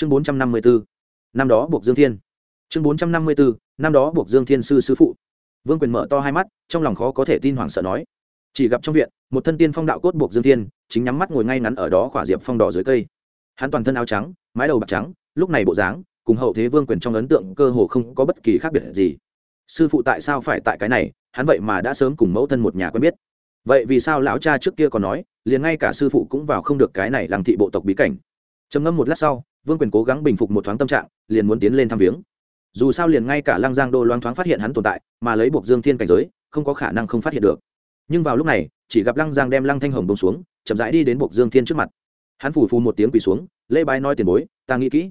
chương bốn trăm năm mươi bốn năm đó buộc dương thiên. Chương bốn trăm năm mươi bốn năm đó buộc dương thiên sư sư phụ. Vương quyền mở to hai mắt, trong lòng khó có thể tin hoảng sợ nói, chỉ gặp trong viện, một thân tiên phong đạo cốt buộc dương thiên, chính nhắm mắt ngồi ngay ngắn ở đó khỏa diệp phong đỏ dưới cây. Hắn toàn thân áo trắng, mái đầu bạc trắng, lúc này bộ dáng, cùng hậu thế vương quyền trong ấn tượng cơ hồ không có bất kỳ khác biệt gì. Sư phụ tại sao phải tại cái này, hắn vậy mà đã sớm cùng mẫu thân một nhà quen biết. Vậy vì sao lão cha trước kia còn nói, liền ngay cả sư phụ cũng vào không được cái này làm thị bộ tộc bí cảnh? Trầm ngâm một lát sau vương quyền cố gắng bình phục một thoáng tâm trạng, liền muốn tiến lên thăm viếng. Dù sao liền ngay cả lăng giang đô loang thoáng phát hiện hắn tồn tại, mà lấy buộc dương thiên cảnh giới, không có khả năng không phát hiện được. Nhưng vào lúc này, chỉ gặp lăng giang đem lăng thanh hồng bông xuống, chậm rãi đi đến buộc dương thiên trước mặt. Hắn phủ phù một tiếng quỳ xuống, lễ bái nói tiền bối, ta nghĩ kỹ.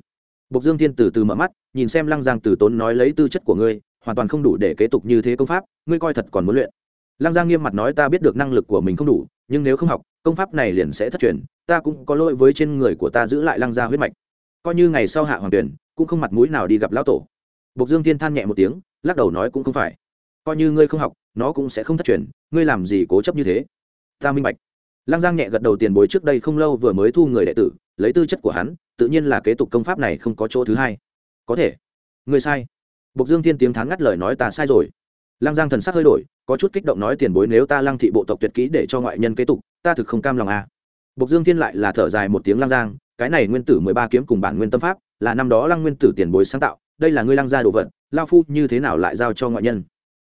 Buộc dương thiên từ từ mở mắt, nhìn xem lăng giang từ tốn nói lấy tư chất của ngươi, hoàn toàn không đủ để kế tục như thế công pháp, ngươi coi thật còn muốn luyện. Lăng giang nghiêm mặt nói, ta biết được năng lực của mình không đủ, nhưng nếu không học, công pháp này liền sẽ thất truyền, ta cũng có lỗi với trên người của ta giữ lại lăng gia huyết mạch coi như ngày sau hạ hoàng tuyển, cũng không mặt mũi nào đi gặp lão tổ. Bộc dương thiên than nhẹ một tiếng, lắc đầu nói cũng không phải. Coi như ngươi không học, nó cũng sẽ không thất truyền, ngươi làm gì cố chấp như thế? Ta minh bạch. Lăng giang nhẹ gật đầu tiền bối trước đây không lâu vừa mới thu người đệ tử, lấy tư chất của hắn, tự nhiên là kế tục công pháp này không có chỗ thứ hai. Có thể. Ngươi sai. Bộc dương thiên tiếng thán ngắt lời nói ta sai rồi. Lăng giang thần sắc hơi đổi, có chút kích động nói tiền bối nếu ta lăng thị bộ tộc tuyệt kỹ để cho ngoại nhân kế tục, ta thực không cam lòng à. bộc dương thiên lại là thở dài một tiếng lăng giang cái này nguyên tử mười ba kiếm cùng bản nguyên tâm pháp, là năm đó lăng nguyên tử tiền bối sáng tạo, đây là ngươi lăng gia đồ vật, lao phu như thế nào lại giao cho ngoại nhân?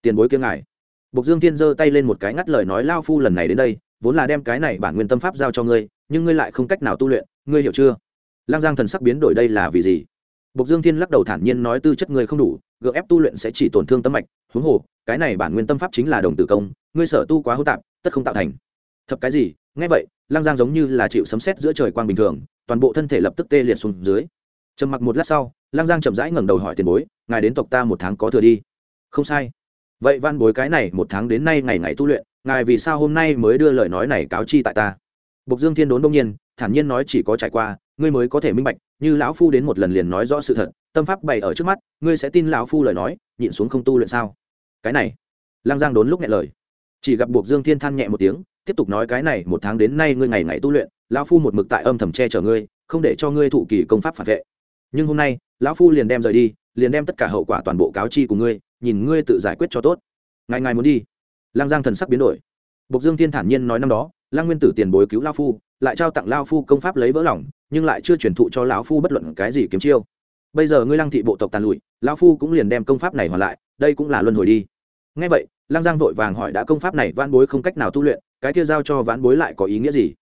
Tiền bối kiếm ngài. Bộc dương thiên giơ tay lên một cái ngắt lời nói, lao phu lần này đến đây, vốn là đem cái này bản nguyên tâm pháp giao cho ngươi, nhưng ngươi lại không cách nào tu luyện, ngươi hiểu chưa? Lăng giang thần sắc biến đổi đây là vì gì? Bộc dương thiên lắc đầu thản nhiên nói, tư chất ngươi không đủ, gượng ép tu luyện sẽ chỉ tổn thương tâm mạch, huống hồ, cái này bản nguyên tâm pháp chính là đồng tử công, ngươi sở tu quá hỗn tạp, tất không tạo thành. Thập cái gì? Nghe vậy, lăng giang giống như là chịu sấm sét giữa trời quang bình thường toàn bộ thân thể lập tức tê liệt xuống dưới. Trầm mặc một lát sau Lang giang chậm rãi ngẩng đầu hỏi tiền bối, ngài đến tộc ta một tháng có thừa đi? Không sai. Vậy văn bối cái này một tháng đến nay ngày ngày tu luyện, ngài vì sao hôm nay mới đưa lời nói này cáo chi tại ta? Bộc dương thiên đốn đông nhiên, thản nhiên nói chỉ có trải qua, ngươi mới có thể minh bạch, như lão phu đến một lần liền nói rõ sự thật, tâm pháp bày ở trước mắt, ngươi sẽ tin lão phu lời nói, nhịn xuống không tu luyện sao? Cái này Lang giang đốn lúc nhẹ lời. Chỉ gặp buộc dương thiên than nhẹ một tiếng, tiếp tục nói cái này một tháng đến nay ngươi ngày ngày tu luyện lão phu một mực tại âm thầm che chở ngươi, không để cho ngươi thụ kỳ công pháp phản vệ. Nhưng hôm nay, lão phu liền đem rời đi, liền đem tất cả hậu quả toàn bộ cáo chi của ngươi, nhìn ngươi tự giải quyết cho tốt. Ngày ngày muốn đi. Lang giang thần sắc biến đổi. Bộc dương thiên thản nhiên nói năm đó Lang nguyên tử tiền bối cứu lao phu, lại trao tặng lao phu công pháp lấy vỡ lòng, nhưng lại chưa truyền thụ cho lão phu bất luận cái gì kiếm chiêu. Bây giờ ngươi Lang thị bộ tộc tàn lụi lao phu cũng liền đem công pháp này hoàn lại, đây cũng là luân hồi đi. Ngay vậy Lang giang vội vàng hỏi đã công pháp này vãn bối không cách nào tu luyện, cái kia giao cho vãn bối lại có ý nghĩa gì?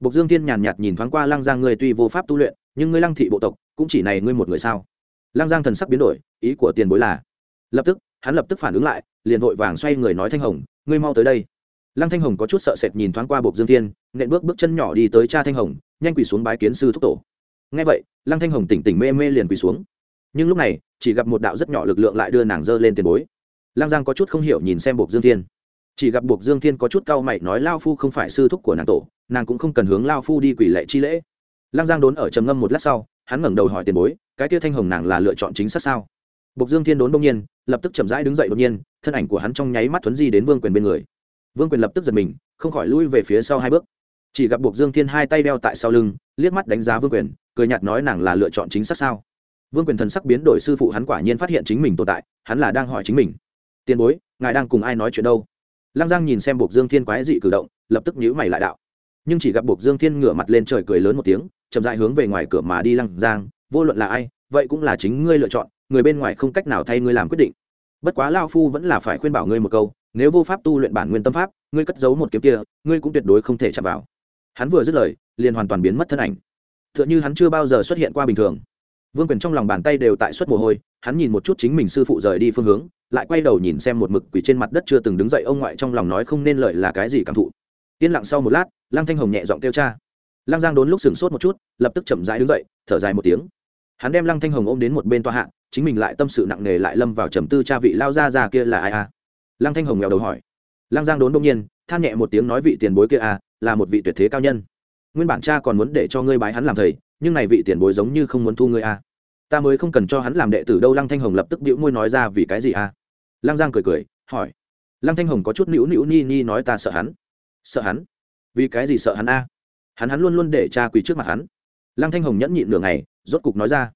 Bộc dương thiên nhàn nhạt nhìn thoáng qua lăng giang ngươi tuy vô pháp tu luyện, nhưng ngươi lăng thị bộ tộc, cũng chỉ này ngươi một người sao? Lăng giang thần sắc biến đổi, ý của tiền bối là, lập tức, hắn lập tức phản ứng lại, liền vội vàng xoay người nói thanh hồng, ngươi mau tới đây. Lăng thanh hồng có chút sợ sệt nhìn thoáng qua bộc dương thiên, nện bước bước chân nhỏ đi tới cha thanh hồng, nhanh quỳ xuống bái kiến sư thúc tổ. Nghe vậy, lăng thanh hồng tỉnh tỉnh mê mê liền quỳ xuống. Nhưng lúc này, chỉ gặp một đạo rất nhỏ lực lượng lại đưa nàng dơ lên tiền bối. Lăng giang có chút không hiểu nhìn xem bộc dương thiên chỉ gặp buộc dương thiên có chút cau mày nói lao phu không phải sư thúc của nàng tổ, nàng cũng không cần hướng lao phu đi quỷ lệ chi lễ. Lăng giang đốn ở trầm ngâm một lát sau, hắn ngẩng đầu hỏi tiền bối, cái tia thanh hồng nàng là lựa chọn chính xác sao? Buộc dương thiên đốn đông nhiên, lập tức chậm rãi đứng dậy đột nhiên, thân ảnh của hắn trong nháy mắt thuấn di đến vương quyền bên người. Vương quyền lập tức giật mình, không khỏi lui về phía sau hai bước. Chỉ gặp buộc dương thiên hai tay đeo tại sau lưng, liếc mắt đánh giá vương quyền, cười nhạt nói nàng là lựa chọn chính xác sao? Vương quyền thần sắc biến đổi, sư phụ hắn quả nhiên phát hiện chính mình tồn tại, hắn là đang hỏi chính mình. Tiền bối, ngài đang cùng ai nói chuyện đâu? Lăng giang nhìn xem buộc dương thiên quái dị cử động, lập tức nhíu mày lại đạo. Nhưng chỉ gặp buộc dương thiên ngửa mặt lên trời cười lớn một tiếng, chậm dại hướng về ngoài cửa mà đi lăng giang, vô luận là ai, vậy cũng là chính ngươi lựa chọn, người bên ngoài không cách nào thay ngươi làm quyết định. Bất quá lao phu vẫn là phải khuyên bảo ngươi một câu, nếu vô pháp tu luyện bản nguyên tâm pháp, ngươi cất giấu một kiếm kia, ngươi cũng tuyệt đối không thể chạm vào. Hắn vừa dứt lời, liền hoàn toàn biến mất thân ảnh. T h ư ợ n h ư hắn chưa bao giờ xuất hiện qua bình thường vương quyền trong lòng bàn tay đều tại suất mồ hôi hắn nhìn một chút chính mình sư phụ rời đi phương hướng lại quay đầu nhìn xem một mực quỷ trên mặt đất chưa từng đứng dậy ông ngoại trong lòng nói không nên lợi là cái gì cảm thụ. Yên lặng sau một lát lăng thanh hồng nhẹ giọng kêu cha. Lăng giang đốn lúc sừng sốt một chút lập tức chậm rãi đứng dậy thở dài một tiếng. Hắn đem lăng thanh hồng ôm đến một bên toa hạng, chính mình lại tâm sự nặng nề lại lâm vào trầm tư cha vị lao ra ra kia là ai à? Lăng thanh hồng nghèo đầu hỏi. Lăng giang đốn đông nhiên than nhẹ một tiếng nói vị tiền bối kia à là một vị tuyệt thế cao nhân. Nguyên bản cha còn muốn để cho ngươi bái hắn làm thầy nhưng này vị tiền bối giống như không muốn thu ngươi à. Ta mới không cần cho hắn làm đệ tử đâu, lăng thanh hồng lập tức bĩu môi nói ra vì cái gì à? Lăng giang cười cười, hỏi. Lăng thanh hồng có chút nữu nữu ni ni nói ta sợ hắn. Sợ hắn? Vì cái gì sợ hắn a? À? hắn hắn luôn luôn để cha quỳ trước mặt hắn. Lăng thanh hồng nhẫn nhịn nửa ngày, rốt cục nói ra.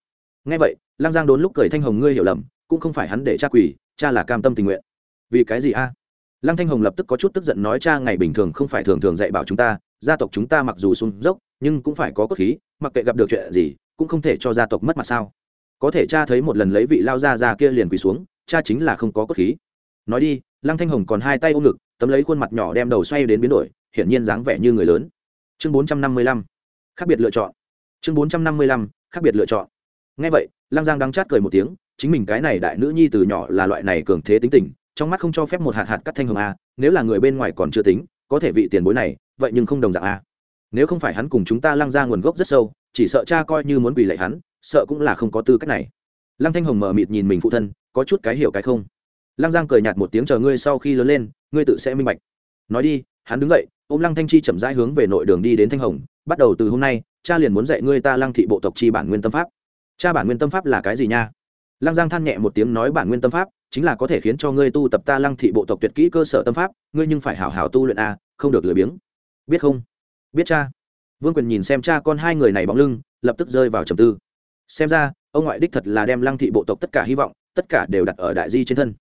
Nghe vậy, lăng giang đốn lúc cười thanh hồng ngươi hiểu lầm, cũng không phải hắn để cha quỳ, cha là cam tâm tình nguyện. Vì cái gì a? Lăng thanh hồng lập tức có chút tức giận nói cha ngày bình thường không phải thường thường dạy bảo chúng ta, gia tộc chúng ta mặc dù xuống dốc, nhưng cũng phải có cốt khí mặc kệ gặp được chuyện gì, cũng không thể cho gia tộc mất mặt sao? Có thể cha thấy một lần lấy vị lao ra ra kia liền quỳ xuống, cha chính là không có cốt khí. Nói đi, lăng thanh hồng còn hai tay ôm ngực, tấm lấy khuôn mặt nhỏ đem đầu xoay đến biến đổi, hiển nhiên dáng vẻ như người lớn. Chương bốn trăm năm mươi lăm, khác biệt lựa chọn. Chương bốn trăm năm mươi lăm, khác biệt lựa chọn. Ngay vậy, lăng giang đang chát cười một tiếng, chính mình cái này đại nữ nhi từ nhỏ là loại này cường thế tính tình, trong mắt không cho phép một hạt hạt cắt thanh hồng a, nếu là người bên ngoài còn chưa tính, có thể vị tiền bối này, vậy nhưng không đồng dạng a nếu không phải hắn cùng chúng ta lăng ra nguồn gốc rất sâu, chỉ sợ cha coi như muốn quỳ lệ hắn, sợ cũng là không có tư cách này. Lăng thanh hồng mờ mịt nhìn mình phụ thân, có chút cái hiểu cái không. Lăng giang cười nhạt một tiếng chờ ngươi sau khi lớn lên, ngươi tự sẽ minh bạch. Nói đi, hắn đứng dậy, ôm lăng thanh chi chậm rãi hướng về nội đường đi đến thanh hồng, bắt đầu từ hôm nay, cha liền muốn dạy ngươi ta lăng thị bộ tộc chi bản nguyên tâm pháp. Cha bản nguyên tâm pháp là cái gì nha? Lăng giang than nhẹ một tiếng nói bản nguyên tâm pháp chính là có thể khiến cho ngươi tu tập ta lăng thị bộ tộc tuyệt kỹ cơ sở tâm pháp, ngươi nhưng phải hảo hảo tu luyện a không được lười biếng. Biết không? Biết cha. Vương quyền nhìn xem cha con hai người này bóng lưng, lập tức rơi vào trầm tư. Xem ra, ông ngoại đích thật là đem lăng thị bộ tộc tất cả hy vọng, tất cả đều đặt ở đại di trên thân.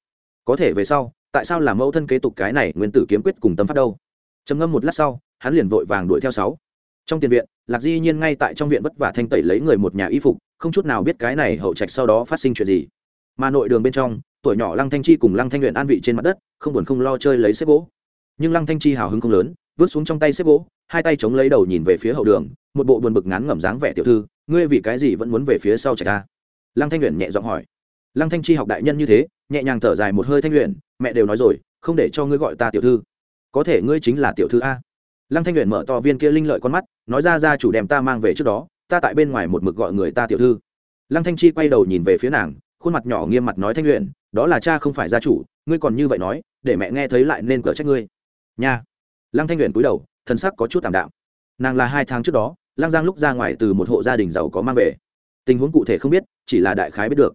Có thể về sau, tại sao làm mẫu thân kế tục cái này nguyên tử kiếm quyết cùng tâm pháp đâu? Trầm ngâm một lát sau, hắn liền vội vàng đuổi theo sáu. Trong tiền viện, lạc di nhiên ngay tại trong viện vất vả thanh tẩy lấy người một nhà y phục, không chút nào biết cái này hậu trạch sau đó phát sinh chuyện gì. Mà nội đường bên trong, tuổi nhỏ lăng thanh chi cùng lăng thanh luyện an vị trên mặt đất, không buồn không lo chơi lấy xếp gỗ. Nhưng lăng thanh chi hào hứng không lớn, vứt xuống trong tay xếp gỗ hai tay chống lấy đầu nhìn về phía hậu đường, một bộ buồn bực ngán ngẩm dáng vẻ tiểu thư, ngươi vì cái gì vẫn muốn về phía sau chạy ta? Lăng thanh luyện nhẹ giọng hỏi. Lăng thanh chi học đại nhân như thế, nhẹ nhàng thở dài một hơi thanh luyện mẹ đều nói rồi, không để cho ngươi gọi ta tiểu thư. Có thể ngươi chính là tiểu thư a. Lăng thanh luyện mở to viên kia linh lợi con mắt, nói ra ra chủ đem ta mang về trước đó, ta tại bên ngoài một mực gọi người ta tiểu thư. Lăng thanh chi quay đầu nhìn về phía nàng, khuôn mặt nhỏ nghiêm mặt nói thanh luyện đó là cha không phải gia chủ, ngươi còn như vậy nói, để mẹ nghe thấy lại nên cở trách ngươi. Nha. Lăng thanh luyện cúi đầu thân sắc có chút tạm đạm. Nàng là hai tháng trước đó, lăng giang lúc ra ngoài từ một hộ gia đình giàu có mang về. Tình huống cụ thể không biết, chỉ là đại khái biết được.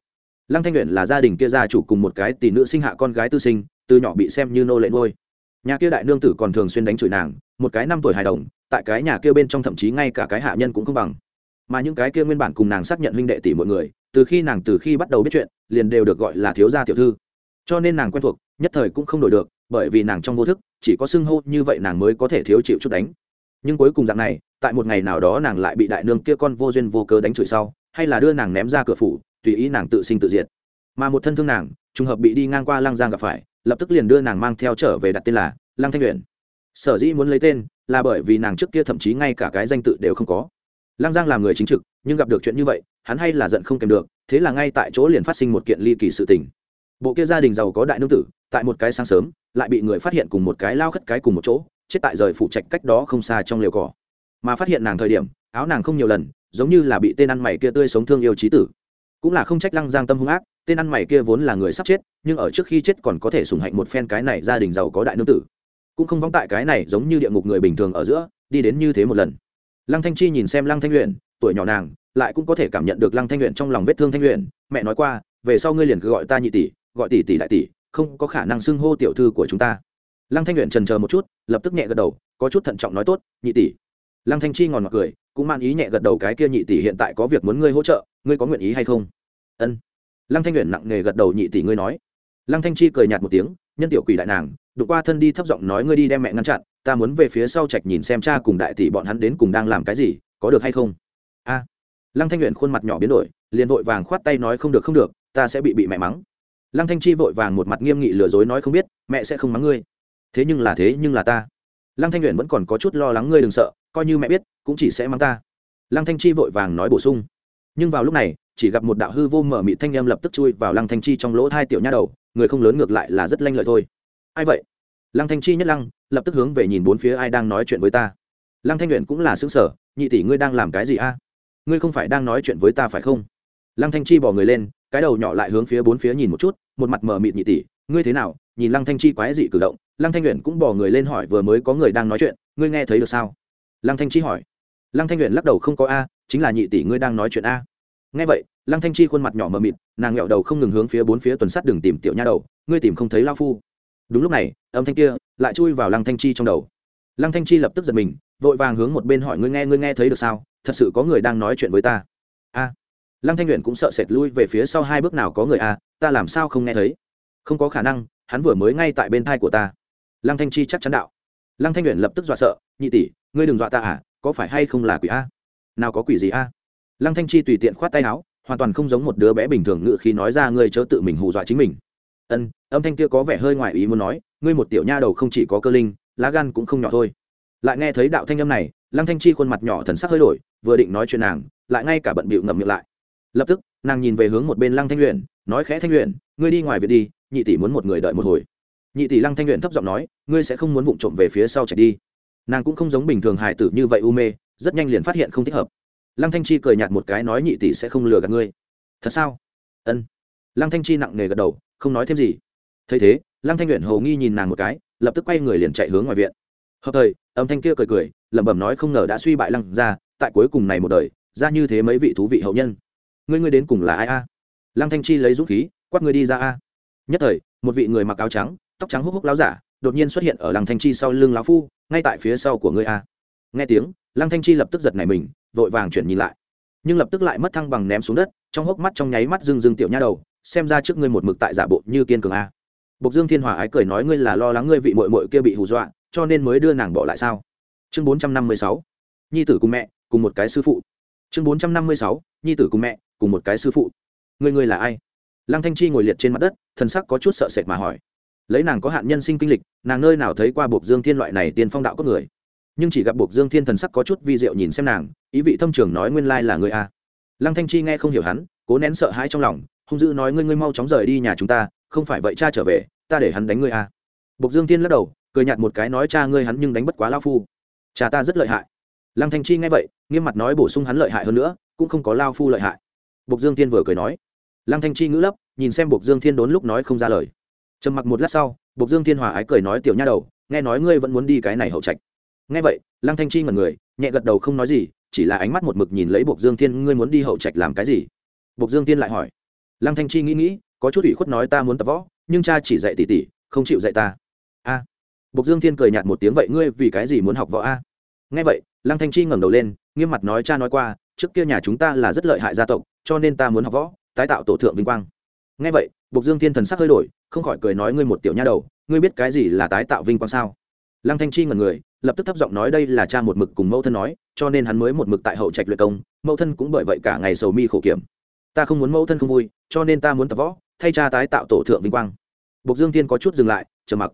Lăng thanh nguyện là gia đình kia gia chủ cùng một cái tỷ nữ sinh hạ con gái tư sinh, từ nhỏ bị xem như nô lệ ngôi nhà kia đại nương tử còn thường xuyên đánh chửi nàng, một cái năm tuổi hài đồng, tại cái nhà kia bên trong thậm chí ngay cả cái hạ nhân cũng không bằng. Mà những cái kia nguyên bản cùng nàng xác nhận huynh đệ tỷ mọi người, từ khi nàng từ khi bắt đầu biết chuyện, liền đều được gọi là thiếu gia tiểu thư. Cho nên nàng quen thuộc, nhất thời cũng không đổi được, bởi vì nàng trong vô thức chỉ có xưng hô như vậy nàng mới có thể thiếu chịu chút đánh. Nhưng cuối cùng dạng này, tại một ngày nào đó nàng lại bị đại nương kia con vô duyên vô cớ đánh chửi sau, hay là đưa nàng ném ra cửa phủ, tùy ý nàng tự sinh tự diệt. Mà một thân thương nàng, trùng hợp bị đi ngang qua lang giang gặp phải, lập tức liền đưa nàng mang theo trở về đặt tên là lang thanh luyện sở dĩ muốn lấy tên, là bởi vì nàng trước kia thậm chí ngay cả cái danh tự đều không có. Lang giang là người chính trực, nhưng gặp được chuyện như vậy, hắn hay là giận không kèm được, thế là ngay tại chỗ liền phát sinh một kiện ly kỳ sự tình bộ kia gia đình giàu có đại nương tử, tại một cái sáng sớm, lại bị người phát hiện cùng một cái lao khất cái cùng một chỗ, chết tại rời phụ trạch cách đó không xa trong liều cỏ. Mà phát hiện nàng thời điểm, áo nàng không nhiều lần, giống như là bị tên ăn mày kia tươi sống thương yêu trí tử. Cũng là không trách lăng giang tâm hung ác, tên ăn mày kia vốn là người sắp chết, nhưng ở trước khi chết còn có thể sủng hạnh một phen cái này gia đình giàu có đại nương tử. Cũng không vắng tại cái này giống như địa ngục người bình thường ở giữa, đi đến như thế một lần. Lăng thanh chi nhìn xem lăng thanh luyện tuổi nhỏ nàng, lại cũng có thể cảm nhận được lăng thanh luyện trong lòng vết thương thanh luyện mẹ nói qua, về sau ngươi liền cứ gọi ta nhị tỷ gọi tỷ tỷ đại tỷ, không có khả năng xưng hô tiểu thư của chúng ta. Lăng thanh nguyện trần chờ một chút, lập tức nhẹ gật đầu, có chút thận trọng nói tốt, nhị tỷ. Lăng thanh chi ngòn ngọt cười, cũng mang ý nhẹ gật đầu cái kia nhị tỷ hiện tại có việc muốn ngươi hỗ trợ, ngươi có nguyện ý hay không? Ân. Lăng thanh nguyện nặng nề gật đầu nhị tỷ ngươi nói. Lăng thanh chi cười nhạt một tiếng, nhân tiểu quỷ đại nàng, đụng qua thân đi thấp giọng nói ngươi đi đem mẹ ngăn chặn, ta muốn về phía sau trạch nhìn xem cha cùng đại tỷ bọn hắn đến cùng đang làm cái gì, có được hay không? A. Lăng thanh nguyện khuôn mặt nhỏ biến đổi, liền vội vàng khoát tay nói, không được không được, ta sẽ bị bị mẹ mắng lăng thanh chi vội vàng một mặt nghiêm nghị lừa dối nói không biết, mẹ sẽ không mắng ngươi. Thế nhưng là thế, nhưng là ta. Lăng thanh luyện vẫn còn có chút lo lắng, ngươi đừng sợ, coi như mẹ biết, cũng chỉ sẽ mắng ta. Lăng thanh chi vội vàng nói bổ sung. Nhưng vào lúc này, chỉ gặp một đạo hư vô mở mị thanh em lập tức chui vào lăng thanh chi trong lỗ hai tiểu nha đầu, người không lớn ngược lại là rất lanh lợi thôi. Ai vậy? Lăng thanh chi nhất lăng, lập tức hướng về nhìn bốn phía ai đang nói chuyện với ta. Lăng thanh luyện cũng là xứng sở nhị tỷ ngươi đang làm cái gì a? Ngươi không phải đang nói chuyện với ta phải không? Lăng thanh chi bỏ người lên, cái đầu nhỏ lại hướng phía bốn phía nhìn một chút, một mặt mờ mịt nhị tỷ, ngươi thế nào? Nhìn lăng thanh chi quái dị cử động, lăng thanh luyện cũng bỏ người lên hỏi vừa mới có người đang nói chuyện, ngươi nghe thấy được sao? Lăng thanh chi hỏi. Lăng thanh luyện lắc đầu không có a, chính là nhị tỷ ngươi đang nói chuyện a. Nghe vậy, lăng thanh chi khuôn mặt nhỏ mờ mịt, nàng nghẹo đầu không ngừng hướng phía bốn phía tuần sắt đường tìm tiểu nha đầu, ngươi tìm không thấy lao phu. Đúng lúc này, âm thanh kia lại chui vào lăng thanh chi trong đầu. Lăng thanh chi lập tức giật mình, vội vàng hướng một bên hỏi ngươi nghe ngươi nghe thấy được sao? Thật sự có người đang nói chuyện với ta lăng thanh luyện cũng sợ sệt lui về phía sau hai bước nào có người à ta làm sao không nghe thấy? Không có khả năng, hắn vừa mới ngay tại bên thai của ta. Lăng thanh chi chắc chắn đạo. Lăng thanh luyện lập tức dọa sợ, nhị tỷ, ngươi đừng dọa ta à có phải hay không là quỷ a? Nào có quỷ gì a? Lăng thanh chi tùy tiện khoát tay áo, hoàn toàn không giống một đứa bé bình thường ngự khi nói ra ngươi chớ tự mình hù dọa chính mình. Ân, âm thanh kia có vẻ hơi ngoài ý muốn nói, ngươi một tiểu nha đầu không chỉ có cơ linh, lá gan cũng không nhỏ thôi. Lại nghe thấy đạo thanh âm này, lăng thanh chi khuôn mặt nhỏ thần sắc hơi đổi, vừa định nói chuyện nàng, lại ngay cả bận bịu ngậm miệng lại lập tức, nàng nhìn về hướng một bên lăng thanh luyện nói khẽ thanh luyện ngươi đi ngoài việc đi, nhị tỷ muốn một người đợi một hồi. Nhị tỷ lăng thanh luyện thấp giọng nói, ngươi sẽ không muốn vụng trộm về phía sau chạy đi. Nàng cũng không giống bình thường hài tử như vậy u mê, rất nhanh liền phát hiện không thích hợp. Lăng thanh chi cười nhạt một cái nói nhị tỷ sẽ không lừa gạt ngươi. Thật sao? Ân. Lăng thanh chi nặng nề gật đầu, không nói thêm gì. Thấy thế, lăng thanh luyện hồ nghi nhìn nàng một cái, lập tức quay người liền chạy hướng ngoài viện. Hợp thời, âm thanh kia cười cười, lẩm bẩm nói không ngờ đã suy bại lăng ra tại cuối cùng này một đời, ra như thế mấy vị thú vị hậu nhân ngươi ngươi đến cùng là ai a lăng thanh chi lấy dũng khí quát ngươi đi ra a nhất thời một vị người mặc áo trắng tóc trắng húc húc láo giả đột nhiên xuất hiện ở lăng thanh chi sau lưng láo phu ngay tại phía sau của ngươi a nghe tiếng lăng thanh chi lập tức giật nảy mình vội vàng chuyển nhìn lại nhưng lập tức lại mất thăng bằng ném xuống đất trong hốc mắt trong nháy mắt rưng rưng tiểu nha đầu xem ra trước ngươi một mực tại giả bộ như kiên cường a Bộc Dương Thiên Hòa ái cười nói ngươi là lo lắng ngươi vị muội muội kia bị hù dọa, cho nên mới đưa nàng bỏ lại sao? Chương 456. Nhi tử cùng mẹ, cùng một cái sư phụ. Chương 456. Nhi tử cùng mẹ, cùng một cái sư phụ. người ngươi là ai? Lăng Thanh Chi ngồi liệt trên mặt đất, thần sắc có chút sợ sệt mà hỏi. Lấy nàng có hạn nhân sinh kinh lịch, nàng nơi nào thấy qua buộc Dương Thiên loại này tiên phong đạo có người. Nhưng chỉ gặp buộc Dương Thiên thần sắc có chút vi diệu nhìn xem nàng, ý vị thâm trường nói nguyên lai là người a. Lăng Thanh Chi nghe không hiểu hắn, cố nén sợ hãi trong lòng, hung dữ nói ngươi ngươi mau chóng rời đi nhà chúng ta, không phải vậy cha trở về ta để hắn đánh ngươi a buộc dương thiên lắc đầu cười nhạt một cái nói cha ngươi hắn nhưng đánh bất quá lao phu cha ta rất lợi hại lăng thanh chi nghe vậy nghiêm mặt nói bổ sung hắn lợi hại hơn nữa cũng không có lao phu lợi hại bộc dương Thiên vừa cười nói. Lăng thanh chi ngữ lấp, nhìn xem bộc dương thiên đốn lúc nói không ra lời. Trầm mặc một lát sau, bộc dương thiên hòa ái cười nói tiểu nha đầu, nghe nói ngươi vẫn muốn đi cái này hậu trạch. Nghe vậy, lăng thanh chi ngẩn người, nhẹ gật đầu không nói gì, chỉ là ánh mắt một mực nhìn lấy bộc dương thiên, ngươi muốn đi hậu trạch làm cái gì? Bộc dương thiên lại hỏi. Lăng thanh chi nghĩ nghĩ, có chút ủy khuất nói ta muốn tập võ, nhưng cha chỉ dạy tỷ tỷ, không chịu dạy ta. A. À. bộc dương thiên cười nhạt một tiếng, vậy ngươi vì cái gì muốn học võ a? Nghe vậy, lăng thanh chi ngẩng đầu lên, nghiêm mặt nói cha nói qua trước kia nhà chúng ta là rất lợi hại gia tộc, cho nên ta muốn học võ, tái tạo tổ thượng vinh quang. Nghe vậy, bộc dương thiên thần sắc hơi đổi, không khỏi cười nói ngươi một tiểu nha đầu, ngươi biết cái gì là tái tạo vinh quang sao? Lăng thanh chi ngần người, lập tức thấp giọng nói đây là cha một mực cùng mẫu thân nói, cho nên hắn mới một mực tại hậu trạch luyện công, mẫu thân cũng bởi vậy cả ngày sầu mi khổ kiểm. Ta không muốn mẫu thân không vui, cho nên ta muốn tập võ, thay cha tái tạo tổ thượng vinh quang. Bộc dương thiên có chút dừng lại chờ mặc.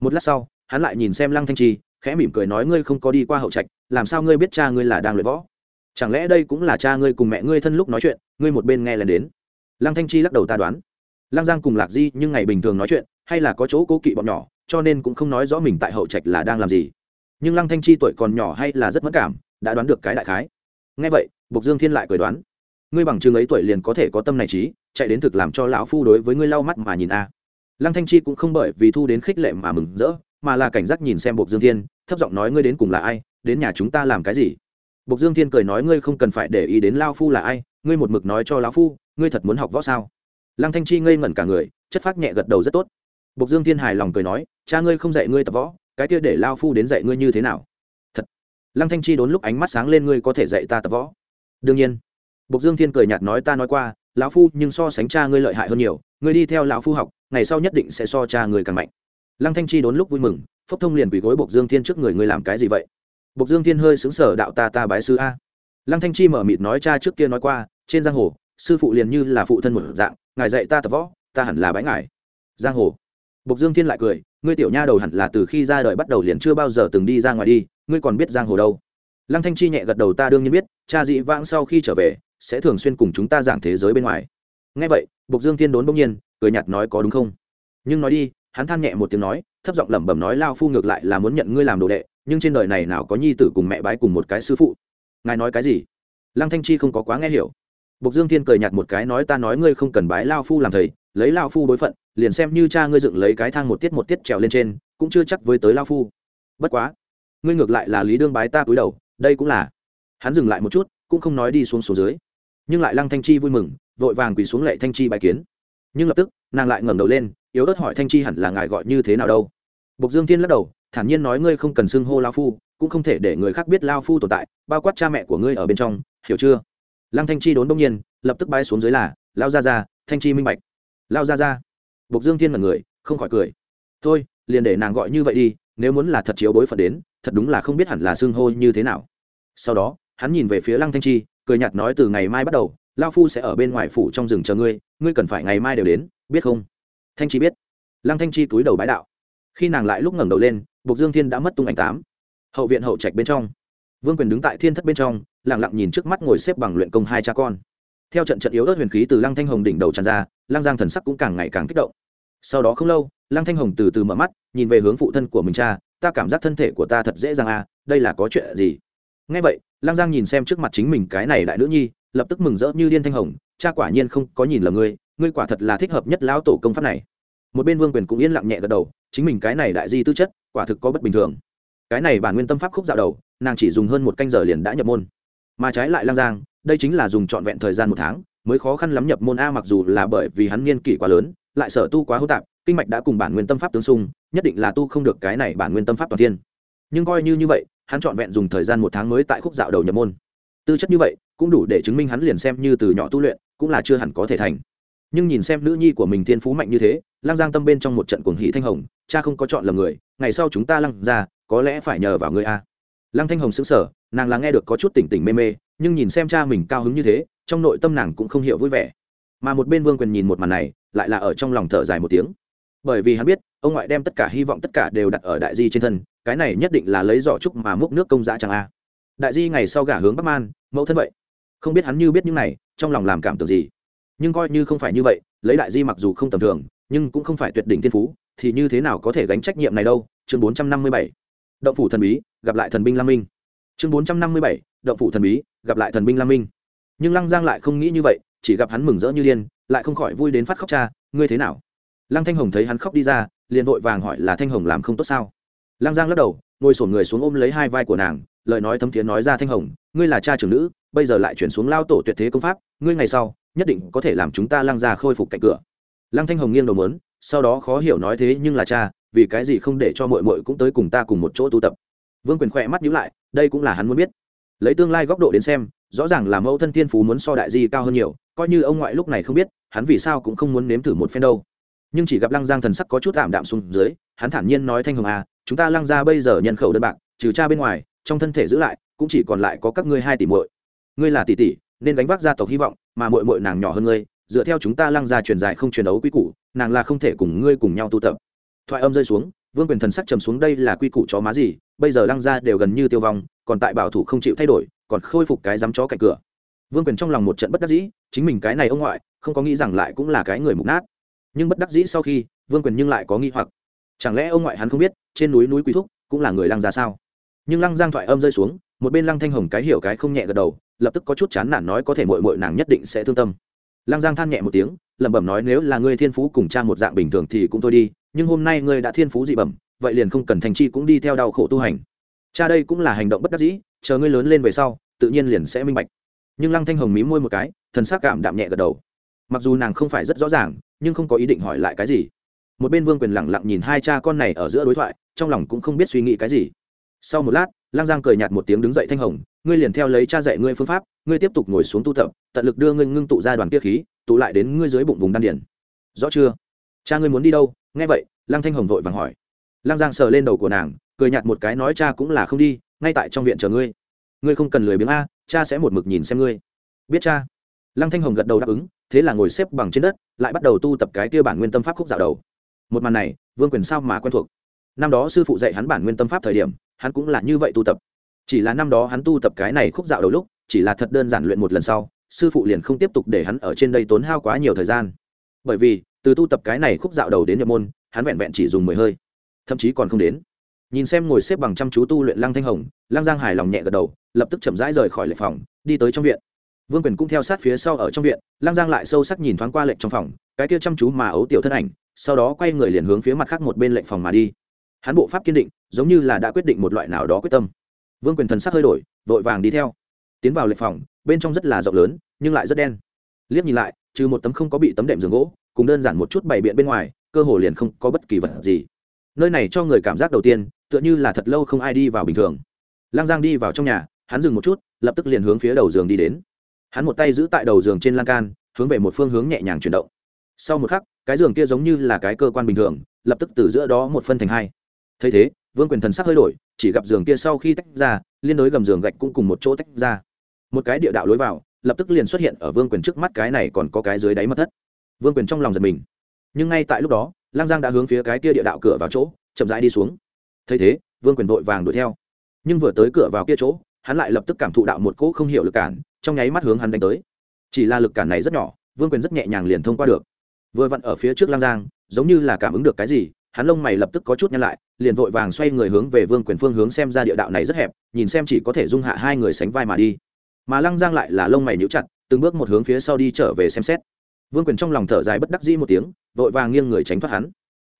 Một lát sau, hắn lại nhìn xem lăng thanh chi, khẽ mỉm cười nói ngươi không có đi qua hậu trạch, làm sao ngươi biết cha ngươi là đang luyện võ? Chẳng lẽ đây cũng là cha ngươi cùng mẹ ngươi thân lúc nói chuyện, ngươi một bên nghe lần đến? Lăng thanh chi lắc đầu ta đoán. Lăng giang cùng lạc di nhưng ngày bình thường nói chuyện, hay là có chỗ cố kỵ bọn nhỏ, cho nên cũng không nói rõ mình tại hậu trạch là đang làm gì. Nhưng lăng thanh chi tuổi còn nhỏ hay là rất mất cảm, đã đoán được cái đại khái. Nghe vậy, bộc dương thiên lại cười đoán. Ngươi bằng chừng ấy tuổi liền có thể có tâm này trí, chạy đến thực làm cho lão phu đối với ngươi lau mắt mà nhìn a. Lăng thanh chi cũng không bởi vì thu đến khích lệ mà mừng rỡ, mà là cảnh giác nhìn xem bộc dương thiên, thấp giọng nói ngươi đến cùng là ai, đến nhà chúng ta làm cái gì? Bộc dương thiên cười nói ngươi không cần phải để ý đến Lão phu là ai ngươi một mực nói cho lão phu ngươi thật muốn học võ sao? Lăng thanh chi ngây ngẩn cả người chất phác nhẹ gật đầu rất tốt. Bộc dương thiên hài lòng cười nói cha ngươi không dạy ngươi tập võ cái kia để Lão phu đến dạy ngươi như thế nào? Thật. Lăng thanh chi đốn lúc ánh mắt sáng lên ngươi có thể dạy ta tập võ? Đương nhiên. Bộc Dương Thiên cười nhạt nói ta nói qua, lão phu nhưng so sánh cha ngươi lợi hại hơn nhiều, ngươi đi theo lão phu học, ngày sau nhất định sẽ so cha ngươi càng mạnh. Lăng Thanh Chi đốn lúc vui mừng, phốc thông liền quỳ gối Bộc Dương Thiên trước người ngươi làm cái gì vậy? Bộc Dương Thiên hơi sững sờ đạo ta ta bái sư a. Lăng Thanh Chi mở mịt nói cha trước kia nói qua, trên giang hồ, sư phụ liền như là phụ thân một dạng, ngài dạy ta tập võ, ta hẳn là bái ngài. Giang hồ. Bộc Dương Thiên lại cười, ngươi tiểu nha đầu hẳn là từ khi ra đời bắt đầu liền chưa bao giờ từng đi ra ngoài đi, ngươi còn biết giang hồ đâu? Lăng Thanh Chi nhẹ gật đầu ta đương nhiên biết, cha dị vãng sau khi trở về, sẽ thường xuyên cùng chúng ta giảng thế giới bên ngoài Nghe vậy bộc dương thiên đốn bỗng nhiên cười nhạt nói có đúng không nhưng nói đi hắn than nhẹ một tiếng nói thấp giọng lẩm bẩm nói lao phu ngược lại là muốn nhận ngươi làm đồ đệ nhưng trên đời này nào có nhi tử cùng mẹ bái cùng một cái sư phụ? Ngài nói cái gì? Lăng thanh chi không có quá nghe hiểu. Bộc dương thiên cười nhạt một cái nói, ta nói ngươi không cần bái lao phu làm thầy, lấy lao phu đối phận, liền xem như cha ngươi dựng lấy cái thang một tiết một tiết trèo lên trên, cũng chưa chắc với tới lao phu. Bất quá, ngươi ngược lại là lý đương bái ta cúi đầu, đây cũng là hắn dừng lại một chút, cũng không nói đi xuống xuống dưới. Nhưng lại lăng thanh chi vui mừng, vội vàng quỳ xuống lệ thanh chi bài kiến. Nhưng lập tức, nàng lại ngẩng đầu lên, yếu ớt hỏi thanh chi hẳn là ngài gọi như thế nào đâu. Bộc dương Thiên lắc đầu thản nhiên nói ngươi không cần xưng hô lao phu, cũng không thể để người khác biết lao phu tồn tại, bao quát cha mẹ của ngươi ở bên trong, hiểu chưa? Lăng thanh chi đốn đông nhiên, lập tức bay xuống dưới là, lao ra ra thanh chi minh bạch. Lao ra ra bộc dương thiên mật người, không khỏi cười. Thôi, liền để nàng gọi như vậy đi, nếu muốn là thật chiếu bối phận đến, thật đúng là không biết hẳn là xưng hô như thế nào. Sau đó, hắn nhìn về phía lăng thanh chi, cười nhạt nói từ ngày mai bắt đầu, lao phu sẽ ở bên ngoài phủ trong rừng chờ ngươi ngươi cần phải ngày mai đều đến, biết không? Thanh chi biết. Lăng thanh chi túi đầu bái đạo. Khi nàng lại lúc ngẩng đầu lên bộc dương thiên đã mất tung ảnh tám. Hậu viện hậu trạch bên trong. Vương quyền đứng tại thiên thất bên trong lẳng lặng nhìn trước mắt ngồi xếp bằng luyện công hai cha con. Theo trận trận yếu ớt huyền khí từ lăng thanh hồng đỉnh đầu tràn ra, lăng giang thần sắc cũng càng ngày càng kích động. Sau đó không lâu, lăng thanh hồng từ từ mở mắt, nhìn về hướng phụ thân của mình cha, ta cảm giác thân thể của ta thật dễ dàng à đây là có chuyện gì? Ngay vậy, lăng giang nhìn xem trước mặt chính mình cái này đại nữ nhi, lập tức mừng rỡ như điên thanh hồng, cha quả nhiên không có nhìn lầm ngươi ngươi quả thật là thích hợp nhất lão tổ công pháp này. Một bên vương quyền cũng yên lặng nhẹ gật đầu chính mình cái này đại di tư chất, quả thực có bất bình thường. Cái này bản nguyên tâm pháp khúc dạo đầu, nàng chỉ dùng hơn một canh giờ liền đã nhập môn. Mà trái lại lang giang, đây chính là dùng trọn vẹn thời gian một tháng, mới khó khăn lắm nhập môn a mặc dù là bởi vì hắn niên kỷ quá lớn, lại sở tu quá hô tạp, kinh mạch đã cùng bản nguyên tâm pháp tương xung, nhất định là tu không được cái này bản nguyên tâm pháp toàn thiên. Nhưng coi như như vậy, hắn trọn vẹn dùng thời gian một tháng mới tại khúc dạo đầu nhập môn. Tư chất như vậy, cũng đủ để chứng minh hắn liền xem như từ nhỏ tu luyện, cũng là chưa hẳn có thể thành nhưng nhìn xem nữ nhi của mình thiên phú mạnh như thế, lăng giang tâm bên trong một trận cuồng hỷ thanh hồng, cha không có chọn lầm người, ngày sau chúng ta lăng ra, có lẽ phải nhờ vào ngươi a. Lăng thanh hồng xứng sở nàng là nghe được có chút tỉnh tỉnh mê mê, nhưng nhìn xem cha mình cao hứng như thế, trong nội tâm nàng cũng không hiểu vui vẻ. Mà một bên vương quyền nhìn một màn này, lại là ở trong lòng thở dài một tiếng. Bởi vì hắn biết, ông ngoại đem tất cả hy vọng tất cả đều đặt ở đại di trên thân, cái này nhất định là lấy giỏ trúc mà múc nước công dã chẳng a. Đại di ngày sau gả hướng bắc man, mẫu thân vậy. Không biết hắn như biết những này, trong lòng làm cảm tưởng gì nhưng coi như không phải như vậy, lấy đại di mặc dù không tầm thường, nhưng cũng không phải tuyệt đỉnh thiên phú, thì như thế nào có thể gánh trách nhiệm này đâu? Chương bốn trăm năm mươi bảy. Động phủ thần bí, gặp lại thần binh lam minh. Chương bốn trăm năm mươi bảy. Động phủ thần bí, gặp lại thần binh lam minh. Nhưng lăng giang lại không nghĩ như vậy, chỉ gặp hắn mừng rỡ như điên, lại không khỏi vui đến phát khóc cha, ngươi thế nào? Lăng thanh hồng thấy hắn khóc đi ra, liền vội vàng hỏi là thanh hồng làm không tốt sao? Lăng giang lắc đầu, ngồi sổn người xuống ôm lấy hai vai của nàng, lời nói thấm thiế nói ra thanh hồng, ngươi là cha trưởng nữ, bây giờ lại chuyển xuống lao tổ tuyệt thế công pháp, ngươi ngày sau nhất định có thể làm chúng ta lăng ra khôi phục cạnh cửa. Lăng thanh hồng nghiêng đầu mớn sau đó khó hiểu nói thế nhưng là cha, vì cái gì không để cho mội mội cũng tới cùng ta cùng một chỗ tu tập? Vương quyền khỏe mắt nhữ lại, đây cũng là hắn muốn biết. Lấy tương lai góc độ đến xem, rõ ràng là mẫu thân thiên phú muốn so đại di cao hơn nhiều, coi như ông ngoại lúc này không biết, hắn vì sao cũng không muốn nếm thử một phen đâu. Nhưng chỉ gặp lăng giang thần sắc có chút tạm đạm xuống dưới, hắn thản nhiên nói thanh hồng à chúng ta lăng ra bây giờ nhân khẩu đơn bạc, trừ cha bên ngoài, trong thân thể giữ lại, cũng chỉ còn lại có các ngươi hai tỷ muội. Ngươi là tỷ tỷ nên gánh vác gia tộc hy vọng, mà muội muội nàng nhỏ hơn ngươi, dựa theo chúng ta lăng ra truyền dài không truyền đấu quy củ, nàng là không thể cùng ngươi cùng nhau tu tập. Thoại âm rơi xuống, vương quyền thần sắc trầm xuống, đây là quy củ chó má gì? Bây giờ lăng ra đều gần như tiêu vong, còn tại bảo thủ không chịu thay đổi, còn khôi phục cái dám chó cạnh cửa. Vương quyền trong lòng một trận bất đắc dĩ, chính mình cái này ông ngoại, không có nghĩ rằng lại cũng là cái người mục nát. Nhưng bất đắc dĩ sau khi, vương quyền nhưng lại có nghi hoặc. Chẳng lẽ ông ngoại hắn không biết, trên núi núi quý thúc cũng là người lăng ra sao? Nhưng lăng giang thoại âm rơi xuống, một bên lăng thanh hồng cái hiểu cái không nhẹ gật đầu lập tức có chút chán nản nói có thể mội mội nàng nhất định sẽ thương tâm. Lăng giang than nhẹ một tiếng, lẩm bẩm nói nếu là ngươi thiên phú cùng cha một dạng bình thường thì cũng thôi đi, nhưng hôm nay ngươi đã thiên phú dị bẩm, vậy liền không cần thành chi cũng đi theo đau khổ tu hành. Cha đây cũng là hành động bất đắc dĩ, chờ ngươi lớn lên về sau, tự nhiên liền sẽ minh bạch. Nhưng lăng thanh hồng mí môi một cái, thần sắc cảm đạm nhẹ gật đầu. Mặc dù nàng không phải rất rõ ràng, nhưng không có ý định hỏi lại cái gì. Một bên vương quyền lẳng lặng nhìn hai cha con này ở giữa đối thoại, trong lòng cũng không biết suy nghĩ cái gì. Sau một lát lăng giang cười nhạt một tiếng đứng dậy thanh hồng, ngươi liền theo lấy cha dạy ngươi phương pháp, ngươi tiếp tục ngồi xuống tu tập, tận lực đưa ngươi ngưng tụ ra đoàn kia khí, tụ lại đến ngươi dưới bụng vùng đan điển rõ chưa? Cha ngươi muốn đi đâu? Nghe vậy. Lăng thanh hồng vội vàng hỏi. Lăng giang sờ lên đầu của nàng, cười nhạt một cái nói, cha cũng là không đi, ngay tại trong viện chờ ngươi. Ngươi không cần lười biếng a, cha sẽ một mực nhìn xem ngươi. Biết cha. Lăng thanh hồng gật đầu đáp ứng, thế là ngồi xếp bằng trên đất, lại bắt đầu tu tập cái kia bản nguyên tâm pháp khúc dạo đầu. Một màn này, vương quyền sao mà quen thuộc? Năm đó sư phụ dạy hắn bản nguyên tâm pháp thời điểm hắn cũng là như vậy tu tập. Chỉ là năm đó hắn tu tập cái này khúc dạo đầu lúc, chỉ là thật đơn giản luyện một lần sau, sư phụ liền không tiếp tục để hắn ở trên đây tốn hao quá nhiều thời gian. Bởi vì, từ tu tập cái này khúc dạo đầu đến nhập môn, hắn vẹn vẹn chỉ dùng mười hơi, thậm chí còn không đến. Nhìn xem ngồi xếp bằng chăm chú tu luyện lăng thanh hồng, lăng giang hài lòng nhẹ gật đầu, lập tức chậm rãi rời khỏi lệ phòng, đi tới trong viện. Vương quyền cũng theo sát phía sau ở trong viện, lăng giang lại sâu sắc nhìn thoáng qua lệnh trong phòng, cái kia chăm chú mà ấu tiểu thân ảnh, sau đó quay người liền hướng phía mặt khác một bên lệnh phòng mà đi. Hắn bộ pháp kiên định giống như là đã quyết định một loại nào đó quyết tâm. Vương quyền thần sắc hơi đổi, vội vàng đi theo. Tiến vào lệ phòng, bên trong rất là rộng lớn, nhưng lại rất đen. Liếc nhìn lại, trừ một tấm không có bị tấm đệm giường gỗ, cùng đơn giản một chút bày biện bên ngoài, cơ hồ liền không có bất kỳ vật gì. Nơi này cho người cảm giác đầu tiên, tựa như là thật lâu không ai đi vào bình thường. Lang giang đi vào trong nhà, hắn dừng một chút, lập tức liền hướng phía đầu giường đi đến. Hắn một tay giữ tại đầu giường trên lan can, hướng về một phương hướng nhẹ nhàng chuyển động. Sau một khắc, cái giường kia giống như là cái cơ quan bình thường, lập tức từ giữa đó một phân thành hai. Thấy thế vương quyền thần sắc hơi đổi, chỉ gặp giường kia sau khi tách ra, liên đối gầm giường gạch cũng cùng một chỗ tách ra. Một cái địa đạo lối vào, lập tức liền xuất hiện ở vương quyền trước mắt cái này còn có cái dưới đáy mất thất. Vương quyền trong lòng giật mình. Nhưng ngay tại lúc đó, lang giang đã hướng phía cái kia địa đạo cửa vào chỗ, chậm rãi đi xuống. Thấy thế, vương quyền vội vàng đuổi theo. Nhưng vừa tới cửa vào kia chỗ, hắn lại lập tức cảm thụ đạo một cỗ không hiểu lực cản, trong nháy mắt hướng hắn đánh tới. Chỉ là lực cản này rất nhỏ, vương quyền rất nhẹ nhàng liền thông qua được. Vừa vặn ở phía trước lang giang, giống như là cảm ứng được cái gì hắn lông mày lập tức có chút nhăn lại, liền vội vàng xoay người hướng về vương quyền phương hướng xem ra địa đạo này rất hẹp, nhìn xem chỉ có thể dung hạ hai người sánh vai mà đi. Mà lăng giang lại là lông mày nhíu chặt, từng bước một hướng phía sau đi trở về xem xét. Vương quyền trong lòng thở dài bất đắc dĩ một tiếng, vội vàng nghiêng người tránh thoát hắn.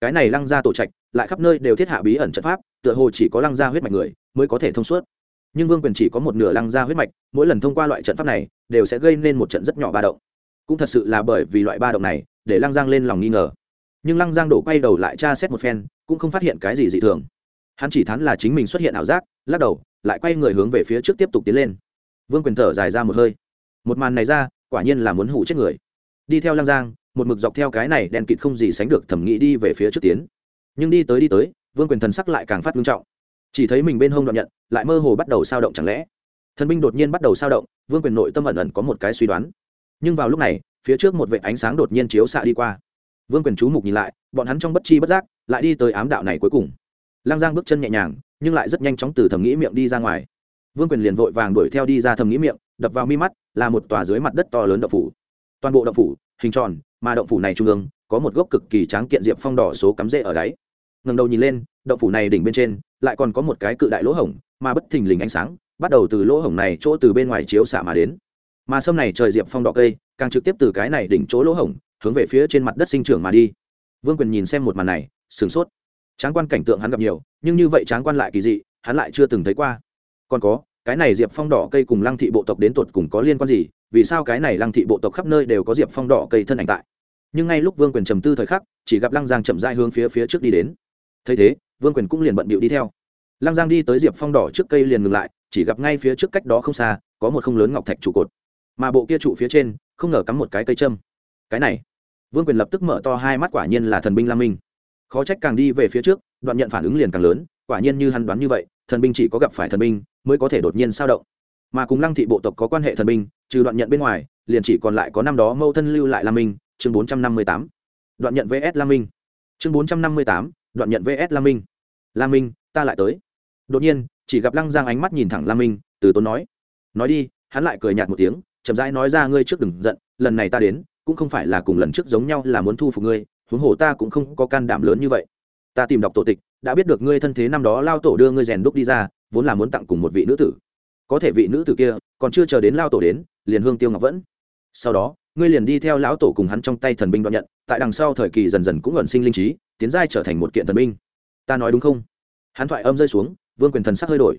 Cái này lăng ra tổ trạch, lại khắp nơi đều thiết hạ bí ẩn trận pháp, tựa hồ chỉ có lăng ra huyết mạch người mới có thể thông suốt. Nhưng vương quyền chỉ có một nửa lăng ra huyết mạch, mỗi lần thông qua loại trận pháp này, đều sẽ gây nên một trận rất nhỏ ba động. Cũng thật sự là bởi vì loại ba động này, để lăng giang lên lòng nghi ngờ nhưng lăng giang đổ quay đầu lại tra xét một phen, cũng không phát hiện cái gì dị thường. Hắn chỉ thắn là chính mình xuất hiện ảo giác, lắc đầu, lại quay người hướng về phía trước tiếp tục tiến lên. Vương quyền thở dài ra một hơi. Một màn này ra, quả nhiên là muốn hủ chết người. Đi theo lăng giang, một mực dọc theo cái này đèn kịt không gì sánh được thẩm nghĩ đi về phía trước tiến. Nhưng đi tới đi tới, vương quyền thần sắc lại càng phát nghiêm trọng. Chỉ thấy mình bên hông đoạn nhận, lại mơ hồ bắt đầu sao động chẳng lẽ. Thần binh đột nhiên bắt đầu sao động, vương quyền nội tâm ẩn ẩn có một cái suy đoán. Nhưng vào lúc này, phía trước một vệ ánh sáng đột nhiên chiếu xạ đi qua vương quyền chú mục nhìn lại, bọn hắn trong bất chi bất giác lại đi tới ám đạo này cuối cùng. Lang giang bước chân nhẹ nhàng, nhưng lại rất nhanh chóng từ thầm nghĩ miệng đi ra ngoài. Vương quyền liền vội vàng đuổi theo đi ra thầm nghĩ miệng, đập vào mi mắt, là một tòa dưới mặt đất to lớn động phủ. Toàn bộ động phủ, hình tròn, mà động phủ này trung ương, có một gốc cực kỳ tráng kiện diệp phong đỏ số cắm rễ ở đáy. Ngầm đầu nhìn lên, động phủ này đỉnh bên trên, lại còn có một cái cự đại lỗ hổng, mà bất thình lình ánh sáng, bắt đầu từ lỗ hổng này chỗ từ bên ngoài chiếu xạ mà đến. Mà sâm này trời diệp phong đỏ cây, càng trực tiếp từ cái này đỉnh chỗ lỗ hổng hướng về phía trên mặt đất sinh trưởng mà đi. Vương quyền nhìn xem một màn này, sửng sốt. Tráng quan cảnh tượng hắn gặp nhiều, nhưng như vậy tráng quan lại kỳ dị, hắn lại chưa từng thấy qua. Còn có, cái này diệp phong đỏ cây cùng lăng thị bộ tộc đến tột cùng có liên quan gì? Vì sao cái này lăng thị bộ tộc khắp nơi đều có diệp phong đỏ cây thân ảnh tại? Nhưng ngay lúc vương quyền trầm tư thời khắc, chỉ gặp lăng giang chậm dai hướng phía phía trước đi đến. Thấy thế, vương quyền cũng liền bận bịu đi theo. Lăng giang đi tới diệp phong đỏ trước cây liền ngừng lại, chỉ gặp ngay phía trước cách đó không xa, có một không lớn ngọc thạch trụ cột. Mà bộ kia trụ phía trên, không ngờ cắm một cái cây châm. Cái này vương quyền lập tức mở to hai mắt, quả nhiên là thần binh lam minh. Khó trách càng đi về phía trước, đoạn nhận phản ứng liền càng lớn, quả nhiên như hắn đoán như vậy, thần binh chỉ có gặp phải thần binh mới có thể đột nhiên sao động. Mà cùng lăng thị bộ tộc có quan hệ thần binh, trừ đoạn nhận bên ngoài, liền chỉ còn lại có năm đó mâu thân lưu lại lam minh, chương bốn trăm năm mươi tám. Đoạn nhận vs lam minh. Chương bốn trăm năm mươi tám, đoạn nhận vs lam minh. Lam minh, ta lại tới. Đột nhiên, chỉ gặp lăng giang ánh mắt nhìn thẳng lam minh, từ tốn nói. Nói đi, hắn lại cười nhạt một tiếng, chậm rãi nói ra, ngươi trước đừng giận, lần này ta đến cũng không phải là cùng lần trước giống nhau là muốn thu phục ngươi, huống hồ ta cũng không có can đảm lớn như vậy. Ta tìm đọc tổ tịch, đã biết được ngươi thân thế năm đó lao tổ đưa ngươi rèn đúc đi ra, vốn là muốn tặng cùng một vị nữ tử. Có thể vị nữ tử kia, còn chưa chờ đến lao tổ đến, liền hương tiêu ngọc vẫn. Sau đó, ngươi liền đi theo lão tổ cùng hắn trong tay thần binh đoạn nhận, tại đằng sau thời kỳ dần dần cũng ẩn sinh linh trí, tiến giai trở thành một kiện thần binh. Ta nói đúng không? Hắn thoại âm rơi xuống, vương quyền thần sắc hơi đổi.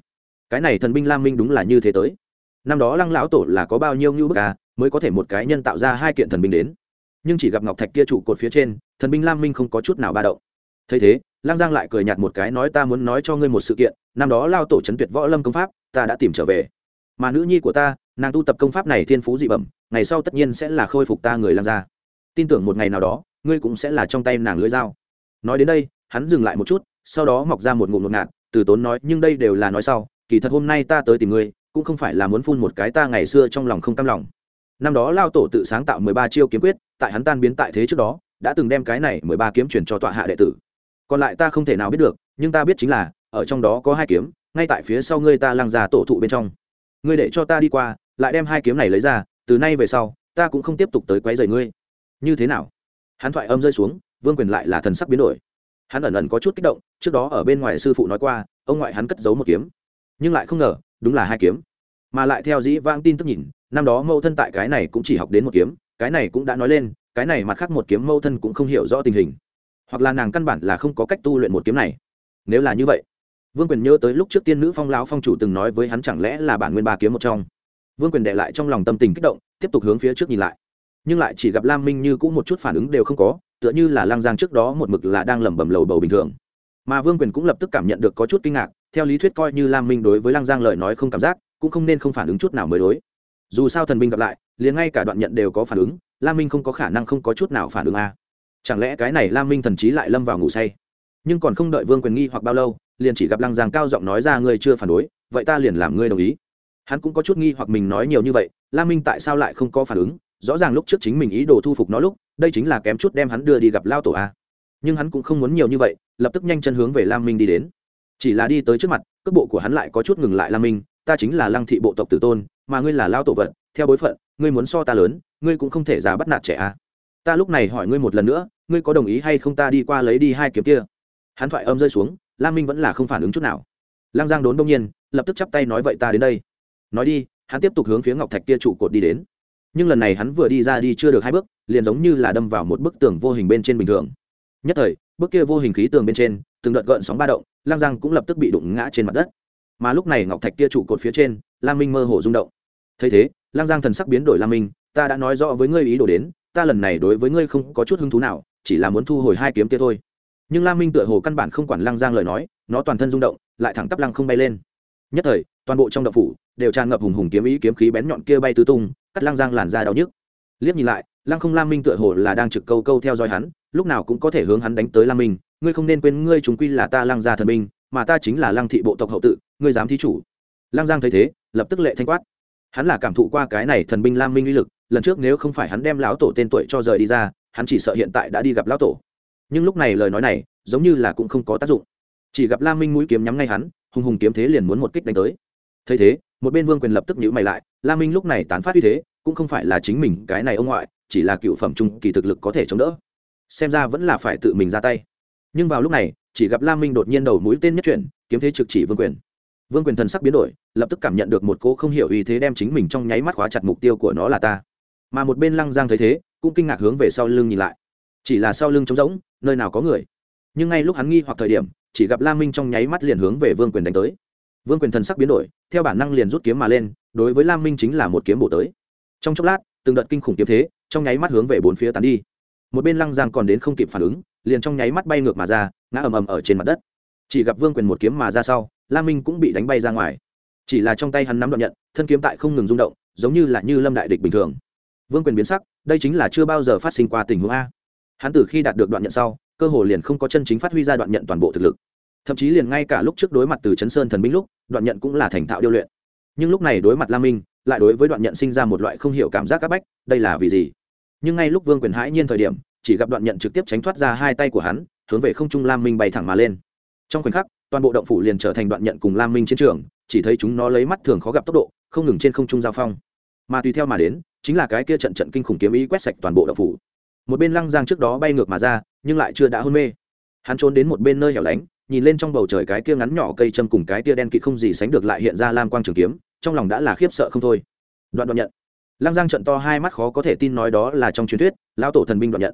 Cái này thần binh lam minh đúng là như thế tới. Năm đó lăng lão tổ là có bao nhiêu ngưu bức à mới có thể một cái nhân tạo ra hai kiện thần binh đến. Nhưng chỉ gặp ngọc thạch kia trụ cột phía trên, thần binh lam minh không có chút nào ba động. Thấy thế lang giang lại cười nhạt một cái nói ta muốn nói cho ngươi một sự kiện, năm đó lao tổ trấn tuyệt võ lâm công pháp, ta đã tìm trở về. Mà nữ nhi của ta, nàng tu tập công pháp này thiên phú dị bẩm, ngày sau tất nhiên sẽ là khôi phục ta người lang gia. Tin tưởng một ngày nào đó, ngươi cũng sẽ là trong tay nàng lưỡi dao. Nói đến đây, hắn dừng lại một chút, sau đó mọc ra một ngụm ngột ngạt, từ tốn nói, nhưng đây đều là nói sau, kỳ thật hôm nay ta tới tìm ngươi, cũng không phải là muốn phun một cái ta ngày xưa trong lòng không cam lòng năm đó lao tổ tự sáng tạo mười ba chiêu kiếm quyết, tại hắn tan biến tại thế trước đó, đã từng đem cái này mười ba kiếm truyền cho tọa hạ đệ tử. Còn lại ta không thể nào biết được, nhưng ta biết chính là, ở trong đó có hai kiếm, ngay tại phía sau ngươi ta lăng ra tổ thụ bên trong. Ngươi để cho ta đi qua, lại đem hai kiếm này lấy ra, từ nay về sau, ta cũng không tiếp tục tới quấy rầy ngươi. Như thế nào? Hắn thoại âm rơi xuống, vương quyền lại là thần sắc biến đổi. Hắn ẩn ẩn có chút kích động, trước đó ở bên ngoài sư phụ nói qua, ông ngoại hắn cất giấu một kiếm. Nhưng lại không ngờ, đúng là hai kiếm. Mà lại theo dĩ vang tin tức nhìn năm đó mâu thân tại cái này cũng chỉ học đến một kiếm, cái này cũng đã nói lên, cái này mặt khác một kiếm mâu thân cũng không hiểu rõ tình hình. Hoặc là nàng căn bản là không có cách tu luyện một kiếm này. Nếu là như vậy, vương quyền nhớ tới lúc trước tiên nữ phong lão phong chủ từng nói với hắn chẳng lẽ là bản nguyên ba kiếm một trong. Vương quyền đệ lại trong lòng tâm tình kích động, tiếp tục hướng phía trước nhìn lại. Nhưng lại chỉ gặp lam minh như cũng một chút phản ứng đều không có, tựa như là lang giang trước đó một mực là đang lẩm bẩm lầu bầu bình thường. Mà vương quyền cũng lập tức cảm nhận được có chút kinh ngạc, theo lý thuyết coi như lam minh đối với lang giang lời nói không cảm giác, cũng không nên không phản ứng chút nào mới đối dù sao thần binh gặp lại, liền ngay cả đoạn nhận đều có phản ứng lam minh không có khả năng không có chút nào phản ứng a. Chẳng lẽ cái này lam minh thần trí lại lâm vào ngủ say? Nhưng còn không đợi vương quyền nghi hoặc bao lâu, liền chỉ gặp lăng giang cao giọng nói ra, ngươi chưa phản đối, vậy ta liền làm ngươi đồng ý. Hắn cũng có chút nghi hoặc mình nói nhiều như vậy lam minh tại sao lại không có phản ứng? Rõ ràng lúc trước chính mình ý đồ thu phục nó lúc, đây chính là kém chút đem hắn đưa đi gặp lao tổ a. Nhưng hắn cũng không muốn nhiều như vậy, lập tức nhanh chân hướng về lam minh đi đến. Chỉ là đi tới trước mặt, cước bộ của hắn lại có chút ngừng lại lam minh, ta chính là lăng thị bộ tộc tử tôn mà ngươi là lao tổ vật, theo bối phận, ngươi muốn so ta lớn, ngươi cũng không thể giả bắt nạt trẻ à? ta lúc này hỏi ngươi một lần nữa, ngươi có đồng ý hay không ta đi qua lấy đi hai kiếm kia? Hắn thoại âm rơi xuống, lam minh vẫn là không phản ứng chút nào. Lang giang đốn đông nhiên, lập tức chắp tay nói vậy ta đến đây. Nói đi, hắn tiếp tục hướng phía ngọc thạch kia trụ cột đi đến. Nhưng lần này hắn vừa đi ra đi chưa được hai bước, liền giống như là đâm vào một bức tường vô hình bên trên bình thường. Nhất thời, bức kia vô hình khí tường bên trên, từng đợt gợn sóng ba động lang giang cũng lập tức bị đụng ngã trên mặt đất. Mà lúc này ngọc thạch kia trụ cột phía trên, lam minh mơ hồ rung động thấy thế, lang giang thần sắc biến đổi lam minh, ta đã nói rõ với ngươi ý đồ đến, ta lần này đối với ngươi không có chút hứng thú nào, chỉ là muốn thu hồi hai kiếm kia thôi. Nhưng lam minh tựa hồ căn bản không quản lang giang lời nói, nó toàn thân rung động, lại thẳng tắp lăng không bay lên. Nhất thời, toàn bộ trong đậu phủ đều tràn ngập hùng hùng kiếm ý kiếm khí bén nhọn kia bay tứ tung, cắt lang giang làn ra đau nhức. Liếc nhìn lại lăng không lam minh tựa hồ là đang trực câu câu theo dõi hắn, lúc nào cũng có thể hướng hắn đánh tới lam minh, ngươi không nên quên ngươi chúng quy là ta lăng gia thần minh mà ta chính là lăng thị bộ tộc hậu tự, ngươi dám thí chủ. Lăng giang thấy thế, lập tức lệ thanh quát hắn là cảm thụ qua cái này thần binh lam minh uy lực, lần trước nếu không phải hắn đem lão tổ tên tuổi cho rời đi ra, hắn chỉ sợ hiện tại đã đi gặp lão tổ. Nhưng lúc này lời nói này, giống như là cũng không có tác dụng. Chỉ gặp lam minh mũi kiếm nhắm ngay hắn, hùng hùng kiếm thế liền muốn một kích đánh tới. Thấy thế, một bên vương quyền lập tức nhữ mày lại, lam minh lúc này tán phát uy thế, cũng không phải là chính mình cái này ông ngoại, chỉ là cựu phẩm trung kỳ thực lực có thể chống đỡ. Xem ra vẫn là phải tự mình ra tay. Nhưng vào lúc này, chỉ gặp lam minh đột nhiên đầu mũi tên nhất chuyển, kiếm thế trực chỉ vương quyền vương quyền thần sắc biến đổi, lập tức cảm nhận được một cô không hiểu ý thế đem chính mình trong nháy mắt khóa chặt mục tiêu của nó là ta. Mà một bên lăng giang thấy thế, cũng kinh ngạc hướng về sau lưng nhìn lại. Chỉ là sau lưng trống rỗng, nơi nào có người. Nhưng ngay lúc hắn nghi hoặc thời điểm, chỉ gặp lam minh trong nháy mắt liền hướng về vương quyền đánh tới. Vương quyền thần sắc biến đổi, theo bản năng liền rút kiếm mà lên, đối với lam minh chính là một kiếm bổ tới. Trong chốc lát, từng đợt kinh khủng kiếm thế, trong nháy mắt hướng về bốn phía tán đi. Một bên lăng giang còn đến không kịp phản ứng, liền trong nháy mắt bay ngược mà ra, ngã ầm ầm ở trên mặt đất chỉ gặp vương quyền một kiếm mà ra sau lam minh cũng bị đánh bay ra ngoài. Chỉ là trong tay hắn nắm đoạn nhận, thân kiếm tại không ngừng rung động, giống như là như lâm đại địch bình thường. Vương quyền biến sắc, đây chính là chưa bao giờ phát sinh qua tình huống a. Hắn từ khi đạt được đoạn nhận sau, cơ hồ liền không có chân chính phát huy ra đoạn nhận toàn bộ thực lực. Thậm chí liền ngay cả lúc trước đối mặt từ chấn sơn thần binh lúc, đoạn nhận cũng là thành thạo điêu luyện. Nhưng lúc này đối mặt lam minh, lại đối với đoạn nhận sinh ra một loại không hiểu cảm giác áp bách, đây là vì gì? Nhưng ngay lúc vương quyền hãi nhiên thời điểm, chỉ gặp đoạn nhận trực tiếp tránh thoát ra hai tay của hắn, hướng về không trung lam minh bay thẳng mà lên trong khoảnh khắc, toàn bộ động phủ liền trở thành đoạn nhận cùng lam minh chiến trường, chỉ thấy chúng nó lấy mắt thường khó gặp tốc độ, không ngừng trên không trung giao phong. Mà tùy theo mà đến, chính là cái kia trận trận kinh khủng kiếm ý quét sạch toàn bộ động phủ. Một bên lăng giang trước đó bay ngược mà ra, nhưng lại chưa đã hôn mê. Hắn trốn đến một bên nơi hẻo lánh, nhìn lên trong bầu trời cái kia ngắn nhỏ cây châm cùng cái kia đen kịt không gì sánh được lại hiện ra lam quang trường kiếm, trong lòng đã là khiếp sợ không thôi. Đoạn đoạn nhận. Lăng giang trận to hai mắt khó có thể tin nói đó là trong truyền thuyết, lão tổ thần binh đoạn nhận.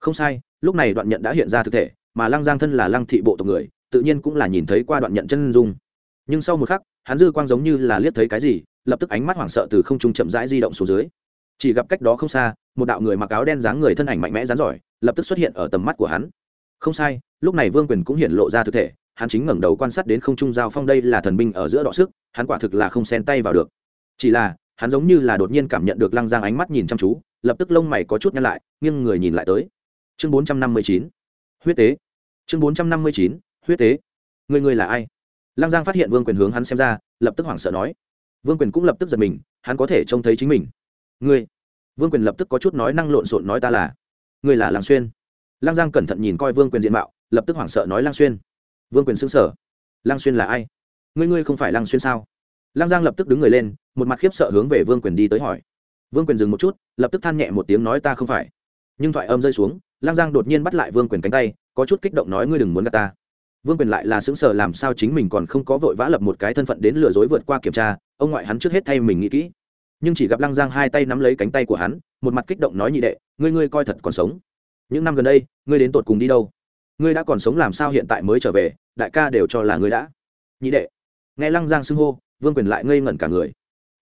Không sai, lúc này đoạn nhận đã hiện ra thực thể, mà lăng giang thân là lăng thị bộ tộc người tự nhiên cũng là nhìn thấy qua đoạn nhận chân dung. Nhưng sau một khắc, hắn dư quang giống như là liếc thấy cái gì, lập tức ánh mắt hoảng sợ từ không trung chậm rãi di động xuống dưới. Chỉ gặp cách đó không xa, một đạo người mặc áo đen dáng người thân ảnh mạnh mẽ rán giỏi, lập tức xuất hiện ở tầm mắt của hắn. Không sai, lúc này vương quyền cũng hiện lộ ra thực thể, hắn chính ngẩng đầu quan sát đến không trung giao phong đây là thần binh ở giữa đọ sức, hắn quả thực là không xen tay vào được. Chỉ là, hắn giống như là đột nhiên cảm nhận được lăng giang ánh mắt nhìn chăm chú, lập tức lông mày có chút nhăn lại, nghiêng người nhìn lại tới. Chương bốn trăm năm mươi chín. Huyết tế. Chương bốn trăm năm mươi chín huyết tế. Người người là ai? Lăng giang phát hiện vương quyền hướng hắn xem ra, lập tức hoảng sợ nói. Vương quyền cũng lập tức giật mình, hắn có thể trông thấy chính mình. Ngươi. Vương quyền lập tức có chút nói năng lộn xộn nói ta là. Ngươi là lăng xuyên. Lăng giang cẩn thận nhìn coi vương quyền diện mạo, lập tức hoảng sợ nói lăng xuyên. Vương quyền xứng sở lăng xuyên là ai? Ngươi ngươi không phải lăng xuyên sao? Lăng giang lập tức đứng người lên, một mặt khiếp sợ hướng về vương quyền đi tới hỏi. Vương quyền dừng một chút, lập tức than nhẹ một tiếng nói ta không phải. Nhưng thoại âm rơi xuống, lăng giang đột nhiên bắt lại vương quyền cánh tay, có chút kích động nói ngươi đừng muốn gạt ta vương quyền lại là xứng sở làm sao chính mình còn không có vội vã lập một cái thân phận đến lừa dối vượt qua kiểm tra, ông ngoại hắn trước hết thay mình nghĩ kỹ. Nhưng chỉ gặp lăng giang hai tay nắm lấy cánh tay của hắn, một mặt kích động nói nhị đệ, ngươi ngươi coi thật còn sống. Những năm gần đây, ngươi đến tột cùng đi đâu? Ngươi đã còn sống làm sao hiện tại mới trở về, đại ca đều cho là ngươi đã. Nhị đệ. Nghe lăng giang xưng hô, vương quyền lại ngây ngẩn cả người.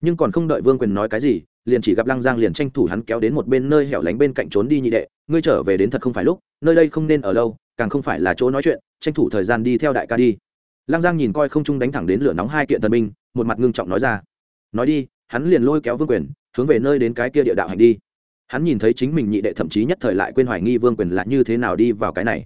Nhưng còn không đợi vương quyền nói cái gì, liền chỉ gặp lăng giang liền tranh thủ hắn kéo đến một bên nơi hẻo lánh bên cạnh trốn đi nhị đệ, ngươi trở về đến thật không phải lúc, nơi đây không nên ở lâu càng không phải là chỗ nói chuyện, tranh thủ thời gian đi theo đại ca đi. Lăng giang nhìn coi không trung đánh thẳng đến lửa nóng hai kiện thần binh, một mặt ngưng trọng nói ra. Nói đi, hắn liền lôi kéo vương quyền, hướng về nơi đến cái kia địa đạo hành đi. Hắn nhìn thấy chính mình nhị đệ thậm chí nhất thời lại quên hoài nghi vương quyền là như thế nào đi vào cái này.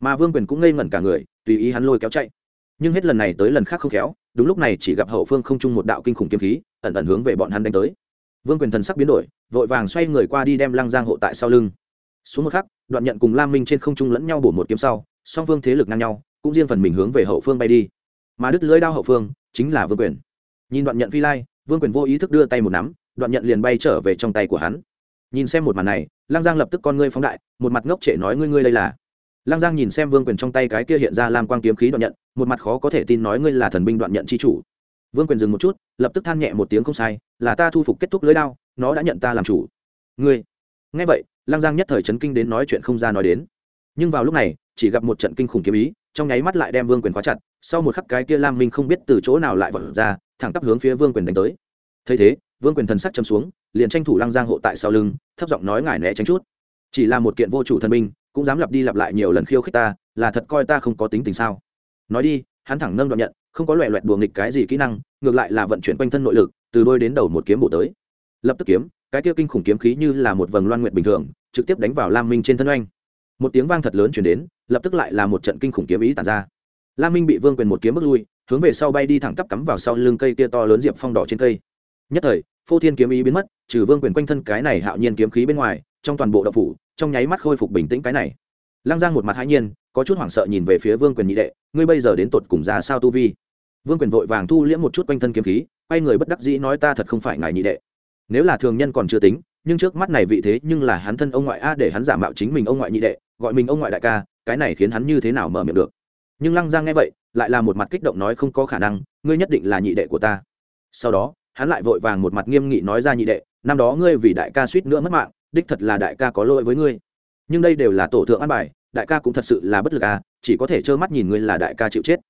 Mà vương quyền cũng ngây ngẩn cả người, tùy ý hắn lôi kéo chạy. Nhưng hết lần này tới lần khác không khéo, đúng lúc này chỉ gặp hậu phương không chung một đạo kinh khủng kiếm khí, ẩn ẩn hướng về bọn hắn đánh tới. Vương quyền thần sắc biến đổi, vội vàng xoay người qua đi đem lăng giang hộ tại sau lưng xuống một khắc, đoạn nhận cùng lam minh trên không trung lẫn nhau bổ một kiếm sau, song phương thế lực ngang nhau, cũng riêng phần mình hướng về hậu phương bay đi. Mà đứt lưỡi đao hậu phương, chính là vương quyền. Nhìn đoạn nhận phi lai, vương quyền vô ý thức đưa tay một nắm, đoạn nhận liền bay trở về trong tay của hắn. Nhìn xem một màn này Lang giang lập tức con ngươi phóng đại, một mặt ngốc trệ nói ngươi ngươi đây là. Lang giang nhìn xem vương quyền trong tay cái kia hiện ra lam quang kiếm khí đoạn nhận, một mặt khó có thể tin nói ngươi là thần binh đoạn nhận c h i chủ. Vương quyền dừng một chút, lập tức than nhẹ một tiếng không sai, là ta thu phục kết thúc lưới đao, nó đã nhận ta làm chủ. Ngươi. Ngay vậy Lang giang nhất thời chấn kinh đến nói chuyện không ra nói đến. Nhưng vào lúc này, chỉ gặp một trận kinh khủng kiếm ý, trong nháy mắt lại đem vương quyền khóa chặt, sau một khắc cái kia lam minh không biết từ chỗ nào lại vọt ra, thẳng tắp hướng phía vương quyền đánh tới. Thấy thế, vương quyền thần sắc chấm xuống, liền tranh thủ Lang giang hộ tại sau lưng, thấp giọng nói ngài né tránh chút. Chỉ là một kiện vô chủ thần binh, cũng dám lặp đi lặp lại nhiều lần khiêu khích ta, là thật coi ta không có tính tình sao? Nói đi, hắn thẳng nâng đoạn nhận, không có loẹ loẹt đùa nghịch cái gì kỹ năng, ngược lại là vận chuyển quanh thân nội lực, từ đôi đến đầu một kiếm bổ tới. Lập tức kiếm cái kia kinh khủng kiếm khí như là một vầng loan nguyện bình thường, trực tiếp đánh vào lam minh trên thân oanh. Một tiếng vang thật lớn chuyển đến, lập tức lại là một trận kinh khủng kiếm ý tàn ra. Lam minh bị vương quyền một kiếm bước lui, hướng về sau bay đi thẳng tắp cắm vào sau lưng cây kia to lớn diệp phong đỏ trên cây. Nhất thời, phô thiên kiếm ý biến mất, trừ vương quyền quanh thân cái này hạo nhiên kiếm khí bên ngoài, trong toàn bộ đậu phủ, trong nháy mắt khôi phục bình tĩnh cái này. Lăng giang một mặt hãi nhiên, có chút hoảng sợ nhìn về phía vương quyền nhị đệ, ngươi bây giờ đến tột cùng ra sao tu vi? Vương quyền vội vàng thu liễm một chút quanh thân kiếm khí, quay người bất đắc dĩ nói, ta thật không phải ngài nhị đệ nếu là thường nhân còn chưa tính, nhưng trước mắt này vị thế nhưng là hắn thân ông ngoại a để hắn giả mạo chính mình ông ngoại nhị đệ, gọi mình ông ngoại đại ca, cái này khiến hắn như thế nào mở miệng được? Nhưng lăng giang nghe vậy, lại là một mặt kích động nói không có khả năng, ngươi nhất định là nhị đệ của ta. Sau đó, hắn lại vội vàng một mặt nghiêm nghị nói ra nhị đệ, năm đó ngươi vì đại ca suýt nữa mất mạng, đích thật là đại ca có lỗi với ngươi. Nhưng đây đều là tổ thượng an bài, đại ca cũng thật sự là bất lực à chỉ có thể trơ mắt nhìn ngươi là đại ca chịu chết.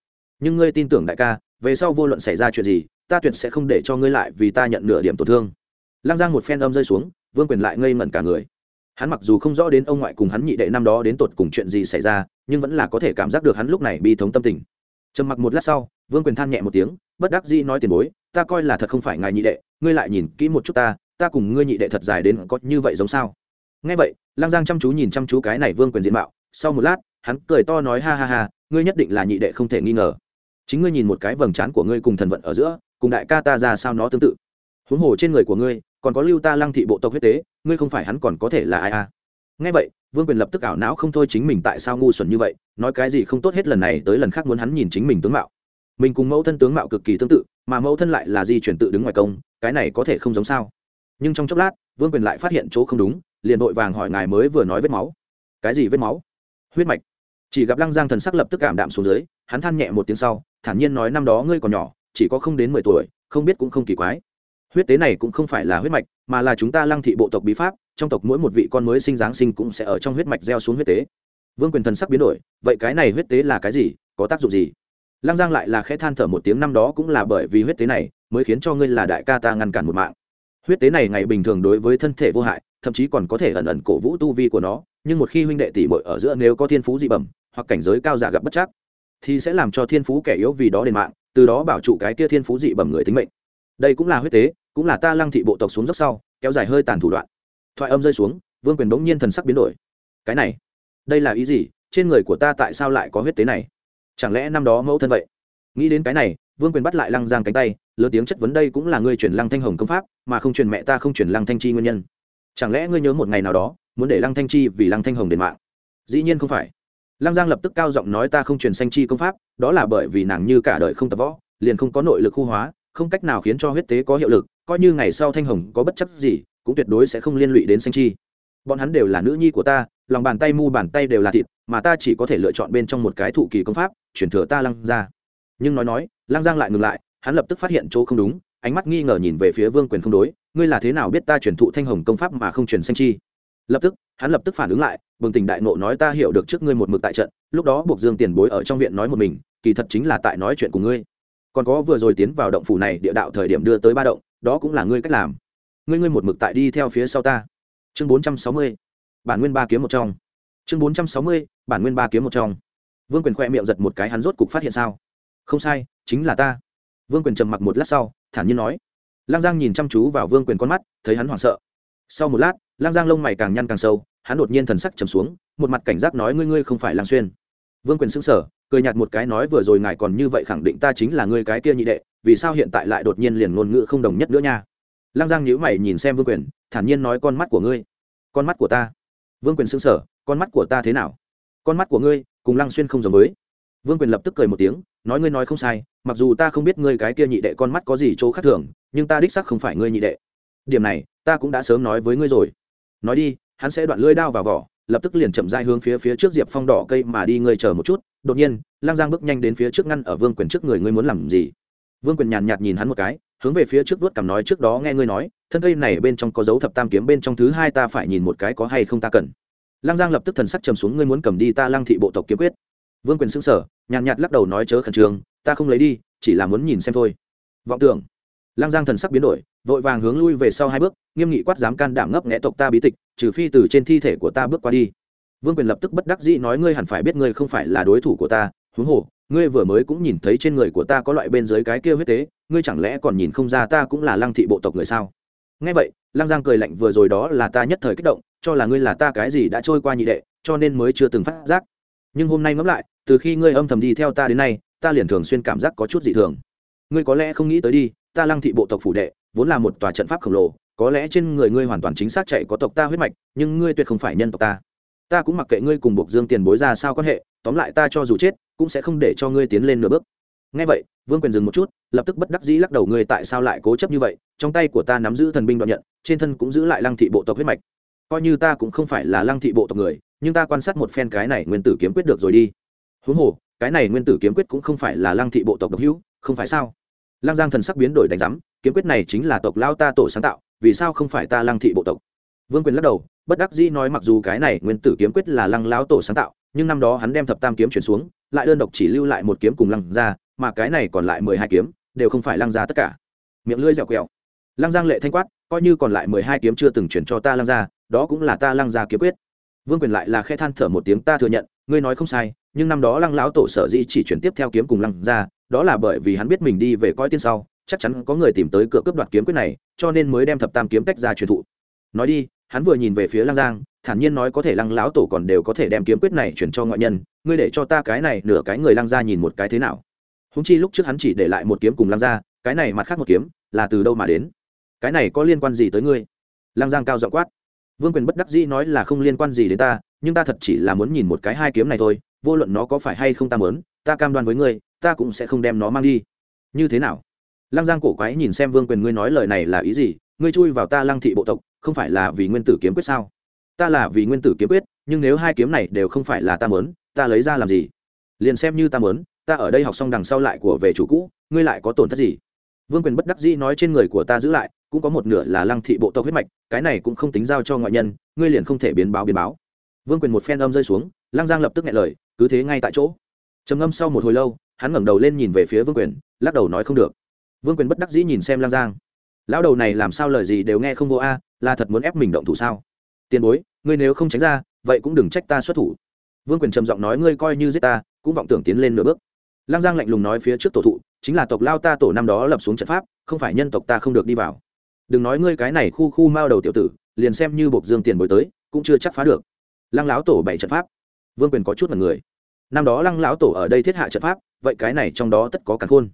Nhưng ngươi tin tưởng đại ca, về sau vô luận xảy ra chuyện gì, ta tuyệt sẽ không để cho ngươi lại vì ta nhận nửa điểm tổn thương. Lang giang một phen âm rơi xuống, vương quyền lại ngây ngẩn cả người. Hắn mặc dù không rõ đến ông ngoại cùng hắn nhị đệ năm đó đến tột cùng chuyện gì xảy ra, nhưng vẫn là có thể cảm giác được hắn lúc này bi thống tâm tình. Trầm mặc một lát sau, vương quyền than nhẹ một tiếng, bất đắc dĩ nói tiền bối, ta coi là thật không phải ngài nhị đệ, ngươi lại nhìn kỹ một chút ta ta cùng ngươi nhị đệ thật dài đến có như vậy giống sao? Nghe vậy Lang giang chăm chú nhìn chăm chú cái này vương quyền diện mạo, sau một lát, hắn cười to nói ha ha ha, ngươi nhất định là nhị đệ không thể nghi ngờ. Chính ngươi nhìn một cái vầng trán của ngươi cùng thần vận ở giữa, cùng đại ca ta ra sao nó tương tự. Huống hồ trên người của ngươi còn có lưu ta lăng thị bộ tộc huyết tế, ngươi không phải hắn còn có thể là ai à? Nghe vậy, vương quyền lập tức ảo não không thôi chính mình tại sao ngu xuẩn như vậy, nói cái gì không tốt hết lần này tới lần khác muốn hắn nhìn chính mình tướng mạo. Mình cùng mẫu thân tướng mạo cực kỳ tương tự, mà mẫu thân lại là di chuyển tự đứng ngoài công, cái này có thể không giống sao? Nhưng trong chốc lát, vương quyền lại phát hiện chỗ không đúng, liền vội vàng hỏi ngài mới vừa nói vết máu. Cái gì vết máu? Huyết mạch. Chỉ gặp lăng giang thần sắc lập tức cảm đạm xuống dưới, hắn than nhẹ một tiếng sau, thản nhiên nói năm đó ngươi còn nhỏ, chỉ có không đến mười tuổi, không biết cũng không kỳ quái huyết tế này cũng không phải là huyết mạch, mà là chúng ta lăng thị bộ tộc bí pháp, trong tộc mỗi một vị con mới sinh giáng sinh cũng sẽ ở trong huyết mạch gieo xuống huyết tế. Vương quyền thần sắc biến đổi, vậy cái này huyết tế là cái gì, có tác dụng gì? Lăng giang lại là khẽ than thở một tiếng, năm đó cũng là bởi vì huyết tế này mới khiến cho ngươi là đại ca ta ngăn cản một mạng. Huyết tế này ngày bình thường đối với thân thể vô hại, thậm chí còn có thể ẩn ẩn cổ vũ tu vi của nó, nhưng một khi huynh đệ tỷ bội ở giữa nếu có thiên phú dị bẩm, hoặc cảnh giới cao giả gặp bất chắc, thì sẽ làm cho thiên phú kẻ yếu vì đó đền mạng, từ đó bảo trụ cái kia thiên phú dị bẩm người tính mệnh đây cũng là huyết tế, cũng là ta lăng thị bộ tộc xuống dốc sau, kéo dài hơi tàn thủ đoạn. Thoại âm rơi xuống, vương quyền bỗng nhiên thần sắc biến đổi. Cái này, đây là ý gì? Trên người của ta tại sao lại có huyết tế này? Chẳng lẽ năm đó mẫu thân vậy? Nghĩ đến cái này, vương quyền bắt lại lăng giang cánh tay, lớn tiếng chất vấn đây cũng là ngươi chuyển lăng thanh hồng công pháp, mà không chuyển mẹ ta không chuyển lăng thanh chi nguyên nhân. Chẳng lẽ ngươi nhớ một ngày nào đó, muốn để lăng thanh chi vì lăng thanh hồng đền mạng? Dĩ nhiên không phải. Lăng giang lập tức cao giọng nói ta không truyền sanh chi công pháp, đó là bởi vì nàng như cả đời không tập võ, liền không có nội lực khu hóa không cách nào khiến cho huyết tế có hiệu lực, coi như ngày sau thanh hồng có bất chấp gì, cũng tuyệt đối sẽ không liên lụy đến xanh chi. Bọn hắn đều là nữ nhi của ta, lòng bàn tay mu bàn tay đều là thịt, mà ta chỉ có thể lựa chọn bên trong một cái thụ kỳ công pháp, chuyển thừa ta lăng ra nhưng nói nói, lăng giang lại ngừng lại, hắn lập tức phát hiện chỗ không đúng, ánh mắt nghi ngờ nhìn về phía vương quyền không đối, ngươi là thế nào biết ta chuyển thụ thanh hồng công pháp mà không chuyển xanh chi? Lập tức, hắn lập tức phản ứng lại, bừng tỉnh đại nộ nói, ta hiểu được trước ngươi một mực tại trận, lúc đó buộc dương tiền bối ở trong viện nói một mình, kỳ thật chính là tại nói chuyện của ngươi còn có vừa rồi tiến vào động phủ này địa đạo thời điểm đưa tới ba động, đó cũng là ngươi cách làm. Ngươi ngươi một mực tại đi theo phía sau ta. Chương bốn trăm sáu mươi, bản nguyên ba kiếm một trong. Chương bốn trăm sáu mươi, bản nguyên ba kiếm một trong. Vương quyền khoe miệng giật một cái hắn rốt cục phát hiện sao? Không sai, chính là ta. Vương quyền trầm mặc một lát sau, thản nhiên nói. Lang giang nhìn chăm chú vào vương quyền con mắt, thấy hắn hoảng sợ. Sau một lát lang giang lông mày càng nhăn càng sâu, hắn đột nhiên thần sắc trầm xuống, một mặt cảnh giác nói ngươi ngươi không phải lang xuyên. Vương quyền xứng sở cười nhạt một cái nói vừa rồi ngài còn như vậy khẳng định ta chính là ngươi cái kia nhị đệ, vì sao hiện tại lại đột nhiên liền ngôn ngữ không đồng nhất nữa nha? Lăng giang nhíu mày nhìn xem vương quyền, thản nhiên nói con mắt của ngươi, con mắt của ta. Vương quyền xứng sở con mắt của ta thế nào? Con mắt của ngươi, cùng lăng xuyên không giống với. Vương quyền lập tức cười một tiếng, nói ngươi nói không sai, mặc dù ta không biết ngươi cái kia nhị đệ con mắt có gì chỗ khác thường, nhưng ta đích sắc không phải ngươi nhị đệ. Điểm này, ta cũng đã sớm nói với ngươi rồi. Nói đi, hắn sẽ đoạn lưỡi đao vào vỏ lập tức liền chậm rãi hướng phía phía trước diệp phong đỏ cây mà đi, ngươi chờ một chút. Đột nhiên lang giang bước nhanh đến phía trước ngăn ở vương quyền trước người, ngươi muốn làm gì? Vương quyền nhàn nhạt nhìn hắn một cái, hướng về phía trước vuốt cằm nói, trước đó nghe ngươi nói, thân cây này bên trong có dấu thập tam kiếm, bên trong thứ hai ta phải nhìn một cái có hay không ta cần. Lang giang lập tức thần sắc trầm xuống, ngươi muốn cầm đi ta lang thị bộ tộc kiếm quyết. Vương quyền xưng sở nhàn nhạt lắc đầu nói, chớ khẩn trương, ta không lấy đi, chỉ là muốn nhìn xem thôi. Vọng tưởng lang giang thần sắc biến đổi, vội vàng hướng lui về sau hai bước, nghiêm nghị quát dám can đảm ngấp nghẽ tộc ta bí tịch, trừ phi từ trên thi thể của ta bước qua đi. Vương quyền lập tức bất đắc dĩ nói ngươi hẳn phải biết ngươi không phải là đối thủ của ta, huống hồ, ngươi vừa mới cũng nhìn thấy trên người của ta có loại bên dưới cái kia huyết tế, ngươi chẳng lẽ còn nhìn không ra ta cũng là lăng thị bộ tộc người sao? Nghe vậy, lăng giang cười lạnh vừa rồi đó là ta nhất thời kích động, cho là ngươi là ta cái gì đã trôi qua nhị đệ, cho nên mới chưa từng phát giác. Nhưng hôm nay ngẫm lại, từ khi ngươi âm thầm đi theo ta đến nay, ta liền thường xuyên cảm giác có chút dị thường. Ngươi có lẽ không nghĩ tới đi ta lăng thị bộ tộc phủ đệ, vốn là một tòa trận pháp khổng lồ, có lẽ trên người ngươi hoàn toàn chính xác chạy có tộc ta huyết mạch, nhưng ngươi tuyệt không phải nhân tộc ta. Ta cũng mặc kệ ngươi cùng buộc dương tiền bối ra sao quan hệ, tóm lại ta cho dù chết, cũng sẽ không để cho ngươi tiến lên nửa bước. Ngay vậy, vương quyền dừng một chút, lập tức bất đắc dĩ lắc đầu ngươi tại sao lại cố chấp như vậy, trong tay của ta nắm giữ thần binh đoạn nhận, trên thân cũng giữ lại lăng thị bộ tộc huyết mạch. Coi như ta cũng không phải là lăng thị bộ tộc người, nhưng ta quan sát một phen cái này nguyên tử kiếm quyết được rồi đi. Huống hồ, cái này nguyên tử kiếm quyết cũng không phải là lăng thị bộ tộc độc hữu, không phải sao? Lăng giang thần sắc biến đổi đánh giám, kiếm quyết này chính là tộc lao ta tổ sáng tạo, vì sao không phải ta lăng thị bộ tộc? Vương quyền lắc đầu, bất đắc dĩ nói mặc dù cái này nguyên tử kiếm quyết là lăng lão tổ sáng tạo, nhưng năm đó hắn đem thập tam kiếm chuyển xuống, lại đơn độc chỉ lưu lại một kiếm cùng lăng ra mà cái này còn lại mười hai kiếm, đều không phải lăng ra tất cả. Miệng lưỡi dẻo quẹo. Lăng giang lệ thanh quát, coi như còn lại mười hai kiếm chưa từng chuyển cho ta lăng ra đó cũng là ta lăng ra kiếm quyết. Vương quyền lại là khe than thở một tiếng, ta thừa nhận, ngươi nói không sai, nhưng năm đó lăng lão tổ sở dĩ chỉ chuyển tiếp theo kiếm cùng lăng ra đó là bởi vì hắn biết mình đi về coi tiên sau, chắc chắn có người tìm tới cửa cướp đoạt kiếm quyết này, cho nên mới đem thập tam kiếm tách ra truyền thụ. Nói đi, hắn vừa nhìn về phía lăng giang, thản nhiên nói có thể lăng lão tổ còn đều có thể đem kiếm quyết này chuyển cho ngoại nhân, ngươi để cho ta cái này nửa cái người lăng ra nhìn một cái thế nào? Húng chi lúc trước hắn chỉ để lại một kiếm cùng lăng ra cái này mặt khác một kiếm, là từ đâu mà đến? Cái này có liên quan gì tới ngươi? Lăng giang cao giọng quát. Vương quyền bất đắc dĩ nói là không liên quan gì đến ta, nhưng ta thật chỉ là muốn nhìn một cái hai kiếm này thôi, vô luận nó có phải hay không ta mớn ta cam đoan với ngươi ta cũng sẽ không đem nó mang đi. Như thế nào? Lăng giang cổ quái nhìn xem vương quyền ngươi nói lời này là ý gì? Ngươi chui vào ta lăng thị bộ tộc, không phải là vì nguyên tử kiếm quyết sao? Ta là vì nguyên tử kiếm quyết, nhưng nếu hai kiếm này đều không phải là ta mớn ta lấy ra làm gì? Liền xem như ta mớn ta ở đây học xong đằng sau lại của về chủ cũ, ngươi lại có tổn thất gì? Vương quyền bất đắc dĩ nói trên người của ta giữ lại, cũng có một nửa là lăng thị bộ tộc huyết mạch, cái này cũng không tính giao cho ngoại nhân, ngươi liền không thể biến báo biến báo. Vương quyền một phen âm rơi xuống, lăng giang lập tức nghe lời, cứ thế ngay tại chỗ. Trầm ngâm sau một hồi lâu hắn ngẩng đầu lên nhìn về phía vương quyền, lắc đầu nói không được. Vương quyền bất đắc dĩ nhìn xem lang giang. Lão đầu này làm sao lời gì đều nghe không vô a, là thật muốn ép mình động thủ sao? Tiền bối, ngươi nếu không tránh ra, vậy cũng đừng trách ta xuất thủ. Vương quyền trầm giọng nói, ngươi coi như giết ta, cũng vọng tưởng tiến lên nửa bước. Lang giang lạnh lùng nói phía trước tổ thụ, chính là tộc lao ta tổ năm đó lập xuống trận pháp, không phải nhân tộc ta không được đi vào. Đừng nói ngươi cái này khu khu mao đầu tiểu tử, liền xem như buộc dương tiền bối tới, cũng chưa chắc phá được. Lăng láo tổ bảy trận pháp. Vương quyền có chút mật người năm đó lăng lão tổ ở đây thiết hạ trận pháp, vậy cái này trong đó tất có cản khôn.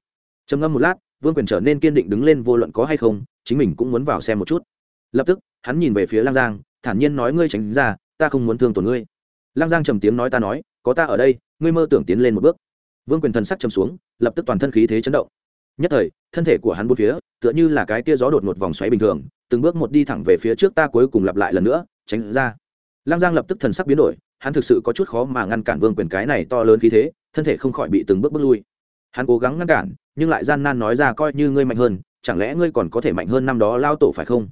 Trầm ngâm một lát, vương quyền trở nên kiên định đứng lên vô luận có hay không, chính mình cũng muốn vào xem một chút. Lập tức, hắn nhìn về phía lăng giang, thản nhiên nói ngươi tránh ra, ta không muốn thương tổn ngươi. Lăng giang trầm tiếng nói ta nói, có ta ở đây, ngươi mơ tưởng tiến lên một bước. Vương quyền thần sắc trầm xuống, lập tức toàn thân khí thế chấn động. Nhất thời, thân thể của hắn bốn phía, tựa như là cái tia gió đột một vòng xoáy bình thường, từng bước một đi thẳng về phía trước ta cuối cùng lặp lại lần nữa, tránh ra. Lăng giang lập tức thần sắc biến đổi hắn thực sự có chút khó mà ngăn cản vương quyền cái này to lớn khí thế, thân thể không khỏi bị từng bước bước lui. Hắn cố gắng ngăn cản, nhưng lại gian nan nói ra coi như ngươi mạnh hơn, chẳng lẽ ngươi còn có thể mạnh hơn năm đó lao tổ phải không?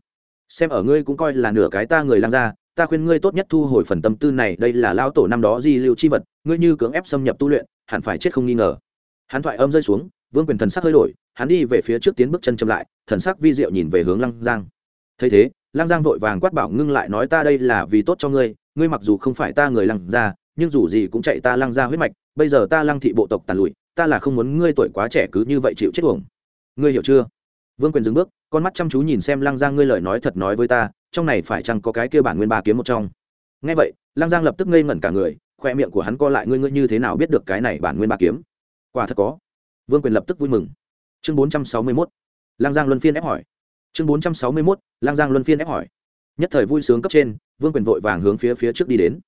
Xem ở ngươi cũng coi là nửa cái ta người lang ra ta khuyên ngươi tốt nhất thu hồi phần tâm tư này, đây là lao tổ năm đó di lưu chi vật, ngươi như cưỡng ép xâm nhập tu luyện, hẳn phải chết không nghi ngờ. Hắn thoại âm rơi xuống, vương quyền thần sắc hơi đổi, hắn đi về phía trước tiến bước chân chậm lại, thần sắc vi diệu nhìn về hướng lăng giang. Thấy thế, lăng giang vội vàng quát bảo ngưng lại nói ta đây là vì tốt cho ngươi ngươi mặc dù không phải ta người lăng gia, nhưng dù gì cũng chạy ta lăng gia huyết mạch, bây giờ ta lăng thị bộ tộc tàn lụi, ta là không muốn ngươi tuổi quá trẻ cứ như vậy chịu chết uổng. Ngươi hiểu chưa? Vương quyền dừng bước, con mắt chăm chú nhìn xem lăng giang ngươi lời nói thật nói với ta, trong này phải chăng có cái kia bản nguyên ba kiếm một trong? Ngay vậy, lăng giang lập tức ngây ngẩn cả người, khoe miệng của hắn co lại, ngươi ngươi như thế nào biết được cái này bản nguyên ba kiếm? Quả thật có. Vương quyền lập tức vui mừng. Chương bốn trăm sáu mươi mốt, lăng giang luân phiên ép hỏi. Chương bốn trăm sáu mươi mốt, lăng giang luân phiên ép hỏi nhất thời vui sướng cấp trên, vương quyền vội vàng hướng phía phía trước đi đến.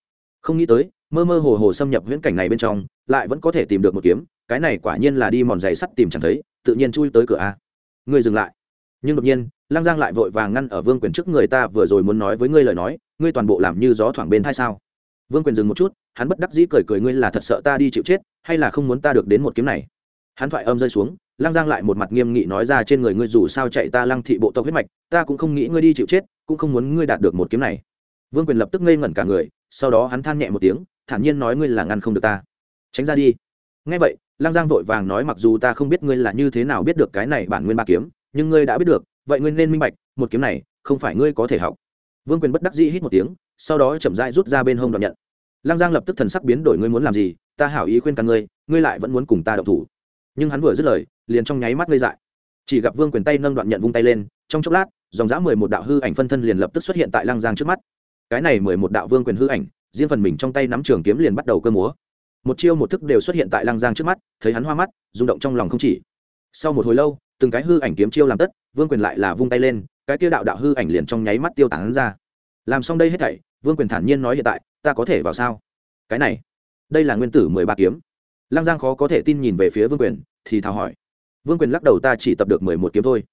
Không nghĩ tới, mơ mơ hồ hồ xâm nhập viễn cảnh này bên trong, lại vẫn có thể tìm được một kiếm, cái này quả nhiên là đi mòn giày sắt tìm chẳng thấy, tự nhiên chui tới cửa a. Ngươi dừng lại. Nhưng đột nhiên Lang giang lại vội vàng ngăn ở vương quyền trước người ta, vừa rồi muốn nói với ngươi lời nói, ngươi toàn bộ làm như gió thoảng bên thai sao? Vương quyền dừng một chút, hắn bất đắc dĩ cười cười, ngươi là thật sợ ta đi chịu chết, hay là không muốn ta được đến một kiếm này? Hắn thoại âm rơi xuống lăng giang lại một mặt nghiêm nghị nói ra trên người ngươi dù sao chạy ta lăng thị bộ tộc huyết mạch, ta cũng không nghĩ ngươi đi chịu chết, cũng không muốn ngươi đạt được một kiếm này. Vương quyền lập tức ngây ngẩn cả người, sau đó hắn than nhẹ một tiếng, thản nhiên nói ngươi là ngăn không được ta. Tránh ra đi. Ngay vậy, lăng giang vội vàng nói mặc dù ta không biết ngươi là như thế nào biết được cái này bản nguyên ba kiếm, nhưng ngươi đã biết được, vậy ngươi nên minh bạch, một kiếm này, không phải ngươi có thể học. Vương quyền bất đắc dĩ hít một tiếng, sau đó chậm rãi rút ra bên hông đoạn nhận. Lăng giang lập tức thần sắc biến đổi, ngươi muốn làm gì? Ta hảo ý khuyên cả ngươi ngươi lại vẫn muốn cùng ta động thủ nhưng hắn vừa dứt lời, liền trong nháy mắt ngây dại. Chỉ gặp vương quyền tay nâng đoạn nhận vung tay lên, trong chốc lát, dòng dã mười một đạo hư ảnh phân thân liền lập tức xuất hiện tại Lang giang trước mắt. Cái này mười một đạo vương quyền hư ảnh, riêng phần mình trong tay nắm trường kiếm liền bắt đầu cơ múa. Một chiêu một thức đều xuất hiện tại Lang giang trước mắt, thấy hắn hoa mắt, rung động trong lòng không chỉ. Sau một hồi lâu, từng cái hư ảnh kiếm chiêu làm tất, vương quyền lại là vung tay lên, cái tiêu đạo đạo hư ảnh liền trong nháy mắt tiêu tán ra. Làm xong đây hết thảy, vương quyền thản nhiên nói hiện tại, ta có thể vào sao? Cái này, đây là nguyên tử mười ba kiếm lăng giang khó có thể tin nhìn về phía vương quyền, thì thào hỏi. Vương quyền lắc đầu ta chỉ tập được mười một kiếm thôi.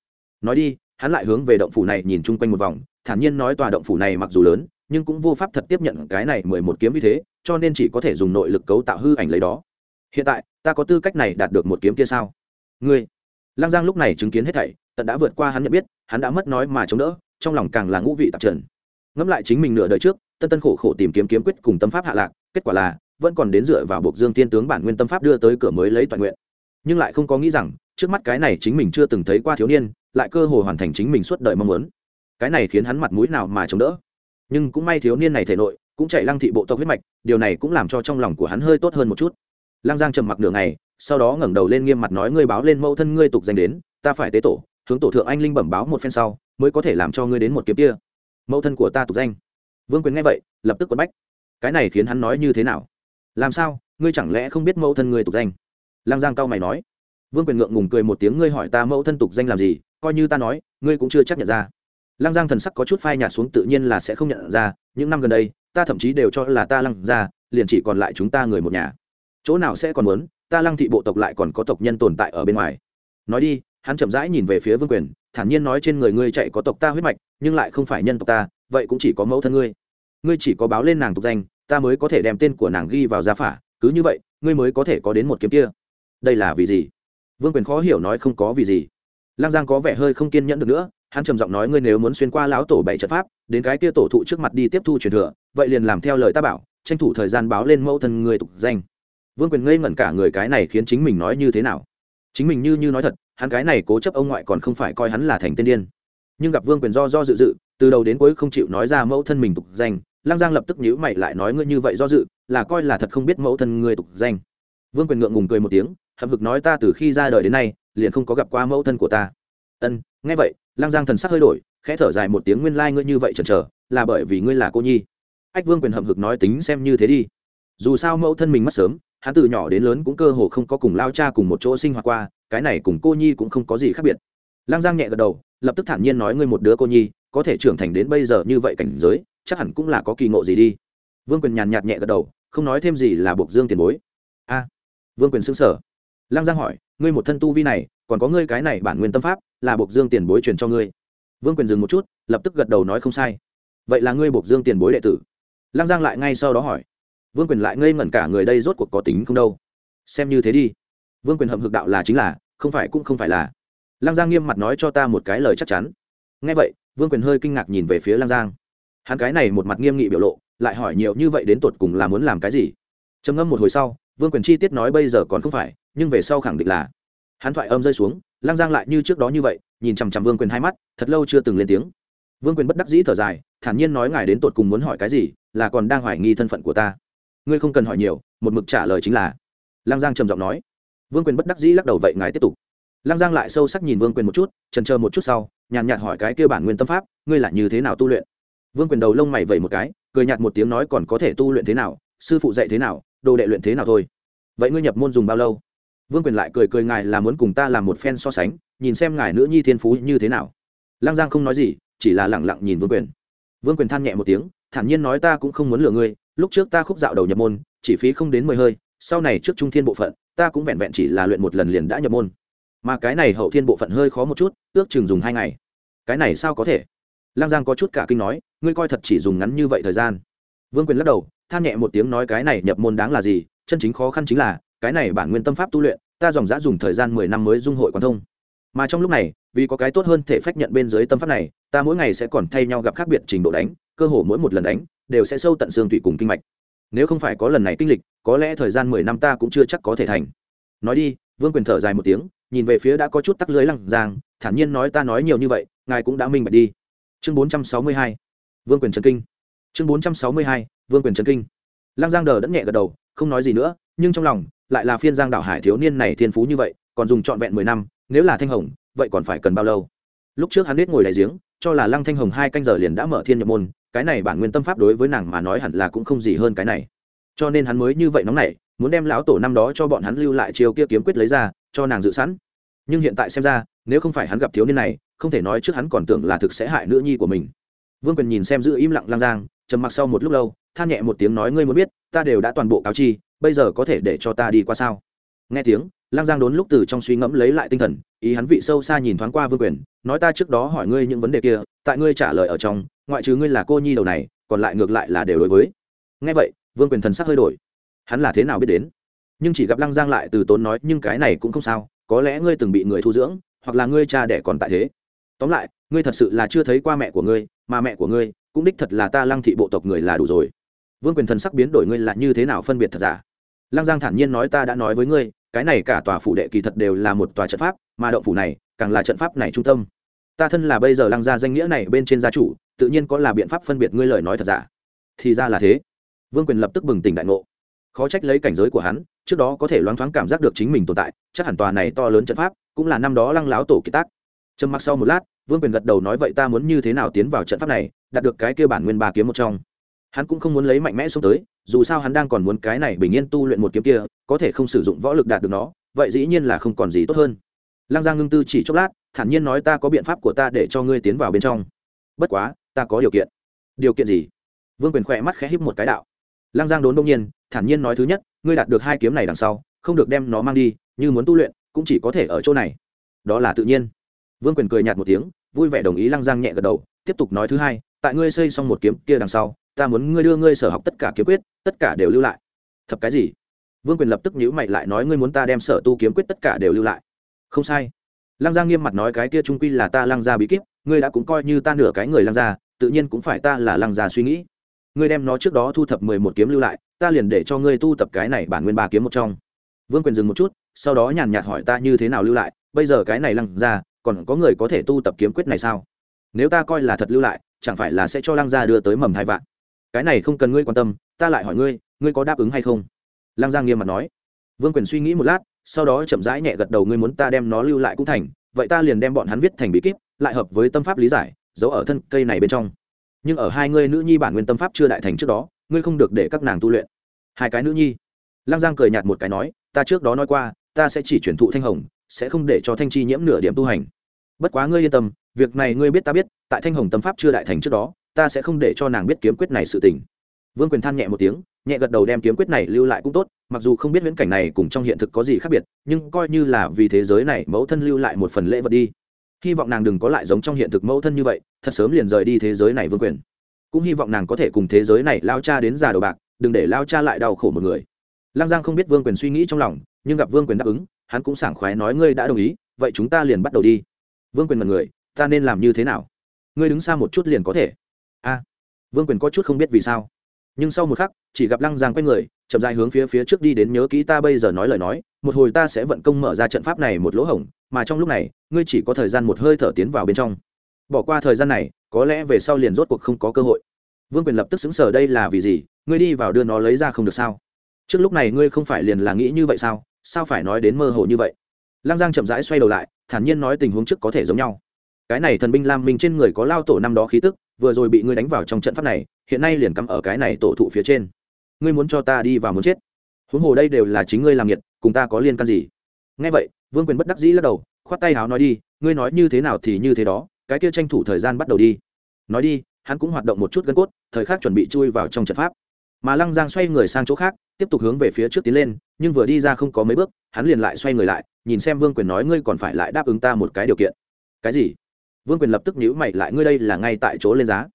Nói đi, hắn lại hướng về động phủ này nhìn chung quanh một vòng, thản nhiên nói tòa động phủ này mặc dù lớn, nhưng cũng vô pháp thật tiếp nhận cái này mười một kiếm như thế, cho nên chỉ có thể dùng nội lực cấu tạo hư ảnh lấy đó. Hiện tại, ta có tư cách này đạt được một kiếm kia sao? Ngươi. Lăng giang lúc này chứng kiến hết thảy, tận đã vượt qua hắn nhận biết, hắn đã mất nói mà chống đỡ, trong lòng càng là ngũ vị tạp trần. Ngẫm lại chính mình nửa đời trước, tân tân khổ khổ tìm kiếm kiếm quyết cùng tâm pháp hạ lạc, kết quả là vẫn còn đến dựa vào buộc dương tiên tướng bản nguyên tâm pháp đưa tới cửa mới lấy toàn nguyện. Nhưng lại không có nghĩ rằng, trước mắt cái này chính mình chưa từng thấy qua thiếu niên, lại cơ hồ hoàn thành chính mình suốt đời mong muốn. Cái này khiến hắn mặt mũi nào mà chống đỡ. Nhưng cũng may thiếu niên này thể nội, cũng chạy lăng thị bộ tộc huyết mạch, điều này cũng làm cho trong lòng của hắn hơi tốt hơn một chút. Lăng giang trầm mặc nửa ngày, sau đó ngẩng đầu lên nghiêm mặt nói, ngươi báo lên mẫu thân ngươi tục danh đến, ta phải tế tổ, hướng tổ thượng anh linh bẩm báo một phen sau, mới có thể làm cho ngươi đến một kiếm kia. Mẫu thân của ta tục danh. Vương quyền nghe vậy, lập tức quấn bách. Cái này khiến hắn nói như thế nào? Làm sao, ngươi chẳng lẽ không biết mẫu thân ngươi tục danh? Lăng giang cao mày nói. Vương quyền ngượng ngùng cười một tiếng, ngươi hỏi ta mẫu thân tục danh làm gì, coi như ta nói, ngươi cũng chưa chắc nhận ra. Lăng giang thần sắc có chút phai nhạt xuống, tự nhiên là sẽ không nhận ra, những năm gần đây, ta thậm chí đều cho là ta lăng ra liền chỉ còn lại chúng ta người một nhà. Chỗ nào sẽ còn muốn, ta lăng thị bộ tộc lại còn có tộc nhân tồn tại ở bên ngoài. Nói đi, hắn chậm rãi nhìn về phía vương quyền, thản nhiên nói trên người ngươi chạy có tộc ta huyết mạch, nhưng lại không phải nhân tộc ta, vậy cũng chỉ có mẫu thân ngươi. Ngươi chỉ có báo lên nàng tục danh ta mới có thể đem tên của nàng ghi vào gia phả, cứ như vậy, ngươi mới có thể có đến một kiếm kia. Đây là vì gì? Vương quyền khó hiểu nói không có vì gì. Lang giang có vẻ hơi không kiên nhẫn được nữa, hắn trầm giọng nói ngươi nếu muốn xuyên qua lão tổ bảy trận pháp, đến cái kia tổ thụ trước mặt đi tiếp thu truyền thừa, vậy liền làm theo lời ta bảo, tranh thủ thời gian báo lên mẫu thân người tục danh. Vương quyền ngây ngẩn cả người, cái này khiến chính mình nói như thế nào? Chính mình như như nói thật, hắn cái này cố chấp ông ngoại còn không phải coi hắn là thành tên điên. Nhưng gặp vương quyền do do dự dự, từ đầu đến cuối không chịu nói ra mẫu thân mình tục danh lăng giang lập tức nhíu mày lại nói ngươi như vậy do dự, là coi là thật không biết mẫu thân ngươi tục danh. Vương quyền ngượng ngùng cười một tiếng, hậm hực nói ta từ khi ra đời đến nay, liền không có gặp qua mẫu thân của ta. Ân, nghe vậy, lăng giang thần sắc hơi đổi, khẽ thở dài một tiếng nguyên lai ngươi như vậy chần chờ, là bởi vì ngươi là cô nhi. Ách, vương quyền hậm hực nói tính xem như thế đi. Dù sao mẫu thân mình mất sớm, hắn từ nhỏ đến lớn cũng cơ hồ không có cùng lao cha cùng một chỗ sinh hoạt qua, cái này cùng cô nhi cũng không có gì khác biệt. Lăng giang nhẹ gật đầu, lập tức thản nhiên nói ngươi một đứa cô nhi, có thể trưởng thành đến bây giờ như vậy cảnh giới chắc hẳn cũng là có kỳ ngộ gì đi. Vương quyền nhàn nhạt nhẹ gật đầu, không nói thêm gì là buộc dương tiền bối. A, vương quyền xứng sở lăng giang hỏi, ngươi một thân tu vi này, còn có ngươi cái này bản nguyên tâm pháp, là buộc dương tiền bối truyền cho ngươi. Vương quyền dừng một chút, lập tức gật đầu nói không sai. Vậy là ngươi buộc dương tiền bối đệ tử. Lăng giang lại ngay sau đó hỏi. Vương quyền lại ngây ngẩn cả người đây rốt cuộc có tính không đâu. Xem như thế đi. Vương quyền hậm hực đạo là chính là, không phải cũng không phải là. Lăng giang nghiêm mặt nói cho ta một cái lời chắc chắn. Ngay vậy, vương quyền hơi kinh ngạc nhìn về phía lăng giang hắn cái này một mặt nghiêm nghị biểu lộ, lại hỏi nhiều như vậy đến tột cùng là muốn làm cái gì? Trầm ngâm một hồi sau, vương quyền chi tiết nói bây giờ còn không phải, nhưng về sau khẳng định là. Hắn thoại âm rơi xuống Lang giang lại như trước đó như vậy, nhìn chằm chằm vương quyền hai mắt, thật lâu chưa từng lên tiếng. Vương quyền bất đắc dĩ thở dài, thản nhiên nói ngài đến tột cùng muốn hỏi cái gì, là còn đang hoài nghi thân phận của ta. Ngươi không cần hỏi nhiều, một mực trả lời chính là. Lang giang trầm giọng nói. Vương quyền bất đắc dĩ lắc đầu vậy ngài tiếp tục. Lang giang lại sâu sắc nhìn vương quyền một chút trần chờ một chút sau, nhàn nhạt hỏi cái kia bản nguyên tâm pháp, ngươi là như thế nào tu luyện? Vương quyền đầu lông mày vẩy một cái, cười nhạt một tiếng nói còn có thể tu luyện thế nào, sư phụ dạy thế nào, đồ đệ luyện thế nào thôi. Vậy ngươi nhập môn dùng bao lâu? Vương quyền lại cười cười ngài là muốn cùng ta làm một phen so sánh, nhìn xem ngài nữ nhi thiên phú như thế nào. Lăng giang không nói gì, chỉ là lẳng lặng nhìn vương quyền. Vương quyền than nhẹ một tiếng, thản nhiên nói ta cũng không muốn lừa ngươi, lúc trước ta khúc dạo đầu nhập môn, chỉ phí không đến mười hơi, sau này trước trung thiên bộ phận, ta cũng vẹn vẹn chỉ là luyện một lần liền đã nhập môn. Mà cái này hậu thiên bộ phận hơi khó một chút, ước chừng dùng hai ngày. Cái này sao có thể? Lang giang có chút cả kinh nói, ngươi coi thật chỉ dùng ngắn như vậy thời gian. Vương quyền lắc đầu, than nhẹ một tiếng nói, cái này nhập môn đáng là gì? Chân chính khó khăn chính là, cái này bản nguyên tâm pháp tu luyện, ta dòng dã dùng thời gian mười năm mới dung hội quan thông. Mà trong lúc này, vì có cái tốt hơn thể phách nhận bên dưới tâm pháp này, ta mỗi ngày sẽ còn thay nhau gặp khác biệt trình độ đánh, cơ hồ mỗi một lần đánh, đều sẽ sâu tận xương tủy cùng kinh mạch. Nếu không phải có lần này kinh lịch, có lẽ thời gian mười năm ta cũng chưa chắc có thể thành. Nói đi, vương quyền thở dài một tiếng, nhìn về phía đã có chút tắc lưới lăng giang, thản nhiên nói, ta nói nhiều như vậy, ngài cũng đã minh bạch đi chương bốn trăm sáu mươi hai, vương quyền trần kinh. Chương bốn trăm sáu mươi hai, vương quyền trần kinh. Lăng giang đờ đẫn nhẹ gật đầu, không nói gì nữa, nhưng trong lòng lại là phiên giang đảo hải thiếu niên này thiên phú như vậy, còn dùng trọn vẹn mười năm, nếu là thanh hồng, vậy còn phải cần bao lâu? Lúc trước hắn biết ngồi đại giếng, cho là lăng thanh hồng hai canh giờ liền đã mở thiên nhập môn, cái này bản nguyên tâm pháp đối với nàng mà nói hẳn là cũng không gì hơn cái này. Cho nên hắn mới như vậy nóng nảy, muốn đem lão tổ năm đó cho bọn hắn lưu lại chiều kia kiếm quyết lấy ra, cho nàng dự sẵn. Nhưng hiện tại xem ra nếu không phải hắn gặp thiếu niên này, không thể nói trước hắn còn tưởng là thực sẽ hại nữ nhi của mình. Vương quyền nhìn xem giữ im lặng lang giang, trầm mặc sau một lúc lâu, than nhẹ một tiếng nói, ngươi muốn biết, ta đều đã toàn bộ cáo chi, bây giờ có thể để cho ta đi qua sao? Nghe tiếng, lang giang đốn lúc từ trong suy ngẫm lấy lại tinh thần, ý hắn vị sâu xa nhìn thoáng qua vương quyền, nói, ta trước đó hỏi ngươi những vấn đề kia, tại ngươi trả lời ở trong, ngoại trừ ngươi là cô nhi đầu này, còn lại ngược lại là đều đối với. Nghe vậy, vương quyền thần sắc hơi đổi. Hắn là thế nào biết đến? Nhưng chỉ gặp lăng giang lại từ tốn nói, nhưng cái này cũng không sao, có lẽ ngươi từng bị người thu dưỡng hoặc là ngươi cha đẻ còn tại thế. Tóm lại, ngươi thật sự là chưa thấy qua mẹ của ngươi, mà mẹ của ngươi cũng đích thật là ta lăng thị bộ tộc người là đủ rồi. Vương quyền thần sắc biến đổi ngươi là như thế nào phân biệt thật giả? Lăng giang thản nhiên nói ta đã nói với ngươi, cái này cả tòa phủ đệ kỳ thật đều là một tòa trận pháp, mà động phủ này càng là trận pháp này trung tâm. Ta thân là bây giờ lăng gia danh nghĩa này bên trên gia chủ, tự nhiên có là biện pháp phân biệt ngươi lời nói thật giả. Thì ra là thế. Vương quyền lập tức bừng tỉnh đại ngộ. Khó trách lấy cảnh giới của hắn, trước đó có thể loáng thoáng cảm giác được chính mình tồn tại, chắc hẳn tòa này to lớn trận pháp cũng là năm đó lăng láo tổ kiệt tác. Trầm mặc sau một lát, vương quyền gật đầu nói, vậy ta muốn như thế nào tiến vào trận pháp này, đạt được cái kia bản nguyên ba kiếm một trong? Hắn cũng không muốn lấy mạnh mẽ xuống tới, dù sao hắn đang còn muốn cái này bình yên tu luyện một kiếm kia, có thể không sử dụng võ lực đạt được nó, vậy dĩ nhiên là không còn gì tốt hơn. Lăng giang ngưng tư chỉ chốc lát, thản nhiên nói, ta có biện pháp của ta để cho ngươi tiến vào bên trong. Bất quá, ta có điều kiện. Điều kiện gì? Vương quyền khỏe mắt khẽ híp một cái đạo. Lăng giang đốn đông nhiên, thản nhiên nói, thứ nhất, ngươi đạt được hai kiếm này đằng sau, không được đem nó mang đi, như muốn tu luyện cũng chỉ có thể ở chỗ này. Đó là tự nhiên. Vương quyền cười nhạt một tiếng, vui vẻ đồng ý lăng giang nhẹ gật đầu, tiếp tục nói thứ hai, tại ngươi xây xong một kiếm kia đằng sau, ta muốn ngươi đưa ngươi sở học tất cả kiếm quyết, tất cả đều lưu lại. Thập cái gì? Vương quyền lập tức nhữ mày lại nói, ngươi muốn ta đem sở tu kiếm quyết tất cả đều lưu lại? Không sai. Lăng giang nghiêm mặt nói, cái kia trung quy là ta lăng gia bí kíp, ngươi đã cũng coi như ta nửa cái người lăng gia, tự nhiên cũng phải ta là lăng gia suy nghĩ. Ngươi đem nó trước đó thu thập mười một kiếm lưu lại, ta liền để cho ngươi tu tập cái này bản nguyên ba kiếm một trong. Vương quyền dừng một chút sau đó nhàn nhạt hỏi ta như thế nào lưu lại, bây giờ cái này lăng ra, còn có người có thể tu tập kiếm quyết này sao? Nếu ta coi là thật lưu lại, chẳng phải là sẽ cho lăng gia đưa tới mầm hai vạn? Cái này không cần ngươi quan tâm, ta lại hỏi ngươi ngươi có đáp ứng hay không? Lăng giang nghiêm mặt nói. Vương quyền suy nghĩ một lát, sau đó chậm rãi nhẹ gật đầu ngươi muốn ta đem nó lưu lại cũng thành, vậy ta liền đem bọn hắn viết thành bí kíp, lại hợp với tâm pháp lý giải, giấu ở thân cây này bên trong. Nhưng ở hai ngươi nữ nhi bản nguyên tâm pháp chưa đại thành trước đó, ngươi không được để các nàng tu luyện. Hai cái nữ nhi. Lăng giang cười nhạt một cái nói, ta trước đó nói qua ta sẽ chỉ chuyển thụ thanh hồng, sẽ không để cho thanh chi nhiễm nửa điểm tu hành. Bất quá ngươi yên tâm, việc này ngươi biết ta biết, tại thanh hồng tâm pháp chưa đại thành trước đó, ta sẽ không để cho nàng biết kiếm quyết này sự tình. Vương quyền than nhẹ một tiếng, nhẹ gật đầu đem kiếm quyết này lưu lại cũng tốt, mặc dù không biết viễn cảnh này cùng trong hiện thực có gì khác biệt, nhưng coi như là vì thế giới này mẫu thân lưu lại một phần lễ vật đi. Hy vọng nàng đừng có lại giống trong hiện thực mẫu thân như vậy, thật sớm liền rời đi thế giới này vương quyền. Cũng hy vọng nàng có thể cùng thế giới này lao cha đến già đầu bạc, đừng để lao cha lại đau khổ một người lăng giang không biết vương quyền suy nghĩ trong lòng, nhưng gặp vương quyền đáp ứng, hắn cũng sảng khoái nói, ngươi đã đồng ý, vậy chúng ta liền bắt đầu đi. Vương quyền mật người, ta nên làm như thế nào? Ngươi đứng xa một chút liền có thể. A. Vương quyền có chút không biết vì sao. Nhưng sau một khắc, chỉ gặp lăng giang quay người, chậm dài hướng phía phía trước đi đến nhớ kỹ ta bây giờ nói lời nói, một hồi ta sẽ vận công mở ra trận pháp này một lỗ hổng, mà trong lúc này, ngươi chỉ có thời gian một hơi thở tiến vào bên trong. Bỏ qua thời gian này, có lẽ về sau liền rốt cuộc không có cơ hội. Vương quyền lập tức xứng sở đây là vì gì? Ngươi đi vào đưa nó lấy ra không được sao? Trước lúc này ngươi không phải liền là nghĩ như vậy sao? Sao phải nói đến mơ hồ như vậy? Lăng giang chậm rãi xoay đầu lại, thản nhiên nói tình huống trước có thể giống nhau. Cái này thần binh lam minh trên người có lao tổ năm đó khí tức, vừa rồi bị ngươi đánh vào trong trận pháp này, hiện nay liền cắm ở cái này tổ thụ phía trên. Ngươi muốn cho ta đi và muốn chết. Huống hồ đây đều là chính ngươi làm nhiệt cùng ta có liên can gì? Ngay vậy, vương quyền bất đắc dĩ lắc đầu, khoát tay háo nói đi, ngươi nói như thế nào thì như thế đó, cái kia tranh thủ thời gian bắt đầu đi. Nói đi, hắn cũng hoạt động một chút gân cốt, thời khắc chuẩn bị chui vào trong trận pháp mà lăng giang xoay người sang chỗ khác, tiếp tục hướng về phía trước tiến lên, nhưng vừa đi ra không có mấy bước, hắn liền lại xoay người lại, nhìn xem vương quyền nói ngươi còn phải lại đáp ứng ta một cái điều kiện. Cái gì? Vương quyền lập tức nhíu mày lại, ngươi đây là ngay tại chỗ lên giá.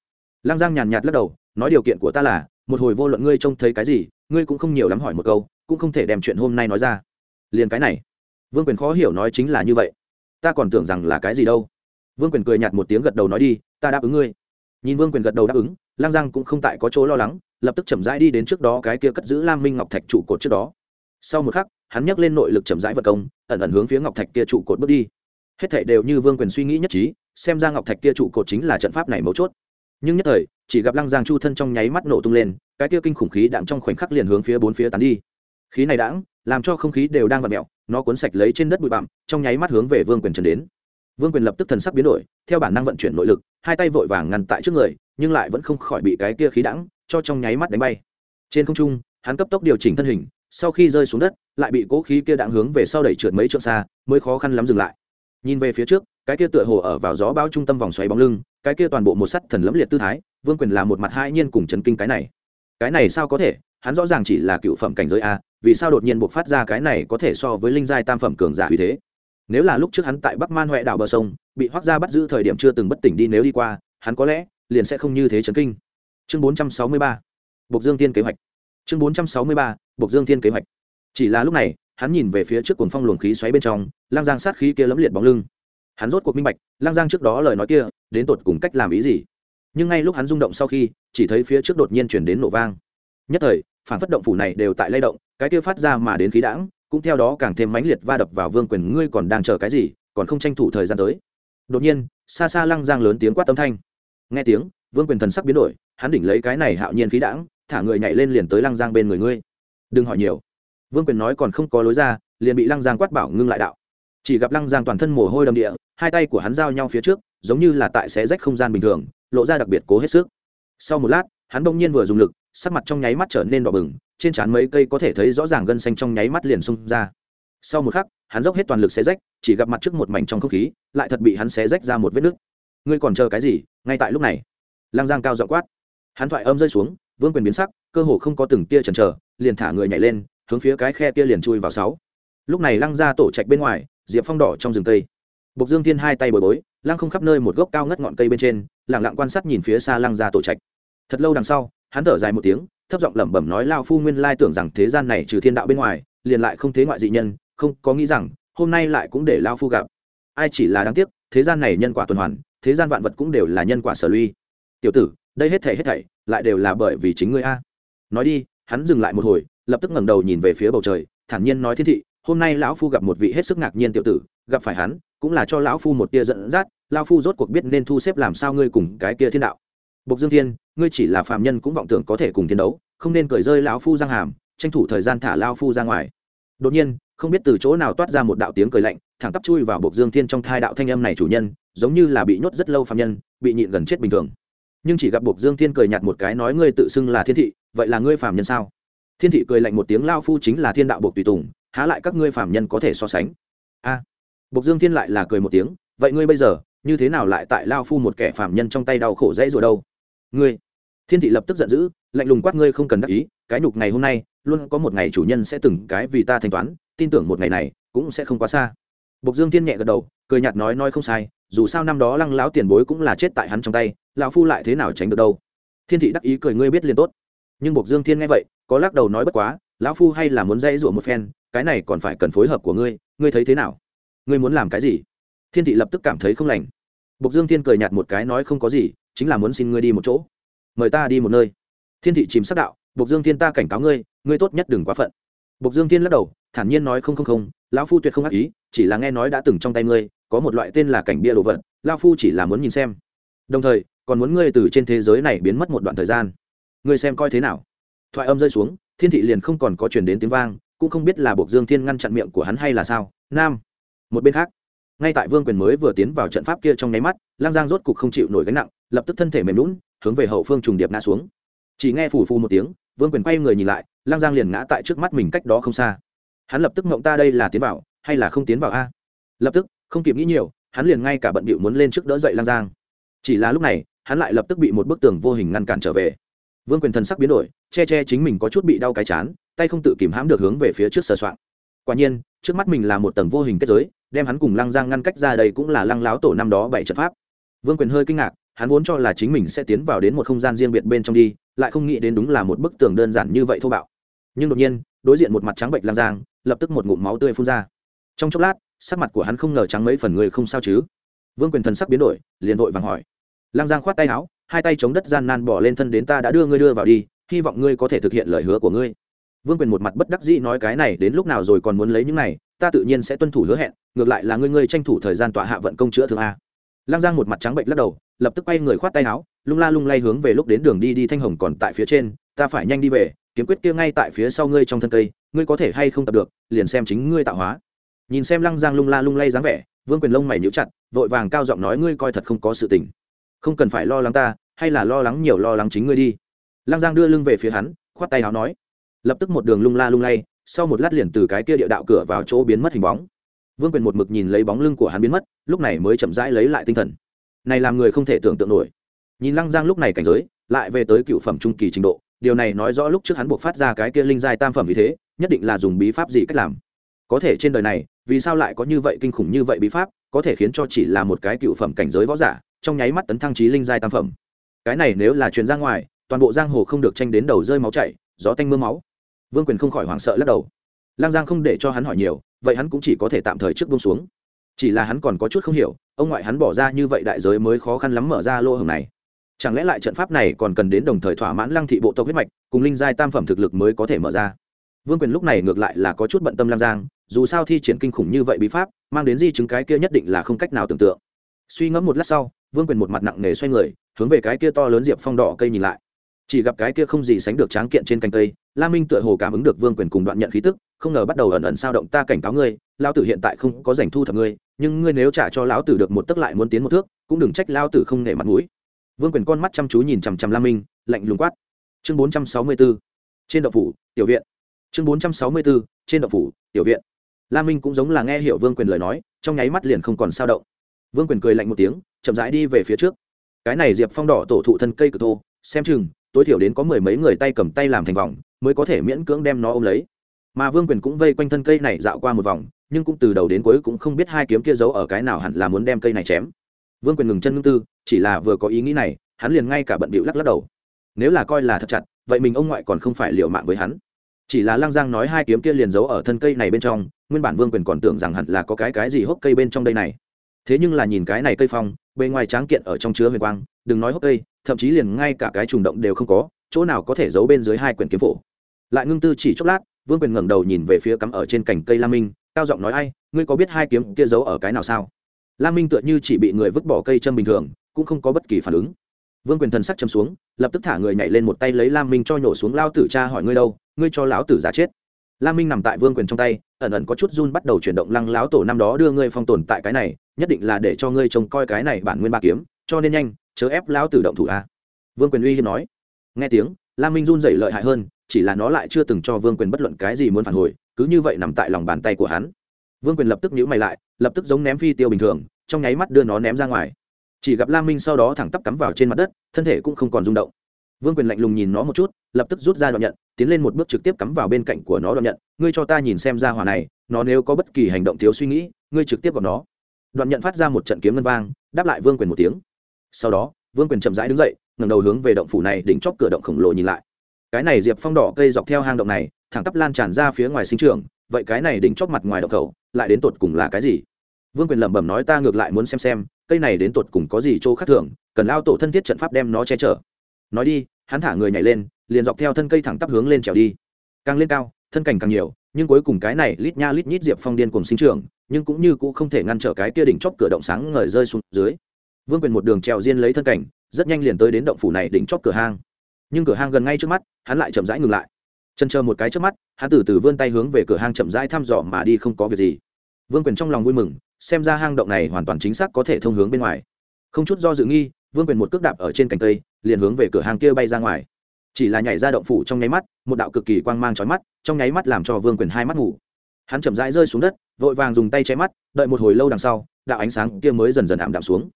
Lăng giang nhàn nhạt lắc đầu, nói điều kiện của ta là, một hồi vô luận ngươi trông thấy cái gì, ngươi cũng không nhiều lắm hỏi một câu, cũng không thể đem chuyện hôm nay nói ra. Liền cái này. Vương quyền khó hiểu nói chính là như vậy. Ta còn tưởng rằng là cái gì đâu. Vương quyền cười nhạt một tiếng gật đầu nói đi, ta đáp ứng ngươi. Nhìn vương quyền gật đầu đáp ứng lang giang cũng không tại có chỗ lo lắng lập tức chậm rãi đi đến trước đó cái kia cất giữ lam minh ngọc thạch trụ cột trước đó. Sau một khắc, hắn nhắc lên nội lực chậm rãi vật công, ẩn ẩn hướng phía ngọc thạch kia trụ cột bước đi. Hết thảy đều như vương quyền suy nghĩ nhất trí, xem ra ngọc thạch kia trụ cột chính là trận pháp này mấu chốt. Nhưng nhất thời, chỉ gặp lăng giang chu thân trong nháy mắt nổ tung lên, cái kia kinh khủng khí đạm trong khoảnh khắc liền hướng phía bốn phía tán đi. Khí này đãng, làm cho không khí đều đang vặn mẹo nó cuốn sạch lấy trên đất bụi bặm, trong nháy mắt hướng về vương quyền trần đến. Vương quyền lập tức thần sắc biến đổi, theo bản năng vận chuyển nội lực, hai tay vội vàng ngăn tại trước người, nhưng lại vẫn không khỏi bị cái kia khí đãng cho trong nháy mắt đánh bay. Trên không trung, hắn cấp tốc điều chỉnh thân hình, sau khi rơi xuống đất, lại bị cỗ khí kia đạn hướng về sau đẩy trượt mấy trượng xa, mới khó khăn lắm dừng lại. Nhìn về phía trước, cái kia tựa hồ ở vào gió bao trung tâm vòng xoáy bóng lưng, cái kia toàn bộ một sắt thần lẫm liệt tư thái, vương quyền là một mặt hai nhiên cùng chấn kinh cái này. Cái này sao có thể? Hắn rõ ràng chỉ là cựu phẩm cảnh giới a, vì sao đột nhiên buộc phát ra cái này có thể so với linh giai tam phẩm cường giả uy thế? Nếu là lúc trước hắn tại bắc man huệ đảo bờ sông, bị hoác ra bắt giữ thời điểm chưa từng bất tỉnh đi, nếu đi qua, hắn có lẽ liền sẽ không như thế chấn kinh chương 463 Bộc Dương Tiên kế hoạch. Chương 463 Bộc Dương Tiên kế hoạch. Chỉ là lúc này, hắn nhìn về phía trước cuồng phong luồng khí xoáy bên trong, lang giang sát khí kia lấm liệt bóng lưng. Hắn rốt cuộc minh bạch, lang giang trước đó lời nói kia, đến tột cùng cách làm ý gì. Nhưng ngay lúc hắn rung động sau khi, chỉ thấy phía trước đột nhiên truyền đến nổ vang. Nhất thời, phản phất động phủ này đều tại lay động, cái kia phát ra mà đến khí đãng, cũng theo đó càng thêm mãnh liệt va đập vào Vương Quyền, ngươi còn đang chờ cái gì, còn không tranh thủ thời gian tới. Đột nhiên, xa xa lăng giang lớn tiếng quát âm thanh. Nghe tiếng, Vương Quyền thần sắc biến đổi, hắn đỉnh lấy cái này hạo nhiên khí đãng thả người nhảy lên liền tới lăng giang bên người ngươi. Đừng hỏi nhiều. Vương quyền nói còn không có lối ra liền bị lăng giang quát bảo ngưng lại đạo. Chỉ gặp lăng giang toàn thân mồ hôi đầm địa hai tay của hắn giao nhau phía trước giống như là tại xé rách không gian bình thường lộ ra đặc biệt cố hết sức. Sau một lát hắn bỗng nhiên vừa dùng lực sắc mặt trong nháy mắt trở nên đỏ bừng trên trán mấy cây có thể thấy rõ ràng gân xanh trong nháy mắt liền xung ra. Sau một khắc hắn dốc hết toàn lực xé rách chỉ gặp mặt trước một mảnh trong không khí lại thật bị hắn xé rách ra một vết nứt. Ngươi còn chờ cái gì ngay tại lúc này? Lang giang cao giọng quát. Hắn thoại âm rơi xuống, vương quyền biến sắc, cơ hồ không có từng tia chần chờ, liền thả người nhảy lên, hướng phía cái khe kia liền chui vào sáu. Lúc này lăng ra tổ trạch bên ngoài, diệp phong đỏ trong rừng cây. Bộc dương thiên hai tay bồi bối, lăng không khắp nơi một gốc cao ngất ngọn cây bên trên lẳng lặng quan sát nhìn phía xa lăng ra tổ trạch. Thật lâu đằng sau, hắn thở dài một tiếng, thấp giọng lẩm bẩm nói, lao phu nguyên lai tưởng rằng thế gian này trừ thiên đạo bên ngoài, liền lại không thế ngoại dị nhân, không có nghĩ rằng, hôm nay lại cũng để lao phu gặp. Ai chỉ là đáng tiếc, thế gian này nhân quả tuần hoàn, thế gian vạn vật cũng đều là nhân quả sở luy tiểu tử, đây hết thảy hết thảy lại đều là bởi vì chính ngươi a. Nói đi, hắn dừng lại một hồi, lập tức ngẩng đầu nhìn về phía bầu trời, thản nhiên nói thiên thị, hôm nay lão phu gặp một vị hết sức ngạc nhiên tiểu tử, gặp phải hắn, cũng là cho lão phu một tia dẫn dắt, lão phu rốt cuộc biết nên thu xếp làm sao ngươi cùng cái kia thiên đạo. Bộc dương thiên, ngươi chỉ là phàm nhân cũng vọng tưởng có thể cùng thiên đấu, không nên cởi rơi lão phu giang hàm, tranh thủ thời gian thả lão phu ra ngoài. Đột nhiên, không biết từ chỗ nào toát ra một đạo tiếng cười lạnh, thẳng tắp chui vào bộc dương thiên trong thai đạo thanh âm này chủ nhân, giống như là bị nhốt rất lâu phàm nhân, bị nhịn gần chết bình thường nhưng chỉ gặp buộc dương thiên cười nhạt một cái nói ngươi tự xưng là thiên thị vậy là ngươi phàm nhân sao? Thiên thị cười lạnh một tiếng lao phu chính là thiên đạo buộc tùy tùng há lại các ngươi phàm nhân có thể so sánh? A. À, buộc dương thiên lại là cười một tiếng vậy ngươi bây giờ như thế nào lại tại lao phu một kẻ phàm nhân trong tay đau khổ dễ rồi đâu? Ngươi. Thiên thị lập tức giận dữ lạnh lùng quát ngươi không cần đắc ý cái nhục ngày hôm nay luôn có một ngày chủ nhân sẽ từng cái vì ta thanh toán tin tưởng một ngày này cũng sẽ không quá xa. Bộc Dương Thiên nhẹ gật đầu, cười nhạt nói nói không sai, dù sao năm đó Lăng lão tiền bối cũng là chết tại hắn trong tay, lão phu lại thế nào tránh được đâu. Thiên thị đắc ý cười ngươi biết liền tốt. Nhưng Bộc Dương Thiên nghe vậy, có lắc đầu nói bất quá, lão phu hay là muốn dây rủa một phen, cái này còn phải cần phối hợp của ngươi, ngươi thấy thế nào? Ngươi muốn làm cái gì? Thiên thị lập tức cảm thấy không lành. Bộc Dương Thiên cười nhạt một cái nói không có gì, chính là muốn xin ngươi đi một chỗ. Mời ta đi một nơi. Thiên thị chìm sắc đạo, Bộc Dương Thiên ta cảnh cáo ngươi, ngươi tốt nhất đừng quá phận. Bộc Dương Thiên lắc đầu, thản nhiên nói không không không, lão phu tuyệt không ác ý, chỉ là nghe nói đã từng trong tay ngươi có một loại tên là cảnh bia đồ vật Lão phu chỉ là muốn nhìn xem. Đồng thời còn muốn ngươi từ trên thế giới này biến mất một đoạn thời gian. Ngươi xem coi thế nào? Thoại âm rơi xuống thiên thị liền không còn có truyền đến tiếng vang cũng không biết là Bộc dương thiên ngăn chặn miệng của hắn hay là sao. Nam một bên khác. Ngay tại vương quyền mới vừa tiến vào trận pháp kia trong nháy mắt lang giang rốt cục không chịu nổi gánh nặng lập tức thân thể mềm nhũn, hướng về hậu phương trùng điệp ngã xuống. Chỉ nghe phù phù một tiếng vương quyền quay người nhìn lại lang giang liền ngã tại trước mắt mình cách đó không xa. Hắn lập tức mộng ta đây là tiến vào, hay là không tiến vào a? Lập tức, không kịp nghĩ nhiều, hắn liền ngay cả bận bịu muốn lên trước đỡ dậy lang giang. Chỉ là lúc này, hắn lại lập tức bị một bức tường vô hình ngăn cản trở về. Vương quyền thần sắc biến đổi, che che chính mình có chút bị đau cái chán, tay không tự kìm hãm được hướng về phía trước sờ soạn quả nhiên, trước mắt mình là một tầng vô hình kết giới, đem hắn cùng lăng giang ngăn cách ra đây cũng là lăng láo tổ năm đó bảy trận pháp. Vương quyền hơi kinh ngạc, hắn vốn cho là chính mình sẽ tiến vào đến một không gian riêng biệt bên trong đi lại không nghĩ đến đúng là một bức tường đơn giản như vậy thô bạo. Nhưng đột nhiên, đối diện một mặt trắng bệnh Lang giang, lập tức một ngụm máu tươi phun ra. Trong chốc lát, sắc mặt của hắn không ngờ trắng mấy phần người không sao chứ. Vương quyền thần sắc biến đổi, liền vội vàng hỏi. Lang giang khoát tay áo, hai tay chống đất gian nan bỏ lên thân đến ta đã đưa ngươi đưa vào đi, hy vọng ngươi có thể thực hiện lời hứa của ngươi. Vương quyền một mặt bất đắc dĩ nói cái này đến lúc nào rồi còn muốn lấy những này, ta tự nhiên sẽ tuân thủ hứa hẹn, ngược lại là ngươi ngươi tranh thủ thời gian tọa hạ vận công chữa thương a. Lang giang một mặt trắng bệnh lắc đầu, lập tức quay người khoát tay áo lung la lung lay hướng về lúc đến đường đi đi thanh hồng còn tại phía trên, ta phải nhanh đi về, kiếm quyết kia ngay tại phía sau ngươi trong thân cây, ngươi có thể hay không tập được, liền xem chính ngươi tạo hóa. Nhìn xem lăng giang lung la lung lay dáng vẻ, vương quyền lông mày nhíu chặt, vội vàng cao giọng nói, ngươi coi thật không có sự tình. Không cần phải lo lắng ta, hay là lo lắng nhiều lo lắng chính ngươi đi. Lăng giang đưa lưng về phía hắn, khoát tay áo nói. Lập tức một đường lung la lung lay, sau một lát liền từ cái kia địa đạo cửa vào chỗ biến mất hình bóng. Vương quyền một mực nhìn lấy bóng lưng của hắn biến mất, lúc này mới chậm rãi lấy lại tinh thần. Này làm người không thể tưởng tượng nổi nhìn lăng giang lúc này cảnh giới, lại về tới cựu phẩm trung kỳ trình độ, điều này nói rõ lúc trước hắn buộc phát ra cái kia linh giai tam phẩm vì thế, nhất định là dùng bí pháp gì cách làm. Có thể trên đời này, vì sao lại có như vậy kinh khủng như vậy bí pháp, có thể khiến cho chỉ là một cái cựu phẩm cảnh giới võ giả, trong nháy mắt tấn thăng trí linh giai tam phẩm. Cái này nếu là truyền ra ngoài, toàn bộ giang hồ không được tranh đến đầu rơi máu chảy, gió tanh mưa máu. Vương quyền không khỏi hoảng sợ lắc đầu. Lang giang không để cho hắn hỏi nhiều, vậy hắn cũng chỉ có thể tạm thời trước bông xuống. Chỉ là hắn còn có chút không hiểu, ông ngoại hắn bỏ ra như vậy đại giới mới khó khăn lắm mở ra lô hồng này chẳng lẽ lại trận pháp này còn cần đến đồng thời thỏa mãn lăng thị bộ tộc huyết mạch, cùng linh giai tam phẩm thực lực mới có thể mở ra? Vương quyền lúc này ngược lại là có chút bận tâm lam giang, dù sao thi triển kinh khủng như vậy bí pháp, mang đến di chứng cái kia nhất định là không cách nào tưởng tượng. Suy ngẫm một lát sau, vương quyền một mặt nặng nề xoay người, hướng về cái kia to lớn diệp phong đỏ cây nhìn lại. Chỉ gặp cái kia không gì sánh được tráng kiện trên cành cây la minh tựa hồ cảm ứng được vương quyền cùng đoạn nhận khí tức, không ngờ bắt đầu ẩn ẩn sao động ta cảnh cáo ngươi lao tử hiện tại không có giành thu thập ngươi, nhưng ngươi nếu trả cho lão tử được một tấc lại muốn tiến một thước, cũng đừng trách lao tử không nể mặt mũi vương quyền con mắt chăm chú nhìn chằm chằm Lam minh, lạnh lùng quát. Chương bốn trăm sáu mươi b ố trên đậu phủ, tiểu viện. Chương bốn trăm sáu mươi b ố trên đậu phủ, tiểu viện. Lam minh cũng giống là nghe hiểu vương quyền lời nói, trong nháy mắt liền không còn sao động. Vương quyền cười lạnh một tiếng, chậm rãi đi về phía trước. Cái này diệp phong đỏ tổ thụ thân cây cực thô, xem chừng, tối thiểu đến có mười mấy người tay cầm tay làm thành vòng, mới có thể miễn cưỡng đem nó ôm lấy. Mà vương quyền cũng vây quanh thân cây này dạo qua một vòng, nhưng cũng từ đầu đến cuối cũng không biết hai kiếm kia giấu ở cái nào hẳn là muốn đem cây này chém. Vương quyền ngừng chân ngưng tư chỉ là vừa có ý nghĩ này, hắn liền ngay cả bận bịu lắc lắc đầu. Nếu là coi là thật chặt, vậy mình ông ngoại còn không phải liệu mạng với hắn. Chỉ là lang giang nói hai kiếm kia liền giấu ở thân cây này bên trong, nguyên bản vương quyền còn tưởng rằng hẳn là có cái cái gì hốc cây bên trong đây này. Thế nhưng là nhìn cái này cây phong, bề ngoài tráng kiện ở trong chứa huyền quang, đừng nói hốc cây, thậm chí liền ngay cả cái trùng động đều không có, chỗ nào có thể giấu bên dưới hai quyển kiếm phổ. Lại ngưng tư chỉ chốc lát, vương quyền ngẩng đầu nhìn về phía cắm ở trên cành cây la minh, cao giọng nói ai, ngươi có biết hai kiếm kia giấu ở cái nào sao? La minh tựa như chỉ bị người vứt bỏ cây châm bình thường cũng không có bất kỳ phản ứng. Vương quyền thần sắc châm xuống, lập tức thả người nhảy lên một tay lấy lam minh cho nhổ xuống lao tử cha hỏi ngươi đâu, ngươi cho lão tử giả chết. Lam minh nằm tại vương quyền trong tay, ẩn ẩn có chút run bắt đầu chuyển động lăng lão tổ năm đó đưa ngươi phong tồn tại cái này, nhất định là để cho ngươi trông coi cái này bản nguyên ba kiếm, cho nên nhanh, chớ ép lão tử động thủ a. Vương quyền uy hiếp nói. Nghe tiếng, lam minh run dậy lợi hại hơn, chỉ là nó lại chưa từng cho vương quyền bất luận cái gì muốn phản hồi, cứ như vậy nằm tại lòng bàn tay của hắn. Vương quyền lập tức nhũ mày lại, lập tức giống ném phi tiêu bình thường, trong nháy mắt đưa nó ném ra ngoài chỉ gặp lam minh sau đó thẳng tắp cắm vào trên mặt đất, thân thể cũng không còn rung động. Vương quyền lạnh lùng nhìn nó một chút, lập tức rút ra đoạn nhận, tiến lên một bước trực tiếp cắm vào bên cạnh của nó đoạn nhận. Ngươi cho ta nhìn xem ra hỏa này, nó nếu có bất kỳ hành động thiếu suy nghĩ, ngươi trực tiếp vào nó. Đoạn nhận phát ra một trận kiếm ngân vang, đáp lại vương quyền một tiếng. Sau đó, vương quyền chậm rãi đứng dậy, ngẩng đầu hướng về động phủ này đỉnh chóp cửa động khổng lồ nhìn lại. Cái này diệp phong đỏ cây dọc theo hang động này, thẳng tắp lan tràn ra phía ngoài sinh trường, vậy cái này đỉnh chóp mặt ngoài động khẩu, lại đến tột cùng là cái gì? Vương quyền lẩm bẩm nói ta ngược lại muốn xem xem, cây này đến tột cùng có gì chỗ khác thường, cần lao tổ thân thiết trận pháp đem nó che chở. Nói đi, hắn thả người nhảy lên, liền dọc theo thân cây thẳng tắp hướng lên trèo đi. Càng lên cao, thân cảnh càng nhiều, nhưng cuối cùng cái này lít nha lít nhít diệp phong điên cùng sinh trường nhưng cũng như cũng không thể ngăn trở cái kia đỉnh chóp cửa động sáng ngời rơi xuống dưới. Vương quyền một đường trèo diên lấy thân cảnh, rất nhanh liền tới đến động phủ này đỉnh chóp cửa hang. Nhưng cửa hang gần ngay trước mắt, hắn lại chậm rãi ngừng lại. Chân chờ một cái trước mắt, hắn từ từ vươn tay hướng về cửa hang chậm rãi thăm dò mà đi không có việc gì. Vương quyền trong lòng vui mừng xem ra hang động này hoàn toàn chính xác có thể thông hướng bên ngoài. Không chút do dự nghi, vương quyền một cước đạp ở trên cành cây, liền hướng về cửa hàng kia bay ra ngoài. Chỉ là nhảy ra động phủ trong nháy mắt, một đạo cực kỳ quang mang trói mắt, trong nháy mắt làm cho vương quyền hai mắt ngủ. Hắn chậm rãi rơi xuống đất, vội vàng dùng tay che mắt, đợi một hồi lâu đằng sau, đạo ánh sáng kia mới dần dần ảm đạm xuống.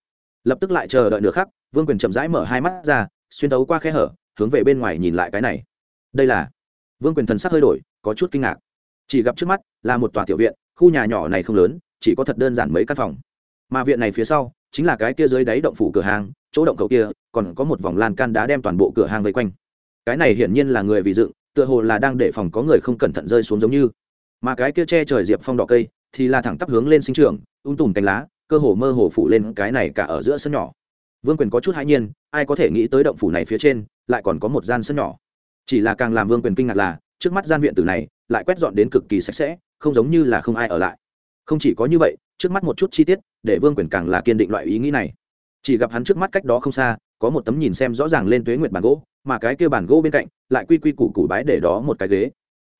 Lập tức lại chờ đợi nửa khắc, vương quyền chậm rãi mở hai mắt ra, xuyên tấu qua khe hở, hướng về bên ngoài nhìn lại cái này. Đây là vương quyền thần sắc hơi đổi, có chút kinh ngạc. Chỉ gặp trước mắt là một tòa tiểu viện, khu nhà nhỏ này không lớn chỉ có thật đơn giản mấy căn phòng. Mà viện này phía sau, chính là cái kia dưới đáy động phủ cửa hàng, chỗ động cầu kia, còn có một vòng lan can đá đem toàn bộ cửa hàng vây quanh. Cái này hiển nhiên là người vì dựng, tựa hồ là đang để phòng có người không cẩn thận rơi xuống giống như. Mà cái kia che trời diệp phong đỏ cây, thì là thẳng tắp hướng lên sinh trường ung tùm cánh lá, cơ hồ mơ hồ phủ lên cái này cả ở giữa sân nhỏ. Vương quyền có chút hãi nhiên, ai có thể nghĩ tới động phủ này phía trên, lại còn có một gian sân nhỏ. Chỉ là càng làm vương quyền kinh ngạc là, trước mắt gian viện tử này, lại quét dọn đến cực kỳ sạch sẽ, không giống như là không ai ở lại không chỉ có như vậy, trước mắt một chút chi tiết, để vương quyền càng là kiên định loại ý nghĩ này. Chỉ gặp hắn trước mắt cách đó không xa, có một tấm nhìn xem rõ ràng lên tuế nguyệt bàn gỗ, mà cái kia bàn gỗ bên cạnh, lại quy quy củ củ bái để đó một cái ghế.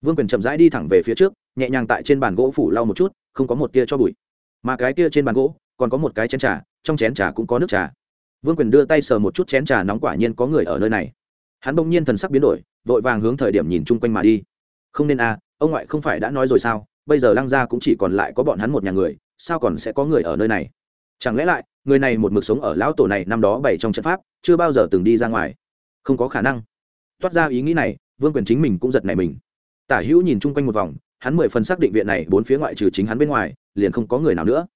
Vương quyền chậm rãi đi thẳng về phía trước, nhẹ nhàng tại trên bàn gỗ phủ lau một chút, không có một tia cho bụi. Mà cái kia trên bàn gỗ, còn có một cái chén trà, trong chén trà cũng có nước trà. Vương quyền đưa tay sờ một chút chén trà nóng quả nhiên có người ở nơi này. Hắn bỗng nhiên thần sắc biến đổi, vội vàng hướng thời điểm nhìn chung quanh mà đi. Không nên à ông ngoại không phải đã nói rồi sao bây giờ lăng gia cũng chỉ còn lại có bọn hắn một nhà người, sao còn sẽ có người ở nơi này? Chẳng lẽ lại, người này một mực sống ở lão tổ này năm đó bảy trong trận pháp, chưa bao giờ từng đi ra ngoài? Không có khả năng. Toát ra ý nghĩ này, vương quyền chính mình cũng giật nảy mình. Tả hữu nhìn chung quanh một vòng, hắn mười phần xác định viện này bốn phía ngoại trừ chính hắn bên ngoài, liền không có người nào nữa.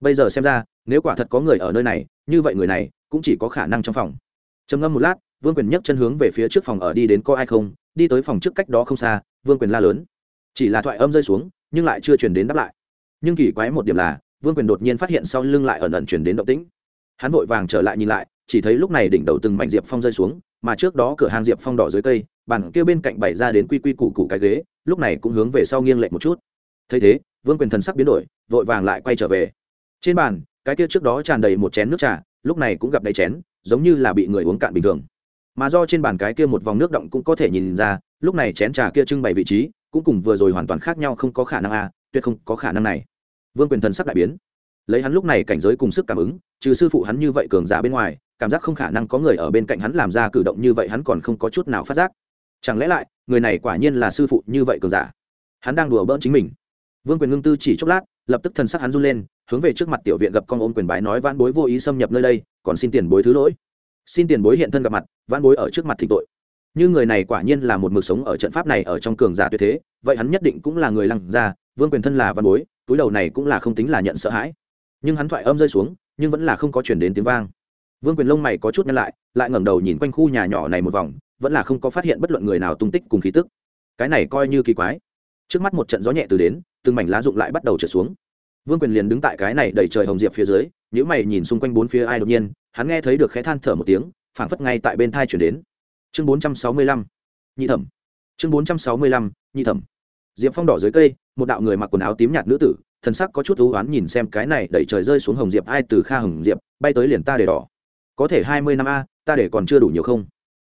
Bây giờ xem ra, nếu quả thật có người ở nơi này, như vậy người này cũng chỉ có khả năng trong phòng. Trầm ngâm một lát, vương quyền nhấc chân hướng về phía trước phòng ở đi đến có ai không, đi tới phòng trước cách đó không xa, vương quyền la lớn. Chỉ là thoại âm rơi xuống nhưng lại chưa chuyển đến đáp lại. Nhưng kỳ quái một điểm là, vương quyền đột nhiên phát hiện sau lưng lại ẩn ẩn chuyển đến động tĩnh. Hắn vội vàng trở lại nhìn lại, chỉ thấy lúc này đỉnh đầu từng mảnh diệp phong rơi xuống, mà trước đó cửa hàng diệp phong đỏ dưới cây, bàn kia bên cạnh bày ra đến quy quy củ củ cái ghế, lúc này cũng hướng về sau nghiêng lệch một chút. Thấy thế, vương quyền thần sắc biến đổi, vội vàng lại quay trở về. Trên bàn, cái kia trước đó tràn đầy một chén nước trà, lúc này cũng gặp đầy chén, giống như là bị người uống cạn bình thường. Mà do trên bàn cái kia một vòng nước động cũng có thể nhìn ra lúc này chén trà kia trưng bày vị trí cũng cùng vừa rồi hoàn toàn khác nhau không có khả năng a, tuyệt không có khả năng này. Vương quyền thần sắc đại biến. Lấy hắn lúc này cảnh giới cùng sức cảm ứng, trừ sư phụ hắn như vậy cường giả bên ngoài, cảm giác không khả năng có người ở bên cạnh hắn làm ra cử động như vậy hắn còn không có chút nào phát giác. Chẳng lẽ lại, người này quả nhiên là sư phụ như vậy cường giả? Hắn đang đùa bỡn chính mình. Vương quyền ngưng tư chỉ chốc lát, lập tức thần sắc hắn run lên, hướng về trước mặt tiểu viện gặp con ôm quyền bái nói, vãn bối vô ý xâm nhập nơi đây, còn xin tiền bối thứ lỗi. Xin tiền bối hiện thân gặp mặt, vãn bối ở trước mặt thịnh tội như người này quả nhiên là một mực sống ở trận pháp này ở trong cường giả tuyệt thế, vậy hắn nhất định cũng là người lăng gia, vương quyền thân là văn bối, túi đầu này cũng là không tính là nhận sợ hãi. Nhưng hắn thoại âm rơi xuống, nhưng vẫn là không có chuyển đến tiếng vang. Vương quyền lông mày có chút nhăn lại lại ngẩng đầu nhìn quanh khu nhà nhỏ này một vòng, vẫn là không có phát hiện bất luận người nào tung tích cùng khí tức. Cái này coi như kỳ quái. Trước mắt một trận gió nhẹ từ đến, từng mảnh lá rụng lại bắt đầu trở xuống. Vương quyền liền đứng tại cái này đẩy trời hồng diệp phía dưới nếu mày nhìn xung quanh bốn phía ai đột nhiên, hắn nghe thấy được khẽ than thở một tiếng, phảng phất ngay tại bên thai chuyển đến chương bốn trăm sáu mươi lăm, nhị thẩm. Chương bốn trăm sáu mươi lăm, nhị thẩm. Diệp phong đỏ dưới cây, một đạo người mặc quần áo tím nhạt nữ tử, thần sắc có chút thú oán nhìn xem cái này đẩy trời rơi xuống hồng diệp ai từ kha hồng diệp, bay tới liền ta để đỏ. Có thể hai mươi năm a, ta để còn chưa đủ nhiều không?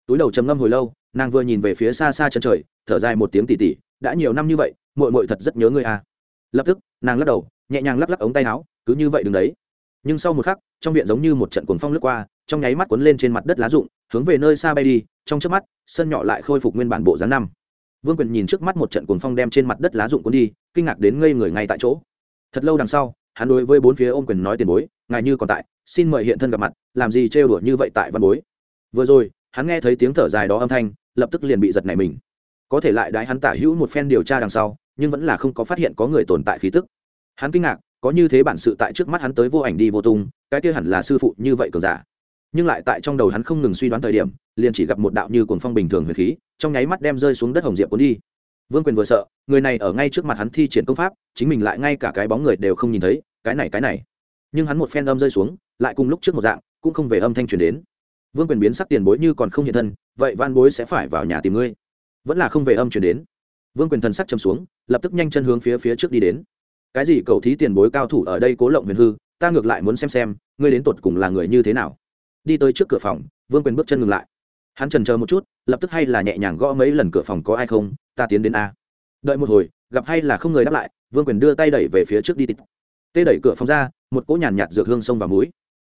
Túi đầu trầm ngâm hồi lâu, nàng vừa nhìn về phía xa xa chân trời, thở dài một tiếng tỉ tỉ, đã nhiều năm như vậy mội mội thật rất nhớ ngươi a. Lập tức, nàng lắc đầu, nhẹ nhàng lắc lắc ống tay áo, cứ như vậy đứng đấy nhưng sau một khắc, trong viện giống như một trận cuồng phong lướt qua, trong nháy mắt cuốn lên trên mặt đất lá rụng, hướng về nơi xa bay đi, trong trước mắt, sân nhỏ lại khôi phục nguyên bản bộ dáng năm. Vương quyền nhìn trước mắt một trận cuồng phong đem trên mặt đất lá rụng cuốn đi, kinh ngạc đến ngây người ngay tại chỗ. Thật lâu đằng sau, hắn đối với bốn phía ôm quyền nói tiền bối, ngài như còn tại, xin mời hiện thân gặp mặt, làm gì trêu đùa như vậy tại văn bối? Vừa rồi, hắn nghe thấy tiếng thở dài đó âm thanh, lập tức liền bị giật nảy mình. Có thể lại đái hắn tả hữu một phen điều tra đằng sau, nhưng vẫn là không có phát hiện có người tồn tại khí tức. Hắn kinh ngạc có như thế bản sự tại trước mắt hắn tới vô ảnh đi vô tung, cái kia hẳn là sư phụ như vậy cường giả. Nhưng lại tại trong đầu hắn không ngừng suy đoán thời điểm, liền chỉ gặp một đạo như cuồng phong bình thường huyền khí, trong nháy mắt đem rơi xuống đất hồng diệp cuốn đi. Vương quyền vừa sợ, người này ở ngay trước mặt hắn thi triển công pháp, chính mình lại ngay cả cái bóng người đều không nhìn thấy, cái này cái này. Nhưng hắn một phen âm rơi xuống, lại cùng lúc trước một dạng, cũng không về âm thanh truyền đến. Vương quyền biến sắc tiền bối như còn không hiện thân, vậy van bối sẽ phải vào nhà tìm ngươi. Vẫn là không về âm truyền đến. Vương quyền thần sắc chầm xuống, lập tức nhanh chân hướng phía phía trước đi đến cái gì cầu thí tiền bối cao thủ ở đây cố lộng huyền hư, ta ngược lại muốn xem xem, ngươi đến tột cùng là người như thế nào. Đi tới trước cửa phòng, vương quyền bước chân ngừng lại. Hắn trần chờ một chút, lập tức hay là nhẹ nhàng gõ mấy lần cửa phòng có ai không, ta tiến đến a. Đợi một hồi, gặp hay là không người đáp lại, vương quyền đưa tay đẩy về phía trước đi tít tê đẩy cửa phòng ra, một cỗ nhàn nhạt dược hương sông vào múi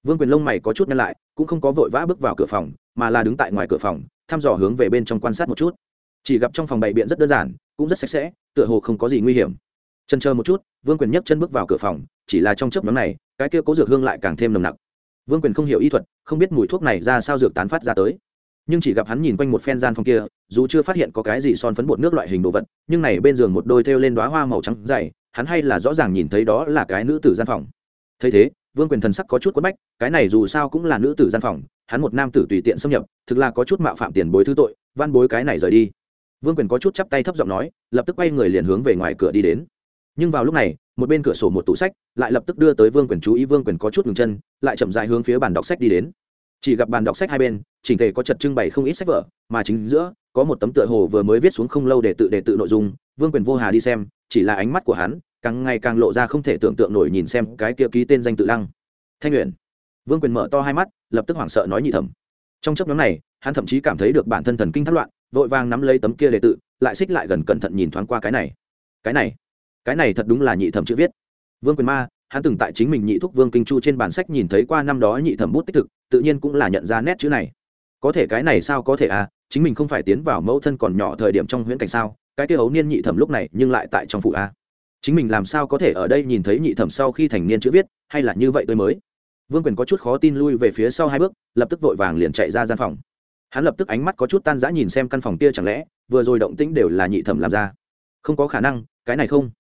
vương quyền lông mày có chút nhăn lại, cũng không có vội vã bước vào cửa phòng, mà là đứng tại ngoài cửa phòng, thăm dò hướng về bên trong quan sát một chút. Chỉ gặp trong phòng bày biện rất đơn giản, cũng rất sạch sẽ, tựa hồ không có gì nguy hiểm chân chờ một chút, vương quyền nhấc chân bước vào cửa phòng, chỉ là trong chớp nhóm này, cái kia cố dược hương lại càng thêm nồng nặc. Vương quyền không hiểu y thuật, không biết mùi thuốc này ra sao dược tán phát ra tới. Nhưng chỉ gặp hắn nhìn quanh một phen gian phòng kia, dù chưa phát hiện có cái gì son phấn bột nước loại hình đồ vật, nhưng này bên giường một đôi thêu lên đoá hoa màu trắng dày, hắn hay là rõ ràng nhìn thấy đó là cái nữ tử gian phòng. Thấy thế, vương quyền thần sắc có chút quất bách, cái này dù sao cũng là nữ tử gian phòng, hắn một nam tử tùy tiện xâm nhập, thực là có chút mạo phạm tiền bối thứ tội van bối cái này rời đi. Vương quyền có chút chắp tay thấp giọng nói, lập tức quay người liền hướng về ngoài cửa đi đến nhưng vào lúc này, một bên cửa sổ một tủ sách lại lập tức đưa tới vương quyền chú ý. Vương quyền có chút ngừng chân, lại chậm dài hướng phía bàn đọc sách đi đến. Chỉ gặp bàn đọc sách hai bên, chỉnh thể có chật trưng bày không ít sách vở, mà chính giữa có một tấm tựa hồ vừa mới viết xuống không lâu để tự để tự nội dung. Vương quyền vô hà đi xem, chỉ là ánh mắt của hắn càng ngày càng lộ ra không thể tưởng tượng nổi nhìn xem cái kia ký tên danh tự lăng thanh nguyện vương quyền mở to hai mắt, lập tức hoảng sợ nói nhị thầm trong chấp nhóm này, hắn thậm chí cảm thấy được bản thân thần kinh thất loạn, vội vàng nắm lấy tấm kia đề tự, lại xích lại gần cẩn thận nhìn thoáng qua cái này. Cái này cái này thật đúng là nhị thẩm chữ viết. Vương quyền ma, hắn từng tại chính mình nhị thúc vương kinh chu trên bản sách nhìn thấy qua năm đó nhị thẩm bút tích thực, tự nhiên cũng là nhận ra nét chữ này. Có thể cái này sao có thể à chính mình không phải tiến vào mẫu thân còn nhỏ thời điểm trong huyễn cảnh sao, cái kia ấu niên nhị thẩm lúc này nhưng lại tại trong phụ a. Chính mình làm sao có thể ở đây nhìn thấy nhị thẩm sau khi thành niên chữ viết, hay là như vậy tôi mới. Vương quyền có chút khó tin lui về phía sau hai bước, lập tức vội vàng liền chạy ra gian phòng. Hắn lập tức ánh mắt có chút tan rã nhìn xem căn phòng kia chẳng lẽ, vừa rồi động tĩnh đều là nhị thẩm làm ra. Không có khả năng, cái này không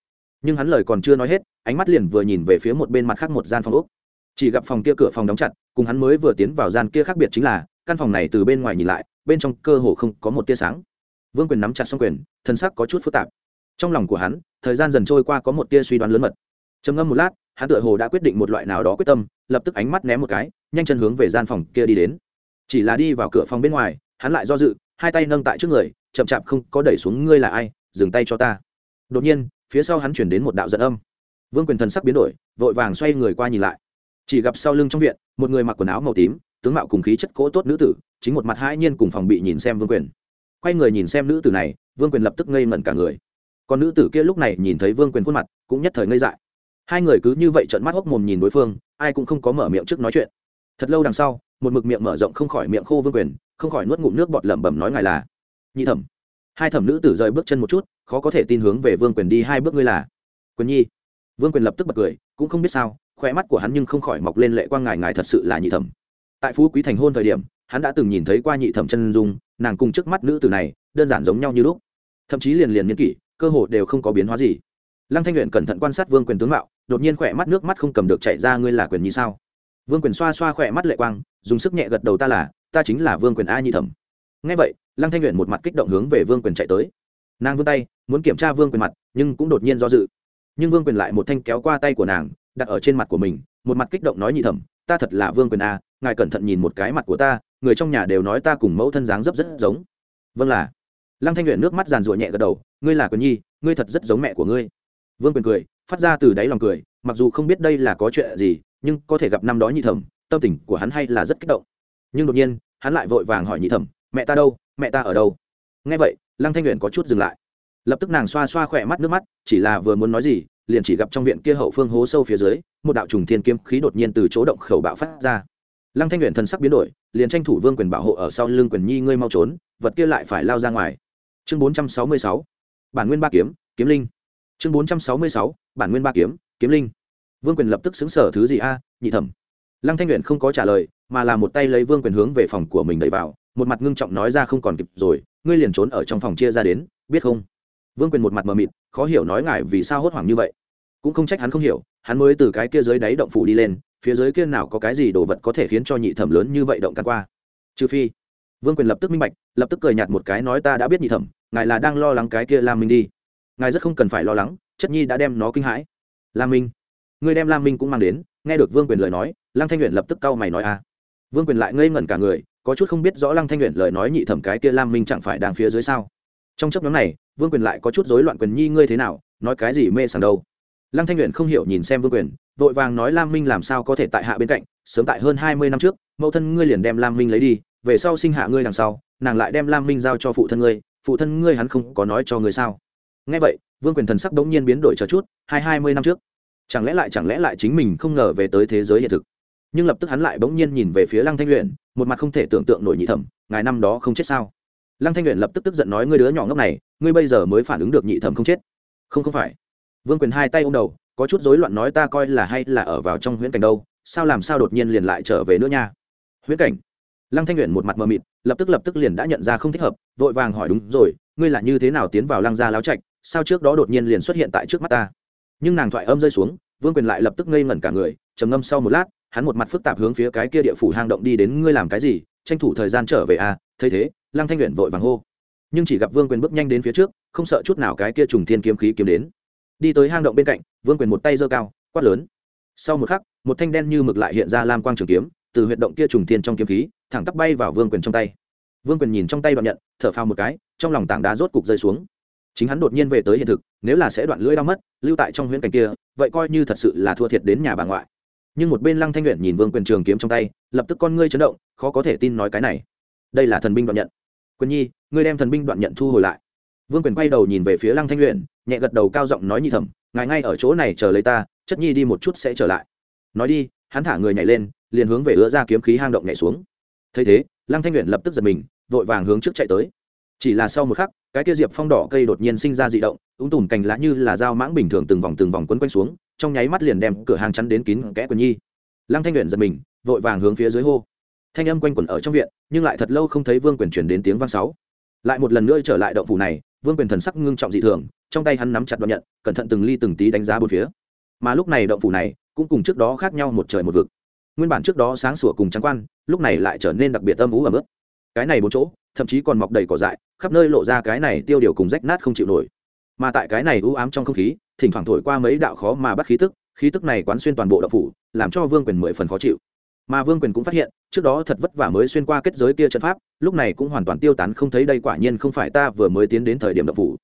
nhưng hắn lời còn chưa nói hết, ánh mắt liền vừa nhìn về phía một bên mặt khác một gian phòng úc chỉ gặp phòng kia cửa phòng đóng chặt, cùng hắn mới vừa tiến vào gian kia khác biệt chính là, căn phòng này từ bên ngoài nhìn lại, bên trong cơ hồ không có một tia sáng. Vương quyền nắm chặt xong quyền, thân sắc có chút phức tạp. Trong lòng của hắn, thời gian dần trôi qua có một tia suy đoán lớn mật. Trầm ngâm một lát, hắn tựa hồ đã quyết định một loại nào đó quyết tâm, lập tức ánh mắt ném một cái, nhanh chân hướng về gian phòng kia đi đến. Chỉ là đi vào cửa phòng bên ngoài, hắn lại do dự, hai tay nâng tại trước người, chậm chạp không có đẩy xuống ngươi là ai, dừng tay cho ta. Đột nhiên phía sau hắn chuyển đến một đạo giận âm. Vương quyền thần sắc biến đổi, vội vàng xoay người qua nhìn lại. Chỉ gặp sau lưng trong viện, một người mặc quần áo màu tím, tướng mạo cùng khí chất cỗ tốt nữ tử, chính một mặt hai nhiên cùng phòng bị nhìn xem vương quyền. Quay người nhìn xem nữ tử này, vương quyền lập tức ngây mẩn cả người. Còn nữ tử kia lúc này nhìn thấy vương quyền khuôn mặt, cũng nhất thời ngây dại. Hai người cứ như vậy trợn mắt hốc mồm nhìn đối phương, ai cũng không có mở miệng trước nói chuyện. Thật lâu đằng sau, một mực miệng mở rộng không khỏi miệng khô vương quyền, không khỏi nuốt ngụm nước bọt lẩm bẩm nói ngài là nhị thẩm hai thẩm nữ tử rời bước chân một chút, khó có thể tin hướng về vương quyền đi hai bước ngươi là. Quyền nhi. Vương quyền lập tức bật cười, cũng không biết sao khỏe mắt của hắn nhưng không khỏi mọc lên lệ quang ngài ngài thật sự là nhị thẩm. Tại phú quý thành hôn thời điểm, hắn đã từng nhìn thấy qua nhị thẩm chân dung, nàng cùng trước mắt nữ tử này, đơn giản giống nhau như lúc. Thậm chí liền liền n kỷ, cơ hồ đều không có biến hóa gì. Lăng thanh luyện cẩn thận quan sát vương quyền tướng mạo, đột nhiên khỏe mắt nước mắt không cầm được chạy ra, ngươi là quyền nhi sao? Vương quyền xoa xoa khỏe mắt lệ quang, dùng sức nhẹ gật đầu, ta là, ta chính là vương quyền a nhị thẩm. Ngay vậy lăng thanh nguyện một mặt kích động hướng về vương quyền chạy tới. Nàng vươn tay, muốn kiểm tra vương quyền mặt, nhưng cũng đột nhiên do dự. Nhưng vương quyền lại một thanh kéo qua tay của nàng, đặt ở trên mặt của mình, một mặt kích động nói nhị thẩm, ta thật là vương quyền a ngài cẩn thận nhìn một cái mặt của ta, người trong nhà đều nói ta cùng mẫu thân dáng dấp rất giống. Vâng là. Lăng thanh nguyện nước mắt giàn rụa nhẹ gật đầu, ngươi là quyền nhi, ngươi thật rất giống mẹ của ngươi. Vương quyền cười, phát ra từ đáy lòng cười, mặc dù không biết đây là có chuyện gì, nhưng có thể gặp năm đó nhị thẩm, tâm tình của hắn hay là rất kích động. Nhưng đột nhiên, hắn lại vội vàng hỏi nhị thẩm, mẹ ta đâu? Mẹ ta ở đâu? Nghe vậy, lăng thanh nguyện có chút dừng lại. Lập tức nàng xoa xoa khỏe mắt nước mắt, chỉ là vừa muốn nói gì, liền chỉ gặp trong viện kia hậu phương hố sâu phía dưới, một đạo trùng thiên kiếm khí đột nhiên từ chỗ động khẩu bạo phát ra. Lăng thanh nguyện thần sắc biến đổi, liền tranh thủ vương quyền bảo hộ ở sau lưng quyền nhi ngươi mau trốn, vật kia lại phải lao ra ngoài. Chương bốn trăm sáu mươi sáu, bản nguyên ba kiếm kiếm linh. Chương bốn trăm sáu mươi sáu, bản nguyên ba kiếm kiếm linh. Vương quyền lập tức xứng sở thứ gì a, nhị thẩm. Lăng thanh nguyện không có trả lời, mà là một tay lấy vương quyền hướng về phòng của mình đẩy vào một mặt ngưng trọng nói ra không còn kịp rồi, ngươi liền trốn ở trong phòng chia ra đến, biết không? Vương quyền một mặt mờ mịt, khó hiểu nói ngại vì sao hốt hoảng như vậy. Cũng không trách hắn không hiểu, hắn mới từ cái kia dưới đáy động phủ đi lên, phía dưới kia nào có cái gì đồ vật có thể khiến cho nhị thẩm lớn như vậy động cắn qua? Trừ phi, vương quyền lập tức minh bạch, lập tức cười nhạt một cái nói ta đã biết nhị thẩm, ngài là đang lo lắng cái kia lam minh đi. Ngài rất không cần phải lo lắng, chất nhi đã đem nó kinh hãi. Lam minh? Người đem lam minh cũng mang đến, nghe được vương quyền lời nói, lăng thanh nguyện lập tức cau mày nói a. Vương quyền lại ngây ngẩn cả người có chút không biết rõ lăng thanh luyện lời nói nhị thẩm cái kia lam minh chẳng phải đang phía dưới sao? Trong chấp nhóm này, vương quyền lại có chút rối loạn quyền nhi ngươi thế nào, nói cái gì mê sảng đâu? Lăng thanh luyện không hiểu nhìn xem vương quyền, vội vàng nói lam minh làm sao có thể tại hạ bên cạnh, sớm tại hơn hai mươi năm trước, mẫu thân ngươi liền đem lam minh lấy đi, về sau sinh hạ ngươi đằng sau, nàng lại đem lam minh giao cho phụ thân ngươi, phụ thân ngươi hắn không có nói cho ngươi sao? Nghe vậy, vương quyền thần sắc đống nhiên biến đổi chờ chút, hai hai mươi năm trước. Chẳng lẽ lại, chẳng lẽ lại chính mình không ngờ về tới thế giới hiện thực? Nhưng lập tức hắn lại bỗng nhiên nhìn về phía lăng thanh luyện một mặt không thể tưởng tượng nổi nhị thẩm, ngài năm đó không chết sao? Lăng thanh luyện lập tức tức giận nói, ngươi đứa nhỏ ngốc này, ngươi bây giờ mới phản ứng được nhị thẩm không chết. Không không phải. Vương quyền hai tay ô m đầu, có chút rối loạn nói, ta coi là hay là ở vào trong huyễn cảnh đâu, sao làm sao đột nhiên liền lại trở về nữa nha? Huyễn cảnh? Lăng thanh luyện một mặt mờ mịt, lập tức lập tức liền đã nhận ra không thích hợp, vội vàng hỏi, đúng rồi, ngươi là như thế nào tiến vào lăng gia láo trạch, sao trước đó đột nhiên liền xuất hiện tại trước mắt ta? Nhưng nàng thoại âm rơi xuống, vương quyền lại lập tức ngây ngẩn cả người, trầm ngâm sau một lát hắn một mặt phức tạp hướng phía cái kia địa phủ hang động đi đến, ngươi làm cái gì? Tranh thủ thời gian trở về à? Thấy thế, lăng thanh luyện vội vàng hô. Nhưng chỉ gặp vương quyền bước nhanh đến phía trước, không sợ chút nào cái kia trùng thiên kiếm khí kiếm đến. Đi tới hang động bên cạnh, vương quyền một tay giơ cao, quát lớn. Sau một khắc, một thanh đen như mực lại hiện ra lam quang trường kiếm, từ huyệt động kia trùng thiên trong kiếm khí, thẳng tắp bay vào vương quyền trong tay. Vương quyền nhìn trong tay đoạn nhận, thở phào một cái, trong lòng tảng đá rốt cục rơi xuống. Chính hắn đột nhiên về tới hiện thực, nếu là sẽ đoạn lưỡi đau mất, lưu tại trong huyễn cảnh kia, vậy coi như thật sự là thua thiệt đến nhà bà ngoại nhưng một bên lăng thanh nguyện nhìn vương quyền trường kiếm trong tay, lập tức con ngươi chấn động, khó có thể tin nói cái này. Đây là thần binh đoạn nhận. Quyền nhi, ngươi đem thần binh đoạn nhận thu hồi lại. Vương quyền quay đầu nhìn về phía lăng thanh luyện nhẹ gật đầu cao giọng nói nhị thầm ngài ngay ở chỗ này chờ lấy ta, chất nhi đi một chút sẽ trở lại. Nói đi, hắn thả người nhảy lên, liền hướng về ứa ra kiếm khí hang động nhảy xuống. Thấy thế, lăng thanh luyện lập tức giật mình, vội vàng hướng trước chạy tới. Chỉ là sau một khắc, cái kia diệp phong đỏ cây đột nhiên sinh ra dị động ung tùm cành lá như là dao mãng bình thường từng vòng từng vòng quấn quanh xuống trong nháy mắt liền đem cửa hàng chắn đến kín kẽ quần nhi. Lăng thanh luyện giật mình, vội vàng hướng phía dưới hô. Thanh âm quanh quẩn ở trong viện, nhưng lại thật lâu không thấy vương quyền chuyển đến tiếng vang sáu. Lại một lần nữa trở lại động phủ này, vương quyền thần sắc ngưng trọng dị thường, trong tay hắn nắm chặt đoạn nhận, cẩn thận từng ly từng tí đánh giá bốn phía. Mà lúc này động phủ này, cũng cùng trước đó khác nhau một trời một vực. Nguyên bản trước đó sáng sủa cùng trắng quan, lúc này lại trở nên đặc biệt âm ú ẩm ướt. Cái này bốn chỗ, thậm chí còn mọc đầy cỏ dại, khắp nơi lộ ra cái này tiêu điều cùng rách nát không chịu nổi. Mà tại cái này u ám trong không khí thỉnh thoảng thổi qua mấy đạo khó mà bắt khí tức khí tức này quán xuyên toàn bộ đạo phủ, làm cho vương quyền mười phần khó chịu. Mà vương quyền cũng phát hiện, trước đó thật vất vả mới xuyên qua kết giới kia trận pháp, lúc này cũng hoàn toàn tiêu tán không thấy đây quả nhiên không phải ta vừa mới tiến đến thời điểm đạo phủ.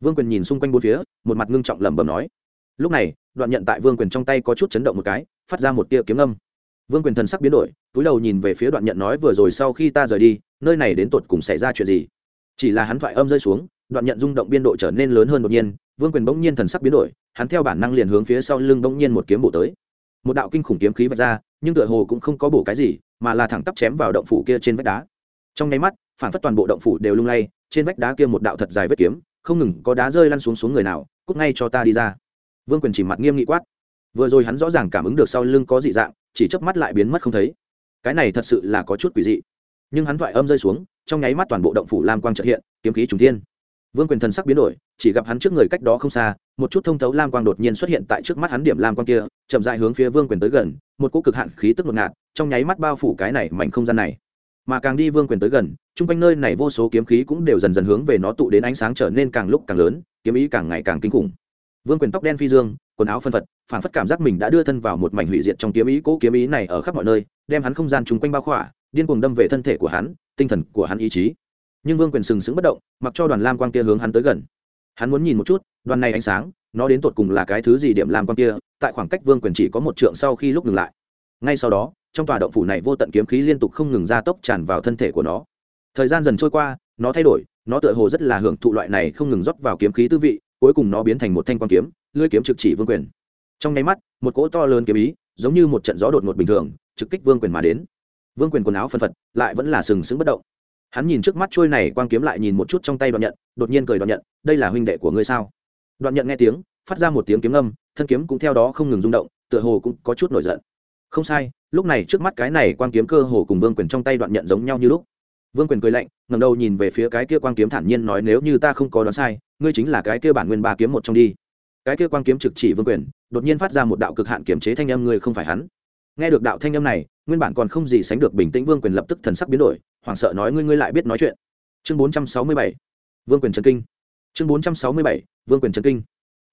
Vương quyền nhìn xung quanh bốn phía, một mặt ngưng trọng lẩm bẩm nói. Lúc này, đoạn nhận tại vương quyền trong tay có chút chấn động một cái, phát ra một tia kiếm âm. Vương quyền thần sắc biến đổi, túi đầu nhìn về phía đoạn nhận nói vừa rồi sau khi ta rời đi, nơi này đến tột cùng xảy ra chuyện gì? Chỉ là hắn thoại âm rơi xuống, đoạn nhận rung động biên độ trở nên lớn hơn đột nhiên vương quyền bỗng nhiên thần sắc biến đổi, hắn theo bản năng liền hướng phía sau lưng bỗng nhiên một kiếm bổ tới. Một đạo kinh khủng kiếm khí vạch ra, nhưng tựa hồ cũng không có bổ cái gì, mà là thẳng tắp chém vào động phủ kia trên vách đá. Trong nháy mắt, phản phất toàn bộ động phủ đều lung lay, trên vách đá kia một đạo thật dài vết kiếm, không ngừng có đá rơi lăn xuống xuống người nào, cút ngay cho ta đi ra. Vương quyền chỉ mặt nghiêm nghị quát. Vừa rồi hắn rõ ràng cảm ứng được sau lưng có dị dạng, chỉ chớp mắt lại biến mất không thấy. Cái này thật sự là có chút quỷ dị. Nhưng hắn thoại âm rơi xuống, trong nháy mắt toàn bộ động phủ lam quang trợ hiện, kiếm khí trùng thiên vương quyền thần sắc biến đổi, chỉ gặp hắn trước người cách đó không xa, một chút thông thấu lam quang đột nhiên xuất hiện tại trước mắt hắn điểm lam quang kia, chậm dại hướng phía vương quyền tới gần, một cỗ cực hạn khí tức ngột ngạt, trong nháy mắt bao phủ cái này mảnh không gian này. Mà càng đi vương quyền tới gần, chung quanh nơi này vô số kiếm khí cũng đều dần dần hướng về nó tụ đến ánh sáng trở nên càng lúc càng lớn, kiếm ý càng ngày càng kinh khủng. Vương quyền tóc đen phi dương, quần áo phân phật phản phất cảm giác mình đã đưa thân vào một mảnh hủy diệt trong kiếm ý, cỗ kiếm ý này ở khắp mọi nơi, đem hắn không gian chung quanh bao khỏa, điên cuồng đâm về thân thể của hắn, tinh thần của hắn ý chí nhưng vương quyền sừng sững bất động, mặc cho đoàn lam quang kia hướng hắn tới gần. Hắn muốn nhìn một chút, đoàn này ánh sáng, nó đến tột cùng là cái thứ gì điểm lam quang kia, tại khoảng cách vương quyền chỉ có một trượng sau khi lúc ngừng lại. Ngay sau đó, trong tòa động phủ này vô tận kiếm khí liên tục không ngừng ra tốc tràn vào thân thể của nó. Thời gian dần trôi qua, nó thay đổi, nó tựa hồ rất là hưởng thụ loại này không ngừng rót vào kiếm khí tư vị, cuối cùng nó biến thành một thanh quan kiếm, lưỡi kiếm trực chỉ vương quyền. Trong nháy mắt, một cỗ to lớn kiếm ý, giống như một trận gió đột ngột bình thường, trực kích vương quyền mà đến. Vương quyền quần áo phân phật, lại vẫn là sừng sững bất động hắn nhìn trước mắt trôi này quang kiếm lại nhìn một chút trong tay đoạn nhận, đột nhiên cười đoạn nhận, đây là huynh đệ của ngươi sao? Đoạn nhận nghe tiếng, phát ra một tiếng kiếm âm, thân kiếm cũng theo đó không ngừng rung động, tựa hồ cũng có chút nổi giận. Không sai, lúc này trước mắt cái này quang kiếm cơ hồ cùng vương quyền trong tay đoạn nhận giống nhau như lúc. Vương quyền cười lạnh ngầm đầu nhìn về phía cái kia quang kiếm thản nhiên nói, nếu như ta không có đoán sai, ngươi chính là cái kia bản nguyên ba kiếm một trong đi. Cái kia quang kiếm trực chỉ vương quyền, đột nhiên phát ra một đạo cực hạn kiểm chế thanh âm, ngươi không phải hắn. Nghe được đạo thanh âm này nguyên bản còn không gì sánh được bình tĩnh vương quyền lập tức thần sắc biến đổi, hoảng sợ nói ngươi ngươi lại biết nói chuyện. Chương bốn trăm sáu mươi bảy, vương quyền trần kinh. Chương bốn trăm sáu mươi bảy, vương quyền trần kinh.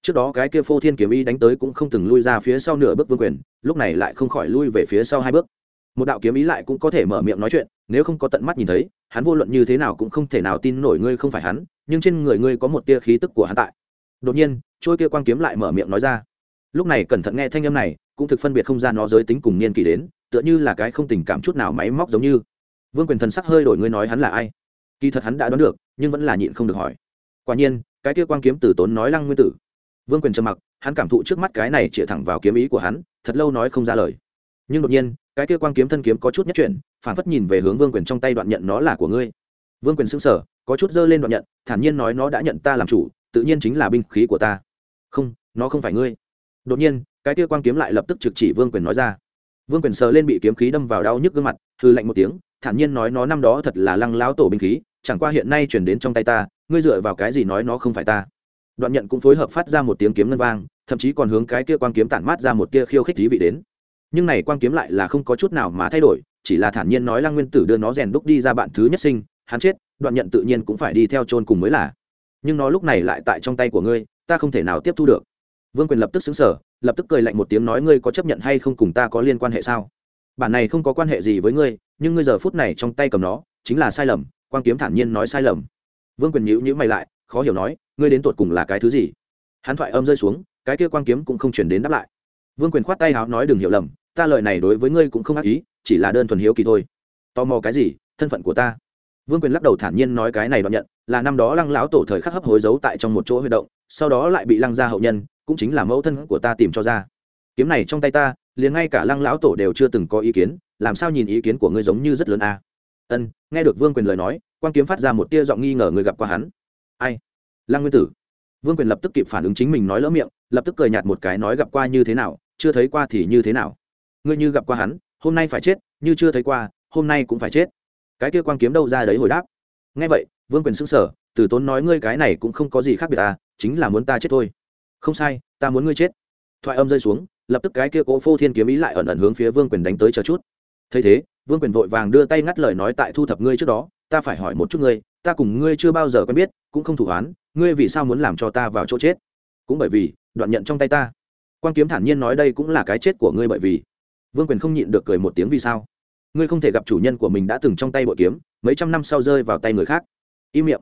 Trước đó cái kia phô thiên kiếm y đánh tới cũng không từng lui ra phía sau nửa bước vương quyền, lúc này lại không khỏi lui về phía sau hai bước. Một đạo kiếm ý lại cũng có thể mở miệng nói chuyện, nếu không có tận mắt nhìn thấy, hắn vô luận như thế nào cũng không thể nào tin nổi ngươi không phải hắn, nhưng trên người ngươi có một tia khí tức của hắn tại. Đột nhiên trôi kia quang kiếm lại mở miệng nói ra. Lúc này cẩn thận nghe thanh âm này, cũng thực phân biệt không ra nó giới tính cùng niên kỷ đến tựa như là cái không tình cảm chút nào máy móc giống như. Vương quyền thần sắc hơi đổi, ngươi nói hắn là ai? Kỳ thật hắn đã đoán được, nhưng vẫn là nhịn không được hỏi. Quả nhiên, cái kia quang kiếm tử tốn nói lăng nguyên tử. Vương quyền trầm mặc, hắn cảm thụ trước mắt cái này chĩa thẳng vào kiếm ý của hắn, thật lâu nói không ra lời. Nhưng đột nhiên, cái kia quang kiếm thân kiếm có chút nhất chuyển, phản phất nhìn về hướng vương quyền trong tay đoạn nhận nó là của ngươi. Vương quyền xưng sở có chút dơ lên đoạn nhận, thản nhiên nói nó đã nhận ta làm chủ, tự nhiên chính là binh khí của ta. Không, nó không phải ngươi. Đột nhiên, cái kia quang kiếm lại lập tức trực chỉ vương quyền nói ra vương quyền sờ lên bị kiếm khí đâm vào đau nhức gương mặt hư lạnh một tiếng, thản nhiên nói nó năm đó thật là lăng láo tổ binh khí, chẳng qua hiện nay chuyển đến trong tay ta, ngươi dựa vào cái gì nói nó không phải ta. Đoạn nhận cũng phối hợp phát ra một tiếng kiếm ngân vang, thậm chí còn hướng cái kia quang kiếm tản mát ra một tia khiêu khích thí vị đến. Nhưng này quang kiếm lại là không có chút nào mà thay đổi, chỉ là thản nhiên nói lăng nguyên tử đưa nó rèn đúc đi ra bạn thứ nhất sinh, hắn chết, đoạn nhận tự nhiên cũng phải đi theo chôn cùng mới là. Nhưng nó lúc này lại tại trong tay của ngươi, ta không thể nào tiếp thu được. Vương quyền lập tức xứng sở lập tức cười lạnh một tiếng nói, ngươi có chấp nhận hay không cùng ta có liên quan hệ sao? Bản này không có quan hệ gì với ngươi, nhưng ngươi giờ phút này trong tay cầm nó, chính là sai lầm. Quan kiếm thản nhiên nói, sai lầm. Vương quyền nhữ nhữ mày lại, khó hiểu nói, ngươi đến tột cùng là cái thứ gì? Hắn thoại âm rơi xuống, cái kia quan kiếm cũng không chuyển đến đáp lại. Vương quyền khoát tay háo nói, đừng hiểu lầm, ta lời này đối với ngươi cũng không ác ý, chỉ là đơn thuần hiếu kỳ thôi. Tò mò cái gì? Thân phận của ta. Vương quyền lắc đầu thản nhiên nói, cái này đoạn nhận, là năm đó lăng lão tổ thời khắc hấp hối giấu tại trong một chỗ huy động, sau đó lại bị lăng gia hậu nhân cũng chính là mẫu thân của ta tìm cho ra. Kiếm này trong tay ta, liền ngay cả lăng lão tổ đều chưa từng có ý kiến, làm sao nhìn ý kiến của ngươi giống như rất lớn a à? ân, nghe được vương quyền lời nói quan kiếm phát ra một tia giọng nghi ngờ người gặp qua hắn. Ai? Lăng nguyên tử. Vương quyền lập tức kịp phản ứng chính mình nói lỡ miệng, lập tức cười nhạt một cái nói gặp qua như thế nào, chưa thấy qua thì như thế nào. Ngươi như gặp qua hắn, hôm nay phải chết, như chưa thấy qua, hôm nay cũng phải chết. Cái kia quan kiếm đâu ra đấy hồi đáp. Nghe vậy, vương quyền xưng sở từ tốn nói ngươi cái này cũng không có gì khác biệt ta chính là muốn ta chết thôi không sai, ta muốn ngươi chết. Thoại âm rơi xuống, lập tức cái kia cố phô thiên kiếm ý lại ẩn ẩn hướng phía vương quyền đánh tới chờ chút. Thấy thế, vương quyền vội vàng đưa tay ngắt lời nói tại thu thập ngươi trước đó, ta phải hỏi một chút ngươi, ta cùng ngươi chưa bao giờ quen biết, cũng không thủ án ngươi vì sao muốn làm cho ta vào chỗ chết? Cũng bởi vì, đoạn nhận trong tay ta. Quan kiếm thản nhiên nói đây cũng là cái chết của ngươi bởi vì. Vương quyền không nhịn được cười một tiếng vì sao? Ngươi không thể gặp chủ nhân của mình đã từng trong tay bội kiếm, mấy trăm năm sau rơi vào tay người khác. Im miệng.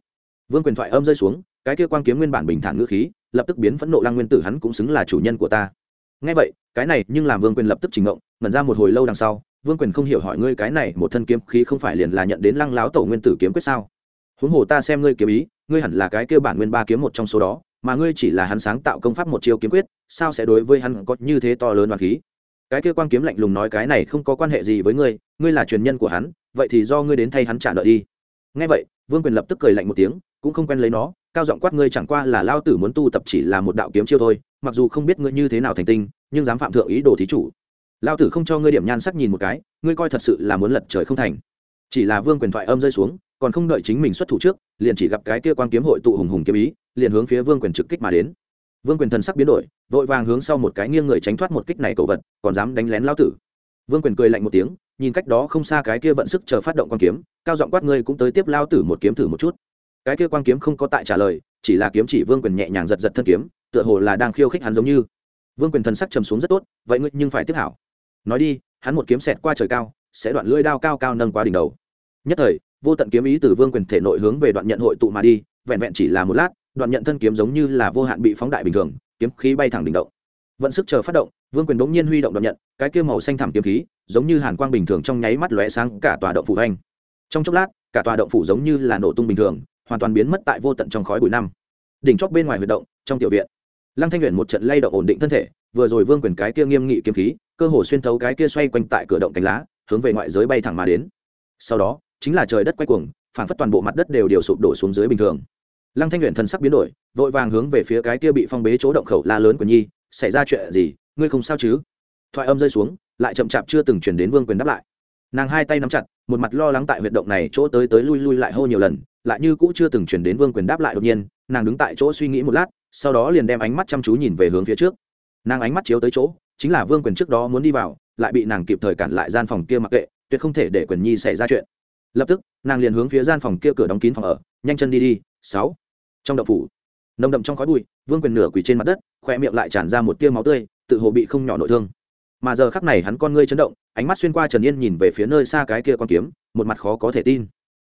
Vương quyền thoại âm rơi xuống cái kia quan kiếm nguyên bản bình thản ngữ khí, lập tức biến phẫn nộ lăng nguyên tử, hắn cũng xứng là chủ nhân của ta. Ngay vậy, cái này nhưng làm vương quyền lập tức trình ngộng ngẩn ra một hồi lâu đằng sau, vương quyền không hiểu hỏi ngươi cái này một thân kiếm khí không phải liền là nhận đến lăng láo tổ nguyên tử kiếm quyết sao? Huống hồ ta xem ngươi kiếm ý, ngươi hẳn là cái kêu bản nguyên ba kiếm một trong số đó, mà ngươi chỉ là hắn sáng tạo công pháp một chiêu kiếm quyết, sao sẽ đối với hắn có như thế to lớn và khí? Cái kia quan kiếm lạnh lùng nói cái này không có quan hệ gì với ngươi ngươi là truyền nhân của hắn, vậy thì do ngươi đến thay hắn trả nợ đi. Ngay vậy, vương quyền lập tức cười lạnh một tiếng, cũng không quen lấy nó cao giọng quát ngươi chẳng qua là lao tử muốn tu tập chỉ là một đạo kiếm chiêu thôi, mặc dù không biết ngươi như thế nào thành tinh, nhưng dám phạm thượng ý đồ thí chủ. Lao tử không cho ngươi điểm nhan sắc nhìn một cái, ngươi coi thật sự là muốn lật trời không thành. Chỉ là vương quyền thoại âm rơi xuống, còn không đợi chính mình xuất thủ trước, liền chỉ gặp cái kia quan kiếm hội tụ hùng hùng kiếm ý, liền hướng phía vương quyền trực kích mà đến. Vương quyền thần sắc biến đổi, vội vàng hướng sau một cái nghiêng người tránh thoát một kích này cầu vật, còn dám đánh lén lao tử. Vương quyền cười lạnh một tiếng, nhìn cách đó không xa cái kia vận sức chờ phát động quan kiếm, cao giọng quát ngươi cũng tới tiếp lao tử một kiếm thử một chút cái kia quan kiếm không có tại trả lời, chỉ là kiếm chỉ vương quyền nhẹ nhàng giật giật thân kiếm, tựa hồ là đang khiêu khích hắn giống như. Vương quyền thần sắc trầm xuống rất tốt, vậy ngươi nhưng phải tiếp hảo. Nói đi, hắn một kiếm xẹt qua trời cao, sẽ đoạn lưỡi đao cao cao nâng qua đỉnh đầu. Nhất thời, vô tận kiếm ý từ vương quyền thể nội hướng về đoạn nhận hội tụ mà đi, vẹn vẹn chỉ là một lát, đoạn nhận thân kiếm giống như là vô hạn bị phóng đại bình thường, kiếm khí bay thẳng đỉnh động vận sức chờ phát động, vương quyền bỗng nhiên huy động đoạn nhận, cái kia màu xanh thẳm kiếm khí, giống như hàn quang bình thường trong nháy mắt lóe sáng cả tòa động phủ anh trong chốc lát, cả tòa động phủ giống như là nổ tung bình thường hoàn toàn biến mất tại vô tận trong khói bụi năm. Đỉnh chóp bên ngoài huyệt động, trong tiểu viện, lăng thanh nguyện một trận lay động ổn định thân thể, vừa rồi vương quyền cái kia nghiêm nghị kiếm khí, cơ hồ xuyên thấu cái kia xoay quanh tại cửa động cánh lá, hướng về ngoại giới bay thẳng mà đến. Sau đó, chính là trời đất quay cuồng, phản phất toàn bộ mặt đất đều đều sụp đổ xuống dưới bình thường. Lăng thanh nguyện thần sắc biến đổi, vội vàng hướng về phía cái kia bị phong bế chỗ động khẩu la lớn của nhi, xảy ra chuyện gì? Ngươi không sao chứ? Thoại âm rơi xuống, lại chậm chạp chưa từng chuyển đến vương quyền đáp lại. Nàng hai tay nắm chặt, một mặt lo lắng tại huyệt động này chỗ tới tới lui lui lại hô nhiều lần lại như cũ chưa từng chuyển đến vương quyền đáp lại đột nhiên, nàng đứng tại chỗ suy nghĩ một lát, sau đó liền đem ánh mắt chăm chú nhìn về hướng phía trước. Nàng ánh mắt chiếu tới chỗ, chính là vương quyền trước đó muốn đi vào, lại bị nàng kịp thời cản lại gian phòng kia mặc kệ, tuyệt không thể để quyền nhi xảy ra chuyện. Lập tức, nàng liền hướng phía gian phòng kia cửa đóng kín phòng ở, nhanh chân đi đi, sáu. Trong đậu phủ, nồng đậm trong khói bụi, vương quyền nửa quỳ trên mặt đất khoe miệng lại tràn ra một tia máu tươi, tự hồ bị không nhỏ nội thương. Mà giờ khắc này hắn con ngươi chấn động, ánh mắt xuyên qua trần yên nhìn về phía nơi xa cái kia con kiếm, một mặt khó có thể tin.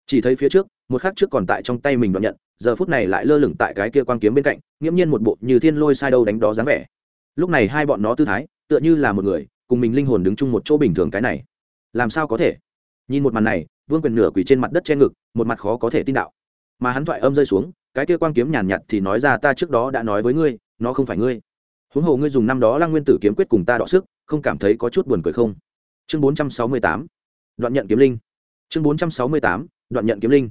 Chỉ thấy phía trước một khắc trước còn tại trong tay mình đoạn nhận, giờ phút này lại lơ lửng tại cái kia quan kiếm bên cạnh, nghiễm nhiên một bộ như thiên lôi sai đâu đánh đó dáng vẻ. Lúc này hai bọn nó tư thái, tựa như là một người, cùng mình linh hồn đứng chung một chỗ bình thường cái này. Làm sao có thể? Nhìn một màn này, vương quyền nửa quỳ trên mặt đất che ngực, một mặt khó có thể tin đạo. Mà hắn thoại âm rơi xuống, cái kia quang kiếm nhàn nhạt thì nói ra ta trước đó đã nói với ngươi, nó không phải ngươi. Huống hồ ngươi dùng năm đó lang nguyên tử kiếm quyết cùng ta đọ sức, không cảm thấy có chút buồn cười không? Chương bốn trăm sáu mươi tám, đoạn nhận kiếm linh. Chương bốn trăm sáu mươi tám, đoạn nhận kiếm linh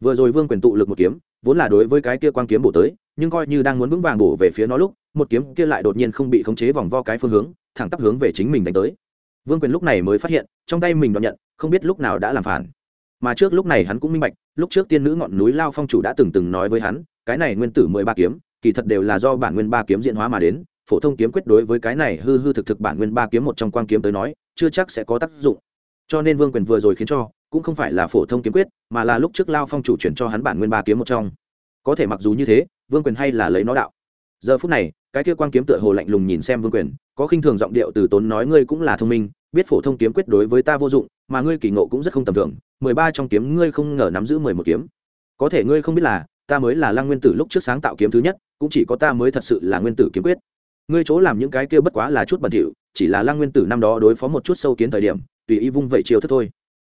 vừa rồi vương quyền tụ lực một kiếm, vốn là đối với cái kia quang kiếm bổ tới, nhưng coi như đang muốn vững vàng bổ về phía nó lúc, một kiếm kia lại đột nhiên không bị khống chế vòng vo cái phương hướng, thẳng tắp hướng về chính mình đánh tới. Vương quyền lúc này mới phát hiện, trong tay mình đón nhận, không biết lúc nào đã làm phản. Mà trước lúc này hắn cũng minh bạch, lúc trước tiên nữ ngọn núi lao phong chủ đã từng từng nói với hắn, cái này nguyên tử mười ba kiếm, kỳ thật đều là do bản nguyên ba kiếm diễn hóa mà đến, phổ thông kiếm quyết đối với cái này hư hư thực thực bản nguyên ba kiếm một trong quang kiếm tới nói, chưa chắc sẽ có tác dụng. Cho nên vương quyền vừa rồi khiến cho cũng không phải là phổ thông kiếm quyết, mà là lúc trước lao phong chủ chuyển cho hắn bản nguyên ba kiếm một trong. Có thể mặc dù như thế, vương quyền hay là lấy nó đạo. Giờ phút này, cái kia quan kiếm tựa hồ lạnh lùng nhìn xem vương quyền, có khinh thường giọng điệu từ tốn nói, ngươi cũng là thông minh, biết phổ thông kiếm quyết đối với ta vô dụng, mà ngươi kỳ ngộ cũng rất không tầm thường. Mười ba trong kiếm ngươi không ngờ nắm giữ mười một kiếm. Có thể ngươi không biết là, ta mới là lăng nguyên tử lúc trước sáng tạo kiếm thứ nhất, cũng chỉ có ta mới thật sự là nguyên tử kiếm quyết. Ngươi chỗ làm những cái kia bất quá là chút bẩn thỉu, chỉ là lăng nguyên tử năm đó đối phó một chút sâu kiến thời điểm, tùy ý vung vậy chiều thức thôi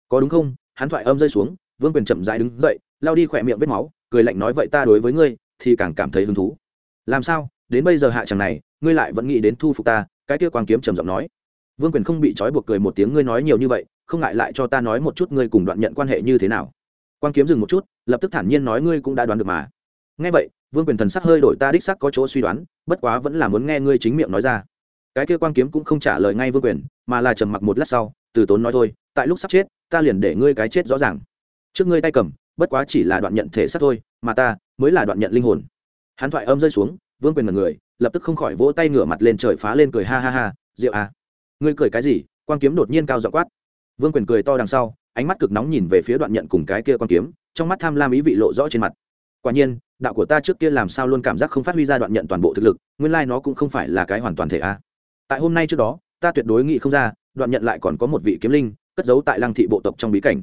có đúng không? Hắn thoại âm rơi xuống, vương quyền chậm dãi đứng dậy lao đi khỏe miệng vết máu, cười lạnh nói, vậy ta đối với ngươi thì càng cảm thấy hứng thú. Làm sao? Đến bây giờ hạ chẳng này, ngươi lại vẫn nghĩ đến thu phục ta? Cái kia quang kiếm trầm giọng nói. Vương quyền không bị trói buộc cười một tiếng, ngươi nói nhiều như vậy, không ngại lại cho ta nói một chút ngươi cùng đoạn nhận quan hệ như thế nào? Quang kiếm dừng một chút, lập tức thản nhiên nói, ngươi cũng đã đoán được mà. Nghe vậy, vương quyền thần sắc hơi đổi, ta đích sắc có chỗ suy đoán, bất quá vẫn là muốn nghe ngươi chính miệng nói ra. Cái kia quang kiếm cũng không trả lời ngay vương quyền, mà là trầm mặc một lát sau, từ tốn nói, thôi, tại lúc sắp chết ta liền để ngươi cái chết rõ ràng. Trước ngươi tay cầm, bất quá chỉ là đoạn nhận thể xác thôi, mà ta mới là đoạn nhận linh hồn. Hắn thoại âm rơi xuống, vương quyền mật người, lập tức không khỏi vỗ tay ngửa mặt lên trời phá lên cười ha ha ha rượu à ngươi cười cái gì? Quang kiếm đột nhiên cao dọ quát. Vương quyền cười to đằng sau, ánh mắt cực nóng nhìn về phía đoạn nhận cùng cái kia quang kiếm, trong mắt tham lam ý vị lộ rõ trên mặt. Quả nhiên, đạo của ta trước kia làm sao luôn cảm giác không phát huy ra đoạn nhận toàn bộ thực lực, nguyên lai nó cũng không phải là cái hoàn toàn thể a. Tại hôm nay trước đó, ta tuyệt đối nghĩ không ra, đoạn nhận lại còn có một vị kiếm linh cất giấu tại lăng thị bộ tộc trong bí cảnh.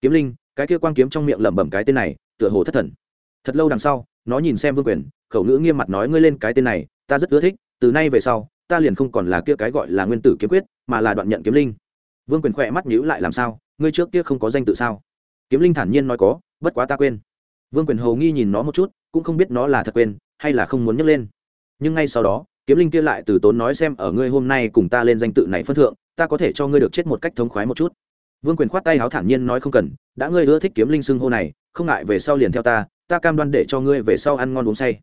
Kiếm linh, cái kia quang kiếm trong miệng lẩm bẩm cái tên này, tựa hồ thất thần. Thật lâu đằng sau, nó nhìn xem vương quyền, khẩu ngữ nghiêm mặt nói ngươi lên cái tên này, ta rất ưa thích, từ nay về sau, ta liền không còn là kia cái gọi là nguyên tử kiếm quyết, mà là đoạn nhận kiếm linh. Vương quyền khỏe mắt nhíu lại làm sao, ngươi trước kia không có danh tự sao? Kiếm linh thản nhiên nói có, bất quá ta quên. Vương quyền hầu nghi nhìn nó một chút, cũng không biết nó là thật quên, hay là không muốn nhắc lên. Nhưng ngay sau đó, kiếm linh kia lại từ tốn nói xem, ở ngươi hôm nay cùng ta lên danh tự này phân thượng ta có thể cho ngươi được chết một cách thống khoái một chút. Vương quyền khoát tay háo thản nhiên nói không cần, đã ngươi ưa thích kiếm linh xưng hô này, không ngại về sau liền theo ta ta cam đoan để cho ngươi về sau ăn ngon uống say.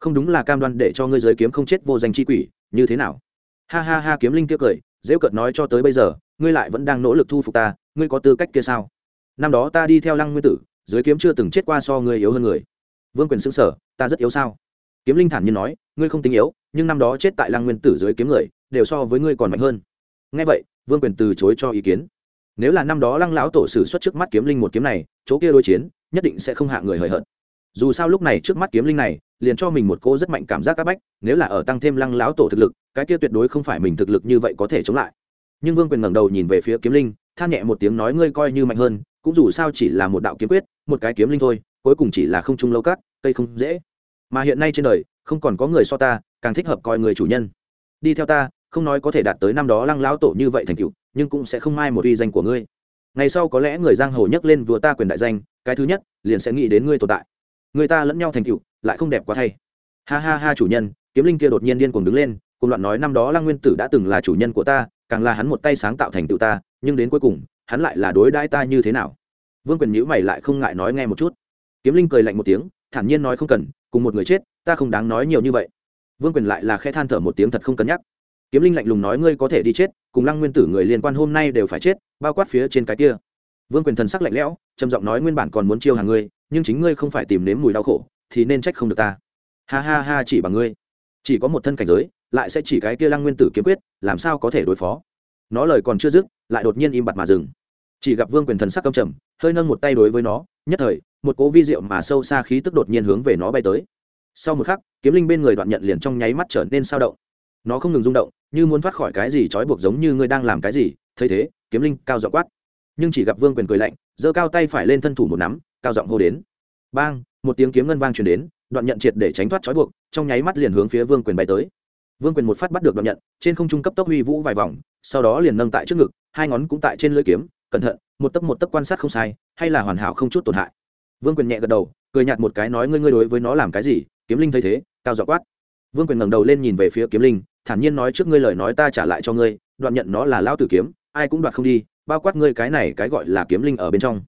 Không đúng là cam đoan để cho ngươi giới kiếm không chết vô danh chi quỷ, như thế nào? Ha ha ha, kiếm linh kia cười dễ cợt nói cho tới bây giờ, ngươi lại vẫn đang nỗ lực thu phục ta, ngươi có tư cách kia sao? Năm đó ta đi theo lăng nguyên tử giới kiếm chưa từng chết qua so ngươi yếu hơn người. Vương quyền xứng sở ta rất yếu sao? Kiếm linh thản nhiên nói, ngươi không tính yếu, nhưng năm đó chết tại lăng nguyên tử dưới kiếm người, đều so với ngươi còn mạnh hơn ngay vậy, vương quyền từ chối cho ý kiến. Nếu là năm đó lăng lão tổ sử xuất trước mắt kiếm linh một kiếm này, chỗ kia đối chiến, nhất định sẽ không hạ người hời hợt. Dù sao lúc này trước mắt kiếm linh này, liền cho mình một cô rất mạnh cảm giác áp bách, nếu là ở tăng thêm lăng lão tổ thực lực, cái kia tuyệt đối không phải mình thực lực như vậy có thể chống lại. Nhưng vương quyền ngẩng đầu nhìn về phía kiếm linh, than nhẹ một tiếng nói ngươi coi như mạnh hơn, cũng dù sao chỉ là một đạo kiếm quyết, một cái kiếm linh thôi, cuối cùng chỉ là không trung lâu cắt cây không dễ. Mà hiện nay trên đời, không còn có người so ta, càng thích hợp coi người chủ nhân. Đi theo ta không nói có thể đạt tới năm đó lăng lão tổ như vậy thành cựu nhưng cũng sẽ không mai một uy danh của ngươi. Ngày sau có lẽ người giang hồ nhắc lên vừa ta quyền đại danh, cái thứ nhất, liền sẽ nghĩ đến ngươi tồn tại. Người ta lẫn nhau thành cựu lại không đẹp quá thay. Ha ha ha chủ nhân, kiếm linh kia đột nhiên điên cuồng đứng lên, cùng loạn nói năm đó lăng nguyên tử đã từng là chủ nhân của ta, càng là hắn một tay sáng tạo thành tựu ta, nhưng đến cuối cùng, hắn lại là đối đãi ta như thế nào? Vương quyền nhữ mày lại không ngại nói nghe một chút. Kiếm linh cười lạnh một tiếng, thản nhiên nói không cần, cùng một người chết, ta không đáng nói nhiều như vậy. Vương quyền lại là khe than thở một tiếng thật không cân nhắc kiếm linh lạnh lùng nói, ngươi có thể đi chết, cùng lăng nguyên tử người liên quan hôm nay đều phải chết, bao quát phía trên cái kia. Vương quyền thần sắc lạnh lẽo, trầm giọng nói, nguyên bản còn muốn chiêu hàng ngươi, nhưng chính ngươi không phải tìm nếm mùi đau khổ, thì nên trách không được ta. Ha ha ha, chỉ bằng ngươi. Chỉ có một thân cảnh giới, lại sẽ chỉ cái kia lăng nguyên tử kiếm quyết, làm sao có thể đối phó? Nó lời còn chưa dứt, lại đột nhiên im bặt mà dừng. Chỉ gặp vương quyền thần sắc căm trầm, hơi nâng một tay đối với nó, nhất thời, một cố vi diệu mà sâu xa khí tức đột nhiên hướng về nó bay tới. Sau một khắc, kiếm linh bên người đoạn nhận liền trong nháy mắt trở nên sao động nó không ngừng rung động, như muốn thoát khỏi cái gì trói buộc giống như ngươi đang làm cái gì, thấy thế, kiếm linh cao giọng quát. Nhưng chỉ gặp vương quyền cười lạnh, giơ cao tay phải lên thân thủ một nắm, cao giọng hô đến. Bang, một tiếng kiếm ngân vang truyền đến, đoạn nhận triệt để tránh thoát trói buộc, trong nháy mắt liền hướng phía vương quyền bay tới. Vương quyền một phát bắt được đoạn nhận, trên không trung cấp tốc huy vũ vài vòng, sau đó liền nâng tại trước ngực, hai ngón cũng tại trên lưỡi kiếm, cẩn thận, một tấc một tấc quan sát không sai, hay là hoàn hảo không chút tổn hại. Vương quyền nhẹ gật đầu, cười nhạt một cái nói ngươi ngươi đối với nó làm cái gì? Kiếm linh thấy thế, cao dọ quát. Vương quyền ngẩng đầu lên nhìn về phía kiếm linh thản nhiên nói trước ngươi lời nói ta trả lại cho ngươi đoạn nhận nó là lao tử kiếm ai cũng đoạt không đi bao quát ngươi cái này cái gọi là kiếm linh ở bên trong.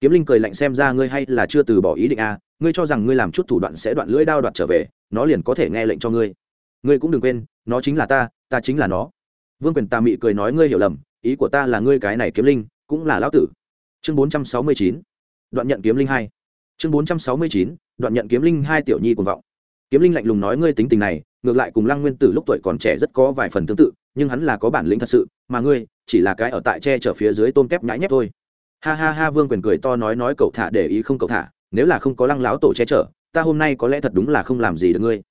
Kiếm linh cười lạnh xem ra ngươi hay là chưa từ bỏ ý định a à, ngươi cho rằng ngươi làm chút thủ đoạn sẽ đoạn lưỡi đao đoạt trở về nó liền có thể nghe lệnh cho ngươi. Ngươi cũng đừng quên nó chính là ta ta chính là nó. Vương quyền tà mị cười nói ngươi hiểu lầm ý của ta là ngươi cái này kiếm linh cũng là lão tử. Chương bốn trăm sáu mươi chín đoạn nhận kiếm linh hai. Chương bốn trăm sáu mươi chín đoạn nhận kiếm linh hai tiểu nhi cùng vọng. Kiếm linh lạnh lùng nói ngươi tính tình này ngược lại cùng lăng nguyên tử lúc tuổi còn trẻ rất có vài phần tương tự, nhưng hắn là có bản lĩnh thật sự, mà ngươi, chỉ là cái ở tại tre chở phía dưới tôm kép nhãi nhép thôi. Ha ha ha, vương quyền cười to nói nói cậu thả để ý không cậu thả, nếu là không có lăng láo tổ che chở, ta hôm nay có lẽ thật đúng là không làm gì được ngươi.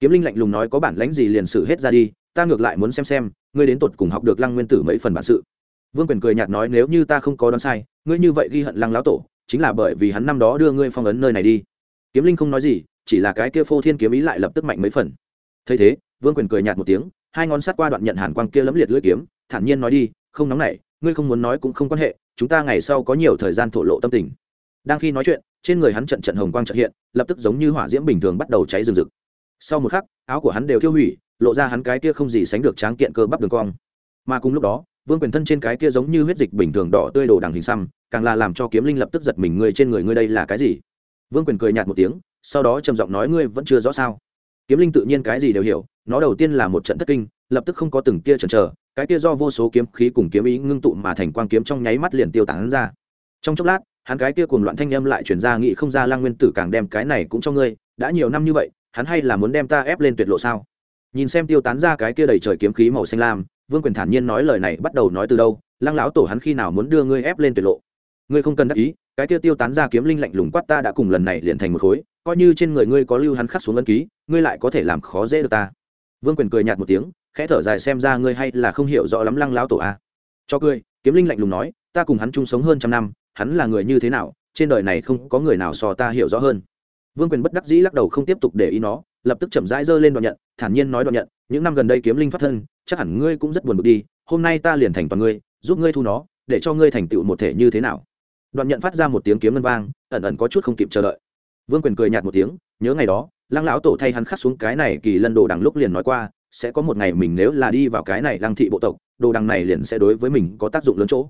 Kiếm linh lạnh lùng nói có bản lãnh gì liền xử hết ra đi, ta ngược lại muốn xem xem, ngươi đến tột cùng học được lăng nguyên tử mấy phần bản sự. Vương quyền cười nhạt nói nếu như ta không có đoán sai, ngươi như vậy ghi hận lăng láo tổ, chính là bởi vì hắn năm đó đưa ngươi phong ấn nơi này đi. Kiếm linh không nói gì, chỉ là cái kia phô thiên kiếm ý lại lập tức mạnh mấy phần thấy thế, vương quyền cười nhạt một tiếng, hai ngón sát qua đoạn nhận hàn quang kia lẫm liệt lưỡi kiếm, thản nhiên nói đi, không nóng nảy, ngươi không muốn nói cũng không quan hệ, chúng ta ngày sau có nhiều thời gian thổ lộ tâm tình. Đang khi nói chuyện, trên người hắn trận trận hồng quang trợ hiện, lập tức giống như hỏa diễm bình thường bắt đầu cháy rừng rực. Sau một khắc, áo của hắn đều thiêu hủy, lộ ra hắn cái kia không gì sánh được tráng kiện cơ bắp đường cong. Mà cùng lúc đó, vương quyền thân trên cái kia giống như huyết dịch bình thường đỏ tươi đồ đằng hình xăm, càng là làm cho kiếm linh lập tức giật mình người trên người ngươi đây là cái gì? Vương quyền cười nhạt một tiếng, sau đó trầm giọng nói, ngươi vẫn chưa rõ sao? Kiếm linh tự nhiên cái gì đều hiểu, nó đầu tiên là một trận thất kinh, lập tức không có từng tia chần chờ, cái kia do vô số kiếm khí cùng kiếm ý ngưng tụ mà thành quang kiếm trong nháy mắt liền tiêu tán ra. Trong chốc lát, hắn cái kia cùng loạn thanh âm lại chuyển ra nghị không ra lang nguyên tử càng đem cái này cũng cho ngươi, đã nhiều năm như vậy, hắn hay là muốn đem ta ép lên tuyệt lộ sao? Nhìn xem tiêu tán ra cái kia đầy trời kiếm khí màu xanh lam, vương quyền thản nhiên nói lời này bắt đầu nói từ đâu, lăng lão tổ hắn khi nào muốn đưa ngươi ép lên tuyệt lộ? Ngươi không cần đắc ý, cái kia tiêu tán ra kiếm linh lạnh lùng quát ta đã cùng lần này liền thành một khối coi như trên người ngươi có lưu hắn khắc xuống ân ký, ngươi lại có thể làm khó dễ được ta. Vương quyền cười nhạt một tiếng, khẽ thở dài xem ra ngươi hay là không hiểu rõ lắm lăng lão tổ a. À. cho cười, kiếm linh lạnh lùng nói, ta cùng hắn chung sống hơn trăm năm, hắn là người như thế nào, trên đời này không có người nào so ta hiểu rõ hơn. Vương quyền bất đắc dĩ lắc đầu không tiếp tục để ý nó, lập tức chậm rãi giơ lên đoạn nhận, thản nhiên nói đoạn nhận, những năm gần đây kiếm linh thoát thân, chắc hẳn ngươi cũng rất buồn bực đi, hôm nay ta liền thành toàn ngươi, giúp ngươi thu nó, để cho ngươi thành tựu một thể như thế nào. Đoạn nhận phát ra một tiếng kiếm ngân vang, ẩn ẩn có chút không kịp chờ đợi vương quyền cười nhạt một tiếng, nhớ ngày đó, lăng lão tổ thay hắn khắc xuống cái này kỳ lân đồ đằng lúc liền nói qua, sẽ có một ngày mình nếu là đi vào cái này lăng thị bộ tộc, đồ đằng này liền sẽ đối với mình có tác dụng lớn chỗ.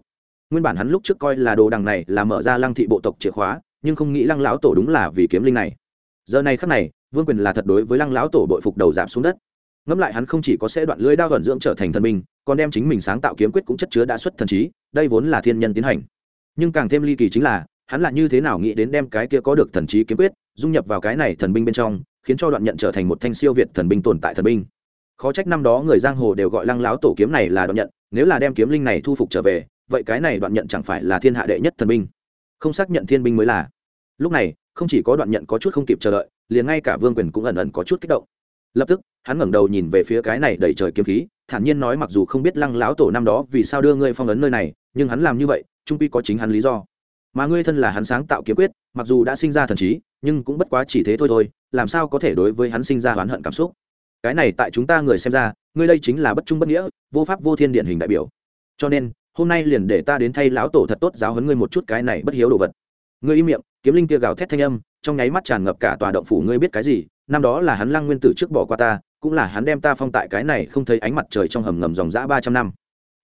Nguyên bản hắn lúc trước coi là đồ đằng này là mở ra lăng thị bộ tộc chìa khóa, nhưng không nghĩ lăng lão tổ đúng là vì kiếm linh này. Giờ này khắc này, vương quyền là thật đối với lăng lão tổ bội phục đầu giảm xuống đất. Ngẫm lại hắn không chỉ có sẽ đoạn lưỡi đao vận dưỡng trở thành thần minh, còn đem chính mình sáng tạo kiếm quyết cũng chất chứa đã xuất thần trí, đây vốn là thiên nhân tiến hành. Nhưng càng thêm ly kỳ chính là hắn là như thế nào nghĩ đến đem cái kia có được thần trí kiếm quyết, dung nhập vào cái này thần binh bên trong, khiến cho đoạn nhận trở thành một thanh siêu việt thần binh tồn tại thần binh. Khó trách năm đó người giang hồ đều gọi lăng láo tổ kiếm này là đoạn nhận, nếu là đem kiếm linh này thu phục trở về, vậy cái này đoạn nhận chẳng phải là thiên hạ đệ nhất thần binh. Không xác nhận thiên binh mới là. Lúc này, không chỉ có đoạn nhận có chút không kịp chờ đợi, liền ngay cả vương quyền cũng ẩn ẩn có chút kích động. Lập tức, hắn ngẩng đầu nhìn về phía cái này đầy trời kiếm khí, thản nhiên nói mặc dù không biết lăng láo tổ năm đó vì sao đưa ngươi phong ấn nơi này, nhưng hắn làm như vậy, trung pi có chính hắn lý do mà ngươi thân là hắn sáng tạo kiếm quyết, mặc dù đã sinh ra thần trí, nhưng cũng bất quá chỉ thế thôi thôi, làm sao có thể đối với hắn sinh ra oán hận cảm xúc? Cái này tại chúng ta người xem ra, ngươi đây chính là bất trung bất nghĩa, vô pháp vô thiên điển hình đại biểu. Cho nên, hôm nay liền để ta đến thay lão tổ thật tốt giáo huấn ngươi một chút cái này bất hiếu đồ vật. Ngươi im miệng, kiếm linh kia gào thét thanh âm, trong nháy mắt tràn ngập cả tòa động phủ ngươi biết cái gì, năm đó là hắn lăng nguyên tử trước bỏ qua ta, cũng là hắn đem ta phong tại cái này không thấy ánh mặt trời trong hầm ngầm dòng dã ba trăm năm.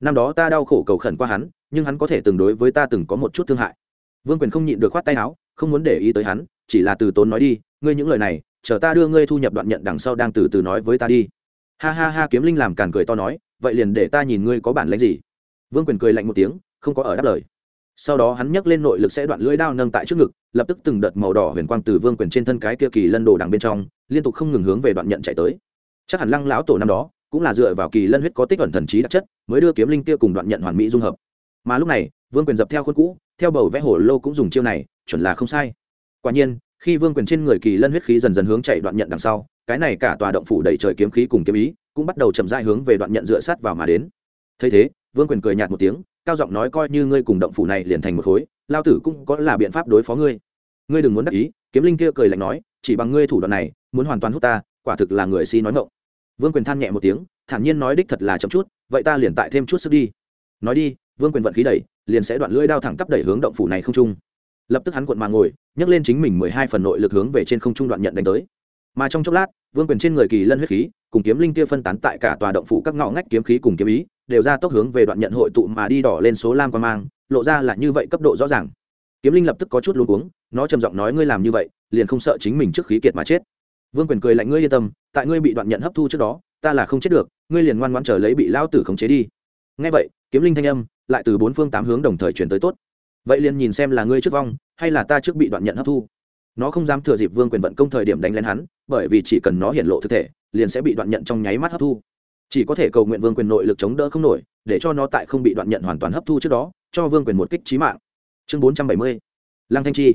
Năm đó ta đau khổ cầu khẩn qua hắn, nhưng hắn có thể từng đối với ta từng có một chút thương hại vương quyền không nhịn được khoát tay áo, không muốn để ý tới hắn, chỉ là từ tốn nói đi, ngươi những lời này, chờ ta đưa ngươi thu nhập đoạn nhận đằng sau đang từ từ nói với ta đi. Ha ha ha, kiếm linh làm càn cười to nói, vậy liền để ta nhìn ngươi có bản lãnh gì? Vương quyền cười lạnh một tiếng, không có ở đáp lời. Sau đó hắn nhấc lên nội lực sẽ đoạn lưỡi đao nâng tại trước ngực, lập tức từng đợt màu đỏ huyền quang từ vương quyền trên thân cái kia kỳ lân đồ đằng bên trong, liên tục không ngừng hướng về đoạn nhận chạy tới. Chắc hẳn lăng lão tổ năm đó, cũng là dựa vào kỳ lân huyết có tích ẩn thần trí đặc chất, mới đưa kiếm linh kia cùng đoạn nhận hoàn mỹ dung hợp. Mà lúc này vương quyền dập theo khuôn cũ, theo bầu vẽ hồ lô cũng dùng chiêu này, chuẩn là không sai. Quả nhiên, khi vương quyền trên người kỳ lân huyết khí dần dần hướng chạy đoạn nhận đằng sau, cái này cả tòa động phủ đầy trời kiếm khí cùng kiếm ý, cũng bắt đầu chậm rãi hướng về đoạn nhận dựa sát vào mà đến. Thấy thế, vương quyền cười nhạt một tiếng, cao giọng nói coi như ngươi cùng động phủ này liền thành một khối, lao tử cũng có là biện pháp đối phó ngươi. Ngươi đừng muốn đắc ý, kiếm linh kia cười lạnh nói, chỉ bằng ngươi thủ đoạn này, muốn hoàn toàn hút ta, quả thực là người si nói ngộng vương quyền than nhẹ một tiếng, thản nhiên nói đích thật là chậm chút, vậy ta liền tại thêm chút sức đi. Nói đi vương quyền vận khí đẩy, liền sẽ đoạn lưỡi đao thẳng tắp đẩy hướng động phủ này không trung. Lập tức hắn cuộn mà ngồi, nhấc lên chính mình mười hai phần nội lực hướng về trên không trung đoạn nhận đánh tới. Mà trong chốc lát, vương quyền trên người kỳ lân huyết khí, cùng kiếm linh kia phân tán tại cả tòa động phủ các ngõ ngách kiếm khí cùng kiếm ý, đều ra tốc hướng về đoạn nhận hội tụ mà đi đỏ lên số lam quan mang, lộ ra là như vậy cấp độ rõ ràng. Kiếm linh lập tức có chút luống cuống, nó trầm giọng nói ngươi làm như vậy, liền không sợ chính mình trước khí kiệt mà chết. Vương quyền cười lạnh, ngươi yên tâm, tại ngươi bị đoạn nhận hấp thu trước đó, ta là không chết được, ngươi liền ngoan ngoãn chờ lấy bị lao tử khống chế đi nghe vậy, kiếm linh thanh âm lại từ bốn phương tám hướng đồng thời chuyển tới tốt. Vậy liền nhìn xem là ngươi trước vong, hay là ta trước bị đoạn nhận hấp thu. Nó không dám thừa dịp vương quyền vận công thời điểm đánh lên hắn, bởi vì chỉ cần nó hiện lộ thực thể, liền sẽ bị đoạn nhận trong nháy mắt hấp thu. Chỉ có thể cầu nguyện vương quyền nội lực chống đỡ không nổi, để cho nó tại không bị đoạn nhận hoàn toàn hấp thu trước đó, cho vương quyền một kích trí mạng. Chương bốn trăm bảy mươi, lăng thanh chi.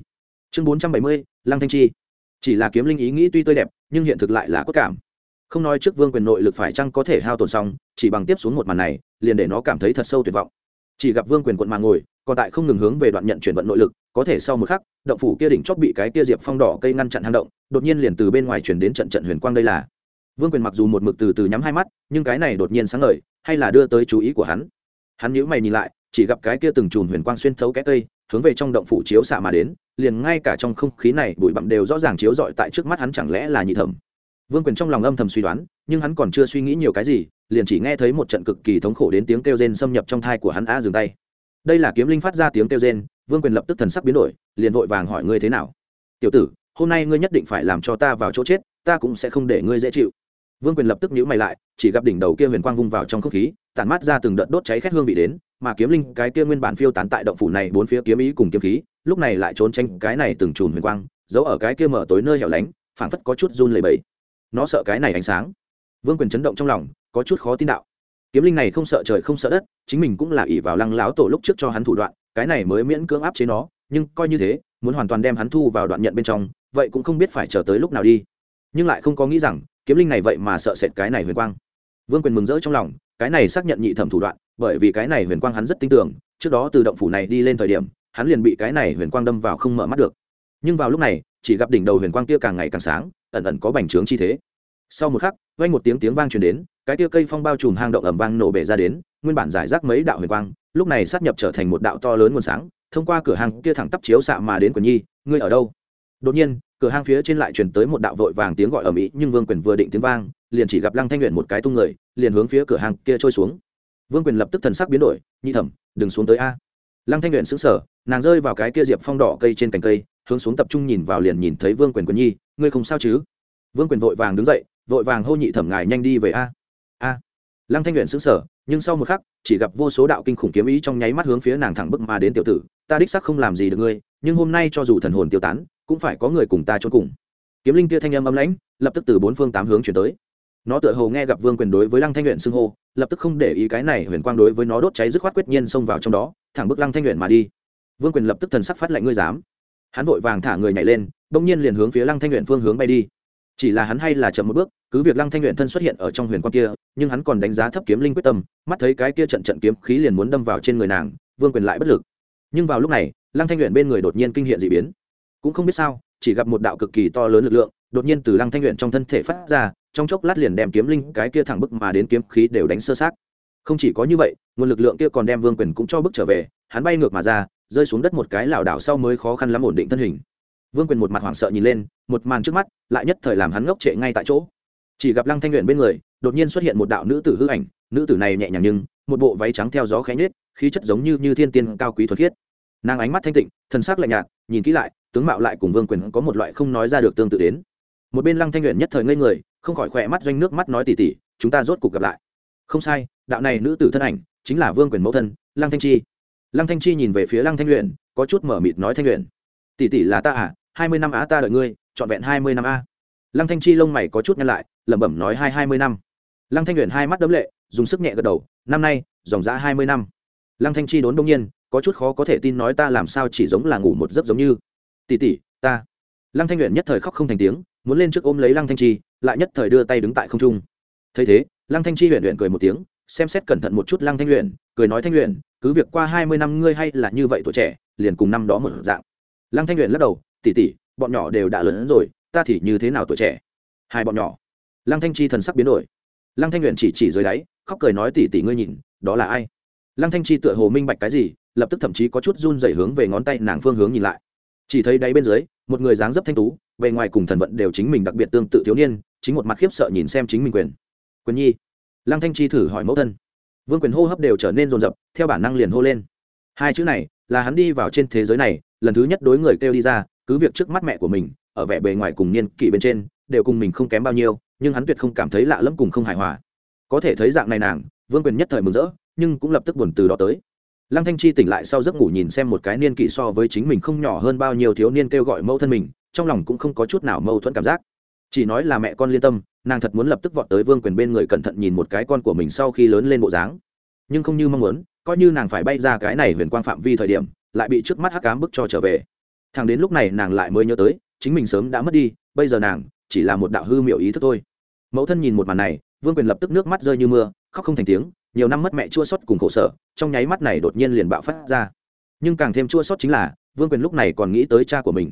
Chương bốn trăm bảy mươi, lăng thanh chi. Chỉ là kiếm linh ý nghĩ tuy tươi đẹp, nhưng hiện thực lại là cốt cảm không nói trước vương quyền nội lực phải chăng có thể hao tồn xong, chỉ bằng tiếp xuống một màn này, liền để nó cảm thấy thật sâu tuyệt vọng. Chỉ gặp vương quyền quận mà ngồi, còn tại không ngừng hướng về đoạn nhận chuyển vận nội lực, có thể sau một khắc, động phủ kia đỉnh chót bị cái kia diệp phong đỏ cây ngăn chặn hang động, đột nhiên liền từ bên ngoài chuyển đến trận trận huyền quang đây là. Vương quyền mặc dù một mực từ từ nhắm hai mắt, nhưng cái này đột nhiên sáng ngời, hay là đưa tới chú ý của hắn. Hắn nhữ mày nhìn lại, chỉ gặp cái kia từng chùm huyền quang xuyên thấu cái cây, hướng về trong động phủ chiếu xạ mà đến, liền ngay cả trong không khí này bụi bặm đều rõ ràng chiếu rọi tại trước mắt hắn chẳng lẽ là nhị thẩm vương quyền trong lòng âm thầm suy đoán, nhưng hắn còn chưa suy nghĩ nhiều cái gì, liền chỉ nghe thấy một trận cực kỳ thống khổ đến tiếng kêu rên xâm nhập trong thai của hắn a dừng tay. Đây là kiếm linh phát ra tiếng kêu rên, vương quyền lập tức thần sắc biến đổi, liền vội vàng hỏi ngươi thế nào? Tiểu tử, hôm nay ngươi nhất định phải làm cho ta vào chỗ chết, ta cũng sẽ không để ngươi dễ chịu. Vương quyền lập tức nhíu mày lại, chỉ gặp đỉnh đầu kia huyền quang vung vào trong không khí, tản mát ra từng đợt đốt cháy khét hương vị đến, mà kiếm linh cái kia nguyên bản phiêu tán tại động phủ này bốn phía kiếm ý cùng kiếm khí, lúc này lại trốn tránh cái này từng chùm huyền quang, giấu ở cái kia mở tối nơi hẻo lánh, phảng phất có chút run lẩy bẩy nó sợ cái này ánh sáng. Vương quyền chấn động trong lòng, có chút khó tin đạo. Kiếm linh này không sợ trời không sợ đất, chính mình cũng là ỷ vào lăng láo tổ lúc trước cho hắn thủ đoạn, cái này mới miễn cưỡng áp chế nó, nhưng coi như thế, muốn hoàn toàn đem hắn thu vào đoạn nhận bên trong, vậy cũng không biết phải chờ tới lúc nào đi. Nhưng lại không có nghĩ rằng, kiếm linh này vậy mà sợ sệt cái này huyền quang. Vương quyền mừng rỡ trong lòng, cái này xác nhận nhị thẩm thủ đoạn, bởi vì cái này huyền quang hắn rất tin tưởng, trước đó từ động phủ này đi lên thời điểm, hắn liền bị cái này huyền quang đâm vào không mở mắt được. Nhưng vào lúc này, chỉ gặp đỉnh đầu huyền quang kia càng ngày càng sáng ẩn ẩn có bành trướng chi thế. Sau một khắc, vang một tiếng tiếng vang truyền đến, cái kia cây phong bao trùm hang động ầm vang nổ bể ra đến, nguyên bản giải rác mấy đạo huyền quang, lúc này sát nhập trở thành một đạo to lớn nguồn sáng, thông qua cửa hàng kia thẳng tắp chiếu xạ mà đến quần nhi, ngươi ở đâu? Đột nhiên, cửa hang phía trên lại truyền tới một đạo vội vàng tiếng gọi ở mỹ, nhưng vương quyền vừa định tiếng vang, liền chỉ gặp lăng thanh nguyện một cái tung người, liền hướng phía cửa hàng kia trôi xuống. Vương quyền lập tức thần sắc biến đổi nhi thẩm, đừng xuống tới a. Lăng thanh nguyện sững sở nàng rơi vào cái kia diệp phong đỏ cây trên cành cây, hướng xuống tập trung nhìn vào liền nhìn thấy vương quyền quyền nhi ngươi không sao chứ? Vương quyền vội vàng đứng dậy, vội vàng hô nhị thẩm ngài nhanh đi về a. A. Lăng thanh luyện xứng sở nhưng sau một khắc, chỉ gặp vô số đạo kinh khủng kiếm ý trong nháy mắt hướng phía nàng thẳng bức mà đến tiểu tử, ta đích sắc không làm gì được ngươi, nhưng hôm nay cho dù thần hồn tiêu tán, cũng phải có người cùng ta trốn cùng. Kiếm linh kia thanh âm âm lãnh, lập tức từ bốn phương tám hướng chuyển tới. Nó tựa hồ nghe gặp vương quyền đối với lăng thanh luyện xưng hô, lập tức không để ý cái này huyền quang đối với nó đốt cháy dứt khoát quyết nhiên xông vào trong đó, thẳng bức lăng thanh luyện mà đi. Vương quyền lập tức thần sắc phát lạnh ngươi dám. Hắn vội vàng thả người nhảy lên bỗng nhiên liền hướng phía lăng thanh luyện phương hướng bay đi. Chỉ là hắn hay là chậm một bước, cứ việc lăng thanh luyện thân xuất hiện ở trong huyền quan kia, nhưng hắn còn đánh giá thấp kiếm linh quyết tâm, mắt thấy cái kia trận trận kiếm khí liền muốn đâm vào trên người nàng, vương quyền lại bất lực. Nhưng vào lúc này, lăng thanh luyện bên người đột nhiên kinh hiện d ị biến. Cũng không biết sao, chỉ gặp một đạo cực kỳ to lớn lực lượng, đột nhiên từ lăng thanh luyện trong thân thể phát ra, trong chốc lát liền đem kiếm linh cái kia thẳng bức mà đến kiếm khí đều đánh sơ sát không chỉ có như vậy, nguồn lực lượng kia còn đem vương quyền cũng cho bức trở về, hắn bay ngược mà ra, rơi xuống đất một cái lảo đảo sau mới khó khăn lắm ổn định thân hình vương quyền một mặt hoảng sợ nhìn lên, một màn trước mắt, lại nhất thời làm hắn ngốc trệ ngay tại chỗ. Chỉ gặp lăng thanh luyện bên người, đột nhiên xuất hiện một đạo nữ tử hư ảnh, nữ tử này nhẹ nhàng nhưng, một bộ váy trắng theo gió khẽ nhếch, khí chất giống như như thiên tiên cao quý thuật khiết. Nàng ánh mắt thanh tịnh thân sắc lạnh nhạt, nhìn kỹ lại, tướng mạo lại cùng vương quyền có một loại không nói ra được tương tự đến. Một bên lăng thanh luyện nhất thời ngây người, không khỏi khỏe mắt doanh nước mắt nói tỉ tỉ, chúng ta rốt cuộc gặp lại. Không sai, đạo này nữ tử thân ảnh, chính là vương quyền mẫu thân, lăng thanh chi. Lăng thanh chi nhìn về phía lăng thanh luyện có chút mở mịt nói thanh luyện tỷ tỷ là ta à hai mươi năm á ta đợi ngươi, trọn vẹn hai mươi năm a lăng thanh chi lông mày có chút nhăn lại, lẩm bẩm nói hai hai mươi năm. Lăng thanh luyện hai mắt đấm lệ, dùng sức nhẹ gật đầu, năm nay, dòng dã hai mươi năm. Lăng thanh chi đốn đông nhiên, có chút khó có thể tin nói ta làm sao chỉ giống là ngủ một giấc giống như. Tỷ tỷ, ta. Lăng thanh luyện nhất thời khóc không thành tiếng, muốn lên trước ôm lấy lăng thanh chi, lại nhất thời đưa tay đứng tại không trung. Thấy thế, lăng thanh chi huyện huyện cười một tiếng, xem xét cẩn thận một chút lăng thanh luyện cười nói thanh luyện cứ việc qua hai mươi năm ngươi hay là như vậy tuổi trẻ, liền cùng năm đó một dạng lăng thanh luyện lắc đầu tỉ tỉ bọn nhỏ đều đã lớn hơn rồi, ta thì như thế nào tuổi trẻ? Hai bọn nhỏ. Lăng thanh chi thần sắc biến đổi. Lăng thanh luyện chỉ chỉ dưới đáy, khóc cười nói tỉ tỉ ngươi nhìn, đó là ai? Lăng thanh chi tựa hồ minh bạch cái gì, lập tức thậm chí có chút run rẩy hướng về ngón tay nàng phương hướng nhìn lại. Chỉ thấy đáy bên dưới, một người dáng dấp thanh tú, bề ngoài cùng thần vận đều chính mình đặc biệt tương tự thiếu niên, chính một mặt khiếp sợ nhìn xem chính mình quyền. Quyền nhi. Lăng thanh chi thử hỏi mẫu thân. Vương quyền hô hấp đều trở nên rồn rập, theo bản năng liền hô lên. Hai chữ này, là hắn đi vào trên thế giới này lần thứ nhất đối người kêu đi ra, cứ việc trước mắt mẹ của mình, ở vẻ bề ngoài cùng niên kỷ bên trên, đều cùng mình không kém bao nhiêu, nhưng hắn tuyệt không cảm thấy lạ lẫm cùng không hài hòa. Có thể thấy dạng này nàng, vương quyền nhất thời mừng rỡ, nhưng cũng lập tức buồn từ đó tới. Lăng thanh chi tỉnh lại sau giấc ngủ nhìn xem một cái niên kỷ so với chính mình không nhỏ hơn bao nhiêu thiếu niên kêu gọi mẫu thân mình, trong lòng cũng không có chút nào mâu thuẫn cảm giác. Chỉ nói là mẹ con liên tâm, nàng thật muốn lập tức vọt tới vương quyền bên người cẩn thận nhìn một cái con của mình sau khi lớn lên bộ dáng. Nhưng không như mong muốn, coi như nàng phải bay ra cái này huyền quang phạm vi thời điểm lại bị trước mắt hắc cám bức cho trở về. Thằng đến lúc này nàng lại mới nhớ tới, chính mình sớm đã mất đi, bây giờ nàng chỉ là một đạo hư miểu ý thức thôi. Mẫu thân nhìn một màn này, vương quyền lập tức nước mắt rơi như mưa, khóc không thành tiếng, nhiều năm mất mẹ chua sót cùng khổ sở, trong nháy mắt này đột nhiên liền bạo phát ra. Nhưng càng thêm chua sót chính là, vương quyền lúc này còn nghĩ tới cha của mình.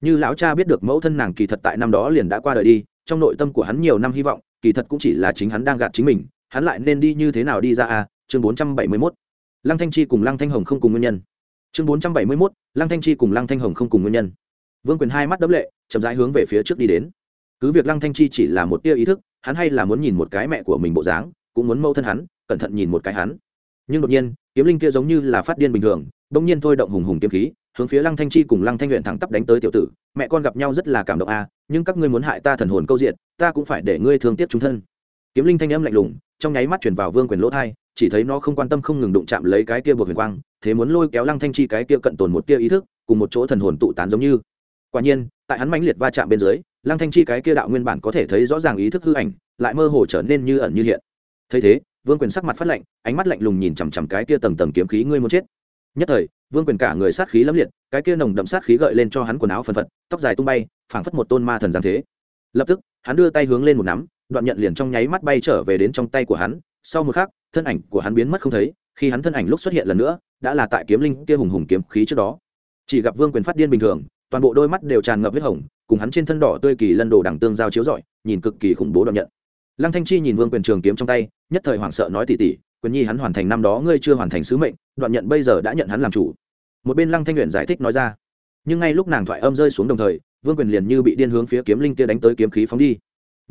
Như lão cha biết được mẫu thân nàng kỳ thật tại năm đó liền đã qua đời đi, trong nội tâm của hắn nhiều năm hy vọng, kỳ thật cũng chỉ là chính hắn đang gạt chính mình, hắn lại nên đi như thế nào đi ra à? Chương bốn trăm bảy mươi mốt. Lăng thanh chi cùng lăng thanh hồng không cùng nguyên nhân chương bốn trăm bảy mươi mốt, lăng thanh chi cùng lăng thanh hồng không cùng nguyên nhân. Vương quyền hai mắt đấm lệ, chậm rãi hướng về phía trước đi đến. Cứ việc lăng thanh chi chỉ là một tia ý thức, hắn hay là muốn nhìn một cái mẹ của mình bộ dáng, cũng muốn mâu thân hắn, cẩn thận nhìn một cái hắn. Nhưng đột nhiên, kiếm linh kia giống như là phát điên bình thường, bỗng nhiên thôi động hùng hùng kiếm khí, hướng phía lăng thanh chi cùng lăng thanh luyện thẳng tắp đánh tới tiểu tử. Mẹ con gặp nhau rất là cảm động a nhưng các ngươi muốn hại ta thần hồn câu diện, ta cũng phải để ngươi thương tiếc chúng thân. Kiếm linh thanh âm lạnh lùng, trong nháy mắt chuyển vào vương quyền lỗ thai chỉ thấy nó không quan tâm không ngừng đụng chạm lấy cái kia buộc huyền quang thế muốn lôi kéo lăng thanh chi cái kia cận tồn một tia ý thức, cùng một chỗ thần hồn tụ tán giống như. Quả nhiên, tại hắn mãnh liệt va chạm bên dưới, lăng thanh chi cái kia đạo nguyên bản có thể thấy rõ ràng ý thức hư ảnh, lại mơ hồ trở nên như ẩn như hiện. Thấy thế, vương quyền sắc mặt phát lạnh, ánh mắt lạnh lùng nhìn chằm chằm cái kia tầng tầng kiếm khí ngươi muốn chết. Nhất thời, vương quyền cả người sát khí lẫm liệt, cái kia nồng đậm sát khí gợi lên cho hắn quần áo phân phật, tóc dài tung bay, phảng phất một tôn ma thần giáng thế. Lập tức, hắn đưa tay hướng lên một nắm, đoạn nhận liền trong nháy mắt bay trở về đến trong tay của hắn. Sau một khắc, thân ảnh của hắn biến mất không thấy khi hắn thân ảnh lúc xuất hiện lần nữa, đã là tại kiếm linh kia hùng hùng kiếm khí trước đó. Chỉ gặp vương quyền phát điên bình thường, toàn bộ đôi mắt đều tràn ngập huyết hồng, cùng hắn trên thân đỏ tươi kỳ lân đồ đằng tương giao chiếu rọi, nhìn cực kỳ khủng bố đoạn nhận. Lăng thanh chi nhìn vương quyền trường kiếm trong tay, nhất thời hoảng sợ nói tỉ tỉ, quyền nhi, hắn hoàn thành năm đó, ngươi chưa hoàn thành sứ mệnh, đoạn nhận bây giờ đã nhận hắn làm chủ. Một bên lăng thanh luyện giải thích nói ra. Nhưng ngay lúc nàng thoại âm rơi xuống đồng thời, vương quyền liền như bị điên hướng phía kiếm linh kia đánh tới kiếm khí phóng đi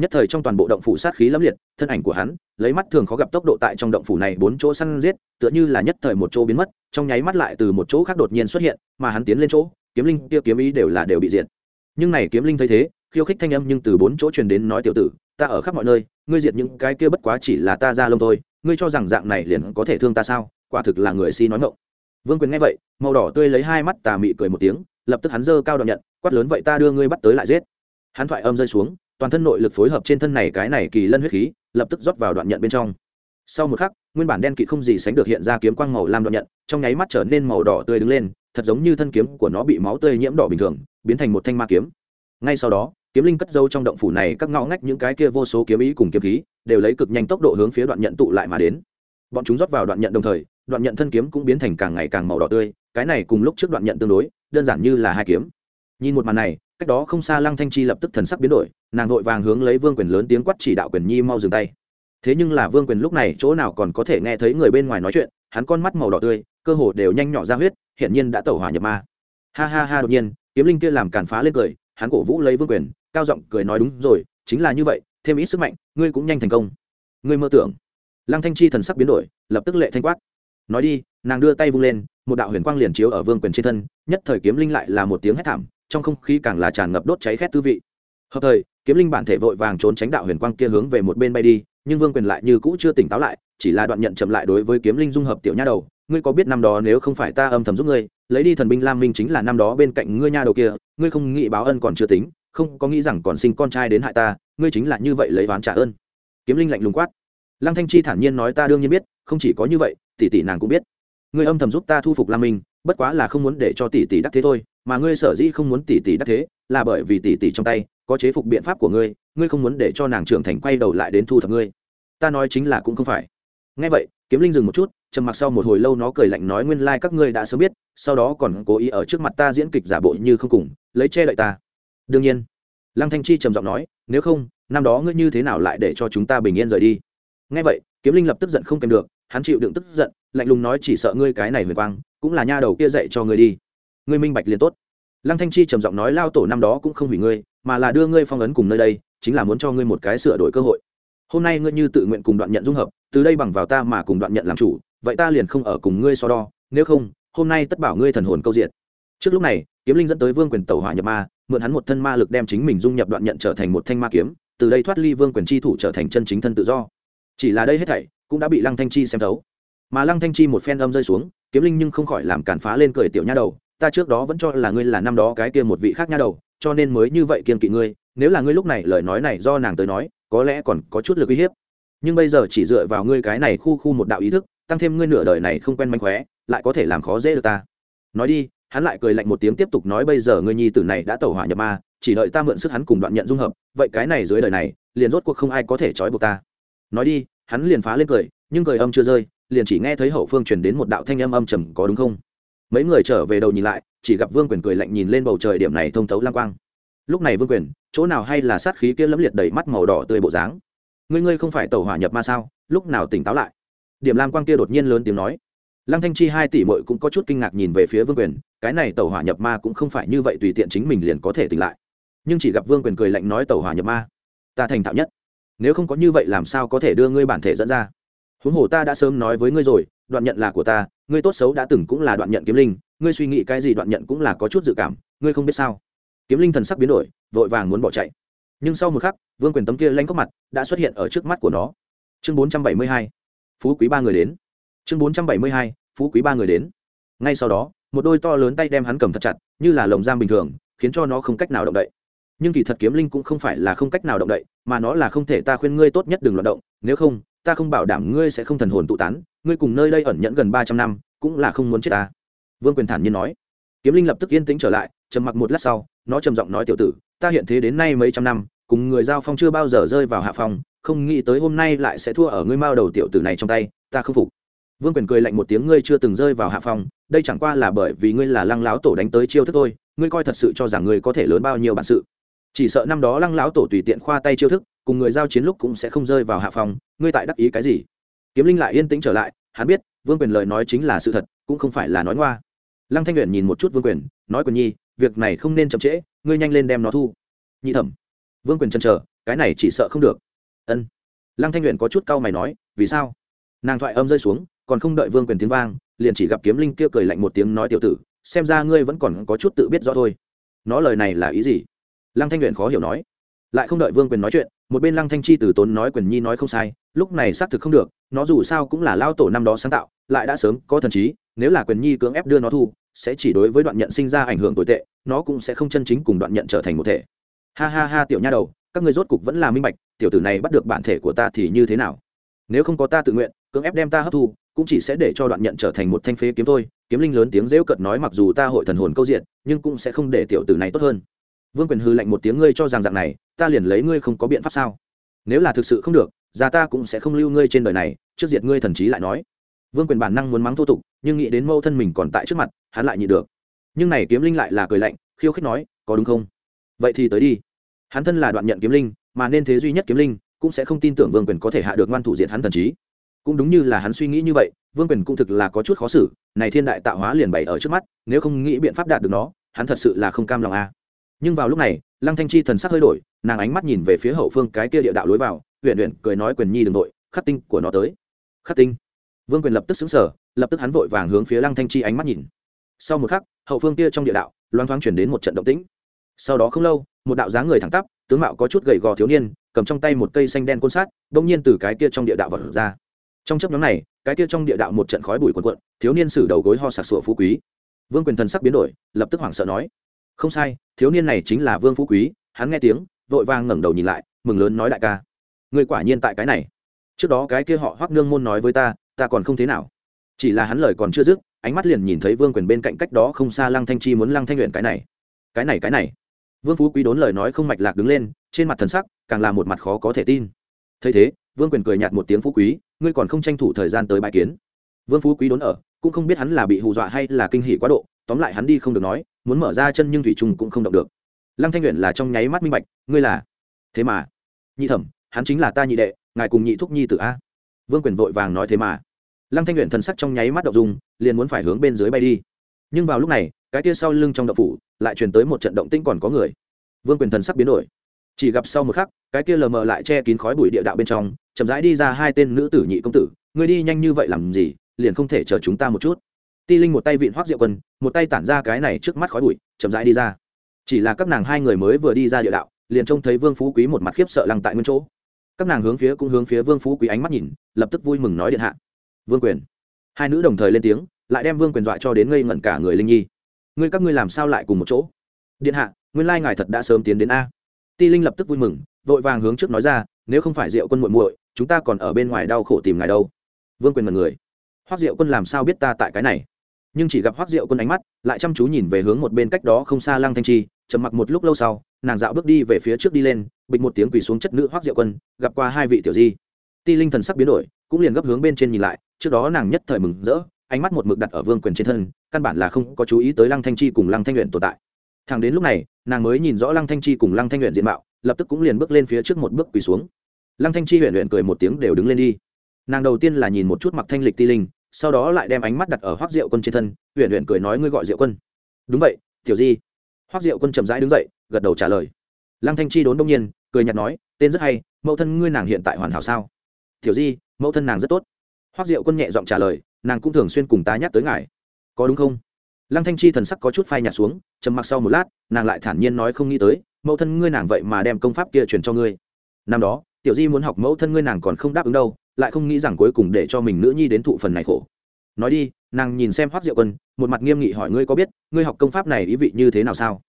nhất thời trong toàn bộ động phủ sát khí lẫm liệt, thân ảnh của hắn, lấy mắt thường khó gặp tốc độ tại trong động phủ này bốn chỗ săn giết, tựa như là nhất thời một chỗ biến mất, trong nháy mắt lại từ một chỗ khác đột nhiên xuất hiện, mà hắn tiến lên chỗ, kiếm linh kia kiếm ý đều là đều bị diệt. Nhưng này kiếm linh thấy thế, khiêu khích thanh âm nhưng từ bốn chỗ truyền đến nói tiểu tử, ta ở khắp mọi nơi, ngươi diệt những cái kia bất quá chỉ là ta ra lông thôi, ngươi cho rằng dạng này liền có thể thương ta sao? Quả thực là người si nói ngộng vương quyền nghe vậy, màu đỏ tươi lấy hai mắt tà mị cười một tiếng, lập tức hắn giơ cao đoạn nhận, quát lớn vậy ta đưa ngươi bắt tới lại giết. Hắn thoại âm rơi xuống toàn thân nội lực phối hợp trên thân này cái này kỳ lân huyết khí, lập tức rót vào đoạn nhận bên trong. Sau một khắc, nguyên bản đen kỵ không gì sánh được hiện ra kiếm quang màu lam đoạn nhận, trong nháy mắt trở nên màu đỏ tươi đứng lên, thật giống như thân kiếm của nó bị máu tươi nhiễm đỏ bình thường, biến thành một thanh ma kiếm. Ngay sau đó, kiếm linh cất dâu trong động phủ này các ngõ ngách những cái kia vô số kiếm ý cùng kiếm khí, đều lấy cực nhanh tốc độ hướng phía đoạn nhận tụ lại mà đến. Bọn chúng rót vào đoạn nhận đồng thời, đoạn nhận thân kiếm cũng biến thành càng ngày càng màu đỏ tươi, cái này cùng lúc trước đoạn nhận tương đối, đơn giản như là hai kiếm. Nhìn một màn này, cách đó không xa lăng thanh chi lập tức thần sắc biến đổi nàng vội vàng hướng lấy vương quyền lớn tiếng quát chỉ đạo quyền nhi mau dừng tay. Thế nhưng là vương quyền lúc này chỗ nào còn có thể nghe thấy người bên ngoài nói chuyện, hắn con mắt màu đỏ tươi, cơ hồ đều nhanh nhỏ ra huyết hiện nhiên đã tẩu hỏa nhập ma. Ha ha ha, đột nhiên, kiếm linh kia làm càn phá lên cười, hắn cổ vũ lấy vương quyền, cao giọng cười nói đúng rồi, chính là như vậy, thêm ít sức mạnh, ngươi cũng nhanh thành công. Ngươi mơ tưởng. Lăng thanh chi thần sắc biến đổi, lập tức lệ thanh quát. Nói đi, nàng đưa tay vung lên, một đạo huyền quang liền chiếu ở vương quyền trên thân, nhất thời kiếm linh lại là một tiếng hét thảm, trong không khí càng là tràn ngập đốt cháy khét tư vị. Hợp thời kiếm linh bản thể vội vàng trốn tránh đạo huyền quang kia hướng về một bên bay đi, nhưng vương quyền lại như cũ chưa tỉnh táo lại, chỉ là đoạn nhận chậm lại đối với kiếm linh dung hợp tiểu nha đầu, ngươi có biết năm đó nếu không phải ta âm thầm giúp ngươi, lấy đi thần binh lam minh chính là năm đó bên cạnh ngươi nha đầu kia, ngươi không nghĩ báo ân còn chưa tính, không có nghĩ rằng còn sinh con trai đến hại ta, ngươi chính là như vậy lấy oán trả ơn. Kiếm linh lạnh lùng quát. Lăng thanh chi thản nhiên nói, ta đương nhiên biết, không chỉ có như vậy, tỷ tỷ nàng cũng biết. Ngươi âm thầm giúp ta thu phục lam minh, bất quá là không muốn để cho tỷ tỷ đắc thế thôi mà ngươi sở dĩ không muốn tỷ tỷ đắc thế, là bởi vì tỷ tỷ trong tay có chế phục biện pháp của ngươi ngươi không muốn để cho nàng trưởng thành quay đầu lại đến thu thập ngươi. Ta nói chính là cũng không phải. Nghe vậy, kiếm linh dừng một chút, trầm mặc sau một hồi lâu nó cười lạnh nói nguyên lai các ngươi đã sớm biết, sau đó còn cố ý ở trước mặt ta diễn kịch giả bộ như không cùng, lấy che đậy ta. Đương nhiên, lăng thanh chi trầm giọng nói, nếu không, năm đó ngươi như thế nào lại để cho chúng ta bình yên rời đi? Ngay vậy, kiếm linh lập tức giận không kèm được, hắn chịu đựng tức giận, lạnh lùng nói chỉ sợ ngươi cái này huyền quang, cũng là nha đầu kia dạy cho ngươi đi ngươi minh bạch liền tốt. Lăng thanh chi trầm giọng nói, lao tổ năm đó cũng không hủy ngươi, mà là đưa ngươi phong ấn cùng nơi đây, chính là muốn cho ngươi một cái sửa đổi cơ hội. Hôm nay ngươi như tự nguyện cùng đoạn nhận dung hợp, từ đây bằng vào ta mà cùng đoạn nhận làm chủ, vậy ta liền không ở cùng ngươi so đo, nếu không, hôm nay tất bảo ngươi thần hồn câu diện trước lúc này, kiếm linh dẫn tới vương quyền tàu hỏa nhập ma, mượn hắn một thân ma lực đem chính mình dung nhập đoạn nhận trở thành một thanh ma kiếm, từ đây thoát ly vương quyền chi thủ trở thành chân chính thân tự do. Chỉ là đây hết thảy, cũng đã bị lăng thanh chi xem thấu. Mà lăng thanh chi một phen âm rơi xuống, kiếm linh nhưng không khỏi làm cản phá lên cười tiểu nha đầu ta trước đó vẫn cho là ngươi là năm đó cái kia một vị khác nha đầu, cho nên mới như vậy kiên kỵ ngươi, nếu là ngươi lúc này lời nói này do nàng tới nói, có lẽ còn có chút lực uy hiếp. Nhưng bây giờ chỉ dựa vào ngươi cái này khu khu một đạo ý thức, tăng thêm ngươi nửa đời này không quen manh khóe, lại có thể làm khó dễ được ta. Nói đi, hắn lại cười lạnh một tiếng tiếp tục nói bây giờ ngươi nhi tử này đã tẩu hỏa nhập ma, chỉ đợi ta mượn sức hắn cùng đoạn nhận dung hợp, vậy cái này dưới đời này, liền rốt cuộc không ai có thể trói buộc ta. Nói đi, hắn liền phá lên cười, nhưng cười âm chưa rơi, liền chỉ nghe thấy hậu phương truyền đến một đạo thanh âm âm trầm, có đúng không? Mấy người trở về đầu nhìn lại, chỉ gặp vương quyền cười lạnh nhìn lên bầu trời điểm này thông thấu lang quang. Lúc này vương quyền, chỗ nào hay là sát khí kia lẫm liệt đầy mắt màu đỏ tươi bộ dáng? Ngươi ngươi không phải tàu hỏa nhập ma sao? Lúc nào tỉnh táo lại? Điểm lam quang kia đột nhiên lớn tiếng nói. Lăng thanh chi hai tỷ mội cũng có chút kinh ngạc nhìn về phía vương quyền, cái này tàu hỏa nhập ma cũng không phải như vậy tùy tiện chính mình liền có thể tỉnh lại. Nhưng chỉ gặp vương quyền cười lạnh nói tàu hỏa nhập ma, ta thành thạo nhất. Nếu không có như vậy làm sao có thể đưa ngươi bản thể dẫn ra? Huống hồ ta đã sớm nói với ngươi rồi, đoạn nhận là của ta ngươi tốt xấu đã từng cũng là đoạn nhận kiếm linh, ngươi suy nghĩ cái gì đoạn nhận cũng là có chút dự cảm, ngươi không biết sao. Kiếm linh thần sắc biến đổi, vội vàng muốn bỏ chạy. Nhưng sau một khắc, vương quyền tấm kia lanh góc mặt đã xuất hiện ở trước mắt của nó. Chương bốn trăm bảy mươi hai, phú quý ba người đến. Chương bốn trăm bảy mươi hai, phú quý ba người đến. Ngay sau đó, một đôi to lớn tay đem hắn cầm thật chặt, như là lồng giam bình thường, khiến cho nó không cách nào động đậy. Nhưng kỳ thật kiếm linh cũng không phải là không cách nào động đậy, mà nó là không thể ta khuyên ngươi tốt nhất đừng loạt động, nếu không ta không bảo đảm ngươi sẽ không thần hồn tụ tán, ngươi cùng nơi đây ẩn nhẫn gần ba trăm năm, cũng là không muốn chết ta. Vương quyền thản nhiên nói. Kiếm linh lập tức yên tĩnh trở lại, trầm mặc một lát sau, nó trầm giọng nói tiểu tử, ta hiện thế đến nay mấy trăm năm, cùng người giao phong chưa bao giờ rơi vào hạ phong, không nghĩ tới hôm nay lại sẽ thua ở ngươi mao đầu tiểu tử này trong tay, ta không phục. Vương quyền cười lạnh một tiếng, ngươi chưa từng rơi vào hạ phong, đây chẳng qua là bởi vì ngươi là lăng láo tổ đánh tới chiêu thức thôi, ngươi coi thật sự cho rằng ngươi có thể lớn bao nhiêu bản sự. Chỉ sợ năm đó lăng láo tổ tùy tiện khoa tay chiêu thức cùng người giao chiến lúc cũng sẽ không rơi vào hạ phong, ngươi tại đắc ý cái gì? Kiếm linh lại yên tĩnh trở lại, hắn biết, vương quyền lời nói chính là sự thật, cũng không phải là nói ngoa. Lăng thanh nguyện nhìn một chút vương quyền, nói quyền nhi, việc này không nên chậm trễ, ngươi nhanh lên đem nó thu. Nhị thẩm. Vương quyền chần chờ, cái này chỉ sợ không được. Ân. Lăng thanh nguyện có chút cau mày nói, vì sao? Nàng thoại âm rơi xuống, còn không đợi vương quyền tiếng vang, liền chỉ gặp kiếm linh kia cười lạnh một tiếng nói tiểu tử, xem ra ngươi vẫn còn có chút tự biết rõ thôi. Nó lời này là ý gì? Lăng thanh nguyện khó hiểu nói. Lại không đợi vương quyền nói chuyện một bên lăng thanh chi từ tốn nói quyền nhi nói không sai, lúc này xác thực không được, nó dù sao cũng là lao tổ năm đó sáng tạo, lại đã sớm có thần trí, nếu là quyền nhi cưỡng ép đưa nó thu, sẽ chỉ đối với đoạn nhận sinh ra ảnh hưởng tồi tệ, nó cũng sẽ không chân chính cùng đoạn nhận trở thành một thể. Ha ha ha tiểu nha đầu, các người rốt cục vẫn là minh bạch, tiểu tử này bắt được bản thể của ta thì như thế nào? Nếu không có ta tự nguyện, cưỡng ép đem ta hấp thu, cũng chỉ sẽ để cho đoạn nhận trở thành một thanh phế kiếm thôi, kiếm linh lớn tiếng rêu cợt nói mặc dù ta hội thần hồn câu diện, nhưng cũng sẽ không để tiểu tử này tốt hơn. Vương quyền hư lạnh một tiếng, ngươi cho rằng dạng này ta liền lấy ngươi không có biện pháp sao? Nếu là thực sự không được, già ta cũng sẽ không lưu ngươi trên đời này, trước diệt ngươi thần trí lại nói. Vương quyền bản năng muốn mắng thô tục, nhưng nghĩ đến mâu thân mình còn tại trước mặt, hắn lại nhịn được. Nhưng này kiếm linh lại là cười lạnh, khiêu khích nói, có đúng không? Vậy thì tới đi. Hắn thân là đoạn nhận kiếm linh, mà nên thế duy nhất kiếm linh, cũng sẽ không tin tưởng vương quyền có thể hạ được ngoan thủ diện hắn thần trí. Cũng đúng như là hắn suy nghĩ như vậy, vương quyền cũng thực là có chút khó xử, này thiên đại tạo hóa liền bày ở trước mắt, nếu không nghĩ biện pháp đạt được nó, hắn thật sự là không cam lòng a à. nhưng vào lúc này lăng thanh chi thần sắc hơi đổi, nàng ánh mắt nhìn về phía hậu phương cái kia địa đạo lối vào huyện huyện cười nói quyền nhi đ ừ n g nội khắc tinh của nó tới. Khắc tinh. Vương quyền lập tức xứng sở lập tức hắn vội vàng hướng phía lăng thanh chi ánh mắt nhìn. Sau một khắc, hậu phương kia trong địa đạo, loang thoáng chuyển đến một trận động tĩnh. Sau đó không lâu, một đạo dáng người thẳng tắp, tướng mạo có chút gầy gò thiếu niên, cầm trong tay một cây xanh đen côn sát đông nhiên từ cái kia trong địa đạo vật ra. Trong chấp nhóm này, cái kia trong địa đạo một trận khói bụi quần quận thiếu niên sử đầu gối ho sạc sụa phú quý. Vương quyền thần sắc biến đổi, lập tức hoảng sợ nói không sai, thiếu niên này chính là vương phú quý, hắn nghe tiếng, vội vàng ngẩng đầu nhìn lại, mừng lớn nói đại ca. Người quả nhiên tại cái này. Trước đó cái kia họ hoắc nương môn nói với ta ta còn không thế nào. Chỉ là hắn lời còn chưa dứt, ánh mắt liền nhìn thấy vương quyền bên cạnh cách đó không xa lăng thanh chi muốn lăng thanh luyện cái này. Cái này cái này. Vương phú quý đốn lời nói không mạch lạc đứng lên, trên mặt thần sắc càng là một mặt khó có thể tin. Thấy thế, vương quyền cười nhạt một tiếng phú quý, ngươi còn không tranh thủ thời gian tới bãi kiến. Vương phú quý đốn ở, cũng không biết hắn là bị hù dọa hay là kinh hỉ quá độ, tóm lại hắn đi không được nói muốn mở ra chân nhưng thủy trung cũng không động được. Lăng thanh nguyện là trong nháy mắt minh bạch, ngươi là? Thế mà. Nhị thẩm, hắn chính là ta nhị đệ, ngài cùng nhị thúc nhi tử a. Vương quyền vội vàng nói thế mà. Lăng thanh nguyện thần sắc trong nháy mắt động dung, liền muốn phải hướng bên dưới bay đi. Nhưng vào lúc này, cái kia sau lưng trong đậu phủ, lại truyền tới một trận động tĩnh còn có người. Vương quyền thần sắc biến đổi. Chỉ gặp sau một khắc, cái kia lờ mờ lại che kín khói bụi địa đạo bên trong, chậm rãi đi ra hai tên nữ tử nhị công tử. Người đi nhanh như vậy làm gì, liền không thể chờ chúng ta một chút ti linh một tay vịn hoác diệu quân, một tay tản ra cái này trước mắt khói bụi, chậm rãi đi ra. Chỉ là các nàng hai người mới vừa đi ra địa đạo, liền trông thấy vương phú quý một mặt khiếp sợ lăng tại nguyên chỗ. Các nàng hướng phía cũng hướng phía vương phú quý ánh mắt nhìn, lập tức vui mừng nói điện hạ. Vương quyền. Hai nữ đồng thời lên tiếng, lại đem vương quyền dọa cho đến ngây ngẩn cả người linh nhi. Ngươi các ngươi làm sao lại cùng một chỗ? Điện hạ, nguyên lai ngài thật đã sớm tiến đến a. Ti linh lập tức vui mừng, vội vàng hướng trước nói ra, nếu không phải diệu quân muội muội, chúng ta còn ở bên ngoài đau khổ tìm ngài đâu. Vương quyền mật người hoác diệu quân làm sao biết ta tại cái này? Nhưng chỉ gặp hoác diệu quân ánh mắt, lại chăm chú nhìn về hướng một bên cách đó không xa lăng thanh chi, trầm mặc một lúc lâu sau, nàng dạo bước đi về phía trước đi lên, bịch một tiếng quỳ xuống chất nữ hoác diệu quân, gặp qua hai vị tiểu di. Ti linh thần sắc biến đổi, cũng liền gấp hướng bên trên nhìn lại, trước đó nàng nhất thời mừng rỡ, ánh mắt một mực đặt ở vương quyền trên thân, căn bản là không có chú ý tới lăng thanh chi cùng lăng thanh luyện tồn tại. Thằng đến lúc này, nàng mới nhìn rõ lăng thanh chi cùng lăng thanh luyện diện mạo, lập tức cũng liền bước lên phía trước một bước quỳ xuống. Lăng thanh chi huyện luyện cười một tiếng đều đứng lên đi. Nàng đầu tiên là nhìn một chút mặc thanh lịch ti linh sau đó lại đem ánh mắt đặt ở hoác diệu quân trên thân huyện luyện cười nói ngươi gọi diệu quân đúng vậy tiểu di hoác diệu quân chậm rãi đứng dậy gật đầu trả lời lăng thanh chi đốn đông nhiên cười nhạt nói tên rất hay mẫu thân ngươi nàng hiện tại hoàn hảo sao tiểu di mẫu thân nàng rất tốt hoác diệu quân nhẹ giọng trả lời nàng cũng thường xuyên cùng ta nhắc tới ngài có đúng không lăng thanh chi thần sắc có chút phai nhạt xuống trầm mặc sau một lát nàng lại thản nhiên nói không nghĩ tới mẫu thân ngươi nàng vậy mà đem công pháp kia truyền cho ngươi năm đó tiểu di muốn học mẫu thân ngươi nàng còn không đáp ứng đâu lại không nghĩ rằng cuối cùng để cho mình nữ nhi đến thụ phần này khổ. Nói đi, nàng nhìn xem hoác diệu quân, một mặt nghiêm nghị hỏi ngươi có biết, ngươi học công pháp này ý vị như thế nào sao?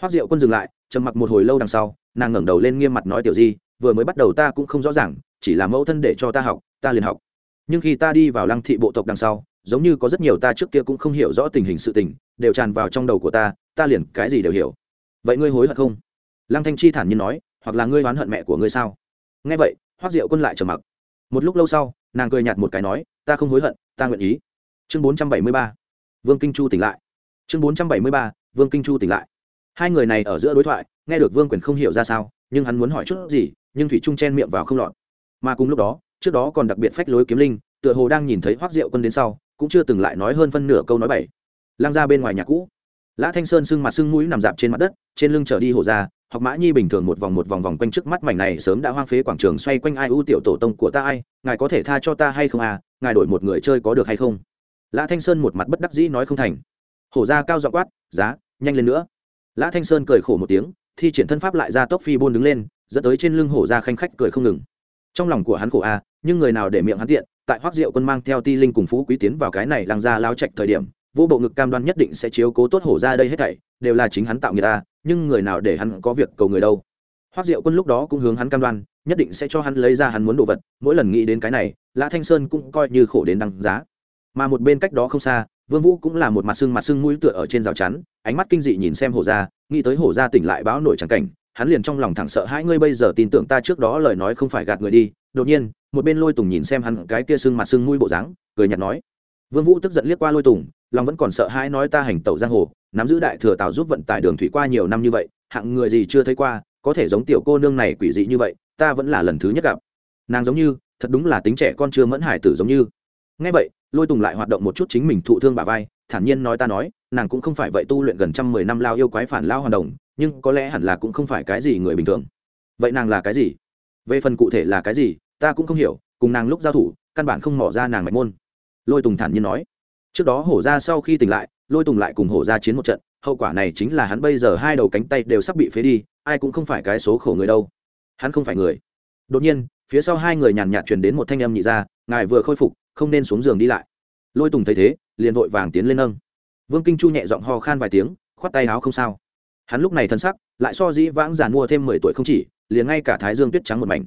Hoác diệu quân dừng lại, trầm mặc một hồi lâu đằng sau, nàng ngẩng đầu lên nghiêm mặt nói, tiểu di, vừa mới bắt đầu ta cũng không rõ ràng, chỉ là mẫu thân để cho ta học, ta liền học. Nhưng khi ta đi vào lăng thị bộ tộc đằng sau, giống như có rất nhiều ta trước kia cũng không hiểu rõ tình hình sự tình, đều tràn vào trong đầu của ta ta liền cái gì đều hiểu. Vậy ngươi hối hận không? Lăng thanh chi thản nhiên nói, hoặc là ngươi oán hận mẹ của ngươi sao? Nghe vậy hoác diệu quân lại trầm mặc một lúc lâu sau, nàng cười nhạt một cái nói, ta không hối hận, ta nguyện ý. Chương bốn trăm bảy mươi ba, vương kinh chu tỉnh lại. Chương bốn trăm bảy mươi ba, vương kinh chu tỉnh lại. Hai người này ở giữa đối thoại, nghe được vương quyền không hiểu ra sao, nhưng hắn muốn hỏi chút gì, nhưng thủy trung chen miệng vào không lọt. Mà cùng lúc đó, trước đó còn đặc biệt phách lối kiếm linh, tựa hồ đang nhìn thấy hoác diệu quân đến sau, cũng chưa từng lại nói hơn phân nửa câu nói bảy lang ra bên ngoài nhà cũ. Lã thanh sơn sưng mặt sưng mũi nằm dạp trên mặt đất, trên lưng trở đi hổ ra học mã nhi bình thường một vòng một vòng vòng quanh trước mắt mảnh này sớm đã hoang phế quảng trường xoay quanh ai ưu tiểu tổ tông của ta ai ngài có thể tha cho ta hay không à ngài đổi một người chơi có được hay không? Lã thanh sơn một mặt bất đắc dĩ nói không thành. Hổ ra cao dọ quát giá nhanh lên nữa. Lã thanh sơn cười khổ một tiếng thi triển thân pháp lại ra tốc phi bôn đứng lên dẫn tới trên lưng hổ ra khanh khách cười không ngừng. Trong lòng của hắn khổ a à, nhưng người nào để miệng hắn tiện tại hoác diệu quân mang theo ti linh cùng phú quý tiến vào cái này làng ra lao trạch thời điểm vô bộ ngực cam đoan nhất định sẽ chiếu cố tốt hổ ra đây hết thảy đều là chính hắn tạo người ta nhưng người nào để hắn có việc cầu người đâu. Hoác diệu quân lúc đó cũng hướng hắn cam đoan, nhất định sẽ cho hắn lấy ra hắn muốn đồ vật, mỗi lần nghĩ đến cái này, lã thanh sơn cũng coi như khổ đến đăng giá. Mà một bên cách đó không xa, vương vũ cũng là một mặt sưng mặt sưng mũi tựa ở trên rào chắn, ánh mắt kinh dị nhìn xem hổ ra nghĩ tới hổ ra tỉnh lại báo nổi trắng cảnh, hắn liền trong lòng thẳng sợ hai ngươi bây giờ tin tưởng ta trước đó lời nói không phải gạt người đi. Đột nhiên, một bên lôi tùng nhìn xem hắn cái kia sưng mặt sưng mũi bộ dáng, cười nhạt nói. Vương vũ tức giận liếc qua lôi tùng, lòng vẫn còn sợ hãi nói, ta hành tẩu giang hồ nắm giữ đại thừa tạo giúp vận tải đường thủy qua nhiều năm như vậy, hạng người gì chưa thấy qua, có thể giống tiểu cô nương này quỷ dị như vậy, ta vẫn là lần thứ nhất gặp. Nàng giống như, thật đúng là tính trẻ con chưa mẫn hải tử giống như. Ngay vậy, lôi tùng lại hoạt động một chút chính mình thụ thương bà vai, thản nhiên nói ta nói, nàng cũng không phải vậy tu luyện gần trăm mười năm lao yêu quái phản lao hoàn đồng, nhưng có lẽ hẳn là cũng không phải cái gì người bình thường. Vậy nàng là cái gì? Về phần cụ thể là cái gì, ta cũng không hiểu, cùng nàng lúc giao thủ, căn bản không mỏ ra nàng mạch môn. Lôi tùng thản nhiên nói. Trước đó hổ ra sau khi tỉnh lại lôi tùng lại cùng hổ ra chiến một trận, hậu quả này chính là hắn bây giờ hai đầu cánh tay đều sắp bị phế đi, ai cũng không phải cái số khổ người đâu. Hắn không phải người. Đột nhiên, phía sau hai người nhàn nhạt truyền đến một thanh âm nhị ra, ngài vừa khôi phục, không nên xuống giường đi lại. Lôi tùng thấy thế, liền vội vàng tiến lên nâng. Vương kinh chu nhẹ giọng ho khan vài tiếng, khoát tay áo không sao. Hắn lúc này thân sắc, lại so dĩ vãng giàn mua thêm mười tuổi không chỉ, liền ngay cả thái dương tuyết trắng một mảnh.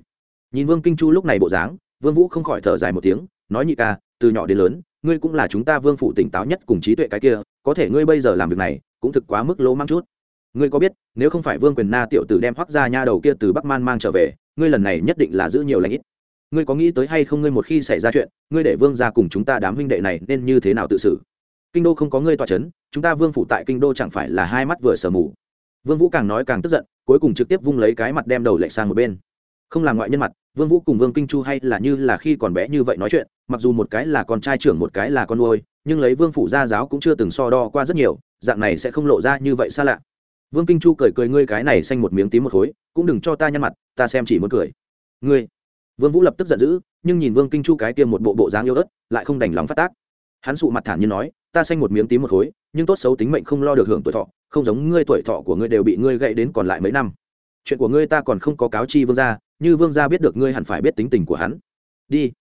Nhìn vương kinh chu lúc này bộ dáng, vương vũ không khỏi thở dài một tiếng nói nhị ca, từ nhỏ đến lớn, ngươi cũng là chúng ta vương phụ tỉnh táo nhất cùng trí tuệ cái kia, có thể ngươi bây giờ làm việc này, cũng thực quá mức lỗ mang chút. Ngươi có biết, nếu không phải vương quyền na tiểu tử đem hoác ra nha đầu kia từ bắc man mang trở về, ngươi lần này nhất định là giữ nhiều lãnh ít. Ngươi có nghĩ tới hay không ngươi một khi xảy ra chuyện, ngươi để vương ra cùng chúng ta đám huynh đệ này nên như thế nào tự xử? Kinh đô không có ngươi tòa c h ấ n chúng ta vương phủ tại kinh đô chẳng phải là hai mắt vừa sờ mù. Vương vũ càng nói càng tức giận, cuối cùng trực tiếp vung lấy cái mặt đem đầu lệch sang một bên không làm ngoại nhân mặt, vương vũ cùng vương kinh chu hay là như là khi còn bé như vậy nói chuyện, mặc dù một cái là con trai trưởng một cái là con nuôi, nhưng lấy vương phủ gia giáo cũng chưa từng so đo qua rất nhiều, dạng này sẽ không lộ ra như vậy xa lạ. Vương kinh chu cười cười ngươi cái này xanh một miếng tím một khối, cũng đừng cho ta nhăn mặt, ta xem chỉ muốn cười. Ngươi. Vương vũ lập tức giận dữ, nhưng nhìn vương kinh chu cái tiêm một bộ bộ dáng yêu ớt, lại không đành lòng phát tác. Hắn sụ mặt thản như nói, ta xanh một miếng tím một khối, nhưng tốt xấu tính mệnh không lo được hưởng tuổi thọ, không giống ngươi tuổi thọ của ngươi đều bị ngươi gậy đến còn lại mấy năm. Chuyện của ngươi ta còn không có cáo chi vương gia như vương gia biết được ngươi hẳn phải biết tính tình của hắn. Đi.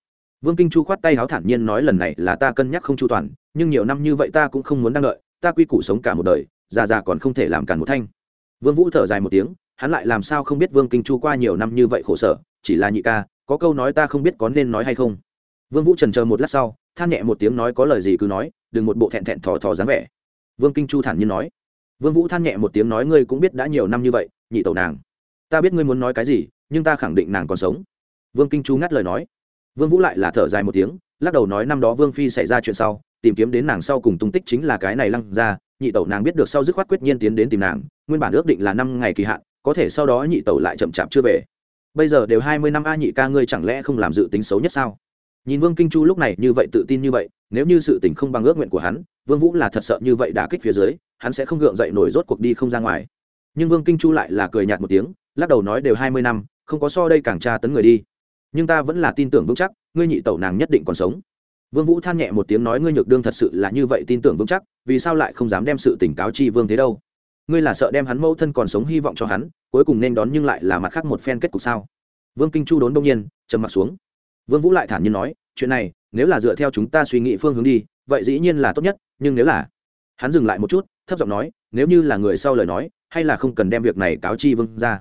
Vương kinh chu khoát tay háo thản nhiên nói lần này là ta cân nhắc không chu toàn, nhưng nhiều năm như vậy ta cũng không muốn đang đợi, ta quy củ sống cả một đời, già già còn không thể làm cản một thanh. Vương vũ thở dài một tiếng, hắn lại làm sao không biết vương kinh chu qua nhiều năm như vậy khổ sở, chỉ là nhị ca, có câu nói ta không biết có nên nói hay không. Vương vũ trần chờ một lát sau, than nhẹ một tiếng nói có lời gì cứ nói, đừng một bộ thẹn thẹn thò thò dáng vẻ. Vương kinh chu thản nhiên nói. Vương vũ than nhẹ một tiếng nói ngươi cũng biết đã nhiều năm như vậy, nhị tẩu nàng. Ta biết ngươi muốn nói cái gì nhưng ta khẳng định nàng còn sống. Vương kinh chu ngắt lời nói. Vương vũ lại là thở dài một tiếng, lắc đầu nói năm đó vương phi xảy ra chuyện sau, tìm kiếm đến nàng sau cùng tung tích chính là cái này lăng ra, nhị tẩu nàng biết được sau dứt khoát quyết nhiên tiến đến tìm nàng, nguyên bản ước định là năm ngày kỳ hạn, có thể sau đó nhị tẩu lại chậm chạp chưa về. Bây giờ đều hai mươi năm a nhị ca ngươi chẳng lẽ không làm dự tính xấu nhất sao? Nhìn vương kinh chu lúc này như vậy tự tin như vậy, nếu như sự tình không bằng ước nguyện của hắn, vương vũ là thật sợ như vậy đả kích phía dưới, hắn sẽ không gượng dậy nổi rốt cuộc đi không ra ngoài. Nhưng vương kinh chu lại là cười nhạt một tiếng, lắc đầu nói đều hai mươi năm không có so đây càng tra tấn người đi. Nhưng ta vẫn là tin tưởng vững chắc, ngươi nhị tẩu nàng nhất định còn sống. Vương vũ than nhẹ một tiếng nói ngươi nhược đương thật sự là như vậy tin tưởng vững chắc, vì sao lại không dám đem sự tỉnh cáo chi vương thế đâu? Ngươi là sợ đem hắn mẫu thân còn sống hy vọng cho hắn, cuối cùng nên đón nhưng lại là mặt khác một phen kết cục sao? Vương kinh chu đốn đông nhiên, trầm mặt xuống. Vương vũ lại thản nhiên nói, chuyện này, nếu là dựa theo chúng ta suy nghĩ phương hướng đi, vậy dĩ nhiên là tốt nhất, nhưng nếu là hắn dừng lại một chút, thấp giọng nói, nếu như là người sau lời nói, hay là không cần đem việc này cáo chi vương ra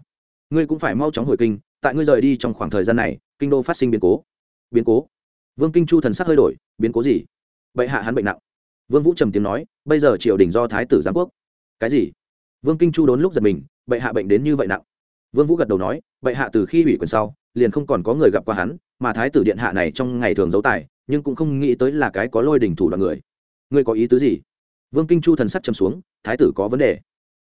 ngươi cũng phải mau chóng hồi kinh, tại ngươi rời đi trong khoảng thời gian này, kinh đô phát sinh biến cố. Biến cố? Vương kinh chu thần sắc hơi đổi, biến cố gì? Bệ hạ hắn bệnh nặng. Vương vũ trầm tiếng nói, bây giờ triều đình do thái tử giám quốc. Cái gì? Vương kinh chu đốn lúc giật mình, bệ hạ bệnh đến như vậy nặng. Vương vũ gật đầu nói, bệ hạ từ khi hủy quyền sau, liền không còn có người gặp qua hắn, mà thái tử điện hạ này trong ngày thường giấu tài, nhưng cũng không nghĩ tới là cái có lôi đỉnh thủ đoạn người. Ngươi có ý tứ gì? Vương kinh chu thần sắc trầm xuống, thái tử có vấn đề.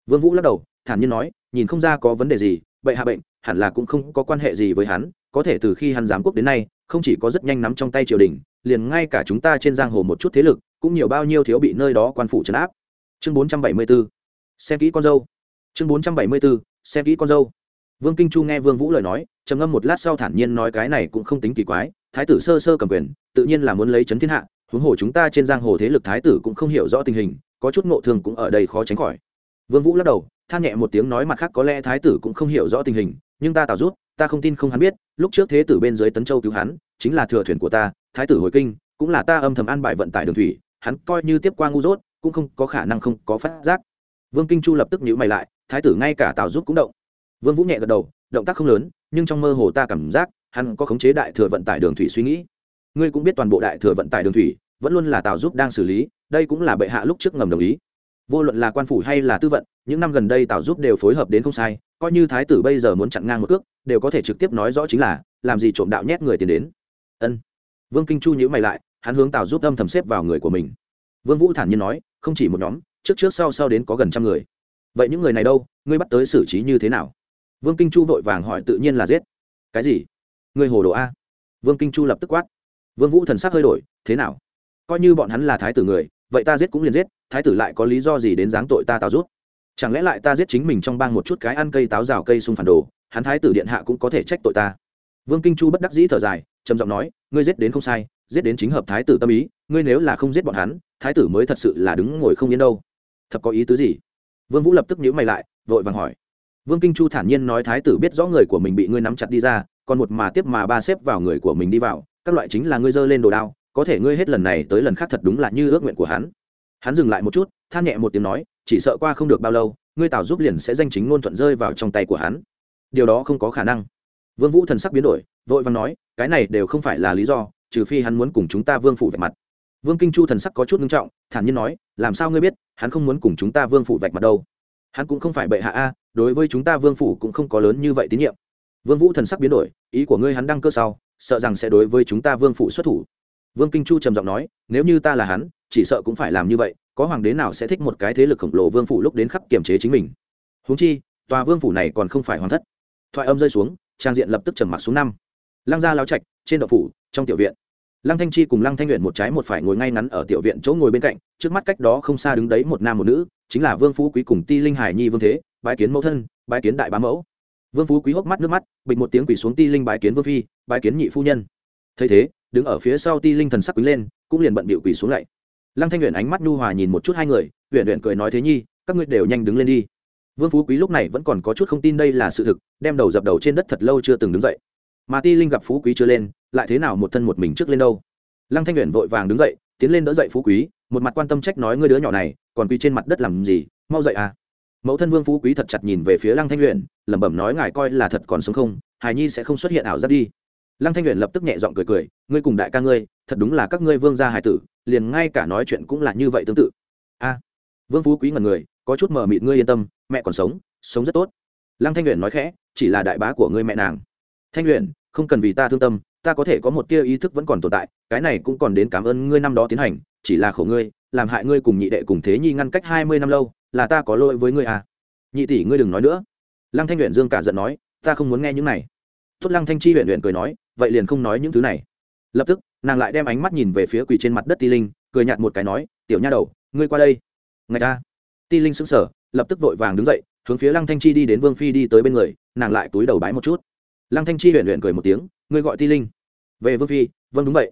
Vương vũ lắc đầu, thản nhiên nói, nhìn không ra có vấn đề gì bệ hạ bệnh, hẳn là cũng không có quan hệ gì với hắn, có thể từ khi hắn giám quốc đến nay, không chỉ có rất nhanh nắm trong tay triều đình, liền ngay cả chúng ta trên giang hồ một chút thế lực, cũng nhiều bao nhiêu thiếu bị nơi đó quan phủ trấn áp. Chương 474 xem kỹ con dâu. Chương 474 xem kỹ con dâu. Vương kinh chu nghe vương vũ lời nói, trầm ngâm một lát sau thản nhiên nói cái này cũng không tính kỳ quái, thái tử sơ sơ cầm quyền, tự nhiên là muốn lấy chấn thiên hạ, huống hồ chúng ta trên giang hồ thế lực thái tử cũng không hiểu rõ tình hình, có chút ngộ thường cũng ở đây khó tránh khỏi vương vũ lắc đầu, than nhẹ một tiếng nói mặt khác có lẽ thái tử cũng không hiểu rõ tình hình, nhưng ta tào rút, ta không tin không hắn biết, lúc trước thế tử bên dưới tấn châu cứu hắn, chính là thừa thuyền của ta, thái tử hồi kinh, cũng là ta âm thầm an bài vận tải đường thủy, hắn coi như tiếp qua ngu dốt, cũng không có khả năng không có phát giác. Vương kinh chu lập tức nhíu mày lại, thái tử ngay cả tào rút cũng động. Vương vũ nhẹ gật đầu, động tác không lớn, nhưng trong mơ hồ ta cảm giác, hắn có khống chế đại thừa vận tải đường thủy suy nghĩ. Ngươi cũng biết toàn bộ đại thừa vận tải đường thủy, vẫn luôn là tào giúp đang xử lý, đây cũng là bệ hạ lúc trước ngầm đồng ý vô luận là quan phủ hay là tư vận, những năm gần đây tào giúp đều phối hợp đến không sai, coi như thái tử bây giờ muốn chặn ngang một cước, đều có thể trực tiếp nói rõ chính là, làm gì trộm đạo nhét người tiền đến. Ân. Vương kinh chu nhữ mày lại, hắn hướng tào giúp âm thầm xếp vào người của mình. Vương vũ thản nhiên nói, không chỉ một nhóm, trước trước sau sau đến có gần trăm người. Vậy những người này đâu, ngươi bắt tới xử trí như thế nào? Vương kinh chu vội vàng hỏi tự nhiên là giết. Cái gì? Ngươi hồ đồ a. Vương kinh chu lập tức quát. Vương vũ thần sắc hơi đổi, thế nào? Coi như bọn hắn là thái tử người, vậy ta giết cũng liền giết thái tử lại có lý do gì đến giáng tội ta tào rút? Chẳng lẽ lại ta giết chính mình trong bang một chút cái ăn cây táo rào cây sung phản đồ, hắn thái tử điện hạ cũng có thể trách tội ta? Vương kinh chu bất đắc dĩ thở dài, trầm giọng nói, ngươi giết đến không sai, giết đến chính hợp thái tử tâm ý, ngươi nếu là không giết bọn hắn, thái tử mới thật sự là đứng ngồi không yên đâu. Thật có ý tứ gì? Vương vũ lập tức nhíu mày lại, vội vàng hỏi. Vương kinh chu thản nhiên nói thái tử biết rõ người của mình bị ngươi nắm chặt đi ra, còn một mà tiếp mà ba xếp vào người của mình đi vào, các loại chính là ngươi dơ lên đồ đao, có thể ngươi hết lần này tới lần khác thật đúng là như ước nguyện của hắn hắn dừng lại một chút, than nhẹ một tiếng nói, chỉ sợ qua không được bao lâu, ngươi tào giúp liền sẽ danh chính ngôn thuận rơi vào trong tay của hắn. Điều đó không có khả năng. Vương vũ thần sắc biến đổi, vội vàng nói, cái này đều không phải là lý do, trừ phi hắn muốn cùng chúng ta vương phủ vạch mặt. Vương kinh chu thần sắc có chút nghiêm trọng, thản nhiên nói, làm sao ngươi biết, hắn không muốn cùng chúng ta vương phủ vạch mặt đâu. Hắn cũng không phải bệ hạ a, đối với chúng ta vương phủ cũng không có lớn như vậy tín nhiệm. Vương vũ thần sắc biến đổi, ý của ngươi hắn đăng cơ sau, sợ rằng sẽ đối với chúng ta vương phủ xuất thủ. Vương kinh chu trầm giọng nói, nếu như ta là hắn chỉ sợ cũng phải làm như vậy, có hoàng đế nào sẽ thích một cái thế lực khổng lồ vương phủ lúc đến khắp kiềm chế chính mình? Húng chi, tòa vương phủ này còn không phải hoàng thất. Thoại âm rơi xuống, trang diện lập tức trầm mặc xuống năm. Lăng gia lao trạch, trên đậu phủ, trong tiểu viện. Lăng thanh chi cùng lăng thanh nguyện một trái một phải ngồi ngay ngắn ở tiểu viện chỗ ngồi bên cạnh, trước mắt cách đó không xa đứng đấy một nam một nữ, chính là vương phú quý cùng ti linh hải nhi vương thế, bái kiến mẫu thân, bái kiến đại bá mẫu. Vương phú quý hốc mắt nước mắt bịch một tiếng quỳ xuống ti linh bái kiến vương phi, bái kiến nhị phu nhân. Thấy thế, đứng ở phía sau ti linh thần sắc quý lên, cũng liền bận bịu quỳ xuống lại lăng thanh luyện ánh mắt nhu hòa nhìn một chút hai người huyện huyện cười nói thế nhi, các ngươi đều nhanh đứng lên đi. Vương phú quý lúc này vẫn còn có chút không tin đây là sự thực, đem đầu dập đầu trên đất thật lâu chưa từng đứng dậy. Mà ti linh gặp phú quý chưa lên, lại thế nào một thân một mình trước lên đâu? Lăng thanh luyện vội vàng đứng dậy, tiến lên đỡ dậy phú quý, một mặt quan tâm trách nói ngươi đứa nhỏ này, còn quỳ trên mặt đất làm gì, mau dậy à. Mẫu thân vương phú quý thật chặt nhìn về phía lăng thanh luyện lẩm bẩm nói ngài coi là thật còn sống không, hài nhi sẽ không xuất hiện ảo giác đi lăng thanh luyện lập tức nhẹ giọng cười cười, ngươi cùng đại ca ngươi, thật đúng là các ngươi vương gia hài tử, liền ngay cả nói chuyện cũng là như vậy tương tự. A, vương phú quý ngần người, có chút mờ mịt ngươi yên tâm, mẹ còn sống sống rất tốt. Lăng thanh luyện nói khẽ, chỉ là đại bá của ngươi mẹ nàng. Thanh luyện không cần vì ta thương tâm, ta có thể có một tia ý thức vẫn còn tồn tại, cái này cũng còn đến cảm ơn ngươi năm đó tiến hành, chỉ là khổ ngươi, làm hại ngươi cùng nhị đệ cùng thế nhi ngăn cách hai mươi năm lâu, là ta có lỗi với ngươi à. Nhị tỷ ngươi đừng nói nữa. Lăng thanh luyện dương cả giận nói, ta không muốn nghe những này. Tốt lăng thanh chi huyền huyền cười nói vậy liền không nói những thứ này. Lập tức, nàng lại đem ánh mắt nhìn về phía quỳ trên mặt đất ti linh, cười nhạt một cái nói, tiểu nha đầu, ngươi qua đây. Ngày ta ti linh sững sờ, lập tức vội vàng đứng dậy, hướng phía lăng thanh chi đi đến vương phi đi tới bên người, nàng lại túi đầu bái một chút. Lăng thanh chi huyện huyện cười một tiếng, ngươi gọi ti linh. Về vương phi vâng đúng vậy.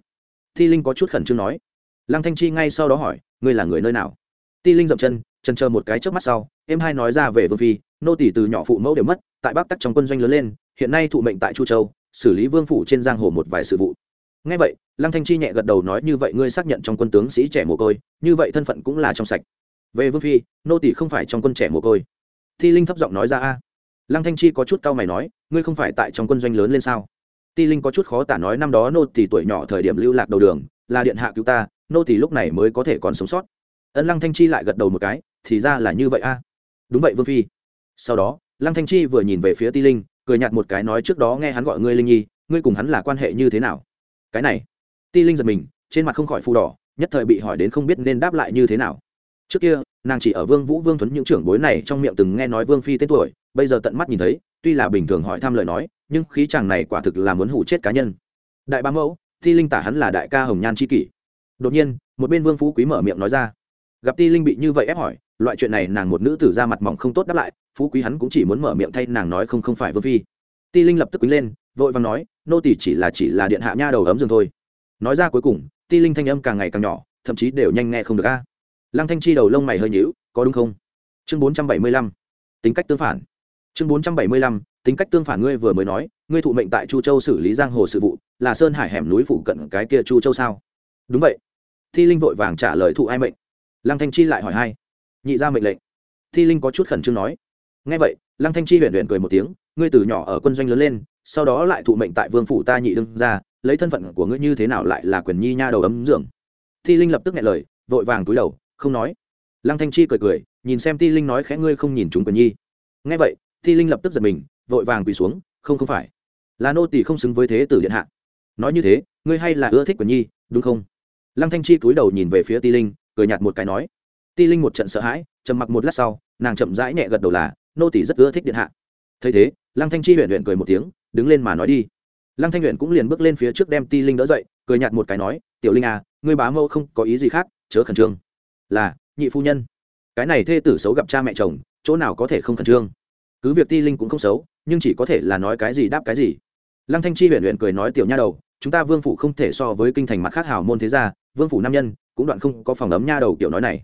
Ti linh có chút khẩn trương nói. Lăng thanh chi ngay sau đó hỏi, ngươi là người nơi nào? Ti linh dậm chân chân chờ một cái trước mắt sau, em hai nói ra về vương phi, nô tỷ từ nhỏ phụ mẫu đều mất, tại bắc tắc trong quân doanh lớn lên, hiện nay thụ mệnh tại chu châu xử lý vương phủ trên giang hồ một vài sự vụ. Ngay vậy, lăng thanh chi nhẹ gật đầu nói, như vậy ngươi xác nhận trong quân tướng sĩ trẻ mồ côi, như vậy thân phận cũng là trong sạch. Về vương phi, nô tỷ không phải trong quân trẻ mồ côi. Thi linh thấp giọng nói ra, a. Lăng thanh chi có chút cau mày nói, ngươi không phải tại trong quân doanh lớn lên sao? Ti linh có chút khó tả nói, năm đó nô tỷ tuổi nhỏ thời điểm lưu lạc đầu đường, là điện hạ cứu ta, nô tỷ lúc này mới có thể còn sống sót. Ân lăng thanh chi lại gật đầu một cái, thì ra là như vậy, a. Đúng vậy, vương phi. Sau đó, lăng thanh chi vừa nhìn về phía ti linh cười nhạt một cái nói trước đó nghe hắn gọi ngươi linh nhi, ngươi cùng hắn là quan hệ như thế nào? Cái này, ti linh giật mình, trên mặt không khỏi phù đỏ, nhất thời bị hỏi đến không biết nên đáp lại như thế nào. Trước kia, nàng chỉ ở vương vũ vương thuấn những trưởng bối này trong miệng từng nghe nói vương phi tên tuổi, bây giờ tận mắt nhìn thấy, tuy là bình thường hỏi thăm lời nói, nhưng khí chàng này quả thực là muốn hủ chết cá nhân. Đại ba mẫu, ti linh tả hắn là đại ca hồng nhan c kỷ. Đột nhiên, một bên vương phú quý mở miệng nói ra. Gặp ti linh bị như vậy ép hỏi loại chuyện này nàng một nữ tử ra mặt mỏng không tốt đáp lại, phú quý hắn cũng chỉ muốn mở miệng thay nàng nói không không phải vương phi. Ti linh lập tức quý lên, vội vàng nói, nô tỷ chỉ là chỉ là điện hạ nha đầu ấm giường thôi. Nói ra cuối cùng, ti linh thanh âm càng ngày càng nhỏ, thậm chí đều nhanh nghe không được a. Lăng thanh chi đầu lông mày hơi nhíu, có đúng không? Chương bốn trăm bảy mươi lăm, tính cách tương phản. Chương bốn trăm bảy mươi lăm, tính cách tương phản ngươi vừa mới nói, ngươi thụ mệnh tại chu châu xử lý giang hồ sự vụ, là sơn hải hẻm núi phụ cận cái kia chu châu sao? Đúng vậy. Thi linh vội vàng trả lời thụ ai mệnh. Lăng thanh chi lại hỏi hai nhị ra mệnh lệnh. Thi linh có chút khẩn trương nói. Ngay vậy, lăng thanh chi huyện huyện cười một tiếng, ngươi từ nhỏ ở quân doanh lớn lên, sau đó lại thụ mệnh tại vương phủ ta nhị đương ra lấy thân phận của ngươi như thế nào lại là quyền nhi nha đầu ấm dưỡng? Thi linh lập tức nghe lời, vội vàng túi đầu, không nói. Lăng thanh chi cười cười, nhìn xem ti linh nói khẽ ngươi không nhìn chúng quyền nhi. Ngay vậy ti linh lập tức giật mình, vội vàng quỳ xuống, không không phải. Là nô tỳ không xứng với thế tử điện hạ. Nói như thế, ngươi hay là ưa thích quyền nhi, đúng không? Lăng thanh chi cúi đầu nhìn về phía ti linh, cười nhạt một cái nói ti linh một trận sợ hãi, trầm mặc một lát sau, nàng chậm rãi nhẹ gật đầu là, nô tỷ rất ưa thích điện hạ. Thấy thế, lăng thanh chi huyện huyện cười một tiếng, đứng lên mà nói đi. Lăng thanh huyện cũng liền bước lên phía trước đem ti linh đỡ dậy, cười nhạt một cái nói, tiểu linh à ngươi bá mâu không có ý gì khác, chớ khẩn trương. Là, nhị phu nhân. Cái này thê tử xấu gặp cha mẹ chồng, chỗ nào có thể không khẩn trương? Cứ việc ti linh cũng không xấu, nhưng chỉ có thể là nói cái gì đáp cái gì. Lăng thanh chi huyện huyện cười nói, tiểu nha đầu, chúng ta vương phủ không thể so với kinh thành mặt khác hào môn thế gia, vương phủ nam nhân, cũng đoạn không có phòng ấm nha đầu kiểu nói này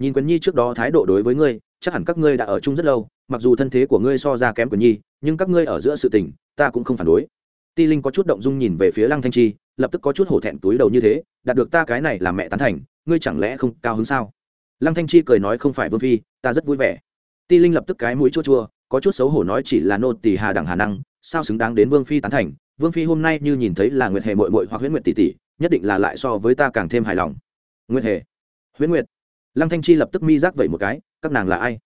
nhìn quyền nhi trước đó thái độ đối với ngươi, chắc hẳn các ngươi đã ở chung rất lâu, mặc dù thân thế của ngươi so ra kém quyền nhi, nhưng các ngươi ở giữa sự tình, ta cũng không phản đối. Ti linh có chút động dung nhìn về phía lăng thanh chi, lập tức có chút hổ thẹn túi đầu như thế, đạt được ta cái này làm mẹ tán thành, ngươi chẳng lẽ không cao hứng sao? Lăng thanh chi cười nói không phải vương phi, ta rất vui vẻ. Ti linh lập tức cái mũi chua chua, có chút xấu hổ nói chỉ là nô tỳ hà đẳng hà năng, sao xứng đáng đến vương phi tán thành? Vương phi hôm nay như nhìn thấy là nguyệt hề mội mội hoặc huyễn nguyệt tỷ tỷ, nhất định là lại so với ta càng thêm hài lòng. Nguyệt hề, huyễn nguyệt lăng thanh chi lập tức mi giác vậy một cái, các nàng là ai?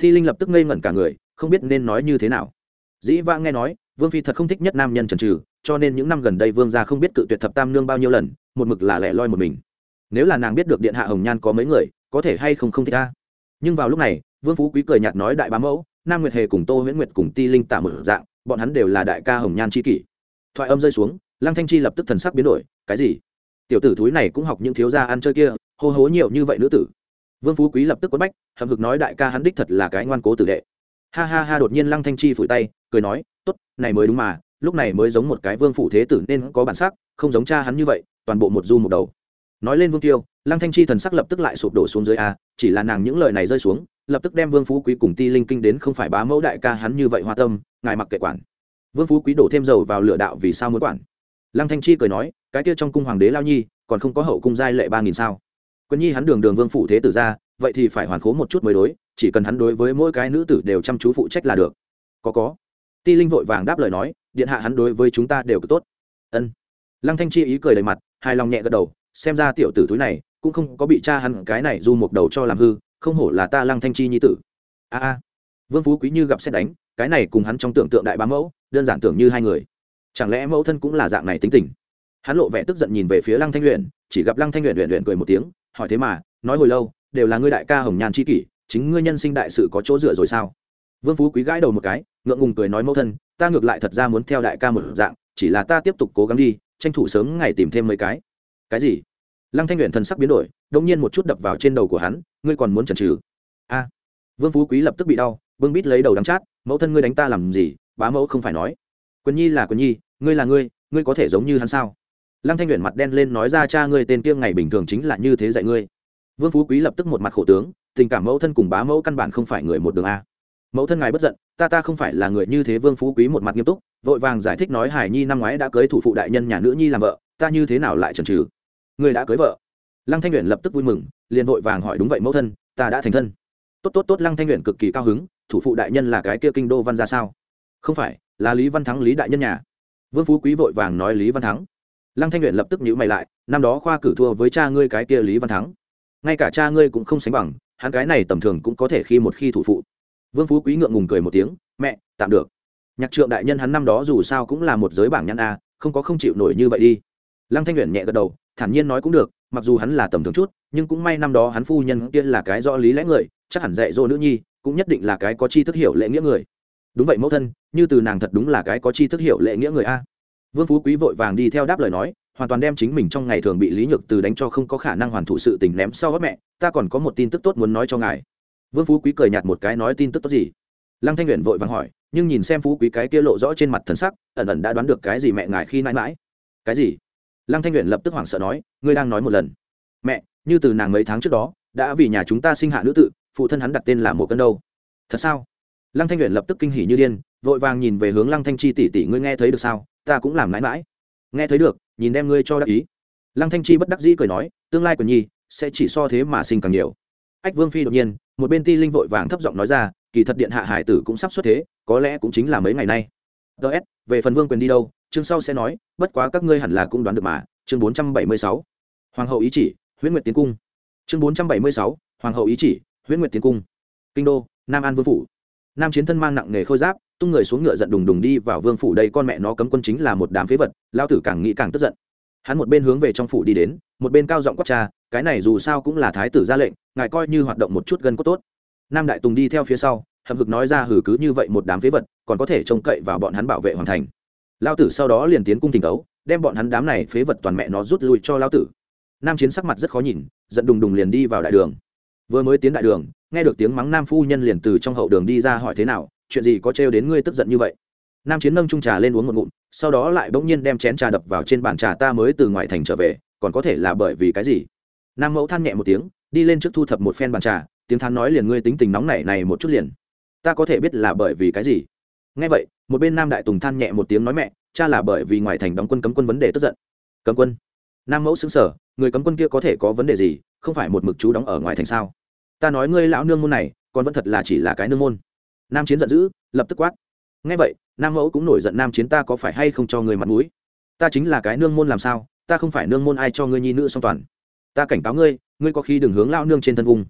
Thi linh lập tức ngây ngẩn cả người, không biết nên nói như thế nào. Dĩ vãng nghe nói, vương phi thật không thích nhất nam nhân trần trừ cho nên những năm gần đây vương gia không biết cự tuyệt thập tam nương bao nhiêu lần, một mực là lẻ loi một mình. Nếu là nàng biết được điện hạ hồng nhan có mấy người, có thể hay không không thích ta. Nhưng vào lúc này, vương phú quý cười nhạt nói đại bá mẫu, nam nguyệt hề cùng tô huyễn nguyệt cùng ti linh tả một dạng, bọn hắn đều là đại ca hồng nhan c h i kỷ. Thoại âm rơi xuống, lăng thanh chi lập tức thần sắc biến đổi, cái gì? Tiểu tử thúi này cũng học những thiếu gia ăn chơi kia, hô hố nhiều như vậy nữ tử vương phú quý lập tức quất bách, hậm hực nói đại ca hắn đích thật là cái ngoan cố tử đệ. Ha ha ha, đột nhiên lăng thanh chi phủi tay, cười nói, tốt, này mới đúng mà, lúc này mới giống một cái vương phủ thế tử nên có bản sắc, không giống cha hắn như vậy, toàn bộ một du một đầu. Nói lên vương tiêu, lăng thanh chi thần sắc lập tức lại sụp đổ xuống dưới a, chỉ là nàng những lời này rơi xuống, lập tức đem vương phú quý cùng ti linh kinh đến không phải bá mẫu đại ca hắn như vậy hoa tâm, ngài mặc kệ quản. Vương phú quý đổ thêm dầu vào lửa đạo vì sao muốn quản. Lăng thanh chi cười nói, cái kia trong cung hoàng đế lao nhi, còn không có hậu cung giai lệ ba nghìn sao? Quân nhi hắn đường đường vương phủ thế tử ra, vậy thì phải hoàn khố một chút mới đối, chỉ cần hắn đối với mỗi cái nữ tử đều chăm chú phụ trách là được. Có có. Ti linh vội vàng đáp lời nói, điện hạ hắn đối với chúng ta đều cực tốt. Ân. Lăng thanh chi ý cười đầy mặt, hài lòng nhẹ gật đầu, xem ra tiểu tử túi này cũng không có bị cha hắn cái này du một đầu cho làm hư, không hổ là ta lăng thanh chi nhi tử. A a. Vương phú quý như gặp xét đánh, cái này cùng hắn trong tưởng tượng đại bá mẫu, đơn giản tưởng như hai người. Chẳng lẽ mẫu thân cũng là dạng này tính tình? Hắn lộ vẻ tức giận nhìn về phía lăng thanh luyện chỉ gặp lăng thanh luyện luyện luyện cười một tiếng hỏi thế mà, nói hồi lâu, đều là ngươi đại ca hồng nhàn chi kỷ, chính ngươi nhân sinh đại sự có chỗ dựa rồi sao? Vương phú quý gãi đầu một cái, ngượng ngùng cười nói mẫu thân, ta ngược lại thật ra muốn theo đại ca một dạng, chỉ là ta tiếp tục cố gắng đi, tranh thủ sớm ngày tìm thêm mấy cái. Cái gì? Lăng thanh luyện thần sắc biến đổi đông nhiên một chút đập vào trên đầu của hắn, ngươi còn muốn chần trừ a. Vương phú quý lập tức bị đau, bưng bít lấy đầu đắm chát, mẫu thân ngươi đánh ta làm gì? Bá mẫu không phải nói. Quân nhi là quân nhi, ngươi là ngươi ngươi có thể giống như hắn sao? Lăng thanh luyện mặt đen lên nói ra, cha ngươi tên kia ngày bình thường chính là như thế dạy ngươi. Vương phú quý lập tức một mặt khổ tướng, tình cảm mẫu thân cùng bá mẫu căn bản không phải người một đường a. Mẫu thân ngài bất giận, ta ta không phải là người như thế. Vương phú quý một mặt nghiêm túc, vội vàng giải thích nói, hải nhi năm ngoái đã cưới thủ phụ đại nhân nhà nữ nhi làm vợ, ta như thế nào lại chần trừ người đã cưới vợ. Lăng thanh luyện lập tức vui mừng, liền vội vàng hỏi, đúng vậy mẫu thân, ta đã thành thân. Tốt tốt tốt. Lăng thanh luyện cực kỳ cao hứng, thủ phụ đại nhân là cái kia kinh đô văn ra sao? Không phải, là lý văn thắng lý đại nhân nhà. Vương phú quý vội vàng nói, lý văn thắng lăng thanh luyện lập tức nhữ mày lại, năm đó khoa cử thua với cha ngươi cái kia lý văn thắng. Ngay cả cha ngươi cũng không sánh bằng, hắn cái này tầm thường cũng có thể khi một khi thủ phụ. Vương phú quý ngượng ngùng cười một tiếng, mẹ, tạm được. Nhạc trượng đại nhân hắn năm đó dù sao cũng là một giới bảng nhãn a, không có không chịu nổi như vậy đi. Lăng thanh luyện nhẹ gật đầu, thản nhiên nói cũng được, mặc dù hắn là tầm thường chút, nhưng cũng may năm đó hắn phu nhân kia là cái rõ lý lẽ người, chắc hẳn dạy dỗ nữ nhi, cũng nhất định là cái có chi thức hiểu lễ nghĩa người. Đúng vậy mẫu thân, như từ nàng thật đúng là cái có chi thức hiểu lễ nghĩa người a vương phú quý vội vàng đi theo đáp lời nói, hoàn toàn đem chính mình trong ngày thường bị lý nhược từ đánh cho không có khả năng hoàn thủ sự tình ném sau gót mẹ, ta còn có một tin tức tốt muốn nói cho ngài. Vương phú quý cười nhạt một cái nói tin tức tốt gì? Lăng thanh nguyện vội vàng hỏi, nhưng nhìn xem phú quý cái kia lộ rõ trên mặt thần sắc, ẩn ẩn đã đoán được cái gì mẹ ngài khi mãi mãi. Cái gì? Lăng thanh nguyện lập tức hoảng sợ nói, ngươi đang nói một lần. Mẹ, như từ nàng mấy tháng trước đó, đã vì nhà chúng ta sinh hạ nữ tự, phụ thân hắn đặt tên là một cân đâu. Thật sao? Lăng thanh nguyện lập tức kinh hỉ như điên, vội vàng nhìn về hướng lăng thanh chi tỷ tỷ, ngươi nghe thấy được sao? Ta cũng làm mãi mãi. Nghe thấy được, nhìn đem ngươi cho đắc ý. Lăng thanh chi bất đắc dĩ cười nói, tương lai của nhi sẽ chỉ so thế mà sinh càng nhiều. Ách vương phi đột nhiên, một bên ti linh vội vàng thấp giọng nói ra, kỳ thật điện hạ hải tử cũng sắp xuất thế, có lẽ cũng chính là mấy ngày nay. Ts về phần vương quyền đi đâu, chương sau sẽ nói, bất quá các ngươi hẳn là cũng đoán được mà, chương bốn trăm bảy mươi sáu. Hoàng hậu ý chỉ, huyễn nguyệt tiến cung. Chương bốn trăm bảy mươi sáu, hoàng hậu ý chỉ, huyễn nguyệt tiến cung. Kinh đô, nam an vương phủ. Nam chiến thân mang nặng nghề khôi giáp tung người xuống ngựa giận đùng đùng đi vào vương phủ đây, con mẹ nó cấm quân chính là một đám phế vật, lao tử càng nghĩ càng tức giận. Hắn một bên hướng về trong phủ đi đến, một bên cao giọng quát cha, cái này dù sao cũng là thái tử ra lệnh, ngài coi như hoạt động một chút gân cốt tốt. Nam đại tùng đi theo phía sau, hậm hực nói ra hử cứ như vậy một đám phế vật, còn có thể trông cậy vào bọn hắn bảo vệ hoàn thành. Lao tử sau đó liền tiến cung thỉnh cấu đem bọn hắn đám này phế vật toàn mẹ nó rút lui cho lao tử. Nam chiến sắc mặt rất khó nhìn, giận đùng đùng liền đi vào đại đường. Vừa mới tiến đại đường, nghe được tiếng mắng nam phu nhân liền từ trong hậu đường đi ra hỏi thế nào chuyện gì có trêu đến ngươi tức giận như vậy? Nam chiến nâng trung trà lên uống một ngụm, sau đó lại bỗng nhiên đem chén trà đập vào trên bàn trà ta mới từ ngoại thành trở về, còn có thể là bởi vì cái gì? Nam mẫu than nhẹ một tiếng, đi lên trước thu thập một phen bàn trà, tiếng than nói liền ngươi tính tình nóng nảy này một chút liền. Ta có thể biết là bởi vì cái gì? Ngay vậy, một bên nam đại tùng than nhẹ một tiếng nói mẹ, cha là bởi vì ngoài thành đóng quân cấm quân vấn đề tức giận. Cấm quân? Nam mẫu xứng sở người cấm quân kia có thể có vấn đề gì? Không phải một mực chú đóng ở ngoài thành sao? Ta nói ngươi lão nương môn này, còn vẫn thật là chỉ là cái nương môn nam chiến giận dữ, lập tức quát. Ngay vậy, nam mẫu cũng nổi giận, nam chiến ta có phải hay không cho người mặt mũi? Ta chính là cái nương môn làm sao? Ta không phải nương môn ai cho ngươi nhi nữ song toàn? Ta cảnh cáo ngươi ngươi có khi đừng hướng lao nương trên thân vùng.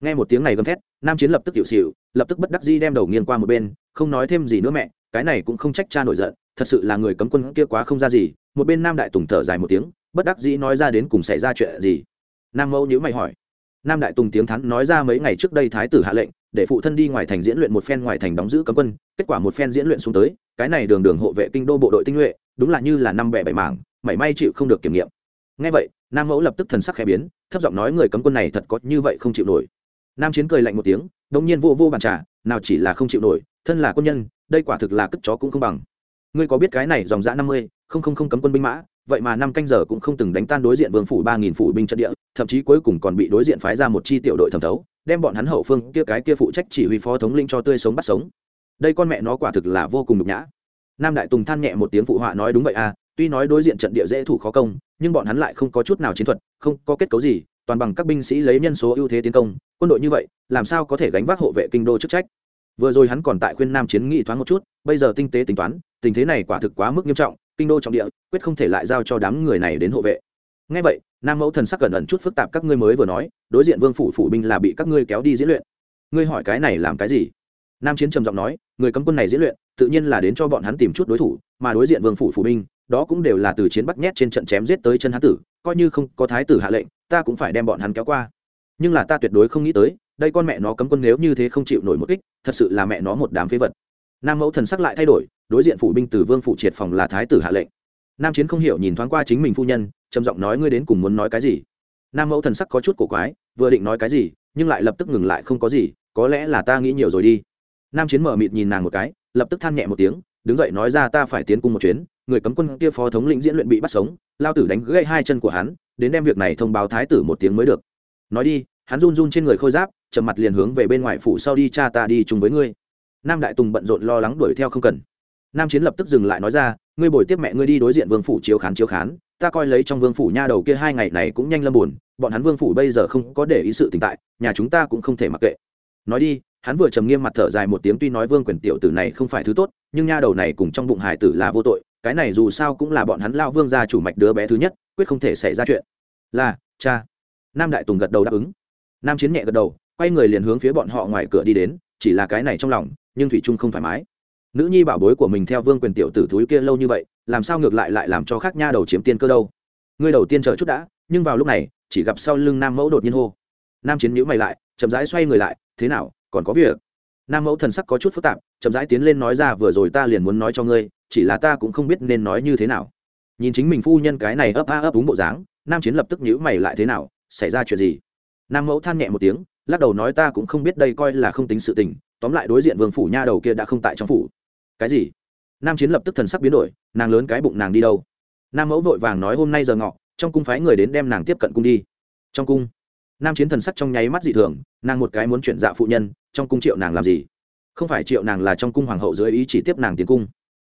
Nghe một tiếng này gầm thét, nam chiến lập tức tiểu xịu lập tức bất đắc di đem đầu nghiêng qua một bên, không nói thêm gì nữa mẹ, cái này cũng không trách cha nổi giận, thật sự là người cấm quân kia quá không ra gì. Một bên nam đại tùng thở dài một tiếng, bất đắc dĩ nói ra đến cùng xảy ra chuyện gì? Nam mẫu nhữ mày hỏi nam đại tùng tiếng thắn nói ra mấy ngày trước đây thái tử hạ lệnh, để phụ thân đi ngoài thành diễn luyện một phen ngoài thành đóng giữ cấm quân, kết quả một phen diễn luyện xuống tới, cái này đường đường hộ vệ kinh đô bộ đội tinh nhuệ, đúng là như là năm bẻ bảy mảng, mảy may chịu không được kiểm nghiệm. Ngay vậy, nam mẫu lập tức thần sắc khẽ biến, thấp giọng nói người cấm quân này thật có như vậy không chịu nổi. Nam chiến cười lạnh một tiếng, đống nhiên vô vô bàn trà, nào chỉ là không chịu nổi, thân là quân nhân, đây quả thực là cất chó cũng không bằng. Ngươi có biết cái này dòng dã năm mươi, không không không cấm quân binh mã vậy mà năm canh giờ cũng không từng đánh tan đối diện vương phủ ba nghìn phủ binh trận địa, thậm chí cuối cùng còn bị đối diện phái ra một chi tiểu đội thẩm thấu, đem bọn hắn hậu phương kia cái kia phụ trách chỉ huy phó thống linh cho tươi sống bắt sống. Đây con mẹ nó quả thực là vô cùng nhục nhã. Nam đại tùng than nhẹ một tiếng phụ họa nói đúng vậy à tuy nói đối diện trận địa dễ thủ khó công, nhưng bọn hắn lại không có chút nào chiến thuật, không có kết cấu gì, toàn bằng các binh sĩ lấy nhân số ưu thế tiến công, quân đội như vậy, làm sao có thể gánh vác hộ vệ kinh đô chức trách? Vừa rồi hắn còn tại khuyên nam chiến nghị thoáng một chút, bây giờ tinh tế tính toán, tình thế này quả thực quá mức nghiêm trọng kinh đô trọng địa, quyết không thể lại giao cho đám người này đến hộ vệ. Ngay vậy, nam mẫu thần sắc cẩn ẩn chút phức tạp các ngươi mới vừa nói, đối diện vương phủ phủ binh là bị các ngươi kéo đi diễn luyện. Ngươi hỏi cái này làm cái gì? Nam chiến trầm giọng nói, người cấm quân này diễn luyện, tự nhiên là đến cho bọn hắn tìm chút đối thủ, mà đối diện vương phủ phủ binh, đó cũng đều là từ chiến bắt nhét trên trận chém giết tới chân hán tử, coi như không có thái tử hạ lệnh, ta cũng phải đem bọn hắn kéo qua. Nhưng là ta tuyệt đối không nghĩ tới, đây con mẹ nó cấm quân nếu như thế không chịu nổi một kích, thật sự là mẹ nó một đám phế vật. Nam mẫu thần sắc lại thay đổi đối diện phủ binh từ vương phủ triệt phòng là thái tử hạ lệnh. Nam chiến không hiểu nhìn thoáng qua chính mình phu nhân, trầm giọng nói ngươi đến cùng muốn nói cái gì? Nam mẫu thần sắc có chút cổ quái, vừa định nói cái gì, nhưng lại lập tức ngừng lại không có gì, có lẽ là ta nghĩ nhiều rồi đi. Nam chiến mở mịt nhìn nàng một cái, lập tức than nhẹ một tiếng, đứng dậy nói ra ta phải tiến cung một chuyến, người cấm quân kia phó thống lĩnh diễn luyện bị bắt sống, lao tử đánh gãy hai chân của hắn, đến đem việc này thông báo thái tử một tiếng mới được. Nói đi, hắn run run trên người khôi giáp, trầm mặt liền hướng về bên ngoài phủ sau đi, cha ta đi chung với ngươi. Nam đại tùng bận rộn lo lắng đuổi theo không cần nam chiến lập tức dừng lại nói ra, ngươi bồi tiếp mẹ ngươi đi đối diện vương phủ chiếu khán chiếu khán. Ta coi lấy trong vương phủ nha đầu kia hai ngày này cũng nhanh lâm buồn, bọn hắn vương phủ bây giờ không có để ý sự tình tại, nhà chúng ta cũng không thể mặc kệ. Nói đi, hắn vừa trầm nghiêm mặt thở dài một tiếng, tuy nói vương quyền tiểu tử này không phải thứ tốt, nhưng nha đầu này cùng trong bụng hải tử là vô tội, cái này dù sao cũng là bọn hắn lao vương gia chủ mạch đứa bé thứ nhất, quyết không thể xảy ra chuyện. Là, cha. Nam đại tùng gật đầu đáp ứng. Nam chiến nhẹ gật đầu, quay người liền hướng phía bọn họ ngoài cửa đi đến, chỉ là cái này trong lòng, nhưng thủy trung không thoải mái nữ nhi bảo bối của mình theo vương quyền tiểu tử thúi kia lâu như vậy, làm sao ngược lại lại làm cho khác nha đầu chiếm tiên cơ đâu? Ngươi đầu tiên chờ chút đã, nhưng vào lúc này, chỉ gặp sau lưng nam mẫu đột nhiên hô. Nam chiến nhữ mày lại, chậm rãi xoay người lại, thế nào, còn có việc? Nam mẫu thần sắc có chút phức tạp, chậm rãi tiến lên nói ra, vừa rồi ta liền muốn nói cho ngươi, chỉ là ta cũng không biết nên nói như thế nào. Nhìn chính mình phu nhân cái này ấp a ấp úng bộ dáng, nam chiến lập tức nhữ mày lại, thế nào, xảy ra chuyện gì? Nam mẫu than nhẹ một tiếng, lắc đầu nói, ta cũng không biết đây coi là không tính sự tình, tóm lại đối diện vương phủ nha đầu kia đã không tại trong phủ cái gì? Nam chiến lập tức thần sắc biến đổi, nàng lớn cái bụng nàng đi đâu? Nam mẫu vội vàng nói hôm nay giờ ngọ, trong cung phái người đến đem nàng tiếp cận cung đi. Trong cung? Nam chiến thần sắc trong nháy mắt dị thường, nàng một cái muốn chuyển dạ phụ nhân, trong cung triệu nàng làm gì? Không phải triệu nàng là trong cung hoàng hậu dưới ý chỉ tiếp nàng tiến cung.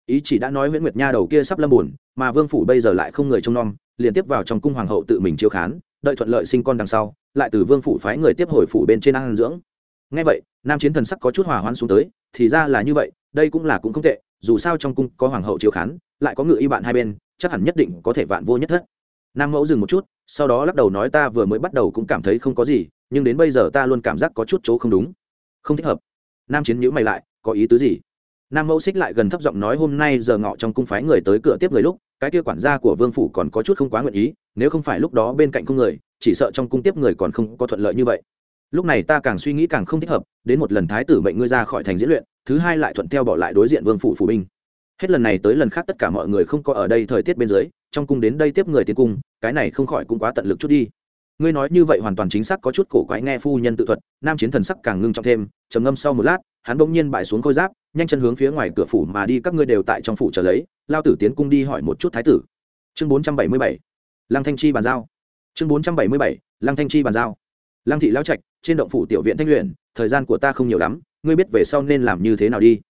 Ý chỉ đã nói nguyễn nguyệt nha đầu kia sắp lâm buồn, mà vương phủ bây giờ lại không người trông nom, liền tiếp vào trong cung hoàng hậu tự mình chiếu khán, đợi thuận lợi sinh con đằng sau, lại từ vương phủ phái người tiếp hồi phủ bên trên ăn dưỡng. Ngay vậy, nam chiến thần sắc có chút hòa hoãn xuống tới thì ra là như vậy, đây cũng là cũng không tệ, dù sao trong cung có hoàng hậu chiếu khán, lại có ngự y bạn hai bên, chắc hẳn nhất định có thể vạn vô nhất thất. Nam mẫu dừng một chút, sau đó lắc đầu nói ta vừa mới bắt đầu cũng cảm thấy không có gì, nhưng đến bây giờ ta luôn cảm giác có chút chỗ không đúng. Không thích hợp. Nam chiến nhữ mày lại, có ý tứ gì? Nam mẫu xích lại gần thấp giọng nói hôm nay giờ ngọ trong cung phái người tới cửa tiếp người lúc, cái kia quản gia của vương phủ còn có chút không quá nguyện ý, nếu không phải lúc đó bên cạnh không người, chỉ sợ trong cung tiếp người còn không có thuận lợi như vậy lúc này ta càng suy nghĩ càng không thích hợp, đến một lần thái tử mệnh ngươi ra khỏi thành diễn luyện, thứ hai lại thuận theo bỏ lại đối diện vương phủ phủ binh. Hết lần này tới lần khác tất cả mọi người không có ở đây thời tiết bên dưới, trong cung đến đây tiếp người tiến cung, cái này không khỏi cũng quá tận lực chút đi. Ngươi nói như vậy hoàn toàn chính xác có chút cổ quái nghe phu nhân tự thuật, nam chiến thần sắc càng ngưng trọng thêm, trầm ngâm sau một lát, hắn bỗng nhiên bại xuống khôi giáp, nhanh chân hướng phía ngoài cửa phủ mà đi, các ngươi đều tại trong phủ chờ lấy, lao tử tiến cung đi hỏi một chút thái tử. Chương bốn trăm bảy mươi bảy, lăng thanh chi bàn giao. Chương bốn trăm bảy mươi bảy, lăng thanh chi bàn giao lăng thị lao trạch, trên động phủ tiểu viện thanh luyện thời gian của ta không nhiều lắm, ngươi biết về sau nên làm như thế nào đi.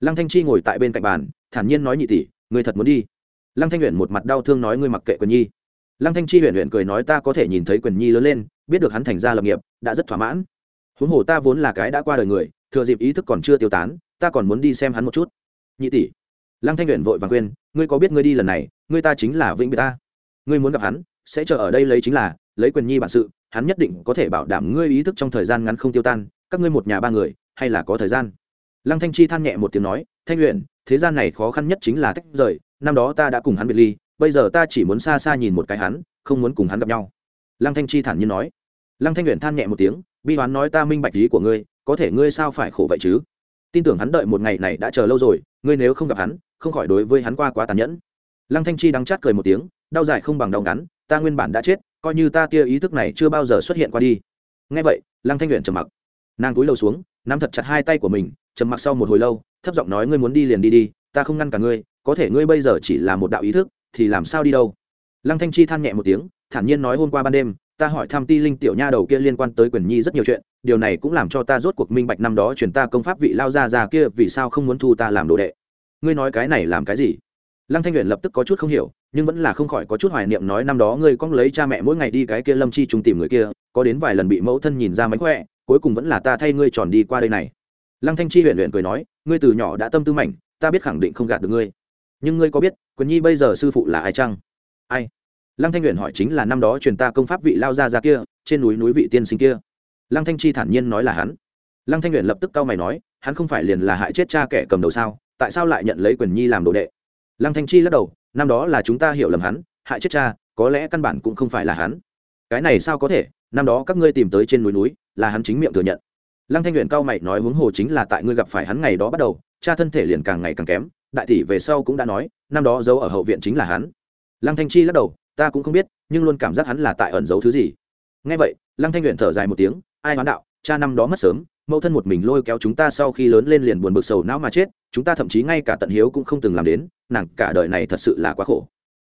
Lăng thanh chi ngồi tại bên cạnh bàn, thản nhiên nói nhị tỷ, ngươi thật muốn đi. Lăng thanh luyện một mặt đau thương nói ngươi mặc kệ quyền nhi. Lăng thanh chi luyện luyện cười nói ta có thể nhìn thấy quyền nhi lớn lên, biết được hắn thành ra lập nghiệp, đã rất thỏa mãn. Huống hồ ta vốn là cái đã qua đời người, thừa dịp ý thức còn chưa tiêu tán, ta còn muốn đi xem hắn một chút. Nhị tỷ. Lăng thanh luyện vội vàng khuyên, ngươi có biết ngươi đi lần này, ngươi ta chính là vĩnh biệt ta. Ngươi muốn gặp hắn, sẽ chờ ở đây lấy chính là, lấy quyền nhi bản sự hắn nhất định có thể bảo đảm ngươi ý thức trong thời gian ngắn không tiêu tan, các ngươi một nhà ba người, hay là có thời gian? Lăng thanh chi than nhẹ một tiếng nói, thanh luyện thế gian này khó khăn nhất chính là tách rời, năm đó ta đã cùng hắn biệt ly, bây giờ ta chỉ muốn xa xa nhìn một cái hắn, không muốn cùng hắn gặp nhau. Lăng thanh chi thản nhiên nói. Lăng thanh luyện than nhẹ một tiếng, bi hoán nói ta minh bạch ý của ngươi, có thể ngươi sao phải khổ vậy chứ? Tin tưởng hắn đợi một ngày này đã chờ lâu rồi, ngươi nếu không gặp hắn, không khỏi đối với hắn qua quá tàn nhẫn. Lăng thanh chi đắng chát cười một tiếng, đau dài không bằng đau ngắn, ta nguyên bản đã chết coi như ta tia ý thức này chưa bao giờ xuất hiện qua đi. Ngay vậy, lăng thanh luyện trầm mặc. Nàng cúi đầu xuống, nắm thật chặt hai tay của mình, trầm mặc sau một hồi lâu, thấp giọng nói, ngươi muốn đi liền đi đi, ta không ngăn cả ngươi, có thể ngươi bây giờ chỉ là một đạo ý thức, thì làm sao đi đâu? Lăng thanh chi than nhẹ một tiếng, thản nhiên nói, hôm qua ban đêm, ta hỏi thăm ti linh tiểu nha đầu kia liên quan tới quyền nhi rất nhiều chuyện, điều này cũng làm cho ta rốt cuộc minh bạch năm đó truyền ta công pháp vị lao ra già kia vì sao không muốn thu ta làm đồ đệ. Ngươi nói cái này làm cái gì? Lăng thanh luyện lập tức có chút không hiểu nhưng vẫn là không khỏi có chút hoài niệm nói, năm đó ngươi con lấy cha mẹ mỗi ngày đi cái kia lâm chi trùng tìm người kia, có đến vài lần bị mẫu thân nhìn ra mánh khỏe, cuối cùng vẫn là ta thay ngươi tròn đi qua đây này. Lăng thanh chi huyện huyện cười nói, ngươi từ nhỏ đã tâm tư mảnh, ta biết khẳng định không gạt được ngươi. Nhưng ngươi có biết, quyền nhi bây giờ sư phụ là ai chăng? Ai? Lăng thanh huyện hỏi, chính là năm đó truyền ta công pháp vị lao ra ra kia, trên núi núi vị tiên sinh kia. Lăng thanh chi thản nhiên nói là hắn. Lăng thanh huyện lập tức cau mày nói, hắn không phải liền là hại chết cha kẻ cầm đầu sao? Tại sao lại nhận lấy quyền nhi làm đồ đệ? Lăng thanh chi lắc đầu năm đó là chúng ta hiểu lầm hắn, hại chết cha, có lẽ căn bản cũng không phải là hắn. Cái này sao có thể? Năm đó các ngươi tìm tới trên núi núi, là hắn chính miệng thừa nhận. Lăng thanh luyện cao mày nói huống hồ chính là tại ngươi gặp phải hắn ngày đó bắt đầu, cha thân thể liền càng ngày càng kém, đại tỷ về sau cũng đã nói, năm đó giấu ở hậu viện chính là hắn. Lăng thanh chi lắc đầu, ta cũng không biết, nhưng luôn cảm giác hắn là tại ẩn giấu thứ gì. Nghe vậy, lăng thanh luyện thở dài một tiếng, ai hoán đạo, cha năm đó mất sớm mẫu thân một mình lôi kéo chúng ta sau khi lớn lên liền buồn bực sầu não mà chết, chúng ta thậm chí ngay cả tận hiếu cũng không từng làm đến, nàng cả đời này thật sự là quá khổ.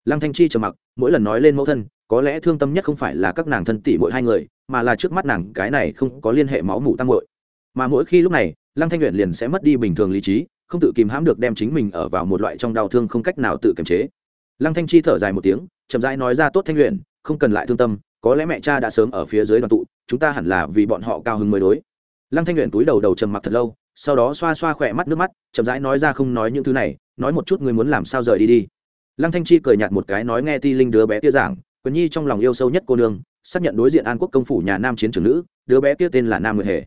Lăng thanh chi trầm mặc, mỗi lần nói lên mẫu thân, có lẽ thương tâm nhất không phải là các nàng thân tỷ mỗi hai người, mà là trước mắt nàng, cái này không có liên hệ máu mủ tăng muội. Mà mỗi khi lúc này, lăng thanh luyện liền sẽ mất đi bình thường lý trí, không tự kìm hãm được đem chính mình ở vào một loại trong đau thương không cách nào tự kiềm chế. Lăng thanh chi thở dài một tiếng, chậm rãi nói ra, tốt thanh luyện không cần lại thương tâm, có lẽ mẹ cha đã sớm ở phía dưới đoàn tụ, chúng ta hẳn là vì bọn họ cao hứng mới đối lăng thanh nguyện túi đầu đầu trầm mặc thật lâu, sau đó xoa xoa khỏe mắt nước mắt, chậm rãi nói ra không nói những thứ này, nói một chút người muốn làm sao rời đi đi. Lăng thanh chi cười nhạt một cái nói nghe ti linh đứa bé kia giảng, quyền nhi trong lòng yêu sâu nhất cô nương, xác nhận đối diện an quốc công phủ nhà nam chiến trưởng nữ, đứa bé kia tên là nam nguyệt hề.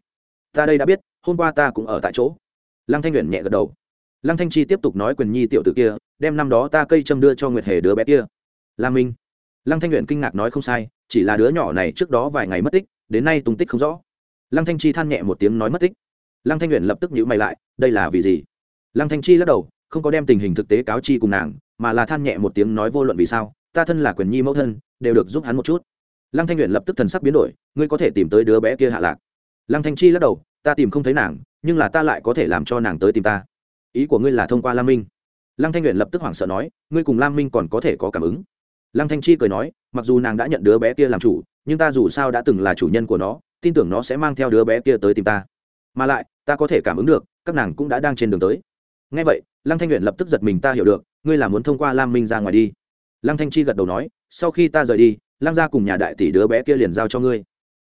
Ta đây đã biết, hôm qua ta cũng ở tại chỗ. Lăng thanh nguyện nhẹ gật đầu. Lăng thanh chi tiếp tục nói quyền nhi tiểu tử kia, đem năm đó ta cây châm đưa cho nguyệt hề đứa bé kia. Là minh lăng thanh nguyện kinh ngạc nói không sai, chỉ là đứa nhỏ này trước đó vài ngày mất tích, đến nay tung tích không rõ lăng thanh chi than nhẹ một tiếng nói mất tích. Lăng thanh luyện lập tức nhíu mày lại, đây là vì gì? Lăng thanh chi lắc đầu, không có đem tình hình thực tế cáo chi cùng nàng, mà là than nhẹ một tiếng nói vô luận vì sao, ta thân là quyền nhi mẫu thân, đều được giúp hắn một chút. Lăng thanh luyện lập tức thần sắc biến đổi, ngươi có thể tìm tới đứa bé kia hạ lạc. Lăng thanh chi lắc đầu, ta tìm không thấy nàng, nhưng là ta lại có thể làm cho nàng tới tìm ta. Ý của ngươi là thông qua lam minh. Lăng thanh luyện lập tức hoảng sợ nói, ngươi cùng lam minh còn có thể có cảm ứng. Lăng thanh chi cười nói, mặc dù nàng đã nhận đứa bé kia làm chủ, nhưng ta dù sao đã từng là chủ nhân của nó tin tưởng nó sẽ mang theo đứa bé kia tới tìm ta. Mà lại, ta có thể cảm ứng được, các nàng cũng đã đang trên đường tới. Ngay vậy, lăng thanh nguyện lập tức giật mình ta hiểu được, ngươi là muốn thông qua lam minh ra ngoài đi. Lăng thanh chi gật đầu nói, sau khi ta rời đi, lăng gia cùng nhà đại tỷ đứa bé kia liền giao cho ngươi.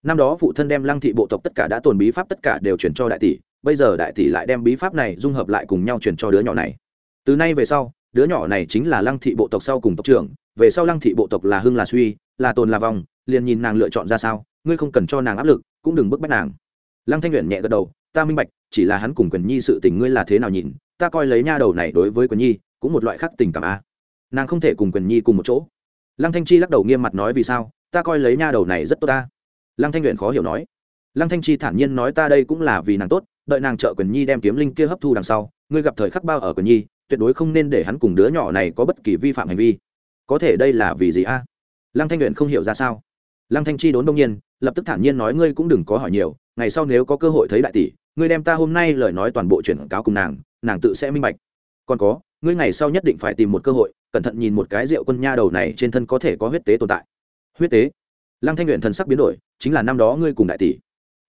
Năm đó phụ thân đem lăng thị bộ tộc tất cả đã tồn bí pháp tất cả đều chuyển cho đại tỷ, bây giờ đại tỷ lại đem bí pháp này dung hợp lại cùng nhau chuyển cho đứa nhỏ này. Từ nay về sau, đứa nhỏ này chính là lăng thị bộ tộc sau cùng tộc trưởng, về sau lăng thị bộ tộc là hưng là suy, là tồn là vòng liền nhìn nàng lựa chọn ra sao ngươi không cần cho nàng áp lực, cũng đừng bức bách nàng. Lăng thanh luyện nhẹ gật đầu, ta minh bạch, chỉ là hắn cùng quyền nhi sự tình ngươi là thế nào nhìn, ta coi lấy nha đầu này đối với quyền nhi, cũng một loại khác tình cảm a. Nàng không thể cùng quyền nhi cùng một chỗ. Lăng thanh chi lắc đầu nghiêm mặt nói, vì sao? Ta coi lấy nha đầu này rất tốt ta lăng thanh luyện khó hiểu nói, lăng thanh chi thản nhiên nói, ta đây cũng là vì nàng tốt, đợi nàng trợ quyền nhi đem kiếm linh kia hấp thu đằng sau, ngươi gặp thời khắc bao ở quyền nhi, tuyệt đối không nên để hắn cùng đứa nhỏ này có bất kỳ vi phạm hành vi. Có thể đây là vì gì a? Lăng thanh luyện không hiểu ra sao lăng thanh chi đốn đông nhiên, lập tức thản nhiên nói, ngươi cũng đừng có hỏi nhiều, ngày sau nếu có cơ hội thấy đại tỷ, ngươi đem ta hôm nay lời nói toàn bộ chuyển cáo cùng nàng nàng tự sẽ minh bạch. Còn có, ngươi ngày sau nhất định phải tìm một cơ hội, cẩn thận nhìn một cái rượu quân nha đầu này trên thân có thể có huyết tế tồn tại. Huyết tế? Lăng thanh luyện thần sắc biến đổi, chính là năm đó ngươi cùng đại tỷ.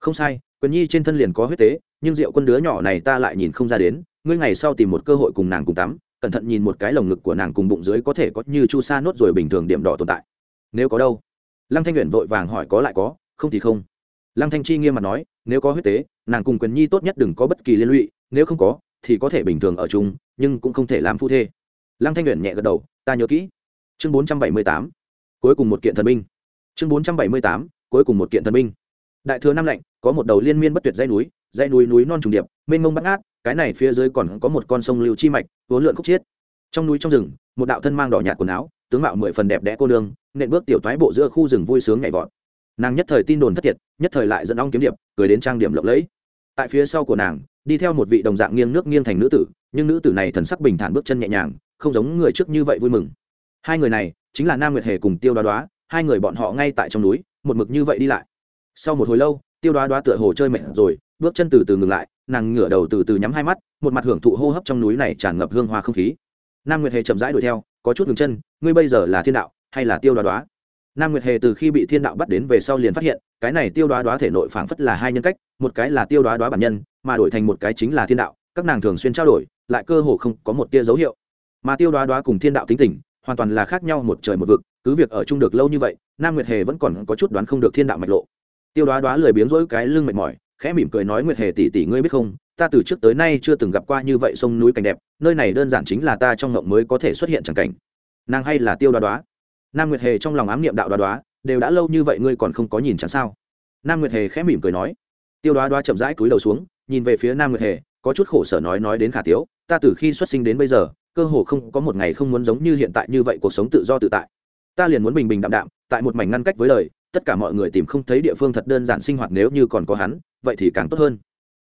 Không sai quân nhi trên thân liền có huyết tế, nhưng rượu quân đứa nhỏ này ta lại nhìn không ra đến, ngươi ngày sau tìm một cơ hội cùng nàng cùng tắm, cẩn thận nhìn một cái lồng ngực của nàng cùng bụng dưới có thể có như chu sa nốt rồi bình thường điểm đỏ tồn tại. Nếu có đâu? Lăng thanh nguyện vội vàng hỏi có lại có, không thì không. Lăng thanh chi nghiêm mặt nói, nếu có huyết tế, nàng cùng quyền nhi tốt nhất đừng có bất kỳ liên lụy, nếu không có, thì có thể bình thường ở chung, nhưng cũng không thể làm phu thê. Lăng thanh nguyện nhẹ gật đầu, ta nhớ kỹ. Chương bốn trăm bảy mươi tám, cuối cùng một kiện thần binh. Chương bốn trăm bảy mươi tám, cuối cùng một kiện thần binh. Đại thừa năm lạnh, có một đầu liên miên bất tuyệt dãy núi dãy núi núi non trùng điệp, mênh mông bắt ngát, cái này phía dưới còn có một con sông lưu chi mạch vốn lượn khúc chiết. Trong núi trong rừng, một đạo thân mang đỏ nhạt quần áo tướng mạo mười phần đẹp đẽ cô nương, nện bước tiểu toái bộ giữa khu rừng vui sướng nhảy vọt. Nàng nhất thời tin đồn thất thiệt, nhất thời lại dẫn ong kiếm điệp, cười đến trang điểm lộng lẫy. Tại phía sau của nàng, đi theo một vị đồng dạng nghiêng nước nghiêng thành nữ tử, nhưng nữ tử này thần sắc bình thản bước chân nhẹ nhàng, không giống người trước như vậy vui mừng. Hai người này, chính là nam nguyệt hề cùng tiêu đoá đoá, hai người bọn họ ngay tại trong núi, một mực như vậy đi lại. Sau một hồi lâu, tiêu đoá đoá tựa hồ chơi mệt rồi, bước chân từ từ ngừng lại, nàng ngửa đầu từ từ nhắm hai mắt, một mặt hưởng thụ hô hấp trong núi này tràn ngập hương hoa không khí. Nam nguyệt hề chậm rãi đuổi theo có chút ngừng chân, ngươi bây giờ là thiên đạo, hay là tiêu đoá đoá? Nam nguyệt hề từ khi bị thiên đạo bắt đến về sau liền phát hiện, cái này tiêu đoá đoá thể nội phảng phất là hai nhân cách, một cái là tiêu đoá đoá bản nhân, mà đổi thành một cái chính là thiên đạo, các nàng thường xuyên trao đổi, lại cơ hồ không có một tia dấu hiệu. Mà tiêu đoá đoá cùng thiên đạo tính tình, hoàn toàn là khác nhau một trời một vực, cứ việc ở chung được lâu như vậy, nam nguyệt hề vẫn còn có chút đoán không được thiên đạo mạch lộ. Tiêu đoá đoá lười biếng rỗi cái lưng mệt mỏi khẽ mỉm cười nói, nguyệt hề tỷ tỷ ngươi biết không? Ta từ trước tới nay chưa từng gặp qua như vậy sông núi cảnh đẹp, nơi này đơn giản chính là ta trong ngộng mới có thể xuất hiện chẳng cảnh. Nàng hay là tiêu đoá đoá. Nam nguyệt hề trong lòng ám niệm đạo đoá đoá, đều đã lâu như vậy ngươi còn không có nhìn chẳng sao? Nam nguyệt hề khẽ mỉm cười nói. Tiêu đoá đoá chậm rãi cúi đầu xuống, nhìn về phía nam nguyệt hề, có chút khổ sở nói nói đến khả tiếu, ta từ khi xuất sinh đến bây giờ, cơ hồ không có một ngày không muốn giống như hiện tại như vậy cuộc sống tự do tự tại. Ta liền muốn bình bình đạm đạm, tại một mảnh ngăn cách với lời tất cả mọi người tìm không thấy địa phương thật đơn giản sinh hoạt nếu như còn có hắn vậy thì càng tốt hơn.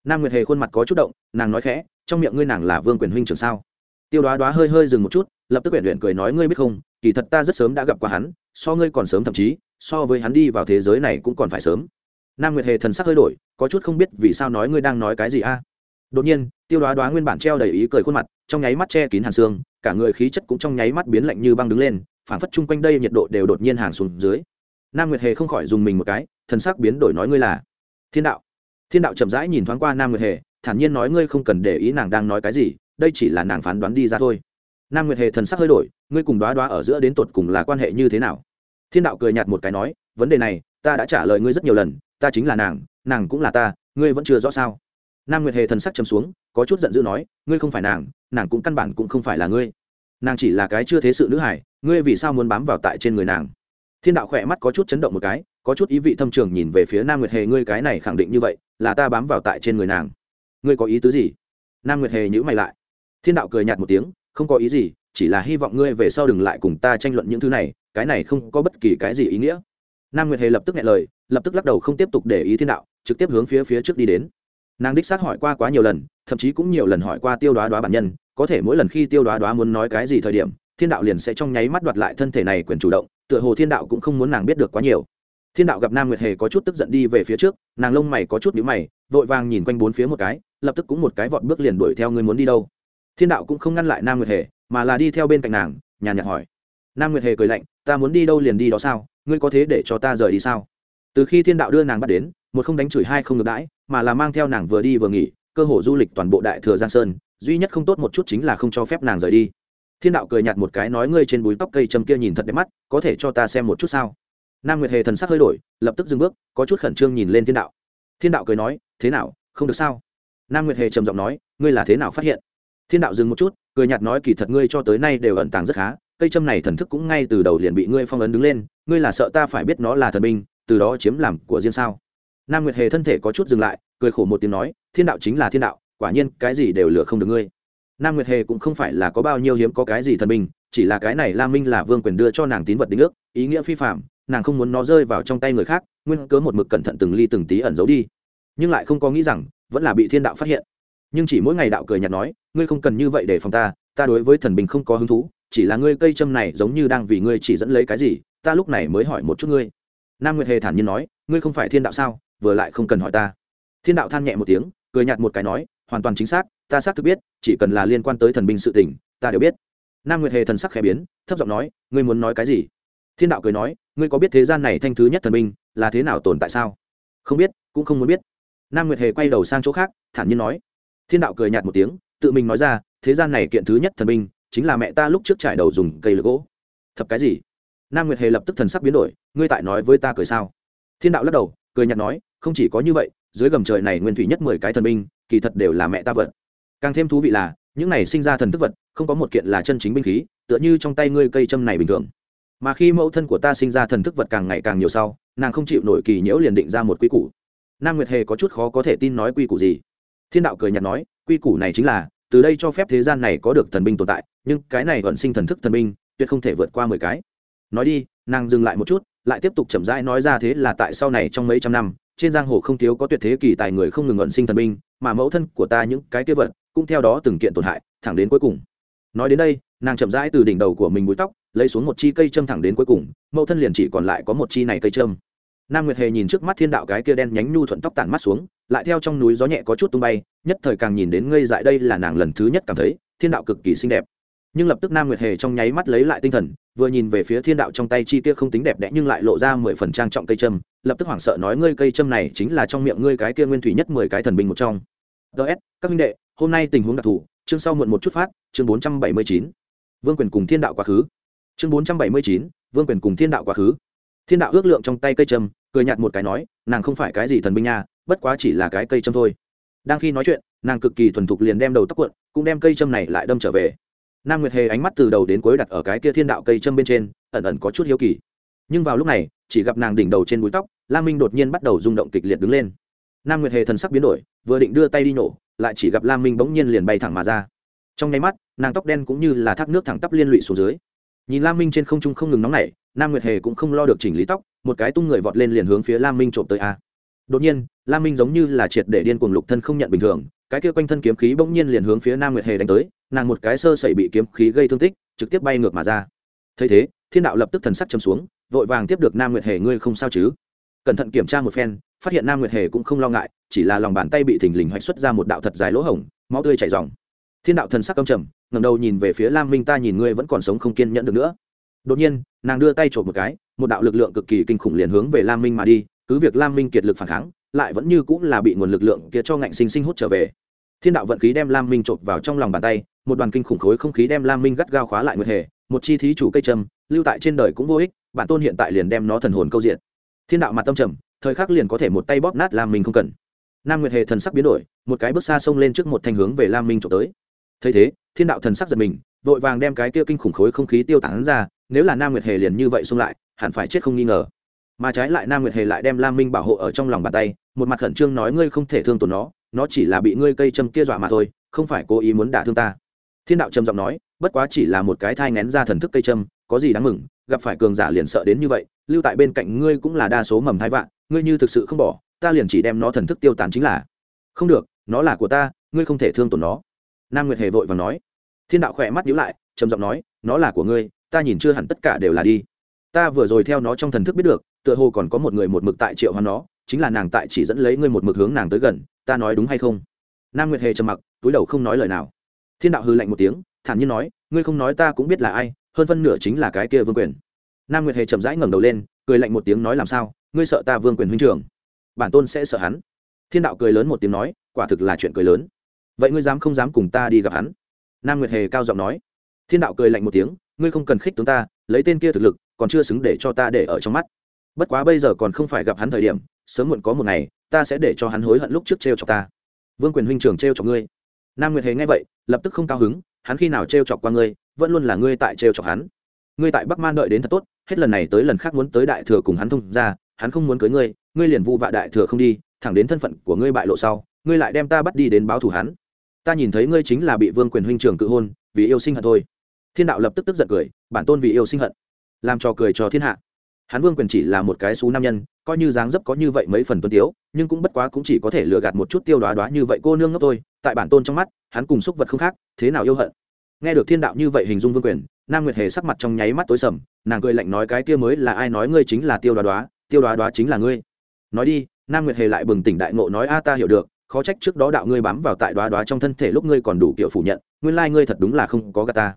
Nam nguyệt hề khuôn mặt có chút động, nàng nói khẽ, trong miệng ngươi nàng là vương quyền huynh trưởng sao? Tiêu đoá đoá hơi hơi dừng một chút, lập tức quyển huyện cười nói, ngươi biết không, kỳ thật ta rất sớm đã gặp qua hắn, so ngươi còn sớm thậm chí, so với hắn đi vào thế giới này cũng còn phải sớm. Nam nguyệt hề thần sắc hơi đổi, có chút không biết vì sao nói, ngươi đang nói cái gì a? Đột nhiên, tiêu đoá đoá nguyên bản treo đầy ý cười khuôn mặt, trong nháy mắt che kín hàn xương, cả người khí chất cũng trong nháy mắt biến lạnh như băng đứng lên phản phất chung quanh đây nhiệt độ đều đột nhiên hàng xuống dưới. Nam nguyệt hề không khỏi dùng mình một cái, thần sắc biến đổi nói, ngươi là thiên đạo thiên đạo chậm rãi nhìn thoáng qua nam nguyệt hề, thản nhiên nói ngươi không cần để ý nàng đang nói cái gì, đây chỉ là nàng phán đoán đi ra thôi. Nam nguyệt hề thần sắc hơi đổi, ngươi cùng đoá đoá ở giữa đến tột cùng là quan hệ như thế nào? Thiên đạo cười nhạt một cái nói, vấn đề này, ta đã trả lời ngươi rất nhiều lần, ta chính là nàng nàng cũng là ta, ngươi vẫn chưa rõ sao? Nam nguyệt hề thần sắc chấm xuống, có chút giận dữ nói, ngươi không phải nàng nàng cũng căn bản cũng không phải là ngươi. Nàng chỉ là cái chưa thế sự nữ hải ngươi vì sao muốn bám vào tại trên người nàng? Thiên đạo khỏe mắt có chút chấn động một cái, có chút ý vị thâm trường nhìn về phía nam nguyệt hề, ngươi cái này khẳng định như vậy, là ta bám vào tại trên người nàng. Ngươi có ý tứ gì? Nam nguyệt hề nhữ mày lại. Thiên đạo cười nhạt một tiếng, không có ý gì, chỉ là hy vọng ngươi về sau đừng lại cùng ta tranh luận những thứ này, cái này không có bất kỳ cái gì ý nghĩa. Nam nguyệt hề lập tức nghe lời, lập tức lắc đầu không tiếp tục để ý thiên đạo, trực tiếp hướng phía phía trước đi đến. Nàng đích xác hỏi qua quá nhiều lần, thậm chí cũng nhiều lần hỏi qua tiêu đoá đoá bản nhân, có thể mỗi lần khi tiêu đoá đoá muốn nói cái gì thời điểm thiên đạo liền sẽ trong nháy mắt đoạt lại thân thể này quyền chủ động, tựa hồ thiên đạo cũng không muốn nàng biết được quá nhiều. Thiên đạo gặp nam nguyệt hề có chút tức giận đi về phía trước, nàng lông mày có chút nhíu mày, vội vàng nhìn quanh bốn phía một cái, lập tức cũng một cái vọt bước liền đuổi theo ngươi muốn đi đâu. Thiên đạo cũng không ngăn lại nam nguyệt hề, mà là đi theo bên cạnh nàng, nhàn nhạt hỏi. Nam nguyệt hề cười lạnh, ta muốn đi đâu liền đi đó sao? Ngươi có thế để cho ta rời đi sao? Từ khi thiên đạo đưa nàng bắt đến, một không đánh chửi hai không ngược đãi, mà là mang theo nàng vừa đi vừa nghỉ, cơ hội du lịch toàn bộ đại thừa giang sơn, duy nhất không tốt một chút chính là không cho phép nàng rời đi thiên đạo cười nhạt một cái nói ngươi trên búi tóc cây châm kia nhìn thật đẹp mắt, có thể cho ta xem một chút sao? Nam nguyệt hề thần sắc hơi đổi, lập tức dừng bước, có chút khẩn trương nhìn lên thiên đạo. Thiên đạo cười nói, thế nào, không được sao? Nam nguyệt hề trầm giọng nói, ngươi là thế nào phát hiện? Thiên đạo dừng một chút, cười nhạt nói kỳ thật ngươi cho tới nay đều ẩn tàng rất khá, cây châm này thần thức cũng ngay từ đầu liền bị ngươi phong ấn đứng lên, ngươi là sợ ta phải biết nó là thần binh, từ đó chiếm làm của riêng sao? Nam nguyệt hề thân thể có chút dừng lại, cười khổ một tiếng nói, thiên đạo chính là thiên đạo, quả nhiên cái gì đều lừa không được ngươi nam nguyệt hề cũng không phải là có bao nhiêu hiếm có cái gì thần minh chỉ là cái này lam minh là vương quyền đưa cho nàng tín vật đính ước, ý nghĩa phi phạm nàng không muốn nó rơi vào trong tay người khác, nguyên cớ một mực cẩn thận từng ly từng tí ẩn giấu đi. Nhưng lại không có nghĩ rằng, vẫn là bị thiên đạo phát hiện. Nhưng chỉ mỗi ngày đạo cười nhạt nói, ngươi không cần như vậy để phòng ta ta đối với thần bình không có hứng thú, chỉ là ngươi cây châm này giống như đang vì ngươi chỉ dẫn lấy cái gì, ta lúc này mới hỏi một chút ngươi. Nam nguyệt hề thản nhiên nói, ngươi không phải thiên đạo sao, vừa lại không cần hỏi ta. Thiên đạo than nhẹ một tiếng, cười nhạt một cái nói, hoàn toàn chính xác ta xác thực biết, chỉ cần là liên quan tới thần binh sự tình, ta đều biết. Nam nguyệt hề thần sắc khẽ biến, thấp giọng nói, ngươi muốn nói cái gì? Thiên đạo cười nói, ngươi có biết thế gian này thanh thứ nhất thần binh là thế nào tồn tại sao? Không biết, cũng không muốn biết. Nam nguyệt hề quay đầu sang chỗ khác, thản nhiên nói. Thiên đạo cười nhạt một tiếng, tự mình nói ra, thế gian này kiện thứ nhất thần binh chính là mẹ ta lúc trước trải đầu dùng cây lược gỗ. Thập cái gì? Nam nguyệt hề lập tức thần sắc biến đổi, ngươi tại nói với ta cười sao? Thiên đạo lắc đầu, cười nhạt nói, không chỉ có như vậy, dưới gầm trời này nguyên thủy nhất mười cái thần binh, kỳ thật đều là mẹ ta vợt càng thêm thú vị là, những này sinh ra thần thức vật, không có một kiện là chân chính binh khí, tựa như trong tay ngươi cây châm này bình thường. Mà khi mẫu thân của ta sinh ra thần thức vật càng ngày càng nhiều sau, nàng không chịu nổi kỳ nhiễu liền định ra một quy củ. Nam nguyệt hề có chút khó có thể tin nói quy củ gì. Thiên đạo cười nhạt nói, quy củ này chính là, từ đây cho phép thế gian này có được thần binh tồn tại, nhưng cái này vẫn sinh thần thức thần binh, tuyệt không thể vượt qua mười cái. Nói đi, nàng dừng lại một chút, lại tiếp tục chậm rãi nói ra thế là tại sau này trong mấy trăm năm, trên giang hồ không thiếu có tuyệt thế kỳ tài người không ngừng ẩn sinh thần binh mà mẫu thân của ta những cái kia vật cũng theo đó từng kiện tổn hại, thẳng đến cuối cùng. Nói đến đây, nàng chậm rãi từ đỉnh đầu của mình búi tóc, lấy xuống một chi cây châm thẳng đến cuối cùng, mẫu thân liền chỉ còn lại có một chi này cây châm. Nam nguyệt hề nhìn trước mắt thiên đạo cái kia đen nhánh nhu thuận tóc tản mắt xuống, lại theo trong núi gió nhẹ có chút tung bay, nhất thời càng nhìn đến ngây dại đây là nàng lần thứ nhất cảm thấy thiên đạo cực kỳ xinh đẹp. Nhưng lập tức nam nguyệt hề trong nháy mắt lấy lại tinh thần, vừa nhìn về phía thiên đạo trong tay chi kia không tính đẹp đẽ nhưng lại lộ ra mười phần trang trọng cây châm, lập tức hoảng sợ nói, ngươi cây châm này chính là trong miệng ngươi cái kia nguyên thủy nhất mười cái thần binh một trong ts các minh đệ hôm nay tình huống đặc thù chương sau muộn một chút phát chương bốn trăm bảy mươi chín. Vương quyền cùng thiên đạo quá khứ. Chương bốn trăm bảy mươi chín vương quyền cùng thiên đạo quá khứ. Thiên đạo ước lượng trong tay cây trâm, cười nhạt một cái nói nàng không phải cái gì thần binh nha bất quá chỉ là cái cây trâm thôi. Đang khi nói chuyện nàng cực kỳ thuần thục liền đem đầu tóc cuộn cũng đem cây châm này lại đâm trở về. Nam nguyệt hề ánh mắt từ đầu đến cuối đặt ở cái kia thiên đạo cây châm bên trên ẩn ẩn có chút hiếu kỳ. Nhưng vào lúc này chỉ gặp nàng đỉnh đầu trên búi tóc La minh đột nhiên bắt đầu rung động kịch liệt đứng lên nam nguyệt hề thần sắc biến đổi, vừa định đưa tay đi nổ lại chỉ gặp lam minh bỗng nhiên liền bay thẳng mà ra. Trong nháy mắt, nàng tóc đen cũng như là thác nước thẳng tắp liên lụy xuống dưới. Nhìn lam minh trên không trung không ngừng nóng nảy, nam nguyệt hề cũng không lo được chỉnh lý tóc, một cái tung người vọt lên liền hướng phía lam minh trộm tới a. Đột nhiên, lam minh giống như là triệt để điên cuồng lục thân không nhận bình thường, cái kia quanh thân kiếm khí bỗng nhiên liền hướng phía nam nguyệt hề đánh tới, nàng một cái sơ sẩy bị kiếm khí gây thương tích, trực tiếp bay ngược mà ra. Thấy thế, thiên đạo lập tức thần sắc châm xuống, vội vàng tiếp được nam nguyệt hề, ngươi không sao chứ? Cẩn thận kiểm tra một phen phát hiện nam nguyệt hề cũng không lo ngại, chỉ là lòng bàn tay bị thình lình hoạch xuất ra một đạo thật dài lỗ hổng, máu tươi chảy dòng thiên đạo thần sắc căm trầm, ngẩng đầu nhìn về phía lam minh ta nhìn ngươi vẫn còn sống không kiên nhẫn được nữa. Đột nhiên, nàng đưa tay trộm một cái, một đạo lực lượng cực kỳ kinh khủng liền hướng về lam minh mà đi, cứ việc lam minh kiệt lực phản kháng, lại vẫn như cũng là bị nguồn lực lượng kia cho ngạnh sinh sinh hút trở về. Thiên đạo vận khí đem lam minh trộm vào trong lòng bàn tay, một đoàn kinh khủng khối không khí đem lam minh gắt gao khóa lại nguyệt hề, một chi thí chủ cây trầm lưu tại trên đời cũng vô ích, bản tôn hiện tại liền đem nó thần hồn câu diện. Thiên đạo mặt tâm trầm thời khắc liền có thể một tay bóp nát lam minh không cần. Nam nguyệt hề thần sắc biến đổi, một cái bước xa xông lên trước một thanh hướng về lam minh trộm tới. Thấy thế, thiên đạo thần sắc giật mình, vội vàng đem cái kia kinh khủng khối không khí tiêu tán ra, nếu là nam nguyệt hề liền như vậy xông lại, hẳn phải chết không nghi ngờ. Mà trái lại nam nguyệt hề lại đem lam minh bảo hộ ở trong lòng bàn tay, một mặt khẩn trương nói ngươi không thể thương tổn nó nó chỉ là bị ngươi cây châm kia dọa mà thôi, không phải cố ý muốn đả thương ta. Thiên đạo trầm giọng nói, bất quá chỉ là một cái thai ngén ra thần thức cây châm, có gì đáng mừng, gặp phải cường giả liền sợ đến như vậy, lưu tại bên cạnh ngươi cũng là đa số mầm thai vạn ngươi như thực sự không bỏ, ta liền chỉ đem nó thần thức tiêu tán chính là. Không được, nó là của ta, ngươi không thể thương tổn nó. Nam nguyệt hề vội và nói. Thiên đạo khỏe mắt nhíu lại, trầm giọng nói, nó là của ngươi, ta nhìn chưa hẳn tất cả đều là đi. Ta vừa rồi theo nó trong thần thức biết được, tựa hồ còn có một người một mực tại triệu hoán nó, chính là nàng tại chỉ dẫn lấy ngươi một mực hướng nàng tới gần, ta nói đúng hay không? Nam nguyệt hề trầm mặc, túi đầu không nói lời nào. Thiên đạo hư lạnh một tiếng, thản nhiên nói, ngươi không nói ta cũng biết là ai, hơn phân nửa chính là cái kia vương quyền. Nam nguyệt hề chậm rãi ngẩng đầu lên, cười lạnh một tiếng nói làm sao? Ngươi sợ ta vương quyền huynh trưởng, bản tôn sẽ sợ hắn. Thiên đạo cười lớn một tiếng nói, quả thực là chuyện cười lớn. Vậy ngươi dám không dám cùng ta đi gặp hắn? Nam nguyệt hề cao giọng nói. Thiên đạo cười lạnh một tiếng, ngươi không cần khích tướng ta, lấy tên kia thực lực, còn chưa xứng để cho ta để ở trong mắt. Bất quá bây giờ còn không phải gặp hắn thời điểm, sớm muộn có một ngày, ta sẽ để cho hắn hối hận lúc trước t r e o chọc ta. Vương quyền huynh trưởng t r e o chọc ngươi. Nam nguyệt hề nghe vậy, lập tức không cao hứng, hắn khi nào t r e o chọc qua ngươi, vẫn luôn là ngươi tại t r e o chọc hắn. Ngươi tại bắc man đợi đến thật tốt, hết lần này tới lần khác muốn tới đại thừa cùng hắn thông ra hắn không muốn cưới ngươi ngươi liền vu vạ đại thừa không đi, thẳng đến thân phận của ngươi bại lộ sau, ngươi lại đem ta bắt đi đến báo thù hắn. Ta nhìn thấy ngươi chính là bị vương quyền huynh trưởng cự hôn, vì yêu sinh hận thôi. Thiên đạo lập tức tức giận cười, bản tôn vì yêu sinh hận, làm trò cười cho thiên hạ. Hắn vương quyền chỉ là một cái xú nam nhân, coi như dáng dấp có như vậy mấy phần tuân tiếu, nhưng cũng bất quá cũng chỉ có thể lừa gạt một chút tiêu đoá đoá như vậy cô nương ngốc thôi. Tại bản tôn trong mắt, hắn cùng xúc vật không khác, thế nào yêu hận? Nghe được thiên đạo như vậy hình dung vương quyền, nam nguyệt hề sắc mặt trong nháy mắt tối sầm, nàng cười lạnh nói cái kia mới là ai nói ngươi chính là tiêu đoá đoá tiêu đoá đoá chính là ngươi. Nói đi, nam nguyệt hề lại bừng tỉnh đại ngộ nói, a, ta hiểu được, khó trách trước đó đạo ngươi bám vào tại đoá đoá trong thân thể lúc ngươi còn đủ kiểu phủ nhận, nguyên lai ngươi thật đúng là không có gà ta.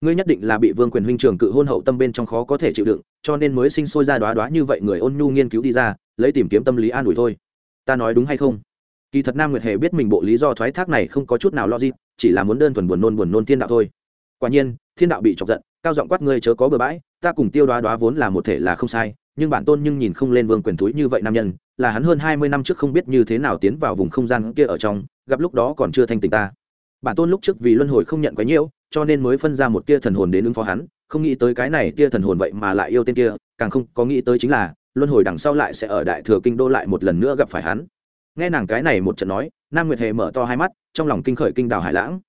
Ngươi nhất định là bị vương quyền huynh trường cự hôn hậu tâm bên trong khó có thể chịu đựng, cho nên mới sinh sôi ra đoá đoá như vậy người ôn nhu nghiên cứu đi ra, lấy tìm kiếm tâm lý an ủi thôi. Ta nói đúng hay không? Kỳ thật nam nguyệt hề biết mình bộ lý do thoái thác này không có chút nào logic, chỉ là muốn đơn thuần buồn nôn buồn nôn thiên đạo thôi. Quả nhiên, thiên đạo bị chọc giận, cao giọng quát ngươi chớ có bừa bãi, ta cùng tiêu đoá đoá vốn là một thể là không sai nhưng bản tôn nhưng nhìn không lên vương quyền túi như vậy nam nhân, là hắn hơn hai mươi năm trước không biết như thế nào tiến vào vùng không gian kia ở trong, gặp lúc đó còn chưa thanh tình ta. Bản tôn lúc trước vì luân hồi không nhận quá nhiễu, cho nên mới phân ra một tia thần hồn đến ứng phó hắn, không nghĩ tới cái này tia thần hồn vậy mà lại yêu tên kia, càng không có nghĩ tới chính là, luân hồi đằng sau lại sẽ ở đại thừa kinh đô lại một lần nữa gặp phải hắn. Nghe nàng cái này một trận nói, nam nguyệt hề mở to hai mắt, trong lòng kinh khởi kinh đào hải lãng.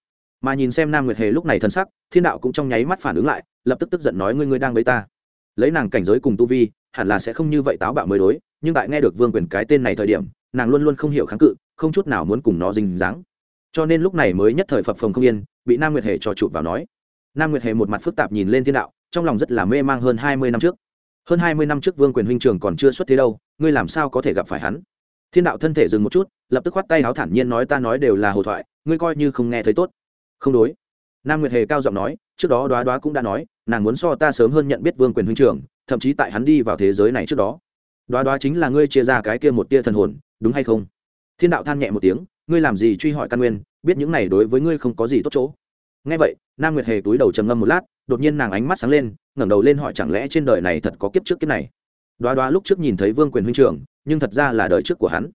Mà nhìn xem nam nguyệt hề lúc này thân sắc, thiên đạo cũng trong nháy mắt phản ứng lại, lập tức tức giận nói, ngươi ngươi đang với ta. Lấy nàng cảnh giới cùng tu vi hẳn là sẽ không như vậy táo bạo mới đối, nhưng tại nghe được vương quyền cái tên này thời điểm, nàng luôn luôn không hiểu kháng cự, không chút nào muốn cùng nó dình dáng. Cho nên lúc này mới nhất thời phập phồng không yên, bị nam nguyệt hề cho chụp vào nói. Nam nguyệt hề một mặt phức tạp nhìn lên thiên đạo, trong lòng rất là mê mang hơn hai mươi năm trước. Hơn hai mươi năm trước vương quyền huynh trường còn chưa xuất thế đâu, ngươi làm sao có thể gặp phải hắn? Thiên đạo thân thể dừng một chút, lập tức khoát tay áo thản nhiên nói ta nói đều là hồ thoại, ngươi coi như không nghe thấy tốt. Không đối. Nam nguyệt hề cao giọng nói, trước đó đoá đoá cũng đã nói, nàng muốn so ta sớm hơn nhận biết vương quyền huynh trường thậm chí tại hắn đi vào thế giới này trước đó. Đoá đoá chính là ngươi chia ra cái kia một tia thần hồn, đúng hay không? Thiên đạo than nhẹ một tiếng, ngươi làm gì truy hỏi căn nguyên, biết những này đối với ngươi không có gì tốt chỗ. Ngay vậy, nam nguyệt hề túi đầu trầm ngâm một lát, đột nhiên nàng ánh mắt sáng lên, ngẩng đầu lên hỏi chẳng lẽ trên đời này thật có kiếp trước kiếp này? Đoá đoá lúc trước nhìn thấy vương quyền huynh trưởng, nhưng thật ra là đời trước của hắn.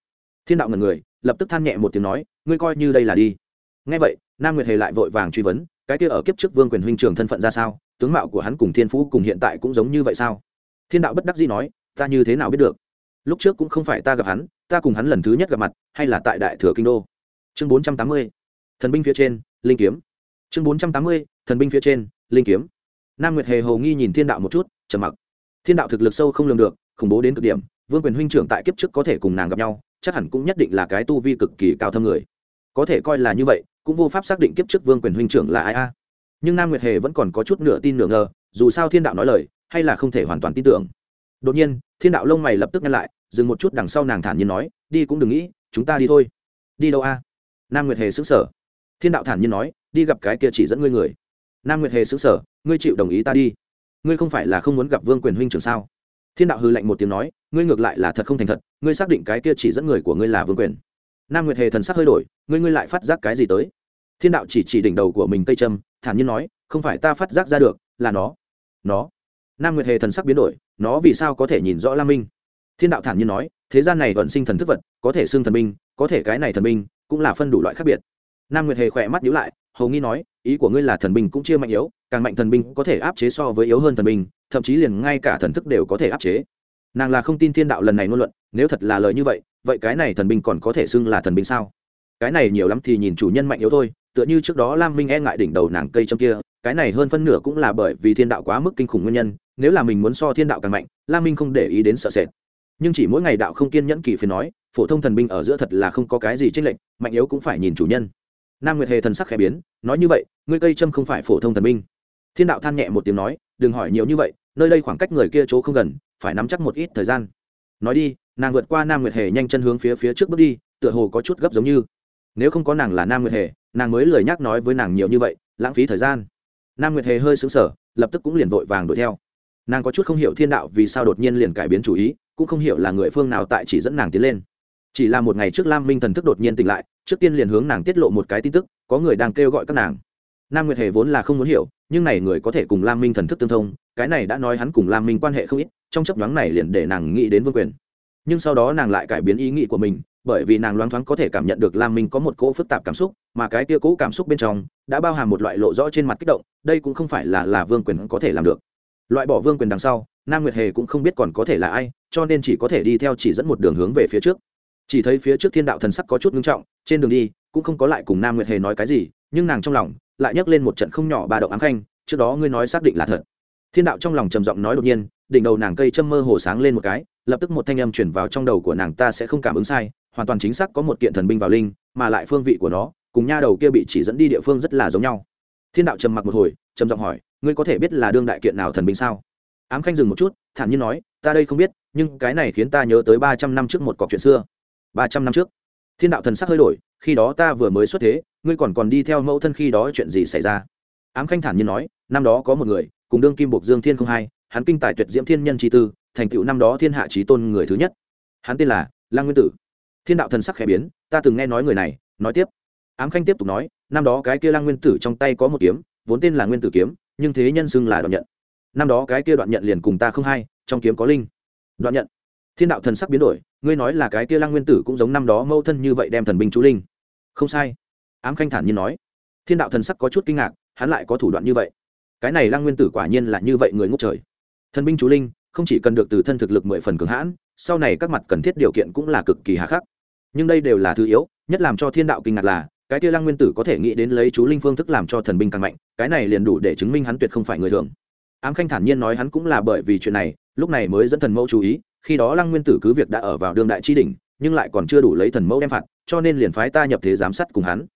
Thiên đạo ngần người, lập tức than nhẹ một tiếng nói, ngươi coi như đây là đi. Ngay vậy, nam nguyệt hề lại vội vàng truy vấn cái kia ở kiếp trước vương quyền huynh trưởng thân phận ra sao, tướng mạo của hắn cùng thiên phú cùng hiện tại cũng giống như vậy sao? Thiên đạo bất đắc dĩ nói, ta như thế nào biết được? Lúc trước cũng không phải ta gặp hắn, ta cùng hắn lần thứ nhất gặp mặt, hay là tại đại thừa kinh đô. Chương bốn trăm tám mươi, thần binh phía trên, linh kiếm. Chương bốn trăm tám mươi, thần binh phía trên, linh kiếm. Nam nguyệt hề hồ nghi nhìn thiên đạo một chút, trầm mặc. Thiên đạo thực lực sâu không lường được, khủng bố đến cực điểm, vương quyền huynh trưởng tại kiếp trước có thể cùng nàng gặp nhau, chắc hẳn cũng nhất định là cái tu vi cực kỳ cao thâm người. Có thể coi là như vậy cũng vô pháp xác định kiếp trước vương quyền huynh trưởng là ai a. Nhưng nam nguyệt hề vẫn còn có chút nửa tin nửa ngờ, dù sao thiên đạo nói lời, hay là không thể hoàn toàn tin tưởng. Đột nhiên, thiên đạo lông mày lập tức nhăn lại, dừng một chút đằng sau nàng thản nhiên nói, đi cũng đừng nghĩ, chúng ta đi thôi. Đi đâu a? Nam nguyệt hề xứng sở thiên đạo thản nhiên nói, đi gặp cái kia chỉ dẫn ngươi người. Nam nguyệt hề xứng sở ngươi chịu đồng ý ta đi. Ngươi không phải là không muốn gặp vương quyền huynh trưởng sao? Thiên đạo hư lạnh một tiếng nói, ngươi ngược lại là thật không thành thật, ngươi xác định cái kia chỉ dẫn người của ngươi là vương quyền nam nguyệt hề thần sắc hơi đổi, ngươi ngươi lại phát giác cái gì tới? Thiên đạo chỉ chỉ đỉnh đầu của mình cây trâm thản nhiên nói, không phải ta phát giác ra được, là nó. Nó. Nam nguyệt hề thần sắc biến đổi, nó vì sao có thể nhìn rõ lam minh? Thiên đạo thản nhiên nói, thế gian này vận sinh thần thức vật, có thể xưng thần minh, có thể cái này thần minh, cũng là phân đủ loại khác biệt. Nam nguyệt hề khỏe mắt nhíu lại, hầu nghi nói, ý của ngươi là thần binh cũng chia mạnh yếu, càng mạnh thần binh có thể áp chế so với yếu hơn thần binh thậm chí liền ngay cả thần thức đều có thể áp chế. Nàng là không tin thiên đạo lần này ngôn luận, nếu thật là lời như vậy vậy cái này thần binh còn có thể xưng là thần binh sao? Cái này nhiều lắm thì nhìn chủ nhân mạnh yếu thôi, tựa như trước đó lam minh e ngại đỉnh đầu nàng cây trong kia, cái này hơn phân nửa cũng là bởi vì thiên đạo quá mức kinh khủng nguyên nhân, nếu là mình muốn so thiên đạo càng mạnh, lam minh không để ý đến sợ sệt. Nhưng chỉ mỗi ngày đạo không kiên nhẫn kỳ phiền nói, phổ thông thần binh ở giữa thật là không có cái gì tranh lệch, mạnh yếu cũng phải nhìn chủ nhân. Nam nguyệt hề thần sắc khẽ biến, nói như vậy, ngươi cây châm không phải phổ thông thần binh. Thiên đạo than nhẹ một tiếng nói, đừng hỏi nhiều như vậy, nơi đây khoảng cách người kia chỗ không gần, phải nắm chắc một ít thời gian. Nói đi nàng vượt qua nam nguyệt hề nhanh chân hướng phía phía trước bước đi, tựa hồ có chút gấp giống như. Nếu không có nàng là nam nguyệt hề, nàng mới lời nhắc nói với nàng nhiều như vậy, lãng phí thời gian. Nam nguyệt hề hơi xứng sở lập tức cũng liền vội vàng đuổi theo. Nàng có chút không hiểu thiên đạo vì sao đột nhiên liền cải biến chủ ý, cũng không hiểu là người phương nào tại chỉ dẫn nàng tiến lên. Chỉ là một ngày trước lam minh thần thức đột nhiên tỉnh lại, trước tiên liền hướng nàng tiết lộ một cái tin tức, có người đang kêu gọi các nàng. Nam nguyệt hề vốn là không muốn hiểu, nhưng này người có thể cùng lam minh thần thức tương thông, cái này đã nói hắn cùng lam minh quan hệ không ít, trong chấp nhoáng này liền để nàng nghĩ đến vương quyền nhưng sau đó nàng lại cải biến ý nghĩ của mình, bởi vì nàng loáng thoáng có thể cảm nhận được lam minh có một cỗ phức tạp cảm xúc, mà cái kia cỗ cảm xúc bên trong đã bao hàm một loại lộ rõ trên mặt kích động, đây cũng không phải là là vương quyền có thể làm được. Loại bỏ vương quyền đằng sau, nam nguyệt hề cũng không biết còn có thể là ai, cho nên chỉ có thể đi theo chỉ dẫn một đường hướng về phía trước. Chỉ thấy phía trước thiên đạo thần sắc có chút ngưng trọng, trên đường đi cũng không có lại cùng nam nguyệt hề nói cái gì, nhưng nàng trong lòng lại nhấc lên một trận không nhỏ bà động ám khanh, trước đó ngươi nói xác định là thật. Thiên đạo trong lòng trầm giọng nói đột nhiên đỉnh đầu nàng cây châm mơ hồ sáng lên một cái, lập tức một thanh âm chuyển vào trong đầu của nàng, ta sẽ không cảm ứng sai, hoàn toàn chính xác có một kiện thần binh vào linh, mà lại phương vị của nó, cùng nha đầu kia bị chỉ dẫn đi địa phương rất là giống nhau. Thiên đạo trầm mặc một hồi, trầm giọng hỏi, ngươi có thể biết là đương đại kiện nào thần binh sao? Ám khanh dừng một chút, thản nhiên nói, ta đây không biết, nhưng cái này khiến ta nhớ tới ba trăm năm trước một cọc chuyện xưa. Ba trăm năm trước? Thiên đạo thần sắc hơi đổi, khi đó ta vừa mới xuất thế, ngươi còn còn đi theo mẫu thân khi đó chuyện gì xảy ra? Ám khanh thản nhiên nói, năm đó có một người, cùng đương kim bộc dương thiên không hai hắn kinh tài tuyệt diễm thiên nhân chi tư, thành tựu năm đó thiên hạ trí tôn người thứ nhất. Hắn tên là lang nguyên tử. Thiên đạo thần sắc khẽ biến, ta từng nghe nói người này, nói tiếp. Ám khanh tiếp tục nói, năm đó cái kia lang nguyên tử trong tay có một kiếm, vốn tên là nguyên tử kiếm, nhưng thế nhân xưng là đoạn nhận. Năm đó cái kia đoạn nhận liền cùng ta không hay, trong kiếm có linh. Đoạn nhận. Thiên đạo thần sắc biến đổi, ngươi nói là cái kia lăng nguyên tử cũng giống năm đó mâu thân như vậy đem thần binh chú linh. Không sai. Ám khanh thản nhiên nói. Thiên đạo thần sắc có chút kinh ngạc, hắn lại có thủ đoạn như vậy. Cái này lăng nguyên tử quả nhiên là như vậy người ngốc trời thần binh chú linh, không chỉ cần được từ thân thực lực mười phần cường hãn, sau này các mặt cần thiết điều kiện cũng là cực kỳ hà khắc. Nhưng đây đều là thứ yếu, nhất làm cho thiên đạo kinh ngạc là, cái kia lăng nguyên tử có thể nghĩ đến lấy chú linh phương thức làm cho thần binh càng mạnh, cái này liền đủ để chứng minh hắn tuyệt không phải người thường. Ám khanh thản nhiên nói hắn cũng là bởi vì chuyện này, lúc này mới dẫn thần mẫu chú ý, khi đó lăng nguyên tử cứ việc đã ở vào đương đại tri đỉnh, nhưng lại còn chưa đủ lấy thần mẫu đem phạt, cho nên liền phái ta nhập thế giám sát cùng hắn.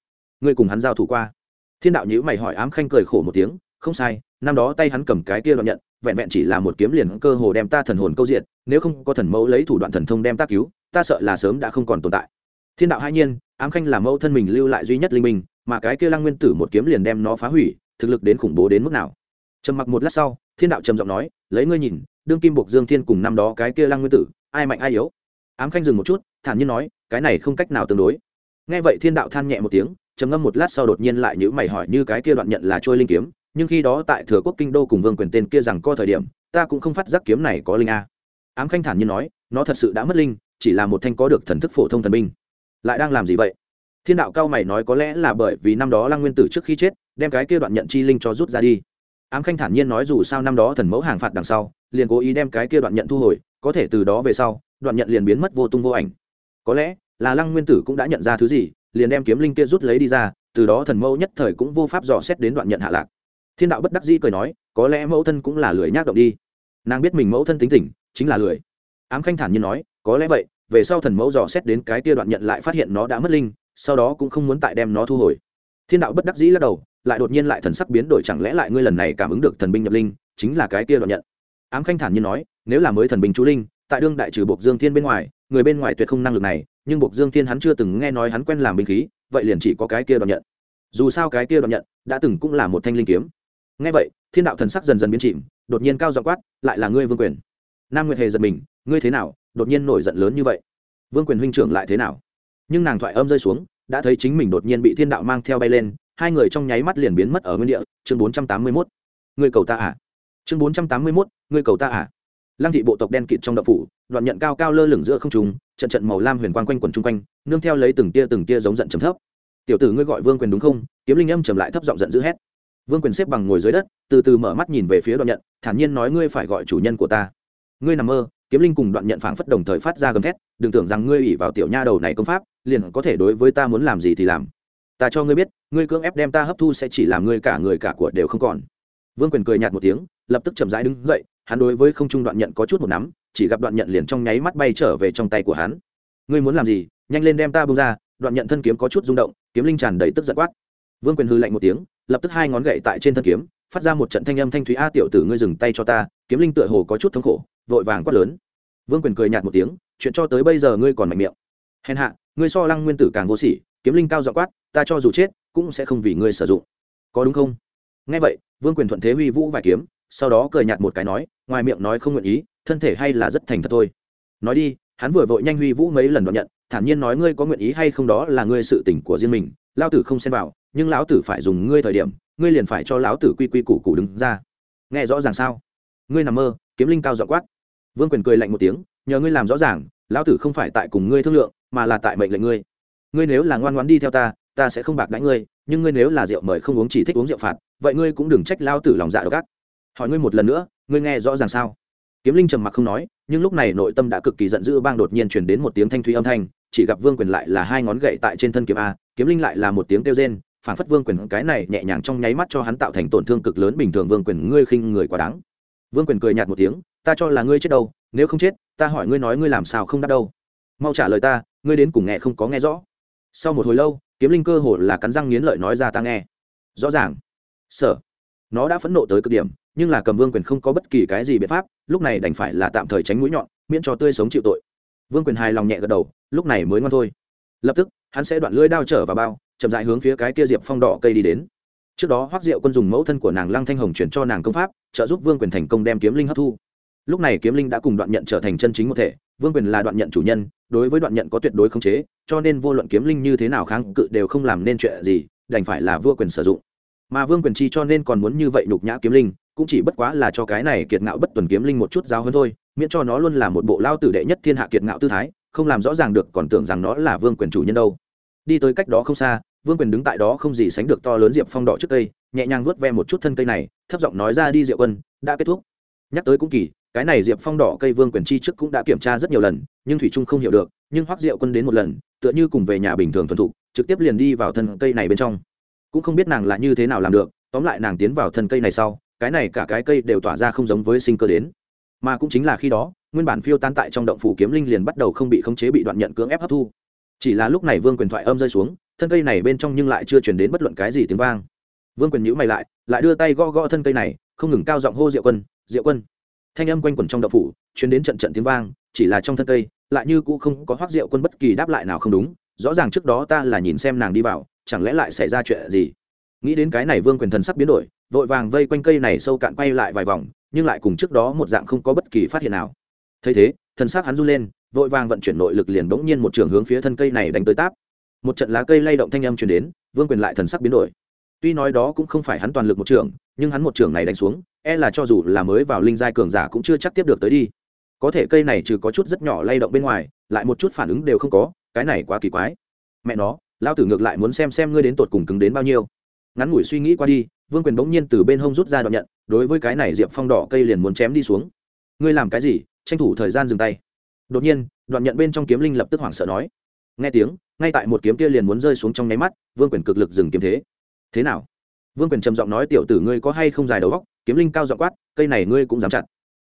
Ngươi cùng hắn giao thủ qua. Thiên đạo nhữ mày hỏi ám khanh cười khổ một tiếng, không sai, năm đó tay hắn cầm cái kia đoạn nhận vẹn vẹn chỉ là một kiếm liền cơ hồ đem ta thần hồn câu diện, nếu không có thần mẫu lấy thủ đoạn thần thông đem ta cứu, ta sợ là sớm đã không còn tồn tại. Thiên đạo hai nhiên, ám khanh là mẫu thân mình lưu lại duy nhất linh minh, mà cái kia lăng nguyên tử một kiếm liền đem nó phá hủy, thực lực đến khủng bố đến mức nào? Trầm mặc một lát sau, thiên đạo trầm giọng nói, lấy ngươi nhìn, đương kim buộc dương thiên cùng năm đó cái kia lăng nguyên tử, ai mạnh ai yếu? Ám khanh dừng một chút, thản nhiên nói, cái này không cách nào tương đối. Nghe vậy thiên đạo than nhẹ một tiếng, trầm ngâm một lát sau đột nhiên lại nhữ mày hỏi như cái kia đoạn nhận là trôi linh kiếm nhưng khi đó tại thừa quốc kinh đô cùng vương quyền tên kia rằng co thời điểm, ta cũng không phát giác kiếm này có linh a. Ám khanh thản nhiên nói, nó thật sự đã mất linh, chỉ là một thanh có được thần thức phổ thông thần binh. Lại đang làm gì vậy? Thiên đạo cao mày nói có lẽ là bởi vì năm đó lăng nguyên tử trước khi chết, đem cái kia đoạn nhận chi linh cho rút ra đi. Ám khanh thản nhiên nói dù sao năm đó thần mẫu hàng phạt đằng sau, liền cố ý đem cái kia đoạn nhận thu hồi, có thể từ đó về sau, đoạn nhận liền biến mất vô tung vô ảnh. Có lẽ là lăng nguyên tử cũng đã nhận ra thứ gì, liền đem kiếm linh kia rút lấy đi ra, từ đó thần mẫu nhất thời cũng vô pháp dò xét đến đoạn nhận hạ lạc thiên đạo bất đắc dĩ cười nói, có lẽ mẫu thân cũng là lười nhác động đi. Nàng biết mình mẫu thân tính tình, chính là lười. Ám khanh thản nhiên nói, có lẽ vậy, về sau thần mẫu dò xét đến cái kia đoạn nhận lại phát hiện nó đã mất linh, sau đó cũng không muốn tại đem nó thu hồi. Thiên đạo bất đắc dĩ lắc đầu, lại đột nhiên lại thần sắc biến đổi, chẳng lẽ lại ngươi lần này cảm ứng được thần binh nhập linh, chính là cái kia đoạn nhận. Ám khanh thản nhiên nói, nếu là mới thần binh chú linh, tại đương đại trừ buộc dương thiên bên ngoài, người bên ngoài tuyệt không năng lực này, nhưng buộc dương thiên hắn chưa từng nghe nói hắn quen làm binh khí, vậy liền chỉ có cái kia đoạn nhận. Dù sao cái kia đoạn nhận, đã từng cũng là một thanh linh kiếm nghe vậy, thiên đạo thần sắc dần dần biến chìm, đột nhiên cao giọng quát, lại là ngươi vương quyền. Nam nguyệt hề giật mình, ngươi thế nào, đột nhiên nổi giận lớn như vậy? Vương quyền huynh trưởng lại thế nào? Nhưng nàng thoại âm rơi xuống, đã thấy chính mình đột nhiên bị thiên đạo mang theo bay lên, hai người trong nháy mắt liền biến mất ở nguyên địa. Chương bốn trăm tám mươi mốt. Người cầu ta à? Chương bốn trăm tám mươi mốt. Người cầu ta à? Lăng thị bộ tộc đen kịt trong đậu phủ, đoạn nhận cao cao lơ lửng giữa không trùng trận trận màu lam huyền quang quanh quần chung quanh, nương theo lấy từng tia từng tia giống giận trầm thấp. Tiểu tử ngươi gọi vương quyền đúng không? Kiếm linh âm trầm lại thấp giọng giận dữ hét vương quyền xếp bằng ngồi dưới đất, từ từ mở mắt nhìn về phía đoạn nhận, thản nhiên nói ngươi phải gọi chủ nhân của ta. Ngươi nằm mơ, kiếm linh cùng đoạn nhận phảng phất đồng thời phát ra gầm thét, đừng tưởng rằng ngươi ủy vào tiểu nha đầu này công pháp, liền có thể đối với ta muốn làm gì thì làm. Ta cho ngươi biết, ngươi cưỡng ép đem ta hấp thu sẽ chỉ làm ngươi cả người cả của đều không còn. Vương quyền cười nhạt một tiếng, lập tức chậm rãi đứng dậy, hắn đối với không trung đoạn nhận có chút một nắm, chỉ gặp đoạn nhận liền trong nháy mắt bay trở về trong tay của hắn. Ngươi muốn làm gì? Nhanh lên đem ta bông ra, đoạn nhận thân kiếm có chút rung động, kiếm linh tràn đầy tức giận quát. Vương quyền hư lạnh một tiếng lập tức hai ngón gậy tại trên thân kiếm, phát ra một trận thanh âm thanh thúy, a tiểu tử, ngươi dừng tay cho ta. Kiếm linh tựa hồ có chút thống khổ, vội vàng quát lớn. Vương quyền cười nhạt một tiếng, chuyện cho tới bây giờ ngươi còn mạnh miệng. Hèn hạ, ngươi so lăng nguyên tử càng vô sỉ. Kiếm linh cao dọ quát, ta cho dù chết, cũng sẽ không vì ngươi sử dụng. Có đúng không? Nghe vậy, vương quyền thuận thế huy vũ vài kiếm, sau đó cười nhạt một cái nói, ngoài miệng nói không nguyện ý, thân thể hay là rất thành thật thôi. Nói đi, hắn vừa vội nhanh huy vũ mấy lần đón nhận thản nhiên nói ngươi có nguyện ý hay không đó là ngươi sự tình của riêng mình lao tử không xen vào, nhưng lão tử phải dùng ngươi thời điểm, ngươi liền phải cho lão tử quy quy củ củ đứng ra. Nghe rõ ràng sao? Ngươi nằm mơ, kiếm linh cao dọ quát. Vương quyền cười lạnh một tiếng, nhờ ngươi làm rõ ràng, lão tử không phải tại cùng ngươi thương lượng, mà là tại mệnh lệnh ngươi. Ngươi nếu là ngoan ngoãn đi theo ta ta sẽ không bạc đãi ngươi, nhưng ngươi nếu là rượu mời không uống chỉ thích uống rượu phạt, vậy ngươi cũng đừng trách Lão tử lòng dạ độc ác. Hỏi ngươi một lần nữa, ngươi nghe rõ ràng sao? Kiếm linh trầm mặc không nói, nhưng lúc này nội tâm đã cực kỳ giận dữ bang đột nhiên truyền đến một tiếng thanh thúy âm thanh chỉ gặp vương quyền lại là hai ngón gậy tại trên thân kiếm a, kiếm linh lại là một tiếng kêu rên phản phất vương quyền cái này nhẹ nhàng trong nháy mắt cho hắn tạo thành tổn thương cực lớn bình thường vương quyền, ngươi khinh người quá đáng. Vương quyền cười nhạt một tiếng, ta cho là ngươi chết đâu, nếu không chết, ta hỏi ngươi nói ngươi làm sao không đáp đâu. Mau trả lời ta, ngươi đến cùng nghe không có nghe rõ. Sau một hồi lâu, kiếm linh cơ hồ là cắn răng nghiến lợi nói ra ta nghe. Rõ ràng. Sở. Nó đã phẫn nộ tới cực điểm, nhưng là cầm vương quyền không có bất kỳ cái gì biện pháp, lúc này đành phải là tạm thời tránh mũi nhọn, miễn cho tươi sống chịu tội. Vương quyền hài lòng nhẹ gật đầu lúc này mới ngon thôi. Lập tức, hắn sẽ đoạn lưỡi đao trở vào bao, chậm dại hướng phía cái kia diệp phong đỏ cây đi đến. Trước đó hoác diệu quân dùng mẫu thân của nàng lăng thanh hồng chuyển cho nàng công pháp, trợ giúp vương quyền thành công đem kiếm linh hấp thu. Lúc này kiếm linh đã cùng đoạn nhận trở thành chân chính một thể, vương quyền là đoạn nhận chủ nhân, đối với đoạn nhận có tuyệt đối khống chế, cho nên vô luận kiếm linh như thế nào kháng cự đều không làm nên chuyện gì, đành phải là vua quyền sử dụng. Mà vương quyền chi cho nên còn muốn như vậy nhục nhã kiếm linh, cũng chỉ bất quá là cho cái này kiệt ngạo bất tuần kiếm linh một chút giáo hơn thôi, miễn cho nó luôn là một bộ lao tử đệ nhất thiên hạ kiệt ngạo tư thái không làm rõ ràng được còn tưởng rằng nó là vương quyền chủ nhân đâu. Đi tới cách đó không xa, vương quyền đứng tại đó không gì sánh được to lớn diệp phong đỏ trước cây, nhẹ nhàng vuốt ve một chút thân cây này, thấp giọng nói ra đi diệu quân, đã kết thúc. Nhắc tới cũng kỳ, cái này diệp phong đỏ cây vương quyền chi trước cũng đã kiểm tra rất nhiều lần, nhưng thủy trung không hiểu được, nhưng hoác diệu quân đến một lần, tựa như cùng về nhà bình thường thuần thục, trực tiếp liền đi vào thân cây này bên trong. Cũng không biết nàng là như thế nào làm được, tóm lại nàng tiến vào thân cây này sau, cái này cả cái cây đều tỏa ra không giống với sinh cơ đến mà cũng chính là khi đó, nguyên bản phiêu tan tại trong động phủ kiếm linh liền bắt đầu không bị khống chế bị đoạn nhận cưỡng ép hấp thu. Chỉ là lúc này vương quyền thoại âm rơi xuống, thân cây này bên trong nhưng lại chưa chuyển đến bất luận cái gì tiếng vang. Vương quyền nhữ mày lại lại đưa tay gõ gõ thân cây này, không ngừng cao giọng hô diệu quân diệu quân. Thanh âm quanh quẩn trong động phủ chuyến đến trận trận tiếng vang, chỉ là trong thân cây, lại như cũ không có hoác diệu quân bất kỳ đáp lại nào không đúng, rõ ràng trước đó ta là nhìn xem nàng đi vào, chẳng lẽ lại xảy ra chuyện gì? Nghĩ đến cái này vương quyền thần sắp biến đổi, vội vàng vây quanh cây này sâu cạn quay lại vài vòng nhưng lại cùng trước đó một dạng không có bất kỳ phát hiện nào. Thấy thế, thần sắc hắn run lên, vội vàng vận chuyển nội lực liền bỗng nhiên một trường hướng phía thân cây này đánh tới táp. Một trận lá cây lay động thanh âm truyền đến, vương quyền lại thần sắc biến đổi. Tuy nói đó cũng không phải hắn toàn lực một trường, nhưng hắn một trường này đánh xuống e là cho dù là mới vào linh giai cường giả cũng chưa chắc tiếp được tới đi. Có thể cây này trừ có chút rất nhỏ lay động bên ngoài, lại một chút phản ứng đều không có, cái này quá kỳ quái. Mẹ nó lao tử ngược lại muốn xem xem ngươi đến tột cùng cứng đến bao nhiêu. Ngắn ngủi suy nghĩ qua đi, vương quyền bỗng nhiên từ bên hông rút ra đoạn nhận đối với cái này diệp phong đỏ cây liền muốn chém đi xuống ngươi làm cái gì tranh thủ thời gian dừng tay đột nhiên đoạn nhận bên trong kiếm linh lập tức hoảng sợ nói nghe tiếng ngay tại một kiếm kia liền muốn rơi xuống trong nháy mắt vương quyền cực lực dừng kiếm thế thế nào vương quyền trầm giọng nói tiểu tử ngươi có hay không dài đầu góc kiếm linh cao giọng quát cây này ngươi cũng dám chặt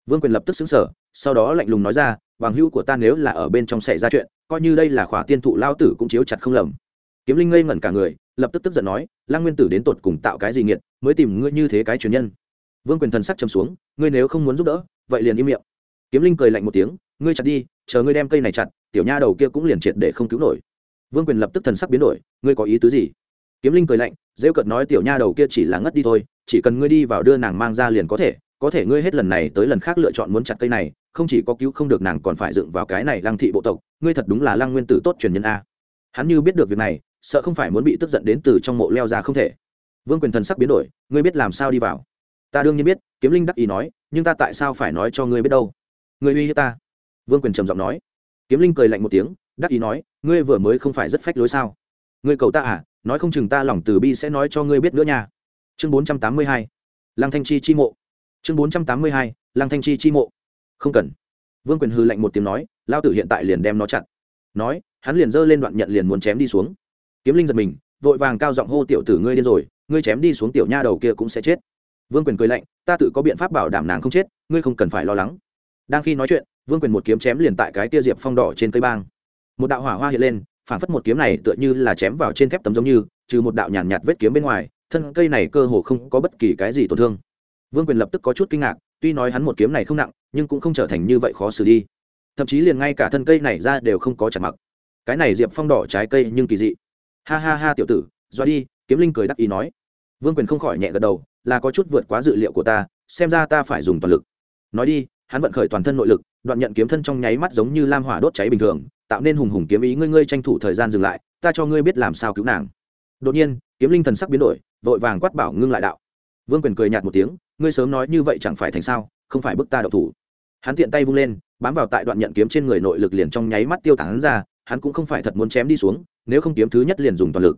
vương quyền lập tức xứng sở sau đó lạnh lùng nói ra bằng hữu của ta nếu là ở bên trong xảy ra chuyện coi như đây là khỏa tiên thụ lao tử cũng chiếu chặt không lầm kiếm linh ngây ngẩn cả người lập tức tức giận nói lang nguyên tử đến tột cùng tạo cái gì nghiệt mới tìm ngươi như thế cái truyền nhân vương quyền thần sắc chầm xuống, ngươi nếu không muốn giúp đỡ, vậy liền im miệng. Kiếm linh cười lạnh một tiếng, ngươi chặt đi, chờ ngươi đem cây này chặt, tiểu nha đầu kia cũng liền triệt để không cứu nổi. Vương quyền lập tức thần sắc biến đổi, ngươi có ý tứ gì? Kiếm linh cười lạnh, rêu cợt nói tiểu nha đầu kia chỉ là ngất đi thôi, chỉ cần ngươi đi vào đưa nàng mang ra liền có thể có thể ngươi hết lần này tới lần khác lựa chọn muốn chặt cây này, không chỉ có cứu không được nàng còn phải dựng vào cái này lăng thị bộ tộc, ngươi thật đúng là lăng nguyên tử tốt truyền nhân a. Hắn như biết được việc này, sợ không phải muốn bị tức giận đến từ trong mộ leo ra không thể. Vương quyền thần sắc biến đổi, ngươi biết làm sao đi vào? Ta đương nhiên biết, kiếm linh đắc ý nói, nhưng ta tại sao phải nói cho ngươi biết đâu? Ngươi uy hiếp ta. Vương quyền trầm giọng nói. Kiếm linh cười lạnh một tiếng, đắc ý nói, ngươi vừa mới không phải rất phách lối sao? Ngươi cầu ta à nói không chừng ta lòng từ bi sẽ nói cho ngươi biết nữa nha. Chương bốn trăm tám mươi hai. Lăng thanh chi chi mộ. Chương bốn trăm tám mươi hai, lăng thanh chi chi mộ. Không cần. Vương quyền hư lạnh một tiếng nói, lao tử hiện tại liền đem nó chặn nói, hắn liền giơ lên đoạn nhận liền muốn chém đi xuống. Kiếm linh giật mình, vội vàng cao giọng hô tiểu tử ngươi điên rồi, ngươi chém đi xuống tiểu nha đầu kia cũng sẽ chết vương quyền cười lạnh ta tự có biện pháp bảo đảm nàng không chết ngươi không cần phải lo lắng. Đang khi nói chuyện vương quyền một kiếm chém liền tại cái tia diệp phong đỏ trên cây bang. Một đạo hỏa hoa hiện lên phản phất một kiếm này tựa như là chém vào trên thép tấm giống như trừ một đạo nhàn nhạt, nhạt vết kiếm bên ngoài thân cây này cơ hồ không có bất kỳ cái gì tổn thương. Vương quyền lập tức có chút kinh ngạc tuy nói hắn một kiếm này không nặng nhưng cũng không trở thành như vậy khó xử đi. Thậm chí liền ngay cả thân cây này ra đều không có chặt mặc. Cái này diệp phong đỏ trái cây nhưng kỳ dị. Ha ha ha tiểu tử doa đi kiếm linh cười đắc ý nói. Vương quyền không khỏi nhẹ gật đầu là có chút vượt quá dự liệu của ta, xem ra ta phải dùng toàn lực. Nói đi, hắn vận khởi toàn thân nội lực, đoạn nhận kiếm thân trong nháy mắt giống như lam hỏa đốt cháy bình thường, tạo nên hùng hùng kiếm ý ngươi ngươi tranh thủ thời gian dừng lại, ta cho ngươi biết làm sao cứu nàng. Đột nhiên, kiếm linh thần sắc biến đổi, vội vàng quát bảo ngưng lại đạo. Vương quyền cười nhạt một tiếng, ngươi sớm nói như vậy chẳng phải thành sao, không phải bức ta đậu thủ. Hắn tiện tay vung lên, bám vào tại đoạn nhận kiếm trên người nội lực liền trong nháy mắt tiêu tán ra, hắn cũng không phải thật muốn chém đi xuống, nếu không kiếm thứ nhất liền dùng toàn lực.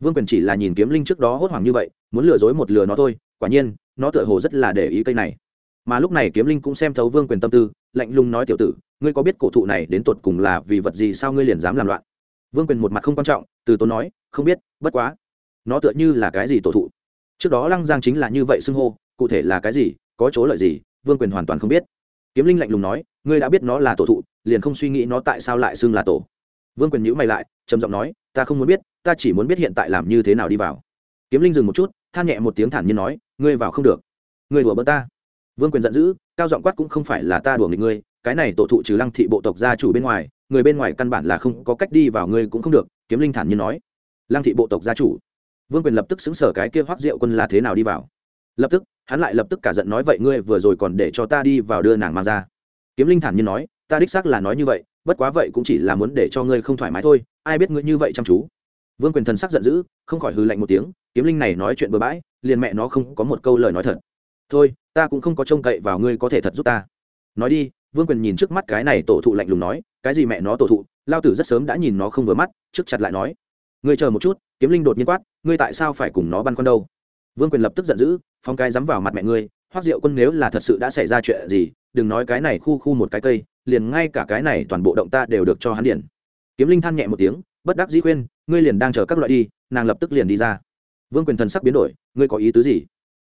Vương quyền chỉ là nhìn kiếm linh trước đó hốt hoảng như vậy, muốn lừa dối một lừa nó thôi quả nhiên, nó tựa hồ rất là để ý cây này. Mà lúc này kiếm linh cũng xem thấu vương quyền tâm tư, lạnh lùng nói tiểu tử, ngươi có biết cổ thụ này đến tột cùng là vì vật gì sao ngươi liền dám làm loạn? Vương quyền một mặt không quan trọng, từ tốn nói, không biết, bất quá. Nó tựa như là cái gì tổ thụ? Trước đó lăng giang chính là như vậy xưng hô, cụ thể là cái gì, có chỗ lợi gì, vương quyền hoàn toàn không biết. Kiếm linh lạnh lùng nói, ngươi đã biết nó là tổ thụ, liền không suy nghĩ nó tại sao lại xưng là tổ. Vương quyền nhữ mày lại, trầm giọng nói, ta không muốn biết, ta chỉ muốn biết hiện tại làm như thế nào đi vào. Kiếm linh dừng một chút than nhẹ một tiếng thản nhiên nói, ngươi vào không được. Ngươi đùa bỡ ta. Vương quyền giận dữ, cao giọng quát cũng không phải là ta đùa nghịch ngươi, cái này tổ thụ trừ lăng thị bộ tộc gia chủ bên ngoài, người bên ngoài căn bản là không có cách đi vào ngươi cũng không được, kiếm linh thản nhiên nói. Lăng thị bộ tộc gia chủ. Vương quyền lập tức xứng sở cái kia hoác diệu quân là thế nào đi vào. Lập tức, hắn lại lập tức cả giận nói, vậy ngươi vừa rồi còn để cho ta đi vào đưa nàng mang ra. Kiếm linh thản nhiên nói, ta đích xác là nói như vậy, bất quá vậy cũng chỉ là muốn để cho ngươi không thoải mái thôi, ai biết ngươi như vậy chăm chú vương quyền thần sắc giận dữ, không khỏi hư lạnh một tiếng, kiếm linh này nói chuyện bừa bãi, liền mẹ nó không có một câu lời nói thật. Thôi, ta cũng không có trông cậy vào ngươi có thể thật giúp ta. Nói đi, vương quyền nhìn trước mắt cái này tổ thụ lạnh lùng nói, cái gì mẹ nó tổ thụ, lao tử rất sớm đã nhìn nó không vừa mắt, trước chặt lại nói. Ngươi chờ một chút, kiếm linh đột nhiên quát, ngươi tại sao phải cùng nó băn khoăn đâu? Vương quyền lập tức giận dữ, phong cái dám vào mặt mẹ ngươi hoác diệu quân nếu là thật sự đã xảy ra chuyện gì, đừng nói cái này khu khu một cái cây, liền ngay cả cái này toàn bộ động ta đều được cho hắn điển kiếm linh than nhẹ một tiếng bất đắc dĩ khuyên, ngươi liền đang chờ các loại đi, nàng lập tức liền đi ra. Vương quyền thần sắc biến đổi, ngươi có ý tứ gì?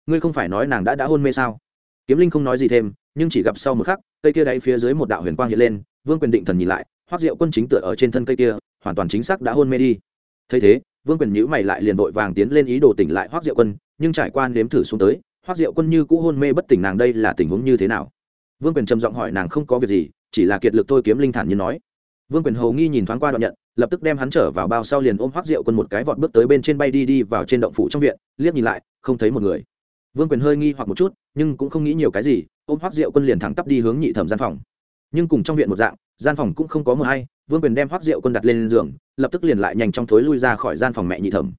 Ngươi không phải nói nàng đã đã hôn mê sao? Kiếm linh không nói gì thêm, nhưng chỉ gặp sau một khắc, cây kia đáy phía dưới một đạo huyền quang hiện lên, vương quyền định thần nhìn lại, hoác diệu quân chính tựa ở trên thân cây kia, hoàn toàn chính xác đã hôn mê đi. Thấy thế, vương quyền nhữ mày lại liền vội vàng tiến lên ý đồ tỉnh lại hoác diệu quân, nhưng trải qua nếm thử xuống tới, hoác diệu quân như cũ hôn mê bất tỉnh nàng đây là tình huống như thế nào? Vương quyền trầm giọng hỏi nàng không có việc gì, chỉ là kiệt lực thôi kiếm linh thản nhiên nói vương quyền hầu nghi nhìn thoáng qua đoạn nhận, lập tức đem hắn trở vào bao sau liền ôm hoác rượu quân một cái vọt bước tới bên trên bay đi đi vào trên động phủ trong viện, liếc nhìn lại, không thấy một người. Vương quyền hơi nghi hoặc một chút, nhưng cũng không nghĩ nhiều cái gì, ôm hoác rượu quân liền thẳng tắp đi hướng nhị thẩm gian phòng. Nhưng cùng trong viện một dạng, gian phòng cũng không có mờ hay, vương quyền đem hoác rượu quân đặt lên giường, lập tức liền lại nhanh trong thối lui ra khỏi gian phòng mẹ nhị thẩm.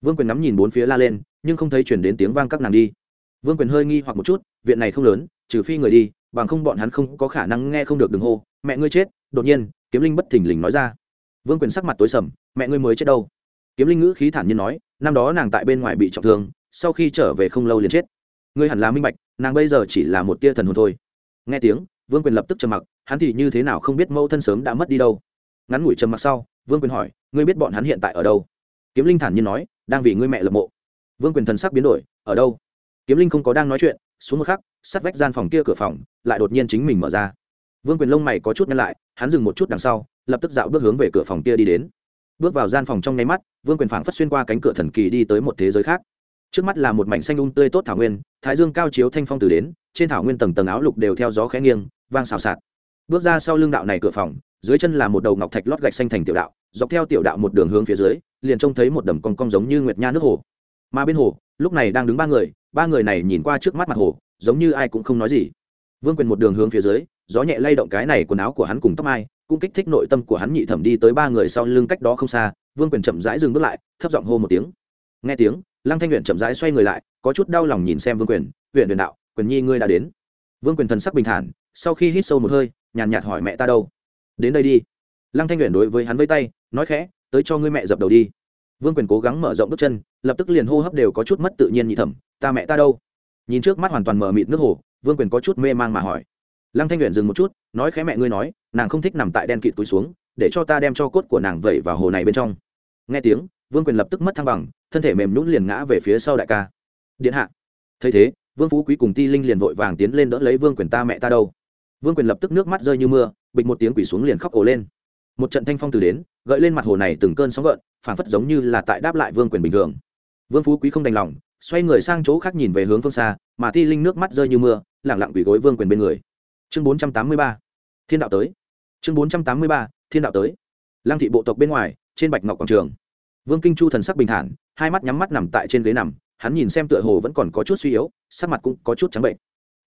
Vương quyền ngắm nhìn bốn phía la lên, nhưng không thấy chuyển đến tiếng vang các nàng đi. Vương quyền hơi nghi hoặc một chút, viện này không lớn, trừ phi người đi, bằng không bọn hắn không có khả năng nghe không được đường hô, mẹ ngươi chết, đột nhiên kiếm linh bất thình lình nói ra. Vương quyền sắc mặt tối sầm, mẹ ngươi mới chết đâu? Kiếm linh ngữ khí thản nhiên nói, năm đó nàng tại bên ngoài bị trọng thương, sau khi trở về không lâu liền chết. Ngươi hẳn là minh bạch, nàng bây giờ chỉ là một tia thần hồn thôi. Nghe tiếng, vương quyền lập tức trầm mặc, hắn thì như thế nào không biết mẫu thân sớm đã mất đi đâu. Ngắn ngủi trầm mặc sau, vương quyền hỏi, ngươi biết bọn hắn hiện tại ở đâu? Kiếm linh thản nhiên nói, đang vì ngươi mẹ lập mộ. Vương quyền thần sắc biến đổi, ở đâu? Kiếm linh không có đang nói chuyện, xuống một khắc sát vách gian phòng kia cửa phòng lại đột nhiên chính mình mở ra vương quyền lông mày có chút nhăn lại, hắn dừng một chút đằng sau, lập tức dạo bước hướng về cửa phòng kia đi đến. Bước vào gian phòng trong nháy mắt, vương quyền phảng phất xuyên qua cánh cửa thần kỳ đi tới một thế giới khác. Trước mắt là một mảnh xanh ung um tươi tốt thảo nguyên, thái dương cao chiếu thanh phong từ đến, trên thảo nguyên tầng tầng áo lục đều theo gió khẽ nghiêng, vang xào xạc. Bước ra sau lưng đạo này cửa phòng, dưới chân là một đầu ngọc thạch lót gạch xanh thành tiểu đạo, dọc theo tiểu đạo một đường hướng phía dưới, liền trông thấy một đầm cong cong giống như nguyệt nha nước hồ. Mà bên hồ, lúc này đang đứng ba người ba người này nhìn qua trước mắt mặt hồ, giống như ai cũng không nói gì vương quyền một đường hướng phía dưới, gió nhẹ lay động cái này quần áo của hắn cùng tóc mai, cũng kích thích nội tâm của hắn nhị thẩm đi tới ba người sau lưng cách đó không xa, vương quyền chậm rãi dừng bước lại, thấp giọng hô một tiếng. Nghe tiếng, lăng thanh nguyện chậm rãi xoay người lại, có chút đau lòng nhìn xem vương quyền huyện huyền đạo, quyền nhi ngươi đã đến. Vương quyền thần sắc bình thản, sau khi hít sâu một hơi, nhàn nhạt hỏi mẹ ta đâu. Đến đây đi. Lăng thanh nguyện đối với hắn với tay, nói khẽ, tới cho ngươi mẹ dập đầu đi. Vương quyền cố gắng mở rộng bước chân, lập tức liền hô hấp đều có chút mất tự nhiên nhị thẩm, ta mẹ ta đâu? Nhìn trước mắt hoàn toàn mờ mịt nước hồ vương quyền có chút mê mang mà hỏi. Lăng thanh nguyện dừng một chút, nói khẽ mẹ ngươi nói, nàng không thích nằm tại đen kịt túi xuống, để cho ta đem cho cốt của nàng vẩy vào hồ này bên trong. Nghe tiếng, vương quyền lập tức mất thăng bằng, thân thể mềm nhũn liền ngã về phía sau đại ca. Điện hạ. Thấy thế, vương phú quý cùng ti linh liền vội vàng tiến lên đỡ lấy vương quyền ta mẹ ta đâu. Vương quyền lập tức nước mắt rơi như mưa, bịch một tiếng quỷ xuống liền khóc ồ lên. Một trận thanh phong từ đến, gợi lên mặt hồ này từng cơn sóng gợn, phảng phất giống như là tại đáp lại vương quyền bình thường. Vương phú quý không đành lòng xoay người sang chỗ khác nhìn về hướng phương xa, mà ti linh nước mắt rơi như mưa, lẳng lặng quỷ gối vương quyền bên người. Chương bốn trăm tám mươi ba, thiên đạo tới. Chương bốn trăm tám mươi ba, thiên đạo tới. Lăng thị bộ tộc bên ngoài, trên bạch ngọc quảng trường. Vương kinh chu thần sắc bình thản, hai mắt nhắm mắt nằm tại trên ghế nằm, hắn nhìn xem tựa hồ vẫn còn có chút suy yếu, sắc mặt cũng có chút trắng bệnh.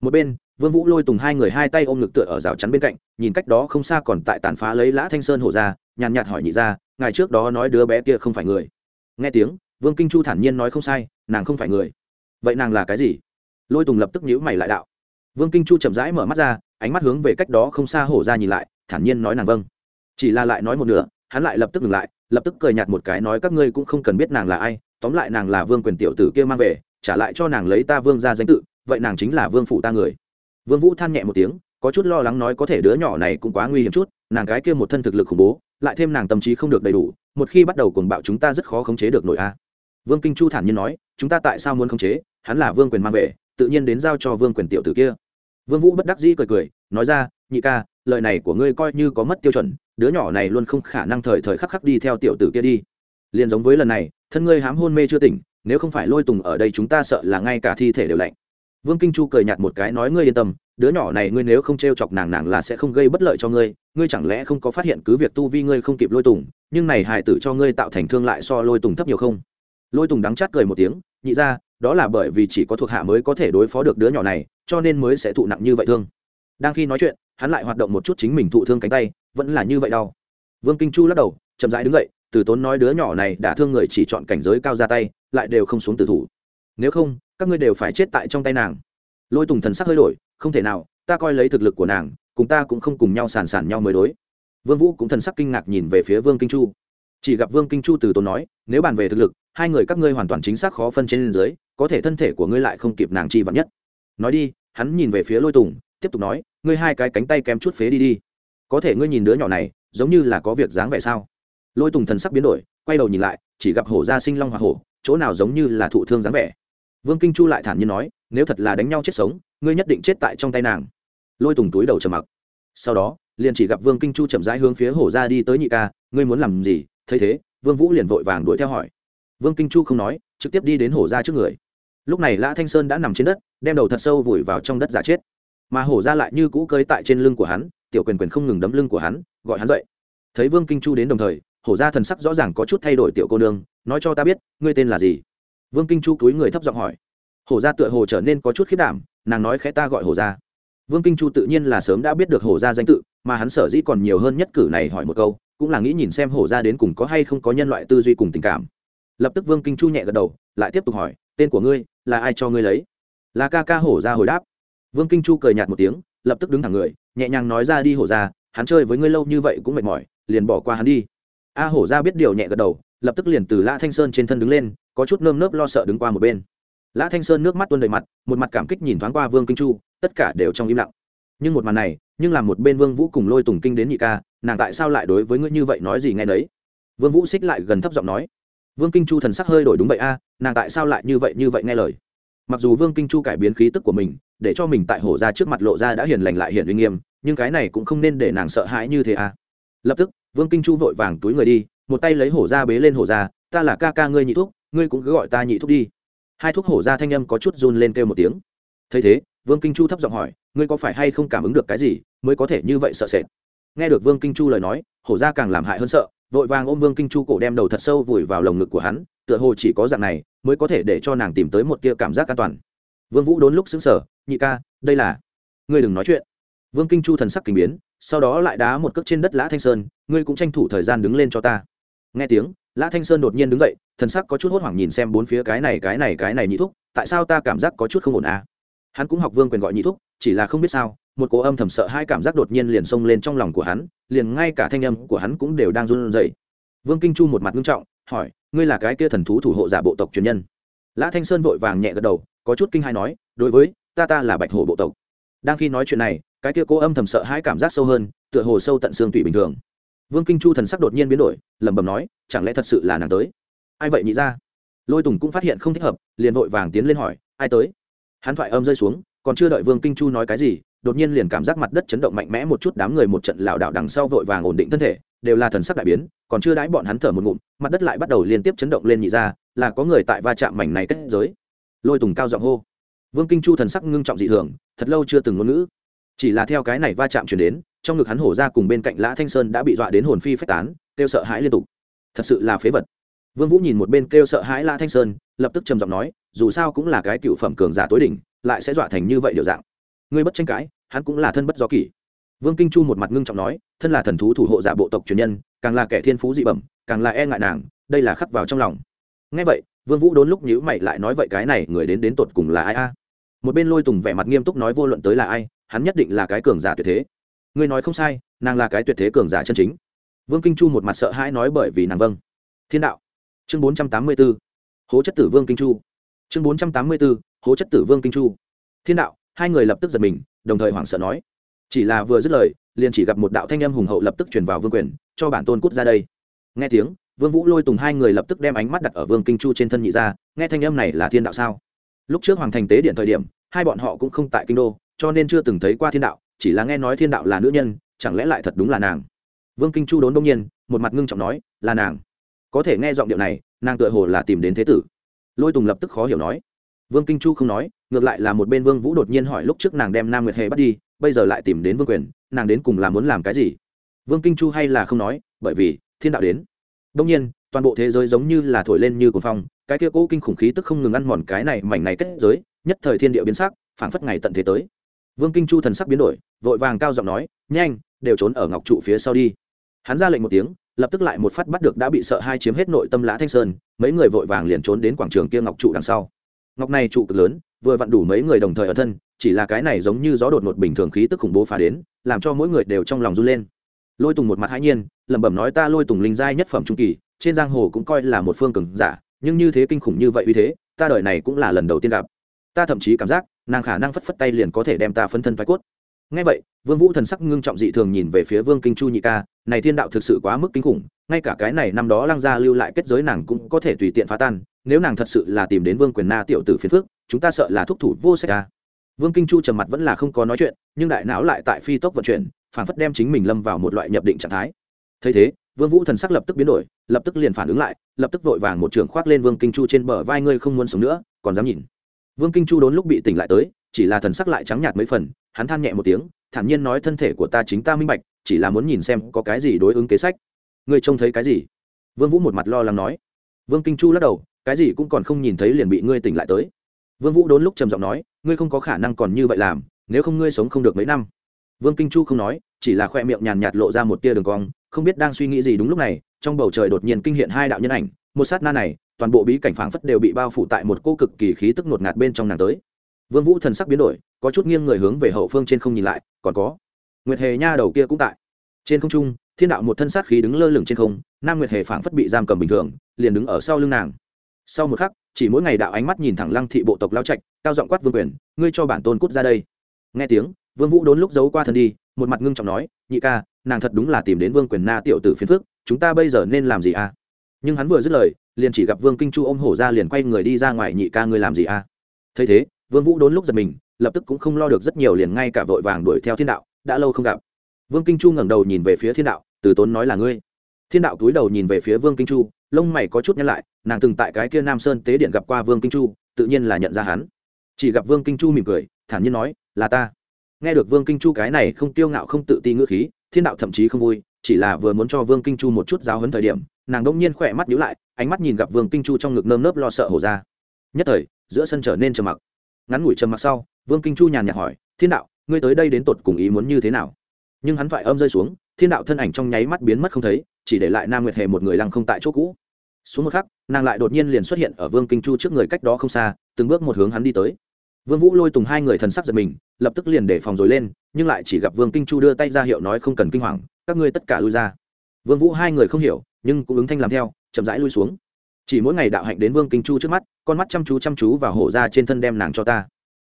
Một bên, vương vũ lôi tùng hai người hai tay ôm ngực tựa ở rào chắn bên cạnh, nhìn cách đó không xa còn tại tàn phá lấy lã thanh sơn hổ ra, nhàn nhạt hỏi nhị ra ngày trước đó nói đứa bé kia không phải người. Nghe tiếng vương kinh chu thản nhiên nói không sai, nàng không phải người. Vậy nàng là cái gì? Lôi tùng lập tức nhíu mày lại đạo. Vương kinh chu chậm rãi mở mắt ra, ánh mắt hướng về cách đó không xa hổ ra nhìn lại, thản nhiên nói nàng vâng. Chỉ là lại nói một nửa, hắn lại lập tức ngừng lại, lập tức cười nhạt một cái nói các ngươi cũng không cần biết nàng là ai, tóm lại nàng là vương quyền tiểu tử kia mang về, trả lại cho nàng lấy ta vương ra danh tự, vậy nàng chính là vương phụ ta người. Vương vũ than nhẹ một tiếng, có chút lo lắng nói có thể đứa nhỏ này cũng quá nguy hiểm chút, nàng gái kia một thân thực lực khủng bố, lại thêm nàng tâm trí không được đầy đủ, một khi bắt đầu cuồng bạo chúng ta rất khó khống chế được nội a vương kinh chu thản nhiên nói, chúng ta tại sao muốn khống chế? Hắn là vương quyền mang về, tự nhiên đến giao cho vương quyền tiểu tử kia. Vương vũ bất đắc dĩ cười cười, nói ra, nhị ca, lời này của ngươi coi như có mất tiêu chuẩn, đứa nhỏ này luôn không khả năng thời thời khắc khắc đi theo tiểu tử kia đi. Liền giống với lần này, thân ngươi hám hôn mê chưa tỉnh, nếu không phải lôi tùng ở đây chúng ta sợ là ngay cả thi thể đều lạnh. Vương kinh chu cười nhạt một cái nói, ngươi yên tâm, đứa nhỏ này ngươi nếu không t r e o chọc nàng nàng là sẽ không gây bất lợi cho ngươi ngươi chẳng lẽ không có phát hiện cứ việc tu vi ngươi không kịp lôi tùng, nhưng này hài tử cho ngươi tạo thành thương lại so lôi tùng thấp nhiều không? Lôi tùng đắng chát cười một tiếng, nhị ra, đó là bởi vì chỉ có thuộc hạ mới có thể đối phó được đứa nhỏ này, cho nên mới sẽ thụ nặng như vậy thương. Đang khi nói chuyện, hắn lại hoạt động một chút chính mình thụ thương cánh tay, vẫn là như vậy đau. Vương kinh chu lắc đầu, chậm rãi đứng dậy, từ tốn nói đứa nhỏ này đã thương người chỉ chọn cảnh giới cao ra tay, lại đều không xuống tử thủ. Nếu không, các ngươi đều phải chết tại trong tay nàng. Lôi tùng thần sắc hơi đổi, không thể nào, ta coi lấy thực lực của nàng, cùng ta cũng không cùng nhau sàn sàn nhau mới đối. Vương vũ cũng thần sắc kinh ngạc nhìn về phía vương kinh chu chỉ gặp vương kinh chu từ tốn nói, nếu bàn về thực lực, hai người các ngươi hoàn toàn chính xác khó phân trên dưới, có thể thân thể của ngươi lại không kịp nàng chi vật nhất. Nói đi, hắn nhìn về phía lôi tùng, tiếp tục nói, ngươi hai cái cánh tay kém chút phế đi đi. Có thể ngươi nhìn đứa nhỏ này, giống như là có việc dáng vẻ sao? Lôi tùng thần sắc biến đổi, quay đầu nhìn lại, chỉ gặp hổ gia sinh long hoa hổ, chỗ nào giống như là thụ thương dáng vẻ. Vương kinh chu lại thản nhiên nói, nếu thật là đánh nhau chết sống, ngươi nhất định chết tại trong tay nàng. Lôi tùng túi đầu trầm mặc. Sau đó, liền chỉ gặp vương kinh chu chậm rãi hướng phía hổ ra đi tới nhị ca, ngươi muốn làm gì? Thấy thế, vương vũ liền vội vàng đuổi theo hỏi. Vương kinh chu không nói, trực tiếp đi đến hổ ra trước người. Lúc này lã thanh sơn đã nằm trên đất, đem đầu thật sâu vùi vào trong đất giả chết. Mà hổ ra lại như cũ cơi tại trên lưng của hắn, tiểu quyền quyền không ngừng đấm lưng của hắn, gọi hắn dậy. Thấy vương kinh chu đến đồng thời, hổ ra thần sắc rõ ràng có chút thay đổi tiểu cô nương, nói cho ta biết, ngươi tên là gì? Vương kinh chu túi người thấp giọng hỏi. Hổ ra tựa hồ trở nên có chút khiết đảm, nàng nói khẽ ta gọi hổ ra. Vương kinh chu tự nhiên là sớm đã biết được hổ ra danh tự, mà hắn sở dĩ còn nhiều hơn nhất cử này hỏi một câu cũng là nghĩ nhìn xem hổ ra đến cùng có hay không có nhân loại tư duy cùng tình cảm. Lập tức vương kinh chu nhẹ gật đầu, lại tiếp tục hỏi, tên của ngươi, là ai cho ngươi lấy? Là ca ca hổ ra hồi đáp. Vương kinh chu cười nhạt một tiếng, lập tức đứng thẳng người, nhẹ nhàng nói ra đi hổ ra, hắn chơi với ngươi lâu như vậy cũng mệt mỏi, liền bỏ qua hắn đi. A hổ ra biết điều nhẹ gật đầu, lập tức liền từ lã thanh sơn trên thân đứng lên, có chút nơm nớp lo sợ đứng qua một bên. Lã thanh sơn nước mắt tuôn đầy mặt, một mặt cảm kích nhìn thoáng qua vương kinh chu, tất cả đều trong im lặng. Nhưng một màn này, nhưng làm một bên vương vũ cùng lôi tùng kinh đến nhị ca nàng tại sao lại đối với ngươi như vậy nói gì nghe đấy vương vũ xích lại gần thấp giọng nói. Vương kinh chu thần sắc hơi đổi đúng vậy a, nàng tại sao lại như vậy như vậy nghe lời? Mặc dù vương kinh chu cải biến khí tức của mình, để cho mình tại hổ ra trước mặt lộ ra đã hiền lành lại hiền uy nghiêm, nhưng cái này cũng không nên để nàng sợ hãi như thế a. Lập tức, vương kinh chu vội vàng túi người đi, một tay lấy hổ ra bế lên hổ ra, ta là ca ca ngươi nhị thuốc ngươi cũng cứ gọi ta nhị thuốc đi. Hai thuốc hổ ra thanh âm có chút run lên kêu một tiếng. Thấy thế, vương kinh chu thấp giọng hỏi, ngươi có phải hay không cảm ứng được cái gì mới có thể như vậy sợ sệt? Nghe được vương kinh chu lời nói, hổ ra càng làm hại hơn sợ, vội vàng ôm vương kinh chu cổ đem đầu thật sâu vùi vào lồng ngực của hắn, tựa hồ chỉ có dạng này mới có thể để cho nàng tìm tới một tia cảm giác an toàn. Vương vũ đốn lúc xứng sở nhị ca, đây là ngươi đừng nói chuyện. Vương kinh chu thần sắc kinh biến, sau đó lại đá một cước trên đất lã thanh sơn, ngươi cũng tranh thủ thời gian đứng lên cho ta. Nghe tiếng, lã thanh sơn đột nhiên đứng dậy, thần sắc có chút hốt hoảng nhìn xem bốn phía cái này cái này cái này nhị thúc, tại sao ta cảm giác có chút không ổn à? Hắn cũng học vương quyền gọi nhị thúc, chỉ là không biết sao một cỗ âm thầm sợ hai cảm giác đột nhiên liền xông lên trong lòng của hắn, liền ngay cả thanh âm của hắn cũng đều đang run rẩy. Vương kinh chu một mặt nghiêm trọng, hỏi, ngươi là cái kia thần thú thủ hộ giả bộ tộc truyền nhân? Lã thanh sơn vội vàng nhẹ gật đầu, có chút kinh hai nói, đối với, ta ta là bạch hổ bộ tộc. Đang khi nói chuyện này, cái kia cố âm thầm sợ hai cảm giác sâu hơn, tựa hồ sâu tận xương tủy bình thường. Vương kinh chu thần sắc đột nhiên biến đổi, lẩm bẩm nói, chẳng lẽ thật sự là nàng tới? Ai vậy nhị ra lôi tùng cũng phát hiện không thích hợp, liền vội vàng tiến lên hỏi, ai tới? Hắn thoại âm rơi xuống, còn chưa đợi vương kinh chu nói cái gì đột nhiên liền cảm giác mặt đất chấn động mạnh mẽ một chút, đám người một trận lảo đảo đằng sau vội vàng ổn định thân thể, đều là thần sắc đại biến, còn chưa đãi bọn hắn thở một ngụm, mặt đất lại bắt đầu liên tiếp chấn động lên nhị ra, là có người tại va chạm mảnh này kết giới. Lôi tùng cao giọng hô. Vương kinh chu thần sắc ngưng trọng dị thường, thật lâu chưa từng ngôn ngữ. Chỉ là theo cái này va chạm chuyển đến, trong ngực hắn hổ ra cùng bên cạnh lã thanh sơn đã bị dọa đến hồn phi phách tán, kêu sợ hãi liên tục. Thật sự là phế vật. Vương vũ nhìn một bên kêu sợ hãi lã thanh sơn, lập tức trầm giọng nói, dù sao cũng là cái cựu phẩm cường giả tối đỉnh, lại sẽ dọa thành như vậy điều dạng. Ngươi bất tranh cãi hắn cũng là thân bất do kỷ. Vương kinh chu một mặt ngưng trọng nói, thân là thần thú thủ hộ giả bộ tộc truyền nhân, càng là kẻ thiên phú dị bẩm, càng là e ngại nàng, đây là khắc vào trong lòng. Ngay vậy, vương vũ đốn lúc nhữ mày lại nói vậy cái này người đến đến tột cùng là ai a? Một bên lôi tùng vẻ mặt nghiêm túc nói vô luận tới là ai, hắn nhất định là cái cường giả tuyệt thế. Ngươi nói không sai, nàng là cái tuyệt thế cường giả chân chính. Vương kinh chu một mặt sợ hãi nói bởi vì nàng vâng. Thiên đạo. Chương bốn trăm tám mươi b ố hố chất tử vương kinh chu. Chương bốn trăm tám mươi b ố hố chất tử vương kinh chu. Thiên đạo, hai người lập tức giật mình đồng thời hoảng sợ nói, chỉ là vừa dứt lời, liền chỉ gặp một đạo thanh âm hùng hậu lập tức truyền vào vương quyền, cho bản tôn cút ra đây. Nghe tiếng, vương vũ lôi tùng hai người lập tức đem ánh mắt đặt ở vương kinh chu trên thân nhị ra nghe thanh âm này là thiên đạo sao? Lúc trước hoàng thành tế điện thời điểm, hai bọn họ cũng không tại kinh đô, cho nên chưa từng thấy qua thiên đạo, chỉ là nghe nói thiên đạo là nữ nhân, chẳng lẽ lại thật đúng là nàng? Vương kinh chu đốn đông nhiên, một mặt ngưng trọng nói, là nàng. Có thể nghe giọng điệu này, nàng tựa hồ là tìm đến thế tử. Lôi tùng lập tức khó hiểu nói vương kinh chu không nói, ngược lại là một bên vương vũ đột nhiên hỏi lúc trước nàng đem nam nguyệt hề bắt đi, bây giờ lại tìm đến vương quyền, nàng đến cùng là muốn làm cái gì? Vương kinh chu hay là không nói, bởi vì, thiên đạo đến. Đông nhiên, toàn bộ thế giới giống như là thổi lên như cuồng phong, cái kia cố kinh khủng khí tức không ngừng ăn mòn cái này mảnh này kết giới, nhất thời thiên địa biến sắc, phảng phất ngày tận thế tới. Vương kinh chu thần sắc biến đổi, vội vàng cao giọng nói, nhanh, đều trốn ở ngọc trụ phía sau đi. Hắn ra lệnh một tiếng, lập tức lại một phát bắt được đã bị sợ hai chiếm hết nội tâm lã thanh sơn, mấy người vội vàng liền trốn đến quảng trường kia ngọc trụ đằng sau ngọc này trụ cực lớn, vừa vặn đủ mấy người đồng thời ở thân, chỉ là cái này giống như gió đột ngột bình thường khí tức khủng bố phá đến, làm cho mỗi người đều trong lòng run lên. Lôi tùng một mặt hãi nhiên, lẩm bẩm nói ta lôi tùng linh giai nhất phẩm trung kỳ, trên giang hồ cũng coi là một phương cường giả, nhưng như thế kinh khủng như vậy uy thế, ta đời này cũng là lần đầu tiên gặp. Ta thậm chí cảm giác, nàng khả năng phất phất tay liền có thể đem ta phân thân phái cốt. Ngay vậy, vương vũ thần sắc ngưng trọng dị thường nhìn về phía vương kinh chu nhị ca, này thiên đạo thực sự quá mức kinh khủng, ngay cả cái này năm đó lăng gia lưu lại kết giới nàng cũng có thể tùy tiện phá tan nếu nàng thật sự là tìm đến vương quyền na tiểu tử phiền phước chúng ta sợ là thúc thủ vô sách ca vương kinh chu trầm mặt vẫn là không có nói chuyện, nhưng đại não lại tại phi tốc vận chuyển phản phất đem chính mình lâm vào một loại nhập định trạng thái. Thấy thế, vương vũ thần sắc lập tức biến đổi, lập tức liền phản ứng lại, lập tức vội vàng một trường khoác lên vương kinh chu trên bờ vai ngươi không muốn sống nữa, còn dám nhìn. Vương kinh chu đốn lúc bị tỉnh lại tới, chỉ là thần sắc lại trắng nhạt mấy phần, hắn than nhẹ một tiếng, thản nhiên nói thân thể của ta chính ta minh bạch, chỉ là muốn nhìn xem có cái gì đối ứng kế sách. Ngươi trông thấy cái gì? Vương vũ một mặt lo lắng nói. Vương kinh chu lắc đầu cái gì cũng còn không nhìn thấy liền bị ngươi tỉnh lại tới. Vương vũ đốn lúc trầm giọng nói, ngươi không có khả năng còn như vậy làm, nếu không ngươi sống không được mấy năm. Vương kinh chu không nói, chỉ là khoe miệng nhàn nhạt lộ ra một tia đường cong, không biết đang suy nghĩ gì đúng lúc này, trong bầu trời đột nhiên kinh hiện hai đạo nhân ảnh, một sát na này, toàn bộ bí cảnh phảng phất đều bị bao phủ tại một cô cực kỳ khí tức ngột ngạt bên trong nàng tới. Vương vũ thần sắc biến đổi, có chút nghiêng người hướng về hậu phương trên không nhìn lại, còn có nguyệt hề nha đầu kia cũng tại. Trên không trung, thiên đạo một thân sát khí đứng lơ lửng trên không, nam nguyệt hề phảng phất bị giam cầm bình thường, liền đứng ở sau lưng nàng sau một khắc, chỉ mỗi ngày đạo ánh mắt nhìn thẳng lăng thị bộ tộc lao trạch, cao giọng quát vương quyền, ngươi cho bản tôn cút ra đây. Nghe tiếng, vương vũ đốn lúc giấu qua thân đi, một mặt ngưng trọng nói, nhị ca, nàng thật đúng là tìm đến vương quyền na tiểu tử phiền phước chúng ta bây giờ nên làm gì à? Nhưng hắn vừa dứt lời, liền chỉ gặp vương kinh chu ôm hổ ra liền quay người đi ra ngoài, nhị ca, ngươi làm gì à? Thấy thế, vương vũ đốn lúc giật mình, lập tức cũng không lo được rất nhiều liền ngay cả vội vàng đuổi theo thiên đạo, đã lâu không gặp. Vương kinh chu ngẩng đầu nhìn về phía thiên đạo, từ tốn nói là ngươi. Thiên đạo túi đầu nhìn về phía vương kinh chu lông mày có chút nhăn lại, nàng từng tại cái kia nam sơn tế điện gặp qua vương kinh chu, tự nhiên là nhận ra hắn. Chỉ gặp vương kinh chu mỉm cười, thản nhiên nói, là ta. Nghe được vương kinh chu cái này không tiêu ngạo không tự ti ngữ khí, thiên đạo thậm chí không vui, chỉ là vừa muốn cho vương kinh chu một chút giáo hấn thời điểm, nàng đông nhiên khỏe mắt nhíu lại, ánh mắt nhìn gặp vương kinh chu trong ngực nơm nớp lo sợ hổ ra. Nhất thời, giữa sân trở nên trầm mặc. Ngắn ngủi trầm mặc sau, vương kinh chu nhàn nhạt hỏi, thiên đạo, ngươi tới đây đến tột cùng ý muốn như thế nào? Nhưng hắn thoại âm rơi xuống thiên đạo thân ảnh trong nháy mắt biến mất không thấy, chỉ để lại nam nguyệt hề một người lăng không tại chỗ cũ. Xuống một khắc, nàng lại đột nhiên liền xuất hiện ở vương kinh chu trước người cách đó không xa, từng bước một hướng hắn đi tới. Vương vũ lôi tùng hai người thần sắc giật mình, lập tức liền để phòng rồi lên, nhưng lại chỉ gặp vương kinh chu đưa tay ra hiệu nói không cần kinh hoàng, các ngươi tất cả lui ra. Vương vũ hai người không hiểu, nhưng cũng ứng thanh làm theo, chậm rãi lui xuống. Chỉ mỗi ngày đạo hạnh đến vương kinh chu trước mắt, con mắt chăm chú chăm chú và hổ ra trên thân đem nàng cho ta.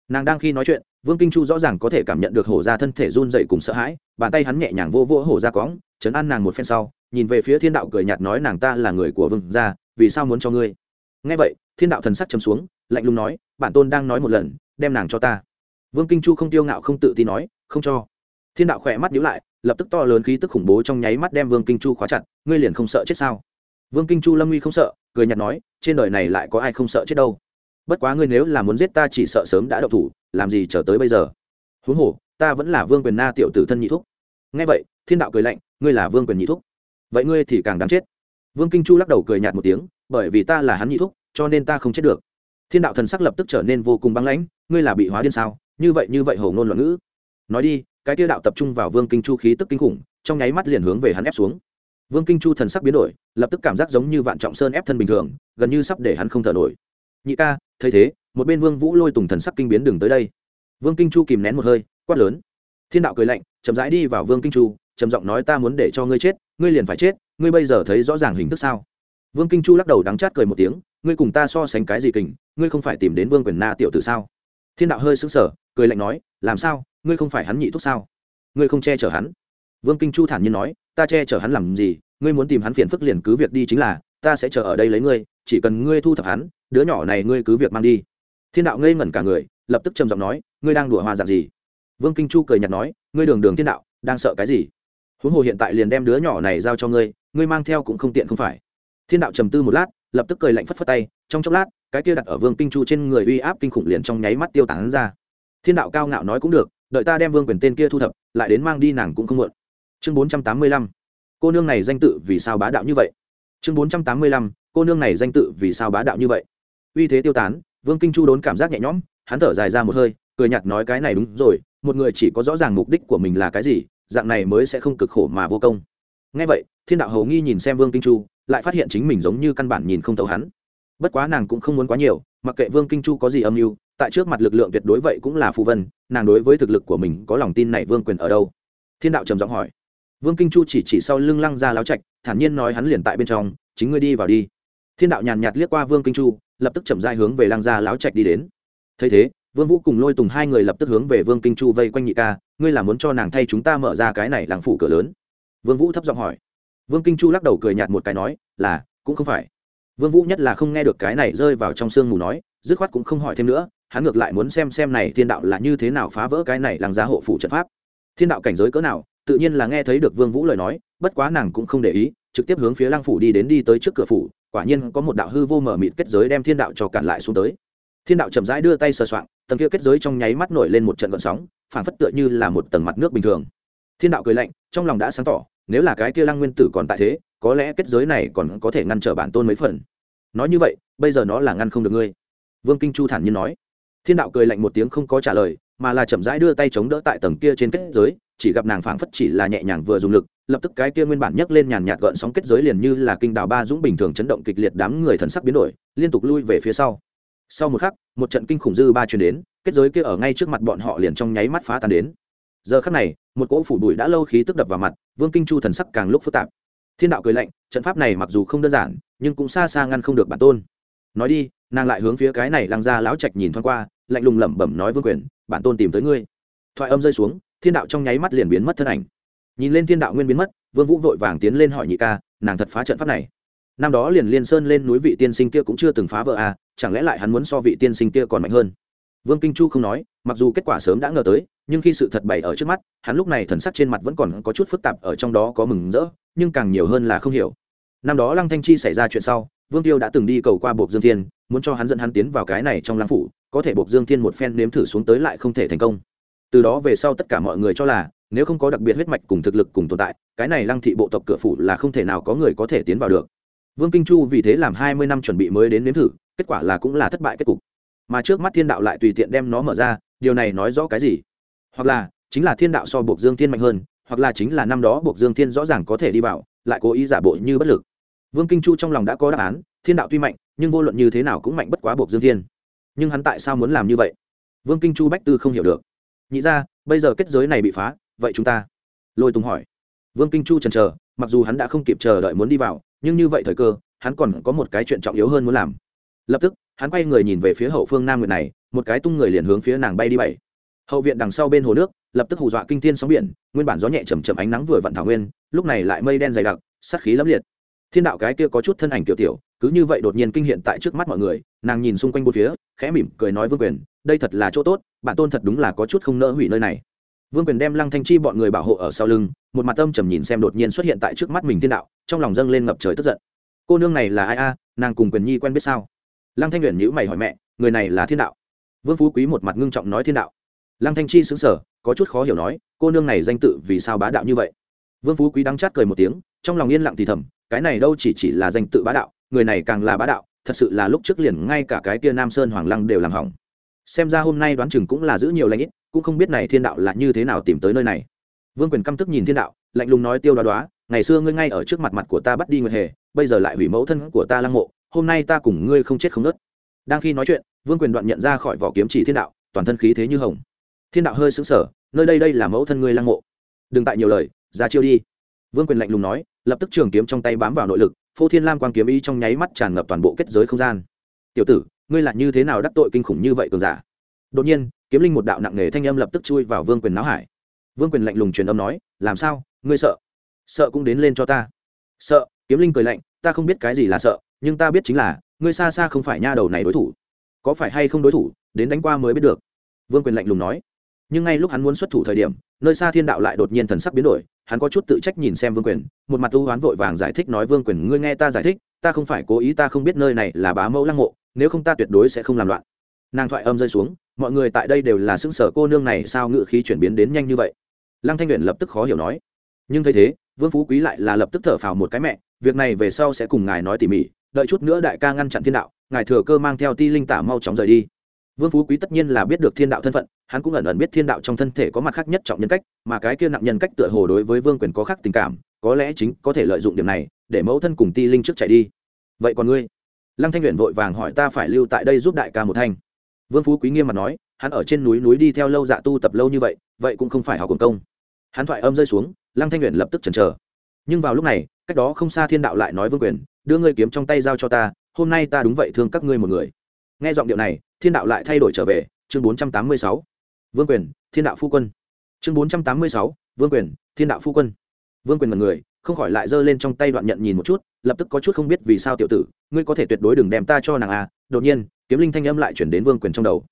Nàng đang khi nói chuyện vương kinh chu rõ ràng có thể cảm nhận được hổ ra thân thể run dậy cùng sợ hãi, bàn tay hắn nhẹ nhàng vô vỗ hổ ra cóng chấn an nàng một phen sau, nhìn về phía thiên đạo cười nhạt nói nàng ta là người của vương gia, vì sao muốn cho ngươi? Nghe vậy, thiên đạo thần sắc chấm xuống, lạnh lùng nói, bản tôn đang nói một lần, đem nàng cho ta. Vương kinh chu không tiêu ngạo không tự tin nói, không cho. Thiên đạo khỏe mắt nhíu lại, lập tức to lớn khí tức khủng bố trong nháy mắt đem vương kinh chu khóa chặt, ngươi liền không sợ chết sao? Vương kinh chu lâm uy không sợ, cười nhạt nói, trên đời này lại có ai không sợ chết đâu? Bất quá ngươi nếu là muốn giết ta chỉ sợ sớm đã đậu thủ, làm gì chờ tới bây giờ? Huống hồ, ta vẫn là vương quyền na tiểu tử thân nhị thúc. Nghe vậy, thiên đạo cười lạnh, ngươi là vương quyền nhị thúc. Vậy ngươi thì càng đáng chết. Vương kinh chu lắc đầu cười nhạt một tiếng, bởi vì ta là hắn nhị thúc, cho nên ta không chết được. Thiên đạo thần sắc lập tức trở nên vô cùng băng lãnh, ngươi là bị hóa điên sao? Như vậy như vậy hầu ngôn loạn ngữ. Nói đi, cái tiêu đạo tập trung vào vương kinh chu khí tức kinh khủng, trong nháy mắt liền hướng về hắn ép xuống. Vương kinh chu thần sắc biến đổi, lập tức cảm giác giống như vạn trọng sơn ép thân bình thường, gần như sắp để hắn không thở nổi nhị ca, thấy thế, một bên vương vũ lôi tùng thần sắc kinh biến đường tới đây. Vương kinh chu kìm nén một hơi, quát lớn. Thiên đạo cười lạnh, chậm rãi đi vào vương kinh chu, trầm giọng nói ta muốn để cho ngươi chết, ngươi liền phải chết, ngươi bây giờ thấy rõ ràng hình thức sao? Vương kinh chu lắc đầu đắng chát cười một tiếng, ngươi cùng ta so sánh cái gì kình, ngươi không phải tìm đến vương quyền na tiểu tử sao? Thiên đạo hơi sững sờ, cười lạnh nói, làm sao, ngươi không phải hắn nhị thúc sao? Ngươi không che chở hắn. Vương kinh chu thản nhiên nói, ta che chở hắn làm gì, ngươi muốn tìm hắn phiền phức liền cứ việc đi chính là, ta sẽ chờ ở đây lấy ngươi, chỉ cần ngươi thu thập hắn đứa nhỏ này ngươi cứ việc mang đi. Thiên đạo ngây ngẩn cả người, lập tức trầm giọng nói, ngươi đang đùa hoa dạng gì? Vương kinh chu cười nhạt nói, ngươi đường đường thiên đạo, đang sợ cái gì? Huống hồ hiện tại liền đem đứa nhỏ này giao cho ngươi ngươi mang theo cũng không tiện không phải. Thiên đạo trầm tư một lát, lập tức cười lạnh phất phất tay, trong chốc lát, cái kia đặt ở vương kinh chu trên người uy áp kinh khủng liền trong nháy mắt tiêu tán ra. Thiên đạo cao ngạo nói cũng được, đợi ta đem vương quyền tên kia thu thập, lại đến mang đi nàng cũng không muộn. Chương bốn trăm tám mươi lăm, cô nương này danh tự vì sao bá đạo như vậy? Chương bốn trăm tám mươi lăm, cô nương này danh tự vì sao bá đạo như vậy? Uy thế tiêu tán, vương kinh chu đốn cảm giác nhẹ nhõm, hắn thở dài ra một hơi, cười nhạt nói cái này đúng rồi, một người chỉ có rõ ràng mục đích của mình là cái gì, dạng này mới sẽ không cực khổ mà vô công. Ngay vậy, thiên đạo hầu nghi nhìn xem vương kinh chu, lại phát hiện chính mình giống như căn bản nhìn không thấu hắn. Bất quá nàng cũng không muốn quá nhiều, mặc kệ vương kinh chu có gì âm mưu, tại trước mặt lực lượng tuyệt đối vậy cũng là phù vân, nàng đối với thực lực của mình có lòng tin này vương quyền ở đâu? Thiên đạo trầm giọng hỏi. Vương kinh chu chỉ chỉ sau lưng lăng ra láo trạch, thản nhiên nói hắn liền tại bên trong, chính ngươi đi vào đi thiên đạo nhàn nhạt liếc qua vương kinh chu, lập tức chậm dai hướng về lăng gia láo trạch đi đến. Thấy thế, vương vũ cùng lôi tùng hai người lập tức hướng về vương kinh chu vây quanh nhị ca, ngươi là muốn cho nàng thay chúng ta mở ra cái này làng phủ cửa lớn? Vương vũ thấp giọng hỏi. Vương kinh chu lắc đầu cười nhạt một cái nói, là, cũng không phải. Vương vũ nhất là không nghe được cái này rơi vào trong sương mù nói, dứt khoát cũng không hỏi thêm nữa, hắn ngược lại muốn xem xem này thiên đạo là như thế nào phá vỡ cái này làng giá hộ phủ trận pháp. Thiên đạo cảnh giới cỡ nào, tự nhiên là nghe thấy được vương vũ lời nói, bất quá nàng cũng không để ý trực tiếp hướng phía lăng phủ đi đến đi tới trước cửa phủ, quả nhiên có một đạo hư vô mở mịt kết giới đem thiên đạo cho cản lại xuống tới. Thiên đạo chậm rãi đưa tay sờ soạng, tầng kia kết giới trong nháy mắt nổi lên một trận gợn sóng phản phất tựa như là một tầng mặt nước bình thường. Thiên đạo cười lạnh, trong lòng đã sáng tỏ, nếu là cái kia lăng nguyên tử còn tại thế, có lẽ kết giới này còn có thể ngăn trở bản tôn mấy phần. Nói như vậy, bây giờ nó là ngăn không được ngươi. Vương kinh chu thản nhiên nói. Thiên đạo cười lạnh một tiếng không có trả lời, mà là chậm rãi đưa tay chống đỡ tại tầng kia trên kết giới chỉ gặp nàng phảng phất chỉ là nhẹ nhàng vừa dùng lực, lập tức cái kia nguyên bản nhấc lên nhàn nhạt gợn sóng kết giới liền như là kinh đào ba dũng bình thường chấn động kịch liệt đám người thần sắc biến đổi, liên tục lui về phía sau. Sau một khắc, một trận kinh khủng dư ba truyền đến, kết giới kia ở ngay trước mặt bọn họ liền trong nháy mắt phá tan đến. Giờ khắc này, một cỗ phủ bụi đã lâu khí tức đập vào mặt, vương kinh chu thần sắc càng lúc phức tạp. Thiên đạo cười lạnh, trận pháp này mặc dù không đơn giản, nhưng cũng xa xa ngăn không được bản tôn. Nói đi, nàng lại hướng phía cái này lăng ra lão trạch nhìn thoáng qua, lạnh lùng lẩm bẩm nói vương quyền, bản tôn tìm tới ngươi. Thoại âm rơi xuống thiên đạo trong nháy mắt liền biến mất thân ảnh. Nhìn lên thiên đạo nguyên biến mất, vương vũ vội vàng tiến lên hỏi nhị ca, nàng thật phá trận pháp này. Năm đó liền liên sơn lên núi vị tiên sinh kia cũng chưa từng phá vỡ à chẳng lẽ lại hắn muốn so vị tiên sinh kia còn mạnh hơn? Vương kinh chu không nói, mặc dù kết quả sớm đã ngờ tới, nhưng khi sự thật bày ở trước mắt, hắn lúc này thần sắc trên mặt vẫn còn có chút phức tạp ở trong đó có mừng rỡ, nhưng càng nhiều hơn là không hiểu. Năm đó lăng thanh chi xảy ra chuyện sau, vương tiêu đã từng đi cầu qua buộc dương thiên, muốn cho hắn dẫn hắn tiến vào cái này trong lăng phủ, có thể buộc dương thiên một phen nếm thử xuống tới lại không thể thành công từ đó về sau tất cả mọi người cho là, nếu không có đặc biệt huyết mạch cùng thực lực cùng tồn tại, cái này lăng thị bộ tộc cửa phủ là không thể nào có người có thể tiến vào được. Vương kinh chu vì thế làm hai mươi năm chuẩn bị mới đến nếm thử, kết quả là cũng là thất bại kết cục. Mà trước mắt thiên đạo lại tùy tiện đem nó mở ra, điều này nói rõ cái gì? Hoặc là, chính là thiên đạo so buộc dương thiên mạnh hơn, hoặc là chính là năm đó buộc dương thiên rõ ràng có thể đi vào, lại cố ý giả bộ như bất lực. Vương kinh chu trong lòng đã có đáp án, thiên đạo tuy mạnh, nhưng vô luận như thế nào cũng mạnh bất quá buộc dương thiên. Nhưng hắn tại sao muốn làm như vậy? Vương kinh chu bách tư không hiểu được nhị ra, bây giờ kết giới này bị phá, vậy chúng ta? Lôi tùng hỏi. Vương kinh chu trần chờ, mặc dù hắn đã không kịp chờ đợi muốn đi vào, nhưng như vậy thời cơ, hắn còn có một cái chuyện trọng yếu hơn muốn làm. Lập tức, hắn quay người nhìn về phía hậu phương nam nguyệt này, một cái tung người liền hướng phía nàng bay đi bảy. Hậu viện đằng sau bên hồ nước, lập tức hù dọa kinh tiên sóng biển, nguyên bản gió nhẹ chầm chậm ánh nắng vừa vặn thảo nguyên, lúc này lại mây đen dày đặc, sát khí lẫm liệt. Thiên đạo cái kia có chút thân ảnh tiểu tiểu, cứ như vậy đột nhiên kinh hiện tại trước mắt mọi người, nàng nhìn xung quanh bốn phía, khẽ mỉm cười nói vương quyền, đây thật là chỗ tốt bạn tôn thật đúng là có chút không nỡ hủy nơi này. Vương quyền đem lăng thanh chi bọn người bảo hộ ở sau lưng, một mặt âm trầm nhìn xem đột nhiên xuất hiện tại trước mắt mình thiên đạo, trong lòng dâng lên ngập trời tức giận. Cô nương này là ai a? Nàng cùng quyền nhi quen biết sao? Lăng thanh nguyện nhữ mày hỏi mẹ, người này là thiên đạo. Vương phú quý một mặt ngưng trọng nói thiên đạo. Lăng thanh chi xứng sở có chút khó hiểu nói, cô nương này danh tự vì sao bá đạo như vậy? Vương phú quý đắng chát cười một tiếng, trong lòng yên lặng thì thầm, cái này đâu chỉ chỉ là danh tự bá đạo, người này càng là bá đạo, thật sự là lúc trước liền ngay cả cái tia nam sơn hoàng lăng đều làm hỏng xem ra hôm nay đoán chừng cũng là giữ nhiều lãnh ít, cũng không biết này thiên đạo là như thế nào tìm tới nơi này. Vương quyền căm tức nhìn thiên đạo, lạnh lùng nói tiêu đoá đoá, ngày xưa ngươi ngay ở trước mặt mặt của ta bắt đi nguyệt hề, bây giờ lại hủy mẫu thân của ta lăng mộ, hôm nay ta cùng ngươi không chết không nớt. Đang khi nói chuyện, vương quyền đoạn nhận ra khỏi vỏ kiếm chỉ thiên đạo, toàn thân khí thế như hồng. Thiên đạo hơi xứng sở nơi đây đây là mẫu thân ngươi lăng mộ. Đừng tại nhiều lời, ra chiêu đi. Vương quyền lạnh lùng nói, lập tức trường kiếm trong tay bám vào nội lực, phô thiên lam quang kiếm ý trong nháy mắt tràn ngập toàn bộ kết giới không gian. Tiểu tử ngươi là như thế nào đắc tội kinh khủng như vậy cường giả? Đột nhiên, kiếm linh một đạo nặng nề thanh âm lập tức chui vào vương quyền náo hải. Vương quyền lạnh lùng truyền âm nói, làm sao? Ngươi sợ? Sợ cũng đến lên cho ta. Sợ? Kiếm linh cười lạnh, ta không biết cái gì là sợ, nhưng ta biết chính là, ngươi xa xa không phải nha đầu này đối thủ. Có phải hay không đối thủ, đến đánh qua mới biết được. Vương quyền lạnh lùng nói. Nhưng ngay lúc hắn muốn xuất thủ thời điểm, nơi xa thiên đạo lại đột nhiên thần sắc biến đổi, hắn có chút tự trách nhìn xem vương quyền, một mặt ưu hoán vội vàng giải thích nói, vương quyền, ngươi nghe ta giải thích, ta không phải cố ý, ta không biết nơi này là bá mẫu lăng mộ nếu không ta tuyệt đối sẽ không làm loạn. Nàng thoại âm rơi xuống, mọi người tại đây đều là xứng sở cô nương này sao ngự khí chuyển biến đến nhanh như vậy? Lăng thanh nguyện lập tức khó hiểu nói. Nhưng thấy thế, vương phú quý lại là lập tức thở phào một cái mẹ, việc này về sau sẽ cùng ngài nói tỉ mỉ, đợi chút nữa đại ca ngăn chặn thiên đạo, ngài thừa cơ mang theo ti linh tả mau chóng rời đi. Vương phú quý tất nhiên là biết được thiên đạo thân phận, hắn cũng ẩn ẩn biết thiên đạo trong thân thể có mặt khác nhất trọng nhân cách, mà cái kia nặng nhân cách tựa hồ đối với vương quyền có khác tình cảm, có lẽ chính có thể lợi dụng điểm này, để mẫu thân cùng ti linh trước chạy đi. Vậy còn ngươi? Lăng thanh luyện vội vàng hỏi ta phải lưu tại đây giúp đại ca một thanh. Vương phú quý nghiêm mặt nói, hắn ở trên núi núi đi theo lâu dạ tu tập lâu như vậy vậy cũng không phải học quần công. Hắn thoại âm rơi xuống, lăng thanh luyện lập tức chần chờ. Nhưng vào lúc này, cách đó không xa thiên đạo lại nói vương quyền, đưa ngươi kiếm trong tay giao cho ta, hôm nay ta đúng vậy thương các ngươi một người. Nghe giọng điệu này, thiên đạo lại thay đổi trở về, chương bốn trăm tám mươi sáu. Vương quyền, thiên đạo phu quân. Chương bốn trăm tám mươi sáu, vương quyền, thiên đạo phu quân. Vương quyền mật người không khỏi lại giơ lên trong tay đoạn nhận nhìn một chút, lập tức có chút không biết vì sao tiểu tử, ngươi có thể tuyệt đối đừng đem ta cho nàng à. Đột nhiên, kiếm linh thanh âm lại chuyển đến vương quyền trong đầu.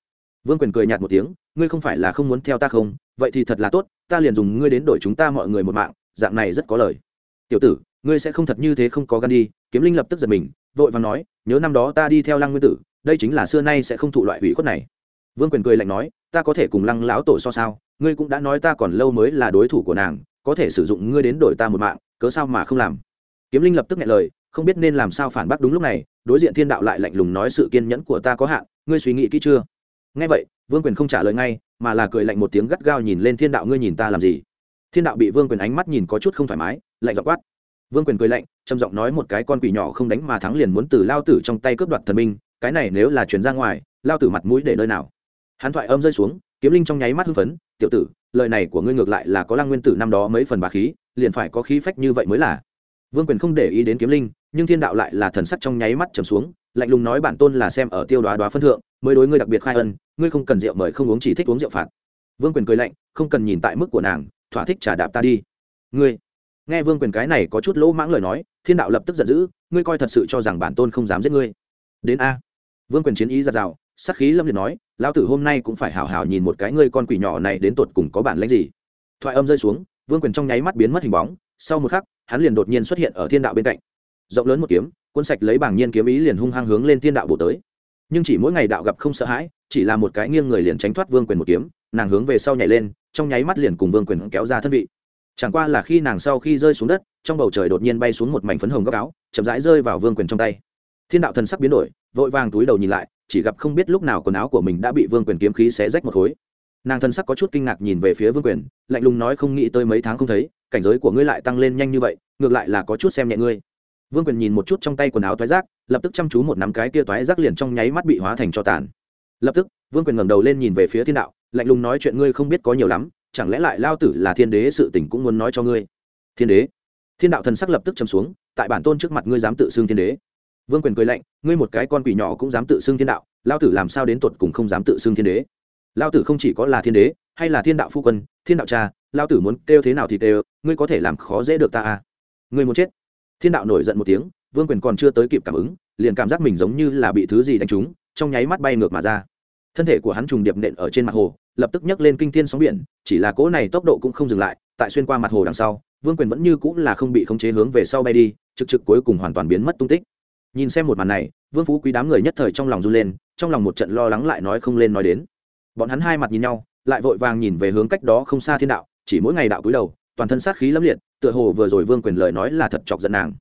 Vương quyền cười nhạt một tiếng, ngươi không phải là không muốn theo ta không? Vậy thì thật là tốt, ta liền dùng ngươi đến đổi chúng ta mọi người một mạng, dạng này rất có lời. Tiểu tử, ngươi sẽ không thật như thế không có gan đi. Kiếm linh lập tức giật mình, vội và nói, nhớ năm đó ta đi theo lăng nguyên tử, đây chính là xưa nay sẽ không thụ loại hủy khuất này. Vương quyền cười lạnh nói, ta có thể cùng lăng lão tổ so sao? Ngươi cũng đã nói ta còn lâu mới là đối thủ của nàng, có thể sử dụng ngươi đến đổi ta một mạng cớ sao mà không làm? Kiếm linh lập tức nghe lời, không biết nên làm sao phản bác đúng lúc này, đối diện thiên đạo lại lạnh lùng nói sự kiên nhẫn của ta có hạn, ngươi suy nghĩ kỹ chưa? Nghe vậy, vương quyền không trả lời ngay, mà là cười lạnh một tiếng gắt gao nhìn lên thiên đạo, ngươi nhìn ta làm gì? Thiên đạo bị vương quyền ánh mắt nhìn có chút không thoải mái, lạnh dọ quát. Vương quyền cười lạnh, trầm giọng nói một cái con quỷ nhỏ không đánh mà thắng liền muốn từ lao tử trong tay cướp đoạt thần minh, cái này nếu là chuyển ra ngoài, lao tử mặt mũi để nơi nào? Hắn thoại âm rơi xuống, kiếm linh trong nháy mắt hưng phấn, tiểu tử, lời này của ngươi ngược lại là có lăng nguyên tử năm đó mấy phần bà khí liền phải có khí phách như vậy mới là. Vương quyền không để ý đến kiếm linh, nhưng thiên đạo lại là thần sắc trong nháy mắt trầm xuống, lạnh lùng nói bản tôn là xem ở tiêu đoá đoá phân thượng, mới đối ngươi đặc biệt khai ân, ngươi không cần rượu mời không uống chỉ thích uống rượu phạt. Vương quyền cười lạnh, không cần nhìn tại mức của nàng, thỏa thích trả đạp ta đi. Ngươi. Nghe vương quyền cái này có chút lỗ mãng lời nói, thiên đạo lập tức giận dữ, ngươi coi thật sự cho rằng bản tôn không dám giết ngươi. Đến a. Vương quyền chiến ý giặt rào sắc khí lâm liệt nói, lão tử hôm nay cũng phải hào hào nhìn một cái ngươi con quỷ nhỏ này đến tột cùng có bản lãnh gì. Thoại âm rơi xuống vương quyền trong nháy mắt biến mất hình bóng, sau một khắc, hắn liền đột nhiên xuất hiện ở thiên đạo bên cạnh. Rộng lớn một kiếm quân sạch lấy bảng nhiên kiếm ý liền hung hăng hướng lên thiên đạo bổ tới. Nhưng chỉ mỗi ngày đạo gặp không sợ hãi, chỉ là một cái nghiêng người liền tránh thoát vương quyền một kiếm, nàng hướng về sau nhảy lên, trong nháy mắt liền cùng vương quyền kéo ra thân vị. Chẳng qua là khi nàng sau khi rơi xuống đất, trong bầu trời đột nhiên bay xuống một mảnh phấn hồng góc áo, chậm rãi rơi vào vương quyền trong tay. Thiên đạo thần sắc biến đổi, vội vàng túi đầu nhìn lại, chỉ gặp không biết lúc nào quần áo của mình đã bị vương quyền kiếm khí xé rách một khối nàng thân sắc có chút kinh ngạc nhìn về phía vương quyền, lạnh lùng nói không nghĩ tới mấy tháng không thấy, cảnh giới của ngươi lại tăng lên nhanh như vậy, ngược lại là có chút xem nhẹ ngươi. Vương quyền nhìn một chút trong tay quần áo toái rác, lập tức chăm chú một nắm cái kia toái rác liền trong nháy mắt bị hóa thành cho tàn. Lập tức, vương quyền ngẩng đầu lên nhìn về phía thiên đạo, lạnh lùng nói chuyện ngươi không biết có nhiều lắm, chẳng lẽ lại lao tử là thiên đế sự tình cũng muốn nói cho ngươi? Thiên đế? Thiên đạo thần sắc lập tức chầm xuống, tại bản tôn trước mặt ngươi dám tự xưng thiên đế. Vương quyền cười lạnh, ngươi một cái con quỷ nhỏ cũng dám tự xưng thiên đạo, lao tử làm sao đến tuột cùng không dám tự xưng thiên đế? Lao tử không chỉ có là thiên đế, hay là thiên đạo phu quân, thiên đạo cha, lao tử muốn kêu thế nào thì kêu, ngươi có thể làm khó dễ được ta à? Ngươi muốn chết. Thiên đạo nổi giận một tiếng, vương quyền còn chưa tới kịp cảm ứng, liền cảm giác mình giống như là bị thứ gì đánh trúng, trong nháy mắt bay ngược mà ra. Thân thể của hắn trùng điệp nện ở trên mặt hồ, lập tức nhấc lên kinh thiên sóng biển, chỉ là cỗ này tốc độ cũng không dừng lại, tại xuyên qua mặt hồ đằng sau, vương quyền vẫn như cũng là không bị khống chế hướng về sau bay đi, trực trực cuối cùng hoàn toàn biến mất tung tích. Nhìn xem một màn này, vương phú quý đám người nhất thời trong lòng run lên, trong lòng một trận lo lắng lại nói không lên nói đến bọn hắn hai mặt nhìn nhau, lại vội vàng nhìn về hướng cách đó không xa thiên đạo, chỉ mỗi ngày đạo cúi đầu, toàn thân sát khí lâm liệt, tựa hồ vừa rồi vương quyền lời nói là thật chọc giận nàng.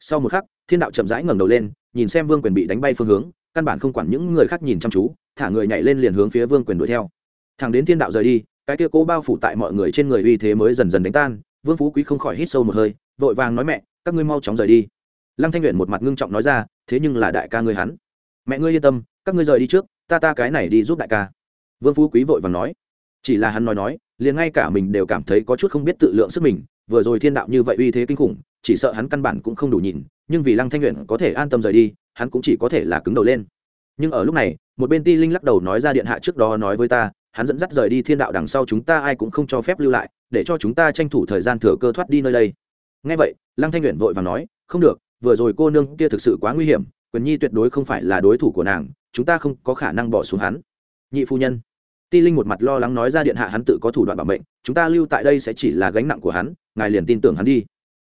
Sau một khắc, thiên đạo chậm rãi ngẩng đầu lên, nhìn xem vương quyền bị đánh bay phương hướng, căn bản không quản những người khác nhìn chăm chú, thả người nhảy lên liền hướng phía vương quyền đuổi theo. Thằng đến thiên đạo rời đi, cái kia cố bao phủ tại mọi người trên người uy thế mới dần dần đánh tan, vương phú quý không khỏi hít sâu một hơi, vội vàng nói mẹ, các ngươi mau chóng rời đi. Lăng thanh luyện một mặt ngưng trọng nói ra, thế nhưng là đại ca ngươi hắn. Mẹ ngươi yên tâm, các ngươi rời đi trước, ta ta cái này đi giúp đại ca vương phú quý vội vàng nói. Chỉ là hắn nói nói, liền ngay cả mình đều cảm thấy có chút không biết tự lượng sức mình, vừa rồi thiên đạo như vậy uy thế kinh khủng, chỉ sợ hắn căn bản cũng không đủ nhìn, nhưng vì lăng thanh nguyện có thể an tâm rời đi, hắn cũng chỉ có thể là cứng đầu lên. Nhưng ở lúc này, một bên ti linh lắc đầu nói ra điện hạ trước đó nói với ta, hắn dẫn dắt rời đi thiên đạo đằng sau chúng ta ai cũng không cho phép lưu lại, để cho chúng ta tranh thủ thời gian thừa cơ thoát đi nơi đây. Ngay vậy, lăng thanh nguyện vội và nói, không được, vừa rồi cô nương kia thực sự quá nguy hiểm, quyền nhi tuyệt đối không phải là đối thủ của nàng, chúng ta không có khả năng bỏ xuống hắn. Nhị phu nhân ti linh một mặt lo lắng nói ra điện hạ hắn tự có thủ đoạn bảo mệnh, chúng ta lưu tại đây sẽ chỉ là gánh nặng của hắn, ngài liền tin tưởng hắn đi.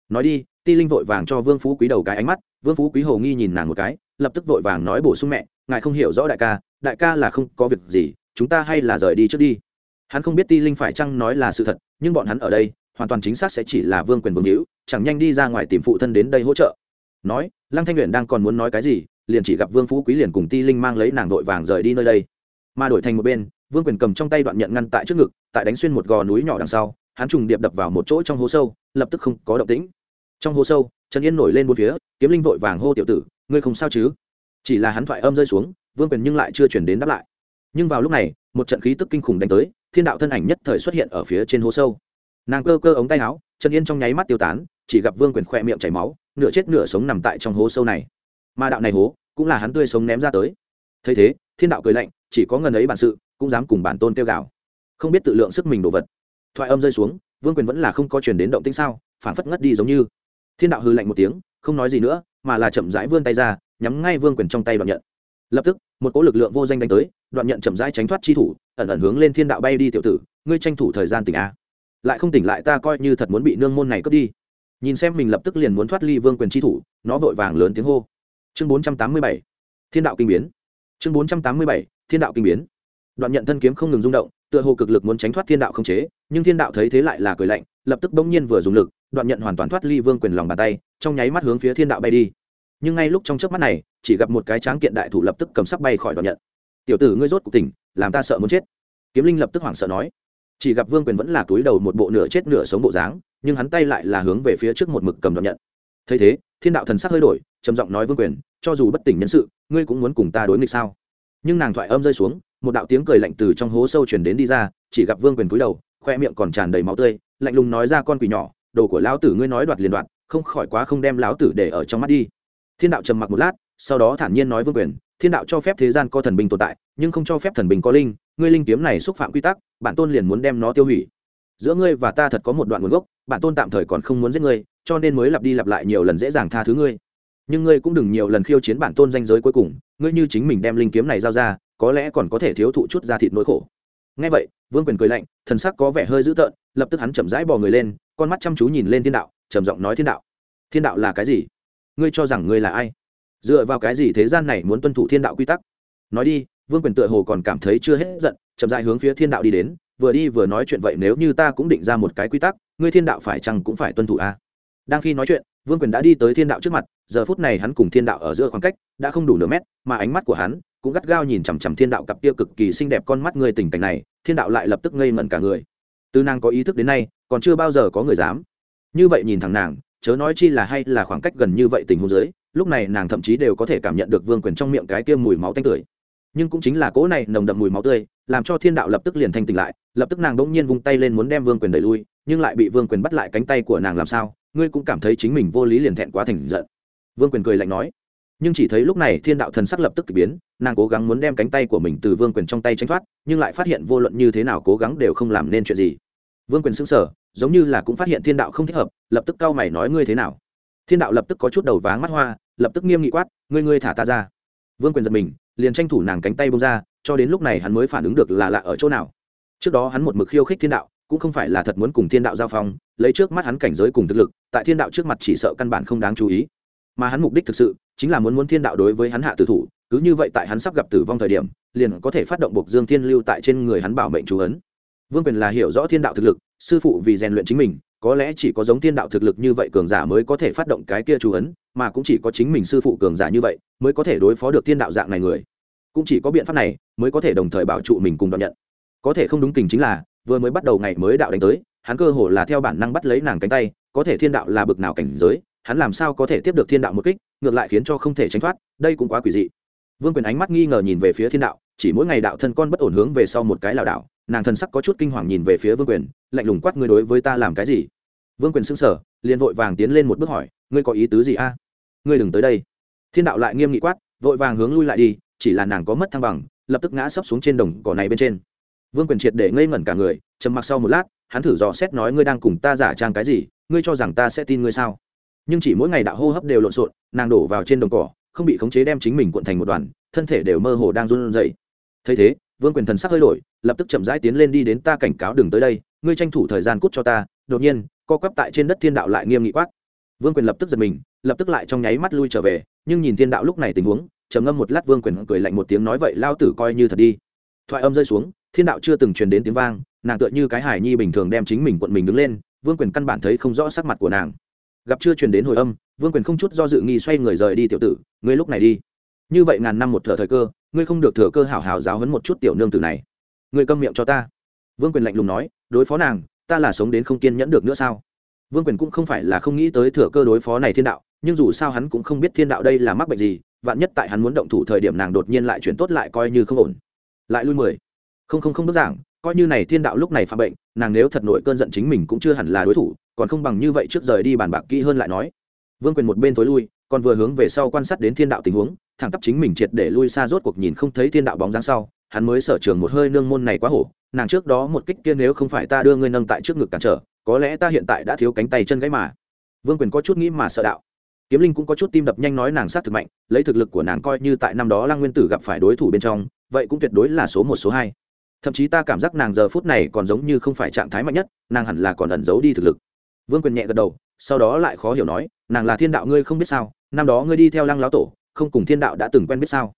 Nói đi, ti linh vội vàng cho vương phú quý đầu cái ánh mắt, vương phú quý hồ nghi nhìn nàng một cái, lập tức vội vàng nói bổ sung mẹ, ngài không hiểu rõ đại ca đại ca là không có việc gì, chúng ta hay là rời đi trước đi. Hắn không biết ti linh phải chăng nói là sự thật, nhưng bọn hắn ở đây, hoàn toàn chính xác sẽ chỉ là vương quyền vương hữu, chẳng nhanh đi ra ngoài tìm phụ thân đến đây hỗ trợ. Nói, lăng thanh luyện đang còn muốn nói cái gì, liền chỉ gặp vương phú quý liền cùng ti linh mang lấy nàng vội vàng rời đi nơi đây. Mà đổi thành một bên vương quyền cầm trong tay đoạn nhận ngăn tại trước ngực, tại đánh xuyên một gò núi nhỏ đằng sau, hắn trùng điệp đập vào một chỗ trong hố sâu, lập tức không có động tĩnh. Trong hố sâu, trần yên nổi lên một phía, kiếm linh vội vàng hô tiểu tử, ngươi không sao chứ? Chỉ là hắn thoại âm rơi xuống, vương quyền nhưng lại chưa chuyển đến đáp lại. Nhưng vào lúc này, một trận khí tức kinh khủng đánh tới, thiên đạo thân ảnh nhất thời xuất hiện ở phía trên hố sâu. Nàng cơ cơ ống tay áo, trần yên trong nháy mắt tiêu tán, chỉ gặp vương quyền khoe miệng chảy máu, nửa chết nửa sống nằm tại trong hố sâu này. Mà đạo này hố, cũng là hắn tươi sống ném ra tới. Thấy thế, thiên đạo cười lạnh, chỉ có ngần ấy bản sự cũng dám cùng bản tôn kêu gào. Không biết tự lượng sức mình đồ vật. Thoại âm rơi xuống, vương quyền vẫn là không có chuyển đến động tĩnh sao phản phất ngất đi giống như. Thiên đạo hư lạnh một tiếng, không nói gì nữa, mà là chậm rãi vươn tay ra, nhắm ngay vương quyền trong tay đoạn nhận. Lập tức, một cỗ lực lượng vô danh đánh tới, đoạn nhận chậm rãi tránh thoát chi thủ, ẩn ẩn hướng lên thiên đạo bay đi tiểu tử, ngươi tranh thủ thời gian tỉnh a. Lại không tỉnh lại ta coi như thật muốn bị nương môn này cướp đi. Nhìn xem mình lập tức liền muốn thoát ly vương quyền chi thủ, nó vội vàng lớn tiếng hô. Chương bốn trăm tám mươi bảy, thiên đạo kinh biến. Chương bốn trăm tám mươi bảy, thiên đạo kinh biến đoạn nhận thân kiếm không ngừng rung động, tựa hồ cực lực muốn tránh thoát thiên đạo không chế, nhưng thiên đạo thấy thế lại là cười lạnh, lập tức bỗng nhiên vừa dùng lực, đoạn nhận hoàn toàn thoát ly vương quyền lòng bàn tay, trong nháy mắt hướng phía thiên đạo bay đi. Nhưng ngay lúc trong trước mắt này, chỉ gặp một cái tráng kiện đại thủ lập tức cầm sắc bay khỏi đoạn nhận. Tiểu tử ngươi rốt cuộc tỉnh, làm ta sợ muốn chết. Kiếm linh lập tức hoảng sợ nói. Chỉ gặp vương quyền vẫn là túi đầu một bộ nửa chết nửa sống bộ dáng, nhưng hắn tay lại là hướng về phía trước một mực cầm đoạn nhận. Thấy thế, thiên đạo thần sắc hơi đổi, trầm giọng nói vương quyền, cho dù bất tỉnh nhân sự, ngươi cũng muốn cùng ta đối nghịch sao? Nhưng nàng thoại âm rơi xuống một đạo tiếng cười lạnh từ trong hố sâu chuyển đến đi ra, chỉ gặp vương quyền cúi đầu, khoe miệng còn tràn đầy máu tươi, lạnh lùng nói ra con quỷ nhỏ, đồ của lão tử ngươi nói đoạt liền đoạt, không khỏi quá không đem lão tử để ở trong mắt đi. Thiên đạo trầm mặc một lát, sau đó thản nhiên nói vương quyền, thiên đạo cho phép thế gian có thần binh tồn tại, nhưng không cho phép thần binh có linh, ngươi linh kiếm này xúc phạm quy tắc, bản tôn liền muốn đem nó tiêu hủy. Giữa ngươi và ta thật có một đoạn nguồn gốc, bản tôn tạm thời còn không muốn giết ngươi, cho nên mới lặp đi lặp lại nhiều lần dễ dàng tha thứ ngươi nhưng ngươi cũng đừng nhiều lần khiêu chiến bản tôn danh giới cuối cùng, ngươi như chính mình đem linh kiếm này giao ra, có lẽ còn có thể thiếu thụ chút ra thịt nỗi khổ. Ngay vậy, vương quyền cười lạnh, thần sắc có vẻ hơi dữ tợn, lập tức hắn chậm rãi bò người lên, con mắt chăm chú nhìn lên thiên đạo, trầm giọng nói thiên đạo. Thiên đạo là cái gì? Ngươi cho rằng ngươi là ai? Dựa vào cái gì thế gian này muốn tuân thủ thiên đạo quy tắc? Nói đi, vương quyền tựa hồ còn cảm thấy chưa hết giận, chậm rãi hướng phía thiên đạo đi đến, vừa đi vừa nói chuyện vậy, nếu như ta cũng định ra một cái quy tắc, ngươi thiên đạo phải chăng cũng phải tuân thủ a à? Đang khi nói chuyện, vương quyền đã đi tới thiên đạo trước mặt, giờ phút này hắn cùng thiên đạo ở giữa khoảng cách đã không đủ nửa mét, mà ánh mắt của hắn cũng gắt gao nhìn chằm chằm thiên đạo cặp kia cực kỳ xinh đẹp con mắt người tình cảnh này, thiên đạo lại lập tức ngây ngẩn cả người. Từ nàng có ý thức đến nay, còn chưa bao giờ có người dám. Như vậy nhìn thẳng nàng, chớ nói chi là hay là khoảng cách gần như vậy tình huống dưới, lúc này nàng thậm chí đều có thể cảm nhận được vương quyền trong miệng cái kia mùi máu tanh tưởi nhưng cũng chính là cỗ này nồng đậm mùi máu tươi, làm cho thiên đạo lập tức liền thanh tỉnh lại, lập tức nàng đỗng nhiên vung tay lên muốn đem vương quyền đẩy lui, nhưng lại bị vương quyền bắt lại cánh tay của nàng làm sao? Ngươi cũng cảm thấy chính mình vô lý liền thẹn quá thành giận. Vương quyền cười lạnh nói. Nhưng chỉ thấy lúc này thiên đạo thần sắc lập tức k ỳ biến, nàng cố gắng muốn đem cánh tay của mình từ vương quyền trong tay tranh thoát, nhưng lại phát hiện vô luận như thế nào cố gắng đều không làm nên chuyện gì. Vương quyền xứng sở giống như là cũng phát hiện thiên đạo không thích hợp, lập tức cau mày nói ngươi thế nào? Thiên đạo lập tức có chút đầu váng mắt hoa, lập tức nghiêm nghị quát, ngươi ngươi thả ta ra. Vương quyền giật mình, liền tranh thủ nàng cánh tay bông ra, cho đến lúc này hắn mới phản ứng được là lạ ở chỗ nào. Trước đó hắn một mực khiêu khích thiên đạo, cũng không phải là thật muốn cùng thiên đạo giao phong, lấy trước mắt hắn cảnh giới cùng thực lực tại thiên đạo trước mặt chỉ sợ căn bản không đáng chú ý. Mà hắn mục đích thực sự chính là muốn muốn thiên đạo đối với hắn hạ tử thủ, cứ như vậy tại hắn sắp gặp tử vong thời điểm, liền có thể phát động buộc dương thiên lưu tại trên người hắn bảo mệnh chú ấn. Vương quyền là hiểu rõ thiên đạo thực lực, sư phụ vì rèn luyện chính mình, có lẽ chỉ có giống thiên đạo thực lực như vậy cường giả mới có thể phát động cái kia chú ấn, mà cũng chỉ có chính mình sư phụ cường giả như vậy mới có thể đối phó được thiên đạo dạng này người. Cũng chỉ có biện pháp này mới có thể đồng thời bảo trụ mình cùng đón nhận. Có thể không đúng tình chính là, vừa mới bắt đầu ngày mới đạo đánh tới, hắn cơ hồ là theo bản năng bắt lấy nàng cánh tay có thể thiên đạo là bực nào cảnh giới, hắn làm sao có thể tiếp được thiên đạo một kích, ngược lại khiến cho không thể tránh thoát, đây cũng quá quỷ dị. Vương quyền ánh mắt nghi ngờ nhìn về phía thiên đạo, chỉ mỗi ngày đạo thân con bất ổn hướng về sau một cái lảo đảo, nàng thần sắc có chút kinh hoàng nhìn về phía vương quyền, lạnh lùng quát ngươi đối với ta làm cái gì? Vương quyền xưng sở liền vội vàng tiến lên một bước hỏi, ngươi có ý tứ gì a? Ngươi đừng tới đây. Thiên đạo lại nghiêm nghị quát, vội vàng hướng lui lại đi, chỉ là nàng có mất thăng bằng, lập tức ngã sấp xuống trên đồng cỏ này bên trên. Vương quyền triệt để ngây ngẩn cả người, trầm mặc sau một lát, hắn thử dò xét nói ngươi đang cùng ta giả trang cái gì ngươi cho rằng ta sẽ tin ngươi sao? Nhưng chỉ mỗi ngày đạo hô hấp đều lộn xộn, nàng đổ vào trên đồng cỏ, không bị khống chế đem chính mình cuộn thành một đoàn, thân thể đều mơ hồ đang run rẩy. Thấy thế, vương quyền thần sắc hơi đổi, lập tức chậm rãi tiến lên đi đến ta cảnh cáo đừng tới đây, ngươi tranh thủ thời gian cút cho ta, đột nhiên, co quắp tại trên đất thiên đạo lại nghiêm nghị quát. Vương quyền lập tức giật mình, lập tức lại trong nháy mắt lui trở về, nhưng nhìn thiên đạo lúc này tình huống, trầm ngâm một lát vương quyền cười lạnh một tiếng nói vậy lao tử coi như thật đi. Thoại âm rơi xuống, thiên đạo chưa từng truyền đến tiếng vang, nàng tựa như cái hải nhi bình thường đem chính mình quận mình đứng lên vương quyền căn bản thấy không rõ sắc mặt của nàng. Gặp chưa truyền đến hồi âm, vương quyền không chút do dự nghi xoay người rời đi tiểu tử, ngươi lúc này đi. Như vậy ngàn năm một thợ thời cơ, ngươi không được thừa cơ hảo hảo giáo hấn một chút tiểu nương tử này. Ngươi câm miệng cho ta. Vương quyền lạnh lùng nói, đối phó nàng, ta là sống đến không kiên nhẫn được nữa sao? Vương quyền cũng không phải là không nghĩ tới thừa cơ đối phó này thiên đạo, nhưng dù sao hắn cũng không biết thiên đạo đây là mắc bệnh gì, vạn nhất tại hắn muốn động thủ thời điểm nàng đột nhiên lại chuyển tốt lại coi như không ổn. Lại lui mười. Không không không đơn giản coi như này thiên đạo lúc này phạm bệnh, nàng nếu thật nổi cơn giận chính mình cũng chưa hẳn là đối thủ, còn không bằng như vậy trước rời đi bàn bạc kỹ hơn lại nói. Vương quyền một bên tối lui, còn vừa hướng về sau quan sát đến thiên đạo tình huống, thẳng tắp chính mình triệt để lui xa rốt cuộc nhìn không thấy thiên đạo bóng dáng sau, hắn mới sở trường một hơi nương môn này quá hổ, nàng trước đó một kích kia nếu không phải ta đưa ngươi nâng tại trước ngực cản trở, có lẽ ta hiện tại đã thiếu cánh tay chân gãy mà. Vương quyền có chút nghĩ mà sợ đạo. Kiếm linh cũng có chút tim đập nhanh nói nàng sát thực mạnh, lấy thực lực của nàng coi như tại năm đó lăng nguyên tử gặp phải đối thủ bên trong, vậy cũng tuyệt đối là số một, số hai thậm chí ta cảm giác nàng giờ phút này còn giống như không phải trạng thái mạnh nhất, nàng hẳn là còn ẩn giấu đi thực lực. Vương quyền nhẹ gật đầu, sau đó lại khó hiểu nói, nàng là thiên đạo ngươi không biết sao, năm đó ngươi đi theo lăng lão tổ, không cùng thiên đạo đã từng quen biết sao?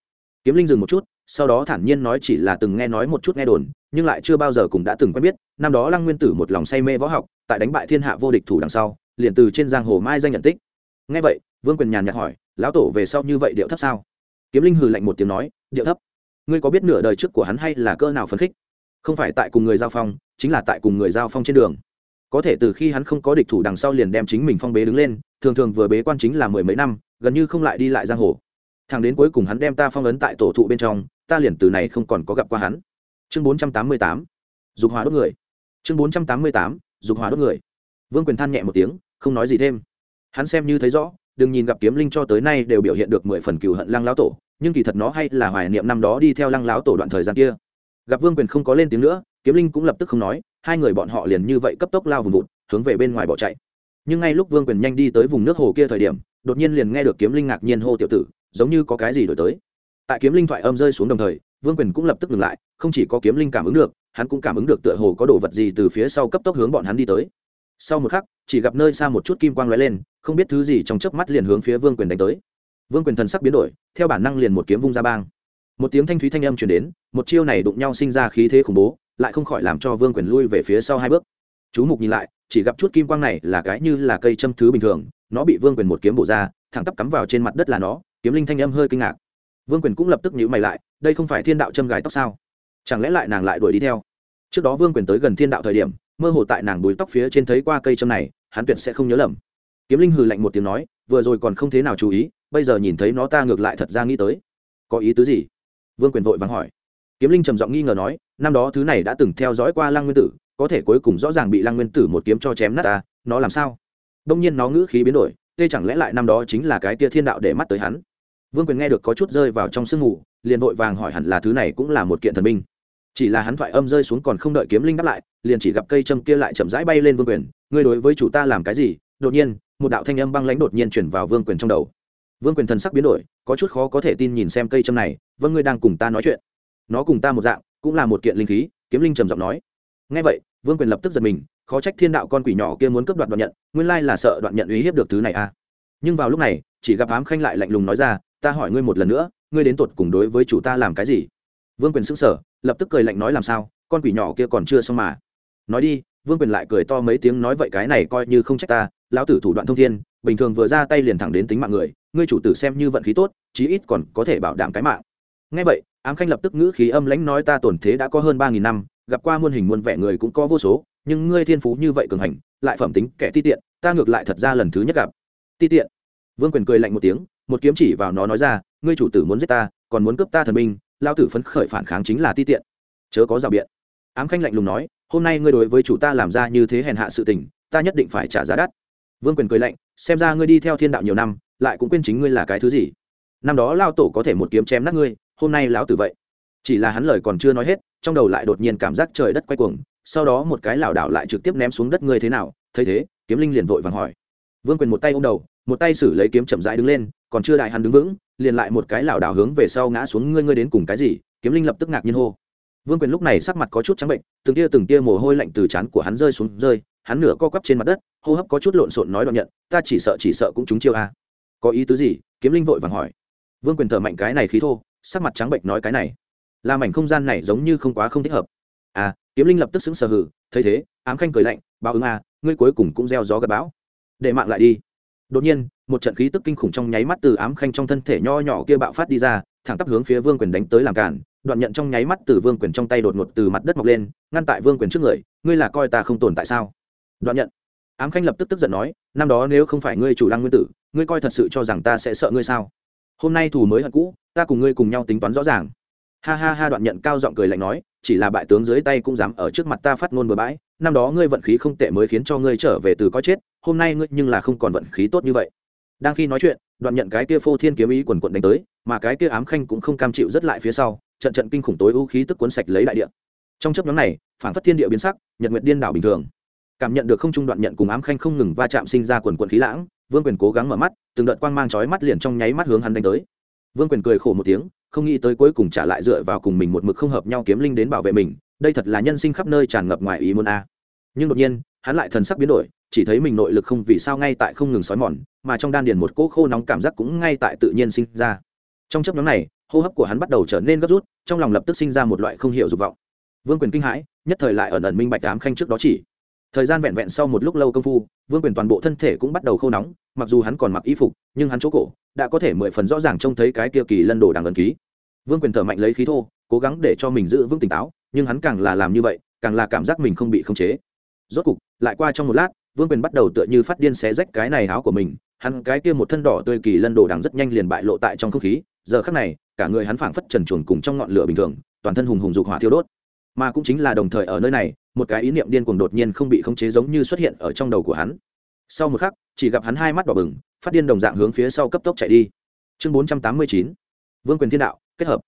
Kiếm linh dừng một chút, sau đó thản nhiên nói chỉ là từng nghe nói một chút nghe đồn, nhưng lại chưa bao giờ cùng đã từng quen biết, năm đó lăng nguyên tử một lòng say mê võ học, tại đánh bại thiên hạ vô địch thủ đằng sau, liền từ trên giang hồ mai danh nhận tích. Nghe vậy, vương quyền nhàn nhạt hỏi, lão tổ về sau như vậy điệu thấp sao? Kiếm linh hừ lạnh một tiếng nói, điệu thấp ngươi có biết nửa đời trước của hắn hay là cơ nào phấn khích? Không phải tại cùng người giao phong, chính là tại cùng người giao phong trên đường. Có thể từ khi hắn không có địch thủ đằng sau liền đem chính mình phong bế đứng lên, thường thường vừa bế quan chính là mười mấy năm, gần như không lại đi lại giang hồ. Thằng đến cuối cùng hắn đem ta phong ấn tại tổ thụ bên trong, ta liền từ này không còn có gặp qua hắn. Chương bốn trăm tám mươi tám, dục hóa đốt người. Chương bốn trăm tám mươi tám, dục hóa đốt người. Vương quyền than nhẹ một tiếng, không nói gì thêm. Hắn xem như thấy rõ, đừng nhìn gặp kiếm linh cho tới nay đều biểu hiện được mười phần cừu hận lăng lão tổ nhưng kỳ thật nó hay là hoài niệm năm đó đi theo lăng láo tổ đoạn thời gian kia. Gặp vương quyền không có lên tiếng nữa, kiếm linh cũng lập tức không nói, hai người bọn họ liền như vậy cấp tốc lao vùng vụt, hướng về bên ngoài bỏ chạy. Nhưng ngay lúc vương quyền nhanh đi tới vùng nước hồ kia thời điểm, đột nhiên liền nghe được kiếm linh ngạc nhiên hô tiểu tử, giống như có cái gì đổi tới. Tại kiếm linh thoại âm rơi xuống đồng thời, vương quyền cũng lập tức ngừng lại, không chỉ có kiếm linh cảm ứng được, hắn cũng cảm ứng được tựa hồ có đồ vật gì từ phía sau cấp tốc hướng bọn hắn đi tới. Sau một khắc, chỉ gặp nơi xa một chút kim quang lóe lên, không biết thứ gì trong chớp mắt liền hướng phía vương quyền đánh tới vương quyền thần sắc biến đổi, theo bản năng liền một kiếm vung ra bang. Một tiếng thanh thúy thanh âm chuyển đến, một chiêu này đụng nhau sinh ra khí thế khủng bố, lại không khỏi làm cho vương quyền lui về phía sau hai bước. Chú mục nhìn lại, chỉ gặp chút kim quang này là cái như là cây châm thứ bình thường, nó bị vương quyền một kiếm bổ ra, thẳng tắp cắm vào trên mặt đất là nó, kiếm linh thanh âm hơi kinh ngạc. Vương quyền cũng lập tức nhíu mày lại, đây không phải thiên đạo châm gài tóc sao? Chẳng lẽ lại nàng lại đuổi đi theo? Trước đó vương quyền tới gần thiên đạo thời điểm, mơ hồ tại nàng bùi tóc phía trên thấy qua cây châm này, hắn tuyệt sẽ không nhớ lầm. Kiếm linh hừ lạnh một tiếng nói, vừa rồi còn không thế nào chú ý bây giờ nhìn thấy nó ta ngược lại thật ra nghĩ tới. Có ý tứ gì? Vương quyền vội vàng hỏi. Kiếm linh trầm giọng nghi ngờ nói, năm đó thứ này đã từng theo dõi qua lăng nguyên tử, có thể cuối cùng rõ ràng bị lăng nguyên tử một kiếm cho chém nát ta, nó làm sao? Đông nhiên nó ngữ khí biến đổi tê chẳng lẽ lại năm đó chính là cái tia thiên đạo để mắt tới hắn? Vương quyền nghe được có chút rơi vào trong sương mù, liền vội vàng hỏi hẳn là thứ này cũng là một kiện thần binh. Chỉ là hắn thoại âm rơi xuống còn không đợi kiếm linh đáp lại, liền chỉ gặp cây châm kia lại chậm rãi bay lên vương quyền, ngươi đối với chủ ta làm cái gì? Đột nhiên, một đạo thanh âm băng lãnh đột nhiên chuyển vào vương quyền trong đầu vương quyền thần sắc biến đổi, có chút khó có thể tin nhìn xem cây châm này vâng ngươi đang cùng ta nói chuyện. Nó cùng ta một dạng, cũng là một kiện linh khí, kiếm linh trầm giọng nói. Ngay vậy, vương quyền lập tức giật mình, khó trách thiên đạo con quỷ nhỏ kia muốn cướp đoạt đoạn nhận, nguyên lai là sợ đoạn nhận uy hiếp được thứ này à nhưng vào lúc này, chỉ gặp ám khanh lại lạnh lùng nói ra, ta hỏi ngươi một lần nữa, ngươi đến tột cùng đối với chủ ta làm cái gì? Vương quyền sững sờ, lập tức cười lạnh nói, làm sao? Con quỷ nhỏ kia còn chưa xong mà. Nói đi, vương quyền lại cười to mấy tiếng nói, vậy cái này coi như không trách ta, lão tử thủ đoạn thông thiên bình thường vừa ra tay liền thẳng đến tính mạng người, ngươi chủ tử xem như vận khí tốt, chí ít còn có thể bảo đảm cái mạng. Ngay vậy, ám khanh lập tức ngữ khí âm lãnh nói ta tổn thế đã có hơn ba nghìn năm, gặp qua muôn hình muôn vẻ người cũng có vô số, nhưng ngươi thiên phú như vậy cường hành, lại phẩm tính kẻ ti tiện, ta ngược lại thật ra lần thứ nhất gặp. Ti tiện. Vương quyền cười lạnh một tiếng, một kiếm chỉ vào nó nói ra, ngươi chủ tử muốn giết ta, còn muốn cướp ta thần binh lao tử phấn khởi phản kháng chính là ti tiện. Chớ có rào biện. Ám khanh lạnh lùng nói, hôm nay ngươi đối với chủ ta làm ra như thế hèn hạ sự tình, ta nhất định phải trả giá đắt vương quyền cười lạnh, xem ra ngươi đi theo thiên đạo nhiều năm, lại cũng quên chính ngươi là cái thứ gì. Năm đó lao tổ có thể một kiếm chém nát ngươi, hôm nay lão tử vậy. Chỉ là hắn lời còn chưa nói hết, trong đầu lại đột nhiên cảm giác trời đất quay cuồng, sau đó một cái lảo đảo lại trực tiếp ném xuống đất ngươi thế nào, thấy thế, kiếm linh liền vội vàng hỏi. Vương quyền một tay ô m đầu, một tay xử lấy kiếm chậm rãi đứng lên, còn chưa đại hắn đứng vững, liền lại một cái lảo đảo hướng về sau ngã xuống ngươi ngươi đến cùng cái gì? Kiếm linh lập tức ngạc nhiên hô. Vương quyền lúc này sắc mặt có chút trắng bệnh, từng tia từng tia mồ hôi lạnh từ trán của hắn rơi xuống, rơi hắn nửa co quắp trên mặt đất, hô hấp có chút lộn xộn nói đoạn nhận, ta chỉ sợ chỉ sợ cũng chúng chiêu a. Có ý tứ gì? Kiếm linh vội vàng hỏi. Vương quyền thở mạnh cái này khí thô, sắc mặt trắng bệnh nói cái này. Làm mảnh không gian này giống như không quá không thích hợp. À kiếm linh lập tức xứng sờ hử thấy thế, ám khanh cười lạnh, báo ứng a, ngươi cuối cùng cũng gieo gió gặp bão. Để mạng lại đi. Đột nhiên, một trận khí tức kinh khủng trong nháy mắt từ ám khanh trong thân thể nho nhỏ kia bạo phát đi ra, thẳng tắp hướng phía vương quyền đánh tới làm cản. Đoạn nhận trong nháy mắt từ vương quyền trong tay đột ngột từ mặt đất mọc lên, ngăn tại vương quyền trước người, ngươi là coi ta không tồn tại sao? Đoạn nhận. Ám khanh lập tức tức giận nói, năm đó nếu không phải ngươi chủ lăng nguyên tử, ngươi coi thật sự cho rằng ta sẽ sợ ngươi sao? Hôm nay thù mới hận cũ, ta cùng ngươi cùng nhau tính toán rõ ràng. Ha ha ha, đoạn nhận cao giọng cười lạnh nói, chỉ là bại tướng dưới tay cũng dám ở trước mặt ta phát ngôn bừa bãi, năm đó ngươi vận khí không tệ mới khiến cho ngươi trở về từ có chết, hôm nay ngươi nhưng là không còn vận khí tốt như vậy. Đang khi nói chuyện, đoạn nhận cái kia phô thiên kiếm ý quần quận đánh tới, mà cái kia ám khanh cũng không cam chịu rất lại phía sau, trận trận kinh khủng tối ưu khí tức cuốn sạch lấy đại địa. Trong chấp nhóm này phản phất thiên địa biến sắc, nhật nguyệt điên đảo bình thường cảm nhận được không trung đoạn nhận cùng ám khanh không ngừng va chạm sinh ra quần quần khí lãng, vương quyền cố gắng mở mắt, từng đợt quang mang chói mắt liền trong nháy mắt hướng hắn đánh tới. Vương quyền cười khổ một tiếng, không nghĩ tới cuối cùng trả lại dựa vào cùng mình một mực không hợp nhau kiếm linh đến bảo vệ mình, đây thật là nhân sinh khắp nơi tràn ngập ngoài ý muốn a. À. Nhưng đột nhiên, hắn lại thần sắc biến đổi, chỉ thấy mình nội lực không vì sao ngay tại không ngừng xói mòn, mà trong đan điền một cỗ khô nóng cảm giác cũng ngay tại tự nhiên sinh ra. Trong chấp nhóm này, hô hấp của hắn bắt đầu trở nên gấp rút, trong lòng lập tức sinh ra một loại không hiểu dục vọng. Vương quyền kinh hãi, nhất thời lại ẩn ẩn minh bạch ám khanh trước đó chỉ thời gian vẹn vẹn sau một lúc lâu công phu, vương quyền toàn bộ thân thể cũng bắt đầu khô nóng, mặc dù hắn còn mặc y phục, nhưng hắn chỗ cổ đã có thể mười phần rõ ràng trông thấy cái kia kỳ lân đồ đằng ẩn ký. Vương quyền thở mạnh lấy khí thô, cố gắng để cho mình giữ vững tỉnh táo, nhưng hắn càng là làm như vậy, càng là cảm giác mình không bị khống chế. Rốt cục, lại qua trong một lát, vương quyền bắt đầu tựa như phát điên xé rách cái này áo của mình, hắn cái kia một thân đỏ tươi kỳ lân đồ đằng rất nhanh liền bại lộ tại trong không khí, giờ khắc này, cả người hắn phảng phất trần chuồn cùng trong ngọn lửa bình thường, toàn thân hùng hùng dục hỏa thiêu đốt. Mà cũng chính là đồng thời ở nơi này một cái ý niệm điên cuồng đột nhiên không bị khống chế giống như xuất hiện ở trong đầu của hắn. Sau một khắc chỉ gặp hắn hai mắt đỏ bừng phát điên đồng dạng hướng phía sau cấp tốc chạy đi. Chương 489, vương quyền thiên đạo kết hợp.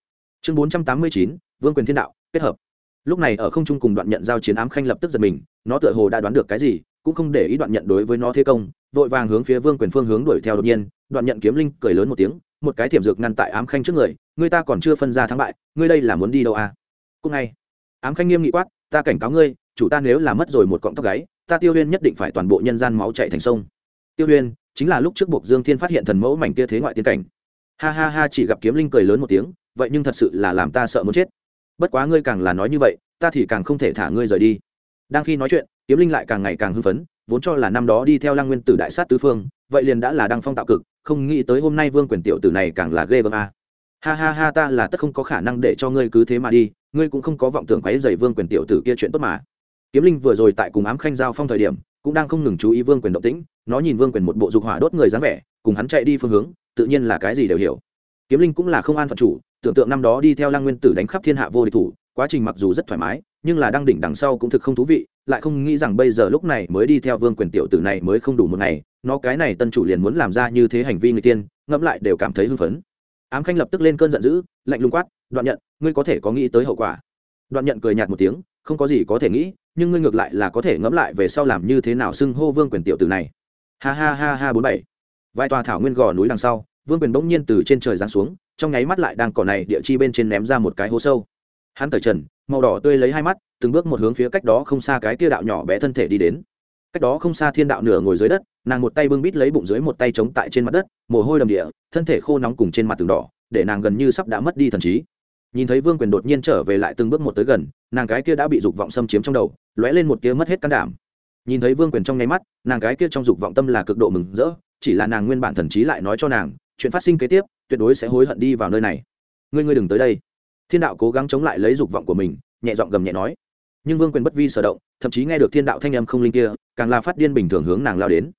Chương 489, vương quyền thiên đạo kết hợp. Lúc này ở không trung cùng đoạn nhận giao chiến ám khanh lập tức giật mình nó tựa hồ đã đoán được cái gì cũng không để ý đoạn nhận đối với nó thế công vội vàng hướng phía vương quyền phương hướng đuổi theo đột nhiên đoạn nhận kiếm linh cười lớn một tiếng một cái thiểm dược ngăn tại ám khanh trước người người ta còn chưa phân ra thắng bại ngươi đây là muốn đi đâu à? Cũng ngay. Ám khanh nghiêm nghị quát ta cảnh cáo ngươi, chủ ta nếu là mất rồi một cọng tóc gáy, ta tiêu huyên nhất định phải toàn bộ nhân gian máu chạy thành sông. Tiêu huyên, chính là lúc trước buộc dương thiên phát hiện thần mẫu mảnh kia thế ngoại tiên cảnh. Ha ha ha, chỉ gặp kiếm linh cười lớn một tiếng, vậy nhưng thật sự là làm ta sợ muốn chết. Bất quá ngươi càng là nói như vậy, ta thì càng không thể thả ngươi rời đi. Đang khi nói chuyện, kiếm linh lại càng ngày càng hưng phấn, vốn cho là năm đó đi theo lăng nguyên tử đại sát tứ phương, vậy liền đã là đăng phong tạo cực, không nghĩ tới hôm nay vương quyền tiểu tử này càng là ghê gớm a. Ha ha ha, ta là tất không có khả năng để cho ngươi cứ thế mà đi ngươi cũng không có vọng tưởng quấy dày vương quyền tiểu tử kia chuyện tốt mà. Kiếm linh vừa rồi tại cùng ám khanh giao phong thời điểm, cũng đang không ngừng chú ý vương quyền động tĩnh, nó nhìn vương quyền một bộ dục hỏa đốt người dáng vẻ, cùng hắn chạy đi phương hướng, tự nhiên là cái gì đều hiểu. Kiếm linh cũng là không an phận chủ, tưởng tượng năm đó đi theo lăng nguyên tử đánh khắp thiên hạ vô địch thủ, quá trình mặc dù rất thoải mái, nhưng là đang đỉnh đằng sau cũng thực không thú vị, lại không nghĩ rằng bây giờ lúc này mới đi theo vương quyền tiểu tử này mới không đủ một ngày, nó cái này tân chủ liền muốn làm ra như thế hành vi người tiên, ngẫm lại đều cảm thấy hưng phấn. Ám khanh lập tức lên cơn giận dữ, lạnh lùng quát đoạn nhận, ngươi có thể có nghĩ tới hậu quả. Đoạn nhận cười nhạt một tiếng, không có gì có thể nghĩ, nhưng ngươi ngược lại là có thể ngẫm lại về sau làm như thế nào xưng hô vương quyền tiểu tử này. Ha ha ha ha bốn bảy. Vài tòa thảo nguyên gò núi đằng sau, vương quyền bỗng nhiên từ trên trời giáng xuống, trong nháy mắt lại đang cỏ này địa chi bên trên ném ra một cái hố sâu. Hắn cởi trần, màu đỏ tươi lấy hai mắt, từng bước một hướng phía cách đó không xa cái kia đạo nhỏ bé thân thể đi đến. Cách đó không xa thiên đạo nửa ngồi dưới đất, nàng một tay bưng bít lấy bụng dưới một tay chống tại trên mặt đất, mồ hôi đầm địa, thân thể khô nóng cùng trên mặt tường đỏ, để nàng gần như sắp đã mất đi thần trí nhìn thấy vương quyền đột nhiên trở về lại từng bước một tới gần, nàng cái kia đã bị dục vọng xâm chiếm trong đầu, lóe lên một tia mất hết can đảm. Nhìn thấy vương quyền trong nháy mắt, nàng cái kia trong dục vọng tâm là cực độ mừng rỡ, chỉ là nàng nguyên bản thần trí lại nói cho nàng, chuyện phát sinh kế tiếp, tuyệt đối sẽ hối hận đi vào nơi này. Ngươi ngươi đừng tới đây. Thiên đạo cố gắng chống lại lấy dục vọng của mình, nhẹ giọng gầm nhẹ nói. Nhưng vương quyền bất vi sở động, thậm chí nghe được thiên đạo thanh âm không linh kia, càng là phát điên bình thường hướng nàng lao đến.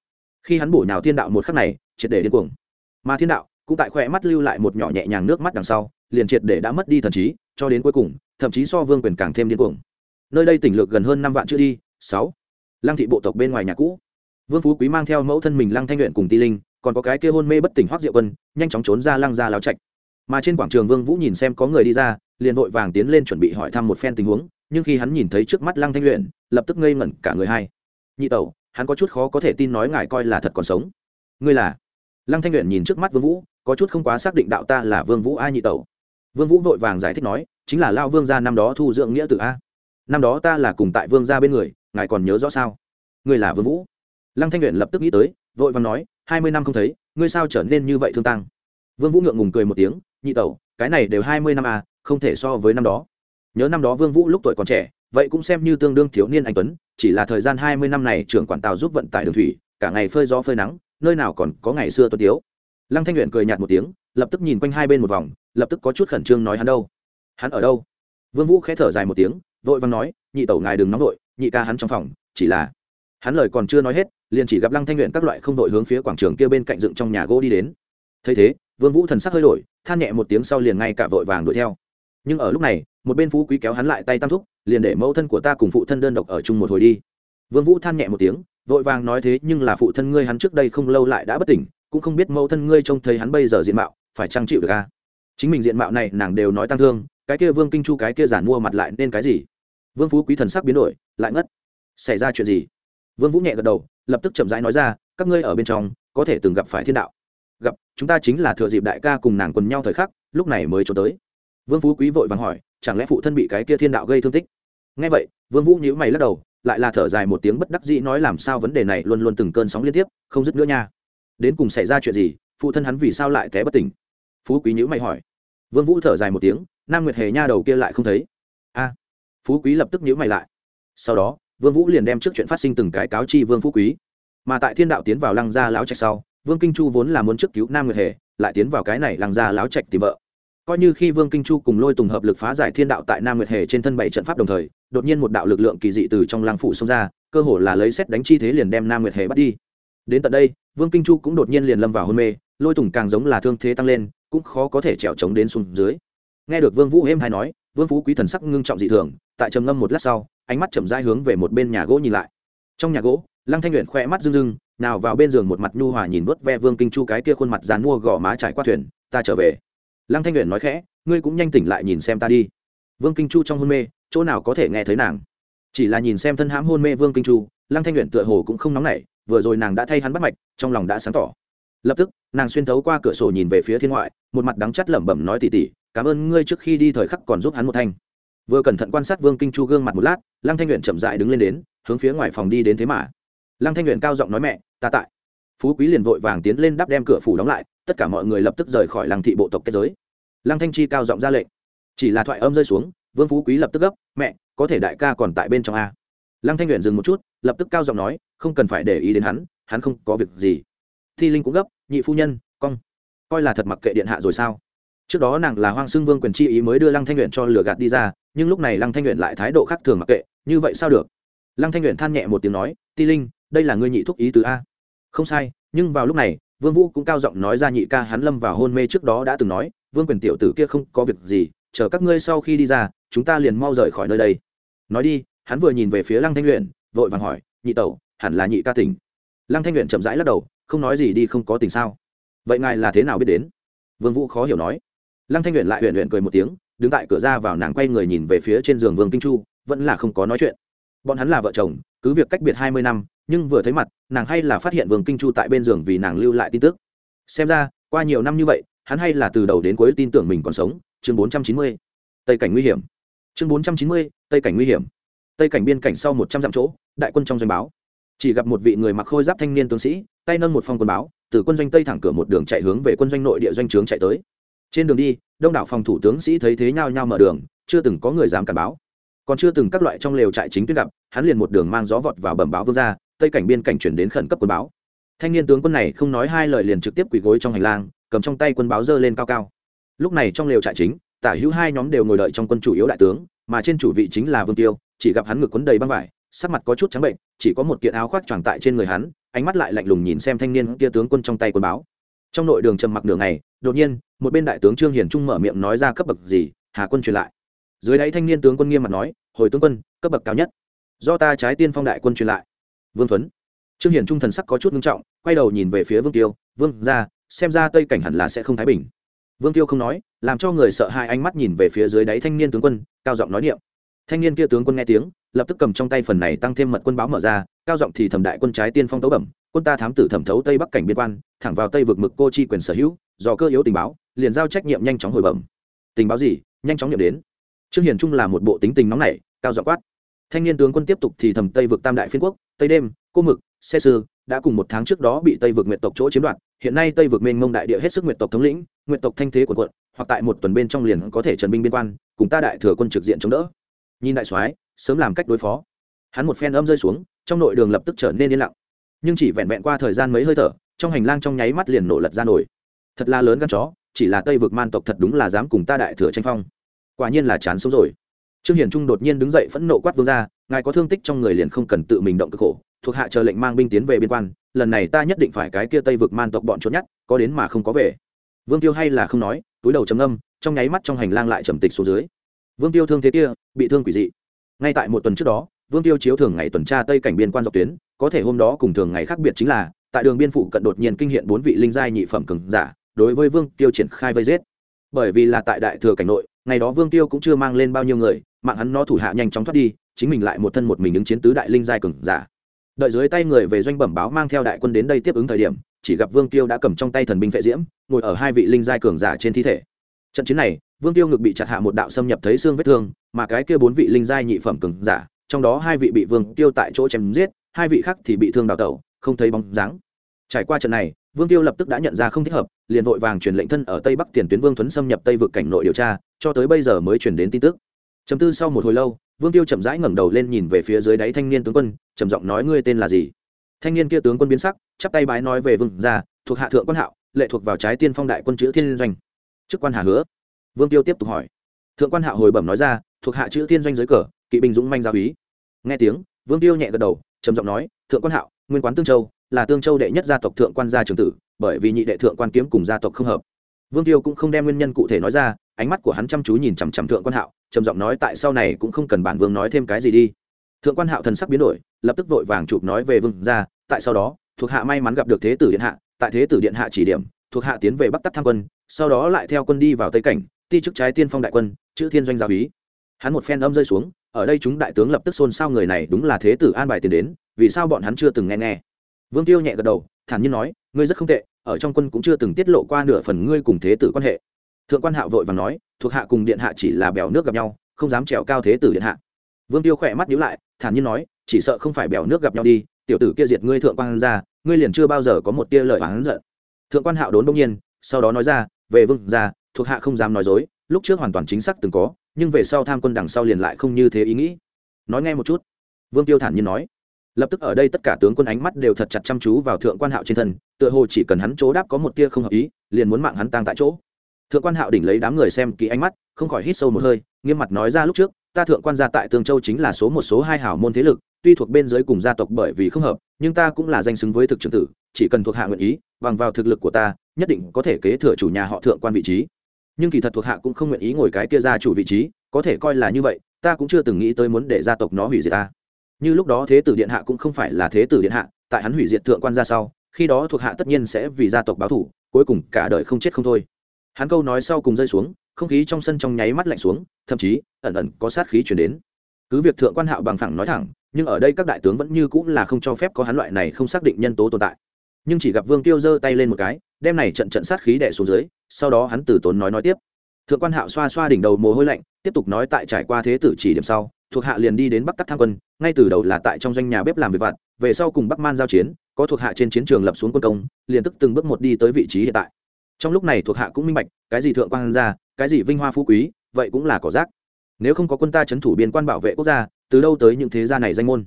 Khi hắn bổ nhào thiên đạo một khắc này, triệt để điên cuồng. Mà thiên đạo cũng tại khoe mắt lưu lại một nhỏ nhẹ nhàng nước mắt đằng sau liền triệt để đã mất đi thần trí, cho đến cuối cùng, thậm chí so vương quyền càng thêm điên cuồng. Nơi đây tỉnh lược gần hơn năm vạn chưa đi, sáu. Lăng thị bộ tộc bên ngoài nhà cũ. Vương phú quý mang theo mẫu thân mình lăng thanh luyện cùng ti linh, còn có cái kia hôn mê bất tỉnh hoác diệu quân, nhanh chóng trốn ra lăng ra láo trạch. Mà trên quảng trường vương vũ nhìn xem có người đi ra, liền vội vàng tiến lên chuẩn bị hỏi thăm một phen tình huống, nhưng khi hắn nhìn thấy trước mắt lăng thanh luyện lập tức ngây ngẩn cả người hai. Nhị tẩu, hắn có chút khó có thể tin nói ngài coi là thật còn sống. Ngươi là? Lăng thanh luyện nhìn trước mắt vương vũ, có chút không quá xác định đạo ta là vương vũ ai nhị tẩu vương vũ vội vàng giải thích nói, chính là lao vương gia năm đó thu dưỡng nghĩa tử a. Năm đó ta là cùng tại vương gia bên người, ngài còn nhớ rõ sao? Ngươi là vương vũ. Lăng thanh luyện lập tức nghĩ tới, vội vàng nói, hai mươi năm không thấy, ngươi sao trở nên như vậy thương tăng vương vũ ngượng ngùng cười một tiếng, nhị tẩu, cái này đều hai mươi năm à không thể so với năm đó. Nhớ năm đó vương vũ lúc tuổi còn trẻ, vậy cũng xem như tương đương thiếu niên anh tuấn, chỉ là thời gian hai mươi năm này trưởng quản tàu giúp vận tải đường thủy, cả ngày phơi gió phơi nắng, nơi nào còn có ngày xưa tuấn tiếu. Lăng thanh luyện cười nhạt một tiếng, lập tức nhìn quanh hai bên một vòng lập tức có chút khẩn trương nói hắn đâu. Hắn ở đâu? Vương vũ khẽ thở dài một tiếng, vội vàng nói, nhị tẩu ngài đừng nóng vội, nhị ca hắn trong phòng, chỉ là hắn lời còn chưa nói hết, liền chỉ gặp lăng thanh luyện các loại không đội hướng phía quảng trường kia bên cạnh dựng trong nhà gỗ đi đến. Thấy thế, vương vũ thần sắc hơi đổi, than nhẹ một tiếng sau liền ngay cả vội vàng đuổi theo. Nhưng ở lúc này, một bên phú quý kéo hắn lại tay tam thúc, liền để mẫu thân của ta cùng phụ thân đơn độc ở chung một hồi đi. Vương vũ than nhẹ một tiếng, vội vàng nói thế nhưng là phụ thân ngươi hắn trước đây không lâu lại đã bất tỉnh, cũng không biết mẫu thân ngươi trông thấy hắn bây giờ diện mạo, phải trang chịu được à? Chính mình diện mạo này nàng đều nói tăng thương, cái kia vương kinh chu, cái kia giản mua mặt lại nên cái gì? Vương phú quý thần sắc biến đổi, lại ngất. Xảy ra chuyện gì? Vương vũ nhẹ gật đầu, lập tức chậm rãi nói ra, các ngươi ở bên trong, có thể từng gặp phải thiên đạo. Gặp, chúng ta chính là thừa dịp đại ca cùng nàng quần nhau thời khắc, lúc này mới trốn tới. Vương phú quý vội vàng hỏi, chẳng lẽ phụ thân bị cái kia thiên đạo gây thương tích? Ngay vậy, vương vũ nhíu mày lắc đầu, lại là thở dài một tiếng bất đắc dĩ nói làm sao vấn đề này luôn luôn từng cơn sóng liên tiếp, không dứt nữa nha. Đến cùng xảy ra chuyện gì, phụ thân hắn vì sao lại té bất tỉnh? Phú quý nhữ mày hỏi vương vũ thở dài một tiếng, nam nguyệt hề nha đầu kia lại không thấy. A! Phú quý lập tức nhíu mày lại. Sau đó, vương vũ liền đem trước chuyện phát sinh từng cái cáo chi vương phú quý. Mà tại thiên đạo tiến vào lăng gia lão trạch sau, vương kinh chu vốn là muốn trước cứu nam nguyệt hề, lại tiến vào cái này lăng gia lão trạch tìm vợ. Coi như khi vương kinh chu cùng lôi tùng hợp lực phá giải thiên đạo tại nam nguyệt hề trên thân bảy trận pháp đồng thời, đột nhiên một đạo lực lượng kỳ dị từ trong lăng phủ xông ra, cơ hồ là lấy xét đánh chi thế liền đem nam nguyệt hề bắt đi. Đến tận đây, vương kinh chu cũng đột nhiên liền lâm vào hôn mê, lôi tùng càng giống là thương thế tăng lên cũng khó có thể trèo trống đến xuống dưới. Nghe được vương vũ êm hay nói, vương phú quý thần sắc ngưng trọng dị thường, tại trầm ngâm một lát sau, ánh mắt chậm rãi hướng về một bên nhà gỗ nhìn lại. Trong nhà gỗ, lăng thanh luyện khoe mắt rưng rưng, nào vào bên giường một mặt nhu hòa nhìn vớt ve vương kinh chu cái kia khuôn mặt dàn mua gò má trải qua thuyền, ta trở về. Lăng thanh luyện nói khẽ, ngươi cũng nhanh tỉnh lại nhìn xem ta đi. Vương kinh chu trong hôn mê, chỗ nào có thể nghe thấy nàng? Chỉ là nhìn xem thân hãm hôn mê vương kinh chu, lăng thanh luyện tựa hồ cũng không nóng nảy, vừa rồi nàng đã thay hắn bắt mạch, trong lòng đã sáng tỏ lập tức, nàng xuyên thấu qua cửa sổ nhìn về phía thiên ngoại, một mặt đắng chắt lẩm bẩm nói tỉ tỉ, cảm ơn ngươi trước khi đi thời khắc còn giúp hắn một thanh. Vừa cẩn thận quan sát vương kinh chu gương mặt một lát, lăng thanh nguyện chậm dại đứng lên đến, hướng phía ngoài phòng đi đến thế mà. Lăng thanh nguyện cao giọng nói mẹ, ta tại. Phú quý liền vội vàng tiến lên đắp đem cửa phủ đóng lại, tất cả mọi người lập tức rời khỏi lăng thị bộ tộc kết giới. Lăng thanh chi cao giọng ra lệnh. Chỉ là thoại âm rơi xuống, vương phú quý lập tức gấp, mẹ, có thể đại ca còn tại bên trong a. Lăng thanh nguyện dừng một chút, lập tức cao giọng nói, không cần phải để ý đến hắn hắn không có việc gì thi linh cũng gấp, nhị phu nhân, cong. Coi là thật mặc kệ điện hạ rồi sao? Trước đó nàng là hoang xưng vương quyền chi ý mới đưa lăng thanh nguyện cho lừa gạt đi ra, nhưng lúc này lăng thanh nguyện lại thái độ khác thường mặc kệ, như vậy sao được? Lăng thanh nguyện than nhẹ một tiếng nói ti linh, đây là ngươi nhị thúc ý tứ a. Không sai, nhưng vào lúc này, vương vũ cũng cao giọng nói ra nhị ca hắn lâm vào hôn mê trước đó đã từng nói, vương quyền tiểu tử kia không có việc gì, chờ các ngươi sau khi đi ra, chúng ta liền mau rời khỏi nơi đây. Nói đi, hắn vừa nhìn về phía lăng thanh luyện vội vàng hỏi, nhị tẩu, hẳn là nhị ca tỉnh? Lăng thanh luyện chậm rãi lắc đầu không nói gì đi không có tình sao? Vậy ngài là thế nào biết đến? Vương vũ khó hiểu nói. Lăng thanh luyện lại huyện huyện cười một tiếng, đứng tại cửa ra vào nàng quay người nhìn về phía trên giường vương kinh chu, vẫn là không có nói chuyện. Bọn hắn là vợ chồng, cứ việc cách biệt hai mươi năm, nhưng vừa thấy mặt, nàng hay là phát hiện vương kinh chu tại bên giường vì nàng lưu lại tin tức. Xem ra, qua nhiều năm như vậy, hắn hay là từ đầu đến cuối tin tưởng mình còn sống. Chương bốn trăm chín mươi, tây cảnh nguy hiểm. Chương bốn trăm chín mươi, tây cảnh nguy hiểm. Tây cảnh biên cảnh sau một trăm dặm chỗ, đại quân trong doanh báo chỉ gặp một vị người mặc khôi giáp thanh niên tướng sĩ, tay nâng một phong quân báo, từ quân doanh tây thẳng cửa một đường chạy hướng về quân doanh nội địa doanh trướng chạy tới. Trên đường đi, đông đảo phòng thủ tướng sĩ thấy thế nhau nhau mở đường, chưa từng có người dám cản báo. Còn chưa từng các loại trong lều trại chính tuyết gặp, hắn liền một đường mang gió vọt vào bẩm báo vương ra tây cảnh biên cảnh chuyển đến khẩn cấp quân báo. Thanh niên tướng quân này không nói hai lời liền trực tiếp quỳ gối trong hành lang, cầm trong tay quân báo dơ lên cao cao. Lúc này trong lều trại chính, tả hữu hai nhóm đều ngồi đợi trong quân chủ yếu đại tướng, mà trên chủ vị chính là vương tiêu, chỉ gặp hắn ngực quấn đầy băng vải sắc mặt có chút trắng bệnh, chỉ có một kiện áo khoác choàng tại trên người hắn, ánh mắt lại lạnh lùng nhìn xem thanh niên kia tướng quân trong tay quân báo. Trong nội đường trầm mặc đường này đột nhiên, một bên đại tướng trương hiển trung mở miệng nói ra cấp bậc gì, hà quân truyền lại. Dưới đáy thanh niên tướng quân nghiêm mặt nói, hồi tướng quân, cấp bậc cao nhất. Do ta trái tiên phong đại quân truyền lại. Vương thuấn. Trương hiển trung thần sắc có chút nghiêm trọng, quay đầu nhìn về phía vương tiêu, vương ra xem ra tây cảnh hẳn là sẽ không thái bình. Vương tiêu không nói, làm cho người sợ hai ánh mắt nhìn về phía dưới đáy thanh niên tướng quân, cao giọng nói niệm thanh niên kia tướng quân nghe tiếng, lập tức cầm trong tay phần này tăng thêm mật quân báo mở ra, cao giọng thì thẩm đại quân trái tiên phong tấu bẩm, quân ta thám tử thẩm thấu tây bắc cảnh biên quan, thẳng vào tây vực mực cô chi quyền sở hữu, do cơ yếu tình báo, liền giao trách nhiệm nhanh chóng hồi bẩm. Tình báo gì? Nhanh chóng nhận đến. Trương hiền trung là một bộ tính tình nóng nảy, cao giọng quát. Thanh niên tướng quân tiếp tục thì thầm tây vực tam đại phiên quốc, tây đêm, cô mực, xe sư, đã cùng một tháng trước đó bị tây vực nguyện tộc chỗ chiếm đoạt, hiện nay tây vực mênh mông đại địa hết sức nguyện tộc thống lĩnh nguyện tộc thanh thế của quận hoặc tại một tuần bên trong liền có thể trần binh biên quan, cùng ta đại thừa quân trực diện chống đỡ nhìn đại soái, sớm làm cách đối phó. Hắn một phen âm rơi xuống, trong nội đường lập tức trở nên yên lặng. Nhưng chỉ vẹn vẹn qua thời gian mấy hơi thở, trong hành lang trong nháy mắt liền nổ lật ra nổi. Thật là lớn gan chó, chỉ là tây vực man tộc thật đúng là dám cùng ta đại thừa tranh phong. Quả nhiên là chán sống rồi. Trương hiển trung đột nhiên đứng dậy phẫn nộ quát vương ra ngài có thương tích trong người liền không cần tự mình động cực khổ, thuộc hạ chờ lệnh mang binh tiến về biên quan, lần này ta nhất định phải cái kia tây vực man tộc bọn trốn nhất có đến mà không có về. Vương tiêu hay là không nói, túi đầu trầm âm trong nháy mắt trong hành lang lại trầm tịch xuống dưới vương tiêu thương thế kia, bị thương quỷ dị. Ngay tại một tuần trước đó, vương tiêu chiếu thường ngày tuần tra tây cảnh biên quan dọc tuyến, có thể hôm đó cùng thường ngày khác biệt chính là, tại đường biên phụ cận đột nhiên kinh hiện bốn vị linh giai nhị phẩm cường giả, đối với vương tiêu triển khai vây giết. Bởi vì là tại đại thừa cảnh nội, ngày đó vương tiêu cũng chưa mang lên bao nhiêu người, mạng hắn nó thủ hạ nhanh chóng thoát đi, chính mình lại một thân một mình ứng chiến tứ đại linh giai cường giả. Đợi dưới tay người về doanh bẩm báo mang theo đại quân đến đây tiếp ứng thời điểm, chỉ gặp vương tiêu đã cầm trong tay thần binh vệ diễm, ngồi ở hai vị linh giai cường giả trên thi thể trận chiến này, vương tiêu ngực bị chặt hạ một đạo xâm nhập thấy xương vết thương, mà cái kia bốn vị linh giai nhị phẩm cường giả, trong đó hai vị bị vương tiêu tại chỗ chém giết, hai vị khác thì bị thương đào tẩu, không thấy bóng dáng. Trải qua trận này, vương tiêu lập tức đã nhận ra không thích hợp, liền vội vàng truyền lệnh thân ở tây bắc tiền tuyến vương thuấn xâm nhập tây vực cảnh nội điều tra, cho tới bây giờ mới truyền đến tin tức. Chấm tư sau một hồi lâu, vương tiêu chậm rãi ngẩng đầu lên nhìn về phía dưới đáy thanh niên tướng quân, trầm giọng nói, ngươi tên là gì? Thanh niên kia tướng quân biến sắc, chắp tay bái nói về vương gia, thuộc hạ thượng quân hạo, lệ thuộc vào trái tiên phong đại quân chữ thiên doanh chức quan hà hứa, vương tiêu tiếp tục hỏi. Thượng quan hạ hồi bẩm nói ra, thuộc hạ chữ thiên doanh dưới cờ, kỵ binh dũng manh gia úy. Nghe tiếng, vương tiêu nhẹ gật đầu, trầm giọng nói, thượng quan hạo nguyên quán tương châu, là tương châu đệ nhất gia tộc thượng quan gia trường tử, bởi vì nhị đệ thượng quan kiếm cùng gia tộc không hợp. Vương tiêu cũng không đem nguyên nhân cụ thể nói ra, ánh mắt của hắn chăm chú nhìn chằm chằm thượng quan hạo trầm giọng nói tại sau này cũng không cần bản vương nói thêm cái gì đi. Thượng quan hạo thần sắc biến đổi, lập tức vội vàng chụp nói về vương ra tại sau đó, thuộc hạ may mắn gặp được thế tử điện hạ, tại thế tử điện hạ chỉ điểm thuộc hạ tiến về bắc tắc tham quân, sau đó lại theo quân đi vào tây cảnh, ti chức trái tiên phong đại quân, chữ thiên doanh gia ý hắn một phen âm rơi xuống, ở đây chúng đại tướng lập tức xôn xao người này đúng là thế tử an bài tiền đến, vì sao bọn hắn chưa từng nghe nghe. Vương tiêu nhẹ gật đầu, thản nhiên nói, ngươi rất không tệ, ở trong quân cũng chưa từng tiết lộ qua nửa phần ngươi cùng thế tử quan hệ. Thượng quan hạo vội và nói, thuộc hạ cùng điện hạ chỉ là bèo nước gặp nhau, không dám trèo cao thế tử điện hạ. Vương tiêu khỏe mắt nhíu lại, thản nhiên nói, chỉ sợ không phải bèo nước gặp nhau đi, tiểu tử kia diệt ngươi thượng quan ra, ngươi liền chưa bao giờ có một tia lời oán giận thượng quan hạo đốn đông nhiên sau đó nói ra về vương gia, thuộc hạ không dám nói dối lúc trước hoàn toàn chính xác từng có nhưng về sau tham quân đằng sau liền lại không như thế ý nghĩ. Nói nghe một chút. Vương tiêu thản nhiên nói. Lập tức ở đây tất cả tướng quân ánh mắt đều thật chặt chăm chú vào thượng quan hạo trên thân tựa hồ chỉ cần hắn chỗ đáp có một tia không hợp ý liền muốn mạng hắn tăng tại chỗ. Thượng quan hạo đỉnh lấy đám người xem kỹ ánh mắt không khỏi hít sâu một hơi nghiêm mặt nói ra lúc trước ta thượng quan gia tại tương châu chính là số một số hai hảo môn thế lực tuy thuộc bên giới cùng gia tộc bởi vì không hợp, nhưng ta cũng là danh xứng với thực trường tử, chỉ cần thuộc hạ nguyện ý, bằng vào thực lực của ta, nhất định có thể kế thừa chủ nhà họ thượng quan vị trí. Nhưng kỳ thật thuộc hạ cũng không nguyện ý ngồi cái kia ra chủ vị trí, có thể coi là như vậy, ta cũng chưa từng nghĩ tới muốn để gia tộc nó hủy diệt ta. Như lúc đó thế tử điện hạ cũng không phải là thế tử điện hạ, tại hắn hủy diệt thượng quan gia sau, khi đó thuộc hạ tất nhiên sẽ vì gia tộc báo thủ, cuối cùng cả đời không chết không thôi. Hắn câu nói sau cùng rơi xuống, không khí trong sân trong nháy mắt lạnh xuống, thậm chí ẩn ẩn có sát khí chuyển đến cứ việc thượng quan hạo bằng phẳng nói thẳng, nhưng ở đây các đại tướng vẫn như cũng là không cho phép có hắn loại này không xác định nhân tố tồn tại. Nhưng chỉ gặp vương tiêu giơ tay lên một cái, đem này trận trận sát khí đẻ xuống dưới, sau đó hắn từ tốn nói nói tiếp. Thượng quan hạo xoa xoa đỉnh đầu mồ hôi lạnh, tiếp tục nói tại trải qua thế tử chỉ điểm sau, thuộc hạ liền đi đến bắc tắc tham quân, ngay từ đầu là tại trong doanh nhà bếp làm việc vặt, về sau cùng bắc man giao chiến, có thuộc hạ trên chiến trường lập xuống quân công, liền tức từng bước một đi tới vị trí hiện tại. Trong lúc này thuộc hạ cũng minh bạch, cái gì thượng quan ra cái gì vinh hoa phú quý, vậy cũng là cỏ rác nếu không có quân ta c h ấ n thủ biên quan bảo vệ quốc gia, từ đâu tới những thế gia này danh môn?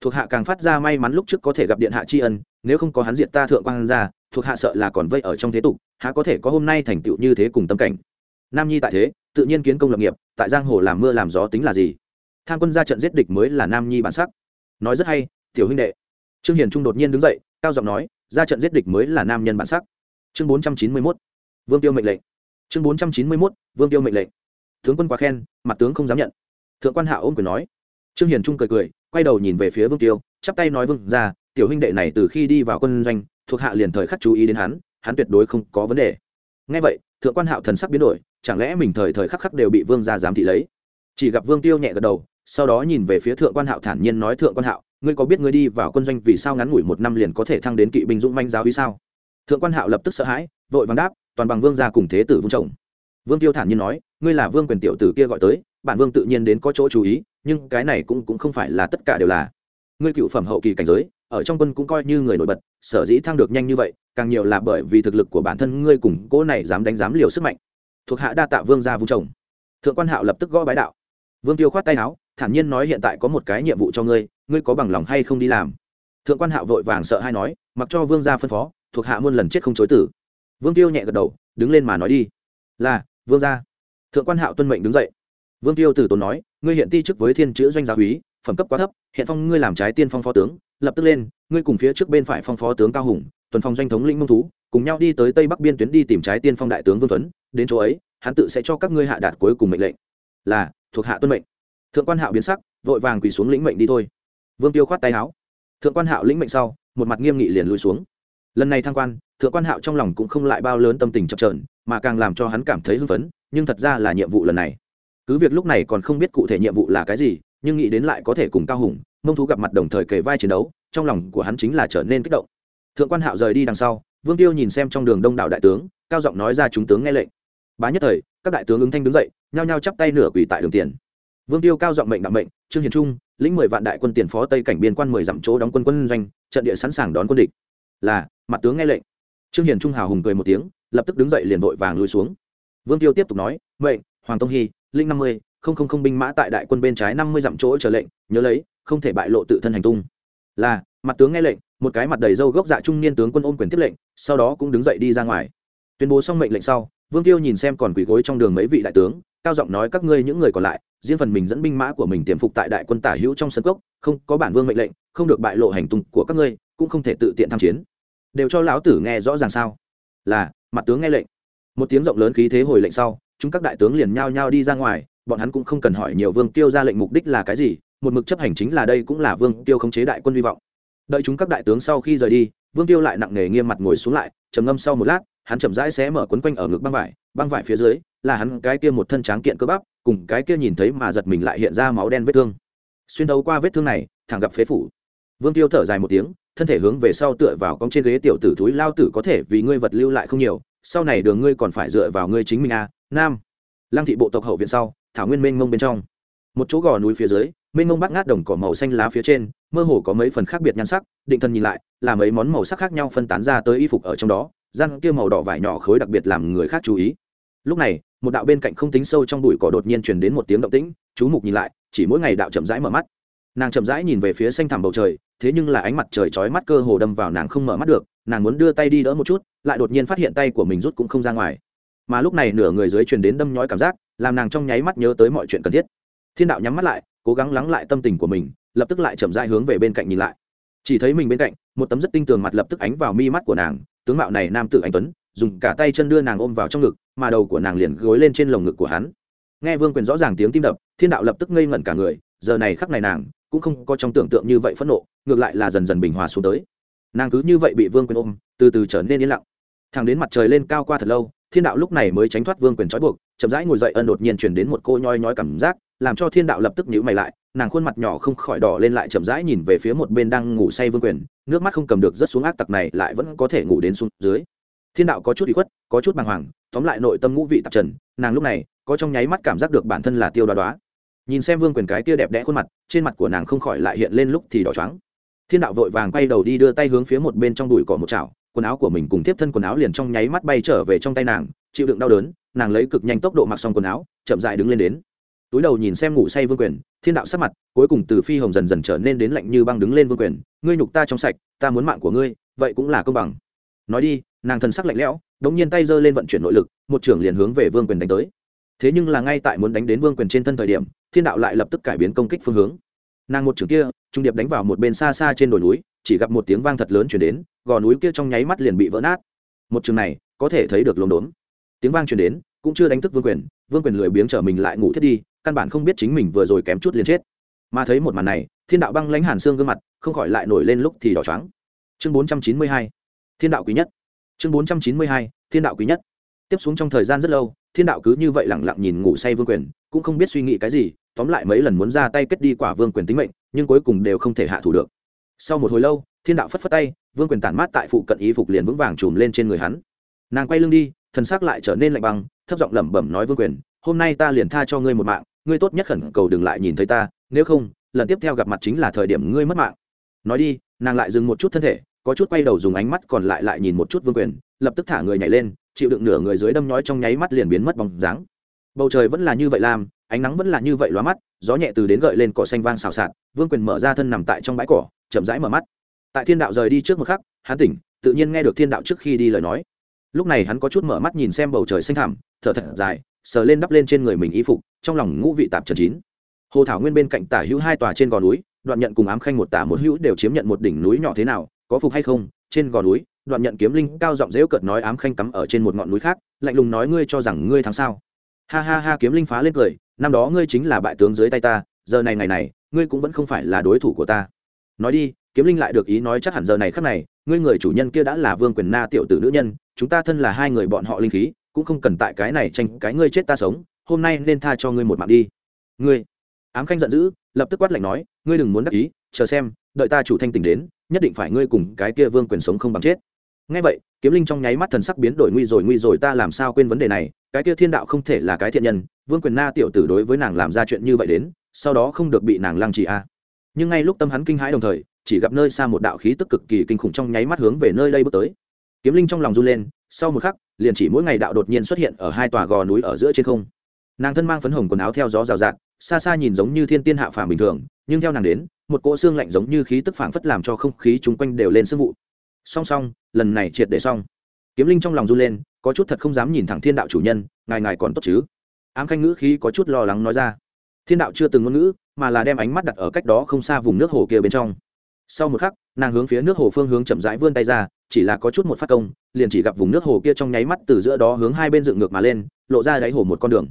Thuộc hạ càng phát ra may mắn lúc trước có thể gặp điện hạ tri ân, nếu không có hắn diện ta thượng quan ra, thuộc hạ sợ là còn vây ở trong thế tục, há có thể có hôm nay thành tựu như thế cùng tâm cảnh? Nam nhi tại thế, tự nhiên kiến công lập nghiệp, tại giang hồ làm mưa làm gió tính là gì? Tham quân ra trận giết địch mới là nam nhi bản sắc. Nói rất hay, tiểu huynh đệ. Trương hiền trung đột nhiên đứng dậy, cao giọng nói, ra trận giết địch mới là nam nhân bản sắc. Chương bốn trăm chín mươi mốt, vương tiêu mệnh lệnh. Chương bốn trăm chín mươi mốt, vương tiêu mệnh lệnh tướng quân quá khen, mặt tướng không dám nhận. Thượng quan hạ ôm quyền nói. Trương hiền trung cười cười, quay đầu nhìn về phía vương tiêu, chắp tay nói vương ra, tiểu huynh đệ này từ khi đi vào quân doanh, thuộc hạ liền thời khắc chú ý đến hắn hắn tuyệt đối không có vấn đề. Ngay vậy, thượng quan hạo thần sắc biến đổi, chẳng lẽ mình thời thời khắc khắc đều bị vương gia giám thị lấy? Chỉ gặp vương tiêu nhẹ gật đầu, sau đó nhìn về phía thượng quan hạo thản nhiên nói, thượng quan hạo, ngươi có biết ngươi đi vào quân doanh vì sao ngắn ngủi một năm liền có thể thăng đến kỵ binh dũng manh giáo vì sao? Thượng quan hạo lập tức sợ hãi, vội vàng đáp, toàn bằng vương gia cùng thế tử vương chồng vương tiêu thản nhiên nói ngươi là vương quyền tiểu tử kia gọi tới, bản vương tự nhiên đến có chỗ chú ý, nhưng cái này cũng cũng không phải là tất cả đều là. Ngươi cựu phẩm hậu kỳ cảnh giới, ở trong quân cũng coi như người nổi bật, sở dĩ thăng được nhanh như vậy, càng nhiều là bởi vì thực lực của bản thân ngươi cùng cỗ này dám đánh dám liều sức mạnh. Thuộc hạ đa tạ vương gia vung chồng thượng quan hạo lập tức gõ bái đạo. Vương tiêu khoát tay áo, thản nhiên nói hiện tại có một cái nhiệm vụ cho ngươi ngươi có bằng lòng hay không đi làm? Thượng quan hạo vội vàng sợ hay nói, mặc cho vương gia phân phó, thuộc hạ muôn lần chết không chối tử. Vương tiêu nhẹ gật đầu, đứng lên mà nói đi. Là, vương gia thượng quan hạo tuân mệnh đứng dậy. Vương tiêu Tử tốn nói, ngươi hiện ti chức với thiên chữ doanh gia úy, phẩm cấp quá thấp, hiện phong ngươi làm trái tiên phong phó tướng, lập tức lên, ngươi cùng phía trước bên phải phong phó tướng cao hùng, tuần phong doanh thống lĩnh mông thú, cùng nhau đi tới tây bắc biên tuyến đi tìm trái tiên phong đại tướng vương tuấn, đến chỗ ấy, hắn tự sẽ cho các ngươi hạ đạt cuối cùng mệnh lệnh. Là, thuộc hạ tuân mệnh. Thượng quan hạo biến sắc, vội vàng quỳ xuống lĩnh mệnh đi thôi. Vương tiêu khoát tay áo. Thượng quan hạo lĩnh mệnh sau, một mặt nghiêm nghị liền lùi xuống. Lần này thăng quan, thượng quan hạo trong lòng cũng không lại bao lớn tâm tình chập trờn mà càng làm cho hắn cảm thấy hưng phấn nhưng thật ra là nhiệm vụ lần này. Cứ việc lúc này còn không biết cụ thể nhiệm vụ là cái gì, nhưng nghĩ đến lại có thể cùng cao hùng, mông thú gặp mặt đồng thời kề vai chiến đấu, trong lòng của hắn chính là trở nên kích động. Thượng quan hạo rời đi đằng sau, vương tiêu nhìn xem trong đường đông đảo đại tướng, cao giọng nói ra chúng tướng nghe lệnh. Bá nhất thời, các đại tướng ứng thanh đứng dậy, nhao nhao chắp tay nửa quỳ tại đường tiền. Vương tiêu cao giọng mệnh đạo mệnh, trương hiền trung, lĩnh mười vạn đại quân tiền phó tây cảnh biên quan mười dặm chỗ đóng quân quân doanh, trận địa sẵn sàng đón quân địch. Là, mặt tướng nghe lệnh. Trương hiền trung hào hùng cười một tiếng, lập tức đứng dậy liền vội vàng lùi xuống vương tiêu tiếp tục nói, mệnh, hoàng tông hy linh năm mươi, không không không binh mã tại đại quân bên trái năm mươi dặm chỗ chờ lệnh, nhớ lấy, không thể bại lộ tự thân hành tung. Là, mặt tướng nghe lệnh, một cái mặt đầy râu gốc dạ trung niên tướng quân ôm quyền tiếp lệnh, sau đó cũng đứng dậy đi ra ngoài. Tuyên bố xong mệnh lệnh sau, vương tiêu nhìn xem còn quỳ gối trong đường mấy vị đại tướng, cao giọng nói, các ngươi những người còn lại, riêng phần mình dẫn binh mã của mình tiềm phục tại đại quân tả hữu trong sân cốc, không có bản vương mệnh lệnh, không được bại lộ hành tung của các ngươi, cũng không thể tự tiện tham chiến. Đều cho lão tử nghe rõ ràng sao? Là, mặt tướng nghe lệnh một tiếng rộng lớn khí thế hồi lệnh sau, chúng các đại tướng liền nhao nhao đi ra ngoài, bọn hắn cũng không cần hỏi nhiều vương tiêu ra lệnh mục đích là cái gì, một mực chấp hành chính là đây cũng là vương tiêu khống chế đại quân hy vọng. Đợi chúng các đại tướng sau khi rời đi, vương tiêu lại nặng nề nghiêm mặt ngồi xuống lại, trầm ngâm sau một lát, hắn chậm rãi xé mở quấn quanh ở ngực băng vải băng vải phía dưới, là hắn cái kia một thân tráng kiện cơ bắp, cùng cái kia nhìn thấy mà giật mình lại hiện ra máu đen vết thương. Xuyên thấu qua vết thương này, thẳng gặp phế phủ. Vương tiêu thở dài một tiếng, thân thể hướng về sau tựa vào cong trên ghế tiểu tử túi lao tử có thể vì ngươi vật lưu lại không nhiều sau này đường ngươi còn phải dựa vào ngươi chính mình a à, nam. Lăng thị bộ tộc hậu viện sau thảo nguyên mênh mông bên trong. Một chỗ gò núi phía dưới mênh mông bắt ngát đồng cỏ màu xanh lá phía trên mơ hồ có mấy phần khác biệt nhan sắc định thân nhìn lại là mấy món màu sắc khác nhau phân tán ra tới y phục ở trong đó răng kia màu đỏ vải nhỏ khối đặc biệt làm người khác chú ý. Lúc này một đạo bên cạnh không tính sâu trong bụi cỏ đột nhiên truyền đến một tiếng động tĩnh chú mục nhìn lại chỉ mỗi ngày đạo chậm rãi mở mắt. Nàng chậm rãi nhìn về phía xanh thẳm bầu trời thế nhưng là ánh mặt trời chói mắt cơ hồ đâm vào nàng không mở mắt được nàng muốn đưa tay đi đỡ một chút, lại đột nhiên phát hiện tay của mình rút cũng không ra ngoài. Mà lúc này nửa người dưới truyền đến đâm nhói cảm giác, làm nàng trong nháy mắt nhớ tới mọi chuyện cần thiết. Thiên đạo nhắm mắt lại, cố gắng lắng lại tâm tình của mình, lập tức lại chậm rãi hướng về bên cạnh nhìn lại. Chỉ thấy mình bên cạnh, một tấm rất tinh tường mặt lập tức ánh vào mi mắt của nàng, tướng mạo này nam tử anh tuấn, dùng cả tay chân đưa nàng ôm vào trong ngực, mà đầu của nàng liền gối lên trên lồng ngực của hắn. Nghe vương quyền rõ ràng tiếng tim đập, thiên đạo lập tức ngây ngẩn cả người, giờ này khắc này nàng cũng không có trong tưởng tượng như vậy phẫn nộ, ngược lại là dần dần bình hòa xuống tới nàng cứ như vậy bị vương quyền ôm, từ từ trở nên yên lặng. Thằng đến mặt trời lên cao qua thật lâu, thiên đạo lúc này mới tránh thoát vương quyền trói buộc, chậm rãi ngồi dậy ân đột nhiên chuyển đến một cô nhoi nhói cảm giác, làm cho thiên đạo lập tức nhíu mày lại, nàng khuôn mặt nhỏ không khỏi đỏ lên lại chậm rãi nhìn về phía một bên đang ngủ say vương quyền, nước mắt không cầm được rất xuống ác tặc này lại vẫn có thể ngủ đến xuống dưới. Thiên đạo có chút bị khuất, có chút bàng hoàng, tóm lại nội tâm ngũ vị tạp trần, nàng lúc này có trong nháy mắt cảm giác được bản thân là tiêu đoá đoá. Nhìn xem vương quyền cái kia đẹp đẽ khuôn mặt, trên mặt của nàng không khỏi lại hiện lên lúc thì đỏ trắng thiên đạo vội vàng quay đầu đi đưa tay hướng phía một bên trong đùi cỏ một chảo, quần áo của mình cùng tiếp thân quần áo liền trong nháy mắt bay trở về trong tay nàng, chịu đựng đau đớn, nàng lấy cực nhanh tốc độ mặc xong quần áo, chậm dại đứng lên đến. Túi đầu nhìn xem ngủ say vương quyền, thiên đạo sắc mặt, cuối cùng từ phi hồng dần dần trở nên đến lạnh như băng đứng lên vương quyền, ngươi nhục ta trong sạch, ta muốn mạng của ngươi, vậy cũng là công bằng. Nói đi, nàng thần sắc lạnh lẽo, đống nhiên tay giơ lên vận chuyển nội lực, một trưởng liền hướng về vương quyền đánh tới. Thế nhưng là ngay tại muốn đánh đến vương quyền trên thân thời điểm, thiên đạo lại lập tức cải biến công kích phương hướng nàng một trường kia, trung điệp đánh vào một bên xa xa trên đồi núi, chỉ gặp một tiếng vang thật lớn chuyển đến, gò núi kia trong nháy mắt liền bị vỡ nát. Một trường này, có thể thấy được lốm đốn tiếng vang chuyển đến, cũng chưa đánh thức vương quyền vương quyền lười biếng trở mình lại ngủ thiết đi, căn bản không biết chính mình vừa rồi kém chút liền chết. Mà thấy một màn này, thiên đạo băng lãnh hàn xương gương mặt, không khỏi lại nổi lên lúc thì đỏ trắng chương bốn trăm chín mươi hai, thiên đạo quý nhất. Chương bốn trăm chín mươi hai, thiên đạo quý nhất. Tiếp xuống trong thời gian rất lâu, thiên đạo cứ như vậy lẳng lặng nhìn ngủ say vương quyền, cũng không biết suy nghĩ cái gì tóm lại mấy lần muốn ra tay kết đi quả vương quyền tính mệnh, nhưng cuối cùng đều không thể hạ thủ được. Sau một hồi lâu, thiên đạo phất phất tay, vương quyền tản mát tại phụ cận ý phục liền vững vàng chùm lên trên người hắn. Nàng quay lưng đi, thần xác lại trở nên lạnh băng, thấp giọng lẩm bẩm nói vương quyền, hôm nay ta liền tha cho ngươi một mạng, ngươi tốt nhất khẩn cầu đừng lại nhìn thấy ta, nếu không, lần tiếp theo gặp mặt chính là thời điểm ngươi mất mạng. Nói đi, nàng lại dừng một chút thân thể, có chút quay đầu dùng ánh mắt còn lại lại nhìn một chút vương quyền, lập tức thả người nhảy lên, chịu đựng nửa người dưới đâm nhói trong nháy mắt liền biến mất bóng dáng bầu trời vẫn là như vậy làm, ánh nắng vẫn là như vậy lóa mắt, gió nhẹ từ đến gợi lên cỏ xanh vang xào xạc, vương quyền mở ra thân nằm tại trong bãi cỏ, chậm rãi mở mắt. Tại thiên đạo rời đi trước một khắc, hắn tỉnh, tự nhiên nghe được thiên đạo trước khi đi lời nói. Lúc này hắn có chút mở mắt nhìn xem bầu trời xanh thẳm, thở thật dài, sờ lên đắp lên trên người mình y phục, trong lòng ngũ vị tạp trần chín. Hồ thảo nguyên bên cạnh tả hữu hai tòa trên gò núi, đoạn nhận cùng ám khanh một tả một hữu đều chiếm nhận một đỉnh núi nhỏ thế nào, có phục hay không, trên gò núi, đoạn nhận kiếm linh cao giọng dễu cợt nói ám khanh cắm ở trên một ngọn núi khác, lạnh lùng nói ngươi cho rằng ngươi thắng sao? Ha ha ha kiếm linh phá lên cười, năm đó ngươi chính là bại tướng dưới tay ta, giờ này ngày này, ngươi cũng vẫn không phải là đối thủ của ta. Nói đi, kiếm linh lại được ý nói chắc hẳn giờ này khắc này, ngươi người chủ nhân kia đã là vương quyền na tiểu tử nữ nhân, chúng ta thân là hai người bọn họ linh khí, cũng không cần tại cái này tranh cái ngươi chết ta sống, hôm nay nên tha cho ngươi một mạng đi. Ngươi, ám khanh giận dữ, lập tức quát lạnh nói, ngươi đừng muốn đắc ý, chờ xem, đợi ta chủ thanh tỉnh đến, nhất định phải ngươi cùng cái kia vương quyền sống không bằng chết. Ngay vậy, kiếm linh trong nháy mắt thần sắc biến đổi, nguy rồi nguy rồi, ta làm sao quên vấn đề này? Cái kia thiên đạo không thể là cái thiện nhân, vương quyền na tiểu tử đối với nàng làm ra chuyện như vậy đến, sau đó không được bị nàng lăng trì a. Nhưng ngay lúc tâm hắn kinh hãi đồng thời, chỉ gặp nơi xa một đạo khí tức cực kỳ kinh khủng trong nháy mắt hướng về nơi đây bước tới. Kiếm linh trong lòng run lên, sau một khắc, liền chỉ mỗi ngày đạo đột nhiên xuất hiện ở hai tòa gò núi ở giữa trên không. Nàng thân mang phấn hồng quần áo theo gió rào rạt, xa xa nhìn giống như thiên tiên hạ phàm bình thường, nhưng theo nàng đến, một cỗ xương lạnh giống như khí tức phảng phất làm cho không khí chung quanh đều lên sương vụ song song, lần này triệt để xong. Kiếm linh trong lòng run lên có chút thật không dám nhìn thẳng thiên đạo chủ nhân, ngài ngài còn tốt chứ? Ám khanh ngữ khí có chút lo lắng nói ra. Thiên đạo chưa từng ngôn ngữ, mà là đem ánh mắt đặt ở cách đó không xa vùng nước hồ kia bên trong. Sau một khắc, nàng hướng phía nước hồ phương hướng chậm rãi vươn tay ra, chỉ là có chút một phát công, liền chỉ gặp vùng nước hồ kia trong nháy mắt từ giữa đó hướng hai bên dựng ngược mà lên, lộ ra đáy hồ một con đường.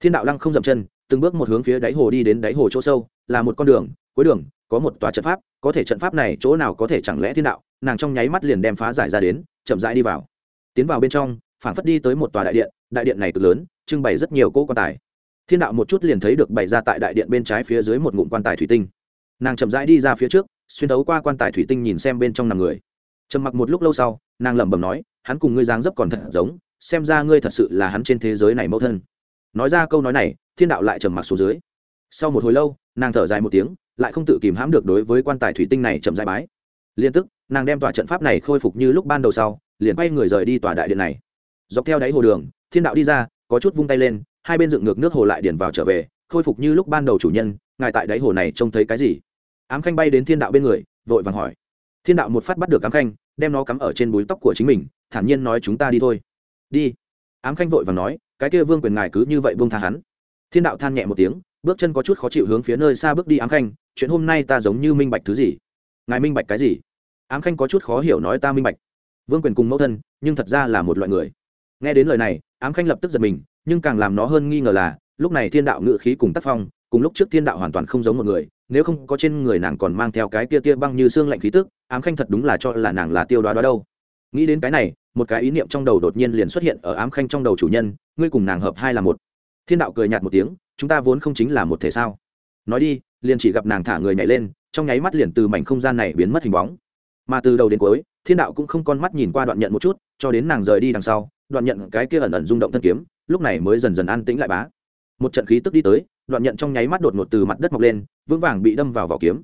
Thiên đạo lăng không dậm chân, từng bước một hướng phía đáy hồ đi đến đáy hồ chỗ sâu, là một con đường, cuối đường, có một tòa trận pháp, có thể trận pháp này chỗ nào có thể chẳng lẽ thiên đạo, nàng trong nháy mắt liền đem phá giải ra đến, chậm rãi đi vào. Tiến vào bên trong phản phất đi tới một tòa đại điện đại điện này cực lớn, trưng bày rất nhiều cỗ quan tài. Thiên đạo một chút liền thấy được bày ra tại đại điện bên trái phía dưới một ngụm quan tài thủy tinh. Nàng chậm rãi đi ra phía trước, xuyên thấu qua quan tài thủy tinh nhìn xem bên trong nằm người. Trầm mặc một lúc lâu sau, nàng lẩm bẩm nói, hắn cùng ngươi dáng dấp còn thật giống, xem ra ngươi thật sự là hắn trên thế giới này mẫu thân. Nói ra câu nói này, thiên đạo lại trầm mặc xuống dưới. Sau một hồi lâu, nàng thở dài một tiếng, lại không tự kìm hãm được đối với quan tài thủy tinh này chậm dài bái. Liên tức, nàng đem tòa trận pháp này khôi phục như lúc ban đầu sau, liền quay người rời đi tòa đại điện này dọc theo đáy hồ đường, thiên đạo đi ra, có chút vung tay lên, hai bên dựng ngược nước hồ lại điền vào trở về, khôi phục như lúc ban đầu chủ nhân, ngài tại đáy hồ này trông thấy cái gì? Ám khanh bay đến thiên đạo bên người, vội vàng hỏi. Thiên đạo một phát bắt được ám khanh, đem nó cắm ở trên búi tóc của chính mình, thản nhiên nói chúng ta đi thôi. Đi. Ám khanh vội vàng nói, cái kia vương quyền ngài cứ như vậy buông tha hắn. Thiên đạo than nhẹ một tiếng, bước chân có chút khó chịu hướng phía nơi xa bước đi ám khanh, chuyện hôm nay ta giống như minh bạch thứ gì? Ngài minh bạch cái gì? Ám khanh có chút khó hiểu nói ta minh bạch. Vương quyền cùng mẫu thân, nhưng thật ra là một loại người nghe đến lời này, ám khanh lập tức giật mình, nhưng càng làm nó hơn nghi ngờ là, lúc này thiên đạo ngự khí cùng tác phong, cùng lúc trước thiên đạo hoàn toàn không giống một người, nếu không có trên người nàng còn mang theo cái tia tia băng như xương lạnh khí tức, ám khanh thật đúng là cho là nàng là tiêu đoá đó đâu. Nghĩ đến cái này, một cái ý niệm trong đầu đột nhiên liền xuất hiện ở ám khanh trong đầu chủ nhân, ngươi cùng nàng hợp hai là một. Thiên đạo cười nhạt một tiếng, chúng ta vốn không chính là một thể sao? Nói đi, liền chỉ gặp nàng thả người nhảy lên, trong nháy mắt liền từ mảnh không gian này biến mất hình bóng. Mà từ đầu đến cuối, thiên đạo cũng không con mắt nhìn qua đoạn nhận một chút, cho đến nàng rời đi đằng sau đoạn nhận cái kia ẩn ẩn rung động thân kiếm, lúc này mới dần dần an tĩnh lại bá. Một trận khí tức đi tới, đoạn nhận trong nháy mắt đột ngột từ mặt đất mọc lên, vững vàng bị đâm vào vỏ kiếm.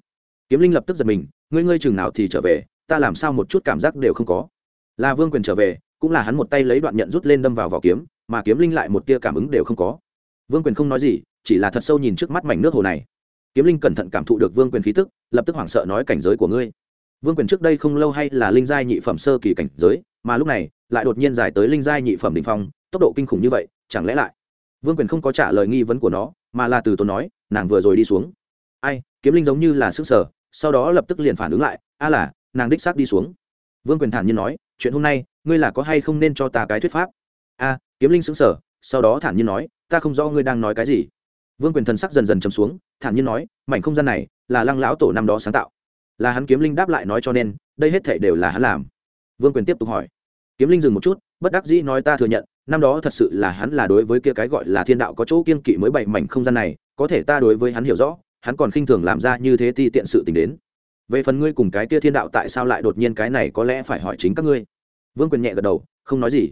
Kiếm linh lập tức giật mình, ngươi ngươi chừng nào thì trở về, ta làm sao một chút cảm giác đều không có. Là vương quyền trở về, cũng là hắn một tay lấy đoạn nhận rút lên đâm vào vỏ kiếm, mà kiếm linh lại một tia cảm ứng đều không có. Vương quyền không nói gì, chỉ là thật sâu nhìn trước mắt mảnh nước hồ này. Kiếm linh cẩn thận cảm thụ được vương quyền khí tức, lập tức hoảng sợ nói, cảnh giới của ngươi vương quyền trước đây không lâu hay là linh giai nhị phẩm sơ kỳ cảnh giới, mà lúc này lại đột nhiên giải tới linh giai nhị phẩm đ ỉ n h phong, tốc độ kinh khủng như vậy, chẳng lẽ lại? Vương quyền không có trả lời nghi vấn của nó, mà là từ tốn nói, nàng vừa rồi đi xuống. Ai, kiếm linh giống như là sức sở, sau đó lập tức liền phản ứng lại, a là, nàng đích xác đi xuống. Vương quyền thản nhiên nói, chuyện hôm nay, ngươi là có hay không nên cho ta cái thuyết pháp? A, kiếm linh xứng sở, sau đó thản nhiên nói, ta không rõ ngươi đang nói cái gì. Vương quyền thần sắc dần dần chấm xuống, thản nhiên nói, mảnh không gian này là lăng lão tổ năm đó sáng tạo là hắn kiếm linh đáp lại nói cho nên, đây hết thể đều là hắn làm. Vương quyền tiếp tục hỏi. Kiếm linh dừng một chút, bất đắc dĩ nói ta thừa nhận, năm đó thật sự là hắn là đối với kia cái gọi là thiên đạo có chỗ kiên kỵ mới bảy mảnh không gian này, có thể ta đối với hắn hiểu rõ, hắn còn khinh thường làm ra như thế ti tiện sự tình đến. Về phần ngươi cùng cái kia thiên đạo tại sao lại đột nhiên cái này có lẽ phải hỏi chính các ngươi. Vương quyền nhẹ gật đầu, không nói gì.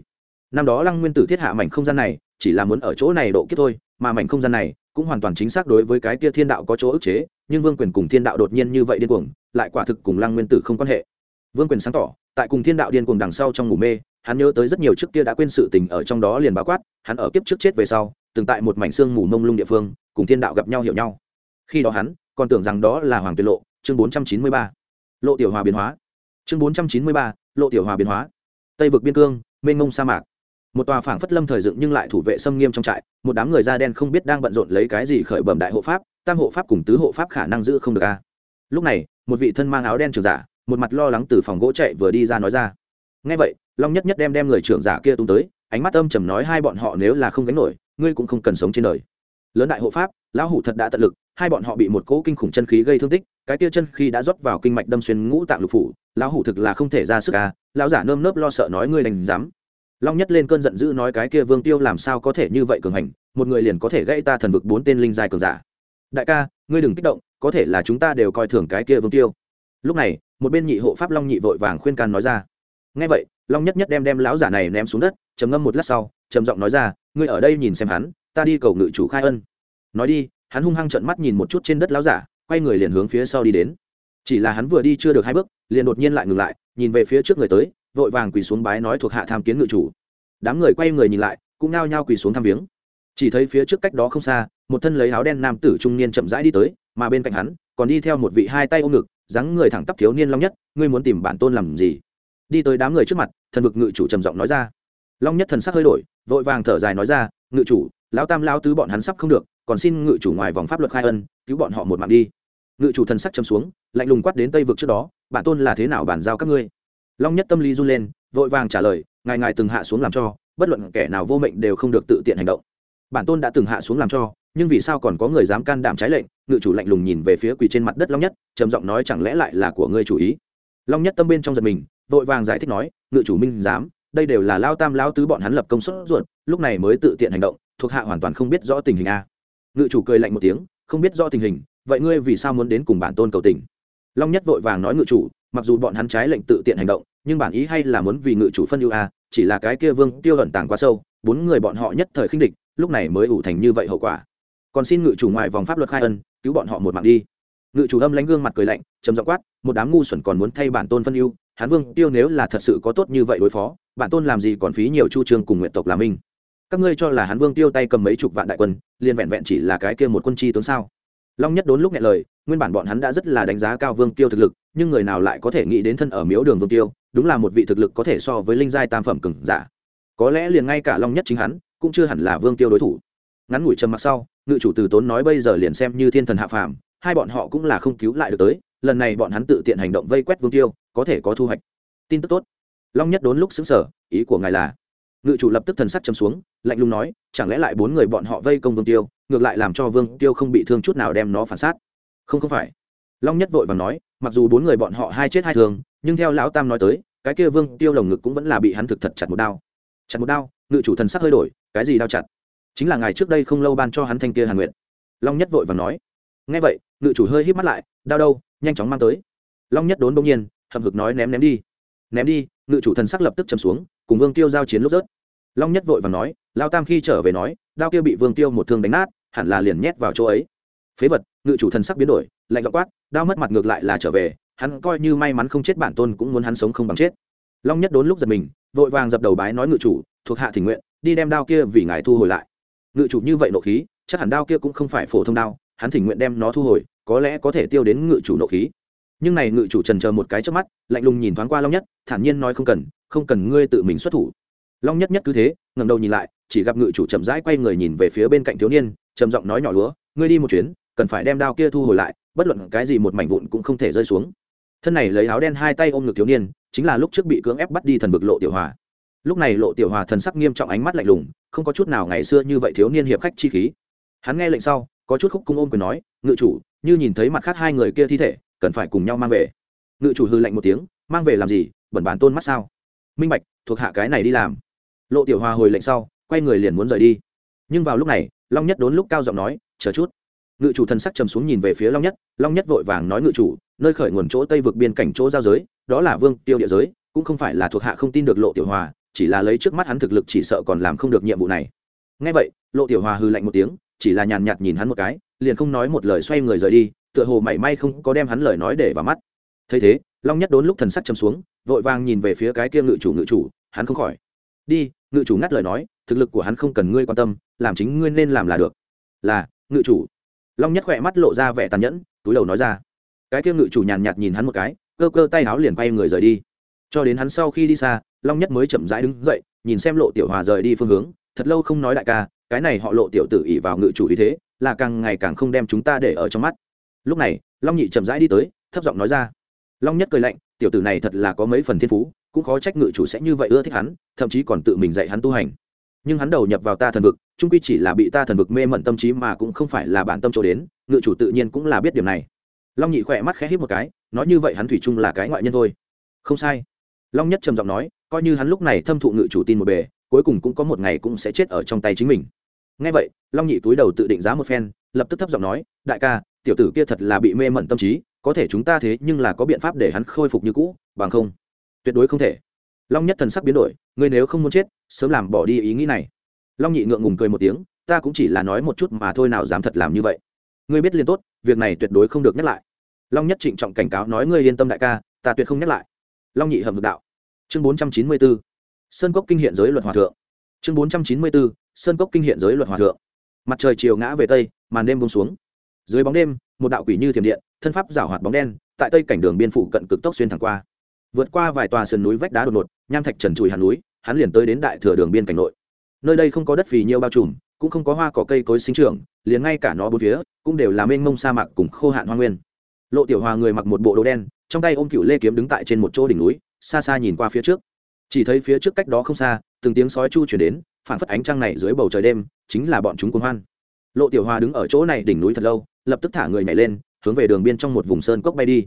Năm đó lăng nguyên tử thiết hạ mảnh không gian này, chỉ là muốn ở chỗ này độ kiếp thôi, mà mảnh không gian này cũng hoàn toàn chính xác đối với cái kia thiên đạo có chỗ ức chế, nhưng vương quyền cùng thiên đạo đột nhiên như vậy điên cuồng, lại quả thực cùng lăng nguyên tử không quan hệ. Vương quyền sáng tỏ, tại cùng thiên đạo điên cuồng đằng sau trong ngủ mê, hắn nhớ tới rất nhiều trước kia đã quên sự tình ở trong đó liền báo quát, hắn ở kiếp trước chết về sau, từng tại một mảnh xương mù mông lung địa phương, cùng thiên đạo gặp nhau hiểu nhau. Khi đó hắn còn tưởng rằng đó là hoàng tuyệt lộ, chương bốn trăm chín mươi ba. Lộ tiểu hòa biến hóa. Chương bốn trăm chín mươi ba, lộ tiểu hòa biến hóa. Tây vực biên cương, mênh mông sa mạc một tòa phảng phất lâm thời dựng nhưng lại thủ vệ xâm nghiêm trong trại, một đám người da đen không biết đang bận rộn lấy cái gì khởi bẩm đại hộ pháp, tam hộ pháp cùng tứ hộ pháp khả năng giữ không được a. Lúc này, một vị thân mang áo đen trưởng giả, một mặt lo lắng từ phòng gỗ chạy vừa đi ra nói ra. Ngay vậy, long nhất nhất đem đem người trưởng giả kia tung tới, ánh mắt âm trầm nói hai bọn họ nếu là không gánh nổi, ngươi cũng không cần sống trên đời. Lớn đại hộ pháp, lão hủ thật đã tận lực, hai bọn họ bị một cỗ kinh khủng chân khí gây thương tích, cái kia chân khí đã rót vào kinh mạch đâm xuyên ngũ tạng lục phủ, lão hủ thực là không thể ra sức à lão giả nơm nớp lo sợ nói ngươi đành dám long nhất lên cơn giận dữ nói cái kia vương tiêu làm sao có thể như vậy cường hành, một người liền có thể gãy ta thần vực bốn tên linh giai cường giả. Đại ca, ngươi đừng kích động, có thể là chúng ta đều coi thường cái kia vương tiêu. Lúc này, một bên nhị hộ pháp long nhị vội vàng khuyên can nói ra. Ngay vậy, long nhất nhất đem đem lão giả này ném xuống đất, trầm ngâm một lát sau, trầm giọng nói ra, ngươi ở đây nhìn xem hắn, ta đi cầu ngự chủ khai ân. Nói đi, hắn hung hăng trợn mắt nhìn một chút trên đất lão giả, quay người liền hướng phía sau đi đến. Chỉ là hắn vừa đi chưa được hai bước, liền đột nhiên lại ngừng lại, nhìn về phía trước người tới vội vàng quỳ xuống bái nói thuộc hạ tham kiến ngự chủ. Đám người quay người nhìn lại, cũng nao nhao quỳ xuống tham viếng. Chỉ thấy phía trước cách đó không xa, một thân lấy áo đen nam tử trung niên chậm rãi đi tới, mà bên cạnh hắn, còn đi theo một vị hai tay ôm ngực, dáng người thẳng tắp thiếu niên long nhất, ngươi muốn tìm bản tôn làm gì? Đi tới đám người trước mặt, thần vực ngự chủ trầm giọng nói ra. Long nhất thần sắc hơi đổi, vội vàng thở dài nói ra, ngự chủ, lão tam lao tứ bọn hắn sắp không được, còn xin ngự chủ ngoài vòng pháp luật khai ân, cứu bọn họ một mạng đi. Ngự chủ thần sắc chấm xuống, lạnh lùng quát đến tây vực trước đó, bản tôn là thế nào bàn giao các ngươi? Long nhất tâm lý run lên, vội vàng trả lời, ngài ngài từng hạ xuống làm cho, bất luận kẻ nào vô mệnh đều không được tự tiện hành động. Bản tôn đã từng hạ xuống làm cho, nhưng vì sao còn có người dám can đảm trái lệnh? Ngự chủ lạnh lùng nhìn về phía quỳ trên mặt đất long nhất, trầm giọng nói, chẳng lẽ lại là của ngươi chủ ý? Long nhất tâm bên trong giật mình, vội vàng giải thích nói, ngự chủ minh dám đây đều là lao tam lao tứ bọn hắn lập công suất ruột, lúc này mới tự tiện hành động, thuộc hạ hoàn toàn không biết rõ tình hình a. Ngự chủ cười lạnh một tiếng, không biết rõ tình hình, vậy ngươi vì sao muốn đến cùng bản tôn cầu tình? Long nhất vội vàng nói, ngự chủ mặc dù bọn hắn trái lệnh tự tiện hành động, nhưng bản ý hay là muốn vì ngự chủ phân ưu a, chỉ là cái kia vương tiêu ẩn tàng quá sâu, bốn người bọn họ nhất thời khinh địch, lúc này mới ủ thành như vậy hậu quả. Còn xin ngự chủ ngoài vòng pháp luật khai ân, cứu bọn họ một mạng đi. Ngự chủ âm lánh gương mặt cười lạnh chấm dọ quát, một đám ngu xuẩn còn muốn thay bản tôn phân ưu hán vương tiêu nếu là thật sự có tốt như vậy đối phó, bản tôn làm gì còn phí nhiều chu trương cùng nguyện tộc làm minh các ngươi cho là hán vương tiêu tay cầm mấy chục vạn đại quân, liền vẹn vẹn chỉ là cái kia một quân chi tướng sao? Long nhất đốn lúc nghe lời nguyên bản bọn hắn đã rất là đánh giá cao vương tiêu thực lực, nhưng người nào lại có thể nghĩ đến thân ở miếu đường vương tiêu, đúng là một vị thực lực có thể so với linh giai tam phẩm cừng giả. Có lẽ liền ngay cả long nhất chính hắn, cũng chưa hẳn là vương tiêu đối thủ. Ngắn ngủi trầm mặc sau, ngự chủ từ tốn nói bây giờ liền xem như thiên thần hạ phàm, hai bọn họ cũng là không cứu lại được tới, lần này bọn hắn tự tiện hành động vây quét vương tiêu, có thể có thu hoạch. Tin tức tốt. Long nhất đốn lúc xứng sở ý của ngài là? Ngự chủ lập tức thần sắc chấm xuống, lạnh lùng nói, chẳng lẽ lại bốn người bọn họ vây công vương tiêu, ngược lại làm cho vương tiêu không bị thương chút nào đem nó phản sát không không phải. Long nhất vội và nói, mặc dù bốn người bọn họ hai chết hai thường, nhưng theo lão tam nói tới, cái kia vương tiêu lồng ngực cũng vẫn là bị hắn thực thật chặt một đao. Chặt một đao, ngự chủ thần sắc hơi đổi, cái gì đao chặt? Chính là ngày trước đây không lâu ban cho hắn thanh kia hàn nguyện long nhất vội và nói. Ngay vậy, ngự chủ hơi hít mắt lại, đao đâu, nhanh chóng mang tới. Long nhất đốn bỗng nhiên hầm hực nói ném ném đi. Ném đi, ngự chủ thần sắc lập tức chầm xuống, cùng vương tiêu giao chiến lúc rớt. Long nhất vội và nói lao tam khi trở về nói, đao kia bị vương tiêu một thương đánh nát, hẳn là liền nhét vào chỗ ấy. Phế vật ngự chủ thần sắc biến đổi, lạnh dọc quát, đao mất mặt ngược lại là trở về, hắn coi như may mắn không chết bản tôn cũng muốn hắn sống không bằng chết. Long nhất đốn lúc giật mình, vội vàng dập đầu bái nói ngự chủ, thuộc hạ thỉnh nguyện, đi đem đao kia vì ngài thu hồi lại. Ngự chủ như vậy nộ khí, chắc hẳn đao kia cũng không phải phổ thông đao, hắn thỉnh nguyện đem nó thu hồi, có lẽ có thể tiêu đến ngự chủ nộ khí. Nhưng này ngự chủ trần chờ một cái trước mắt, lạnh lùng nhìn thoáng qua long nhất, thản nhiên nói không cần không cần ngươi tự mình xuất thủ. Long nhất nhất cứ thế, ngẩng đầu nhìn lại, chỉ gặp ngự chủ chậm rãi quay người nhìn về phía bên cạnh thiếu niên, trầm giọng nói nhỏ lúa, ngươi đi một chuyến cần phải đem đao kia thu hồi lại, bất luận cái gì một mảnh vụn cũng không thể rơi xuống. Thân này lấy áo đen hai tay ôm ngực thiếu niên, chính là lúc trước bị cưỡng ép bắt đi thần vực lộ tiểu hòa. Lúc này lộ tiểu hòa thần sắc nghiêm trọng ánh mắt lạnh lùng, không có chút nào ngày xưa như vậy thiếu niên hiệp khách chi khí. Hắn nghe lệnh sau, có chút khúc cung ôm quyền nói, ngự chủ, như nhìn thấy mặt khác hai người kia thi thể, cần phải cùng nhau mang về. Ngự chủ hư lạnh một tiếng, mang về làm gì? Bẩn bản tôn mắt sao? Minh bạch, thuộc hạ cái này đi làm. Lộ tiểu hòa hồi lệnh sau, quay người liền muốn rời đi. Nhưng vào lúc này, long nhất đốn lúc cao giọng nói, chờ chút ngự chủ thần sắc trầm xuống nhìn về phía long nhất long nhất vội vàng nói ngự chủ nơi khởi nguồn chỗ tây vực biên cảnh chỗ giao giới đó là vương tiêu địa giới cũng không phải là thuộc hạ không tin được lộ tiểu hòa chỉ là lấy trước mắt hắn thực lực chỉ sợ còn làm không được nhiệm vụ này ngay vậy lộ tiểu hòa hư lạnh một tiếng chỉ là nhàn nhạt nhìn hắn một cái liền không nói một lời xoay người rời đi tựa hồ mảy may không có đem hắn lời nói để vào mắt thấy thế long nhất đốn lúc thần sắc trầm xuống vội vàng nhìn về phía cái kia ngự chủ ngự chủ hắn không khỏi đi ngự chủ ngắt lời nói thực lực của hắn không cần ngươi quan tâm làm chính ngươi nên làm là được là ngự chủ long nhất khỏe mắt lộ ra vẻ tàn nhẫn, túi đầu nói ra. Cái kia ngự chủ nhàn nhạt nhìn hắn một cái, cơ cơ tay áo liền bay người rời đi. Cho đến hắn sau khi đi xa, long nhất mới chậm rãi đứng dậy, nhìn xem lộ tiểu hòa rời đi phương hướng, thật lâu không nói đại ca, cái này họ lộ tiểu tử ỉ vào ngự chủ ý thế, là càng ngày càng không đem chúng ta để ở trong mắt. Lúc này, long nhị chậm rãi đi tới, thấp giọng nói ra. Long nhất cười lạnh, tiểu tử này thật là có mấy phần thiên phú, cũng khó trách ngự chủ sẽ như vậy ưa thích hắn, thậm chí còn tự mình dạy hắn tu hành. Nhưng hắn đầu nhập vào ta thần vực trung quy chỉ là bị ta thần vực mê mẩn tâm trí mà cũng không phải là bản tâm chỗ đến, ngự chủ tự nhiên cũng là biết điểm này. Long nhị khỏe mắt khẽ hít một cái, nói như vậy hắn thủy chung là cái ngoại nhân thôi. Không sai. Long nhất trầm giọng nói, coi như hắn lúc này thâm thụ ngự chủ tin một bề, cuối cùng cũng có một ngày cũng sẽ chết ở trong tay chính mình. Ngay vậy, long nhị túi đầu tự định giá một phen, lập tức thấp giọng nói, đại ca, tiểu tử kia thật là bị mê mẩn tâm trí, có thể chúng ta thế nhưng là có biện pháp để hắn khôi phục như cũ, bằng không? Tuyệt đối không thể. Long nhất thần sắc biến đổi, ngươi nếu không muốn chết, sớm làm bỏ đi ý nghĩ này long nhị ngượng ngùng cười một tiếng, ta cũng chỉ là nói một chút mà thôi, nào dám thật làm như vậy. Ngươi biết liền tốt, việc này tuyệt đối không được nhắc lại. Long nhất trịnh trọng cảnh cáo nói, ngươi yên tâm đại ca, ta tuyệt không nhắc lại. Long nhị hầm ngược đạo. Chương bốn trăm chín mươi bốn sơn cốc kinh hiện giới luật hòa thượng. Chương bốn trăm chín mươi bốn sơn cốc kinh hiện giới luật hòa thượng. Mặt trời chiều ngã về tây, màn đêm bông xuống. Dưới bóng đêm, một đạo quỷ như thiểm điện, thân pháp rảo hoạt bóng đen, tại tây cảnh đường biên phủ cận cực tốc xuyên thẳng qua. Vượt qua vài tòa sườn núi vách đá đột ngột, nham thạch trần trụi hàn núi, hắn liền tới đến đại thừa đường biên cảnh nội nơi đây không có đất phì nhiều bao trùm, cũng không có hoa cỏ cây cối sinh trưởng, liền ngay cả nó bốn phía cũng đều là mênh mông sa mạc cùng khô hạn hoa nguyên. Lộ tiểu hòa người mặc một bộ đồ đen, trong tay ôm cựu lê kiếm đứng tại trên một chỗ đỉnh núi, xa xa nhìn qua phía trước. Chỉ thấy phía trước cách đó không xa, từng tiếng sói chu chuyển đến, phản phất ánh trăng này dưới bầu trời đêm, chính là bọn chúng cuồng hoan. Lộ tiểu hòa đứng ở chỗ này đỉnh núi thật lâu, lập tức thả người nhảy lên, hướng về đường biên trong một vùng sơn cốc bay đi.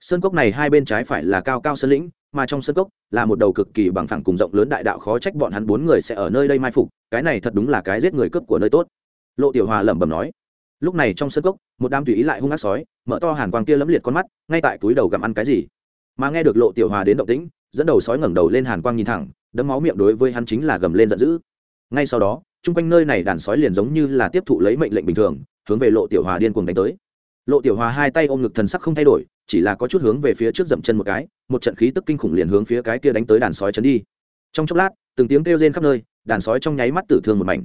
Sơn cốc này hai bên trái phải là cao cao sơn lĩnh mà trong sân cốc là một đầu cực kỳ bằng phẳng cùng rộng lớn đại đạo khó trách bọn hắn bốn người sẽ ở nơi đây mai phục, cái này thật đúng là cái giết người cướp của nơi tốt. Lộ tiểu hòa lẩm bẩm nói. Lúc này trong sân cốc, một đám tùy ý lại hung ác sói, mở to hàn quang kia lấm liệt con mắt, ngay tại túi đầu gặm ăn cái gì. Mà nghe được lộ tiểu hòa đến động tĩnh, dẫn đầu sói ngẩng đầu lên hàn quang nhìn thẳng, đấm máu miệng đối với hắn chính là gầm lên giận dữ. Ngay sau đó, chung quanh nơi này đàn sói liền giống như là tiếp thụ lấy mệnh lệnh bình thường, hướng về lộ tiểu hòa điên cuồng đánh tới. Lộ tiểu hòa hai tay ôm ngực thần sắc không thay đổi, chỉ là có chút hướng về phía trước dậm chân một cái một trận khí tức kinh khủng liền hướng phía cái kia đánh tới đàn sói chấn đi. Trong chốc lát, từng tiếng kêu rên khắp nơi, đàn sói trong nháy mắt tử thương một mảnh.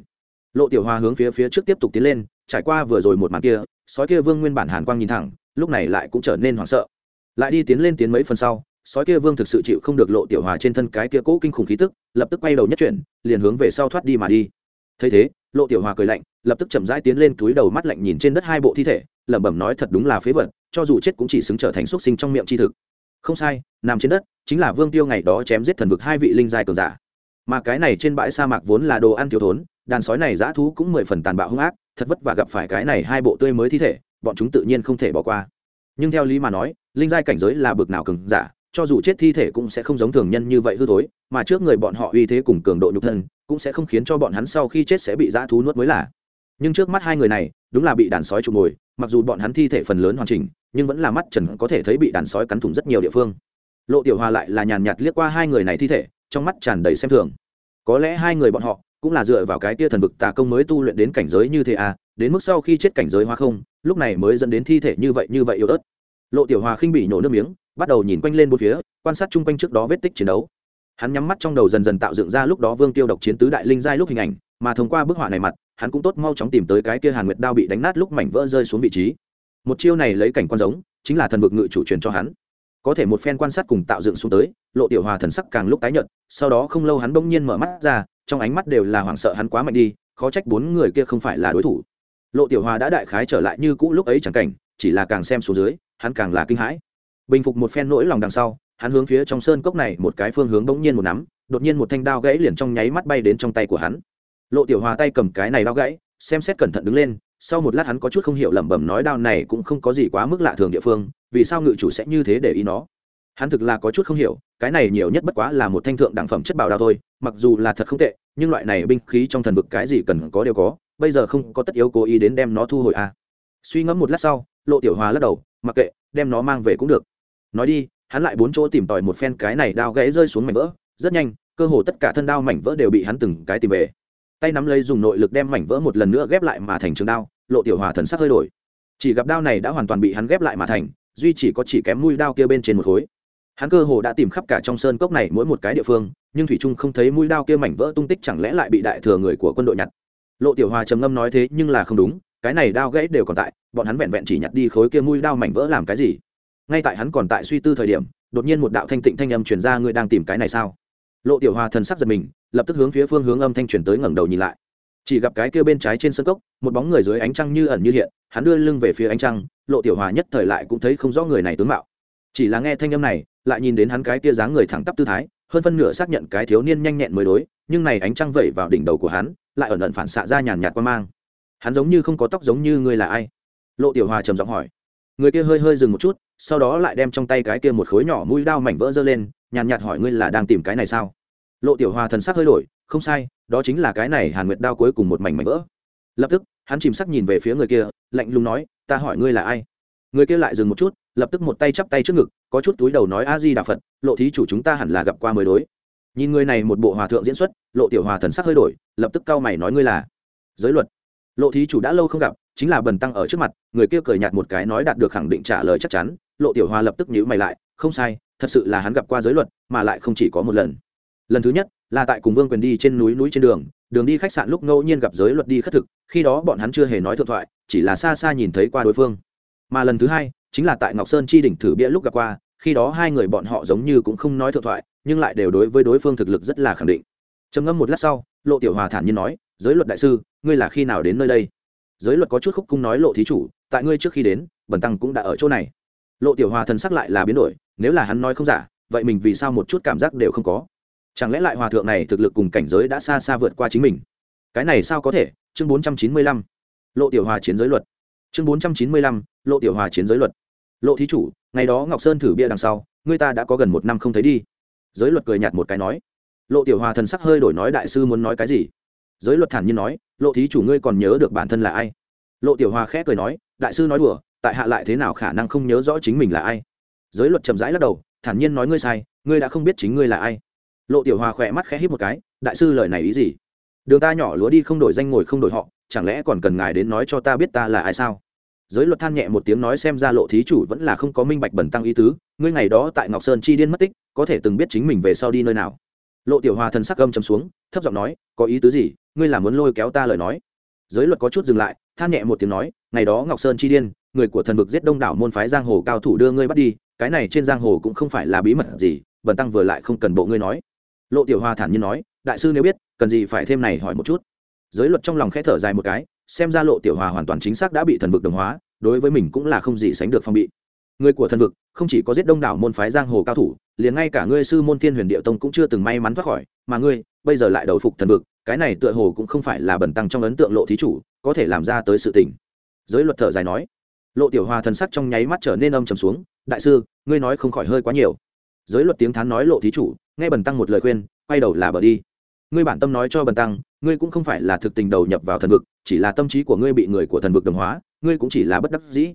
Lộ tiểu hoa hướng phía phía trước tiếp tục tiến lên, trải qua vừa rồi một màn kia, sói kia vương nguyên bản hàn quang nhìn thẳng, lúc này lại cũng trở nên hoảng sợ. Lại đi tiến lên tiến mấy phần sau, sói kia vương thực sự chịu không được lộ tiểu hòa trên thân cái kia cỗ kinh khủng khí tức, lập tức quay đầu nhất chuyển, liền hướng về sau thoát đi mà đi. Thấy thế, lộ tiểu hòa cười lạnh, lập tức chậm rãi tiến lên túi đầu mắt lạnh nhìn trên đất hai bộ thi thể, lẩm bẩm nói thật đúng là phế vật, cho dù chết cũng chỉ xứng trở thành xuất sinh trong miệng chi thực không sai, nằm trên đất, chính là vương tiêu ngày đó chém giết thần vực hai vị linh giai cường giả. Mà cái này trên bãi sa mạc vốn là đồ ăn thiếu thốn, đàn sói này dã thú cũng mười phần tàn bạo hung ác, thật vất vả gặp phải cái này hai bộ tươi mới thi thể, bọn chúng tự nhiên không thể bỏ qua. Nhưng theo lý mà nói, linh giai cảnh giới là bực nào cường giả, cho dù chết thi thể cũng sẽ không giống thường nhân như vậy hư thối, mà trước người bọn họ uy thế cùng cường độ nhục thân, cũng sẽ không khiến cho bọn hắn sau khi chết sẽ bị dã thú nuốt mới là. Nhưng trước mắt hai người này, đúng là bị đàn sói trục mồi, mặc dù bọn hắn thi thể phần lớn hoàn chỉnh nhưng vẫn là mắt trần có thể thấy bị đàn sói cắn thủng rất nhiều địa phương. Lộ tiểu hòa lại là nhàn nhạt liếc qua hai người này thi thể, trong mắt tràn đầy xem thường. Có lẽ hai người bọn họ cũng là dựa vào cái tia thần vực tà công mới tu luyện đến cảnh giới như thế à đến mức sau khi chết cảnh giới hoa không, lúc này mới dẫn đến thi thể như vậy như vậy yếu ớt. Lộ tiểu hòa khinh bị nhổ nước miếng, bắt đầu nhìn quanh lên bốn phía, quan sát chung quanh trước đó vết tích chiến đấu. Hắn nhắm mắt trong đầu dần dần tạo dựng ra lúc đó vương tiêu độc chiến tứ đại linh giai lúc hình ảnh, mà thông qua bức họa này mặt, hắn cũng tốt mau chóng tìm tới cái kia hàn nguyệt đao bị đánh nát lúc mảnh vỡ rơi xuống vị trí một chiêu này lấy cảnh quan giống, chính là thần vực ngự chủ truyền cho hắn. Có thể một phen quan sát cùng tạo dựng xuống tới, lộ tiểu hòa thần sắc càng lúc tái nhợt, sau đó không lâu hắn bỗng nhiên mở mắt ra, trong ánh mắt đều là hoảng sợ hắn quá mạnh đi, khó trách bốn người kia không phải là đối thủ. Lộ tiểu hòa đã đại khái trở lại như cũ lúc ấy chẳng cảnh, chỉ là càng xem xuống dưới, hắn càng là kinh hãi. Bình phục một phen nỗi lòng đằng sau, hắn hướng phía trong sơn cốc này một cái phương hướng bỗng nhiên một nắm, đột nhiên một thanh đao gãy liền trong nháy mắt bay đến trong tay của hắn. Lộ tiểu hòa tay cầm cái này đao gãy, xem xét cẩn thận đứng lên sau một lát hắn có chút không hiểu lẩm bẩm nói đao này cũng không có gì quá mức lạ thường địa phương, vì sao ngự chủ sẽ như thế để ý nó? Hắn thực là có chút không hiểu, cái này nhiều nhất bất quá là một thanh thượng đẳng phẩm chất bảo đao thôi, mặc dù là thật không tệ, nhưng loại này binh khí trong thần vực cái gì cần có đều có, bây giờ không có tất yếu cố ý đến đem nó thu hồi à. suy ngẫm một lát sau, lộ tiểu hòa lắc đầu, mặc kệ, đem nó mang về cũng được. Nói đi, hắn lại bốn chỗ tìm tòi một phen cái này đao gãy rơi xuống mảnh vỡ, rất nhanh, cơ hồ tất cả thân đao mảnh vỡ đều bị hắn từng cái tìm về tay nắm lấy dùng nội lực đem mảnh vỡ một lần nữa ghép lại mà thành trường đao, lộ tiểu hòa thần sắc hơi đổi. Chỉ gặp đao này đã hoàn toàn bị hắn ghép lại mà thành, duy chỉ có chỉ kém mũi đao kia bên trên một khối. Hắn cơ hồ đã tìm khắp cả trong sơn cốc này mỗi một cái địa phương, nhưng thủy trung không thấy mũi đao kia mảnh vỡ tung tích chẳng lẽ lại bị đại thừa người của quân đội nhặt. Lộ tiểu hòa trầm ngâm nói thế nhưng là không đúng, cái này đao gãy đều còn tại, bọn hắn vẹn vẹn chỉ nhặt đi khối kia mũi đao mảnh vỡ làm cái gì? Ngay tại hắn còn tại suy tư thời điểm, đột nhiên một đạo thanh tịnh thanh âm truyền ra, ngươi đang tìm cái này sao? Lộ tiểu hòa thần sắc giật mình, lập tức hướng phía phương hướng âm thanh truyền tới ngẩng đầu nhìn lại. Chỉ gặp cái kia bên trái trên sân cốc, một bóng người dưới ánh trăng như ẩn như hiện, hắn đưa lưng về phía ánh trăng, lộ tiểu hòa nhất thời lại cũng thấy không rõ người này tướng mạo. Chỉ là nghe thanh âm này, lại nhìn đến hắn cái kia dáng người thẳng tắp tư thái, hơn phân nửa xác nhận cái thiếu niên nhanh nhẹn mới đối, nhưng này ánh trăng vẩy vào đỉnh đầu của hắn, lại ẩn ẩn phản xạ ra nhàn nhạt qua mang. Hắn giống như không có tóc giống như ngươi là ai? Lộ tiểu hòa trầm giọng hỏi. Người kia hơi hơi dừng một chút, sau đó lại đem trong tay cái kia một khối nhỏ mũi đao mảnh vỡ giơ lên nhàn nhạt hỏi ngươi là đang tìm cái này sao? Lộ tiểu hòa thần sắc hơi đổi, không sai, đó chính là cái này hàn nguyệt đao cuối cùng một mảnh mảnh vỡ. Lập tức, hắn chìm sắc nhìn về phía người kia, lạnh lùng nói, ta hỏi ngươi là ai? Người kia lại dừng một chút, lập tức một tay chắp tay trước ngực, có chút túi đầu nói, a di đà phật, lộ thí chủ chúng ta hẳn là gặp qua mới đối. Nhìn người này một bộ hòa thượng diễn xuất, lộ tiểu hòa thần sắc hơi đổi, lập tức cau mày nói, ngươi là giới luật? Lộ thí chủ đã lâu không gặp, chính là bần tăng ở trước mặt, người kia cười nhạt một cái nói, đạt được khẳng định trả lời chắc chắn. Lộ tiểu hòa lập tức nhíu mày lại, không sai thật sự là hắn gặp qua giới luật, mà lại không chỉ có một lần. Lần thứ nhất, là tại cùng vương quyền đi trên núi núi trên đường đường đi khách sạn lúc ngẫu nhiên gặp giới luật đi khất thực, khi đó bọn hắn chưa hề nói thượng thoại, chỉ là xa xa nhìn thấy qua đối phương. Mà lần thứ hai, chính là tại ngọc sơn chi đỉnh thử bia lúc gặp qua, khi đó hai người bọn họ giống như cũng không nói thượng thoại, nhưng lại đều đối với đối phương thực lực rất là khẳng định. Trầm ngâm một lát sau, lộ tiểu hòa thản nhiên nói, giới luật đại sư, ngươi là khi nào đến nơi đây? Giới luật có chút khúc cung nói, lộ thí chủ, tại ngươi trước khi đến, bần tăng cũng đã ở chỗ này. Lộ tiểu hòa thần sắc lại là biến đổi nếu là hắn nói không giả, vậy mình vì sao một chút cảm giác đều không có? Chẳng lẽ lại hòa thượng này thực lực cùng cảnh giới đã xa xa vượt qua chính mình? Cái này sao có thể? Chương bốn trăm chín mươi lăm. Lộ tiểu hòa chiến giới luật. Chương bốn trăm chín mươi lăm. Lộ tiểu hòa chiến giới luật. Lộ thí chủ, ngày đó ngọc sơn thử bia đằng sau, ngươi ta đã có gần một năm không thấy đi. Giới luật cười nhạt một cái nói. Lộ tiểu hòa thần sắc hơi đổi nói đại sư muốn nói cái gì? Giới luật thản nhiên nói, lộ thí chủ ngươi còn nhớ được bản thân là ai? Lộ tiểu hòa khẽ cười nói, đại sư nói đùa, tại hạ lại thế nào khả năng không nhớ rõ chính mình là ai? Giới luật chậm rãi lắc đầu, thản nhiên nói ngươi sai, ngươi đã không biết chính ngươi là ai. Lộ tiểu hòa khỏe mắt khẽ hít một cái, đại sư lời này ý gì? Đường ta nhỏ lúa đi không đổi danh ngồi không đổi họ, chẳng lẽ còn cần ngài đến nói cho ta biết ta là ai sao? Giới luật than nhẹ một tiếng nói xem ra lộ thí chủ vẫn là không có minh bạch bẩn tăng ý tứ, ngươi ngày đó tại ngọc sơn chi điên mất tích, có thể từng biết chính mình về sau đi nơi nào? Lộ tiểu hòa thần sắc gâm chấm xuống, thấp giọng nói, có ý tứ gì? Ngươi là muốn lôi kéo ta lời nói? Giới luật có chút dừng lại, than nhẹ một tiếng nói, ngày đó ngọc sơn chi điên, người của thần vực giết đông đảo môn phái giang hồ cao thủ đưa ngươi bắt đi cái này trên giang hồ cũng không phải là bí mật gì, bần tăng vừa lại không cần bộ ngươi nói. Lộ tiểu hoa thản nhiên nói, đại sư nếu biết, cần gì phải thêm này hỏi một chút. Giới luật trong lòng khẽ thở dài một cái, xem ra lộ tiểu hòa hoàn toàn chính xác đã bị thần vực đồng hóa, đối với mình cũng là không gì sánh được phong bị. Người của thần vực, không chỉ có giết đông đảo môn phái giang hồ cao thủ, liền ngay cả ngươi sư môn thiên huyền địa tông cũng chưa từng may mắn thoát khỏi, mà ngươi, bây giờ lại đầu phục thần vực, cái này tựa hồ cũng không phải là bẩn tăng trong ấn tượng lộ thí chủ, có thể làm ra tới sự tình. Giới luật thở dài nói. Lộ tiểu hòa thần sắc trong nháy mắt trở nên âm trầm xuống đại sư, ngươi nói không khỏi hơi quá nhiều. Giới luật tiếng thán nói lộ thí chủ, nghe bần tăng một lời khuyên, quay đầu là bờ đi. Ngươi bản tâm nói cho bần tăng, ngươi cũng không phải là thực tình đầu nhập vào thần vực, chỉ là tâm trí của ngươi bị người của thần vực đồng hóa, ngươi cũng chỉ là bất đắc dĩ.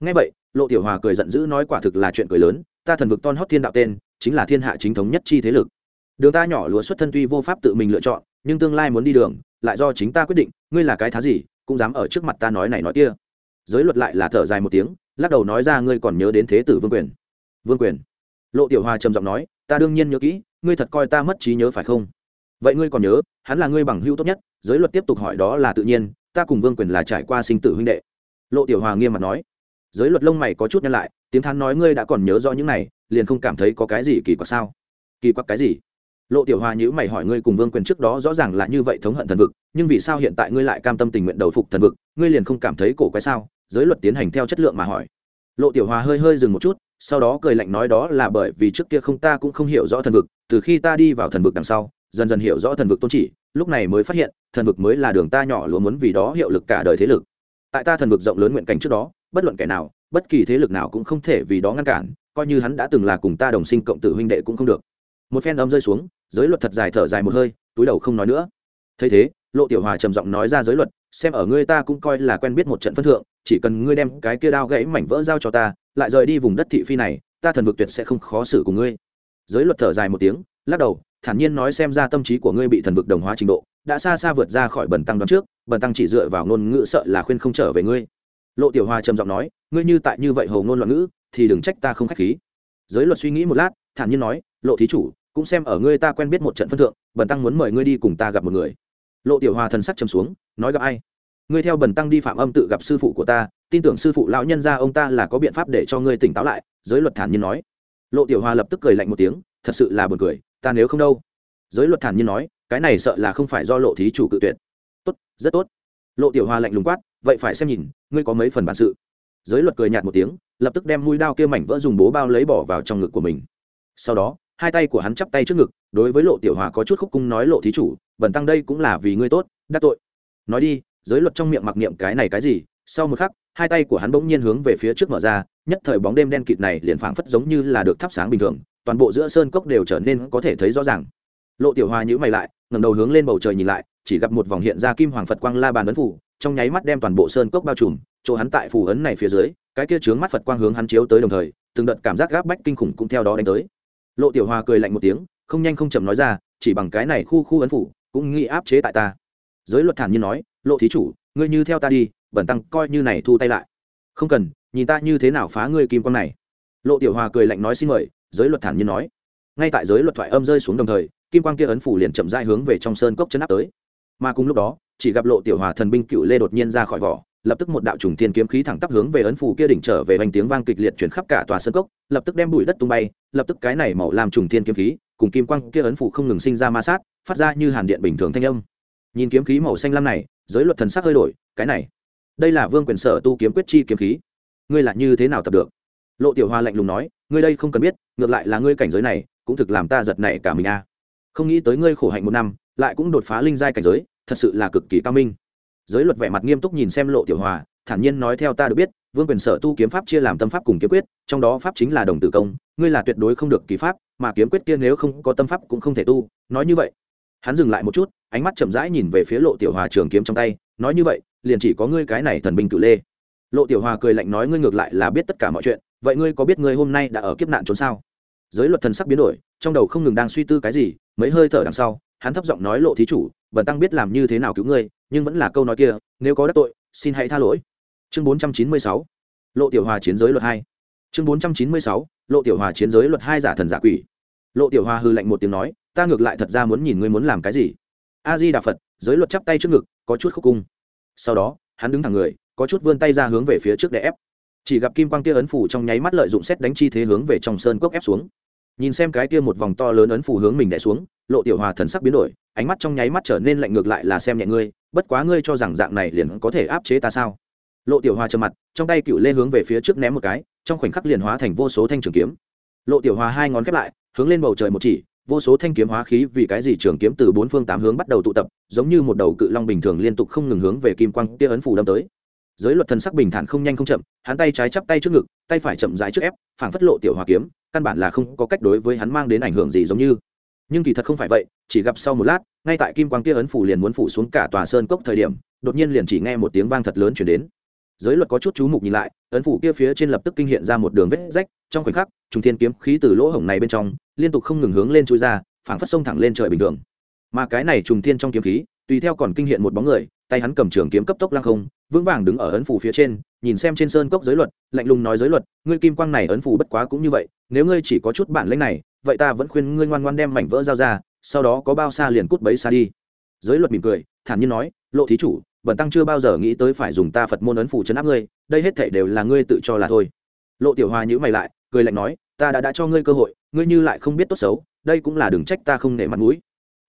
Nghe vậy, lộ tiểu hòa cười giận dữ nói quả thực là chuyện cười lớn, ta thần vực ton hót thiên đạo tên, chính là thiên hạ chính thống nhất chi thế lực. Đường ta nhỏ lúa xuất thân tuy vô pháp tự mình lựa chọn, nhưng tương lai muốn đi đường, lại do chính ta quyết định, ngươi là cái thá gì, cũng dám ở trước mặt ta nói này nói kia. Giới luật lại là thở dài một tiếng lắc đầu nói ra ngươi còn nhớ đến thế tử vương quyền. Vương quyền? Lộ tiểu hòa trầm giọng nói, ta đương nhiên nhớ kỹ, ngươi thật coi ta mất trí nhớ phải không? Vậy ngươi còn nhớ, hắn là ngươi bằng hữu tốt nhất, giới luật tiếp tục hỏi đó là tự nhiên, ta cùng vương quyền là trải qua sinh tử huynh đệ. Lộ tiểu hòa nghiêm mặt nói, giới luật lông mày có chút nhăn lại, tiếng thán nói ngươi đã còn nhớ rõ những này, liền không cảm thấy có cái gì kỳ quặc sao? Kỳ quặc cái gì? Lộ tiểu hòa nhữ mày hỏi ngươi cùng vương quyền trước đó rõ ràng là như vậy thống hận thần vực, nhưng vì sao hiện tại ngươi lại cam tâm tình nguyện đầu phục thần vực, ngươi liền không cảm thấy cổ quái sao? Giới luật tiến hành theo chất lượng mà hỏi. Lộ tiểu hòa hơi hơi dừng một chút, sau đó cười lạnh nói đó là bởi vì trước kia không ta cũng không hiểu rõ thần vực, từ khi ta đi vào thần vực đằng sau, dần dần hiểu rõ thần vực tôn chỉ, lúc này mới phát hiện, thần vực mới là đường ta nhỏ lúa muốn vì đó hiệu lực cả đời thế lực. Tại ta thần vực rộng lớn nguyện cảnh trước đó, bất luận kẻ nào, bất kỳ thế lực nào cũng không thể vì đó ngăn cản, coi như hắn đã từng là cùng ta đồng sinh cộng tử huynh đệ cũng không được. Một phen âm rơi xuống, giới luật thật dài thở dài một hơi, túi đầu không nói nữa. Thấy thế, lộ tiểu hòa trầm giọng nói ra giới luật xem ở ngươi ta cũng coi là quen biết một trận phân thượng, chỉ cần ngươi đem cái kia đao gãy mảnh vỡ giao cho ta, lại rời đi vùng đất thị phi này, ta thần vực tuyệt sẽ không khó xử cùng ngươi. Giới luật thở dài một tiếng, lắc đầu, thản nhiên nói xem ra tâm trí của ngươi bị thần vực đồng hóa trình độ, đã xa xa vượt ra khỏi bần tăng đoán trước bần tăng chỉ dựa vào ngôn ngữ sợ là khuyên không trở về ngươi. Lộ tiểu hoa trầm giọng nói, ngươi như tại như vậy hầu ngôn loạn ngữ, thì đừng trách ta không khách khí. Giới luật suy nghĩ một lát, thản nhiên nói, lộ thí chủ, cũng xem ở ngươi ta quen biết một trận phân thượng bần tăng muốn mời ngươi đi cùng ta gặp một người. Lộ tiểu hoa thần sắc trầm xuống nói gặp ai? Ngươi theo bần tăng đi phạm âm tự gặp sư phụ của ta, tin tưởng sư phụ lão nhân gia ông ta là có biện pháp để cho ngươi tỉnh táo lại, giới luật thản nhiên nói. Lộ tiểu hòa lập tức cười lạnh một tiếng, thật sự là buồn cười, ta nếu không đâu? Giới luật thản nhiên nói, cái này sợ là không phải do lộ thí chủ cự tuyệt. Tốt, rất tốt. Lộ tiểu hòa lạnh lùng quát, vậy phải xem nhìn, ngươi có mấy phần bản sự? Giới luật cười nhạt một tiếng, lập tức đem mũi đao kia mảnh vỡ dùng bố bao lấy bỏ vào trong ngực của mình. Sau đó, hai tay của hắn chắp tay trước ngực, đối với lộ tiểu hòa có chút khúc cung nói, lộ thí chủ bẩn tăng đây cũng là vì ngươi tốt, đắc tội nói đi, giới luật trong miệng mặc niệm cái này cái gì, sau một khắc, hai tay của hắn bỗng nhiên hướng về phía trước mở ra, nhất thời bóng đêm đen kịt này liền phảng phất giống như là được thắp sáng bình thường, toàn bộ giữa sơn cốc đều trở nên có thể thấy rõ ràng. Lộ tiểu Hoa nhữ mày lại, ngẩng đầu hướng lên bầu trời nhìn lại, chỉ gặp một vòng hiện ra kim hoàng phật quang la bàn ấn phủ, trong nháy mắt đem toàn bộ sơn cốc bao trùm, chỗ hắn tại phủ ấn này phía dưới, cái kia trướng mắt phật quang hướng hắn chiếu tới đồng thời, từng đợt cảm giác gáp bách kinh khủng cũng theo đó đánh tới. Lộ tiểu Hoa cười lạnh một tiếng, không nhanh không chậm nói ra, chỉ bằng cái này khu khu ấn phủ, cũng nghĩ áp chế tại ta giới luật thản nhiên nói, lộ thí chủ, ngươi như theo ta đi, bẩn tăng coi như này thu tay lại. Không cần, nhìn ta như thế nào phá ngươi kim quang này? Lộ tiểu hòa cười lạnh nói, xin mời. Giới luật thản nhiên nói. Ngay tại giới luật thoại âm rơi xuống đồng thời, kim quang kia ấn phủ liền chậm rãi hướng về trong sơn cốc chấn áp tới. Mà cùng lúc đó, chỉ gặp lộ tiểu hòa thần binh cựu lê đột nhiên ra khỏi vỏ, lập tức một đạo trùng thiên kiếm khí thẳng tắp hướng về ấn phủ kia đỉnh trở về hành tiếng vang kịch liệt chuyển khắp cả tòa sơn cốc, lập tức đem bụi đất tung bay, lập tức cái này màu làm trùng thiên kiếm khí cùng kim quang kia ấn phủ không ngừng sinh ra ma sát, phát ra như hàn điện bình thường thanh âm nhìn kiếm khí màu xanh lam này, giới luật thần sắc hơi đổi, cái này, đây là vương quyền sở tu kiếm quyết chi kiếm khí. Ngươi là như thế nào tập được? Lộ tiểu hoa lạnh lùng nói, ngươi đây không cần biết, ngược lại là ngươi cảnh giới này, cũng thực làm ta giật này cả mình a. Không nghĩ tới ngươi khổ hạnh một năm, lại cũng đột phá linh giai cảnh giới, thật sự là cực kỳ cao minh. Giới luật vẻ mặt nghiêm túc nhìn xem lộ tiểu hòa thản nhiên nói theo ta được biết, vương quyền sở tu kiếm pháp chia làm tâm pháp cùng kiếm quyết, trong đó pháp chính là đồng tử công, ngươi là tuyệt đối không được kỳ pháp, mà kiếm quyết kia nếu không có tâm pháp cũng không thể tu, nói như vậy hắn dừng lại một chút, ánh mắt chậm rãi nhìn về phía lộ tiểu hòa trường kiếm trong tay, nói như vậy, liền chỉ có ngươi cái này thần binh cự lê. Lộ tiểu hòa cười lạnh nói ngươi ngược lại là biết tất cả mọi chuyện, vậy ngươi có biết ngươi hôm nay đã ở kiếp nạn trốn sao? Giới luật thần sắc biến đổi, trong đầu không ngừng đang suy tư cái gì, mấy hơi thở đằng sau, hắn thấp giọng nói lộ thí chủ, bần tăng biết làm như thế nào cứu ngươi, nhưng vẫn là câu nói kia, nếu có đắc tội, xin hãy tha lỗi. Chương bốn trăm chín mươi sáu, lộ tiểu hòa chiến giới luật hai. Chương bốn trăm chín mươi sáu, lộ tiểu hòa chiến giới luật hai giả thần giả quỷ. Lộ tiểu hòa hư lạnh một tiếng nói ta ngược lại thật ra muốn nhìn ngươi muốn làm cái gì. A di đà phật giới luật chắp tay trước ngực, có chút khúc cung. Sau đó, hắn đứng thẳng người, có chút vươn tay ra hướng về phía trước để ép. Chỉ gặp kim quang kia ấn phủ trong nháy mắt lợi dụng xét đánh chi thế hướng về trong sơn cốc ép xuống. Nhìn xem cái kia một vòng to lớn ấn phủ hướng mình đẻ xuống, lộ tiểu hòa thần sắc biến đổi, ánh mắt trong nháy mắt trở nên lạnh ngược lại là xem nhẹ ngươi, bất quá ngươi cho rằng dạng này liền có thể áp chế ta sao? Lộ tiểu hòa trầm mặt, trong tay cựu lê hướng về phía trước ném một cái, trong khoảnh khắc liền hóa thành vô số thanh trường kiếm. Lộ tiểu hòa hai ngón khép lại, hướng lên bầu trời một chỉ vô số thanh kiếm hóa khí vì cái gì trường kiếm từ bốn phương tám hướng bắt đầu tụ tập, giống như một đầu cự long bình thường liên tục không ngừng hướng về kim quang kia ấn phủ đâm tới. Giới luật thần sắc bình thản không nhanh không chậm, hắn tay trái chắp tay trước ngực, tay phải chậm rãi trước ép, phảng phất lộ tiểu hòa kiếm, căn bản là không có cách đối với hắn mang đến ảnh hưởng gì giống như. Nhưng kỳ thật không phải vậy, chỉ gặp sau một lát, ngay tại kim quang kia ấn phủ liền muốn phủ xuống cả tòa sơn cốc thời điểm, đột nhiên liền chỉ nghe một tiếng vang thật lớn chuyển đến giới luật có chút chú mục nhìn lại, ấn phủ kia phía trên lập tức kinh hiện ra một đường vết rách, trong khoảnh khắc, trùng thiên kiếm khí từ lỗ hổng này bên trong, liên tục không ngừng hướng lên chui ra, phảng phất sông thẳng lên trời bình thường. Mà cái này trùng thiên trong kiếm khí, tùy theo còn kinh hiện một bóng người, tay hắn cầm trường kiếm cấp tốc lăng không, vững vàng đứng ở ấn phủ phía trên, nhìn xem trên sơn cốc giới luật, lạnh lùng nói giới luật, ngươi kim quang này ấn phủ bất quá cũng như vậy, nếu ngươi chỉ có chút bản lĩnh này, vậy ta vẫn khuyên ngươi ngoan ngoan đem mảnh vỡ dao ra, sau đó có bao xa liền cút bấy xa đi. Giới luật mỉm cười, thản nhiên nói, lộ thí chủ bần tăng chưa bao giờ nghĩ tới phải dùng ta phật môn ấn phủ chấn áp ngươi, đây hết thể đều là ngươi tự cho là thôi. Lộ tiểu Hoa nhữ mày lại, cười lạnh nói, ta đã đã cho ngươi cơ hội, ngươi như lại không biết tốt xấu, đây cũng là đừng trách ta không nể mặt mũi.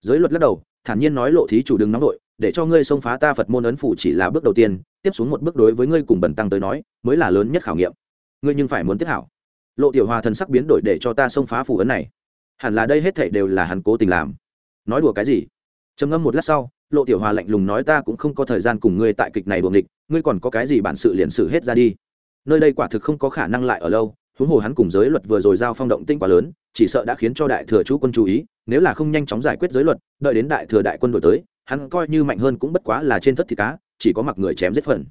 Giới luật lắc đầu, thản nhiên nói, lộ thí chủ đừng nóng nội để cho ngươi xông phá ta phật môn ấn phủ chỉ là bước đầu tiên, tiếp xuống một bước đối với ngươi cùng bần tăng tới nói, mới là lớn nhất khảo nghiệm. Ngươi nhưng phải muốn tiếp hảo. Lộ tiểu hòa thần sắc biến đổi để cho ta xông phá phủ ấn này. Hẳn là đây hết thảy đều là hắn cố tình làm. Nói đùa cái gì? Trầm ngâm một lát sau lộ tiểu hòa lạnh lùng nói ta cũng không có thời gian cùng ngươi tại kịch này buồng địch ngươi còn có cái gì bản sự liền xử hết ra đi. Nơi đây quả thực không có khả năng lại ở lâu, huống hồ hắn cùng giới luật vừa rồi giao phong động tinh quá lớn, chỉ sợ đã khiến cho đại thừa chú quân chú ý, nếu là không nhanh chóng giải quyết giới luật, đợi đến đại thừa đại quân đổi tới, hắn coi như mạnh hơn cũng bất quá là trên thất thịt cá, chỉ có mặc người chém giết phần.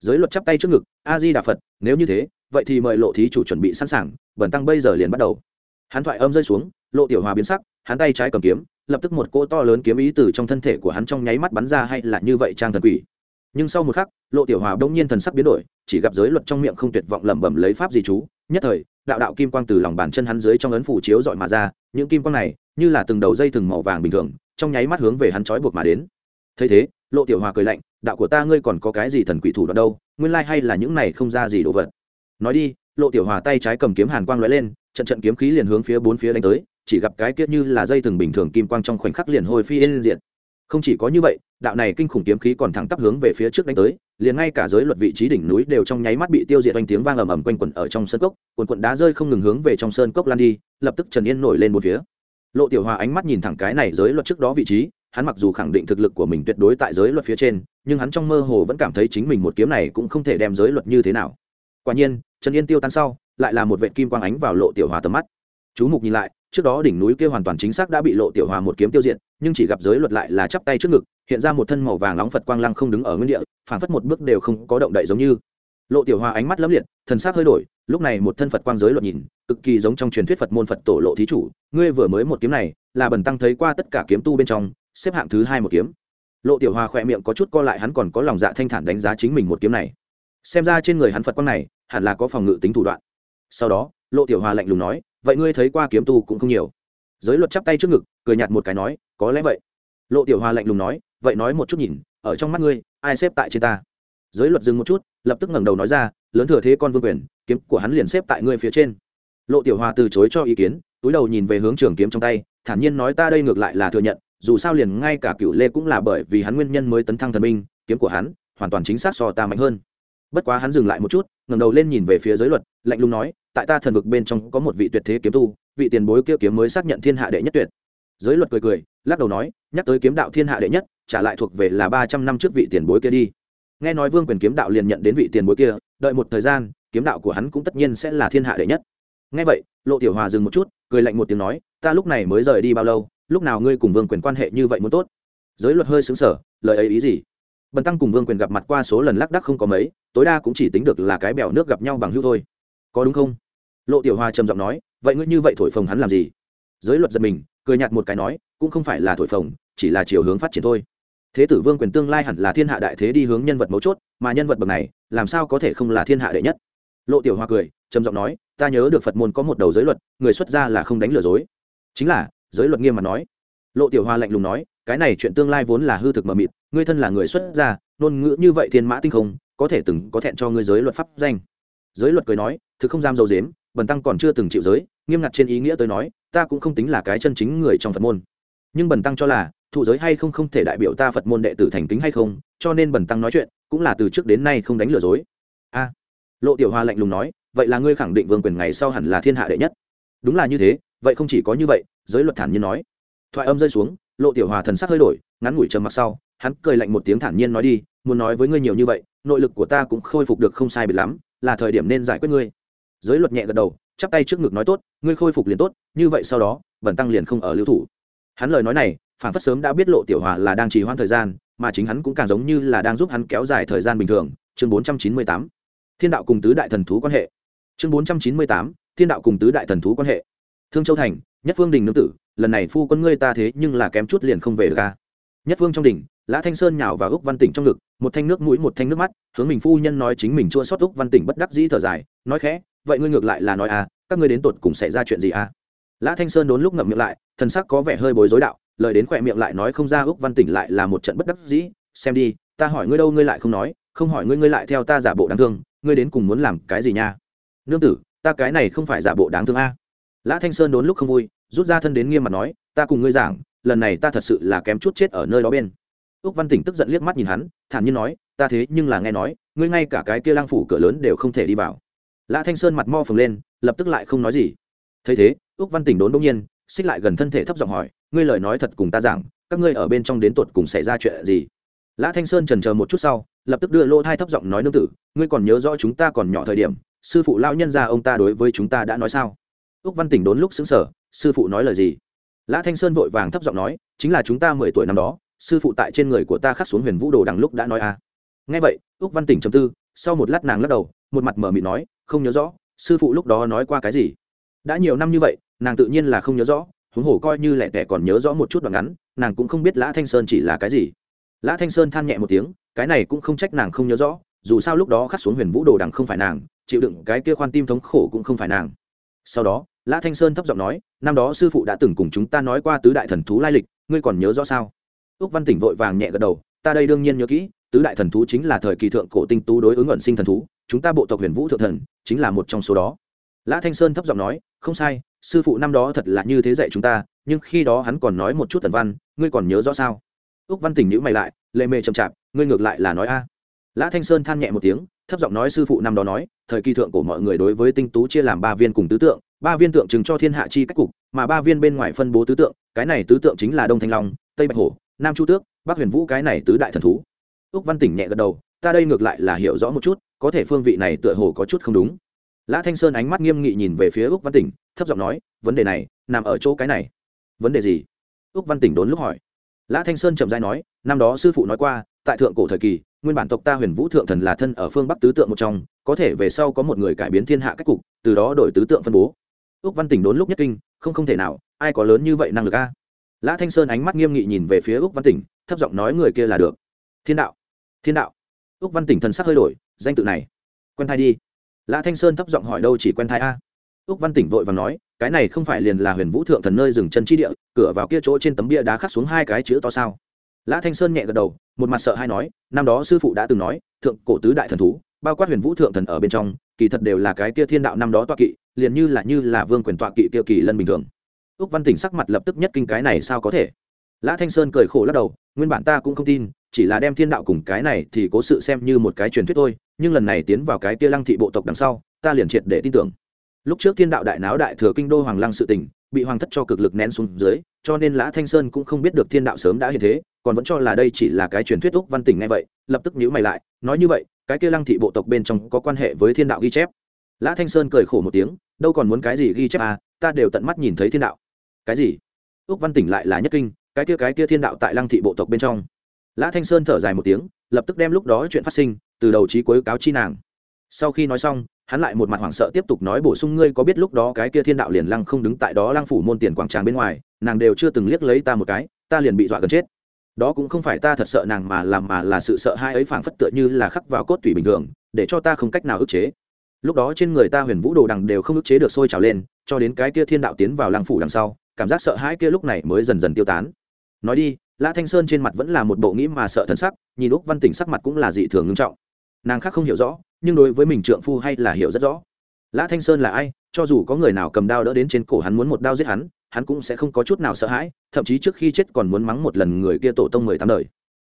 Giới luật chắp tay trước ngực, a di đà phật, nếu như thế, vậy thì mời lộ thí chủ chuẩn bị sẵn sàng bẩn tăng bây giờ liền bắt đầu. Hắn thoại âm rơi xuống, lộ tiểu hòa biến sắc hắn tay trái cầm kiếm, lập tức một cỗ to lớn kiếm ý từ trong thân thể của hắn trong nháy mắt bắn ra hay là như vậy trang thần quỷ. Nhưng sau một khắc, lộ tiểu hòa đông nhiên thần sắc biến đổi, chỉ gặp giới luật trong miệng không tuyệt vọng lẩm bẩm lấy pháp gì chú, nhất thời, đạo đạo kim quang từ lòng bàn chân hắn dưới trong ấn phủ chiếu dọi mà ra, những kim quang này, như là từng đầu dây thừng màu vàng bình thường, trong nháy mắt hướng về hắn trói buộc mà đến. Thấy thế, lộ tiểu hòa cười lạnh, đạo của ta ngươi còn có cái gì thần quỷ thủ đoạn đâu, nguyên lai hay là những này không ra gì đồ vật. Nói đi, lộ tiểu hòa tay trái cầm kiếm hàn quang lóe lên, trận trận kiếm khí liền hướng phía bốn phía đánh tới chỉ gặp cái kiết như là dây thừng bình thường kim quang trong khoảnh khắc liền hồi phi lên diện không chỉ có như vậy, đạo này kinh khủng kiếm khí còn thẳng tắp hướng về phía trước đánh tới, liền ngay cả giới luật vị trí đỉnh núi đều trong nháy mắt bị tiêu diệt oanh tiếng vang ầm ầm quanh quẩn ở trong sơn cốc quần quận đá rơi không ngừng hướng về trong sơn cốc lan đi, lập tức trần yên nổi lên một phía. Lộ tiểu hòa ánh mắt nhìn thẳng cái này giới luật trước đó vị trí, hắn mặc dù khẳng định thực lực của mình tuyệt đối tại giới luật phía trên, nhưng hắn trong mơ hồ vẫn cảm thấy chính mình một kiếm này cũng không thể đem giới luật như thế nào. Quả nhiên, trần yên tiêu tan sau, lại là một vệ kim quang ánh vào lộ tiểu hòa tầm mắt. Chú mục nhìn lại trước đó đỉnh núi kia hoàn toàn chính xác đã bị lộ tiểu hòa một kiếm tiêu diệt, nhưng chỉ gặp giới luật lại là chắp tay trước ngực, hiện ra một thân màu vàng nóng phật quang lăng không đứng ở nguyên địa phản phất một bước đều không có động đậy giống như. Lộ tiểu hòa ánh mắt lấp liệt, thần sắc hơi đổi, lúc này một thân phật quang giới luật nhìn, cực kỳ giống trong truyền thuyết phật môn phật tổ lộ thí chủ, ngươi vừa mới một kiếm này, là bần tăng thấy qua tất cả kiếm tu bên trong, xếp hạng thứ hai một kiếm. Lộ tiểu hòa khỏe miệng có chút co lại, hắn còn có lòng dạ thanh thản đánh giá chính mình một kiếm này. Xem ra trên người hắn phật quang này, hẳn là có phòng ngự tính thủ đoạn. Sau đó, lộ tiểu hòa lạnh lùng nói vậy ngươi thấy qua kiếm tu cũng không nhiều. Giới luật chắp tay trước ngực, cười nhạt một cái nói, có lẽ vậy. Lộ tiểu hòa lạnh lùng nói, vậy nói một chút nhìn, ở trong mắt ngươi, ai xếp tại trên ta? Giới luật dừng một chút, lập tức ngẩng đầu nói ra, lớn thừa thế con vương quyền, kiếm của hắn liền xếp tại ngươi phía trên. Lộ tiểu hòa từ chối cho ý kiến, túi đầu nhìn về hướng trường kiếm trong tay, thản nhiên nói, ta đây ngược lại là thừa nhận, dù sao liền ngay cả cựu lê cũng là bởi vì hắn nguyên nhân mới tấn thăng thần minh kiếm của hắn hoàn toàn chính xác so ta mạnh hơn. Bất quá hắn dừng lại một chút, ngẩng đầu lên nhìn về phía giới luật, lạnh lùng nói tại ta thần vực bên trong có một vị tuyệt thế kiếm tu, vị tiền bối kia kiếm mới xác nhận thiên hạ đệ nhất tuyệt. Giới luật cười cười, lắc đầu nói, nhắc tới kiếm đạo thiên hạ đệ nhất, trả lại thuộc về là ba trăm năm trước vị tiền bối kia đi. Nghe nói vương quyền kiếm đạo liền nhận đến vị tiền bối kia, đợi một thời gian, kiếm đạo của hắn cũng tất nhiên sẽ là thiên hạ đệ nhất. Nghe vậy, lộ tiểu hòa dừng một chút, cười lạnh một tiếng nói, ta lúc này mới rời đi bao lâu, lúc nào ngươi cùng vương quyền quan hệ như vậy muốn tốt? Giới luật hơi xứng sở lời ấy ý gì? Bần tăng cùng vương quyền gặp mặt qua số lần lác đắc không có mấy, tối đa cũng chỉ tính được là cái bèo nước gặp nhau bằng hữu thôi. Có đúng không? Lộ tiểu Hoa trầm giọng nói, vậy ngươi như vậy thổi phồng hắn làm gì? Giới luật giật mình, cười nhạt một cái nói, cũng không phải là thổi phồng, chỉ là chiều hướng phát triển thôi. Thế tử vương quyền tương lai hẳn là thiên hạ đại thế đi hướng nhân vật mấu chốt, mà nhân vật bậc này, làm sao có thể không là thiên hạ đệ nhất? Lộ tiểu hoa cười, trầm giọng nói, ta nhớ được phật môn có một đầu giới luật, người xuất gia là không đánh lừa dối. Chính là, giới luật nghiêm mặt nói. Lộ tiểu hoa lạnh lùng nói, cái này chuyện tương lai vốn là hư thực mờ mịt, ngươi thân là người xuất gia, ngôn ngữ như vậy thiên mã tinh không, có thể từng có thẹn cho ngươi giới luật pháp danh. Giới luật cười nói thứ không giam dầu dếm bần tăng còn chưa từng chịu giới, nghiêm ngặt trên ý nghĩa tới nói, ta cũng không tính là cái chân chính người trong phật môn. Nhưng bần tăng cho là, thụ giới hay không không thể đại biểu ta phật môn đệ tử thành kính hay không, cho nên bần tăng nói chuyện, cũng là từ trước đến nay không đánh lừa dối. A. Lộ tiểu hoa lạnh lùng nói, vậy là ngươi khẳng định vương quyền ngày sau hẳn là thiên hạ đệ nhất. Đúng là như thế, vậy không chỉ có như vậy, giới luật thản nhiên nói. Thoại âm rơi xuống, lộ tiểu hòa thần sắc hơi đổi, ngắn ngủi trầm mặc sau, hắn cười lạnh một tiếng thản nhiên nói đi, muốn nói với ngươi nhiều như vậy, nội lực của ta cũng khôi phục được không sai biệt lắm, là thời điểm nên giải quyết ngươi giới luật nhẹ gật đầu, chắp tay trước ngực nói tốt, ngươi khôi phục liền tốt, như vậy sau đó vần tăng liền không ở lưu thủ. Hắn lời nói này, phản phất sớm đã biết lộ tiểu hòa là đang trì hoãn thời gian, mà chính hắn cũng càng giống như là đang giúp hắn kéo dài thời gian bình thường. Chương bốn trăm chín mươi tám, thiên đạo cùng tứ đại thần thú quan hệ. Chương bốn trăm chín mươi tám, thiên đạo cùng tứ đại thần thú quan hệ. Thương châu thành, nhất phương đình nương tử, lần này phu quân ngươi ta thế nhưng là kém chút liền không về được ca nhất phương trong đình lã thanh sơn nhào vào úc văn tỉnh trong ngực, một thanh nước mũi, một thanh nước mắt, hướng mình phu nhân nói chính mình chua xót úc văn tỉnh bất đắc dĩ thở dài, nói khẽ vậy ngươi ngược lại là nói à các ngươi đến tột cùng xảy ra chuyện gì à? Lã thanh sơn đốn lúc ngậm miệng lại, thần sắc có vẻ hơi bối rối đạo, lời đến khỏe miệng lại nói không ra úc văn tỉnh lại là một trận bất đắc dĩ, xem đi, ta hỏi ngươi đâu ngươi lại không nói, không hỏi ngươi ngươi lại theo ta giả bộ đáng thương, ngươi đến cùng muốn làm cái gì nha? Nương tử, ta cái này không phải giả bộ đáng thương a. Lã thanh sơn đốn lúc không vui, rút ra thân đến nghiêm mặt nói, ta cùng ngươi giảng, lần này ta thật sự là kém chút chết ở nơi đó bên. Úc văn tỉnh tức giận liếc mắt nhìn hắn, thản nhiên nói, ta thế nhưng là nghe nói, ngươi ngay cả cái kia lang phủ cửa lớn đều không thể đi vào lã thanh sơn mặt mo phừng lên, lập tức lại không nói gì. Thấy thế ước văn tỉnh đốn đông nhiên, xích lại gần thân thể thấp giọng hỏi, ngươi lời nói thật cùng ta giảng, các ngươi ở bên trong đến tột cùng xảy ra chuyện gì? Lã thanh sơn trần chờ một chút sau, lập tức đưa lô thai thấp giọng nói nương tử, ngươi còn nhớ rõ chúng ta còn nhỏ thời điểm, sư phụ lao nhân ra ông ta đối với chúng ta đã nói sao? Ước văn tỉnh đốn lúc xứng sở sư phụ nói lời gì? Lã thanh sơn vội vàng thấp giọng nói, chính là chúng ta mười tuổi năm đó, sư phụ tại trên người của ta khắc xuống huyền vũ đồ đằng lúc đã nói a à. nghe vậy ước văn tỉnh trầm tư, sau một lát nàng lắc đầu, một mặt mở mịt nói không nhớ rõ, sư phụ lúc đó nói qua cái gì. Đã nhiều năm như vậy, nàng tự nhiên là không nhớ rõ, huống hồ coi như lẻ tẻ còn nhớ rõ một chút đoạn ngắn, nàng cũng không biết lã thanh sơn chỉ là cái gì. Lã thanh sơn than nhẹ một tiếng, cái này cũng không trách nàng không nhớ rõ, dù sao lúc đó khắc xuống huyền vũ đồ đằng không phải nàng, chịu đựng cái kia khoan tim thống khổ cũng không phải nàng. Sau đó, lã thanh sơn thấp giọng nói, năm đó sư phụ đã từng cùng chúng ta nói qua tứ đại thần thú lai lịch, ngươi còn nhớ rõ sao? Ước văn tỉnh vội vàng nhẹ gật đầu, ta đây đương nhiên nhớ kỹ, tứ đại thần thú chính là thời kỳ thượng cổ tinh tú đối ứng ẩn sinh thần thú chúng ta bộ tộc huyền vũ thượng thần chính là một trong số đó. Lã thanh sơn thấp giọng nói, không sai, sư phụ năm đó thật là như thế dạy chúng ta, nhưng khi đó hắn còn nói một chút thần văn, ngươi còn nhớ rõ sao? Úc văn tỉnh nhữ mày lại, lệ mề chậm chạp, ngươi ngược lại là nói a. Lã thanh sơn than nhẹ một tiếng, thấp giọng nói, sư phụ năm đó nói, thời kỳ thượng của mọi người đối với tinh tú chia làm ba viên cùng tứ tượng, ba viên tượng trưng cho thiên hạ chi cách cục, mà ba viên bên ngoài phân bố tứ tượng, cái này tứ tượng chính là đông thanh long, tây bạch hổ, nam chu tước, bắc huyền vũ cái này tứ đại thần thú. Úc văn tỉnh nhẹ gật đầu ta đây ngược lại là hiểu rõ một chút, có thể phương vị này tựa hồ có chút không đúng. Lã thanh sơn ánh mắt nghiêm nghị nhìn về phía úc văn tỉnh, thấp giọng nói, vấn đề này, nằm ở chỗ cái này. Vấn đề gì? Úc văn tỉnh đốn lúc hỏi. Lã thanh sơn chậm dai nói, năm đó sư phụ nói qua, tại thượng cổ thời kỳ, nguyên bản tộc ta huyền vũ thượng thần là thân ở phương bắc tứ tượng một trong, có thể về sau có một người cải biến thiên hạ cách cục, từ đó đổi tứ tượng phân bố. Úc văn tỉnh đốn lúc nhất kinh, không không thể nào, ai có lớn như vậy năng lực a? Lã thanh sơn ánh mắt nghiêm nghị nhìn về phía úc văn tỉnh, thấp giọng nói, người kia là được. Thiên đạo. Thiên đạo úc văn tỉnh thần sắc hơi đổi, danh tự này. Quen thai đi. Lã thanh sơn thấp giọng hỏi đâu chỉ quen thai a? Úc văn tỉnh vội và nói, cái này không phải liền là huyền vũ thượng thần nơi dừng chân chi địa, cửa vào kia chỗ trên tấm bia đá khắc xuống hai cái chữ to sao? Lã thanh sơn nhẹ gật đầu, một mặt sợ hay nói, năm đó sư phụ đã từng nói, thượng cổ tứ đại thần thú, bao quát huyền vũ thượng thần ở bên trong, kỳ thật đều là cái kia thiên đạo năm đó tọa kỵ, liền như là như là vương quyền tọa kỵ kia kỳ lân bình thường. Úc văn tỉnh sắc mặt lập tức nhất kinh cái này sao có thể? Lã thanh sơn cười khổ lắc đầu nguyên bản ta cũng không tin, chỉ là đem thiên đạo cùng cái này thì cố sự xem như một cái truyền thuyết thôi, nhưng lần này tiến vào cái kia lăng thị bộ tộc đằng sau, ta liền triệt để tin tưởng. Lúc trước thiên đạo đại náo đại thừa kinh đô hoàng lăng sự tình, bị hoàng thất cho cực lực nén xuống dưới, cho nên lã thanh sơn cũng không biết được thiên đạo sớm đã hiện thế, còn vẫn cho là đây chỉ là cái truyền thuyết úc văn tỉnh ngay vậy, lập tức nhữ mày lại, nói như vậy, cái kia lăng thị bộ tộc bên trong có quan hệ với thiên đạo ghi chép. Lã thanh sơn cười khổ một tiếng, đâu còn muốn cái gì ghi chép à ta đều tận mắt nhìn thấy thiên đạo. Cái gì? Úc văn tỉnh lại là nhất kinh cái kia cái kia thiên đạo tại lăng thị bộ tộc bên trong. Lã thanh sơn thở dài một tiếng, lập tức đem lúc đó chuyện phát sinh, từ đầu trí cuối cáo chi nàng. Sau khi nói xong, hắn lại một mặt hoảng sợ tiếp tục nói bổ sung, ngươi có biết lúc đó cái kia thiên đạo liền lăng không đứng tại đó lăng phủ môn tiền quảng tràng bên ngoài, nàng đều chưa từng liếc lấy ta một cái, ta liền bị dọa gần chết. Đó cũng không phải ta thật sợ nàng mà làm mà là sự sợ hai ấy phảng phất tựa như là khắc vào cốt tủy bình thường, để cho ta không cách nào ức chế. Lúc đó trên người ta huyền vũ đồ đằng đều không ức chế được sôi trào lên, cho đến cái kia thiên đạo tiến vào lăng phủ đằng sau cảm giác sợ hãi kia lúc này mới dần dần tiêu tán. Nói đi, lã thanh sơn trên mặt vẫn là một bộ nghĩ mà sợ thần sắc, nhìn úc văn tỉnh sắc mặt cũng là dị thường ngưng trọng. Nàng khác không hiểu rõ, nhưng đối với mình trượng phu hay là hiểu rất rõ. Lã thanh sơn là ai, cho dù có người nào cầm đao đỡ đến trên cổ hắn muốn một đao giết hắn hắn cũng sẽ không có chút nào sợ hãi, thậm chí trước khi chết còn muốn mắng một lần người kia tổ tông mười tám đời.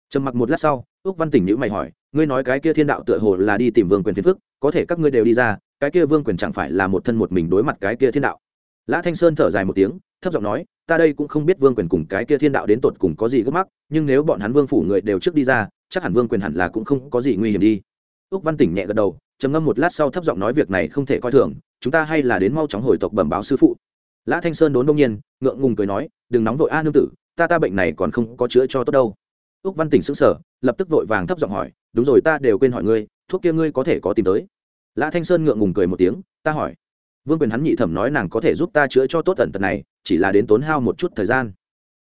Trầm mặc một lát sau, úc văn tỉnh nhữ mày hỏi, ngươi nói cái kia thiên đạo tựa hồ là đi tìm vương quyền phiền phức, có thể các ngươi đều đi ra, cái kia vương quyền chẳng phải là một thân một mình đối mặt cái kia thiên đạo? Lã thanh sơn thở dài một tiếng thấp giọng nói, ta đây cũng không biết vương quyền cùng cái kia thiên đạo đến tột cùng có gì gấp mắc, nhưng nếu bọn hắn vương phủ người đều trước đi ra, chắc hẳn vương quyền hẳn là cũng không có gì nguy hiểm đi. Úc văn tỉnh nhẹ gật đầu, trầm ngâm một lát sau thấp giọng nói, việc này không thể coi thường, chúng ta hay là đến mau chóng hồi tộc bẩm báo sư phụ. Lã thanh sơn đốn đông nhiên, ngượng ngùng cười nói, đừng nóng vội a nương tử, ta ta bệnh này còn không có chữa cho tốt đâu. Úc văn tỉnh sững sờ, lập tức vội vàng thấp giọng hỏi, đúng rồi, ta đều quên hỏi ngươi, thuốc kia ngươi có thể có tìm tới? Lã thanh sơn ngượng ngùng cười một tiếng, ta hỏi. Vương quyền hắn nhị thẩm nói nàng có thể giúp ta chữa cho tốt tần tật này chỉ là đến tốn hao một chút thời gian.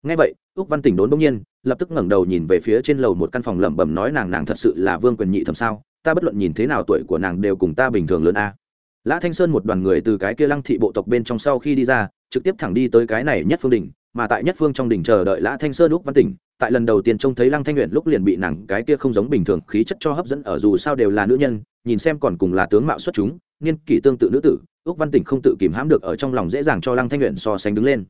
Ngay vậy, úc văn tỉnh đốn bỗng nhiên, lập tức ngẩng đầu nhìn về phía trên lầu một căn phòng lẩm bẩm nói nàng nàng thật sự là vương quyền nhị thẩm sao, ta bất luận nhìn thế nào tuổi của nàng đều cùng ta bình thường lớn a. Lã thanh sơn một đoàn người từ cái kia lăng thị bộ tộc bên trong sau khi đi ra, trực tiếp thẳng đi tới cái này nhất phương đỉnh, mà tại nhất phương trong đỉnh chờ đợi lã thanh sơn úc văn tỉnh tại lần đầu tiên trông thấy lăng thanh nguyện lúc liền bị nàng cái kia không giống bình thường khí chất cho hấp dẫn ở dù sao đều là nữ nhân, nhìn xem còn cùng là tướng mạo xuất chúng, niên kỷ tương tự nữ tử ước văn tỉnh không tự kìm hãm được ở trong lòng dễ dàng cho lăng thanh nguyện so sánh đứng lên.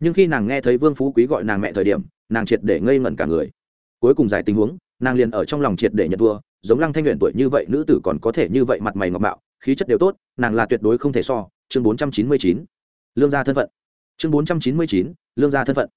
Nhưng khi nàng nghe thấy vương phú quý gọi nàng mẹ thời điểm, nàng triệt để ngây ngẩn cả người. Cuối cùng giải tình huống, nàng liền ở trong lòng triệt để nhận thua, giống lăng thanh nguyện tuổi như vậy, nữ tử còn có thể như vậy mặt mày ngọc mạo khí chất đều tốt, nàng là tuyệt đối không thể so, chương bốn trăm chín mươi chín, lương gia thân phận. Chương bốn trăm chín mươi chín, lương gia thân phận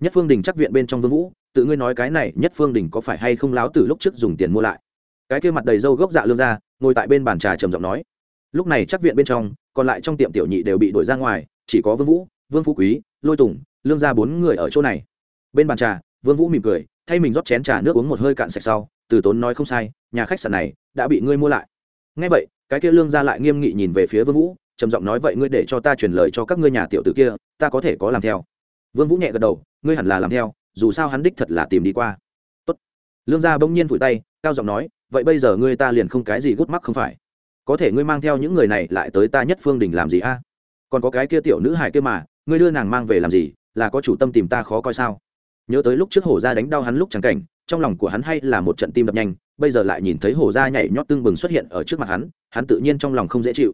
nhất phương đình chắc viện bên trong vương vũ, tự ngươi nói cái này nhất phương đình có phải hay không láo từ lúc trước dùng tiền mua lại? Cái kia mặt đầy râu gốc dạ lương gia ngồi tại bên bàn trà trầm giọng nói. Lúc này chắc viện bên trong, còn lại trong tiệm tiểu nhị đều bị đuổi ra ngoài, chỉ có vương vũ, vương phú quý, lôi tùng, lương gia bốn người ở chỗ này. Bên bàn trà, vương vũ mỉm cười, thay mình rót chén trà nước uống một hơi cạn sạch sau, từ tốn nói không sai, nhà khách sạn này đã bị ngươi mua lại. Nghe vậy, cái kia lương gia lại nghiêm nghị nhìn về phía vương vũ, trầm giọng nói vậy ngươi để cho ta truyền lời cho các ngươi nhà tiểu tử kia, ta có thể có làm theo vương vũ nhẹ gật đầu, ngươi hẳn là làm theo, dù sao hắn đích thật là tìm đi qua. Tốt. lương gia bỗng nhiên vùi tay, cao giọng nói, vậy bây giờ ngươi ta liền không cái gì gút mắc không phải. Có thể ngươi mang theo những người này lại tới ta nhất phương đình làm gì a? Còn có cái kia tiểu nữ hải kia mà, ngươi đưa nàng mang về làm gì, là có chủ tâm tìm ta khó coi sao? Nhớ tới lúc trước hổ ra đánh đau hắn lúc chẳng cảnh, trong lòng của hắn hay là một trận tim đập nhanh, bây giờ lại nhìn thấy hổ ra nhảy nhót tương bừng xuất hiện ở trước mặt hắn hắn tự nhiên trong lòng không dễ chịu.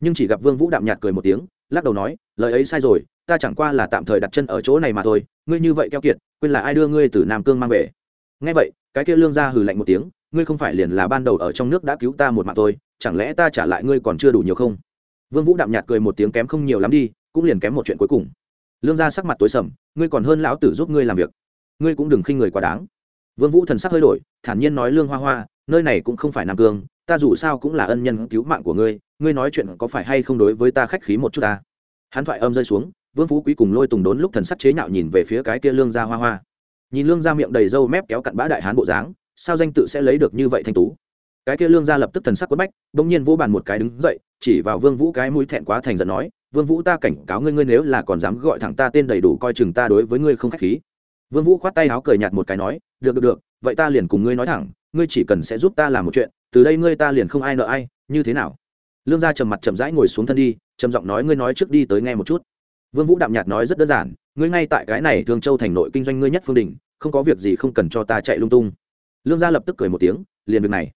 Nhưng chỉ gặp vương vũ đạm nhạt cười một tiếng, lắc đầu nói, lời ấy sai rồi ta chẳng qua là tạm thời đặt chân ở chỗ này mà thôi, ngươi như vậy keo kiệt, quên là ai đưa ngươi từ nam cương mang về. Nghe vậy, cái kia lương gia hừ lạnh một tiếng, ngươi không phải liền là ban đầu ở trong nước đã cứu ta một mạng thôi, chẳng lẽ ta trả lại ngươi còn chưa đủ nhiều không? Vương vũ đạm nhạt cười một tiếng kém không nhiều lắm đi, cũng liền kém một chuyện cuối cùng. Lương gia sắc mặt tối sầm, ngươi còn hơn lão tử giúp ngươi làm việc. Ngươi cũng đừng khinh người quá đáng. Vương vũ thần sắc hơi đổi, thản nhiên nói lương hoa hoa, nơi này cũng không phải nam cương, ta dù sao cũng là ân nhân cứu mạng của ngươi ngươi nói chuyện có phải hay không đối với ta khách khí một chút ta? Hắn thoại âm rơi xuống vương phú quý cùng lôi tùng đốn lúc thần sắc chế nhạo nhìn về phía cái kia lương gia hoa hoa. Nhìn lương gia miệng đầy râu mép kéo cặn bã đại hán bộ dáng, sao danh tự sẽ lấy được như vậy thanh tú? Cái kia lương gia lập tức thần sắc quất bách, bỗng nhiên vỗ bàn một cái đứng dậy, chỉ vào vương vũ cái mũi thẹn quá thành giận nói, vương vũ ta cảnh cáo ngươi ngươi nếu là còn dám gọi thẳng ta tên đầy đủ coi chừng ta đối với ngươi không khách khí. Vương vũ khoát tay áo cười nhạt một cái nói, được được được, vậy ta liền cùng ngươi nói thẳng, ngươi chỉ cần sẽ giúp ta làm một chuyện, từ đây ngươi ta liền không ai nợ ai, như thế nào? Lương gia trầm mặt chậm rãi ngồi xuống thân đi, trầm giọng nói, ngươi nói trước đi tới nghe một chút vương vũ đạm nhạt nói rất đơn giản, ngươi ngay tại cái này thương châu thành nội kinh doanh ngươi nhất phương đình không có việc gì không cần cho ta chạy lung tung. Lương gia lập tức cười một tiếng, liền việc này.